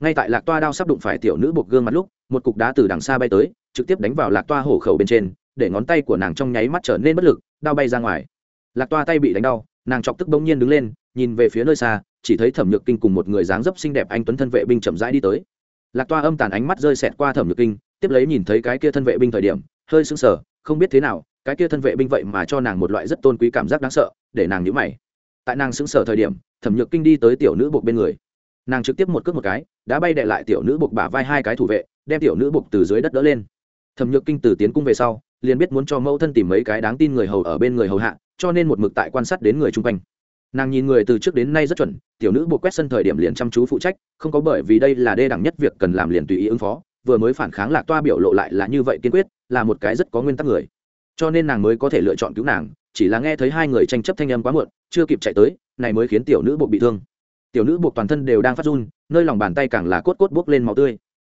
Ngay tại lạc toa đao sắp đụng phải tiểu nữ buộc gương mặt lúc một cục đá từ đằng xa bay tới, trực tiếp đánh vào lạc toa hổ khẩu bên trên, để ngón tay của nàng trong nháy mắt trở nên bất lực, đao bay ra ngoài. Lạc toa tay bị đánh đau, nàng chọc tức bỗng nhiên đứng lên, nhìn về phía nơi xa, chỉ thấy thẩm nhược kinh cùng một người dáng dấp xinh đẹp anh tuấn thân vệ binh chậm rãi đi tới. Lạc toa âm tàn ánh mắt rơi xẹt qua thẩm nhược kinh, tiếp lấy nhìn thấy cái kia thân vệ binh thời điểm, hơi sững sờ, không biết thế nào, cái kia thân vệ binh vậy mà cho nàng một loại rất tôn quý cảm giác đáng sợ, để nàng nhíu mày. Tại nàng sững sờ thời điểm, thẩm nhược kinh đi tới tiểu nữ buộc bên người. Nàng trực tiếp một cước một cái, đã bay đệ lại tiểu nữ buộc bả vai hai cái thủ vệ đem tiểu nữ buộc từ dưới đất đỡ lên. Thẩm nhược kinh từ tiến cung về sau, liền biết muốn cho mẫu thân tìm mấy cái đáng tin người hầu ở bên người hầu hạ, cho nên một mực tại quan sát đến người chung quanh. Nàng nhìn người từ trước đến nay rất chuẩn, tiểu nữ buộc quét sân thời điểm liền chăm chú phụ trách, không có bởi vì đây là đê đẳng nhất việc cần làm liền tùy ý ứng phó, vừa mới phản kháng lạc toa biểu lộ lại là như vậy kiên quyết, là một cái rất có nguyên tắc người. Cho nên nàng mới có thể lựa chọn cứu nàng, chỉ là nghe thấy hai người tranh chấp thanh âm quá muộn, chưa kịp chạy tới, này mới khiến tiểu nữ buộc bị thương. Tiểu nữ buộc toàn thân đều đang phát run, nơi lòng bàn tay càng là cốt cốt buốc lên máu tươi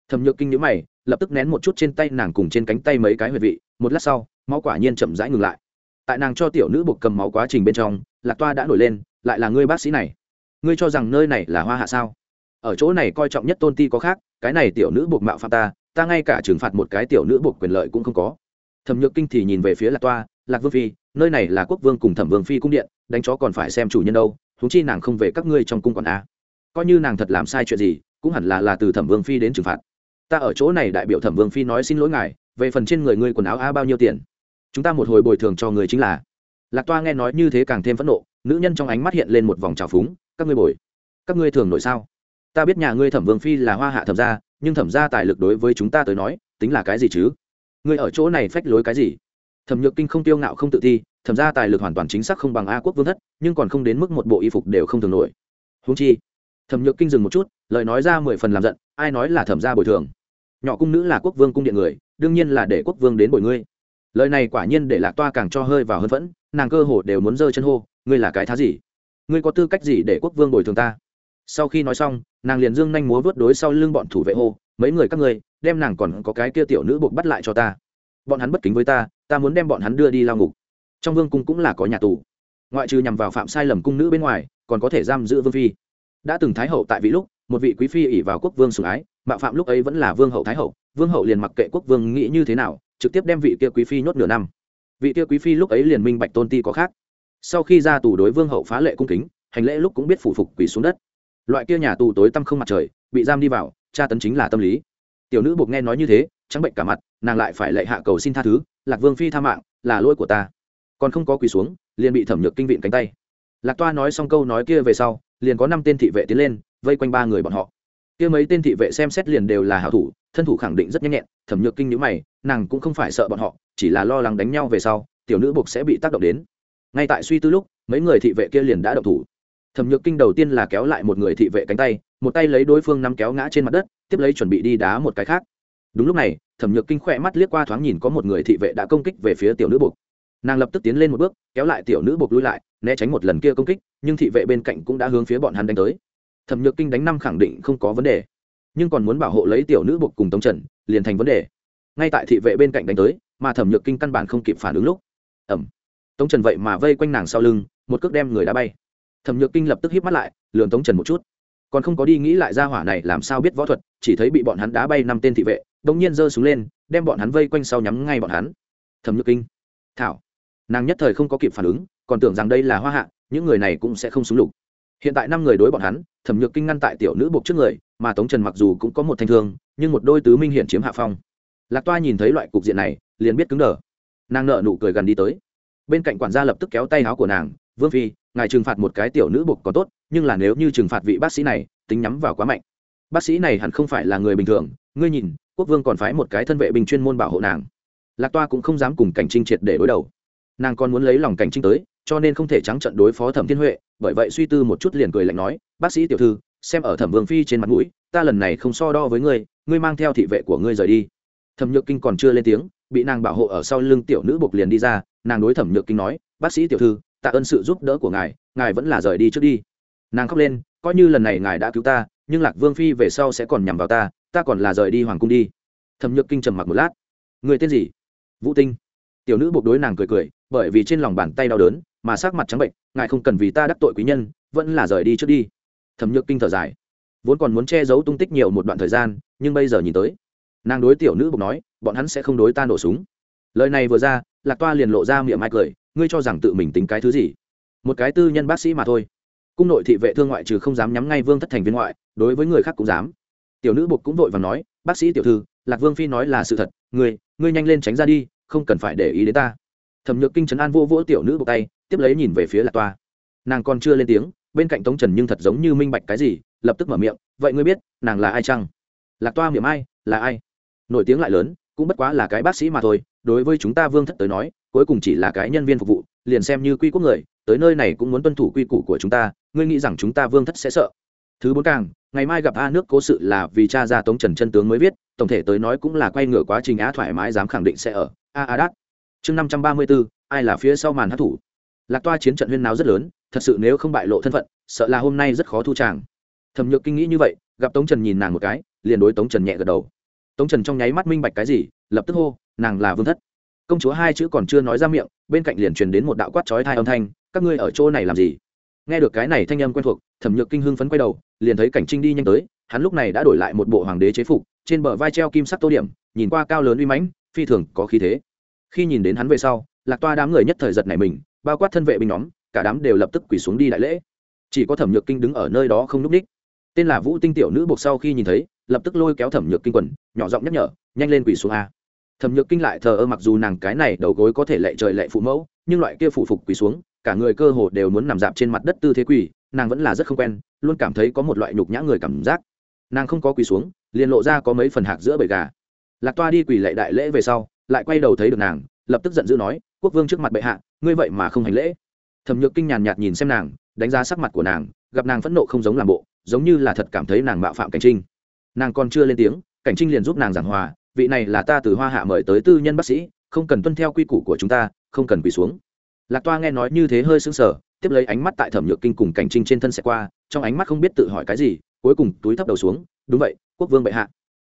thẩm nhược kinh nhữ mày, lập tức nén một chút trên tay nàng cùng trên cánh tay mấy cái huyệt vị, một lát sau, máu quả nhiên chậm rãi ngừng lại. Tại nàng cho tiểu nữ buộc cầm máu quá trình bên trong, lạc toa đã nổi lên, lại là ngươi bác sĩ này. Ngươi cho rằng nơi này là hoa hạ sao? Ở chỗ này coi trọng nhất tôn ti có khác, cái này tiểu nữ buộc mạo phạm ta ta ngay cả trừng phạt một cái tiểu nữ buộc quyền lợi cũng không có. Thẩm nhược kinh thì nhìn về phía lạc toa, lạc vương phi, nơi này là quốc vương cùng thẩm vương phi cung điện, đánh chó còn phải xem chủ nhân đâu thúng chi nàng không về các ngươi trong cung quản a à. coi như nàng thật làm sai chuyện gì, cũng hẳn là là từ thẩm vương phi đến trừng phạt ta ở chỗ này đại biểu thẩm vương phi nói xin lỗi ngài, về phần trên người ngươi quần áo a bao nhiêu tiền? Chúng ta một hồi bồi thường cho người chính là. Lạc toa nghe nói như thế càng thêm phẫn nộ, nữ nhân trong ánh mắt hiện lên một vòng trào phúng, các ngươi bồi. Các ngươi thường nổi sao? Ta biết nhà ngươi thẩm vương phi là hoa hạ thẩm gia, nhưng thẩm gia tài lực đối với chúng ta tới nói, tính là cái gì chứ? Ngươi ở chỗ này phách lối cái gì? Thẩm nhược kinh không tiêu ngạo không tự thi thẩm gia tài lực hoàn toàn chính xác không bằng a quốc vương thất, nhưng còn không đến mức một bộ y phục đều không thường nổi. Húng chi, thẩm nhược kinh dừng một chút, lời nói ra mười phần làm giận, ai nói là thẩm gia bồi thường? Nhỏ cung nữ là quốc vương cung điện người, đương nhiên là để quốc vương đến bồi ngươi. Lời này quả nhiên để lạc toa càng cho hơi vào hơn vẫn nàng cơ hồ đều muốn giơ chân hô, ngươi là cái thá gì? Ngươi có tư cách gì để quốc vương bồi thường ta? Sau khi nói xong, nàng liền dương nhanh múa vớt đối sau lưng bọn thủ vệ hô, mấy người các ngươi, đem nàng còn có cái kia tiểu nữ buộc bắt lại cho ta. Bọn hắn bất kính với ta ta muốn đem bọn hắn đưa đi lao ngục. Trong vương cung cũng là có nhà tù. Ngoại trừ nhằm vào phạm sai lầm cung nữ bên ngoài, còn có thể giam giữ vương phi. Đã từng thái hậu tại vị lúc một vị quý phi ỉ vào quốc vương sủng ái mạo phạm lúc ấy vẫn là vương hậu thái hậu, vương hậu liền mặc kệ quốc vương nghĩ như thế nào, trực tiếp đem vị kia quý phi nhốt nửa năm. Vị kia quý phi lúc ấy liền minh bạch tôn ti có khác. Sau khi ra tù đối vương hậu phá lệ cung kính, hành lễ lúc cũng biết phủ phục quỳ xuống đất. Loại kia nhà tù tối tăm không mặt trời, bị giam đi vào, tra tấn chính là tâm lý. Tiểu nữ buộc nghe nói như thế, trắng bệnh cả mặt, nàng lại phải lệ hạ cầu xin tha thứ, lạc vương phi tha mạng, là lỗi của ta. Còn không có quỳ xuống, liền bị thẩm nhược kinh viện cánh tay. Lạc toa nói xong câu nói kia về sau, liền có năm tên thị vệ tiến lên vây quanh ba người bọn họ. Kia mấy tên thị vệ xem xét liền đều là hảo thủ, thân thủ khẳng định rất nhanh nhẹn, thẩm nhược kinh nhữ mày, nàng cũng không phải sợ bọn họ, chỉ là lo lắng đánh nhau về sau, tiểu nữ buộc sẽ bị tác động đến. Ngay tại suy tư lúc, mấy người thị vệ kia liền đã động thủ. Thẩm nhược kinh đầu tiên là kéo lại một người thị vệ cánh tay, một tay lấy đối phương nắm kéo ngã trên mặt đất, tiếp lấy chuẩn bị đi đá một cái khác. Đúng lúc này, thẩm nhược kinh khỏe mắt liếc qua thoáng nhìn có một người thị vệ đã công kích về phía tiểu nữ buộc. Nàng lập tức tiến lên một bước, kéo lại tiểu nữ buộc lui lại, né tránh một lần kia công kích, nhưng thị vệ bên cạnh cũng đã hướng phía bọn hắn đánh tới thẩm nhược kinh đánh năm khẳng định không có vấn đề, nhưng còn muốn bảo hộ lấy tiểu nữ buộc cùng tống trần, liền thành vấn đề. Ngay tại thị vệ bên cạnh đánh tới, mà thẩm nhược kinh căn bản không kịp phản ứng lúc ẩm tống trần vậy mà vây quanh nàng sau lưng, một cước đem người đá bay. Thẩm nhược kinh lập tức hít mắt lại lường tống trần một chút. Còn không có đi nghĩ lại ra hỏa này làm sao biết võ thuật, chỉ thấy bị bọn hắn đá bay năm tên thị vệ đ ỗ n g nhiên giơ súng lên, đem bọn hắn vây quanh sau nhắm ngay bọn hắn. Thẩm nhược kinh, thảo. Nàng nhất thời không có kịp phản ứng, còn tưởng rằng đây là hoa hạ, những người này cũng sẽ không súng lục. Hiện tại năm người đối bọn hắn thẩm nhược kinh ngăn tại tiểu nữ buộc trước người, mà tống trần mặc dù cũng có một thanh thương, nhưng một đôi tứ minh hiện chiếm hạ phong. Lạc toa nhìn thấy loại cục diện này, liền biết cứng đờ. Nàng nợ nụ cười gần đi tới. Bên cạnh quản gia lập tức kéo tay áo của nàng, vương phi, ngài trừng phạt một cái tiểu nữ buộc có tốt, nhưng là nếu như trừng phạt vị bác sĩ này, tính nhắm vào quá mạnh. Bác sĩ này hẳn không phải là người bình thường, ngươi nhìn, quốc vương còn phái một cái thân vệ bình chuyên môn bảo hộ nàng. Lạc toa cũng không dám cùng cảnh trinh triệt để đối đầu. Nàng còn muốn lấy lòng cảnh trinh tới cho nên không thể trắng trận đối phó thẩm thiên huệ, bởi vậy suy tư một chút liền cười lạnh nói, bác sĩ tiểu thư, xem ở thẩm vương phi trên mặt mũi, ta lần này không so đo với ngươi ngươi mang theo thị vệ của ngươi rời đi. Thẩm nhược kinh còn chưa lên tiếng, bị nàng bảo hộ ở sau lưng tiểu nữ buộc liền đi ra, nàng đối thẩm nhược kinh nói, bác sĩ tiểu thư, tạ ơn sự giúp đỡ của ngài ngài vẫn là rời đi trước đi. Nàng khóc lên, coi như lần này ngài đã cứu ta, nhưng lạc vương phi về sau sẽ còn nhằm vào ta ta còn là rời đi hoàng cung đi. Thẩm nhược kinh trầm mặc một lát, người tên gì? Vũ tinh. Tiểu nữ buộc đối nàng cười cười, bởi vì trên lòng bàn tay đau đớn mà sắc mặt trắng bệnh, ngài không cần vì ta đắc tội quý nhân, vẫn là rời đi trước đi. Thẩm nhược kinh thở dài, vốn còn muốn che giấu tung tích nhiều một đoạn thời gian, nhưng bây giờ nhìn tới, nàng đối tiểu nữ buộc nói, bọn hắn sẽ không đối ta nổ súng. Lời này vừa ra, lạc toa liền lộ ra miệng mai cười, ngươi cho rằng tự mình tính cái thứ gì? Một cái tư nhân bác sĩ mà thôi. Cung nội thị vệ thương ngoại trừ không dám nhắm ngay vương thất thành viên ngoại, đối với người khác cũng dám. Tiểu nữ buộc cũng vội và nói, bác sĩ tiểu thư, lạc vương phi nói là sự thật, ngươi ngươi nhanh lên tránh ra đi, không cần phải để ý đến ta. Thẩm nhược kinh trấn an vô vỗ tiểu nữ buộc tay tiếp lấy nhìn về phía lạc toa. Nàng còn chưa lên tiếng, bên cạnh tống trần nhưng thật giống như minh bạch cái gì, lập tức mở miệng, vậy ngươi biết, nàng là ai chăng? Lạc toa miệng ai, là ai? Nổi tiếng lại lớn, cũng bất quá là cái bác sĩ mà thôi, đối với chúng ta vương thất tới nói, cuối cùng chỉ là cái nhân viên phục vụ, liền xem như quy quốc người, tới nơi này cũng muốn tuân thủ quy củ của chúng ta, ngươi nghĩ rằng chúng ta vương thất sẽ sợ? Thứ bốn càng, ngày mai gặp a nước cố sự là vì cha ra tống trần chân tướng mới viết, tổng thể tới nói cũng là quay ngửa quá trình á thoải mái dám khẳng định sẽ ở. A a đát. Chương năm trăm ba mươi bốn ai là phía sau màn hát thủ? Lạc toa chiến trận huyên nào rất lớn, thật sự nếu không bại lộ thân phận, sợ là hôm nay rất khó thu tràng. Thẩm nhược kinh nghĩ như vậy, gặp tống trần nhìn nàng một cái, liền đối tống trần nhẹ gật đầu. Tống trần trong nháy mắt minh bạch cái gì, lập tức hô, nàng là vương thất. Công chúa hai chữ còn chưa nói ra miệng, bên cạnh liền truyền đến một đạo quát chói thai âm thanh, các ngươi ở chỗ này làm gì? Nghe được cái này thanh âm quen thuộc, thẩm nhược kinh hưng phấn quay đầu, liền thấy cảnh trinh đi nhanh tới, hắn lúc này đã đổi lại một bộ hoàng đế chế phục, trên bờ vai treo kim sắc tô điểm, nhìn qua cao lớn uy mãnh, phi thường có khí thế. Khi nhìn đến hắn về sau, lạc toa đám người nhất thời giật này mình bao quát thân vệ binh nhóm, cả đám đều lập tức quỳ xuống đi đại lễ. Chỉ có thẩm nhược kinh đứng ở nơi đó không núp ních. Tên là vũ tinh tiểu nữ buộc sau khi nhìn thấy, lập tức lôi kéo thẩm nhược kinh quần, nhỏ giọng nhắc nhở, nhanh lên quỳ xuống a. Thẩm nhược kinh lại thờ ơ mặc dù nàng cái này đầu gối có thể lệ trời lệ phụ mẫu, nhưng loại kia phụ phục quỳ xuống, cả người cơ hồ đều muốn nằm dạp trên mặt đất tư thế quỳ, nàng vẫn là rất không quen, luôn cảm thấy có một loại nhục nhã người cảm giác. Nàng không có quỳ xuống, liền lộ ra có mấy phần hạc giữa bầy gà. Lạc toa đi quỳ lệ đại lễ về sau, lại quay đầu thấy được nàng, lập tức giận dữ nói, quốc vương trước mặt bệ hạ ngươi vậy mà không hành lễ. Thẩm nhược kinh nhàn nhạt nhìn xem nàng, đánh giá sắc mặt của nàng, gặp nàng phẫn nộ không giống làm bộ, giống như là thật cảm thấy nàng mạo phạm cảnh trinh. Nàng còn chưa lên tiếng, cảnh trinh liền giúp nàng giảng hòa, vị này là ta từ hoa hạ mời tới tư nhân bác sĩ, không cần tuân theo quy củ của chúng ta, không cần quỳ xuống. Lạc toa nghe nói như thế hơi sững sờ, tiếp lấy ánh mắt tại thẩm nhược kinh cùng cảnh trinh trên thân sẽ qua, trong ánh mắt không biết tự hỏi cái gì, cuối cùng túi thấp đầu xuống, đúng vậy, quốc vương bệ hạ.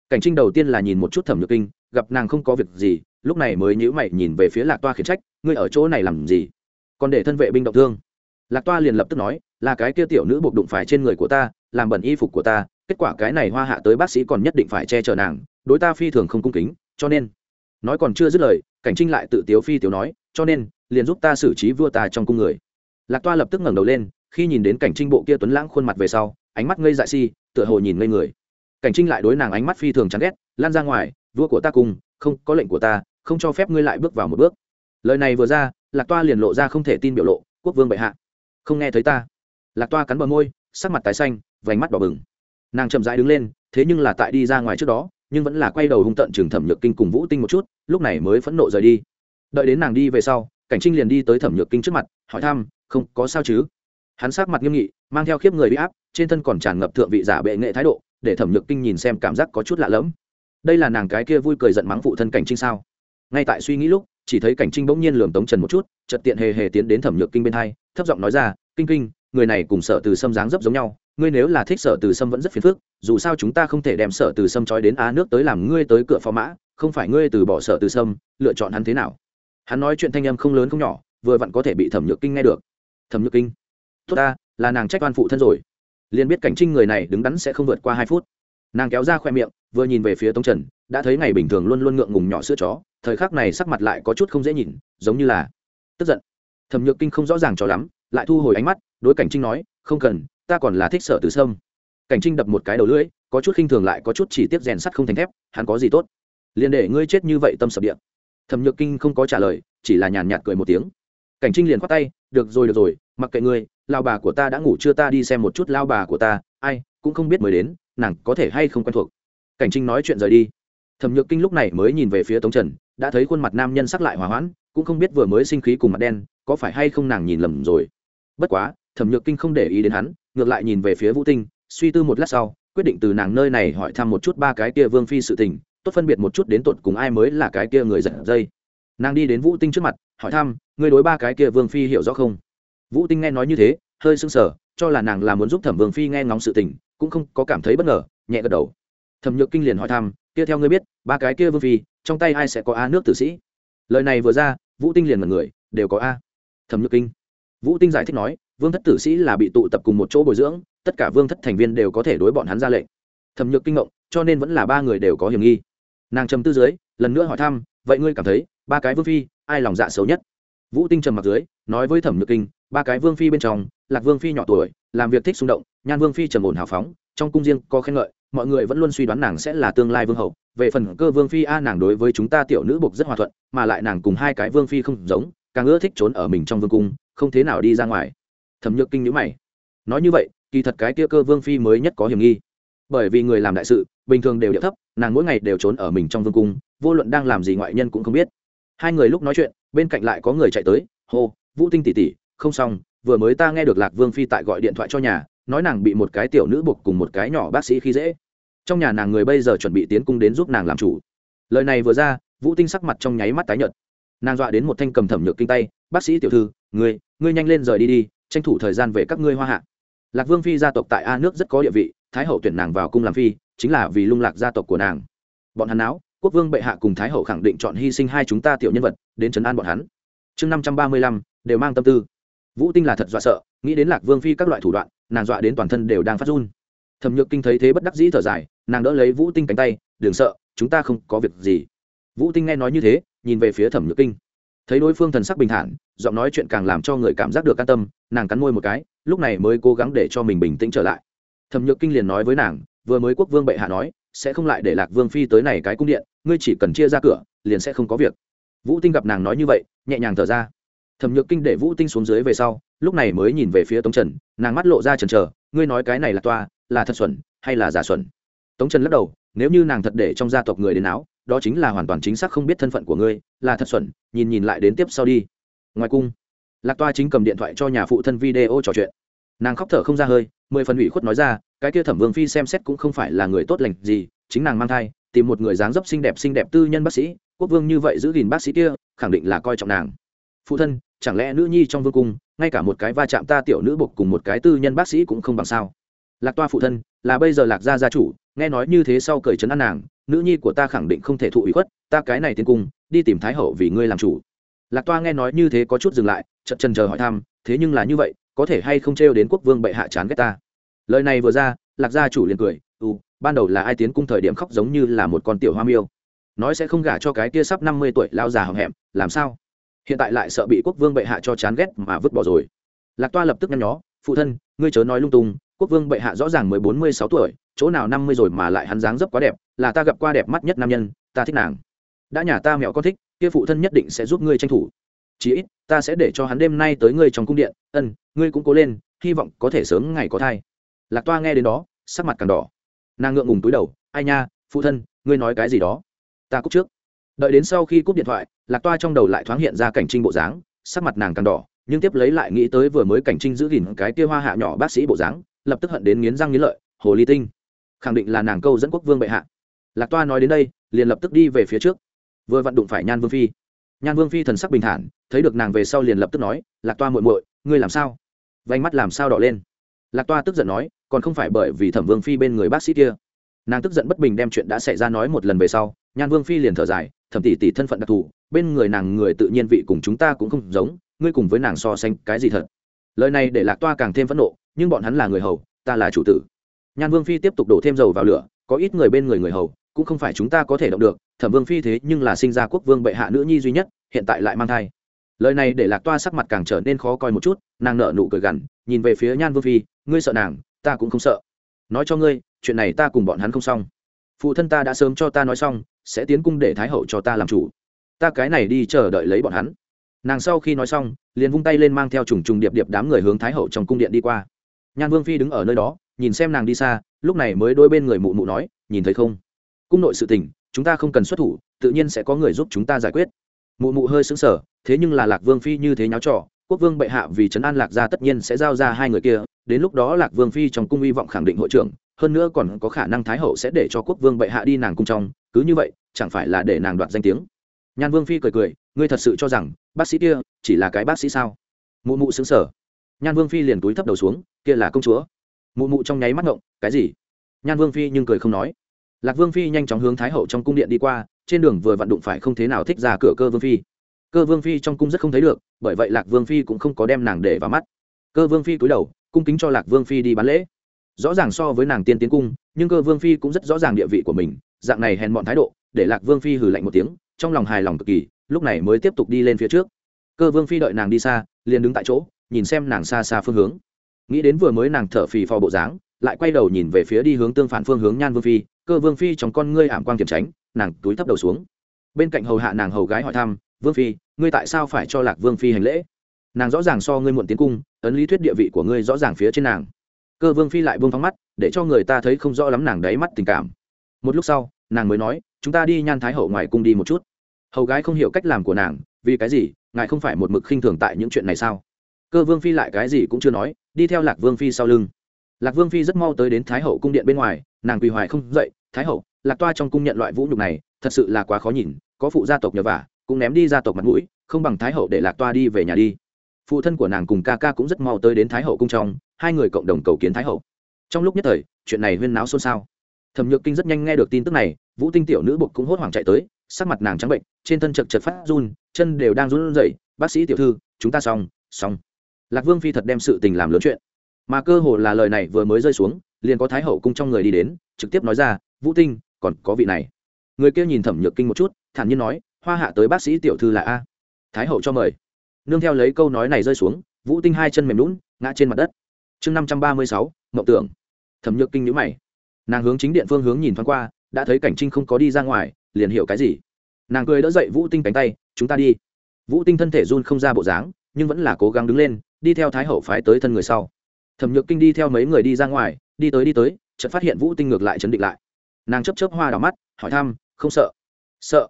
Cảnh trinh đầu tiên là nhìn một chút thẩm nhược kinh, gặp nàng không có việc gì lúc này mới nhữ mày nhìn về phía lạc toa khiển trách, ngươi ở chỗ này làm gì? Còn để thân vệ binh động thương. Lạc toa liền lập tức nói, là cái kia tiểu nữ buộc đụng phải trên người của ta, làm bẩn y phục của ta, kết quả cái này hoa hạ tới bác sĩ còn nhất định phải che chở nàng, đối ta phi thường không cung kính, cho nên nói còn chưa dứt lời, cảnh trinh lại tự tiếu phi tiếu nói, cho nên, liền giúp ta xử trí vua ta trong cung người. Lạc toa lập tức ngẩng đầu lên, khi nhìn đến cảnh trinh bộ kia tuấn lãng khuôn mặt về sau, ánh mắt ngây dại si, tựa hồ nhìn ngây người. Cảnh trinh lại đối nàng ánh mắt phi thường chán ghét, lan ra ngoài, vua của ta cùng không, có lệnh của ta, không cho phép ngươi lại bước vào một bước. Lời này vừa ra, lạc toa liền lộ ra không thể tin biểu lộ, quốc vương bệ hạ, không nghe thấy ta. Lạc toa cắn bờ môi, sắc mặt tái xanh, vành mắt đỏ bừng. Nàng chậm rãi đứng lên, thế nhưng là tại đi ra ngoài trước đó, nhưng vẫn là quay đầu hung tận trường thẩm nhược kinh cùng vũ tinh một chút, lúc này mới phẫn nộ rời đi. Đợi đến nàng đi về sau, cảnh trinh liền đi tới thẩm nhược kinh trước mặt, hỏi thăm, không, có sao chứ? Hắn sát mặt nghiêm nghị, mang theo khiếp người bị áp, trên thân còn tràn ngập thượng vị giả bệ nghệ thái độ, để thẩm nhược kinh nhìn xem cảm giác có chút lạ lẫm đây là nàng cái kia vui cười giận mắng phụ thân cảnh trinh sao? Ngay tại suy nghĩ lúc, chỉ thấy cảnh trinh bỗng nhiên lườm tống trần một chút chật tiện hề hề tiến đến thẩm nhược kinh bên hai, thấp giọng nói ra, kinh kinh, người này cùng sở từ sâm dáng dấp giống nhau, ngươi nếu là thích sở từ sâm vẫn rất phiền phức, dù sao chúng ta không thể đem sở từ sâm trói đến á nước tới làm ngươi tới cửa phó mã, không phải ngươi từ bỏ sở từ sâm, lựa chọn hắn thế nào? Hắn nói chuyện thanh âm không lớn không nhỏ, vừa vặn có thể bị thẩm nhược kinh nghe được. Thẩm nhược kinh, tốt ta, là nàng trách oan phụ thân rồi. Liền biết cảnh trinh người này đứng đắn sẽ không vượt qua hai phút nàng kéo ra khoe miệng, vừa nhìn về phía tống trần, đã thấy ngày bình thường luôn luôn ngượng ngùng nhỏ sữa chó, thời khắc này sắc mặt lại có chút không dễ nhìn, giống như là tức giận. Thẩm nhược kinh không rõ ràng cho lắm, lại thu hồi ánh mắt, đối cảnh trinh nói, không cần, ta còn là thích sở từ sâm. Cảnh trinh đập một cái đầu lưỡi, có chút khinh thường lại có chút chỉ tiếp rèn sắt không thành thép, hắn có gì tốt? Liền để ngươi chết như vậy tâm sập điện thẩm nhược kinh không có trả lời, chỉ là nhàn nhạt cười một tiếng. Cảnh trinh liền khoát tay, được rồi được rồi, mặc kệ ngươi, lao bà của ta đã ngủ chưa, ta đi xem một chút lao bà của ta, ai cũng không biết mới đến nàng có thể hay không quen thuộc. Cảnh trinh nói chuyện rời đi. Thẩm nhược kinh lúc này mới nhìn về phía tống trần, đã thấy khuôn mặt nam nhân sắc lại hòa hoãn, cũng không biết vừa mới sinh khí cùng mặt đen, có phải hay không nàng nhìn lầm rồi. Bất quá, thẩm nhược kinh không để ý đến hắn, ngược lại nhìn về phía vũ tinh, suy tư một lát sau, quyết định từ nàng nơi này hỏi thăm một chút ba cái kia vương phi sự tình, tốt phân biệt một chút đến tột cùng ai mới là cái kia người giật dây. Nàng đi đến vũ tinh trước mặt, hỏi thăm, ngươi đối ba cái kia vương phi hiểu rõ không? Vũ tinh nghe nói như thế, hơi sưng sờ, cho là nàng là muốn giúp thẩm vương phi nghe ngóng sự tình cũng không có cảm thấy bất ngờ, nhẹ gật đầu. Thẩm nhược kinh liền hỏi thăm, kia theo ngươi biết, ba cái kia vương phi, trong tay ai sẽ có a nước tử sĩ? Lời này vừa ra, vũ tinh liền mật người, đều có a. Thẩm nhược kinh, vũ tinh giải thích nói, vương thất tử sĩ là bị tụ tập cùng một chỗ bồi dưỡng, tất cả vương thất thành viên đều có thể đối bọn hắn ra lệnh. Thẩm nhược kinh ngộng, cho nên vẫn là ba người đều có hiểm nghi. Nàng trầm tư dưới, lần nữa hỏi thăm, vậy ngươi cảm thấy, ba cái vương phi, ai lòng dạ xấu nhất? Vũ tinh trầm mặc dưới, nói với thẩm nhược kinh ba cái vương phi bên trong, lạc vương phi nhỏ tuổi, làm việc thích xung động, nhan vương phi trầm ổn hào phóng, trong cung riêng có khen ngợi, mọi người vẫn luôn suy đoán nàng sẽ là tương lai vương hậu. Về phần cơ vương phi a, nàng đối với chúng ta tiểu nữ buộc rất hòa thuận, mà lại nàng cùng hai cái vương phi không giống, càng ưa thích trốn ở mình trong vương cung, không thế nào đi ra ngoài. Thẩm nhược kinh nhữ mày. Nói như vậy, kỳ thật cái kia cơ vương phi mới nhất có hiểm nghi. Bởi vì người làm đại sự, bình thường đều điệu thấp, nàng mỗi ngày đều trốn ở mình trong vương cung, vô luận đang làm gì ngoại nhân cũng không biết. Hai người lúc nói chuyện, bên cạnh lại có người chạy tới, hô, vũ tinh tỉ tỉ không xong, vừa mới ta nghe được lạc vương phi tại gọi điện thoại cho nhà, nói nàng bị một cái tiểu nữ buộc cùng một cái nhỏ bác sĩ khi dễ. Trong nhà nàng người bây giờ chuẩn bị tiến cung đến giúp nàng làm chủ. Lời này vừa ra, vũ tinh sắc mặt trong nháy mắt tái nhợt. Nàng dọa đến một thanh cầm thẩm nhược kinh tay, bác sĩ tiểu thư, ngươi ngươi nhanh lên rời đi đi, tranh thủ thời gian về các ngươi hoa hạ. Lạc vương phi gia tộc tại a nước rất có địa vị, thái hậu tuyển nàng vào cung làm phi, chính là vì lung lạc gia tộc của nàng. Bọn hắn áo quốc vương bệ hạ cùng thái hậu khẳng định chọn hy sinh hai chúng ta tiểu nhân vật, đến trấn an bọn hắn. Chương năm trăm ba mươi lăm, đều mang tâm tư vũ tinh là thật dọa sợ, nghĩ đến lạc vương phi các loại thủ đoạn, nàng dọa đến toàn thân đều đang phát run. Thẩm nhược kinh thấy thế bất đắc dĩ thở dài, nàng đỡ lấy vũ tinh cánh tay, đừng sợ, chúng ta không có việc gì. Vũ tinh nghe nói như thế, nhìn về phía thẩm nhược kinh. Thấy đối phương thần sắc bình thản, giọng nói chuyện càng làm cho người cảm giác được an tâm, nàng cắn môi một cái, lúc này mới cố gắng để cho mình bình tĩnh trở lại. Thẩm nhược kinh liền nói với nàng, vừa mới quốc vương bệ hạ nói, sẽ không lại để lạc vương phi tới này cái cung điện, ngươi chỉ cần chia ra cửa, liền sẽ không có việc. Vũ tinh gặp nàng nói như vậy, nhẹ nhàng thở ra thẩm nhược kinh để vũ tinh xuống dưới về sau, lúc này mới nhìn về phía tống trần, nàng mắt lộ ra trần trờ ngươi nói cái này là toa, là thật xuẩn, hay là giả xuẩn? tống trần lắc đầu, nếu như nàng thật để trong gia tộc người đến áo, đó chính là hoàn toàn chính xác không biết thân phận của ngươi, là thật xuẩn, nhìn nhìn lại đến tiếp sau đi. ngoài cung, lạc toa chính cầm điện thoại cho nhà phụ thân video trò chuyện. nàng khóc thở không ra hơi, mười phần ủy khuất nói ra, cái kia thẩm vương phi xem xét cũng không phải là người tốt lành gì, chính nàng mang thai, tìm một người dáng dấp xinh đẹp xinh đẹp tư nhân bác sĩ, quốc vương như vậy giữ gìn bác sĩ kia, khẳng định là coi trọng nàng phụ thân, chẳng lẽ nữ nhi trong vương cung, ngay cả một cái va chạm ta tiểu nữ bục cùng một cái tư nhân bác sĩ cũng không bằng sao? Lạc toa phụ thân, là bây giờ lạc gia gia chủ, nghe nói như thế sau cởi trấn an nàng, nữ nhi của ta khẳng định không thể thụ ủy khuất, ta cái này tiến cung, đi tìm thái hậu vì ngươi làm chủ. Lạc toa nghe nói như thế có chút dừng lại chật trần chờ hỏi thăm, thế nhưng là như vậy, có thể hay không trêu đến quốc vương bệ hạ chán ghét ta? Lời này vừa ra, lạc gia chủ liền cười ừ ban đầu là ai tiến cung thời điểm khóc giống như là một con tiểu hoa miêu. Nói sẽ không gả cho cái kia sắp năm mươi tuổi lao già hậm hẹm, làm sao? Hiện tại lại sợ bị quốc vương bệ hạ cho chán ghét mà vứt bỏ rồi. Lạc toa lập tức nhăn nhó, phụ thân, ngươi chớ nói lung tung, quốc vương bệ hạ rõ ràng mới bốn mươi sáu tuổi, chỗ nào năm mươi rồi mà lại hắn dáng dấp quá đẹp, là ta gặp qua đẹp mắt nhất nam nhân, ta thích nàng. Đã nhà ta mẹo con thích, kia phụ thân nhất định sẽ giúp ngươi tranh thủ. Chí ít, ta sẽ để cho hắn đêm nay tới ngươi trong cung điện, ân, ngươi cũng cố lên, hy vọng có thể sớm ngày có thai. Lạc toa nghe đến đó, sắc mặt càng đỏ. Nàng ngượng ngùng túi đầu, ai nha, phụ thân, ngươi nói cái gì đó? Ta cúc trước đợi đến sau khi cúp điện thoại, lạc toa trong đầu lại thoáng hiện ra cảnh trinh bộ dáng, sắc mặt nàng càng đỏ, nhưng tiếp lấy lại nghĩ tới vừa mới cảnh trinh giữ gìn cái kia hoa hạ nhỏ bác sĩ bộ dáng, lập tức hận đến nghiến răng nghiến lợi, hồ ly tinh, khẳng định là nàng câu dẫn quốc vương bệ hạ. Lạc toa nói đến đây, liền lập tức đi về phía trước. Vừa vặn đụng phải nhan vương phi. Nhan vương phi thần sắc bình thản, thấy được nàng về sau liền lập tức nói, lạc toa muội muội, ngươi làm sao? Vánh mắt làm sao đỏ lên. Lạc toa tức giận nói, còn không phải bởi vì thẩm vương phi bên người bác sĩ kia. Nàng tức giận bất bình đem chuyện đã xảy ra nói một lần về sau, nhan vương phi liền thở dài thẩm tỷ tỷ thân phận đặc thù, bên người nàng người tự nhiên vị cùng chúng ta cũng không giống, ngươi cùng với nàng so sánh cái gì thật? Lời này để lạc toa càng thêm phẫn nộ, nhưng bọn hắn là người hầu, ta là chủ tử. Nhan vương phi tiếp tục đổ thêm dầu vào lửa, có ít người bên người người hầu, cũng không phải chúng ta có thể động được, thẩm vương phi thế nhưng là sinh ra quốc vương bệ hạ nữ nhi duy nhất, hiện tại lại mang thai. Lời này để lạc toa sắc mặt càng trở nên khó coi một chút, nàng nợ nụ cười gằn, nhìn về phía nhan vương phi, ngươi sợ nàng, ta cũng không sợ. Nói cho ngươi, chuyện này ta cùng bọn hắn không xong. Phụ thân ta đã sớm cho ta nói xong sẽ tiến cung để thái hậu cho ta làm chủ. Ta cái này đi chờ đợi lấy bọn hắn. Nàng sau khi nói xong, liền vung tay lên mang theo trùng trùng điệp điệp đám người hướng thái hậu trong cung điện đi qua. Nhan vương phi đứng ở nơi đó, nhìn xem nàng đi xa, lúc này mới đôi bên người mụ mụ nói, nhìn thấy không? Cung nội sự tình, chúng ta không cần xuất thủ, tự nhiên sẽ có người giúp chúng ta giải quyết. Mụ mụ hơi xứng sở thế nhưng là lạc vương phi như thế nháo trò, quốc vương bệ hạ vì trấn an lạc gia tất nhiên sẽ giao ra hai người kia, đến lúc đó lạc vương phi trong cung hy vọng khẳng định hội trưởng hơn nữa còn có khả năng thái hậu sẽ để cho quốc vương bệ hạ đi nàng cung trong, cứ như vậy, chẳng phải là để nàng đoạt danh tiếng? Nhan vương phi cười cười, ngươi thật sự cho rằng, bác sĩ kia chỉ là cái bác sĩ sao? Mụ mụ xứng sở nhan vương phi liền túi thấp đầu xuống, kia là công chúa. Mụ mụ trong nháy mắt ngộng, cái gì? Nhan vương phi nhưng cười không nói. Lạc vương phi nhanh chóng hướng thái hậu trong cung điện đi qua, trên đường vừa vặn đụng phải không thế nào thích ra cửa cơ vương phi. Cơ vương phi trong cung rất không thấy được, bởi vậy lạc vương phi cũng không có đem nàng để vào mắt. Cơ vương phi cúi đầu, cung kính cho lạc vương phi đi bán lễ rõ ràng so với nàng tiên tiến cung, nhưng cơ vương phi cũng rất rõ ràng địa vị của mình, dạng này hèn mọn thái độ, để lạc vương phi hừ lạnh một tiếng, trong lòng hài lòng cực kỳ, lúc này mới tiếp tục đi lên phía trước. Cơ vương phi đợi nàng đi xa, liền đứng tại chỗ, nhìn xem nàng xa xa phương hướng. Nghĩ đến vừa mới nàng thở phì phò bộ dáng, lại quay đầu nhìn về phía đi hướng tương phản phương hướng nhan vương phi, cơ vương phi trong con ngươi ảm quang kiểm tránh, nàng túi thấp đầu xuống. Bên cạnh hầu hạ nàng hầu gái hỏi thăm, vương phi, ngươi tại sao phải cho lạc vương phi hành lễ? Nàng rõ ràng so ngươi muộn tiến cung, ấn lý thuyết địa vị của ngươi rõ ràng phía trên nàng cơ vương phi lại buông phóng mắt, để cho người ta thấy không rõ lắm nàng đáy mắt tình cảm. Một lúc sau, nàng mới nói, chúng ta đi nhan thái hậu ngoài cung đi một chút. Hầu gái không hiểu cách làm của nàng, vì cái gì? Ngài không phải một mực khinh thường tại những chuyện này sao? Cơ vương phi lại cái gì cũng chưa nói, đi theo lạc vương phi sau lưng. Lạc vương phi rất mau tới đến thái hậu cung điện bên ngoài, nàng quỳ hoài không dậy, thái hậu, lạc toa trong cung nhận loại vũ nhục này, thật sự là quá khó nhìn, có phụ gia tộc nhờ vả, cũng ném đi gia tộc mặt mũi, không bằng thái hậu để lạc toa đi về nhà đi. Phụ thân của nàng cùng ca ca cũng rất mau tới đến thái hậu cung trong hai người cộng đồng cầu kiến thái hậu. Trong lúc nhất thời, chuyện này huyên náo xôn xao. Thẩm nhược kinh rất nhanh nghe được tin tức này, vũ tinh tiểu nữ bục cũng hốt hoảng chạy tới, sắc mặt nàng trắng bệnh, trên thân chật chật phát run, chân đều đang run rẩy. Bác sĩ tiểu thư, chúng ta xong xong. Lạc vương phi thật đem sự tình làm lớn chuyện. Mà cơ hồ là lời này vừa mới rơi xuống, liền có thái hậu cung trong người đi đến, trực tiếp nói ra, vũ tinh, còn có vị này. Người kia nhìn thẩm nhược kinh một chút, thản nhiên nói, hoa hạ tới bác sĩ tiểu thư là a. Thái hậu cho mời. Nương theo lấy câu nói này rơi xuống, vũ tinh hai chân mềm lún ngã trên mặt đất chương năm trăm ba mươi sáu mậu tưởng. Thẩm nhược kinh nhữ mày. Nàng hướng chính điện phương hướng nhìn thoáng qua, đã thấy cảnh trinh không có đi ra ngoài, liền hiểu cái gì. Nàng cười đỡ dậy vũ tinh cánh tay, chúng ta đi. Vũ tinh thân thể run không ra bộ dáng, nhưng vẫn là cố gắng đứng lên, đi theo thái hậu phái tới thân người sau. Thẩm nhược kinh đi theo mấy người đi ra ngoài, đi tới đi tới, chợt phát hiện vũ tinh ngược lại chấn định lại. Nàng chấp chấp hoa đỏ mắt, hỏi thăm, không sợ? Sợ.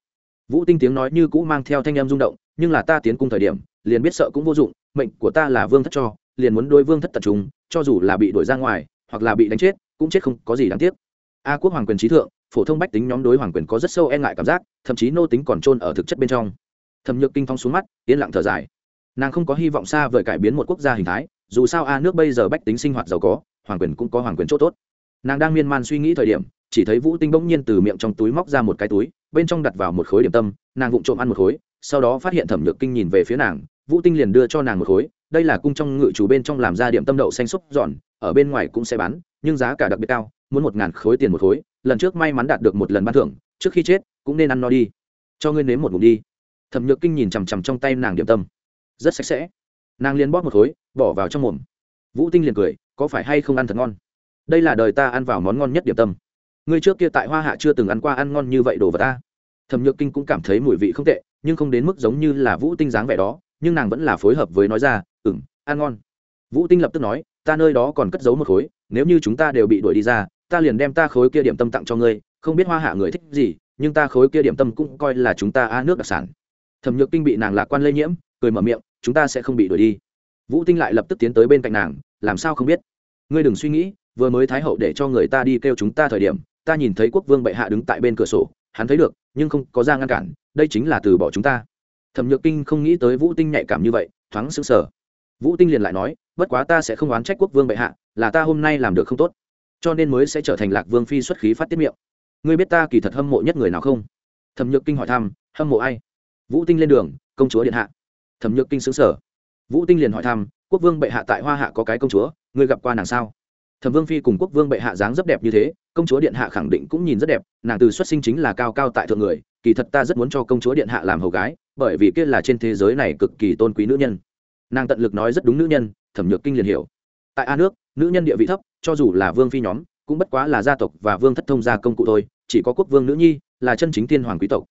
Vũ tinh tiếng nói như cũ mang theo thanh em rung động, nhưng là ta tiến cung thời điểm, liền biết sợ cũng vô dụng, mệnh của ta là vương thất cho liền muốn đôi vương thất tật trùng cho dù là bị đuổi ra ngoài, hoặc là bị đánh chết, cũng chết không có gì đáng tiếc. A quốc hoàng quyền trí thượng, phổ thông bách tính nhóm đối hoàng quyền có rất sâu e ngại cảm giác, thậm chí nô tính còn trôn ở thực chất bên trong. Thẩm nhược kinh phong xuống mắt, yên lặng thở dài. Nàng không có hy vọng xa vời cải biến một quốc gia hình thái, dù sao a nước bây giờ bách tính sinh hoạt giàu có, hoàng quyền cũng có hoàng quyền c h ỗ t ố t nàng đang miên man suy nghĩ thời điểm, chỉ thấy vũ tinh bỗng nhiên từ miệng trong túi móc ra một cái túi, bên trong đặt vào một khối điểm tâm, nàng vụng trộm ăn một khối, sau đó phát hiện thẩm nhược kinh nhìn về phía nàng, vũ tinh liền đưa cho nàng một khối đây là cung trong ngự chủ bên trong làm ra điểm tâm đậu xanh xúc giòn, ở bên ngoài cũng sẽ bán, nhưng giá cả đặc biệt cao, muốn một ngàn khối tiền một khối, lần trước may mắn đạt được một lần ban thưởng, trước khi chết cũng nên ăn no đi. Cho ngươi nếm một ngụm đi. Thẩm nhược kinh nhìn chằm chằm trong tay nàng điểm tâm. Rất sạch sẽ. Nàng liền bóp một khối, bỏ vào trong mồm. Vũ tinh liền cười, có phải hay không ăn thật ngon? Đây là đời ta ăn vào món ngon nhất điểm tâm. Ngươi trước kia tại hoa hạ chưa từng ăn qua ăn ngon như vậy đồ vật ta. Thẩm nhược kinh cũng cảm thấy mùi vị không tệ, nhưng không đến mức giống như là vũ tinh dáng vẻ đó, nhưng nàng vẫn là phối hợp với nói ra ừ m ăn ngon. Vũ tinh lập tức nói, ta nơi đó còn cất giấu một khối, nếu như chúng ta đều bị đuổi đi ra, ta liền đem ta khối kia điểm tâm tặng cho ngươi, không biết hoa hạ người thích gì, nhưng ta khối kia điểm tâm cũng coi là chúng ta a nước đặc sản. Thẩm nhược kinh bị nàng lạc quan lây nhiễm, cười mở miệng, chúng ta sẽ không bị đuổi đi. Vũ tinh lại lập tức tiến tới bên cạnh nàng, làm sao không biết? Ngươi đừng suy nghĩ, vừa mới thái hậu để cho người ta đi kêu chúng ta thời điểm, ta nhìn thấy quốc vương bệ hạ đứng tại bên cửa sổ, hắn thấy được, nhưng không có ra ngăn cản, đây chính là từ bỏ chúng ta. Thẩm nhược kinh không nghĩ tới vũ tinh nhạy cảm như vậy, thoáng sững sờ vũ tinh liền lại nói, bất quá ta sẽ không oán trách quốc vương bệ hạ, là ta hôm nay làm được không tốt, cho nên mới sẽ trở thành lạc vương phi xuất khí phát tiết miệng. Ngươi biết ta kỳ thật hâm mộ nhất người nào không? Thẩm nhược kinh hỏi thăm, hâm mộ ai? Vũ tinh lên đường, công chúa điện hạ. Thẩm nhược kinh xứng sở vũ tinh liền hỏi thăm, quốc vương bệ hạ tại hoa hạ có cái công chúa, ngươi gặp qua nàng sao? Thẩm vương phi cùng quốc vương bệ hạ dáng rất đẹp như thế, công chúa điện hạ khẳng định cũng nhìn rất đẹp, nàng từ xuất sinh chính là cao cao tại thượng người, kỳ thật ta rất muốn cho công chúa điện hạ làm hầu gái, bởi vì kia là trên thế giới này cực kỳ tôn quý nữ nhân nàng tận lực nói rất đúng nữ nhân, thẩm nhược kinh liền hiểu. Tại a nước, nữ nhân địa vị thấp, cho dù là vương phi nhóm, cũng bất quá là gia tộc và vương thất thông gia công cụ thôi, chỉ có quốc vương nữ nhi là chân chính thiên hoàng quý tộc.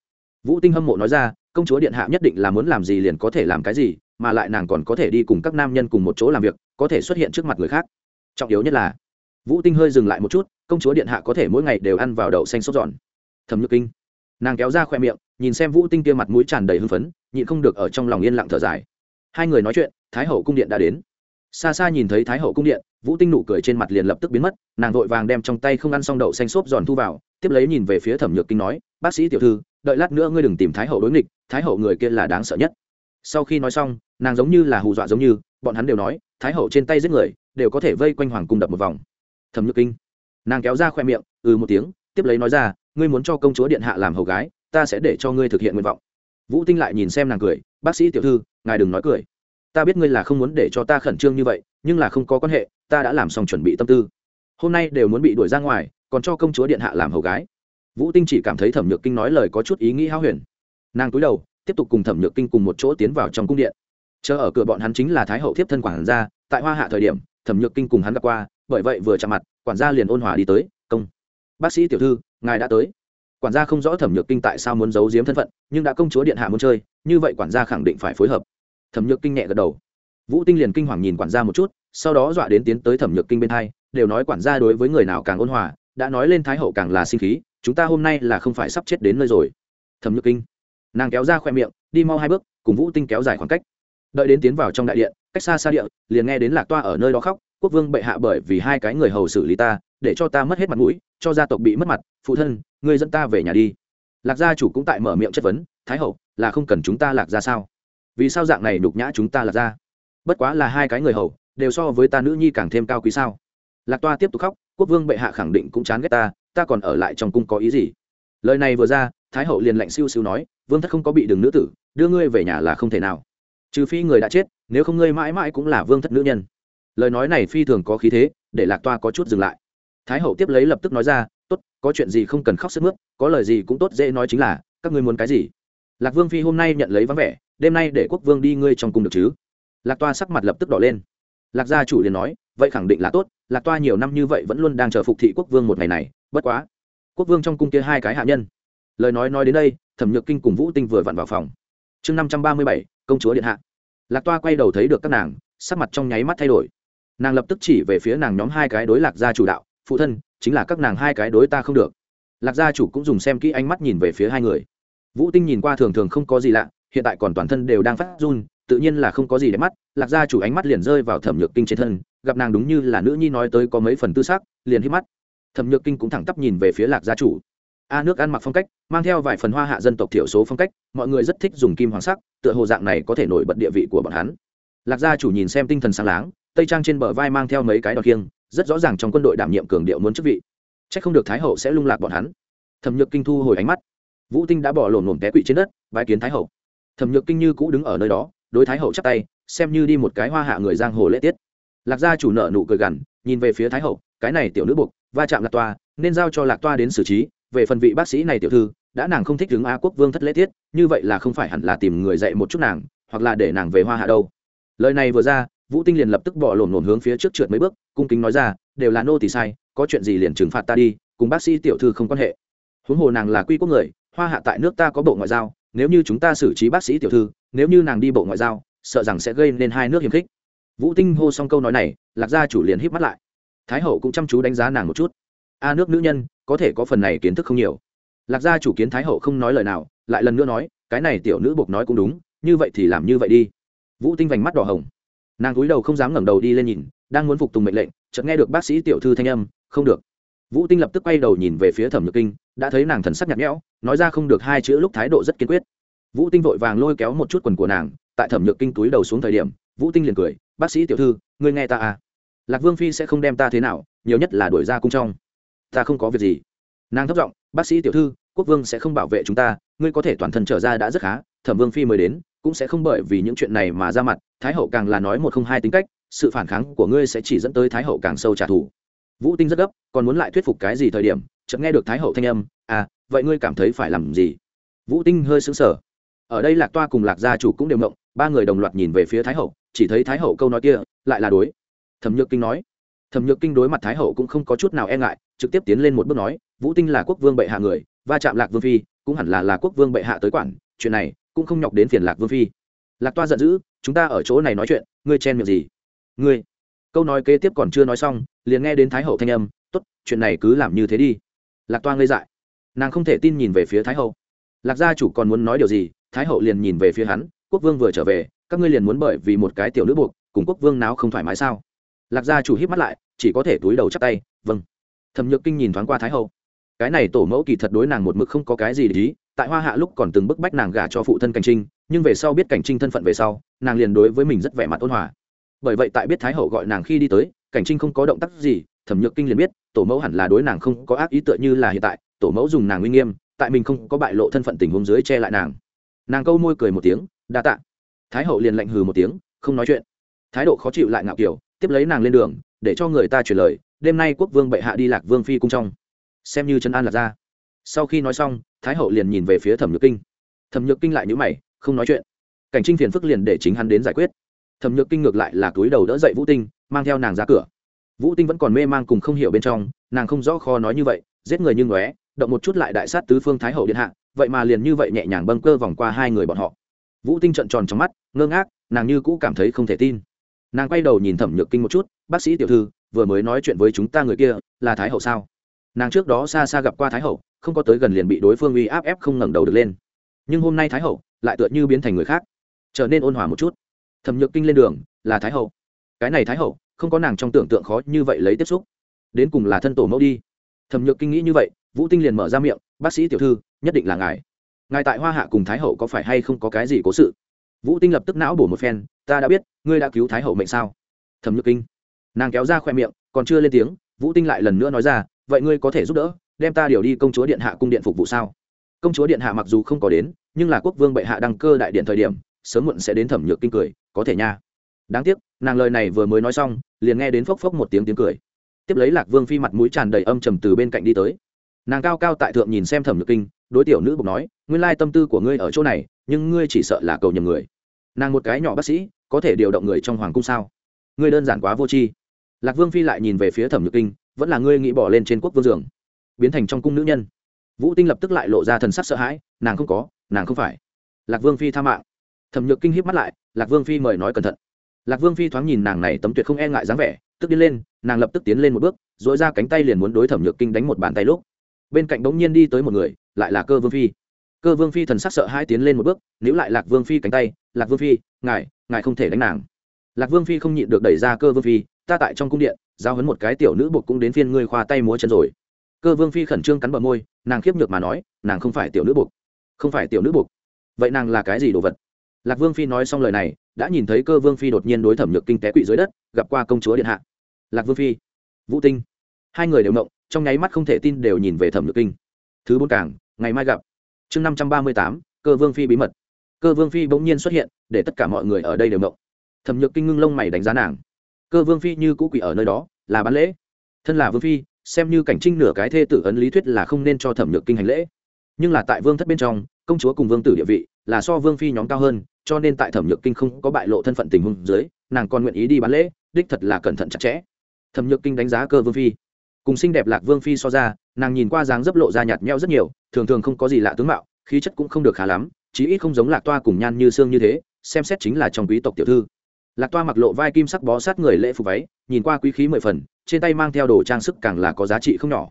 Vũ tinh hâm mộ nói ra, công chúa điện hạ nhất định là muốn làm gì liền có thể làm cái gì, mà lại nàng còn có thể đi cùng các nam nhân cùng một chỗ làm việc, có thể xuất hiện trước mặt người khác. Trọng yếu nhất là, vũ tinh hơi dừng lại một chút, công chúa điện hạ có thể mỗi ngày đều ăn vào đậu xanh sốt giòn. Thẩm nhược kinh, nàng kéo ra khoe miệng, nhìn xem vũ tinh kia mặt mũi tràn đầy hưng phấn, nhịn không được ở trong lòng yên lặng thở dài hai người nói chuyện, thái hậu cung điện đã đến. Xa xa nhìn thấy thái hậu cung điện, vũ tinh nụ cười trên mặt liền lập tức biến mất, nàng vội vàng đem trong tay không ăn xong đậu xanh xốp giòn thu vào, tiếp lấy nhìn về phía thẩm nhược kinh nói, bác sĩ tiểu thư, đợi lát nữa ngươi đừng tìm thái hậu đối nghịch, thái hậu người kia là đáng sợ nhất. Sau khi nói xong, nàng giống như là hù dọa giống như, bọn hắn đều nói, thái hậu trên tay giết người, đều có thể vây quanh hoàng cung đập một vòng. Thẩm nhược kinh, nàng kéo ra khoe miệng ừ một tiếng, tiếp lấy nói ra, ngươi muốn cho công chúa điện hạ làm hầu gái, ta sẽ để cho ngươi thực hiện nguyện vọng. Vũ tinh lại nhìn xem nàng cười bác sĩ tiểu thư, ngài đừng nói cười. Ta biết ngươi là không muốn để cho ta khẩn trương như vậy, nhưng là không có quan hệ, ta đã làm xong chuẩn bị tâm tư. Hôm nay đều muốn bị đuổi ra ngoài, còn cho công chúa điện hạ làm hầu gái. Vũ tinh chỉ cảm thấy thẩm nhược kinh nói lời có chút ý nghĩ hao huyền. Nàng cúi đầu, tiếp tục cùng thẩm nhược kinh cùng một chỗ tiến vào trong cung điện. Chờ ở cửa bọn hắn chính là thái hậu thiếp thân quản gia, tại hoa hạ thời điểm, thẩm nhược kinh cùng hắn gặp qua, bởi vậy vừa chạm mặt, quản gia liền ôn hòa đi tới, công, bác sĩ tiểu thư, ngài đã tới quản gia không rõ thẩm nhược kinh tại sao muốn giấu giếm thân phận, nhưng đã công chúa điện hạ muốn chơi, như vậy quản gia khẳng định phải phối hợp. Thẩm nhược kinh nhẹ gật đầu. Vũ tinh liền kinh hoàng nhìn quản gia một chút, sau đó dọa đến tiến tới thẩm nhược kinh bên hai, đều nói quản gia đối với người nào càng ôn hòa, đã nói lên thái hậu càng là sinh khí, chúng ta hôm nay là không phải sắp chết đến nơi rồi. Thẩm nhược kinh, nàng kéo ra khoe miệng, đi mau hai bước, cùng vũ tinh kéo dài khoảng cách. Đợi đến tiến vào trong đại điện, cách xa xa địa, liền nghe đến lạc toa ở nơi đó khóc quốc vương bệ hạ bởi vì hai cái người hầu xử lý ta, để cho ta mất hết mặt mũi, cho gia tộc bị mất mặt, phụ thân, ngươi dẫn ta về nhà đi. Lạc gia chủ cũng tại mở miệng chất vấn, thái hậu, là không cần chúng ta lạc ra sao? Vì sao dạng này đục nhã chúng ta lạc ra bất quá là hai cái người hầu, đều so với ta nữ nhi càng thêm cao quý sao? Lạc toa tiếp tục khóc, quốc vương bệ hạ khẳng định cũng chán ghét ta ta còn ở lại trong cung có ý gì? Lời này vừa ra, thái hậu liền lạnh siêu siêu nói, vương thất không có bị đường nữ tử, đưa ngươi về nhà là không thể nào. Trừ phi người đã chết, nếu không ngươi mãi mãi cũng là vương thất nữ nhân lời nói này phi thường có khí thế, để lạc toa có chút dừng lại. Thái hậu tiếp lấy lập tức nói ra, tốt, có chuyện gì không cần khóc sức mướt, có lời gì cũng tốt dễ nói chính là, các ngươi muốn cái gì? Lạc vương phi hôm nay nhận lấy vắng vẻ, đêm nay để quốc vương đi ngươi trong cung được chứ? Lạc toa sắc mặt lập tức đỏ lên. Lạc gia chủ liền nói, vậy khẳng định là tốt, lạc toa nhiều năm như vậy vẫn luôn đang chờ phục thị quốc vương một ngày này, bất quá, quốc vương trong cung kia hai cái hạ nhân. Lời nói nói đến đây, thẩm nhược kinh cùng vũ tinh vừa vặn vào phòng. Chương năm trăm ba mươi bảy, công chúa điện hạ. Lạc toa quay đầu thấy được các nàng, sắc mặt trong nháy mắt thay đổi nàng lập tức chỉ về phía nàng nhóm hai cái đối lạc gia chủ đạo, phụ thân, chính là các nàng hai cái đối ta không được. Lạc gia chủ cũng dùng xem kỹ ánh mắt nhìn về phía hai người. Vũ tinh nhìn qua thường thường không có gì lạ, hiện tại còn toàn thân đều đang phát run, tự nhiên là không có gì để mắt, lạc gia chủ ánh mắt liền rơi vào thẩm nhược kinh trên thân, gặp nàng đúng như là nữ nhi nói tới có mấy phần tư sắc, liền hít mắt. Thẩm nhược kinh cũng thẳng tắp nhìn về phía lạc gia chủ. A nước ăn mặc phong cách, mang theo vài phần hoa hạ dân tộc thiểu số phong cách, mọi người rất thích dùng kim hoàng sắc, tựa hồ dạng này có thể nổi bật địa vị của bọn hắn. Lạc gia chủ nhìn xem tinh thần sáng láng tây trang trên bờ vai mang theo mấy cái đòn kiêng rất rõ ràng trong quân đội đảm nhiệm cường điệu muốn chức vị. C h ắ c không được thái hậu sẽ lung lạc bọn hắn. Thẩm nhược kinh thu hồi ánh mắt. Vũ tinh đã bỏ lổn lổn té quỵ trên đất vai kiến thái hậu. Thẩm nhược kinh như cũ đứng ở nơi đó, đối thái hậu chắp tay, xem như đi một cái hoa hạ người giang hồ lễ tiết. Lạc gia chủ nợ nụ cười gằn, nhìn về phía thái hậu, cái này tiểu nữ buộc, va chạm lạc toa, nên giao cho lạc toa đến xử trí. Về phần vị bác sĩ này tiểu thư, đã nàng không thích đứng a quốc vương thất lễ tiết, như vậy là không phải hẳn là tìm người dạy một chút nàng, hoặc là để nàng về hoa hạ đâu. Lời này vừa ra vũ tinh liền lập tức bỏ lổn lổn hướng phía trước trượt mấy bước, cung kính nói ra, đều là nô thì sai, có chuyện gì liền trừng phạt ta đi, cùng bác sĩ tiểu thư không quan hệ. Huống hồ nàng là quy quốc người, hoa hạ tại nước ta có bộ ngoại giao, nếu như chúng ta xử trí bác sĩ tiểu thư, nếu như nàng đi bộ ngoại giao, sợ rằng sẽ gây nên hai nước hiềm khích. Vũ tinh hô xong câu nói này, lạc gia chủ liền híp mắt lại. Thái hậu cũng chăm chú đánh giá nàng một chút. A nước nữ nhân, có thể có phần này kiến thức không nhiều. Lạc gia chủ kiến thái hậu không nói lời nào, lại lần nữa nói, cái này tiểu nữ buộc nói cũng đúng, như vậy thì làm như vậy đi. Vũ tinh vành mắt đỏ hồng nàng cúi đầu không dám ngẩng đầu đi lên nhìn, đang muốn phục tùng mệnh lệnh, chợt nghe được bác sĩ tiểu thư thanh âm, không được. Vũ tinh lập tức quay đầu nhìn về phía thẩm nhược kinh, đã thấy nàng thần sắc nhạt nhẽo, nói ra không được hai chữ lúc thái độ rất kiên quyết. Vũ tinh vội vàng lôi kéo một chút quần của nàng, tại thẩm nhược kinh túi đầu xuống thời điểm, vũ tinh liền cười, bác sĩ tiểu thư, ngươi nghe ta à. Lạc vương phi sẽ không đem ta thế nào, nhiều nhất là đuổi ra cung trong. Ta không có việc gì. Nàng thấp giọng, bác sĩ tiểu thư, quốc vương sẽ không bảo vệ chúng ta, ngươi có thể toàn thân trở ra đã rất khá, thẩm vương phi mới đến cũng sẽ không bởi vì những chuyện này mà ra mặt, thái hậu càng là nói một không hai tính cách, sự phản kháng của ngươi sẽ chỉ dẫn tới thái hậu càng sâu trả thù. Vũ tinh rất gấp, còn muốn lại thuyết phục cái gì thời điểm, chợt nghe được thái hậu thanh âm à vậy ngươi cảm thấy phải làm gì? Vũ tinh hơi sững sờ. Ở đây lạc toa cùng lạc gia chủ cũng đều mộng ba người đồng loạt nhìn về phía thái hậu, chỉ thấy thái hậu câu nói kia, lại là đối. Thẩm nhược kinh nói. Thẩm nhược kinh đối mặt thái hậu cũng không có chút nào e ngại, trực tiếp tiến lên một bước nói, vũ tinh là quốc vương bệ hạ người, va chạm lạc vương phi, cũng hẳn là là quốc vương bệ hạ tới quản, chuyện này cũng không nhọc đến phiền lạc vương phi. Lạc toa giận dữ, chúng ta ở chỗ này nói chuyện, ngươi chen miệng gì? Ngươi? Câu nói kế tiếp còn chưa nói xong, liền nghe đến thái hậu thanh âm t ố t chuyện này cứ làm như thế đi. Lạc toa ngây dại. Nàng không thể tin nhìn về phía thái hậu. Lạc gia chủ còn muốn nói điều gì, thái hậu liền nhìn về phía hắn, quốc vương vừa trở về, các ngươi liền muốn bởi vì một cái tiểu nữ buộc, cùng quốc vương nào không thoải mái sao? Lạc gia chủ hít mắt lại, chỉ có thể túi đầu chắp tay vâng. Thẩm nhược kinh nhìn thoáng qua thái hậu. Cái này tổ mẫu kỳ thật đối nàng một mực không có cái gì để ý tại hoa hạ lúc còn từng bức bách nàng gả cho phụ thân cảnh trinh, nhưng về sau biết cảnh trinh thân phận về sau, nàng liền đối với mình rất vẻ mặt ôn hòa. Bởi vậy tại biết thái hậu gọi nàng khi đi tới, cảnh trinh không có động tác gì, thẩm nhược kinh liền biết, tổ mẫu hẳn là đối nàng không có ác ý tựa như là hiện tại, tổ mẫu dùng nàng uy nghiêm, tại mình không có bại lộ thân phận tình huống dưới che lại nàng. Nàng câu môi cười một tiếng, đa tạ. Thái hậu liền lạnh hừ một tiếng, không nói chuyện. Thái độ khó chịu lại ngạo kiểu, tiếp lấy nàng lên đường, để cho người ta truyền lời, đêm nay quốc vương bệ hạ đi lạc vương phi cung trong. Xem như chân an lạc ra sau khi nói xong, thái hậu liền nhìn về phía thẩm nhược kinh. Thẩm nhược kinh lại nhữ mày, không nói chuyện. Cảnh trinh phiền phức liền để chính hắn đến giải quyết. Thẩm nhược kinh ngược lại là túi đầu đỡ dậy vũ tinh, mang theo nàng ra cửa. Vũ tinh vẫn còn mê mang cùng không hiểu bên trong, nàng không rõ kho nói như vậy, giết người như ngóe, động một chút lại đại sát tứ phương thái hậu điện hạ, vậy mà liền như vậy nhẹ nhàng bâng cơ vòng qua hai người bọn họ. Vũ tinh trợn tròn trong mắt, ngơ ngác, nàng như cũ cảm thấy không thể tin. Nàng quay đầu nhìn thẩm nhược kinh một chút, bác sĩ tiểu thư, vừa mới nói chuyện với chúng ta người kia, là thái hậu sao? Nàng trước đó xa xa gặp qua thái hậu không có tới gần liền bị đối phương uy áp ép không ngẩng đầu được lên. Nhưng hôm nay thái hậu lại tựa như biến thành người khác, trở nên ôn hòa một chút. Thẩm nhược kinh lên đường, là thái hậu. Cái này thái hậu, không có nàng trong tưởng tượng khó như vậy lấy tiếp xúc. Đến cùng là thân tổ mẫu đi. Thẩm nhược kinh nghĩ như vậy, vũ tinh liền mở ra miệng, bác sĩ tiểu thư, nhất định là ngài. Ngài tại hoa hạ cùng thái hậu có phải hay không có cái gì cố sự? Vũ tinh lập tức não bổ một phen, ta đã biết, ngươi đã cứu thái hậu mệnh sao? Thẩm nhược kinh. Nàng kéo ra khoe miệng, còn chưa lên tiếng, vũ tinh lại lần nữa nói ra, vậy ngươi có thể giúp đỡ đem ta điều đi công chúa điện hạ cung điện phục vụ sao? Công chúa điện hạ mặc dù không có đến, nhưng là quốc vương bệ hạ đăng cơ đại điện thời điểm, sớm muộn sẽ đến thẩm nhược kinh cười, có thể nha. Đáng tiếc, nàng lời này vừa mới nói xong, liền nghe đến phốc phốc một tiếng tiếng cười. Tiếp lấy lạc vương phi mặt mũi tràn đầy âm trầm từ bên cạnh đi tới. Nàng cao cao tại thượng nhìn xem thẩm nhược kinh, đối tiểu nữ bục nói, nguyên lai tâm tư của ngươi ở chỗ này, nhưng ngươi chỉ sợ là cầu nhầm người. Nàng một cái nhỏ bác sĩ, có thể điều động người trong hoàng cung sao? Ngươi đơn giản quá vô tri. Lạc vương phi lại nhìn về phía thẩm nhược kinh, vẫn là ngươi nghĩ bỏ lên trên quốc vương giường biến thành trong cung nữ nhân. Vũ tinh lập tức lại lộ ra thần sắc sợ hãi, nàng không có, nàng không phải. Lạc vương phi tha mạng. Thẩm nhược kinh híp mắt lại, lạc vương phi mời nói cẩn thận. Lạc vương phi thoáng nhìn nàng này tấm tuyệt không e ngại dáng vẻ, tức đi lên, nàng lập tức tiến lên một bước dỗi ra cánh tay liền muốn đối thẩm nhược kinh đánh một bàn tay lúc. Bên cạnh bỗng nhiên đi tới một người, lại là cơ vương phi. Cơ vương phi thần sắc sợ hai tiến lên một bước, níu lại lạc vương phi cánh tay, lạc vương phi, ngài ngài không thể đánh nàng. Lạc vương phi không nhịn được đẩy ra cơ vương phi, ta tại trong cung điện, giao hấn một cái tiểu nữ buộc cũng đến phiên ngươi khoa tay múa chân rồi cơ vương phi khẩn trương cắn bờ môi, nàng khiếp nhược mà nói, nàng không phải tiểu nữ buộc không phải tiểu nữ buộc vậy nàng là cái gì đồ vật? Lạc vương phi nói xong lời này, đã nhìn thấy cơ vương phi đột nhiên đối thẩm nhược kinh té quỵ dưới đất, gặp qua công chúa điện hạ. Lạc vương phi, vũ tinh. Hai người đều động trong nháy mắt không thể tin đều nhìn về thẩm nhược kinh. Thứ bốn cảng, ngày mai gặp. Chương năm trăm ba mươi tám, cơ vương phi bí mật. Cơ vương phi bỗng nhiên xuất hiện, để tất cả mọi người ở đây đều động thẩm nhược kinh ngưng lông mày đánh giá nàng. Cơ vương phi như cũ quỷ ở nơi đó, là bán lễ. Thân là vương phi xem như cảnh trinh nửa cái thê tử ấn lý thuyết là không nên cho thẩm nhược kinh hành lễ. Nhưng là tại vương thất bên trong, công chúa cùng vương tử địa vị là so vương phi nhóm cao hơn, cho nên tại thẩm nhược kinh không có bại lộ thân phận tình huống dưới, nàng còn nguyện ý đi bán lễ, đích thật là cẩn thận chặt chẽ. Thẩm nhược kinh đánh giá cơ vương phi. Cùng xinh đẹp lạc vương phi so ra, nàng nhìn qua dáng dấp lộ ra nhạt nhẽo rất nhiều, thường thường không có gì lạ tướng mạo, khí chất cũng không được khá lắm, chí ít không giống lạc toa cùng nhan như xương như thế, xem xét chính là trong quý tộc tiểu thư lạc toa mặc lộ vai kim sắc bó sát người lễ phục váy, nhìn qua quý khí mười phần, trên tay mang theo đồ trang sức càng là có giá trị không nhỏ.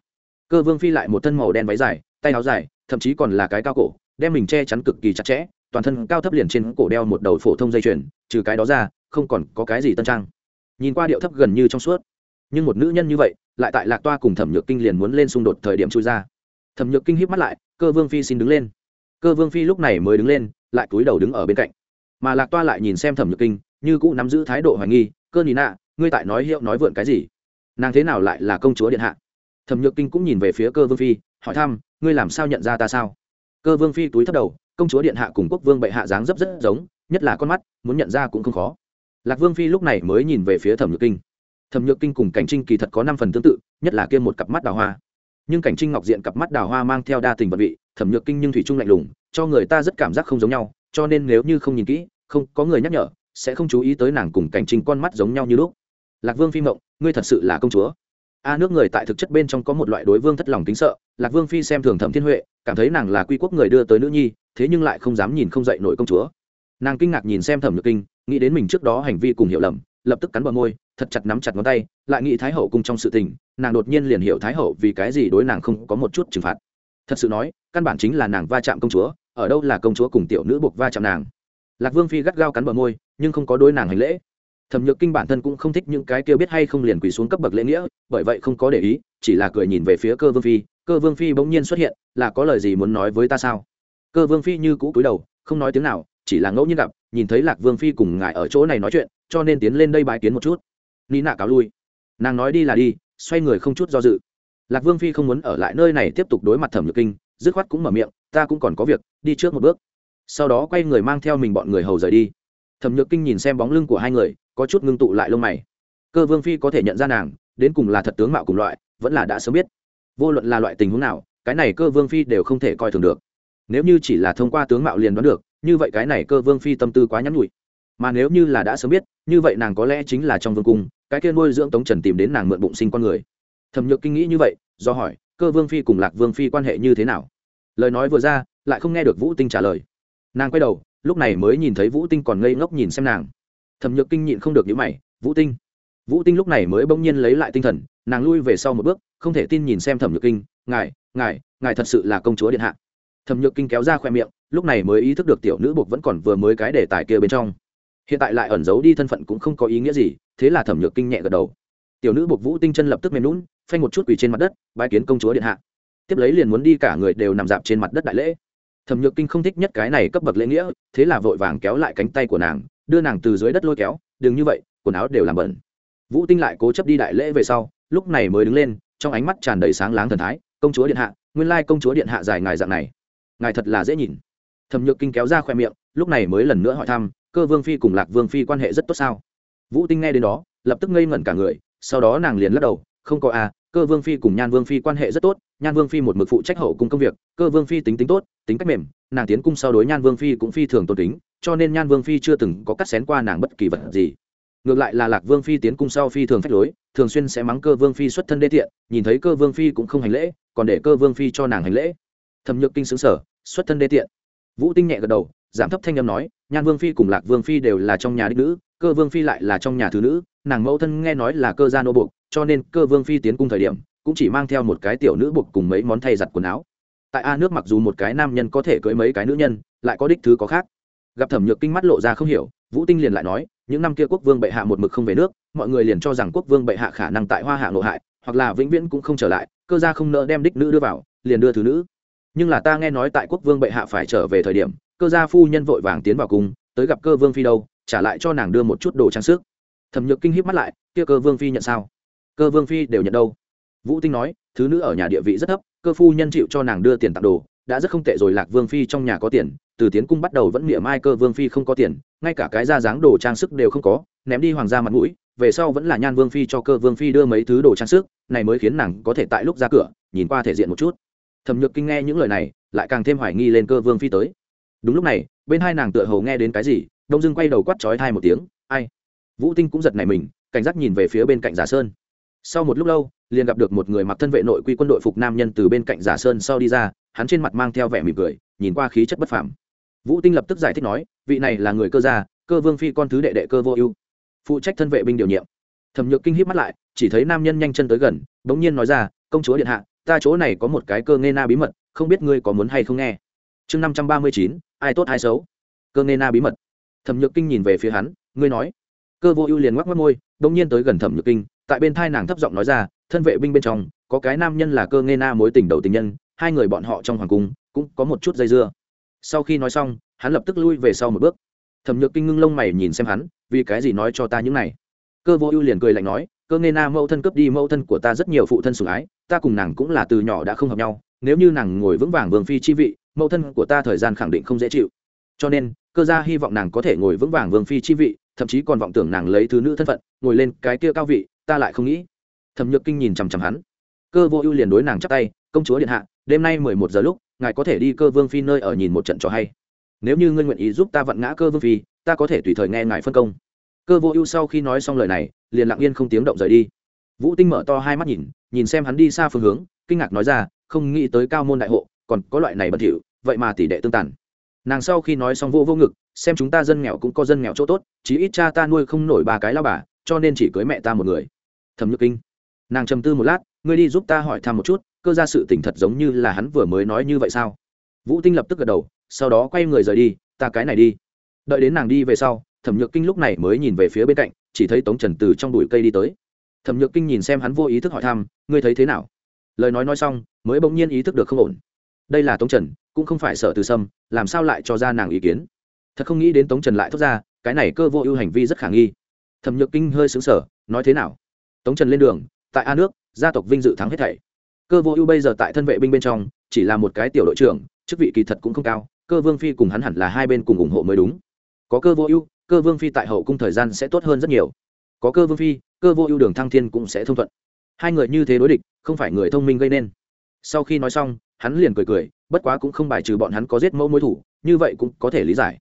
Cơ vương phi lại một thân màu đen váy dài, tay áo dài, thậm chí còn là cái cao cổ, đem mình che chắn cực kỳ chặt chẽ, toàn thân cao thấp liền trên cổ đeo một đầu phổ thông dây chuyền, trừ cái đó ra, không còn có cái gì tân trang. Nhìn qua điệu thấp gần như trong suốt, nhưng một nữ nhân như vậy, lại tại lạc toa cùng thẩm nhược kinh liền muốn lên xung đột thời điểm chui ra. Thẩm nhược kinh híp mắt lại, cơ vương phi xin đứng lên. Cơ vương phi lúc này mới đứng lên, lại cúi đầu đứng ở bên cạnh. Mà lạc toa lại nhìn xem thẩm nhược kinh như cũ nắm giữ thái độ hoài nghi, cơ nhìn nạ, ngươi tại nói hiệu nói vượn cái gì? Nàng thế nào lại là công chúa điện hạ? Thẩm nhược kinh cũng nhìn về phía cơ vương phi, hỏi thăm, ngươi làm sao nhận ra ta sao? Cơ vương phi túi thấp đầu, công chúa điện hạ cùng quốc vương bệ hạ dáng dấp rất giống, nhất là con mắt, muốn nhận ra cũng không khó. Lạc vương phi lúc này mới nhìn về phía thẩm nhược kinh. Thẩm nhược kinh cùng cảnh trinh kỳ thật có năm phần tương tự, nhất là kia một cặp mắt đào hoa. Nhưng cảnh trinh ngọc diện cặp mắt đào hoa mang theo đa tình vật vị, thẩm nhược kinh nhưng thủy trung lạnh lùng, cho người ta rất cảm giác không giống nhau, cho nên nếu như không nhìn kỹ, không có người nhắc nhở sẽ không chú ý tới nàng cùng cảnh trinh con mắt giống nhau như lúc. Lạc vương phi mộng, ngươi thật sự là công chúa. A nước người tại thực chất bên trong có một loại đối vương thất lòng kính sợ, lạc vương phi xem thường thẩm thiên huệ, cảm thấy nàng là quy quốc người đưa tới nữ nhi, thế nhưng lại không dám nhìn không dậy nổi công chúa. Nàng kinh ngạc nhìn xem thẩm nhược kinh, nghĩ đến mình trước đó hành vi cùng hiểu lầm, lập tức cắn bờ môi, thật chặt nắm chặt ngón tay, lại nghĩ thái hậu cùng trong sự tình, nàng đột nhiên liền hiểu thái hậu vì cái gì đối nàng không có một chút trừng phạt. Thật sự nói, căn bản chính là nàng va chạm công chúa, ở đâu là công chúa cùng tiểu nữ buộc va chạm nàng lạc vương phi gắt gao cắn bờ môi, nhưng không có đối nàng hành lễ. Thẩm nhược kinh bản thân cũng không thích những cái kia biết hay không liền quỳ xuống cấp bậc lễ nghĩa, bởi vậy không có để ý, chỉ là cười nhìn về phía cơ vương phi. Cơ vương phi bỗng nhiên xuất hiện, là có lời gì muốn nói với ta sao? Cơ vương phi như cũ cúi đầu, không nói tiếng nào, chỉ là ngẫu nhiên gặp, nhìn thấy lạc vương phi cùng ngài ở chỗ này nói chuyện, cho nên tiến lên đây bái kiến một chút. Ni nạ cáo lui. Nàng nói đi là đi, xoay người không chút do dự. Lạc vương phi không muốn ở lại nơi này tiếp tục đối mặt thẩm nhược kinh, dứt khoát cũng mở miệng, ta cũng còn có việc, đi trước một bước sau đó quay người mang theo mình bọn người hầu rời đi. Thẩm nhược kinh nhìn xem bóng lưng của hai người, có chút ngưng tụ lại lông mày. Cơ vương phi có thể nhận ra nàng, đến cùng là thật tướng mạo cùng loại, vẫn là đã sớm biết. Vô luận là loại tình huống nào, cái này cơ vương phi đều không thể coi thường được. Nếu như chỉ là thông qua tướng mạo liền đoán được, như vậy cái này cơ vương phi tâm tư quá nhắn nhụi mà nếu như là đã sớm biết, như vậy nàng có lẽ chính là trong vương cung, cái kia nuôi dưỡng tống trần tìm đến nàng mượn bụng sinh con người. Thẩm nhược kinh nghĩ như vậy, do hỏi, cơ vương phi cùng lạc vương phi quan hệ như thế nào? Lời nói vừa ra, lại không nghe được vũ tinh trả lời nàng quay đầu, lúc này mới nhìn thấy vũ tinh còn ngây ngốc nhìn xem nàng. Thẩm nhược kinh nhịn không được những mày, vũ tinh. Vũ tinh lúc này mới bỗng nhiên lấy lại tinh thần, nàng lui về sau một bước, không thể tin nhìn xem thẩm nhược kinh, ngài ngài ngài thật sự là công chúa điện hạ. Thẩm nhược kinh kéo ra khoe miệng, lúc này mới ý thức được tiểu nữ buộc vẫn còn vừa mới cái đề tài kia bên trong. Hiện tại lại ẩn giấu đi thân phận cũng không có ý nghĩa gì, thế là thẩm nhược kinh nhẹ gật đầu. Tiểu nữ buộc vũ tinh chân lập tức mềm lún phanh một chút quỳ trên mặt đất bãi kiến công chúa điện hạ. Tiếp lấy liền muốn đi cả người đều nằm dạp trên mặt đất đại lễ thẩm nhược kinh không thích nhất cái này cấp bậc lễ nghĩa, thế là vội vàng kéo lại cánh tay của nàng, đưa nàng từ dưới đất lôi kéo, đừng như vậy, quần áo đều làm bẩn. Vũ tinh lại cố chấp đi đại lễ về sau, lúc này mới đứng lên, trong ánh mắt tràn đầy sáng láng thần thái, công chúa điện hạ, nguyên lai công chúa điện hạ dài ngài dạng này. Ngài thật là dễ nhìn. Thẩm nhược kinh kéo ra khoe miệng, lúc này mới lần nữa hỏi thăm, cơ vương phi cùng lạc vương phi quan hệ rất tốt sao? Vũ tinh nghe đến đó, lập tức ngây ngẩn cả người, sau đó nàng liền lắc đầu, không có à cơ vương phi cùng nhan vương phi quan hệ rất tốt nhan vương phi một mực phụ trách hậu cung công việc cơ vương phi tính tính tốt tính cách mềm nàng tiến cung sau đối nhan vương phi cũng phi thường tôn kính cho nên nhan vương phi chưa từng có cắt xén qua nàng bất kỳ vật gì ngược lại là lạc vương phi tiến cung sau phi thường phách lối thường xuyên sẽ mắng cơ vương phi xuất thân đê tiện nhìn thấy cơ vương phi cũng không hành lễ còn để cơ vương phi cho nàng hành lễ thẩm nhược kinh xứng sở xuất thân đê tiện vũ tinh nhẹ gật đầu giảm thấp thanh âm nói nhan vương phi cùng lạc vương phi đều là trong nhà đích nữ cơ vương phi lại là trong nhà thứ nữ nàng mẫu thân nghe nói là cơ gia nô buộc cho nên cơ vương phi tiến cung thời điểm cũng chỉ mang theo một cái tiểu nữ buộc cùng mấy món thay giặt quần áo. Tại a nước mặc dù một cái nam nhân có thể cưới mấy cái nữ nhân, lại có đích thứ có khác. Gặp thẩm nhược kinh mắt lộ ra không hiểu, vũ tinh liền lại nói, những năm kia quốc vương bệ hạ một mực không về nước, mọi người liền cho rằng quốc vương bệ hạ khả năng tại hoa hạ nội hại, hoặc là vĩnh viễn cũng không trở lại, cơ gia không nỡ đem đích nữ đưa vào, liền đưa thứ nữ. Nhưng là ta nghe nói tại quốc vương bệ hạ phải trở về thời điểm, cơ gia phu nhân vội vàng tiến vào cung, tới gặp cơ vương phi đâu, trả lại cho nàng đưa một chút đồ trang sức. Thẩm nhược kinh híp mắt lại, kia cơ vương phi nhận sao? Cơ vương phi đều nhận đâu? Vũ tinh nói, thứ nữ ở nhà địa vị rất thấp, cơ phu nhân chịu cho nàng đưa tiền tặng đồ, đã rất không tệ rồi, lạc vương phi trong nhà có tiền, từ tiến cung bắt đầu vẫn miệng mai cơ vương phi không có tiền, ngay cả cái ra dáng đồ trang sức đều không có, ném đi hoàng gia mặt mũi, về sau vẫn là nhan vương phi cho cơ vương phi đưa mấy thứ đồ trang sức, này mới khiến nàng có thể tại lúc ra cửa, nhìn qua thể diện một chút. Thẩm nhược kinh nghe những lời này, lại càng thêm hoài nghi lên cơ vương phi tới. Đúng lúc này, bên hai nàng tựa hầu nghe đến cái gì, đông dưng quay đầu quắt chói thai một tiếng, ai? Vũ tinh cũng giật này mình, cảnh giác nhìn về phía bên cạnh giả sơn. Sau một lúc lâu liền gặp được một người mặc thân vệ nội quy quân đội phục nam nhân từ bên cạnh giả sơn sau đi ra, hắn trên mặt mang theo vẻ mỉm cười, nhìn qua khí chất bất phàm. Vũ tinh lập tức giải thích nói, vị này là người cơ gia, cơ vương phi con thứ đệ đệ cơ vô ưu. Phụ trách thân vệ binh điều nhiệm. Thẩm nhược kinh hít mắt lại, chỉ thấy nam nhân nhanh chân tới gần, bỗng nhiên nói ra, công chúa điện hạ, ta chỗ này có một cái cơ nghe na bí mật, không biết ngươi có muốn hay không nghe? Chương năm trăm ba mươi chín, ai tốt ai xấu. Cơ nghe na bí mật. Thẩm nhược kinh nhìn về phía hắn, ngươi nói. Cơ vô ưu liền ngoắc mắt môi, bỗng nhiên tới gần thẩm nhược kinh, tại bên thai nàng thấp giọng nói ra thân vệ binh bên trong, có cái nam nhân là cơ nghe na mối tình đầu tình nhân, hai người bọn họ trong hoàng cung cũng có một chút dây dưa. Sau khi nói xong, hắn lập tức lui về sau một bước. Thẩm nhược kinh ngưng lông mày nhìn xem hắn, vì cái gì nói cho ta những này? Cơ vô ưu liền cười lạnh nói, cơ nghe na mẫu thân cướp đi mẫu thân của ta rất nhiều phụ thân sủng ái, ta cùng nàng cũng là từ nhỏ đã không hợp nhau, nếu như nàng ngồi vững vàng vương phi chi vị, mẫu thân của ta thời gian khẳng định không dễ chịu. Cho nên, cơ gia hy vọng nàng có thể ngồi vững vàng vương phi chi vị, thậm chí còn vọng tưởng nàng lấy thứ nữ thân phận, ngồi lên cái kia cao vị, ta lại không nghĩ thẩm nhược kinh nhìn chằm chằm hắn. Cơ vô ưu liền đối nàng chắp tay, công chúa điện hạ, đêm nay mười một giờ lúc, ngài có thể đi cơ vương phi nơi ở nhìn một trận trò hay. Nếu như ngươi nguyện ý giúp ta vặn ngã cơ vương phi, ta có thể tùy thời nghe ngài phân công. Cơ vô ưu sau khi nói xong lời này, liền lặng yên không tiếng động rời đi. Vũ tinh mở to hai mắt nhìn nhìn xem hắn đi xa phương hướng, kinh ngạc nói ra, không nghĩ tới cao môn đại hộ, còn có loại này bẩn thỉu vậy mà tỷ đệ tương tàn. Nàng sau khi nói xong vô vô ngực, xem chúng ta dân nghèo cũng có dân nghèo chỗ tốt, chí ít cha ta nuôi không nổi ba cái lao bà, cho nên chỉ cưới mẹ ta một người. Thẩm nhược kinh nàng trầm tư một lát, ngươi đi giúp ta hỏi thăm một chút, cơ ra sự tỉnh thật giống như là hắn vừa mới nói như vậy sao? Vũ tinh lập tức gật đầu, sau đó quay người rời đi, ta cái này đi. Đợi đến nàng đi về sau, thẩm nhược kinh lúc này mới nhìn về phía bên cạnh, chỉ thấy tống trần từ trong bụi cây đi tới. Thẩm nhược kinh nhìn xem hắn vô ý thức hỏi thăm, ngươi thấy thế nào? Lời nói nói xong, mới bỗng nhiên ý thức được không ổn. Đây là tống trần, cũng không phải sợ từ sâm, làm sao lại cho ra nàng ý kiến? Thật không nghĩ đến tống trần lại thốt ra, cái này cơ vô ưu hành vi rất khả nghi. Thẩm nhược kinh hơi xứng sở nói thế nào? Tống trần lên đường tại a nước, gia tộc vinh dự thắng hết thảy. Cơ vô ưu bây giờ tại thân vệ binh bên trong, chỉ là một cái tiểu đội trưởng, chức vị kỳ thật cũng không cao, cơ vương phi cùng hắn hẳn là hai bên cùng ủng hộ mới đúng. Có cơ vô ưu, cơ vương phi tại hậu cung thời gian sẽ tốt hơn rất nhiều. Có cơ vương phi, cơ vô ưu đường thăng thiên cũng sẽ thông thuận. Hai người như thế đối địch, không phải người thông minh gây nên. Sau khi nói xong, hắn liền cười cười, bất quá cũng không bài trừ bọn hắn có giết mẫu mối thủ, như vậy cũng có thể lý giải.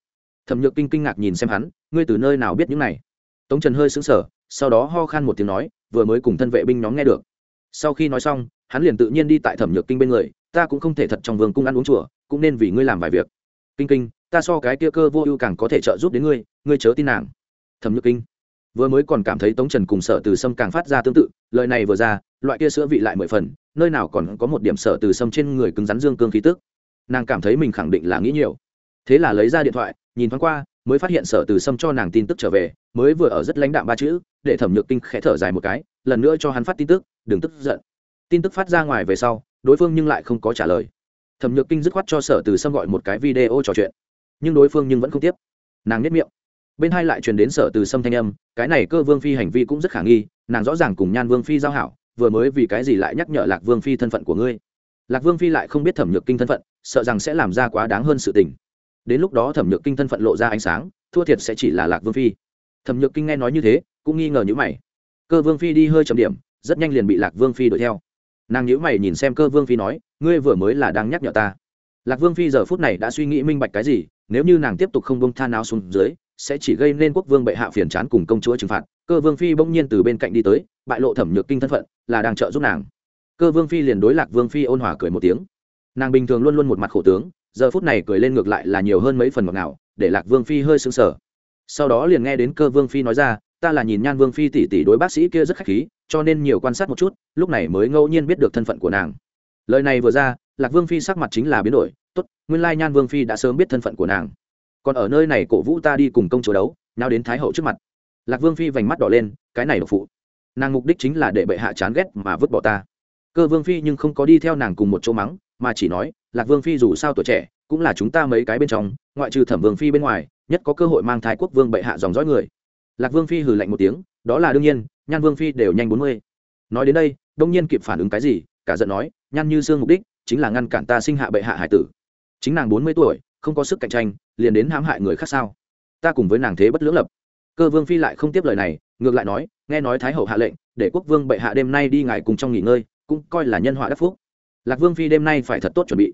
Thẩm nhược kinh kinh ngạc nhìn xem hắn, ngươi từ nơi nào biết những này? Tống trần hơi xứng sở sau đó ho khan một tiếng nói vừa mới cùng thân vệ binh nhóm nghe được. Sau khi nói xong, hắn liền tự nhiên đi tại thẩm nhược kinh bên người, ta cũng không thể thật trong vương cung ăn uống chùa, cũng nên vì ngươi làm vài việc. Kinh kinh, ta so cái kia cơ vô ưu càng có thể trợ giúp đến ngươi ngươi chớ tin nàng. Thẩm nhược kinh vừa mới còn cảm thấy tống trần cùng sở từ sâm càng phát ra tương tự, lời này vừa ra, loại kia sữa vị lại mười phần, nơi nào còn có một điểm sở từ sâm trên người cứng rắn dương cương khí tức. Nàng cảm thấy mình khẳng định là nghĩ nhiều. Thế là lấy ra điện thoại, nhìn thoáng qua mới phát hiện sở từ sâm cho nàng tin tức trở về, mới vừa ở rất lãnh đạm ba chữ, để thẩm nhược kinh khẽ thở dài một cái, lần nữa cho hắn phát tin tức, đừng tức giận. Tin tức phát ra ngoài về sau, đối phương nhưng lại không có trả lời. Thẩm nhược kinh dứt khoát cho sở từ sâm gọi một cái video trò chuyện, nhưng đối phương nhưng vẫn không tiếp. Nàng nhất miệng. Bên hai lại truyền đến sở từ sâm thanh âm, cái này cơ vương phi hành vi cũng rất khả nghi, nàng rõ ràng cùng nhan vương phi giao hảo, vừa mới vì cái gì lại nhắc nhở lạc vương phi thân phận của ngươi. Lạc vương phi lại không biết thẩm nhược kinh thân phận, sợ rằng sẽ làm ra quá đáng hơn sự tình đến lúc đó thẩm nhược kinh thân phận lộ ra ánh sáng, thua thiệt sẽ chỉ là lạc vương phi. Thẩm nhược kinh nghe nói như thế, cũng nghi ngờ những mày. Cơ vương phi đi hơi chậm điểm, rất nhanh liền bị lạc vương phi đuổi theo. Nàng nhữ mày nhìn xem cơ vương phi nói, ngươi vừa mới là đang nhắc nhở ta. Lạc vương phi giờ phút này đã suy nghĩ minh bạch cái gì, nếu như nàng tiếp tục không bông tha áo xuống dưới, sẽ chỉ gây nên quốc vương bệ hạ phiền chán cùng công chúa trừng phạt. Cơ vương phi bỗng nhiên từ bên cạnh đi tới, bại lộ thẩm nhược kinh thân phận, là đang trợ giúp nàng. Cơ vương phi liền đối lạc vương phi ôn hòa cười một tiếng. Nàng bình thường luôn luôn một mặt khổ tướng giờ phút này cười lên ngược lại là nhiều hơn mấy phần ngọt ngào, để lạc vương phi hơi sững sờ. Sau đó liền nghe đến cơ vương phi nói ra, ta là nhìn nhan vương phi tỷ tỷ đối bác sĩ kia rất khách khí, cho nên nhiều quan sát một chút, lúc này mới ngẫu nhiên biết được thân phận của nàng. Lời này vừa ra, lạc vương phi sắc mặt chính là biến đổi, tốt, nguyên lai nhan vương phi đã sớm biết thân phận của nàng. Còn ở nơi này cổ vũ ta đi cùng công chúa đấu, nào đến thái hậu trước mặt. Lạc vương phi vành mắt đỏ lên, cái này độc phụ. Nàng mục đích chính là để bệ hạ chán ghét mà vứt bỏ ta. Cơ vương phi nhưng không có đi theo nàng cùng một chỗ mắng mà chỉ nói, lạc vương phi dù sao tuổi trẻ, cũng là chúng ta mấy cái bên trong, ngoại trừ thẩm vương phi bên ngoài, nhất có cơ hội mang thái quốc vương bệ hạ dòng dõi người. Lạc vương phi hừ lạnh một tiếng, đó là đương nhiên, nhan vương phi đều nhanh bốn mươi. Nói đến đây, đông nhiên kịp phản ứng cái gì, cả giận nói, nhan như xương mục đích chính là ngăn cản ta sinh hạ bệ hạ hải tử. Chính nàng bốn mươi tuổi, không có sức cạnh tranh, liền đến hãm hại người khác sao? Ta cùng với nàng thế bất lưỡng lập. Cơ vương phi lại không tiếp lời này, ngược lại nói, nghe nói thái hậu hạ lệnh, để quốc vương bệ hạ đêm nay đi ngài cùng trong nghỉ ngơi, cũng coi là nhân họa đắc phúc lạc vương phi đêm nay phải thật tốt chuẩn bị.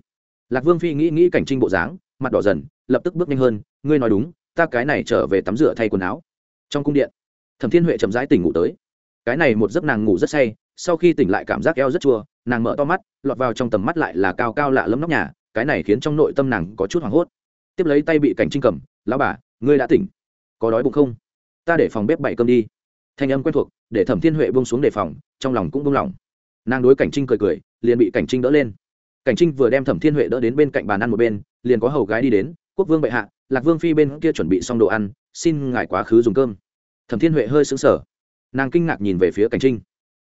Lạc vương phi nghĩ nghĩ cảnh trinh bộ dáng, mặt đỏ dần, lập tức bước nhanh hơn, ngươi nói đúng, ta cái này trở về tắm rửa thay quần áo. Trong cung điện, thẩm thiên huệ chậm rãi tỉnh ngủ tới. Cái này một giấc nàng ngủ rất say, sau khi tỉnh lại cảm giác eo rất chua, nàng mở to mắt, lọt vào trong tầm mắt lại là cao cao lạ lẫm nóc nhà, cái này khiến trong nội tâm nàng có chút hoảng hốt. Tiếp lấy tay bị cảnh trinh cầm, lão bà, ngươi đã tỉnh, có đói bụng không? Ta để phòng bếp bảy cơm đi. Thanh âm quen thuộc, để thẩm thiên huệ bông xuống đề phòng, trong lòng cũng bông lòng nàng đối cảnh trinh cười cười liền bị cảnh trinh đỡ lên. Cảnh trinh vừa đem thẩm thiên huệ đỡ đến bên cạnh bàn ăn một bên, liền có hầu gái đi đến, quốc vương bệ hạ, lạc vương phi bên kia chuẩn bị xong đồ ăn, xin ngài quá khứ dùng cơm. Thẩm thiên huệ hơi xứng sở nàng kinh ngạc nhìn về phía cảnh trinh.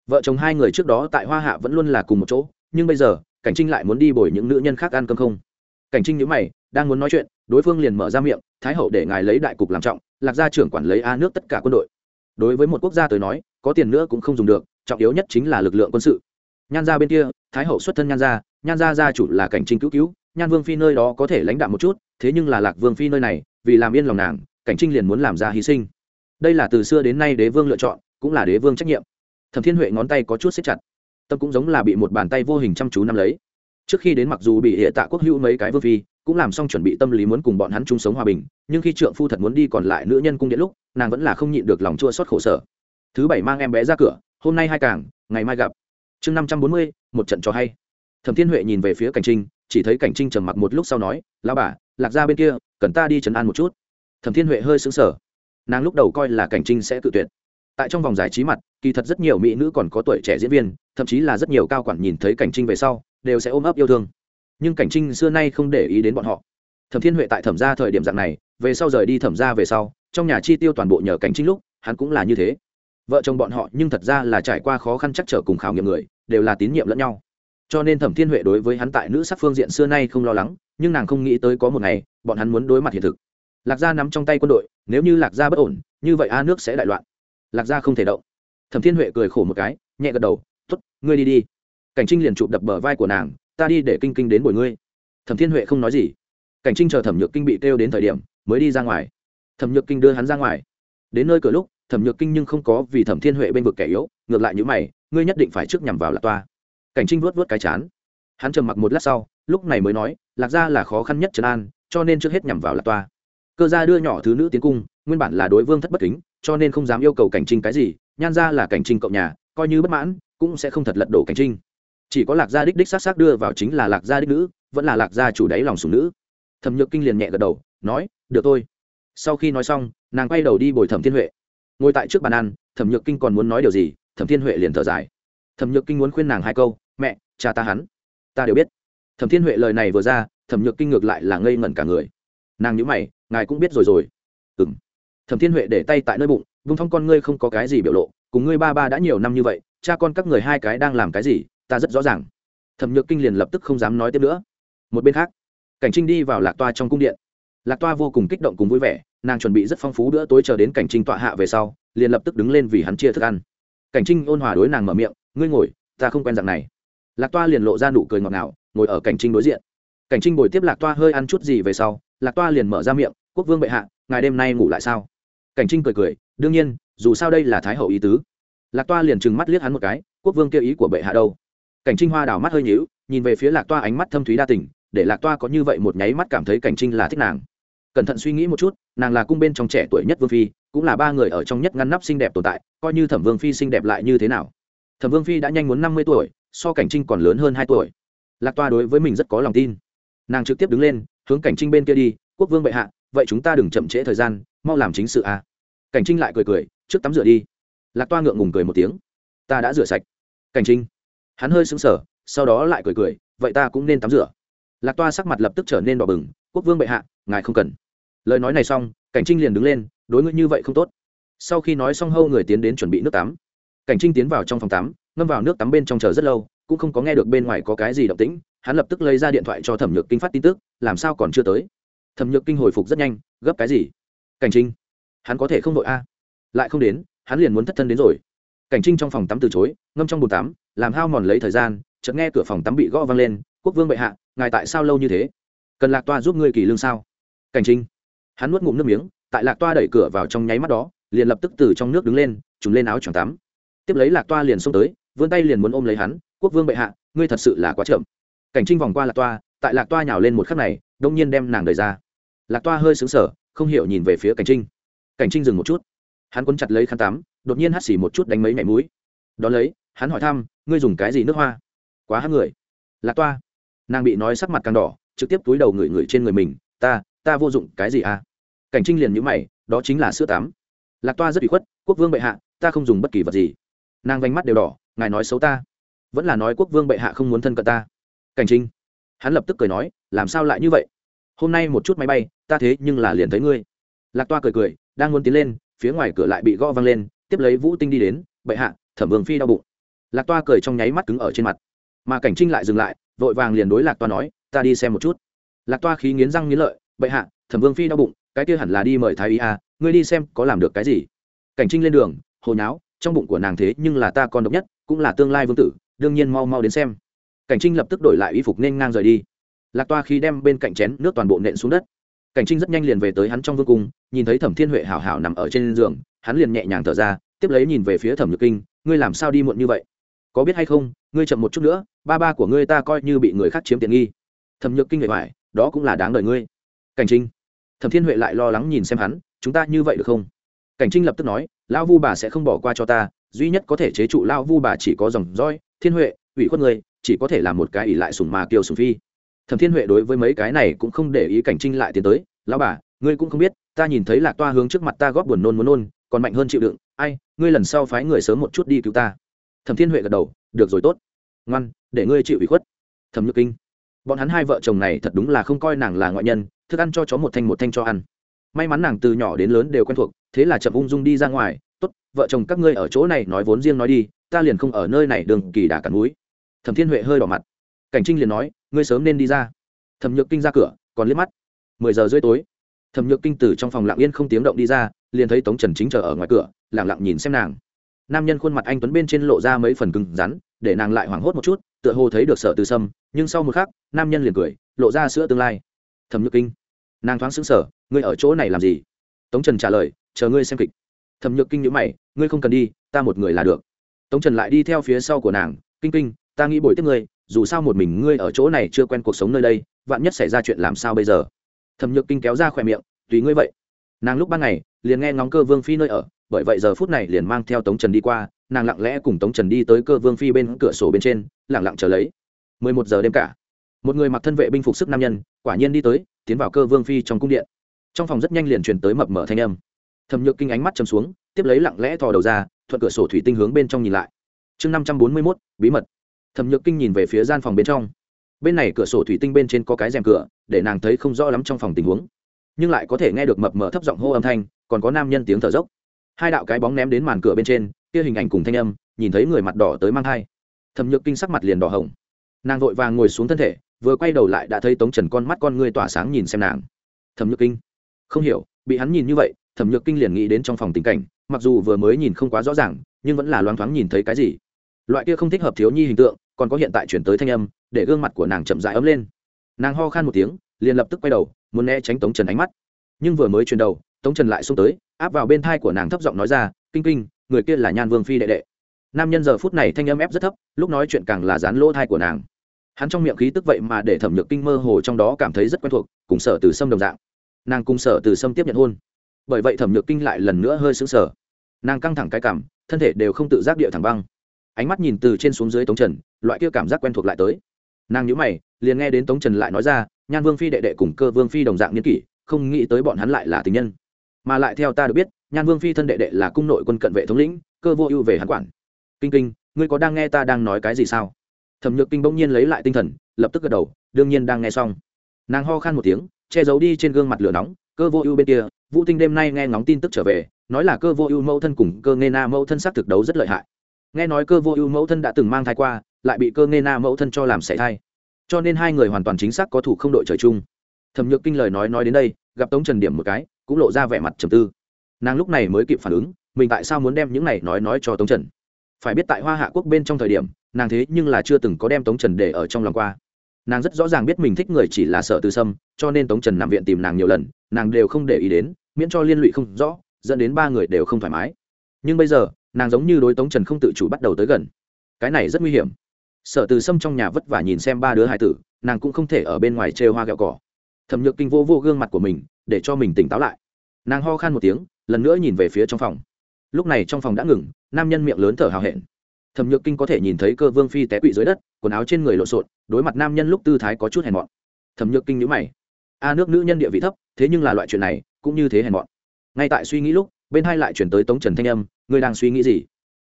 Vợ chồng hai người trước đó tại hoa hạ vẫn luôn là cùng một chỗ, nhưng bây giờ, cảnh trinh lại muốn đi bồi những nữ nhân khác ăn cơm không? Cảnh trinh nhữ mày, đang muốn nói chuyện, đối phương liền mở ra miệng, thái hậu để ngài lấy đại cục làm trọng, lạc gia trưởng quản lấy a nước tất cả quân đội. Đối với một quốc gia tới nói, có tiền nữa cũng không dùng được, trọng yếu nhất chính là lực lượng quân sự nhan gia bên kia, thái hậu xuất thân nhan gia nhan gia gia chủ là cảnh trinh cứu cứu, nhan vương phi nơi đó có thể lãnh đạo một chút, thế nhưng là lạc vương phi nơi này, vì làm yên lòng nàng, cảnh trinh liền muốn làm ra hy sinh. Đây là từ xưa đến nay đế vương lựa chọn, cũng là đế vương trách nhiệm. Thẩm thiên huệ ngón tay có chút xếp chặt. Tâm cũng giống là bị một bàn tay vô hình chăm chú nắm lấy. Trước khi đến mặc dù bị hệ tạ quốc hữu mấy cái vương phi, cũng làm xong chuẩn bị tâm lý muốn cùng bọn hắn chung sống hòa bình, nhưng khi trượng phu thật muốn đi còn lại nữ nhân cung điện lúc, nàng vẫn là không nhịn được lòng chua xót khổ sở. Thứ bảy mang em bé ra cửa, hôm nay hai càng, ngày mai gặp chương năm trăm bốn mươi, một trận cho hay. Thẩm thiên huệ nhìn về phía cảnh trinh, chỉ thấy cảnh trinh trầm mặc một lúc sau nói lao bà, lạc ra bên kia, cần ta đi trấn an một chút. Thẩm thiên huệ hơi xứng sở nàng lúc đầu coi là cảnh trinh sẽ tự tuyệt. Tại trong vòng giải trí mặt, kỳ thật rất nhiều mỹ nữ còn có tuổi trẻ diễn viên, thậm chí là rất nhiều cao quản nhìn thấy cảnh trinh về sau, đều sẽ ôm ấp yêu thương. Nhưng cảnh trinh xưa nay không để ý đến bọn họ. Thẩm thiên huệ tại thẩm ra thời điểm dạng này, về sau rời đi thẩm ra về sau, trong nhà chi tiêu toàn bộ nhờ cảnh trinh lúc, hắn cũng là như thế vợ chồng bọn họ nhưng thật ra là trải qua khó khăn chắc trở cùng khảo nghiệm người, đều là tín nhiệm lẫn nhau. Cho nên thẩm thiên huệ đối với hắn tại nữ sắc phương diện xưa nay không lo lắng, nhưng nàng không nghĩ tới có một ngày, bọn hắn muốn đối mặt hiện thực. Lạc gia nắm trong tay quân đội, nếu như lạc gia bất ổn, như vậy a nước sẽ đại loạn. Lạc gia không thể động. Thẩm thiên huệ cười khổ một cái, nhẹ gật đầu t ố t ngươi đi đi. Cảnh trinh liền chụp đập bờ vai của nàng, ta đi để kinh kinh đến bồi ngươi. Thẩm thiên huệ không nói gì. Cảnh trinh chờ thẩm nhược kinh bị kêu đến thời điểm, mới đi ra ngoài. Thẩm nhược kinh đưa hắn ra ngoài. Đến nơi cửa lúc thẩm nhược kinh nhưng không có vì thẩm thiên huệ bên vực kẻ yếu, ngược lại những mày, ngươi nhất định phải trước nhằm vào lạc toa. Cảnh trinh vuốt vuốt cái chán. Hắn trầm mặc một lát sau, lúc này mới nói, lạc gia là khó khăn nhất trấn an, cho nên trước hết nhằm vào lạc toa. Cơ gia đưa nhỏ thứ nữ tiến cung, nguyên bản là đối vương thất bất kính, cho nên không dám yêu cầu cảnh trinh cái gì, nhan ra là cảnh trinh cộng nhà, coi như bất mãn, cũng sẽ không thật lật đổ cảnh trinh. Chỉ có lạc gia đích đích s á t s á c đưa vào chính là lạc gia đích nữ, vẫn là lạc gia chủ đáy lòng sùng nữ. Thẩm nhược kinh liền nhẹ gật đầu, nói, được thôi. Sau khi nói xong, nàng quay đầu đi bồi thẩm thiên huệ ngồi tại trước bàn ăn, thẩm nhược kinh còn muốn nói điều gì, thẩm thiên huệ liền thở dài. Thẩm nhược kinh muốn khuyên nàng hai câu, mẹ, cha ta hắn, ta đều biết. Thẩm thiên huệ lời này vừa ra, thẩm nhược kinh ngược lại là ngây ngẩn cả người. Nàng nhữ mày, ngài cũng biết rồi rồi. Ừng thẩm thiên huệ để tay tại nơi bụng, vung thong con ngươi không có cái gì biểu lộ, cùng ngươi ba ba đã nhiều năm như vậy, cha con các người hai cái đang làm cái gì, ta rất rõ ràng. Thẩm nhược kinh liền lập tức không dám nói tiếp nữa. Một bên khác, cảnh trinh đi vào lạc toa trong cung điện lạc toa vô cùng kích động cùng vui vẻ, nàng chuẩn bị rất phong phú bữa tối chờ đến cảnh trinh tọa hạ về sau, liền lập tức đứng lên vì hắn chia thức ăn. Cảnh trinh ôn hòa đối nàng mở miệng, ngươi ngồi, ta không quen dạng này. Lạc toa liền lộ ra nụ cười ngọt ngào, ngồi ở cảnh trinh đối diện. Cảnh trinh ngồi tiếp lạc toa hơi ăn chút gì về sau, lạc toa liền mở ra miệng, quốc vương bệ hạ, ngài đêm nay ngủ lại sao? Cảnh trinh cười cười, đương nhiên, dù sao đây là thái hậu ý tứ. Lạc toa liền trừng mắt liếc hắn một cái, quốc vương kêu ý của bệ hạ đâu? Cảnh trinh hoa đào mắt hơi nhíu, nhìn về phía lạc toa ánh mắt thâm thúy đa tình, để lạc toa có như vậy một nháy mắt cảm thấy cảnh trinh là thích nàng cẩn thận suy nghĩ một chút, nàng là cung bên trong trẻ tuổi nhất vương phi, cũng là ba người ở trong nhất ngăn nắp xinh đẹp tồn tại, coi như thẩm vương phi xinh đẹp lại như thế nào? Thẩm vương phi đã nhanh muốn năm mươi tuổi, so cảnh trinh còn lớn hơn hai tuổi. Lạc toa đối với mình rất có lòng tin. Nàng trực tiếp đứng lên, hướng cảnh trinh bên kia đi, quốc vương bệ hạ, vậy chúng ta đừng chậm trễ thời gian, mau làm chính sự à. cảnh trinh lại cười cười, trước tắm rửa đi. Lạc toa ngượng ngùng cười một tiếng, ta đã rửa sạch. Cảnh trinh, hắn hơi sững sờ, sau đó lại cười cười, vậy ta cũng nên tắm rửa. Lạc toa sắc mặt lập tức trở nên đỏ bừng, quốc vương bệ hạ, ngài không cần lời nói này xong, cảnh trinh liền đứng lên, đối ngữ như vậy không tốt. Sau khi nói xong hâu người tiến đến chuẩn bị nước tắm. Cảnh trinh tiến vào trong phòng tắm, ngâm vào nước tắm bên trong chờ rất lâu, cũng không có nghe được bên ngoài có cái gì động tĩnh, hắn lập tức lấy ra điện thoại cho thẩm nhược kinh phát tin tức, làm sao còn chưa tới. Thẩm nhược kinh hồi phục rất nhanh, gấp cái gì? Cảnh trinh, hắn có thể không đội a. Lại không đến, hắn liền muốn thất thân đến rồi. Cảnh trinh trong phòng tắm từ chối, ngâm trong bồn tắm, làm hao mòn lấy thời gian, chợt nghe cửa phòng tắm bị gõ văng lên, quốc vương bệ hạ, ngài tại sao lâu như thế? Cần lạc toa giúp ngươi kỳ lương sao? Cảnh trinh hắn nuốt ngụm nước miếng, tại lạc toa đẩy cửa vào trong nháy mắt đó, liền lập tức từ trong nước đứng lên, trùm lên áo choàng tắm. Tiếp lấy lạc toa liền xông tới, vươn tay liền muốn ôm lấy hắn, quốc vương bệ hạ, ngươi thật sự là quá chậm. Cảnh trinh vòng qua lạc toa, tại lạc toa nhào lên một khắc này, đông nhiên đem nàng đời ra. Lạc toa hơi xứng sở không hiểu nhìn về phía cảnh trinh. Cảnh trinh dừng một chút. Hắn quấn chặt lấy khăn tắm, đột nhiên hắt xỉ một chút đánh mấy mẹ mũi. Đón lấy, hắn hỏi thăm, ngươi dùng cái gì nước hoa? Quá hát người. Lạc toa, nàng bị nói sắc mặt càng đỏ, trực tiếp túi đầu người người trên người mình, ta ta vô dụng cái gì à? Cảnh trinh liền nhữ mày, đó chính là sữa tắm. Lạc toa rất bị khuất, quốc vương bệ hạ, ta không dùng bất kỳ vật gì. Nàng vánh mắt đều đỏ, ngài nói xấu ta. Vẫn là nói quốc vương bệ hạ không muốn thân cận ta. Cảnh trinh, hắn lập tức cười nói, làm sao lại như vậy? Hôm nay một chút máy bay, ta thế nhưng là liền thấy ngươi. Lạc toa cười cười, đang muốn tiến lên, phía ngoài cửa lại bị gõ văng lên, tiếp lấy vũ tinh đi đến, bệ hạ, thẩm vương phi đau bụng. Lạc toa cười trong nháy mắt cứng ở trên mặt. Mà cảnh trinh lại dừng lại, vội vàng liền đối lạc toa nói, ta đi xem một chút. Lạc toa khí nghiến răng nghiến lợi bệ hạ, thẩm vương phi đau bụng, cái kia hẳn là đi mời thái y a, ngươi đi xem có làm được cái gì. Cảnh trinh lên đường hồi nháo, trong bụng của nàng thế nhưng là ta con độc nhất, cũng là tương lai vương tử, đương nhiên mau mau đến xem. Cảnh trinh lập tức đổi lại y phục nên ngang rời đi. Lạc toa khi đem bên cạnh chén nước toàn bộ nện xuống đất. Cảnh trinh rất nhanh liền về tới hắn trong vương cung, nhìn thấy thẩm thiên huệ hảo hảo nằm ở trên giường, hắn liền nhẹ nhàng thở ra, tiếp lấy nhìn về phía thẩm nhược kinh, ngươi làm sao đi muộn như vậy? Có biết hay không, ngươi chậm một chút nữa, ba ba của ngươi ta coi như bị người khác chiếm tiện nghi. Thẩm nhược kinh người phải đó cũng là đáng đời ngươi cảnh trinh. Thẩm thiên huệ lại lo lắng nhìn xem hắn, chúng ta như vậy được không? Cảnh trinh lập tức nói, lão vu bà sẽ không bỏ qua cho ta, duy nhất có thể chế trụ lão vu bà chỉ có dòng roi thiên huệ, ủy khuất người, chỉ có thể là một cái ỷ lại sùng mà kiều sùng phi. Thẩm thiên huệ đối với mấy cái này cũng không để ý cảnh trinh lại tiến tới, lão bà, ngươi cũng không biết, ta nhìn thấy lạc toa hướng trước mặt ta góp buồn nôn muốn nôn, còn mạnh hơn chịu đựng, ai, ngươi lần sau phái người sớm một chút đi cứu ta. Thẩm thiên huệ gật đầu, được rồi tốt. Ngoan, để ngươi chịu ủy khuất. Thẩm nhược kinh. Bọn hắn hai vợ chồng này thật đúng là không coi nàng là ngoại nhân thức ăn cho chó một thanh một thanh cho ăn. May mắn nàng từ nhỏ đến lớn đều quen thuộc, thế là chậm ung dung đi ra ngoài, tốt, vợ chồng các ngươi ở chỗ này nói vốn riêng nói đi, ta liền không ở nơi này đường kỳ đà cản núi. Thẩm thiên huệ hơi đỏ mặt. Cảnh trinh liền nói, ngươi sớm nên đi ra. Thẩm nhược kinh ra cửa, còn liếc mắt. Mười giờ rưỡi tối, thẩm nhược kinh từ trong phòng lặng yên không tiếng động đi ra, liền thấy tống trần chính chờ ở ngoài cửa, lặng lặng nhìn xem nàng. Nam nhân khuôn mặt anh tuấn bên trên lộ ra mấy phần cứng rắn, để nàng lại hoảng hốt một chút, tựa hồ thấy được sợ từ sâm, nhưng sau một khắc, nam nhân liền cười, lộ ra sữa tương lai thẩm nhược kinh nàng thoáng xứng sở ngươi ở chỗ này làm gì tống trần trả lời chờ ngươi xem kịch thẩm nhược kinh nhữ mày ngươi không cần đi ta một người là được tống trần lại đi theo phía sau của nàng kinh kinh ta nghĩ bồi tiếp ngươi dù sao một mình ngươi ở chỗ này chưa quen cuộc sống nơi đây vạn nhất xảy ra chuyện làm sao bây giờ thẩm nhược kinh kéo ra khỏe miệng tùy ngươi vậy nàng lúc ban ngày liền nghe ngóng cơ vương phi nơi ở bởi vậy giờ phút này liền mang theo tống trần đi qua nàng lặng lẽ cùng tống trần đi tới cơ vương phi bên cửa sổ bên trên lẳng lặng chờ lấy mười một giờ đêm cả một người mặc thân vệ binh phục sức nam nhân quả nhiên đi tới, tiến vào cơ vương phi trong cung điện. Trong phòng rất nhanh liền truyền tới mập mở thanh âm. Thẩm nhược kinh ánh mắt chầm xuống, tiếp lấy lặng lẽ thò đầu ra, thuận cửa sổ thủy tinh hướng bên trong nhìn lại. Chương năm trăm bốn mươi mốt, bí mật. Thẩm nhược kinh nhìn về phía gian phòng bên trong. Bên này cửa sổ thủy tinh bên trên có cái rèm cửa, để nàng thấy không rõ lắm trong phòng tình huống. Nhưng lại có thể nghe được mập mờ thấp giọng hô âm thanh, còn có nam nhân tiếng thở dốc. Hai đạo cái bóng ném đến màn cửa bên trên, kia hình ảnh cùng thanh âm, nhìn thấy người mặt đỏ tới mang thai. Thẩm nhược kinh sắc mặt liền đỏ hồng. Nàng vội vàng ngồi xuống thân thể vừa quay đầu lại đã thấy tống trần con mắt con ngươi tỏa sáng nhìn xem nàng. Thẩm nhược kinh. Không hiểu, bị hắn nhìn như vậy, thẩm nhược kinh liền nghĩ đến trong phòng tình cảnh, mặc dù vừa mới nhìn không quá rõ ràng, nhưng vẫn là loáng thoáng nhìn thấy cái gì. Loại kia không thích hợp thiếu nhi hình tượng, còn có hiện tại chuyển tới thanh âm, để gương mặt của nàng chậm dại ấm lên. Nàng ho khan một tiếng, liền lập tức quay đầu, muốn né tránh tống trần ánh mắt. Nhưng vừa mới chuyển đầu, tống trần lại xông tới, áp vào bên thai của nàng thấp giọng nói ra, kinh kinh, người kia là nhan vương phi đệ đệ. Nam nhân giờ phút này thanh âm ép rất thấp, lúc nói chuyện càng là dán lỗ thai của nàng hắn trong miệng khí tức vậy mà để thẩm nhược kinh mơ hồ trong đó cảm thấy rất quen thuộc, cùng sở từ sâm đồng dạng. Nàng cùng sở từ sâm tiếp nhận hôn. Bởi vậy thẩm nhược kinh lại lần nữa hơi xứng sở nàng căng thẳng cái cảm, thân thể đều không tự giác địa thẳng băng. Ánh mắt nhìn từ trên xuống dưới tống trần, loại kia cảm giác quen thuộc lại tới. Nàng nhữ mày, liền nghe đến tống trần lại nói ra, nhan vương phi đệ đệ cùng cơ vương phi đồng dạng niên kỷ, không nghĩ tới bọn hắn lại là tình nhân. Mà lại theo ta được biết, nhan vương phi thân đệ đệ là cung nội quân cận vệ thống lĩnh, cơ vô ưu về hắn quản. Kinh kinh, ngươi có đang nghe ta đang nói cái gì sao? Thẩm nhược kinh bỗng nhiên lấy lại tinh thần, lập tức gật đầu, đương nhiên đang nghe xong. Nàng ho khan một tiếng, che giấu đi trên gương mặt lửa nóng, cơ vô ưu bên kia, vũ tinh đêm nay nghe ngóng tin tức trở về, nói là cơ vô ưu mẫu thân cùng cơ nghe na mẫu thân xác thực đấu rất lợi hại. Nghe nói cơ vô ưu mẫu thân đã từng mang thai qua, lại bị cơ nghe na mẫu thân cho làm sẻ thai. Cho nên hai người hoàn toàn chính xác có thủ không đội trời chung. Thẩm nhược kinh lời nói nói đến đây, gặp tống trần điểm một cái, cũng lộ ra vẻ mặt trầm tư. Nàng lúc này mới kịp phản ứng, mình tại sao muốn đem những này nói nói cho tống trần? Phải biết tại hoa hạ quốc bên trong thời điểm nàng thế nhưng là chưa từng có đem tống trần để ở trong lòng qua. Nàng rất rõ ràng biết mình thích người chỉ là sợ từ sâm, cho nên tống trần nằm viện tìm nàng nhiều lần, nàng đều không để ý đến, miễn cho liên lụy không rõ, dẫn đến ba người đều không thoải mái. Nhưng bây giờ, nàng giống như đối tống trần không tự chủ bắt đầu tới gần. Cái này rất nguy hiểm. Sợ từ sâm trong nhà vất vả nhìn xem ba đứa hải tử, nàng cũng không thể ở bên ngoài chê hoa gạo cỏ. Thẩm nhược kinh vô vô gương mặt của mình, để cho mình tỉnh táo lại. Nàng ho khan một tiếng, lần nữa nhìn về phía trong phòng. Lúc này trong phòng đã ngừng, nam nhân miệng lớn thở hào hẹn thẩm nhược kinh có thể nhìn thấy cơ vương phi té quỵ dưới đất, quần áo trên người lộn xộn, đối mặt nam nhân lúc tư thái có chút hèn mọn. Thẩm nhược kinh nhữ mày. A, nước nữ nhân địa vị thấp, thế nhưng là loại chuyện này, cũng như thế hèn mọn. Ngay tại suy nghĩ lúc, bên hai lại chuyển tới tống trần thanh âm, ngươi đang suy nghĩ gì?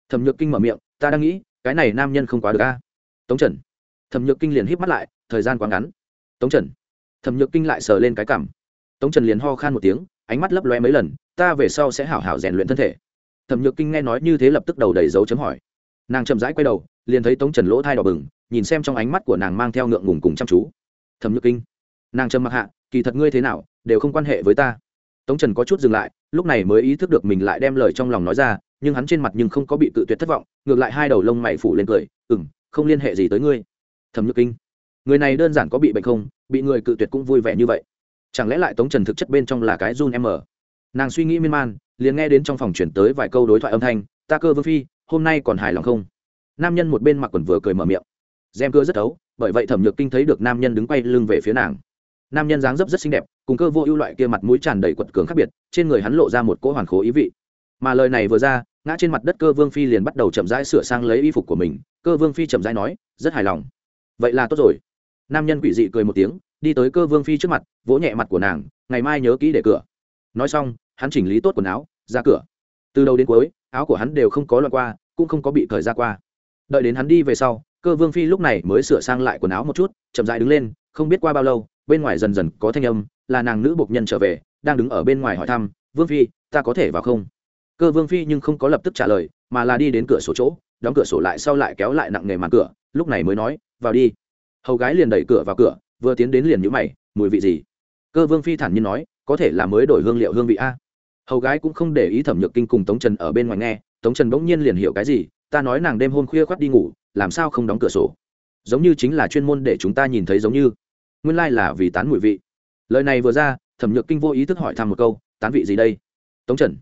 Thẩm nhược kinh mở miệng, ta đang nghĩ, cái này nam nhân không quá được a. Tống trần. Thẩm nhược kinh liền híp mắt lại, thời gian quá ngắn. Tống trần. Thẩm nhược kinh lại sờ lên cái cảm. Tống trần liền ho khan một tiếng, ánh mắt lấp loe mấy lần, ta về sau sẽ hảo hảo rèn luyện thân thể. Thẩm nhược kinh nghe nói như thế lập tức đầu đầy dấu chấm hỏi nàng chậm rãi quay đầu, liền thấy tống trần lỗ thai đỏ bừng, nhìn xem trong ánh mắt của nàng mang theo ngượng ngùng cùng chăm chú. Thẩm nhược kinh, nàng trầm mặc hạ, kỳ thật ngươi thế nào, đều không quan hệ với ta. Tống trần có chút dừng lại, lúc này mới ý thức được mình lại đem lời trong lòng nói ra, nhưng hắn trên mặt nhưng không có bị cự tuyệt thất vọng, ngược lại hai đầu lông mày phủ lên cười ừ m không liên hệ gì tới ngươi. Thẩm nhược kinh, người này đơn giản có bị bệnh không? Bị người cự tuyệt cũng vui vẻ như vậy. Chẳng lẽ lại tống trần thực chất bên trong là cái run em ở nàng suy nghĩ miên man, liền nghe đến trong phòng chuyển tới vài câu đối thoại âm thanh, ta cơ vương phi hôm nay còn hài lòng không? Nam nhân một bên mặc quần vừa cười mở miệng. Gem cơ rất thấu, bởi vậy thẩm nhược kinh thấy được nam nhân đứng quay lưng về phía nàng. Nam nhân dáng dấp rất xinh đẹp cùng cơ vô ưu loại kia mặt mũi tràn đầy quật cường khác biệt trên người hắn lộ ra một cỗ hoàn khố ý vị. Mà lời này vừa ra ngã trên mặt đất cơ vương phi liền bắt đầu chậm rãi sửa sang lấy y phục của mình cơ vương phi chậm rãi nói rất hài lòng. Vậy là tốt rồi. Nam nhân quỷ dị cười một tiếng đi tới cơ vương phi trước mặt vỗ nhẹ mặt của nàng ngày mai nhớ kỹ để cửa. Nói xong hắn chỉnh lý tốt quần áo ra cửa. Từ đầu đến cuối áo của hắn đều không có loạn qua, cũng không có bị cởi ra qua. Đợi đến hắn đi về sau, cơ vương phi lúc này mới sửa sang lại quần áo một chút, chậm dại đứng lên, không biết qua bao lâu, bên ngoài dần dần có thanh âm, là nàng nữ bộc nhân trở về, đang đứng ở bên ngoài hỏi thăm, vương phi, ta có thể vào không? Cơ vương phi nhưng không có lập tức trả lời, mà là đi đến cửa sổ chỗ, đóng cửa sổ lại sau lại kéo lại nặng nghề màn cửa, lúc này mới nói, vào đi. Hầu gái liền đẩy cửa vào cửa, vừa tiến đến liền nhũ mày, mùi vị gì? Cơ vương phi thản nhiên nói, có thể là mới đổi hương liệu hương vị a hầu gái cũng không để ý thẩm nhược kinh cùng tống trần ở bên ngoài nghe, tống trần bỗng nhiên liền hiểu cái gì, ta nói nàng đêm hôm khuya khoắt đi ngủ, làm sao không đóng cửa sổ? Giống như chính là chuyên môn để chúng ta nhìn thấy giống như. Nguyên lai、like、là vì tán mùi vị. Lời này vừa ra, thẩm nhược kinh vô ý thức hỏi thăm một câu, tán vị gì đây? Tống trần.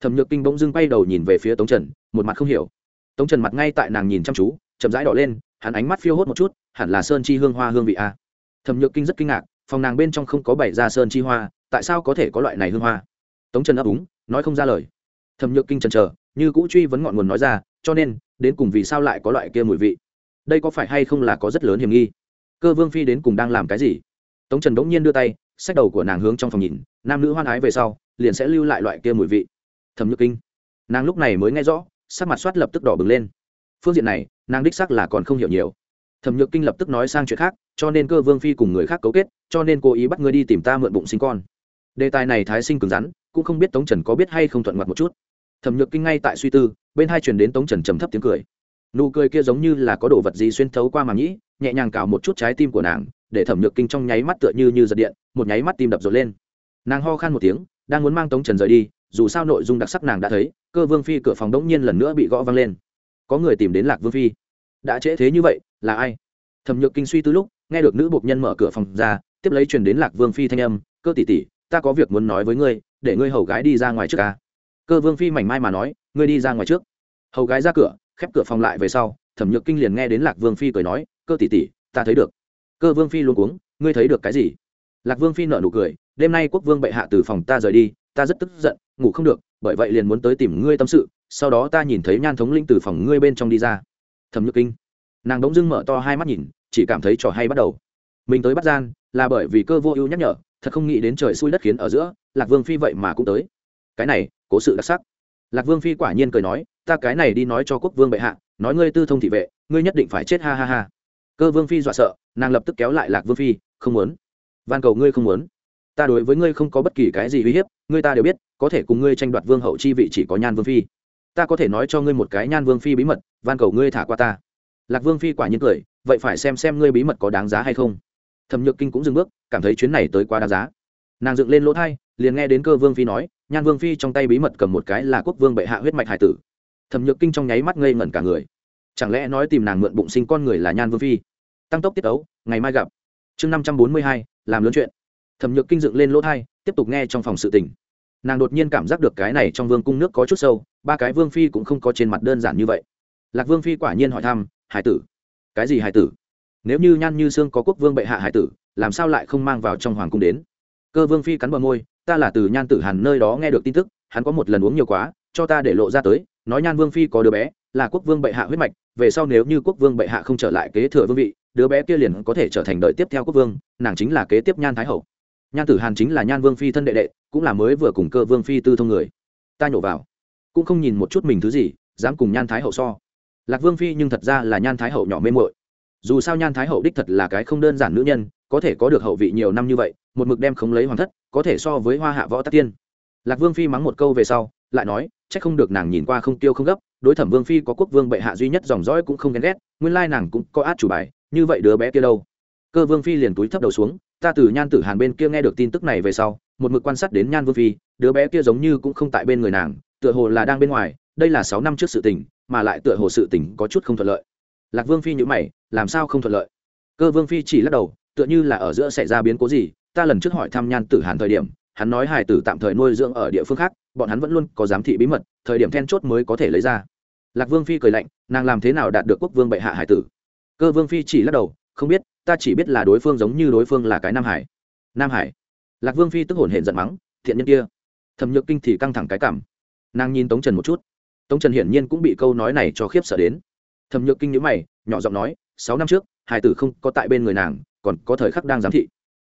Thẩm nhược kinh bỗng dưng bay đầu nhìn về phía tống trần, một mặt không hiểu. Tống trần mặt ngay tại nàng nhìn chăm chú, chậm rãi đỏ lên, hắn ánh mắt phiêu hốt một chút, hẳn là sơn chi hương hoa hương vị a. Thẩm nhược kinh rất kinh ngạc, phòng nàng bên trong không có bảy ra sơn chi hoa, tại sao có thể có loại này hương hoa? Tống trần ấp úng, nói không ra lời. Thẩm nhược kinh trần trờ như cũ truy vấn ngọn nguồn nói ra, cho nên, đến cùng vì sao lại có loại kia mùi vị? Đây có phải hay không là có rất lớn hiểm nghi? Cơ vương phi đến cùng đang làm cái gì? Tống trần bỗng nhiên đưa tay sách đầu của nàng hướng trong phòng nhìn, nam nữ hoan ái về sau, liền sẽ lưu lại loại kia mùi vị. Thẩm nhược kinh, nàng lúc này mới nghe rõ, sắc mặt soát lập tức đỏ bừng lên. Phương diện này, nàng đích sắc là còn không hiểu nhiều. Thẩm nhược kinh lập tức nói sang chuyện khác, cho nên cơ vương phi cùng người khác cấu kết, cho nên cố ý bắt ngươi đi tìm ta mượn bụng sinh con. Đề tài này thái sinh cứng rắn cũng không biết tống trần có biết hay không thuận mặt một chút. Thẩm nhược kinh ngay tại suy tư, bên hai truyền đến tống trần trầm thấp tiếng cười. Nụ cười kia giống như là có đồ vật gì xuyên thấu qua màng nhĩ, nhẹ nhàng cào một chút trái tim của nàng, để thẩm nhược kinh trong nháy mắt tựa như như giật điện, một nháy mắt tim đập rộn lên. Nàng ho khan một tiếng, đang muốn mang tống trần rời đi, dù sao nội dung đặc sắc nàng đã thấy, cơ vương phi cửa phòng đống nhiên lần nữa bị gõ văng lên. Có người tìm đến lạc vương phi. Đã trễ thế như vậy, là ai? Thẩm nhược kinh suy tư lúc, nghe được nữ bộc nhân mở cửa phòng ra, tiếp lấy truyền đến lạc vương phi thanh âm, cơ tỷ tỷ ta có việc muốn nói với ngươi, để ngươi hầu gái đi ra ngoài trước ca cơ vương phi mảnh mai mà nói, ngươi đi ra ngoài trước. Hầu gái ra cửa, khép cửa phòng lại về sau, thẩm nhược kinh liền nghe đến lạc vương phi cười nói, cơ tỷ tỷ, ta thấy được. Cơ vương phi luôn cuống, ngươi thấy được cái gì? Lạc vương phi nợ nụ cười, đêm nay quốc vương bệ hạ từ phòng ta rời đi, ta rất tức giận, ngủ không được, bởi vậy liền muốn tới tìm ngươi tâm sự, sau đó ta nhìn thấy nhan thống linh từ phòng ngươi bên trong đi ra. Thẩm nhược kinh, nàng đống dưng mở to hai mắt nhìn, chỉ cảm thấy trò hay bắt đầu. Mình tới bắt gian, là bởi vì cơ vô ưu nhắc nhở thật không nghĩ đến trời xui đất khiến ở giữa, lạc vương phi vậy mà cũng tới. Cái này, cố sự đặc sắc. Lạc vương phi quả nhiên cười nói, ta cái này đi nói cho quốc vương bệ hạ, nói ngươi tư thông thị vệ, ngươi nhất định phải chết, ha ha ha. Cơ vương phi dọa sợ, nàng lập tức kéo lại lạc vương phi, không muốn. Van cầu ngươi không muốn. Ta đối với ngươi không có bất kỳ cái gì uy hiếp, ngươi ta đều biết, có thể cùng ngươi tranh đoạt vương hậu chi vị chỉ có nhan vương phi. Ta có thể nói cho ngươi một cái nhan vương phi bí mật, van cầu ngươi thả qua ta. Lạc vương phi quả nhiên cười, vậy phải xem xem ngươi bí mật có đáng giá hay không thẩm nhược kinh cũng dừng bước, cảm thấy chuyến này tới quá đáng giá. Nàng dựng lên lỗ thai, liền nghe đến cơ vương phi nói, nhan vương phi trong tay bí mật cầm một cái là quốc vương bệ hạ huyết mạch hải tử. Thẩm nhược kinh trong nháy mắt ngây ngẩn cả người. Chẳng lẽ nói tìm nàng mượn bụng sinh con người là nhan vương phi? Tăng tốc tiết ấu ngày mai gặp. Chương năm trăm bốn mươi hai, làm lớn chuyện. Thẩm nhược kinh dựng lên lỗ thai, tiếp tục nghe trong phòng sự tình. Nàng đột nhiên cảm giác được cái này trong vương cung nước có chút sâu, ba cái vương phi cũng không có trên mặt đơn giản như vậy. Lạc vương phi quả nhiên hỏi thăm, hải tử? Cái gì hải tử? Nếu như nhan như sương có quốc vương bệ hạ hải tử, làm sao lại không mang vào trong hoàng cung đến? Cơ vương phi cắn bờ môi, ta là từ nhan tử hàn nơi đó nghe được tin tức, hắn có một lần uống nhiều quá, cho ta để lộ ra tới, nói nhan vương phi có đứa bé, là quốc vương bệ hạ huyết mạch, về sau nếu như quốc vương bệ hạ không trở lại kế thừa vương vị, đứa bé kia liền có thể trở thành đợi tiếp theo quốc vương, nàng chính là kế tiếp nhan thái hậu. Nhan tử hàn chính là nhan vương phi thân đệ đệ, cũng là mới vừa cùng cơ vương phi tư thông người. Ta nhổ vào, cũng không nhìn một chút mình thứ gì, dám cùng nhan thái hậu so. Lạc vương phi nhưng thật ra là nhan thái hậu nhỏ mê mội dù sao nhan thái hậu đích thật là cái không đơn giản nữ nhân, có thể có được hậu vị nhiều năm như vậy, một mực đem không lấy hoàng thất, có thể so với hoa hạ võ tắc tiên. Lạc vương phi mắng một câu về sau, lại nói c h ắ c không được nàng nhìn qua không tiêu không gấp, đối thẩm vương phi có quốc vương bệ hạ duy nhất dòng dõi cũng không ghen ghét, nguyên lai nàng cũng có át chủ bài, như vậy đứa bé kia đâu? Cơ vương phi liền túi thấp đầu xuống, ta từ nhan tử hàn bên kia nghe được tin tức này về sau, một mực quan sát đến nhan vương phi, đứa bé kia giống như cũng không tại bên người nàng, tựa hồ là đang bên ngoài, đây là sáu năm trước sự tình, mà lại tựa hồ sự tình có chút không thuận lợi lạc vương phi nhữ mày, làm sao không thuận lợi? Cơ vương phi chỉ lắc đầu, tựa như là ở giữa xảy ra biến cố gì, ta lần trước hỏi thăm nhan tử hàn thời điểm, hắn nói Hải tử tạm thời nuôi dưỡng ở địa phương khác, bọn hắn vẫn luôn có giám thị bí mật, thời điểm then chốt mới có thể lấy ra. Lạc vương phi cười lạnh, nàng làm thế nào đạt được quốc vương bệ hạ hải tử? Cơ vương phi chỉ lắc đầu, không biết, ta chỉ biết là đối phương giống như đối phương là cái nam hải. Nam hải? Lạc vương phi tức hổn hển giận mắng, thiện nhân kia. Thẩm nhược kinh thì căng thẳng cái cảm. Nàng nhìn tống trần một chút. Tống trần hiển nhiên cũng bị câu nói này cho khiếp sợ đến thẩm nhược kinh nhữ mày, nhỏ giọng nói, sáu năm trước hải tử không có tại bên người nàng, còn có thời khắc đang giám thị.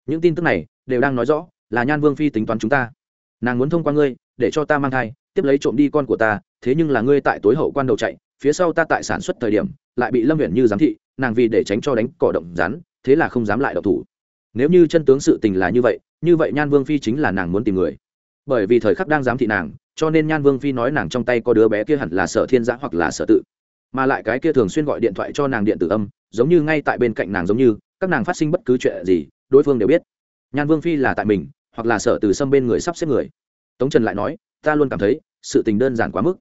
Những tin tức này đều đang nói rõ là nhan vương phi tính toán chúng ta. Nàng muốn thông qua ngươi, để cho ta mang thai, tiếp lấy trộm đi con của ta, thế nhưng là ngươi tại tối hậu quan đầu chạy, phía sau ta tại sản xuất thời điểm, lại bị lâm huyện như giám thị, nàng vì để tránh cho đánh cỏ động rắn, thế là không dám lại độc thủ. Nếu như chân tướng sự tình là như vậy như vậy nhan vương phi chính là nàng muốn tìm người. Bởi vì thời khắc đang giám thị nàng, cho nên nhan vương phi nói nàng trong tay có đứa bé kia hẳn là sở thiên giã hoặc là sở tự mà lại cái kia thường xuyên gọi điện thoại cho nàng điện tử âm, giống như ngay tại bên cạnh nàng giống như, các nàng phát sinh bất cứ chuyện gì, đối phương đều biết. Nhan vương phi là tại mình, hoặc là sở từ xâm bên người sắp xếp người. Tống trần lại nói, ta luôn cảm thấy, sự tình đơn giản quá mức.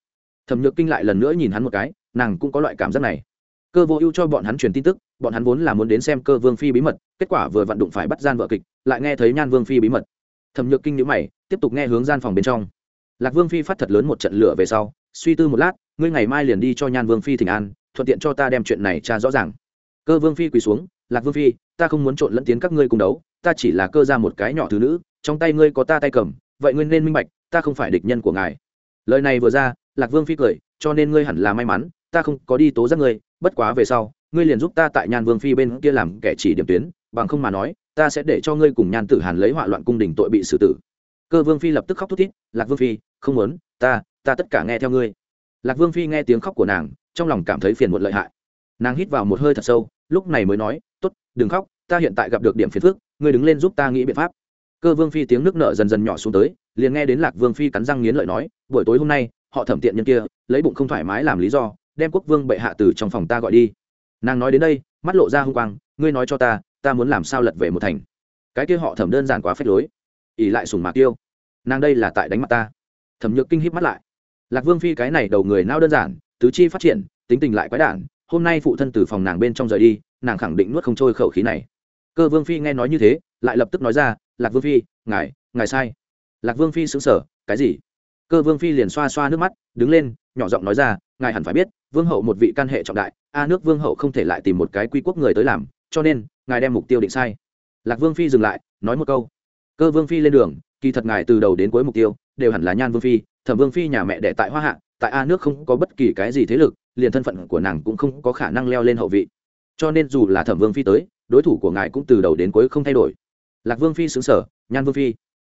Thẩm nhược kinh lại lần nữa nhìn hắn một cái, nàng cũng có loại cảm giác này. Cơ vô ưu cho bọn hắn truyền tin tức, bọn hắn vốn là muốn đến xem cơ vương phi bí mật, kết quả vừa vặn đụng phải bắt gian vợ kịch, lại nghe thấy nhan vương phi bí mật. Thẩm nhược kinh nhữ mày, tiếp tục nghe hướng gian phòng bên trong lạc vương phi phát thật lớn một trận lửa về sau, suy tư một lát, ngươi ngày mai liền đi cho nhan vương phi thỉnh an, thuận tiện cho ta đem chuyện này tra rõ ràng. Cơ vương phi quỳ xuống, lạc vương phi, ta không muốn trộn lẫn tiến các ngươi cùng đấu, ta chỉ là cơ ra một cái nhỏ thứ nữ, trong tay ngươi có ta tay cầm, vậy ngươi nên minh bạch, ta không phải địch nhân của ngài. Lời này vừa ra, lạc vương phi cười, cho nên ngươi hẳn là may mắn, ta không có đi tố giác ngươi, bất quá về sau, ngươi liền giúp ta tại nhan vương phi bên kia làm kẻ chỉ điểm tuyến, bằng không mà nói, ta sẽ để cho ngươi cùng nhan tử hàn lấy họa loạn cung đình tội bị xử tử. Cơ vương phi lập tức khóc thút thít, lạc vương phi không muốn, ta ta tất cả nghe theo ngươi. Lạc vương phi nghe tiếng khóc của nàng, trong lòng cảm thấy phiền muộn lợi hại. Nàng hít vào một hơi thật sâu, lúc này mới nói t ố t đừng khóc, ta hiện tại gặp được điểm phiền phước ngươi đứng lên giúp ta nghĩ biện pháp. Cơ vương phi tiếng nước nợ dần dần nhỏ xuống tới, liền nghe đến lạc vương phi cắn răng nghiến lợi nói, buổi tối hôm nay, họ thẩm tiện nhân kia, lấy bụng không thoải mái làm lý do, đem quốc vương bệ hạ từ trong phòng ta gọi đi. Nàng nói đến đây, mắt lộ ra h u n g quang, ngươi nói cho ta ta muốn làm sao lật về một thành? Cái kia họ thẩm đơn giản quá phép lối. Ỉ lại sùng mạc tiêu. Nàng đây là tại đánh mặt ta thẩm nhược kinh hít mắt lại. Lạc vương phi cái này đầu người nao đơn giản, tứ chi phát triển, tính tình lại quái đản, hôm nay phụ thân từ phòng nàng bên trong rời đi, nàng khẳng định nuốt không trôi khẩu khí này. Cơ vương phi nghe nói như thế, lại lập tức nói ra, lạc vương phi, ngài ngài sai. Lạc vương phi xứng sở cái gì? Cơ vương phi liền xoa xoa nước mắt, đứng lên, nhỏ giọng nói ra, ngài hẳn phải biết, vương hậu một vị căn hệ trọng đại, a nước vương hậu không thể lại tìm một cái quy quốc người tới làm, cho nên, ngài đem mục tiêu định sai. Lạc vương phi dừng lại, nói một câu. Cơ vương phi lên đường kỳ thật ngài từ đầu đến cuối mục tiêu đều hẳn là nhan vương phi, thẩm vương phi nhà mẹ đẻ tại hoa hạ, tại a nước không có bất kỳ cái gì thế lực, liền thân phận của nàng cũng không có khả năng leo lên hậu vị. Cho nên dù là thẩm vương phi tới, đối thủ của ngài cũng từ đầu đến cuối không thay đổi. Lạc vương phi xứng sở, nhan vương phi.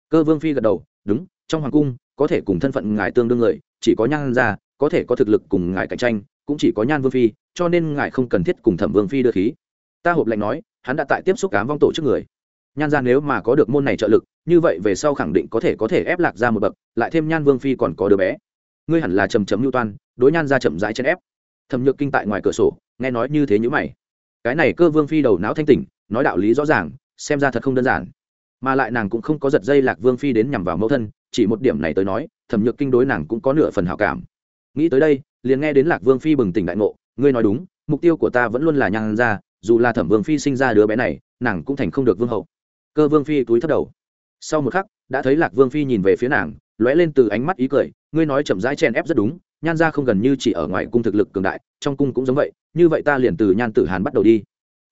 Cơ vương phi gật đầu, đúng, trong hoàng cung, có thể cùng thân phận ngài tương đương người, chỉ có nhan ra có thể có thực lực cùng ngài cạnh tranh, cũng chỉ có nhan vương phi, cho nên ngài không cần thiết cùng thẩm vương phi đưa khí. Ta hộp lạnh nói, hắn đã tại tiếp xúc cám vong tổ trước người nhan ra nếu mà có được môn này trợ lực, như vậy về sau khẳng định có thể có thể ép lạc ra một bậc, lại thêm nhan vương phi còn có đứa bé. Ngươi hẳn là chầm chấm mưu toan, đối nhan ra chậm rãi chân ép. Thẩm nhược kinh tại ngoài cửa sổ, nghe nói như thế nhữ mày. Cái này cơ vương phi đầu não thanh tỉnh, nói đạo lý rõ ràng, xem ra thật không đơn giản. Mà lại nàng cũng không có giật dây lạc vương phi đến nhằm vào mẫu thân, chỉ một điểm này tới nói, thẩm nhược kinh đối nàng cũng có nửa phần hảo cảm. Nghĩ tới đây, liền nghe đến lạc vương phi bừng tỉnh đại ngộ, ngươi nói đúng, mục tiêu của ta vẫn luôn là nhan ra dù là thẩm vương phi sinh ra đứa bé này, nàng cũng thành không được vương hậu cơ vương phi túi thất đầu. Sau một khắc, đã thấy lạc vương phi nhìn về phía nàng, lóe lên từ ánh mắt ý cười, ngươi nói chậm rãi chen ép rất đúng, nhan ra không gần như chỉ ở ngoài cung thực lực cường đại, trong cung cũng giống vậy, như vậy ta liền từ nhan tử hàn bắt đầu đi.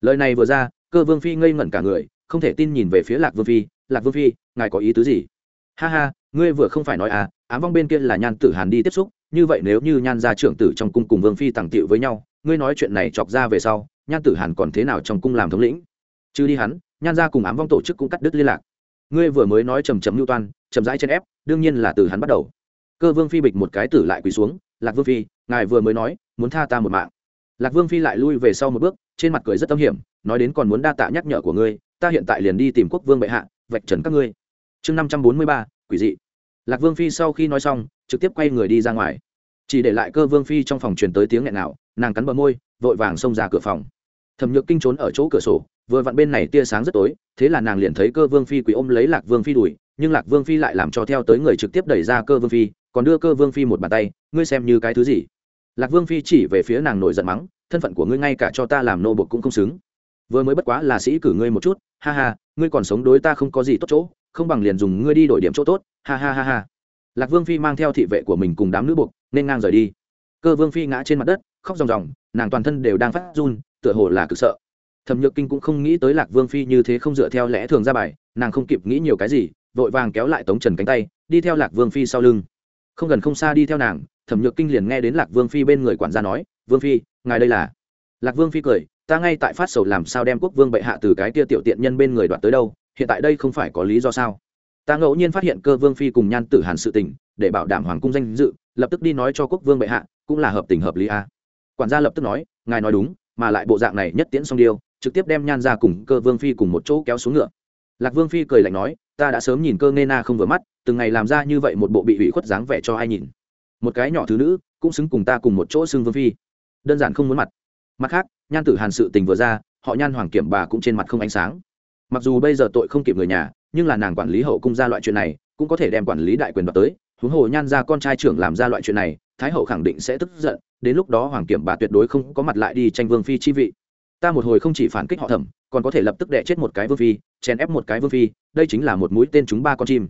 Lời này vừa ra, cơ vương phi ngây ngẩn cả người, không thể tin nhìn về phía lạc vương phi, lạc vương phi, ngài có ý tứ gì? Ha ha, ngươi vừa không phải nói à ám vong bên kia là nhan tử hàn đi tiếp xúc, như vậy nếu như nhan gia trưởng tử trong cung cùng vương phi tàng tiệu với nhau, ngươi nói chuyện này chọc ra về sau, nhan tử hàn còn thế nào trong cung làm thống lĩnh? Chứ đi hắn nhan gia cùng ám vong tổ chức cũng cắt đứt liên lạc. Ngươi vừa mới nói trầm trầm lưu toan trầm rãi chen ép, đương nhiên là từ hắn bắt đầu. Cơ vương phi bịch một cái tử lại quỳ xuống, lạc vương phi, ngài vừa mới nói, muốn tha ta một mạng. Lạc vương phi lại lui về sau một bước, trên mặt cười rất tâm hiểm, nói đến còn muốn đa tạ nhắc nhở của ngươi, ta hiện tại liền đi tìm quốc vương bệ hạ, vạch trần các ngươi. Chương năm trăm bốn mươi ba, quỷ dị. Lạc vương phi sau khi nói xong, trực tiếp quay người đi ra ngoài. Chỉ để lại cơ vương phi trong phòng truyền tới tiếng nghẹn nào nàng cắn bờ môi, vội vàng xông ra cửa phòng. Thẩm nhược kinh trốn ở chỗ cửa sổ vừa vặn bên này tia sáng rất tối, thế là nàng liền thấy cơ vương phi quỳ ôm lấy lạc vương phi đùi, nhưng lạc vương phi lại làm cho theo tới người trực tiếp đẩy ra cơ vương phi, còn đưa cơ vương phi một bàn tay, ngươi xem như cái thứ gì? Lạc vương phi chỉ về phía nàng nổi giận mắng, thân phận của ngươi ngay cả cho ta làm nô bột cũng không xứng. Vừa mới bất quá là sĩ cử ngươi một chút, ha ha, ngươi còn sống đối ta không có gì tốt chỗ, không bằng liền dùng ngươi đi đổi điểm chỗ tốt, ha ha ha ha. Lạc vương phi mang theo thị vệ của mình cùng đám nữ buộc nên ngang rời đi. Cơ vương phi ngã trên mặt đất, khóc ròng ròng, nàng toàn thân đều đang phát run, tựa hồ là cực sợ thẩm nhược kinh cũng không nghĩ tới lạc vương phi như thế không dựa theo lẽ thường ra bài, nàng không kịp nghĩ nhiều cái gì, vội vàng kéo lại tống trần cánh tay, đi theo lạc vương phi sau lưng. Không gần không xa đi theo nàng, thẩm nhược kinh liền nghe đến lạc vương phi bên người quản gia nói, vương phi, ngài đây là? Lạc vương phi cười, ta ngay tại phát sầu làm sao đem quốc vương bệ hạ từ cái kia tiểu tiện nhân bên người đoạt tới đâu, hiện tại đây không phải có lý do sao? Ta ngẫu nhiên phát hiện cơ vương phi cùng nhan tử hàn sự tình, để bảo đảm hoàng cung danh dự, lập tức đi nói cho quốc vương bệ hạ, cũng là hợp tình hợp lý a. Quản gia lập tức nói, ngài nói đúng, mà lại bộ dạng này nhất tiễn song điêu trực tiếp đem nhan ra cùng cơ vương phi cùng một chỗ kéo xuống ngựa. Lạc vương phi cười lạnh nói, ta đã sớm nhìn cơ nghe na không vừa mắt, từng ngày làm ra như vậy một bộ bị ủy khuất dáng vẻ cho ai nhìn. Một cái nhỏ thứ nữ, cũng xứng cùng ta cùng một chỗ xưng vương phi. Đơn giản không muốn mặt. Mặt khác, nhan tử hàn sự tình vừa ra, họ nhan hoàng kiểm bà cũng trên mặt không ánh sáng. Mặc dù bây giờ tội không kịp người nhà, nhưng là nàng quản lý hậu cung ra loại chuyện này, cũng có thể đem quản lý đại quyền đoạt tới. Huống hồ nhan ra con trai trưởng làm ra loại chuyện này, thái hậu khẳng định sẽ tức giận, đến lúc đó hoàng kiểm bà tuyệt đối không có mặt lại đi tranh vương phi chi vị ta một hồi không chỉ phản kích họ thẩm, còn có thể lập tức đẻ chết một cái vương phi, chèn ép một cái vương phi, đây chính là một mũi tên chúng ba con chim.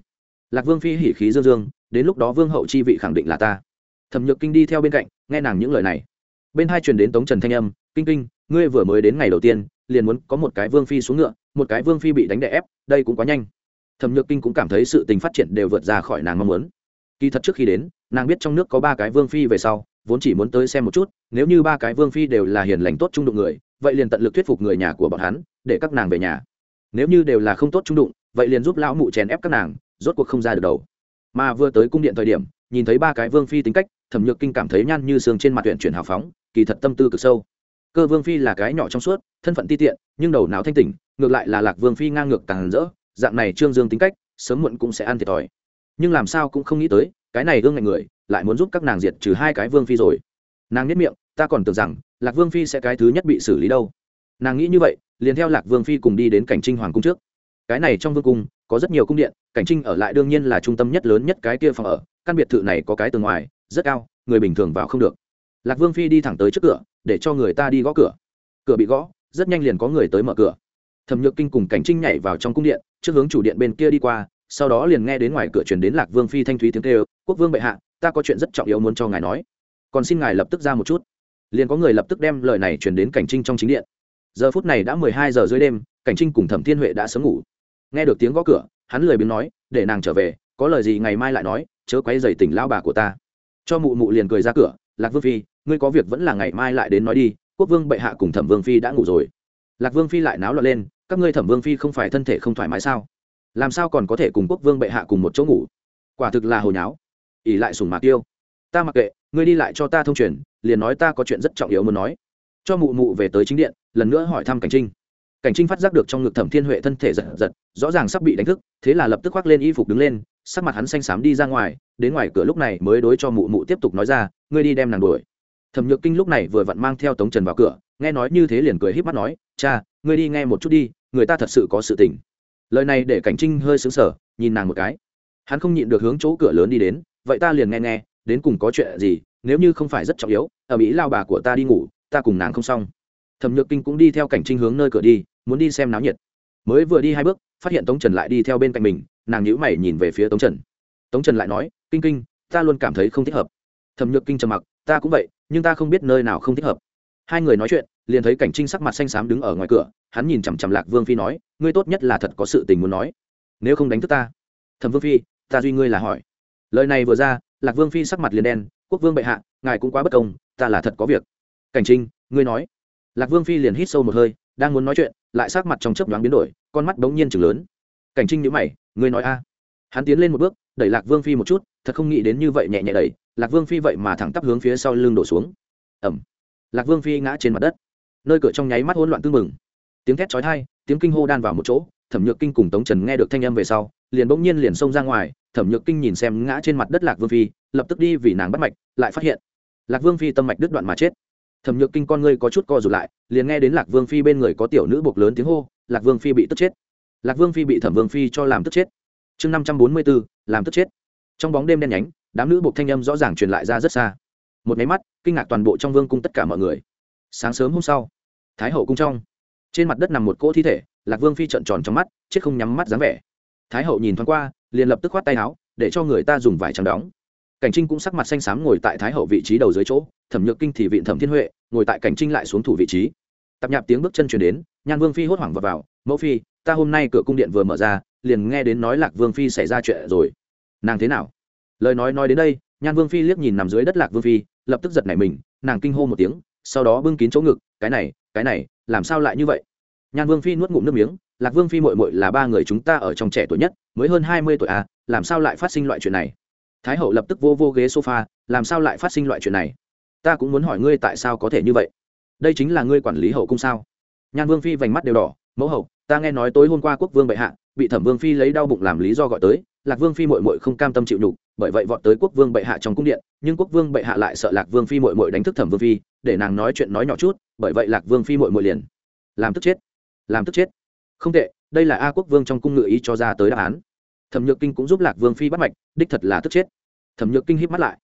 Lạc vương phi hỉ khí dương dương, đến lúc đó vương hậu chi vị khẳng định là ta. Thẩm nhược kinh đi theo bên cạnh, nghe nàng những lời này. Bên hai truyền đến tống trần thanh âm, kinh kinh, ngươi vừa mới đến ngày đầu tiên, liền muốn có một cái vương phi xuống ngựa, một cái vương phi bị đánh đè ép, đây cũng quá nhanh. Thẩm nhược kinh cũng cảm thấy sự tình phát triển đều vượt ra khỏi nàng mong muốn. Kỳ thật trước khi đến, nàng biết trong nước có ba cái vương phi về sau vốn chỉ muốn tới xem một chút, nếu như ba cái vương phi đều là hiền lành tốt trung đụng người, vậy liền tận lực thuyết phục người nhà của bọn hắn, để các nàng về nhà. Nếu như đều là không tốt trung đụng, vậy liền giúp lão mụ chèn ép các nàng, rốt cuộc không ra được đầu. Mà vừa tới cung điện thời điểm, nhìn thấy ba cái vương phi tính cách, thẩm nhược kinh cảm thấy nhan như sương trên mặt tuyển chuyển hào phóng, kỳ thật tâm tư cực sâu. Cơ vương phi là cái nhỏ trong suốt, thân phận ti tiện, nhưng đầu não thanh tỉnh, ngược lại là lạc vương phi ngang ngược càng rỡ, dạng này trương dương tính cách, sớm muộn cũng sẽ ăn thiệt thòi. Nhưng làm sao cũng không nghĩ tới cái này ương ngạnh người lại muốn giúp các nàng diệt trừ hai cái vương phi rồi. Nàng nhất miệng, ta còn tưởng rằng lạc vương phi sẽ cái thứ nhất bị xử lý đâu. Nàng nghĩ như vậy, liền theo lạc vương phi cùng đi đến cảnh trinh hoàng cung trước. Cái này trong vương cung, có rất nhiều cung điện, cảnh trinh ở lại đương nhiên là trung tâm nhất lớn nhất cái kia phòng ở, căn biệt thự này có cái tường ngoài, rất cao, người bình thường vào không được. Lạc vương phi đi thẳng tới trước cửa, để cho người ta đi gõ cửa. Cửa bị gõ, rất nhanh liền có người tới mở cửa. Thẩm nhược kinh cùng cảnh trinh nhảy vào trong cung điện, trước hướng chủ điện bên kia đi qua sau đó liền nghe đến ngoài cửa truyền đến lạc vương phi thanh thúy tiếng kêu, quốc vương bệ hạ, ta có chuyện rất trọng yếu muốn cho ngài nói. Còn xin ngài lập tức ra một chút. Liền có người lập tức đem lời này truyền đến cảnh trinh trong chính điện. Giờ phút này đã mười hai giờ dưới đêm, cảnh trinh cùng thẩm thiên huệ đã sớm ngủ. Nghe được tiếng gõ cửa, hắn lười biếng nói, để nàng trở về, có lời gì ngày mai lại nói, chớ quấy dày tỉnh lao bà của ta. Cho mụ mụ liền cười ra cửa, lạc vương phi, ngươi có việc vẫn là ngày mai lại đến nói đi, quốc vương bệ hạ cùng thẩm vương phi đã ngủ rồi. Lạc vương phi lại náo loạn lên, các ngươi thẩm vương phi không phải thân thể không thoải mái sao? Làm sao còn có thể cùng quốc vương bệ hạ cùng một chỗ ngủ? Quả thực là hồi nháo. ỉ lại sùng mạc tiêu ta mặc kệ, ngươi đi lại cho ta thông truyền, liền nói ta có chuyện rất trọng yếu muốn nói. Cho mụ mụ về tới chính điện, lần nữa hỏi thăm cảnh trinh. Cảnh trinh phát giác được trong ngực thẩm thiên huệ thân thể giật giật, rõ ràng sắp bị đánh thức, thế là lập tức khoác lên y phục đứng lên, sắc mặt hắn xanh xám đi ra ngoài, đến ngoài cửa lúc này mới đối cho mụ mụ tiếp tục nói ra, ngươi đi đem nàng đuổi. Thẩm nhược kinh lúc này vừa vặn mang theo tống trần vào cửa, nghe nói như thế liền cười híp mắt nói, cha, ngươi đi nghe một chút đi, người ta thật sự có sự tình lời này để cảnh trinh hơi xứng sở nhìn nàng một cái. Hắn không nhịn được hướng chỗ cửa lớn đi đến, vậy ta liền nghe nghe, đến cùng có chuyện gì, nếu như không phải rất trọng yếu, ở mỹ lao bà của ta đi ngủ, ta cùng nàng không xong. Thẩm nhược kinh cũng đi theo cảnh trinh hướng nơi cửa đi, muốn đi xem náo nhiệt. Mới vừa đi hai bước, phát hiện tống trần lại đi theo bên cạnh mình, nàng nhíu mày nhìn về phía tống trần. Tống trần lại nói, kinh kinh, ta luôn cảm thấy không thích hợp. Thẩm nhược kinh trầm mặc, ta cũng vậy, nhưng ta không biết nơi nào không thích hợp. Hai người nói chuyện liền thấy cảnh trinh sắc mặt xanh xám đứng ở ngoài cửa, hắn nhìn chằm chằm lạc vương phi nói, ngươi tốt nhất là thật có sự tình muốn nói. Nếu không đánh thức ta. Thẩm vương phi, ta duy ngươi là hỏi. Lời này vừa ra, lạc vương phi sắc mặt liền đen, quốc vương bệ hạ, ngài cũng quá bất công, ta là thật có việc. Cảnh trinh, ngươi nói. Lạc vương phi liền hít sâu một hơi, đang muốn nói chuyện, lại sắc mặt trong chớp nhoáng biến đổi, con mắt bỗng nhiên chừng lớn. Cảnh trinh nhữ mày, ngươi nói a? Hắn tiến lên một bước, đẩy lạc vương phi một chút, thật không nghĩ đến như vậy nhẹ nhẹ đẩy, lạc vương phi vậy mà thẳng tắp hướng phía sau lưng đổ xuống. Ẩm lạc vương phi ngã trên mặt đất nơi cửa trong nháy mắt hỗn loạn tưng mừng tiếng thét chói tai, tiếng kinh hô đan vào một chỗ, thẩm nhược kinh cùng tống trần nghe được thanh âm về sau, liền bỗng nhiên liền xông ra ngoài. Thẩm nhược kinh nhìn xem ngã trên mặt đất lạc vương phi, lập tức đi vì nàng bắt mạch, lại phát hiện lạc vương phi tâm mạch đứt đoạn mà chết. Thẩm nhược kinh con ngươi có chút co rụt lại, liền nghe đến lạc vương phi bên người có tiểu nữ buộc lớn tiếng hô, lạc vương phi bị tức chết. Lạc vương phi bị thẩm vương phi cho làm tức chết. Chương năm trăm bốn mươi bốn, làm tức chết. Trong bóng đêm đen nhánh, đám nữ buộc thanh âm rõ ràng truyền lại ra rất xa. Một máy mắt, kinh ngạc toàn bộ trong vương cung tất cả mọi người sáng sớm hôm sau thái hậu cung trong trên mặt đất nằm một cỗ thi thể lạc vương phi trợn tròn trong mắt chết không nhắm mắt dáng vẻ. Thái hậu nhìn thoáng qua liền lập tức khoát tay áo để cho người ta dùng vải trắng đóng. Cảnh trinh cũng sắc mặt xanh xám ngồi tại thái hậu vị trí đầu dưới chỗ thẩm nhược kinh thì viện thẩm thiên huệ ngồi tại cảnh trinh lại xuống thủ vị trí. Tập nhạp tiếng bước chân chuyển đến nhan vương phi hốt hoảng vào, vào mẫu phi ta hôm nay cửa cung điện vừa mở ra liền nghe đến nói lạc vương phi xảy ra chuyện rồi. Nàng thế nào? Lời nói nói đến đây nhan vương phi liếc nhìn nằm dưới đất lạc vương phi lập tức giật nảy mình nàng kinh hô một tiếng sau đó bưng kín chỗ ngực, cái này cái này, làm sao lại như vậy? Nhan vương phi nuốt ngụm nước miếng, lạc vương phi mội mội là ba người chúng ta ở trong trẻ tuổi nhất, mới hơn hai mươi tuổi à làm sao lại phát sinh loại chuyện này? Thái hậu lập tức vô vô ghế sofa, làm sao lại phát sinh loại chuyện này? Ta cũng muốn hỏi ngươi tại sao có thể như vậy. Đây chính là ngươi quản lý hậu cung sao? Nhan vương phi vành mắt đều đỏ, mẫu hậu, ta nghe nói tối hôm qua quốc vương bệ hạ, bị thẩm vương phi lấy đau bụng làm lý do gọi tới lạc vương phi mội mội không cam tâm chịu nhục, bởi vậy vọt tới quốc vương bệ hạ trong cung điện, nhưng quốc vương bệ hạ lại sợ lạc vương phi mội mội đánh thức thẩm vương phi, để nàng nói chuyện nói nhỏ chút, bởi vậy lạc vương phi mội mội liền làm tức chết, làm tức chết. Không tệ, đây là a quốc vương trong cung ngự ý cho ra tới đáp án. Thẩm nhược kinh cũng giúp lạc vương phi bắt mạch, đích thật là tức chết. Thẩm nhược kinh híp mắt lại,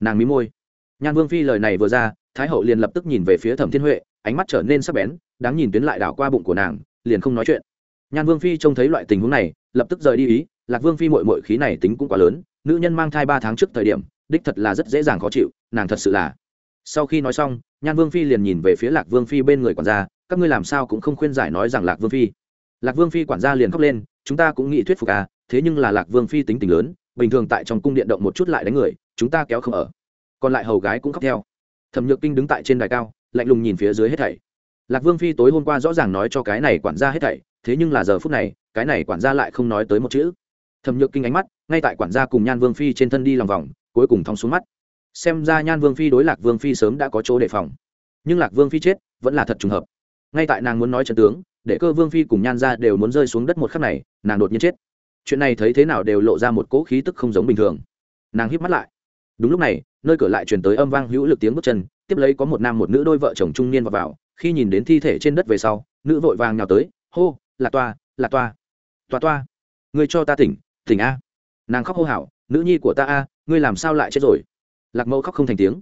nàng mí môi. Nhan vương phi lời này vừa ra, thái hậu liền lập tức nhìn về phía thẩm thiên huệ, ánh mắt trở nên sắc bén, đáng nhìn tuyến lại đảo qua bụng của nàng, liền không nói chuyện. Nhan vương phi trông thấy loại tình huống này, lập tức rời đi ý lạc vương phi mội mội khí này tính cũng quá lớn, nữ nhân mang thai ba tháng trước thời điểm, đích thật là rất dễ dàng khó chịu, nàng thật sự là. Sau khi nói xong, nhan vương phi liền nhìn về phía lạc vương phi bên người quản gia, các ngươi làm sao cũng không khuyên giải nói rằng lạc vương phi. Lạc vương phi quản gia liền khóc lên, chúng ta cũng nghĩ thuyết phục à thế nhưng là lạc vương phi tính tình lớn, bình thường tại trong cung điện động một chút lại đánh người, chúng ta kéo không ở. Còn lại hầu gái cũng khóc theo. Thẩm nhược kinh đứng tại trên đài cao, lạnh lùng nhìn phía dưới hết thảy. Lạc vương phi tối hôm qua rõ ràng nói cho cái này quản gia hết thảy, thế nhưng là giờ phút này, cái này quản gia lại không nói tới một chữ thẩm nhược kinh ánh mắt ngay tại quản gia cùng nhan vương phi trên thân đi lòng vòng cuối cùng thong xuống mắt. Xem ra nhan vương phi đối lạc vương phi sớm đã có chỗ đề phòng. Nhưng lạc vương phi chết vẫn là thật trùng hợp. Ngay tại nàng muốn nói trận tướng để cơ vương phi cùng nhan ra đều muốn rơi xuống đất một khắc này nàng đột nhiên chết. Chuyện này thấy thế nào đều lộ ra một cỗ khí tức không giống bình thường. Nàng híp mắt lại. Đúng lúc này nơi cửa lại truyền tới âm vang hữu lực tiếng bước chân tiếp lấy có một nam một nữ đôi vợ chồng trung niên vào, vào khi nhìn đến thi thể trên đất về sau nữ vội vàng nhào tới hô là toa là toa toa toa người cho ta tỉnh tỉnh a. Nàng khóc hô hào, nữ nhi của ta a, ngươi làm sao lại chết rồi? Lạc mẫu khóc không thành tiếng.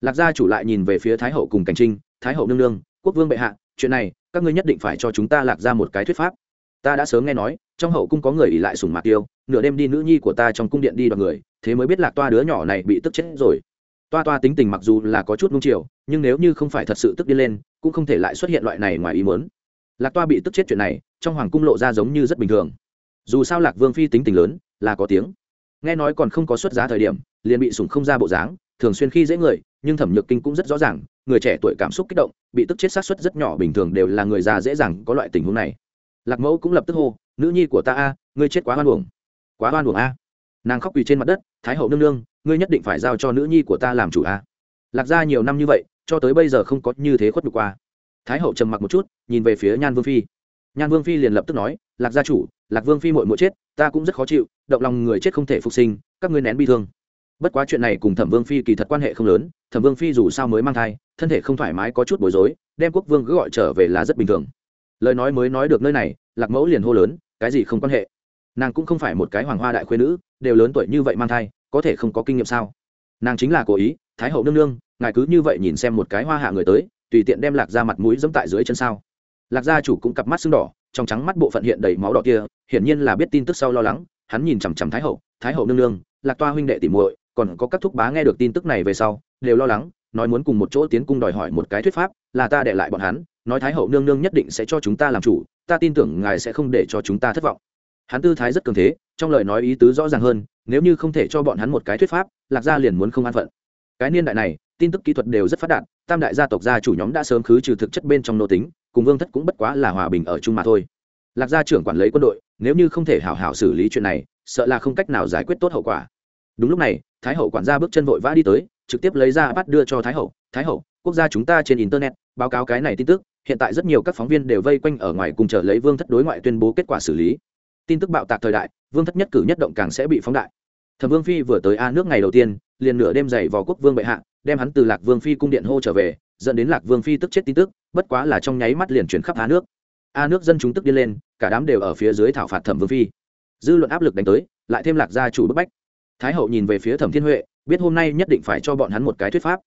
Lạc gia chủ lại nhìn về phía thái hậu cùng cảnh trinh, thái hậu nương nương, quốc vương bệ hạ, chuyện này, các ngươi nhất định phải cho chúng ta lạc ra một cái thuyết pháp. Ta đã sớm nghe nói, trong hậu cung có người ỉ lại sùng mạc tiêu nửa đêm đi nữ nhi của ta trong cung điện đi đoạt người, thế mới biết lạc toa đứa nhỏ này bị tức chết rồi. Toa toa tính tình mặc dù là có chút nung chiều, nhưng nếu như không phải thật sự tức đi lên, cũng không thể lại xuất hiện loại này ngoài ý muốn. Lạc toa bị tức chết chuyện này, trong hoàng cung lộ ra giống như rất bình thường dù sao lạc vương phi tính tình lớn, là có tiếng. Nghe nói còn không có xuất giá thời điểm, liền bị sủng không ra bộ dáng, thường xuyên khi dễ người, nhưng thẩm nhược kinh cũng rất rõ ràng, người trẻ tuổi cảm xúc kích động, bị tức chết sát xuất rất nhỏ bình thường đều là người già dễ dàng có loại tình huống này. Lạc mẫu cũng lập tức hô, nữ nhi của ta a, ngươi chết quá hoan uổng. Quá hoan uổng a? Nàng khóc quỳ trên mặt đất, thái hậu nương nương, ngươi nhất định phải giao cho nữ nhi của ta làm chủ a. Lạc gia nhiều năm như vậy, cho tới bây giờ không có như thế khuất được qua. Thái hậu trầm mặc một chút, nhìn về phía nhan vương phi nhan vương phi liền lập tức nói, lạc gia chủ, lạc vương phi mội mội chết, ta cũng rất khó chịu, động lòng người chết không thể phục sinh, các ngươi nén bi thương. Bất quá chuyện này cùng thẩm vương phi kỳ thật quan hệ không lớn, thẩm vương phi dù sao mới mang thai, thân thể không thoải mái có chút bối rối, đem quốc vương cứ gọi trở về là rất bình thường. Lời nói mới nói được nơi này, lạc mẫu liền hô lớn, cái gì không quan hệ? Nàng cũng không phải một cái hoàng hoa đại khuyên nữ, đều lớn tuổi như vậy mang thai, có thể không có kinh nghiệm sao? Nàng chính là cố ý, thái hậu nương nương, ngài cứ như vậy nhìn xem một cái hoa hạ người tới, tùy tiện đem lạc ra mặt mũi dẫm tại dưới chân sao? Lạc gia chủ cũng cặp mắt sưng đỏ, trong trắng mắt bộ phận hiện đầy máu đỏ kia, hiển nhiên là biết tin tức sau lo lắng, hắn nhìn chằm chằm thái hậu thái hậu nương nương, lạc toa huynh đệ tỉ muội, còn có các thúc bá nghe được tin tức này về sau, đều lo lắng, nói muốn cùng một chỗ tiến cung đòi hỏi một cái thuyết pháp, là ta để lại bọn hắn, nói thái hậu nương nương nhất định sẽ cho chúng ta làm chủ, ta tin tưởng ngài sẽ không để cho chúng ta thất vọng. Hắn tư thái rất cường thế, trong lời nói ý tứ rõ ràng hơn, nếu như không thể cho bọn hắn một cái thuyết pháp, lạc gia liền muốn không an phận. Cái niên đại này, tin tức kỹ thuật đều rất phát đạt, tam đại gia tộc gia chủ nhóm đã sớm khứ trừ thực chất bên trong nô tính cùng vương thất cũng bất quá là hòa bình ở chung mà thôi. Lạc gia trưởng quản lý quân đội, nếu như không thể hảo hảo xử lý chuyện này, sợ là không cách nào giải quyết tốt hậu quả. Đúng lúc này, thái hậu quản gia bước chân vội vã đi tới, trực tiếp lấy ra bắt đưa cho thái hậu thái hậu, quốc gia chúng ta trên internet báo cáo cái này tin tức, hiện tại rất nhiều các phóng viên đều vây quanh ở ngoài cùng chờ lấy vương thất đối ngoại tuyên bố kết quả xử lý. Tin tức bạo tạc thời đại, vương thất nhất cử nhất động càng sẽ bị phóng đại. Thẩm vương phi vừa tới a nước ngày đầu tiên, liền nửa đêm dày vào quốc vương bệ hạ, đem hắn từ lạc vương phi cung điện hô trở về dẫn đến lạc vương phi tức chết tin tức, bất quá là trong nháy mắt liền chuyển khắp a nước. A nước dân chúng tức điên lên, cả đám đều ở phía dưới thảo phạt thẩm vương phi. Dư luận áp lực đánh tới, lại thêm lạc gia chủ bức bách. Thái hậu nhìn về phía thẩm thiên huệ, biết hôm nay nhất định phải cho bọn hắn một cái thuyết pháp.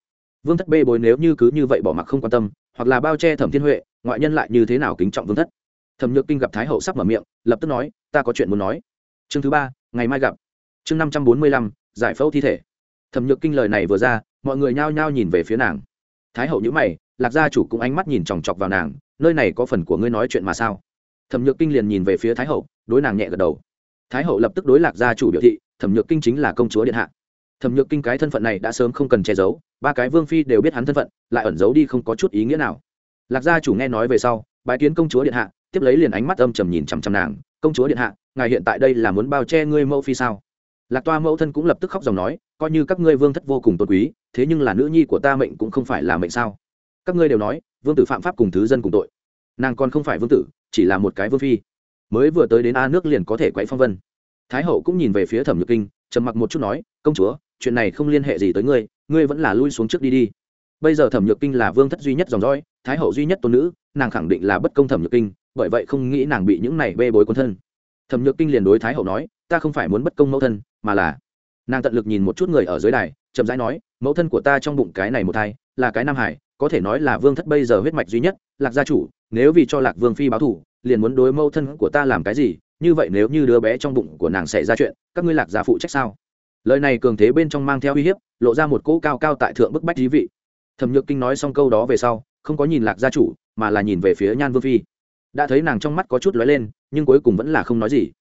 Vương thất bê bối nếu như cứ như vậy bỏ mặc không quan tâm, hoặc là bao che thẩm thiên huệ, ngoại nhân lại như thế nào kính trọng vương thất? Thẩm nhược kinh gặp thái hậu sắp mở miệng, lập tức nói, ta có chuyện muốn nói. Chương thứ ba, ngày mai gặp. Chương năm trăm bốn mươi lăm, giải phẫu thi thể. Thẩm nhược kinh lời này vừa ra, mọi người nhao nhao nhìn về phía nàng thái hậu nhữ mày, lạc gia chủ cũng ánh mắt nhìn chòng chọc vào nàng, nơi này có phần của ngươi nói chuyện mà sao? Thẩm nhược kinh liền nhìn về phía thái hậu, đối nàng nhẹ gật đầu. Thái hậu lập tức đối lạc gia chủ biểu thị, thẩm nhược kinh chính là công chúa điện hạ. Thẩm nhược kinh cái thân phận này đã sớm không cần che giấu, ba cái vương phi đều biết hắn thân phận, lại ẩn giấu đi không có chút ý nghĩa nào. Lạc gia chủ nghe nói về sau, bái kiến công chúa điện hạ, tiếp lấy liền ánh mắt âm trầm nhìn chằm chằm nàng, công chúa điện hạ, ngài hiện tại đây là muốn bao che ngươi mẫu phi sao? Lạc toa mẫu thân cũng lập tức khóc dòng nói coi như các ngươi vương thất vô cùng tôn quý, thế nhưng là nữ nhi của ta mệnh cũng không phải là mệnh sao? Các ngươi đều nói, vương tử phạm pháp cùng thứ dân cùng tội. Nàng còn không phải vương tử, chỉ là một cái vương phi. Mới vừa tới đến a nước liền có thể quậy phong vân. Thái hậu cũng nhìn về phía thẩm nhược kinh, trầm mặc một chút nói, công chúa, chuyện này không liên hệ gì tới ngươi ngươi vẫn là lui xuống trước đi đi. Bây giờ thẩm nhược kinh là vương thất duy nhất dòng dõi, thái hậu duy nhất tôn nữ, nàng khẳng định là bất công thẩm nhược kinh, bởi vậy không nghĩ nàng bị những này bê bối quân thân. Thẩm nhược kinh liền đối thái hậu nói, ta không phải muốn bất công mẫu thân, mà là nàng tận lực nhìn một chút người ở dưới đài, chậm rãi nói, mẫu thân của ta trong bụng cái này một thai, là cái nam hải, có thể nói là vương thất bây giờ huyết mạch duy nhất, lạc gia chủ, nếu vì cho lạc vương phi báo thủ liền muốn đối mẫu thân của ta làm cái gì? Như vậy nếu như đứa bé trong bụng của nàng xảy ra chuyện, các ngươi lạc gia phụ trách sao? Lời này cường thế bên trong mang theo uy hiếp, lộ ra một cỗ cao cao tại thượng bức bách dí vị. Thẩm nhược kinh nói xong câu đó về sau, không có nhìn lạc gia chủ, mà là nhìn về phía nhan vương phi. Đã thấy nàng trong mắt có chút lóe lên, nhưng cuối cùng vẫn là không nói gì.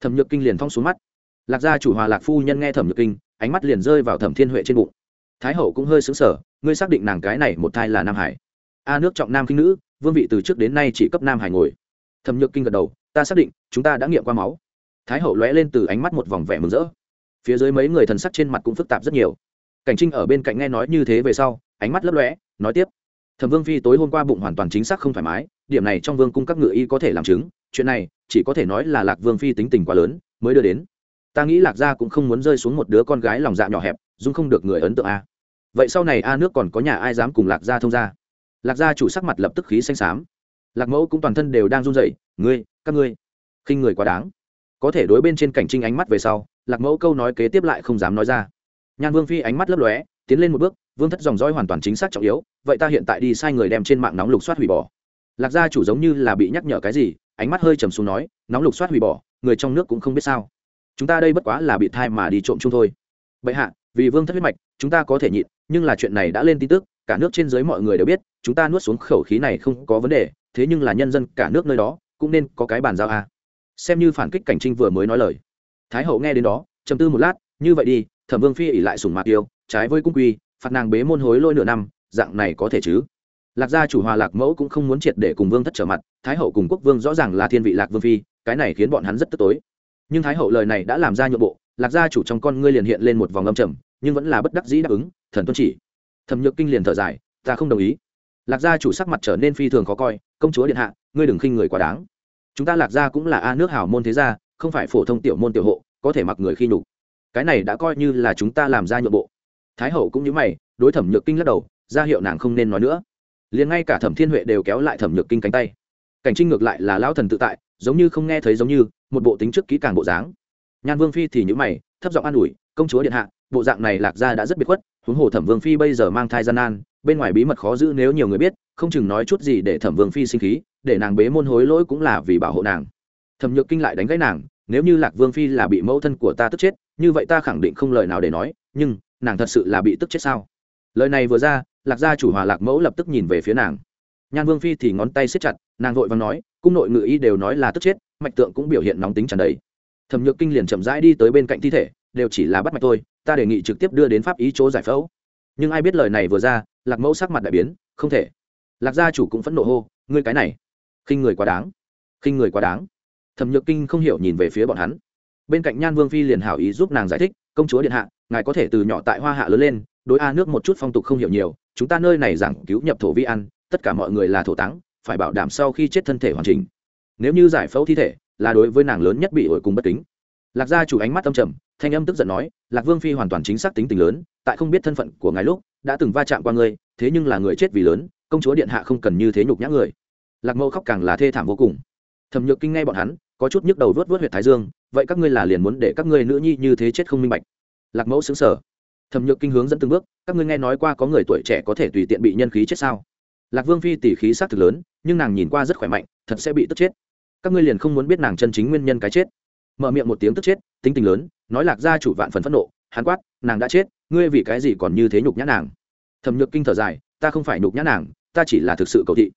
Thẩm nhược kinh liền thong xuống mắt lạc gia chủ hòa lạc phu nhân nghe thẩm nhược kinh, ánh mắt liền rơi vào thẩm thiên huệ trên bụng. Thái hậu cũng hơi xứng sở ngươi xác định nàng cái này một thai là nam hải. A nước trọng nam kinh nữ, vương vị từ trước đến nay chỉ cấp nam hải ngồi. Thẩm nhược kinh gật đầu, ta xác định, chúng ta đã nghiệm qua máu. Thái hậu lóe lên từ ánh mắt một vòng vẻ mừng rỡ. Phía dưới mấy người thần sắc trên mặt cũng phức tạp rất nhiều. Cảnh trinh ở bên cạnh nghe nói như thế về sau, ánh mắt lấp lóe, nói tiếp. Thẩm vương phi tối hôm qua bụng hoàn toàn chính xác không thoải mái, điểm này trong vương cung các ngự y có thể làm chứng, chuyện này chỉ có thể nói là lạc vương phi tính tình quá lớn, mới đưa đến ta nghĩ lạc gia cũng không muốn rơi xuống một đứa con gái lòng dạ nhỏ hẹp, dung không được người ấn tượng a. Vậy sau này a nước còn có nhà ai dám cùng lạc gia thông gia? Lạc gia chủ sắc mặt lập tức khí xanh xám. Lạc mẫu cũng toàn thân đều đang run rẩy, ngươi, các ngươi, khinh người quá đáng. Có thể đối bên trên cảnh trinh ánh mắt về sau, lạc mẫu câu nói kế tiếp lại không dám nói ra. Nhan vương phi ánh mắt lấp lóe, tiến lên một bước, vương thất dòng dõi hoàn toàn chính xác trọng yếu, vậy ta hiện tại đi sai người đem trên mạng nóng lục soát hủy bỏ. Lạc gia chủ giống như là bị nhắc nhở cái gì, ánh mắt hơi trầm xuống nói, nóng lục soát hủy bỏ, người trong nước cũng không biết sao chúng ta đây bất quá là bị thai mà đi trộm chung thôi. Bệ hạ vì vương thất huyết mạch chúng ta có thể nhịn nhưng là chuyện này đã lên tin tức cả nước trên dưới mọi người đều biết chúng ta nuốt xuống khẩu khí này không có vấn đề thế nhưng là nhân dân cả nước nơi đó cũng nên có cái bàn giao à? xem như phản kích cảnh trinh vừa mới nói lời. Thái hậu nghe đến đó chầm tư một lát như vậy đi thẩm vương phi ỉ lại sùng mạc tiêu, trái với cung quy phạt nàng bế môn hối lôi nửa năm dạng này có thể chứ? Lạc gia chủ hòa lạc mẫu cũng không muốn triệt để cùng vương thất trở mặt thái hậu cùng quốc vương rõ ràng là thiên vị lạc vương phi cái này khiến bọn hắn rất tức tối nhưng thái hậu lời này đã làm ra nhượng bộ, lạc gia chủ trong con ngươi liền hiện lên một vòng âm trầm, nhưng vẫn là bất đắc dĩ đáp ứng, thần tuân chỉ. Thẩm nhược kinh liền thở dài, ta không đồng ý. Lạc gia chủ sắc mặt trở nên phi thường khó coi, công chúa điện hạ, ngươi đừng khinh người quá đáng. Chúng ta lạc gia cũng là a nước hảo môn thế gia, không phải phổ thông tiểu môn tiểu hộ, có thể mặc người khi nhục. Cái này đã coi như là chúng ta làm ra nhượng bộ. Thái hậu cũng như mày, đối thẩm nhược kinh lắc đầu, ra hiệu nàng không nên nói nữa. Liền ngay cả thẩm thiên huệ đều kéo lại thẩm nhược kinh cánh tay. Cảnh trinh ngược lại là lão thần tự tại, giống như không nghe thấy giống như một bộ tính trước kỹ càng bộ dáng. Nhan vương phi thì nhữ mày, thấp giọng an ủi, công chúa điện hạ, bộ dạng này lạc ra đã rất biệt khuất, huống hồ thẩm vương phi bây giờ mang thai gian nan, bên ngoài bí mật khó giữ nếu nhiều người biết, không chừng nói chút gì để thẩm vương phi sinh khí, để nàng bế môn hối lỗi cũng là vì bảo hộ nàng. Thẩm nhược kinh lại đánh gãy nàng, nếu như lạc vương phi là bị mẫu thân của ta tức chết, như vậy ta khẳng định không lời nào để nói, nhưng nàng thật sự là bị tức chết sao? Lời này vừa ra, lạc gia chủ hòa lạc mẫu lập tức nhìn về phía nàng. Nhan vương phi thì ngón tay xếp chặt, nàng vội và nói, cung nội ngự y đều nói là tức chết mạch tượng cũng biểu hiện nóng tính tràn đầy. Thẩm nhược kinh liền chậm rãi đi tới bên cạnh thi thể, đều chỉ là bắt mạch thôi, ta đề nghị trực tiếp đưa đến pháp ý chỗ giải phẫu. Nhưng ai biết lời này vừa ra, lạc mẫu sắc mặt đại biến, không thể. Lạc gia chủ cũng phẫn nộ hô, ngươi cái này, khinh người quá đáng, khinh người quá đáng. Thẩm nhược kinh không hiểu nhìn về phía bọn hắn. Bên cạnh nhan vương phi liền hảo ý giúp nàng giải thích, công chúa điện hạ, ngài có thể từ nhỏ tại hoa hạ lớn lên, đối a nước một chút phong tục không hiểu nhiều, chúng ta nơi này giảng cứu nhập thổ vi ăn, tất cả mọi người là thổ táng, phải bảo đảm sau khi chết thân thể hoàn chỉnh nếu như giải phẫu thi thể là đối với nàng lớn nhất bị ổi cùng bất kính. Lạc gia chủ ánh mắt tâm trầm, thanh âm tức giận nói, lạc vương phi hoàn toàn chính xác tính tình lớn, tại không biết thân phận của ngài lúc, đã từng va chạm qua ngươi, thế nhưng là người chết vì lớn, công chúa điện hạ không cần như thế nhục nhã người. Lạc mẫu khóc càng là thê thảm vô cùng. Thẩm nhược kinh nghe bọn hắn, có chút nhức đầu vớt vớt huyệt thái dương, vậy các ngươi là liền muốn để các ngươi nữ nhi như thế chết không minh bạch? Lạc mẫu xứng sở thẩm nhược kinh hướng dẫn từng bước, các ngươi nghe nói qua có người tuổi trẻ có thể tùy tiện bị nhân khí chết sao? Lạc vương phi tỉ khí s á c thực lớn, nhưng nàng nhìn qua rất khỏe mạnh, thật sẽ bị tức chết các ngươi liền không muốn biết nàng chân chính nguyên nhân cái chết. Mở miệng một tiếng tức chết, tính tình lớn, nói lạc gia chủ vạn phần phẫn nộ, hắn quát, nàng đã chết, ngươi vì cái gì còn như thế nhục nhã nàng? Thẩm nhược kinh thở dài, ta không phải nhục nhã nàng, ta chỉ là thực sự cầu thị.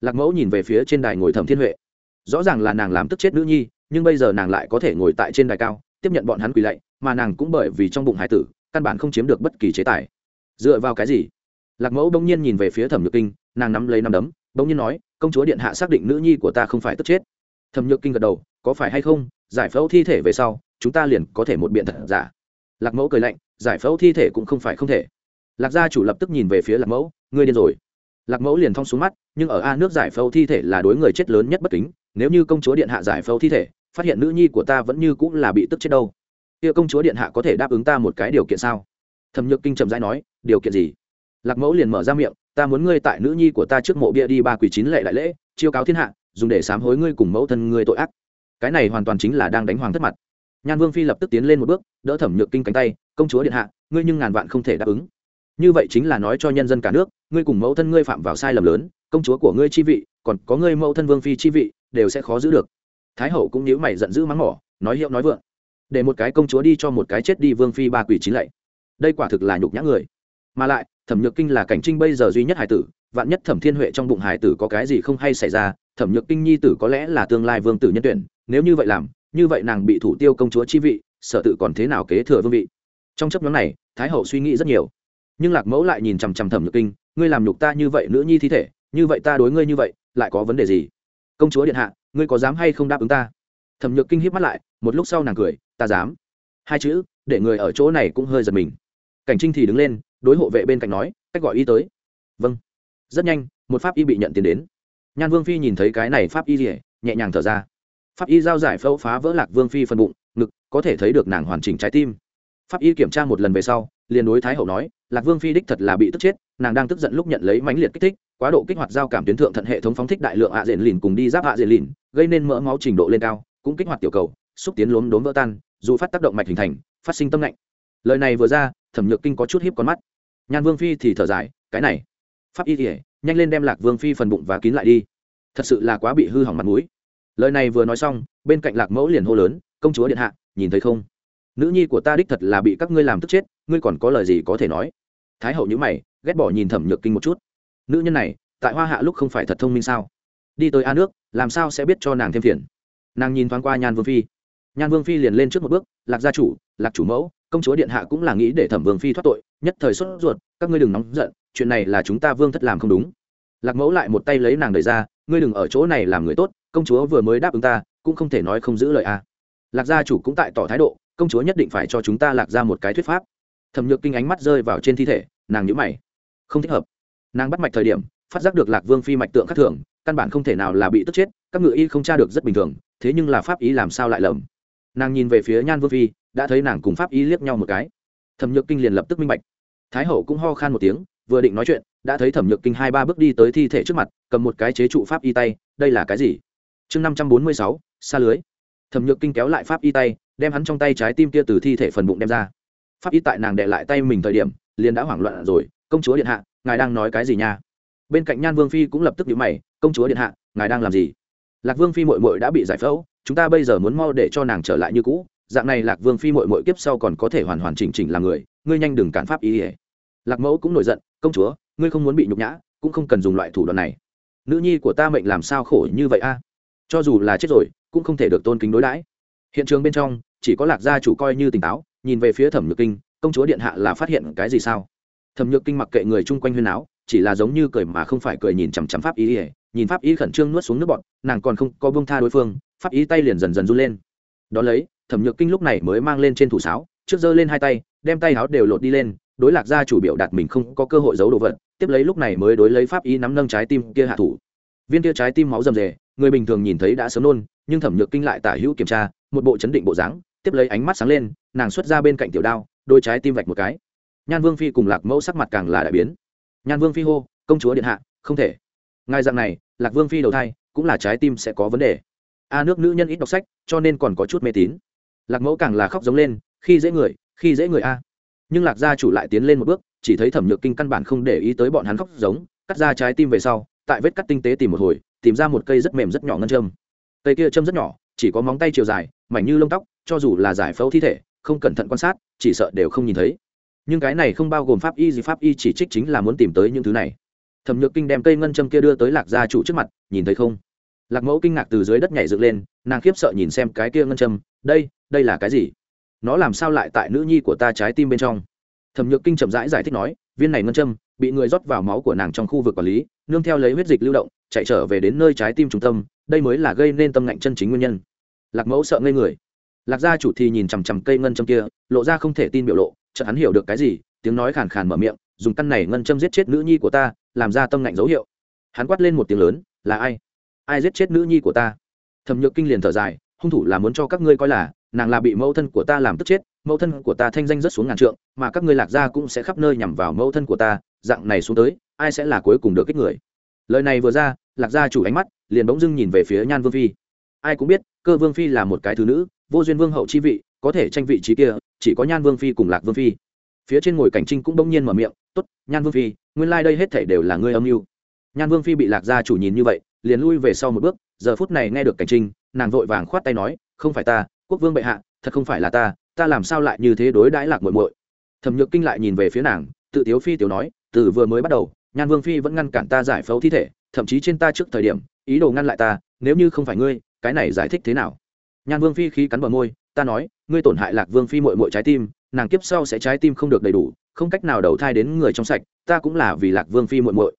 Lạc mẫu nhìn về phía trên đài ngồi thẩm thiên huệ. Rõ ràng là nàng làm tức chết nữ nhi, nhưng bây giờ nàng lại có thể ngồi tại trên đài cao, tiếp nhận bọn hắn quỳ lạy, mà nàng cũng bởi vì trong bụng hải tử, căn bản không chiếm được bất kỳ chế tài. Dựa vào cái gì? Lạc mẫu bỗng nhiên nhìn về phía thẩm nhược kinh, nàng nắm lấy nắm đấm, bỗng nhiên nói, công chúa điện hạ xác định nữ nhi của ta không phải tức chết thẩm nhược kinh gật đầu, có phải hay không, giải phẫu thi thể về sau, chúng ta liền có thể một biện thật giả? Lạc mẫu cười lạnh, giải phẫu thi thể cũng không phải không thể. Lạc gia chủ lập tức nhìn về phía lạc mẫu, ngươi điên rồi. Lạc mẫu liền thong xuống mắt, nhưng ở a nước giải phẫu thi thể là đối người chết lớn nhất bất kính, nếu như công chúa điện hạ giải phẫu thi thể, phát hiện nữ nhi của ta vẫn như cũng là bị tức chết đâu. Kia công chúa điện hạ có thể đáp ứng ta một cái điều kiện sao? Thẩm nhược kinh trầm rãi nói, điều kiện gì? Lạc mẫu liền mở ra miệng, ta muốn ngươi tại nữ nhi của ta trước mộ bia đi ba quỷ chín lệ đại lễ, chiêu cáo thiên hạ dùng để sám hối ngươi cùng mẫu thân ngươi tội ác. Cái này hoàn toàn chính là đang đánh hoàng thất mặt. Nhan vương phi lập tức tiến lên một bước, đỡ thẩm nhược kinh cánh tay, công chúa điện hạ, ngươi nhưng ngàn vạn không thể đáp ứng. Như vậy chính là nói cho nhân dân cả nước, ngươi cùng mẫu thân ngươi phạm vào sai lầm lớn, công chúa của ngươi chi vị, còn có ngươi mẫu thân vương phi chi vị, đều sẽ khó giữ được. Thái hậu cũng nhíu mày giận dữ mắng mỏ, nói hiệu nói vượng, để một cái công chúa đi cho một cái chết đi vương phi ba quỷ chín lạy. Đây quả thực là nhục nhã người. Mà lại, thẩm nhược kinh là cảnh trinh bây giờ duy nhất hải tử, vạn nhất thẩm thiên huệ trong bụng hải tử có cái gì không hay xảy ra thẩm nhược kinh nhi tử có lẽ là tương lai vương tử nhân tuyển, nếu như vậy làm, như vậy nàng bị thủ tiêu công chúa chi vị sợ tự còn thế nào kế thừa vương vị? Trong chấp nhóm này, thái hậu suy nghĩ rất nhiều. Nhưng lạc mẫu lại nhìn chằm chằm thẩm nhược kinh, ngươi làm nhục ta như vậy nữ nhi thi thể, như vậy ta đối ngươi như vậy, lại có vấn đề gì? Công chúa điện hạ, ngươi có dám hay không đáp ứng ta? Thẩm nhược kinh hít mắt lại, một lúc sau nàng cười, ta dám. Hai chữ, để người ở chỗ này cũng hơi giật mình. Cảnh trinh thì đứng lên, đối hộ vệ bên cạnh nói, cách gọi y tới. Vâng. Rất nhanh, một pháp y bị nhận tiền đến nhan vương phi nhìn thấy cái này pháp y rỉa nhẹ nhàng thở ra. Pháp y giao giải phẫu phá vỡ lạc vương phi phần bụng, ngực, có thể thấy được nàng hoàn chỉnh trái tim. Pháp y kiểm tra một lần về sau, liền đối thái hậu nói, lạc vương phi đích thật là bị tức chết, nàng đang tức giận lúc nhận lấy mãnh liệt kích thích, quá độ kích hoạt giao cảm tuyến thượng thận hệ thống phóng thích đại lượng ạ diện lìn cùng đi giáp ạ diện lìn, gây nên mỡ máu trình độ lên cao, cũng kích hoạt tiểu cầu, xúc tiến lốm đốm vỡ tan, dù phát tác động mạch hình thành, phát sinh tâm lạnh lời này vừa ra, thẩm nhược kinh có chút hiếp con mắt. Nhan vương phi thì thở dài, cái này, pháp y kỉa nhanh lên đem lạc vương phi phần bụng và kín lại đi. Thật sự là quá bị hư hỏng mặt mũi. Lời này vừa nói xong, bên cạnh lạc mẫu liền hô lớn, công chúa điện hạ, nhìn thấy không? Nữ nhi của ta đích thật là bị các ngươi làm tức chết, ngươi còn có lời gì có thể nói? Thái hậu nhữ mày, ghét bỏ nhìn thẩm nhược kinh một chút. Nữ nhân này, tại hoa hạ lúc không phải thật thông minh sao? Đi tới a nước, làm sao sẽ biết cho nàng thêm phiền? Nàng nhìn thoáng qua nhan vương phi. Nhan vương phi liền lên trước một bước, lạc gia chủ, lạc chủ mẫu, công chúa điện hạ cũng là nghĩ để thẩm vương phi thoát tội, nhất thời xuất ruột, các ngươi đừng nóng giận, chuyện này là chúng ta vương thất làm không đúng lạc mẫu lại một tay lấy nàng đẩy ra, ngươi đừng ở chỗ này làm người tốt, công chúa vừa mới đáp ứng ta, cũng không thể nói không giữ lời a lạc gia chủ cũng tại tỏ thái độ, công chúa nhất định phải cho chúng ta lạc ra một cái thuyết pháp. Thẩm nhược kinh ánh mắt rơi vào trên thi thể, nàng nhữ mày. Không thích hợp. Nàng bắt mạch thời điểm, phát giác được lạc vương phi mạch tượng khắc thường, căn bản không thể nào là bị tức chết, các ngự y không tra được rất bình thường, thế nhưng là pháp ý làm sao lại lầm? Nàng nhìn về phía nhan vương phi, đã thấy nàng cùng pháp ý liếc nhau một cái. Thẩm nhược kinh liền lập tức minh bạch. Thái hậu cũng ho khan một tiếng vừa định nói chuyện, đã thấy thẩm nhược kinh hai ba bước đi tới thi thể trước mặt, cầm một cái chế trụ pháp y tay, đây là cái gì? Chương năm trăm bốn mươi sáu, xa lưới. Thẩm nhược kinh kéo lại pháp y tay, đem hắn trong tay trái tim kia từ thi thể phần bụng đem ra. Pháp y tại nàng đệ lại tay mình thời điểm, liền đã hoảng loạn rồi, công chúa điện hạ, ngài đang nói cái gì nha? Bên cạnh nhan vương phi cũng lập tức nhíu mày, công chúa điện hạ, ngài đang làm gì? Lạc vương phi mội mội đã bị giải phẫu, chúng ta bây giờ muốn mau để cho nàng trở lại như cũ, dạng này lạc vương phi mội mội kiếp sau còn có thể hoàn hoàn chỉnh chỉnh là người, ngươi nhanh đừng cản pháp ý ỉa lạc mẫu cũng nổi giận công chúa, ngươi không muốn bị nhục nhã, cũng không cần dùng loại thủ đoạn này. Nữ nhi của ta mệnh làm sao khổ như vậy a? Cho dù là chết rồi, cũng không thể được tôn kính đối đãi. Hiện trường bên trong, chỉ có lạc gia chủ coi như tỉnh táo, nhìn về phía thẩm nhược kinh, công chúa điện hạ là phát hiện cái gì sao? Thẩm nhược kinh mặc kệ người chung quanh huyên áo chỉ là giống như cười mà không phải cười nhìn chằm chằm pháp ý ỉa nhìn pháp ý khẩn trương nuốt xuống nước bọn nàng còn không có bông tha đối phương, pháp ý tay liền dần dần run lên. Đ ó lấy, thẩm nhược kinh lúc này mới mang lên trên thủ sáo, trước giơ lên hai tay, đem tay áo đều lột đi lên đối lạc gia chủ biểu đạt mình không có cơ hội giấu đồ vật, tiếp lấy lúc này mới đối lấy pháp ý nắm nâng trái tim kia hạ thủ. Viên kia trái tim máu rầm rề, người bình thường nhìn thấy đã sớm nôn, nhưng thẩm nhược kinh lại tả hữu kiểm tra, một bộ chấn định bộ dáng, tiếp lấy ánh mắt sáng lên, nàng xuất ra bên cạnh tiểu đao, đôi trái tim vạch một cái. Nhan vương phi cùng lạc mẫu sắc mặt càng là đại biến. Nhan vương phi hô, công chúa điện hạ, không thể. Ngài dạng này, lạc vương phi đầu thai, cũng là trái tim sẽ có vấn đề. A nước nữ nhân ít đọc sách, cho nên còn có chút mê tín. Lạc mẫu càng là khóc giống lên, khi dễ người, khi dễ người a nhưng lạc gia chủ lại tiến lên một bước, chỉ thấy thẩm nhược kinh căn bản không để ý tới bọn hắn khóc giống, cắt ra trái tim về sau, tại vết cắt tinh tế tìm một hồi, tìm ra một cây rất mềm rất nhỏ ngân châm. Cây kia châm rất nhỏ, chỉ có móng tay chiều dài, mảnh như lông tóc, cho dù là giải phẫu thi thể, không cẩn thận quan sát, chỉ sợ đều không nhìn thấy. Nhưng cái này không bao gồm pháp y gì pháp y chỉ trích chính là muốn tìm tới những thứ này. Thẩm nhược kinh đem cây ngân châm kia đưa tới lạc gia chủ trước mặt, nhìn thấy không? Lạc mẫu kinh ngạc từ dưới đất nhảy dựng lên, nàng khiếp sợ nhìn xem cái kia ngân châm, đây đây là cái gì? Nó làm sao lại tại nữ nhi của ta trái tim bên trong? Thẩm nhược kinh chậm rãi giải thích nói, viên này ngân châm, bị người rót vào máu của nàng trong khu vực quản lý, nương theo lấy huyết dịch lưu động, chạy trở về đến nơi trái tim trung tâm, đây mới là gây nên tâm ngạnh chân chính nguyên nhân. Lạc mẫu sợ ngây người. Lạc gia chủ thì nhìn chằm chằm cây ngân châm kia, lộ ra không thể tin biểu lộ, chợt hắn hiểu được cái gì, tiếng nói khàn khàn mở miệng, dùng căn này ngân châm giết chết nữ nhi của ta, làm ra tâm ngạnh dấu hiệu. Hắn quát lên một tiếng lớn, là ai? Ai giết chết nữ nhi của ta? Thẩm nhược kinh liền thở dài, hung thủ là muốn cho các ngươi coi là nàng là bị mẫu thân của ta làm tức chết, mẫu thân của ta thanh danh rất xuống ngàn trượng, mà các ngươi lạc gia cũng sẽ khắp nơi nhằm vào mẫu thân của ta, dạng này xuống tới, ai sẽ là cuối cùng được kích người? Lời này vừa ra, lạc gia chủ ánh mắt liền bỗng dưng nhìn về phía nhan vương phi. Ai cũng biết, cơ vương phi là một cái thứ nữ, vô duyên vương hậu chi vị, có thể tranh vị trí kia, chỉ có nhan vương phi cùng lạc vương phi. Phía trên ngồi cảnh trinh cũng bỗng nhiên mở miệng t ố t nhan vương phi, nguyên lai、like、đây hết thể đều là ngươi âm mưu. Nhan vương phi bị lạc gia chủ nhìn như vậy, liền lui về sau một bước, giờ phút này nghe được cảnh trinh, nàng vội vàng khoát tay nói, không phải ta quốc vương bệ hạ, thật không phải là ta ta làm sao lại như thế đối đãi lạc muội muội? Thẩm nhược kinh lại nhìn về phía nàng, tự tiếu phi tiểu nói, từ vừa mới bắt đầu, nhan vương phi vẫn ngăn cản ta giải phẫu thi thể, thậm chí trên ta trước thời điểm, ý đồ ngăn lại ta, nếu như không phải ngươi, cái này giải thích thế nào? Nhan vương phi khí cắn bờ môi, ta nói, ngươi tổn hại lạc vương phi mội mội trái tim, nàng kiếp sau sẽ trái tim không được đầy đủ, không cách nào đầu thai đến người trong sạch, ta cũng là vì lạc vương phi mội mội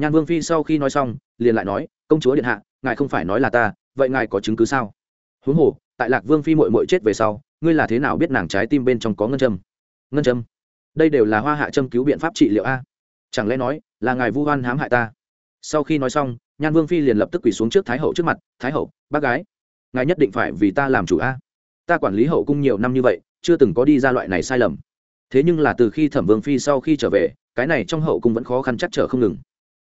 nhan vương phi sau khi nói xong, liền lại nói, công chúa điện hạ, ngài không phải nói là ta, vậy ngài có chứng cứ sao? Huống hồ tại lạc vương phi mội mội chết về sau, ngươi là thế nào biết nàng trái tim bên trong có ngân châm? Ngân châm? Đây đều là hoa hạ châm cứu biện pháp trị liệu a. Chẳng lẽ nói, là ngài vu oan hãm hại ta? Sau khi nói xong, nhan vương phi liền lập tức quỳ xuống trước thái hậu trước mặt, thái hậu, bác gái, ngài nhất định phải vì ta làm chủ a. Ta quản lý hậu cung nhiều năm như vậy, chưa từng có đi ra loại này sai lầm. Thế nhưng là từ khi thẩm vương phi sau khi trở về, cái này trong hậu cung vẫn khó khăn chắc trở không ngừng.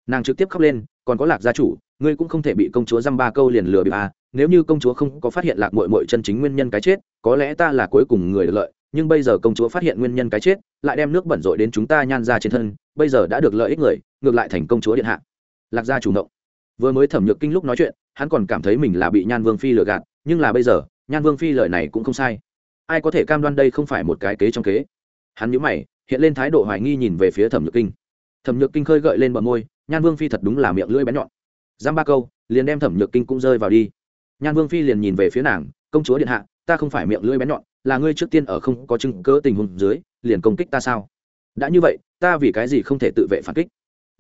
Nàng trực tiếp khóc lên, còn có lạc gia chủ, ngươi cũng không thể bị công chúa dăm ba câu liền lừa bị a nếu như công chúa không có phát hiện lạc mội mội chân chính nguyên nhân cái chết, có lẽ ta là cuối cùng người được lợi, nhưng bây giờ công chúa phát hiện nguyên nhân cái chết, lại đem nước bẩn rội đến chúng ta nhan ra trên thân, bây giờ đã được lợi ích người, ngược lại thành công chúa điện hạ. Lạc gia chủ động vừa mới thẩm nhược kinh lúc nói chuyện, hắn còn cảm thấy mình là bị nhan vương phi lừa gạt, nhưng là bây giờ, nhan vương phi lời này cũng không sai. Ai có thể cam đoan đây không phải một cái kế trong kế? Hắn nhíu mày, hiện lên thái độ hoài nghi nhìn về phía thẩm nhược kinh. Thẩm nhược kinh khơi gợi lên bờ môi, nhan vương phi thật đúng là miệng lưỡi bén nhọn. Dám ba câu, liền đem thẩm nhược kinh cũng rơi vào đi nhan vương phi liền nhìn về phía nàng, công chúa điện hạ, ta không phải miệng lưỡi bén nhọn, là ngươi trước tiên ở không có chứng cớ tình huống dưới, liền công kích ta sao? Đã như vậy, ta vì cái gì không thể tự vệ phản kích?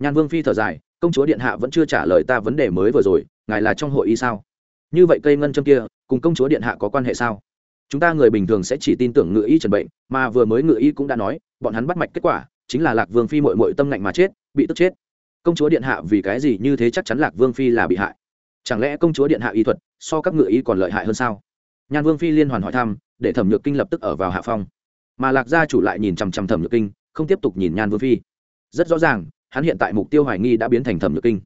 Nhan vương phi thở dài, công chúa điện hạ vẫn chưa trả lời ta vấn đề mới vừa rồi, ngài là trong hội y sao? Như vậy cây ngân châm kia, cùng công chúa điện hạ có quan hệ sao? Chúng ta người bình thường sẽ chỉ tin tưởng ngự y trần bệnh, mà vừa mới ngự y cũng đã nói, bọn hắn bắt mạch kết quả, chính là lạc vương phi mội mội tâm ngạnh mà chết, bị tức chết. Công chúa điện hạ vì cái gì như thế chắc chắn lạc vương phi là bị hại? Chẳng lẽ công chúa điện hạ y thuật so các ngựa y còn lợi hại hơn sao? Nhan vương phi liên hoàn hỏi thăm, để thẩm nhược kinh lập tức ở vào hạ phong. Mà lạc gia chủ lại nhìn chằm chằm thẩm nhược kinh, không tiếp tục nhìn nhan vương phi. Rất rõ ràng, hắn hiện tại mục tiêu hoài nghi đã biến thành thẩm nhược kinh.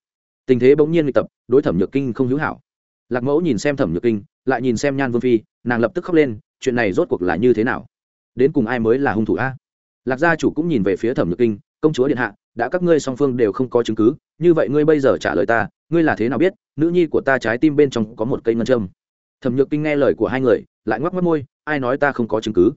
Tình thế bỗng nhiên luyện tập, đối thẩm nhược kinh không hữu hảo. Lạc mẫu nhìn xem thẩm nhược kinh, lại nhìn xem nhan vương phi, nàng lập tức khóc lên, chuyện này rốt cuộc là như thế nào? Đến cùng ai mới là hung thủ a? Lạc gia chủ cũng nhìn về phía thẩm nhược kinh, công chúa điện hạ đã các ngươi song phương đều không có chứng cứ, như vậy ngươi bây giờ trả lời ta, ngươi là thế nào biết, nữ nhi của ta trái tim bên trong có một cây ngân châm? Thẩm nhược kinh nghe lời của hai người, lại ngoắc mất môi, ai nói ta không có chứng cứ?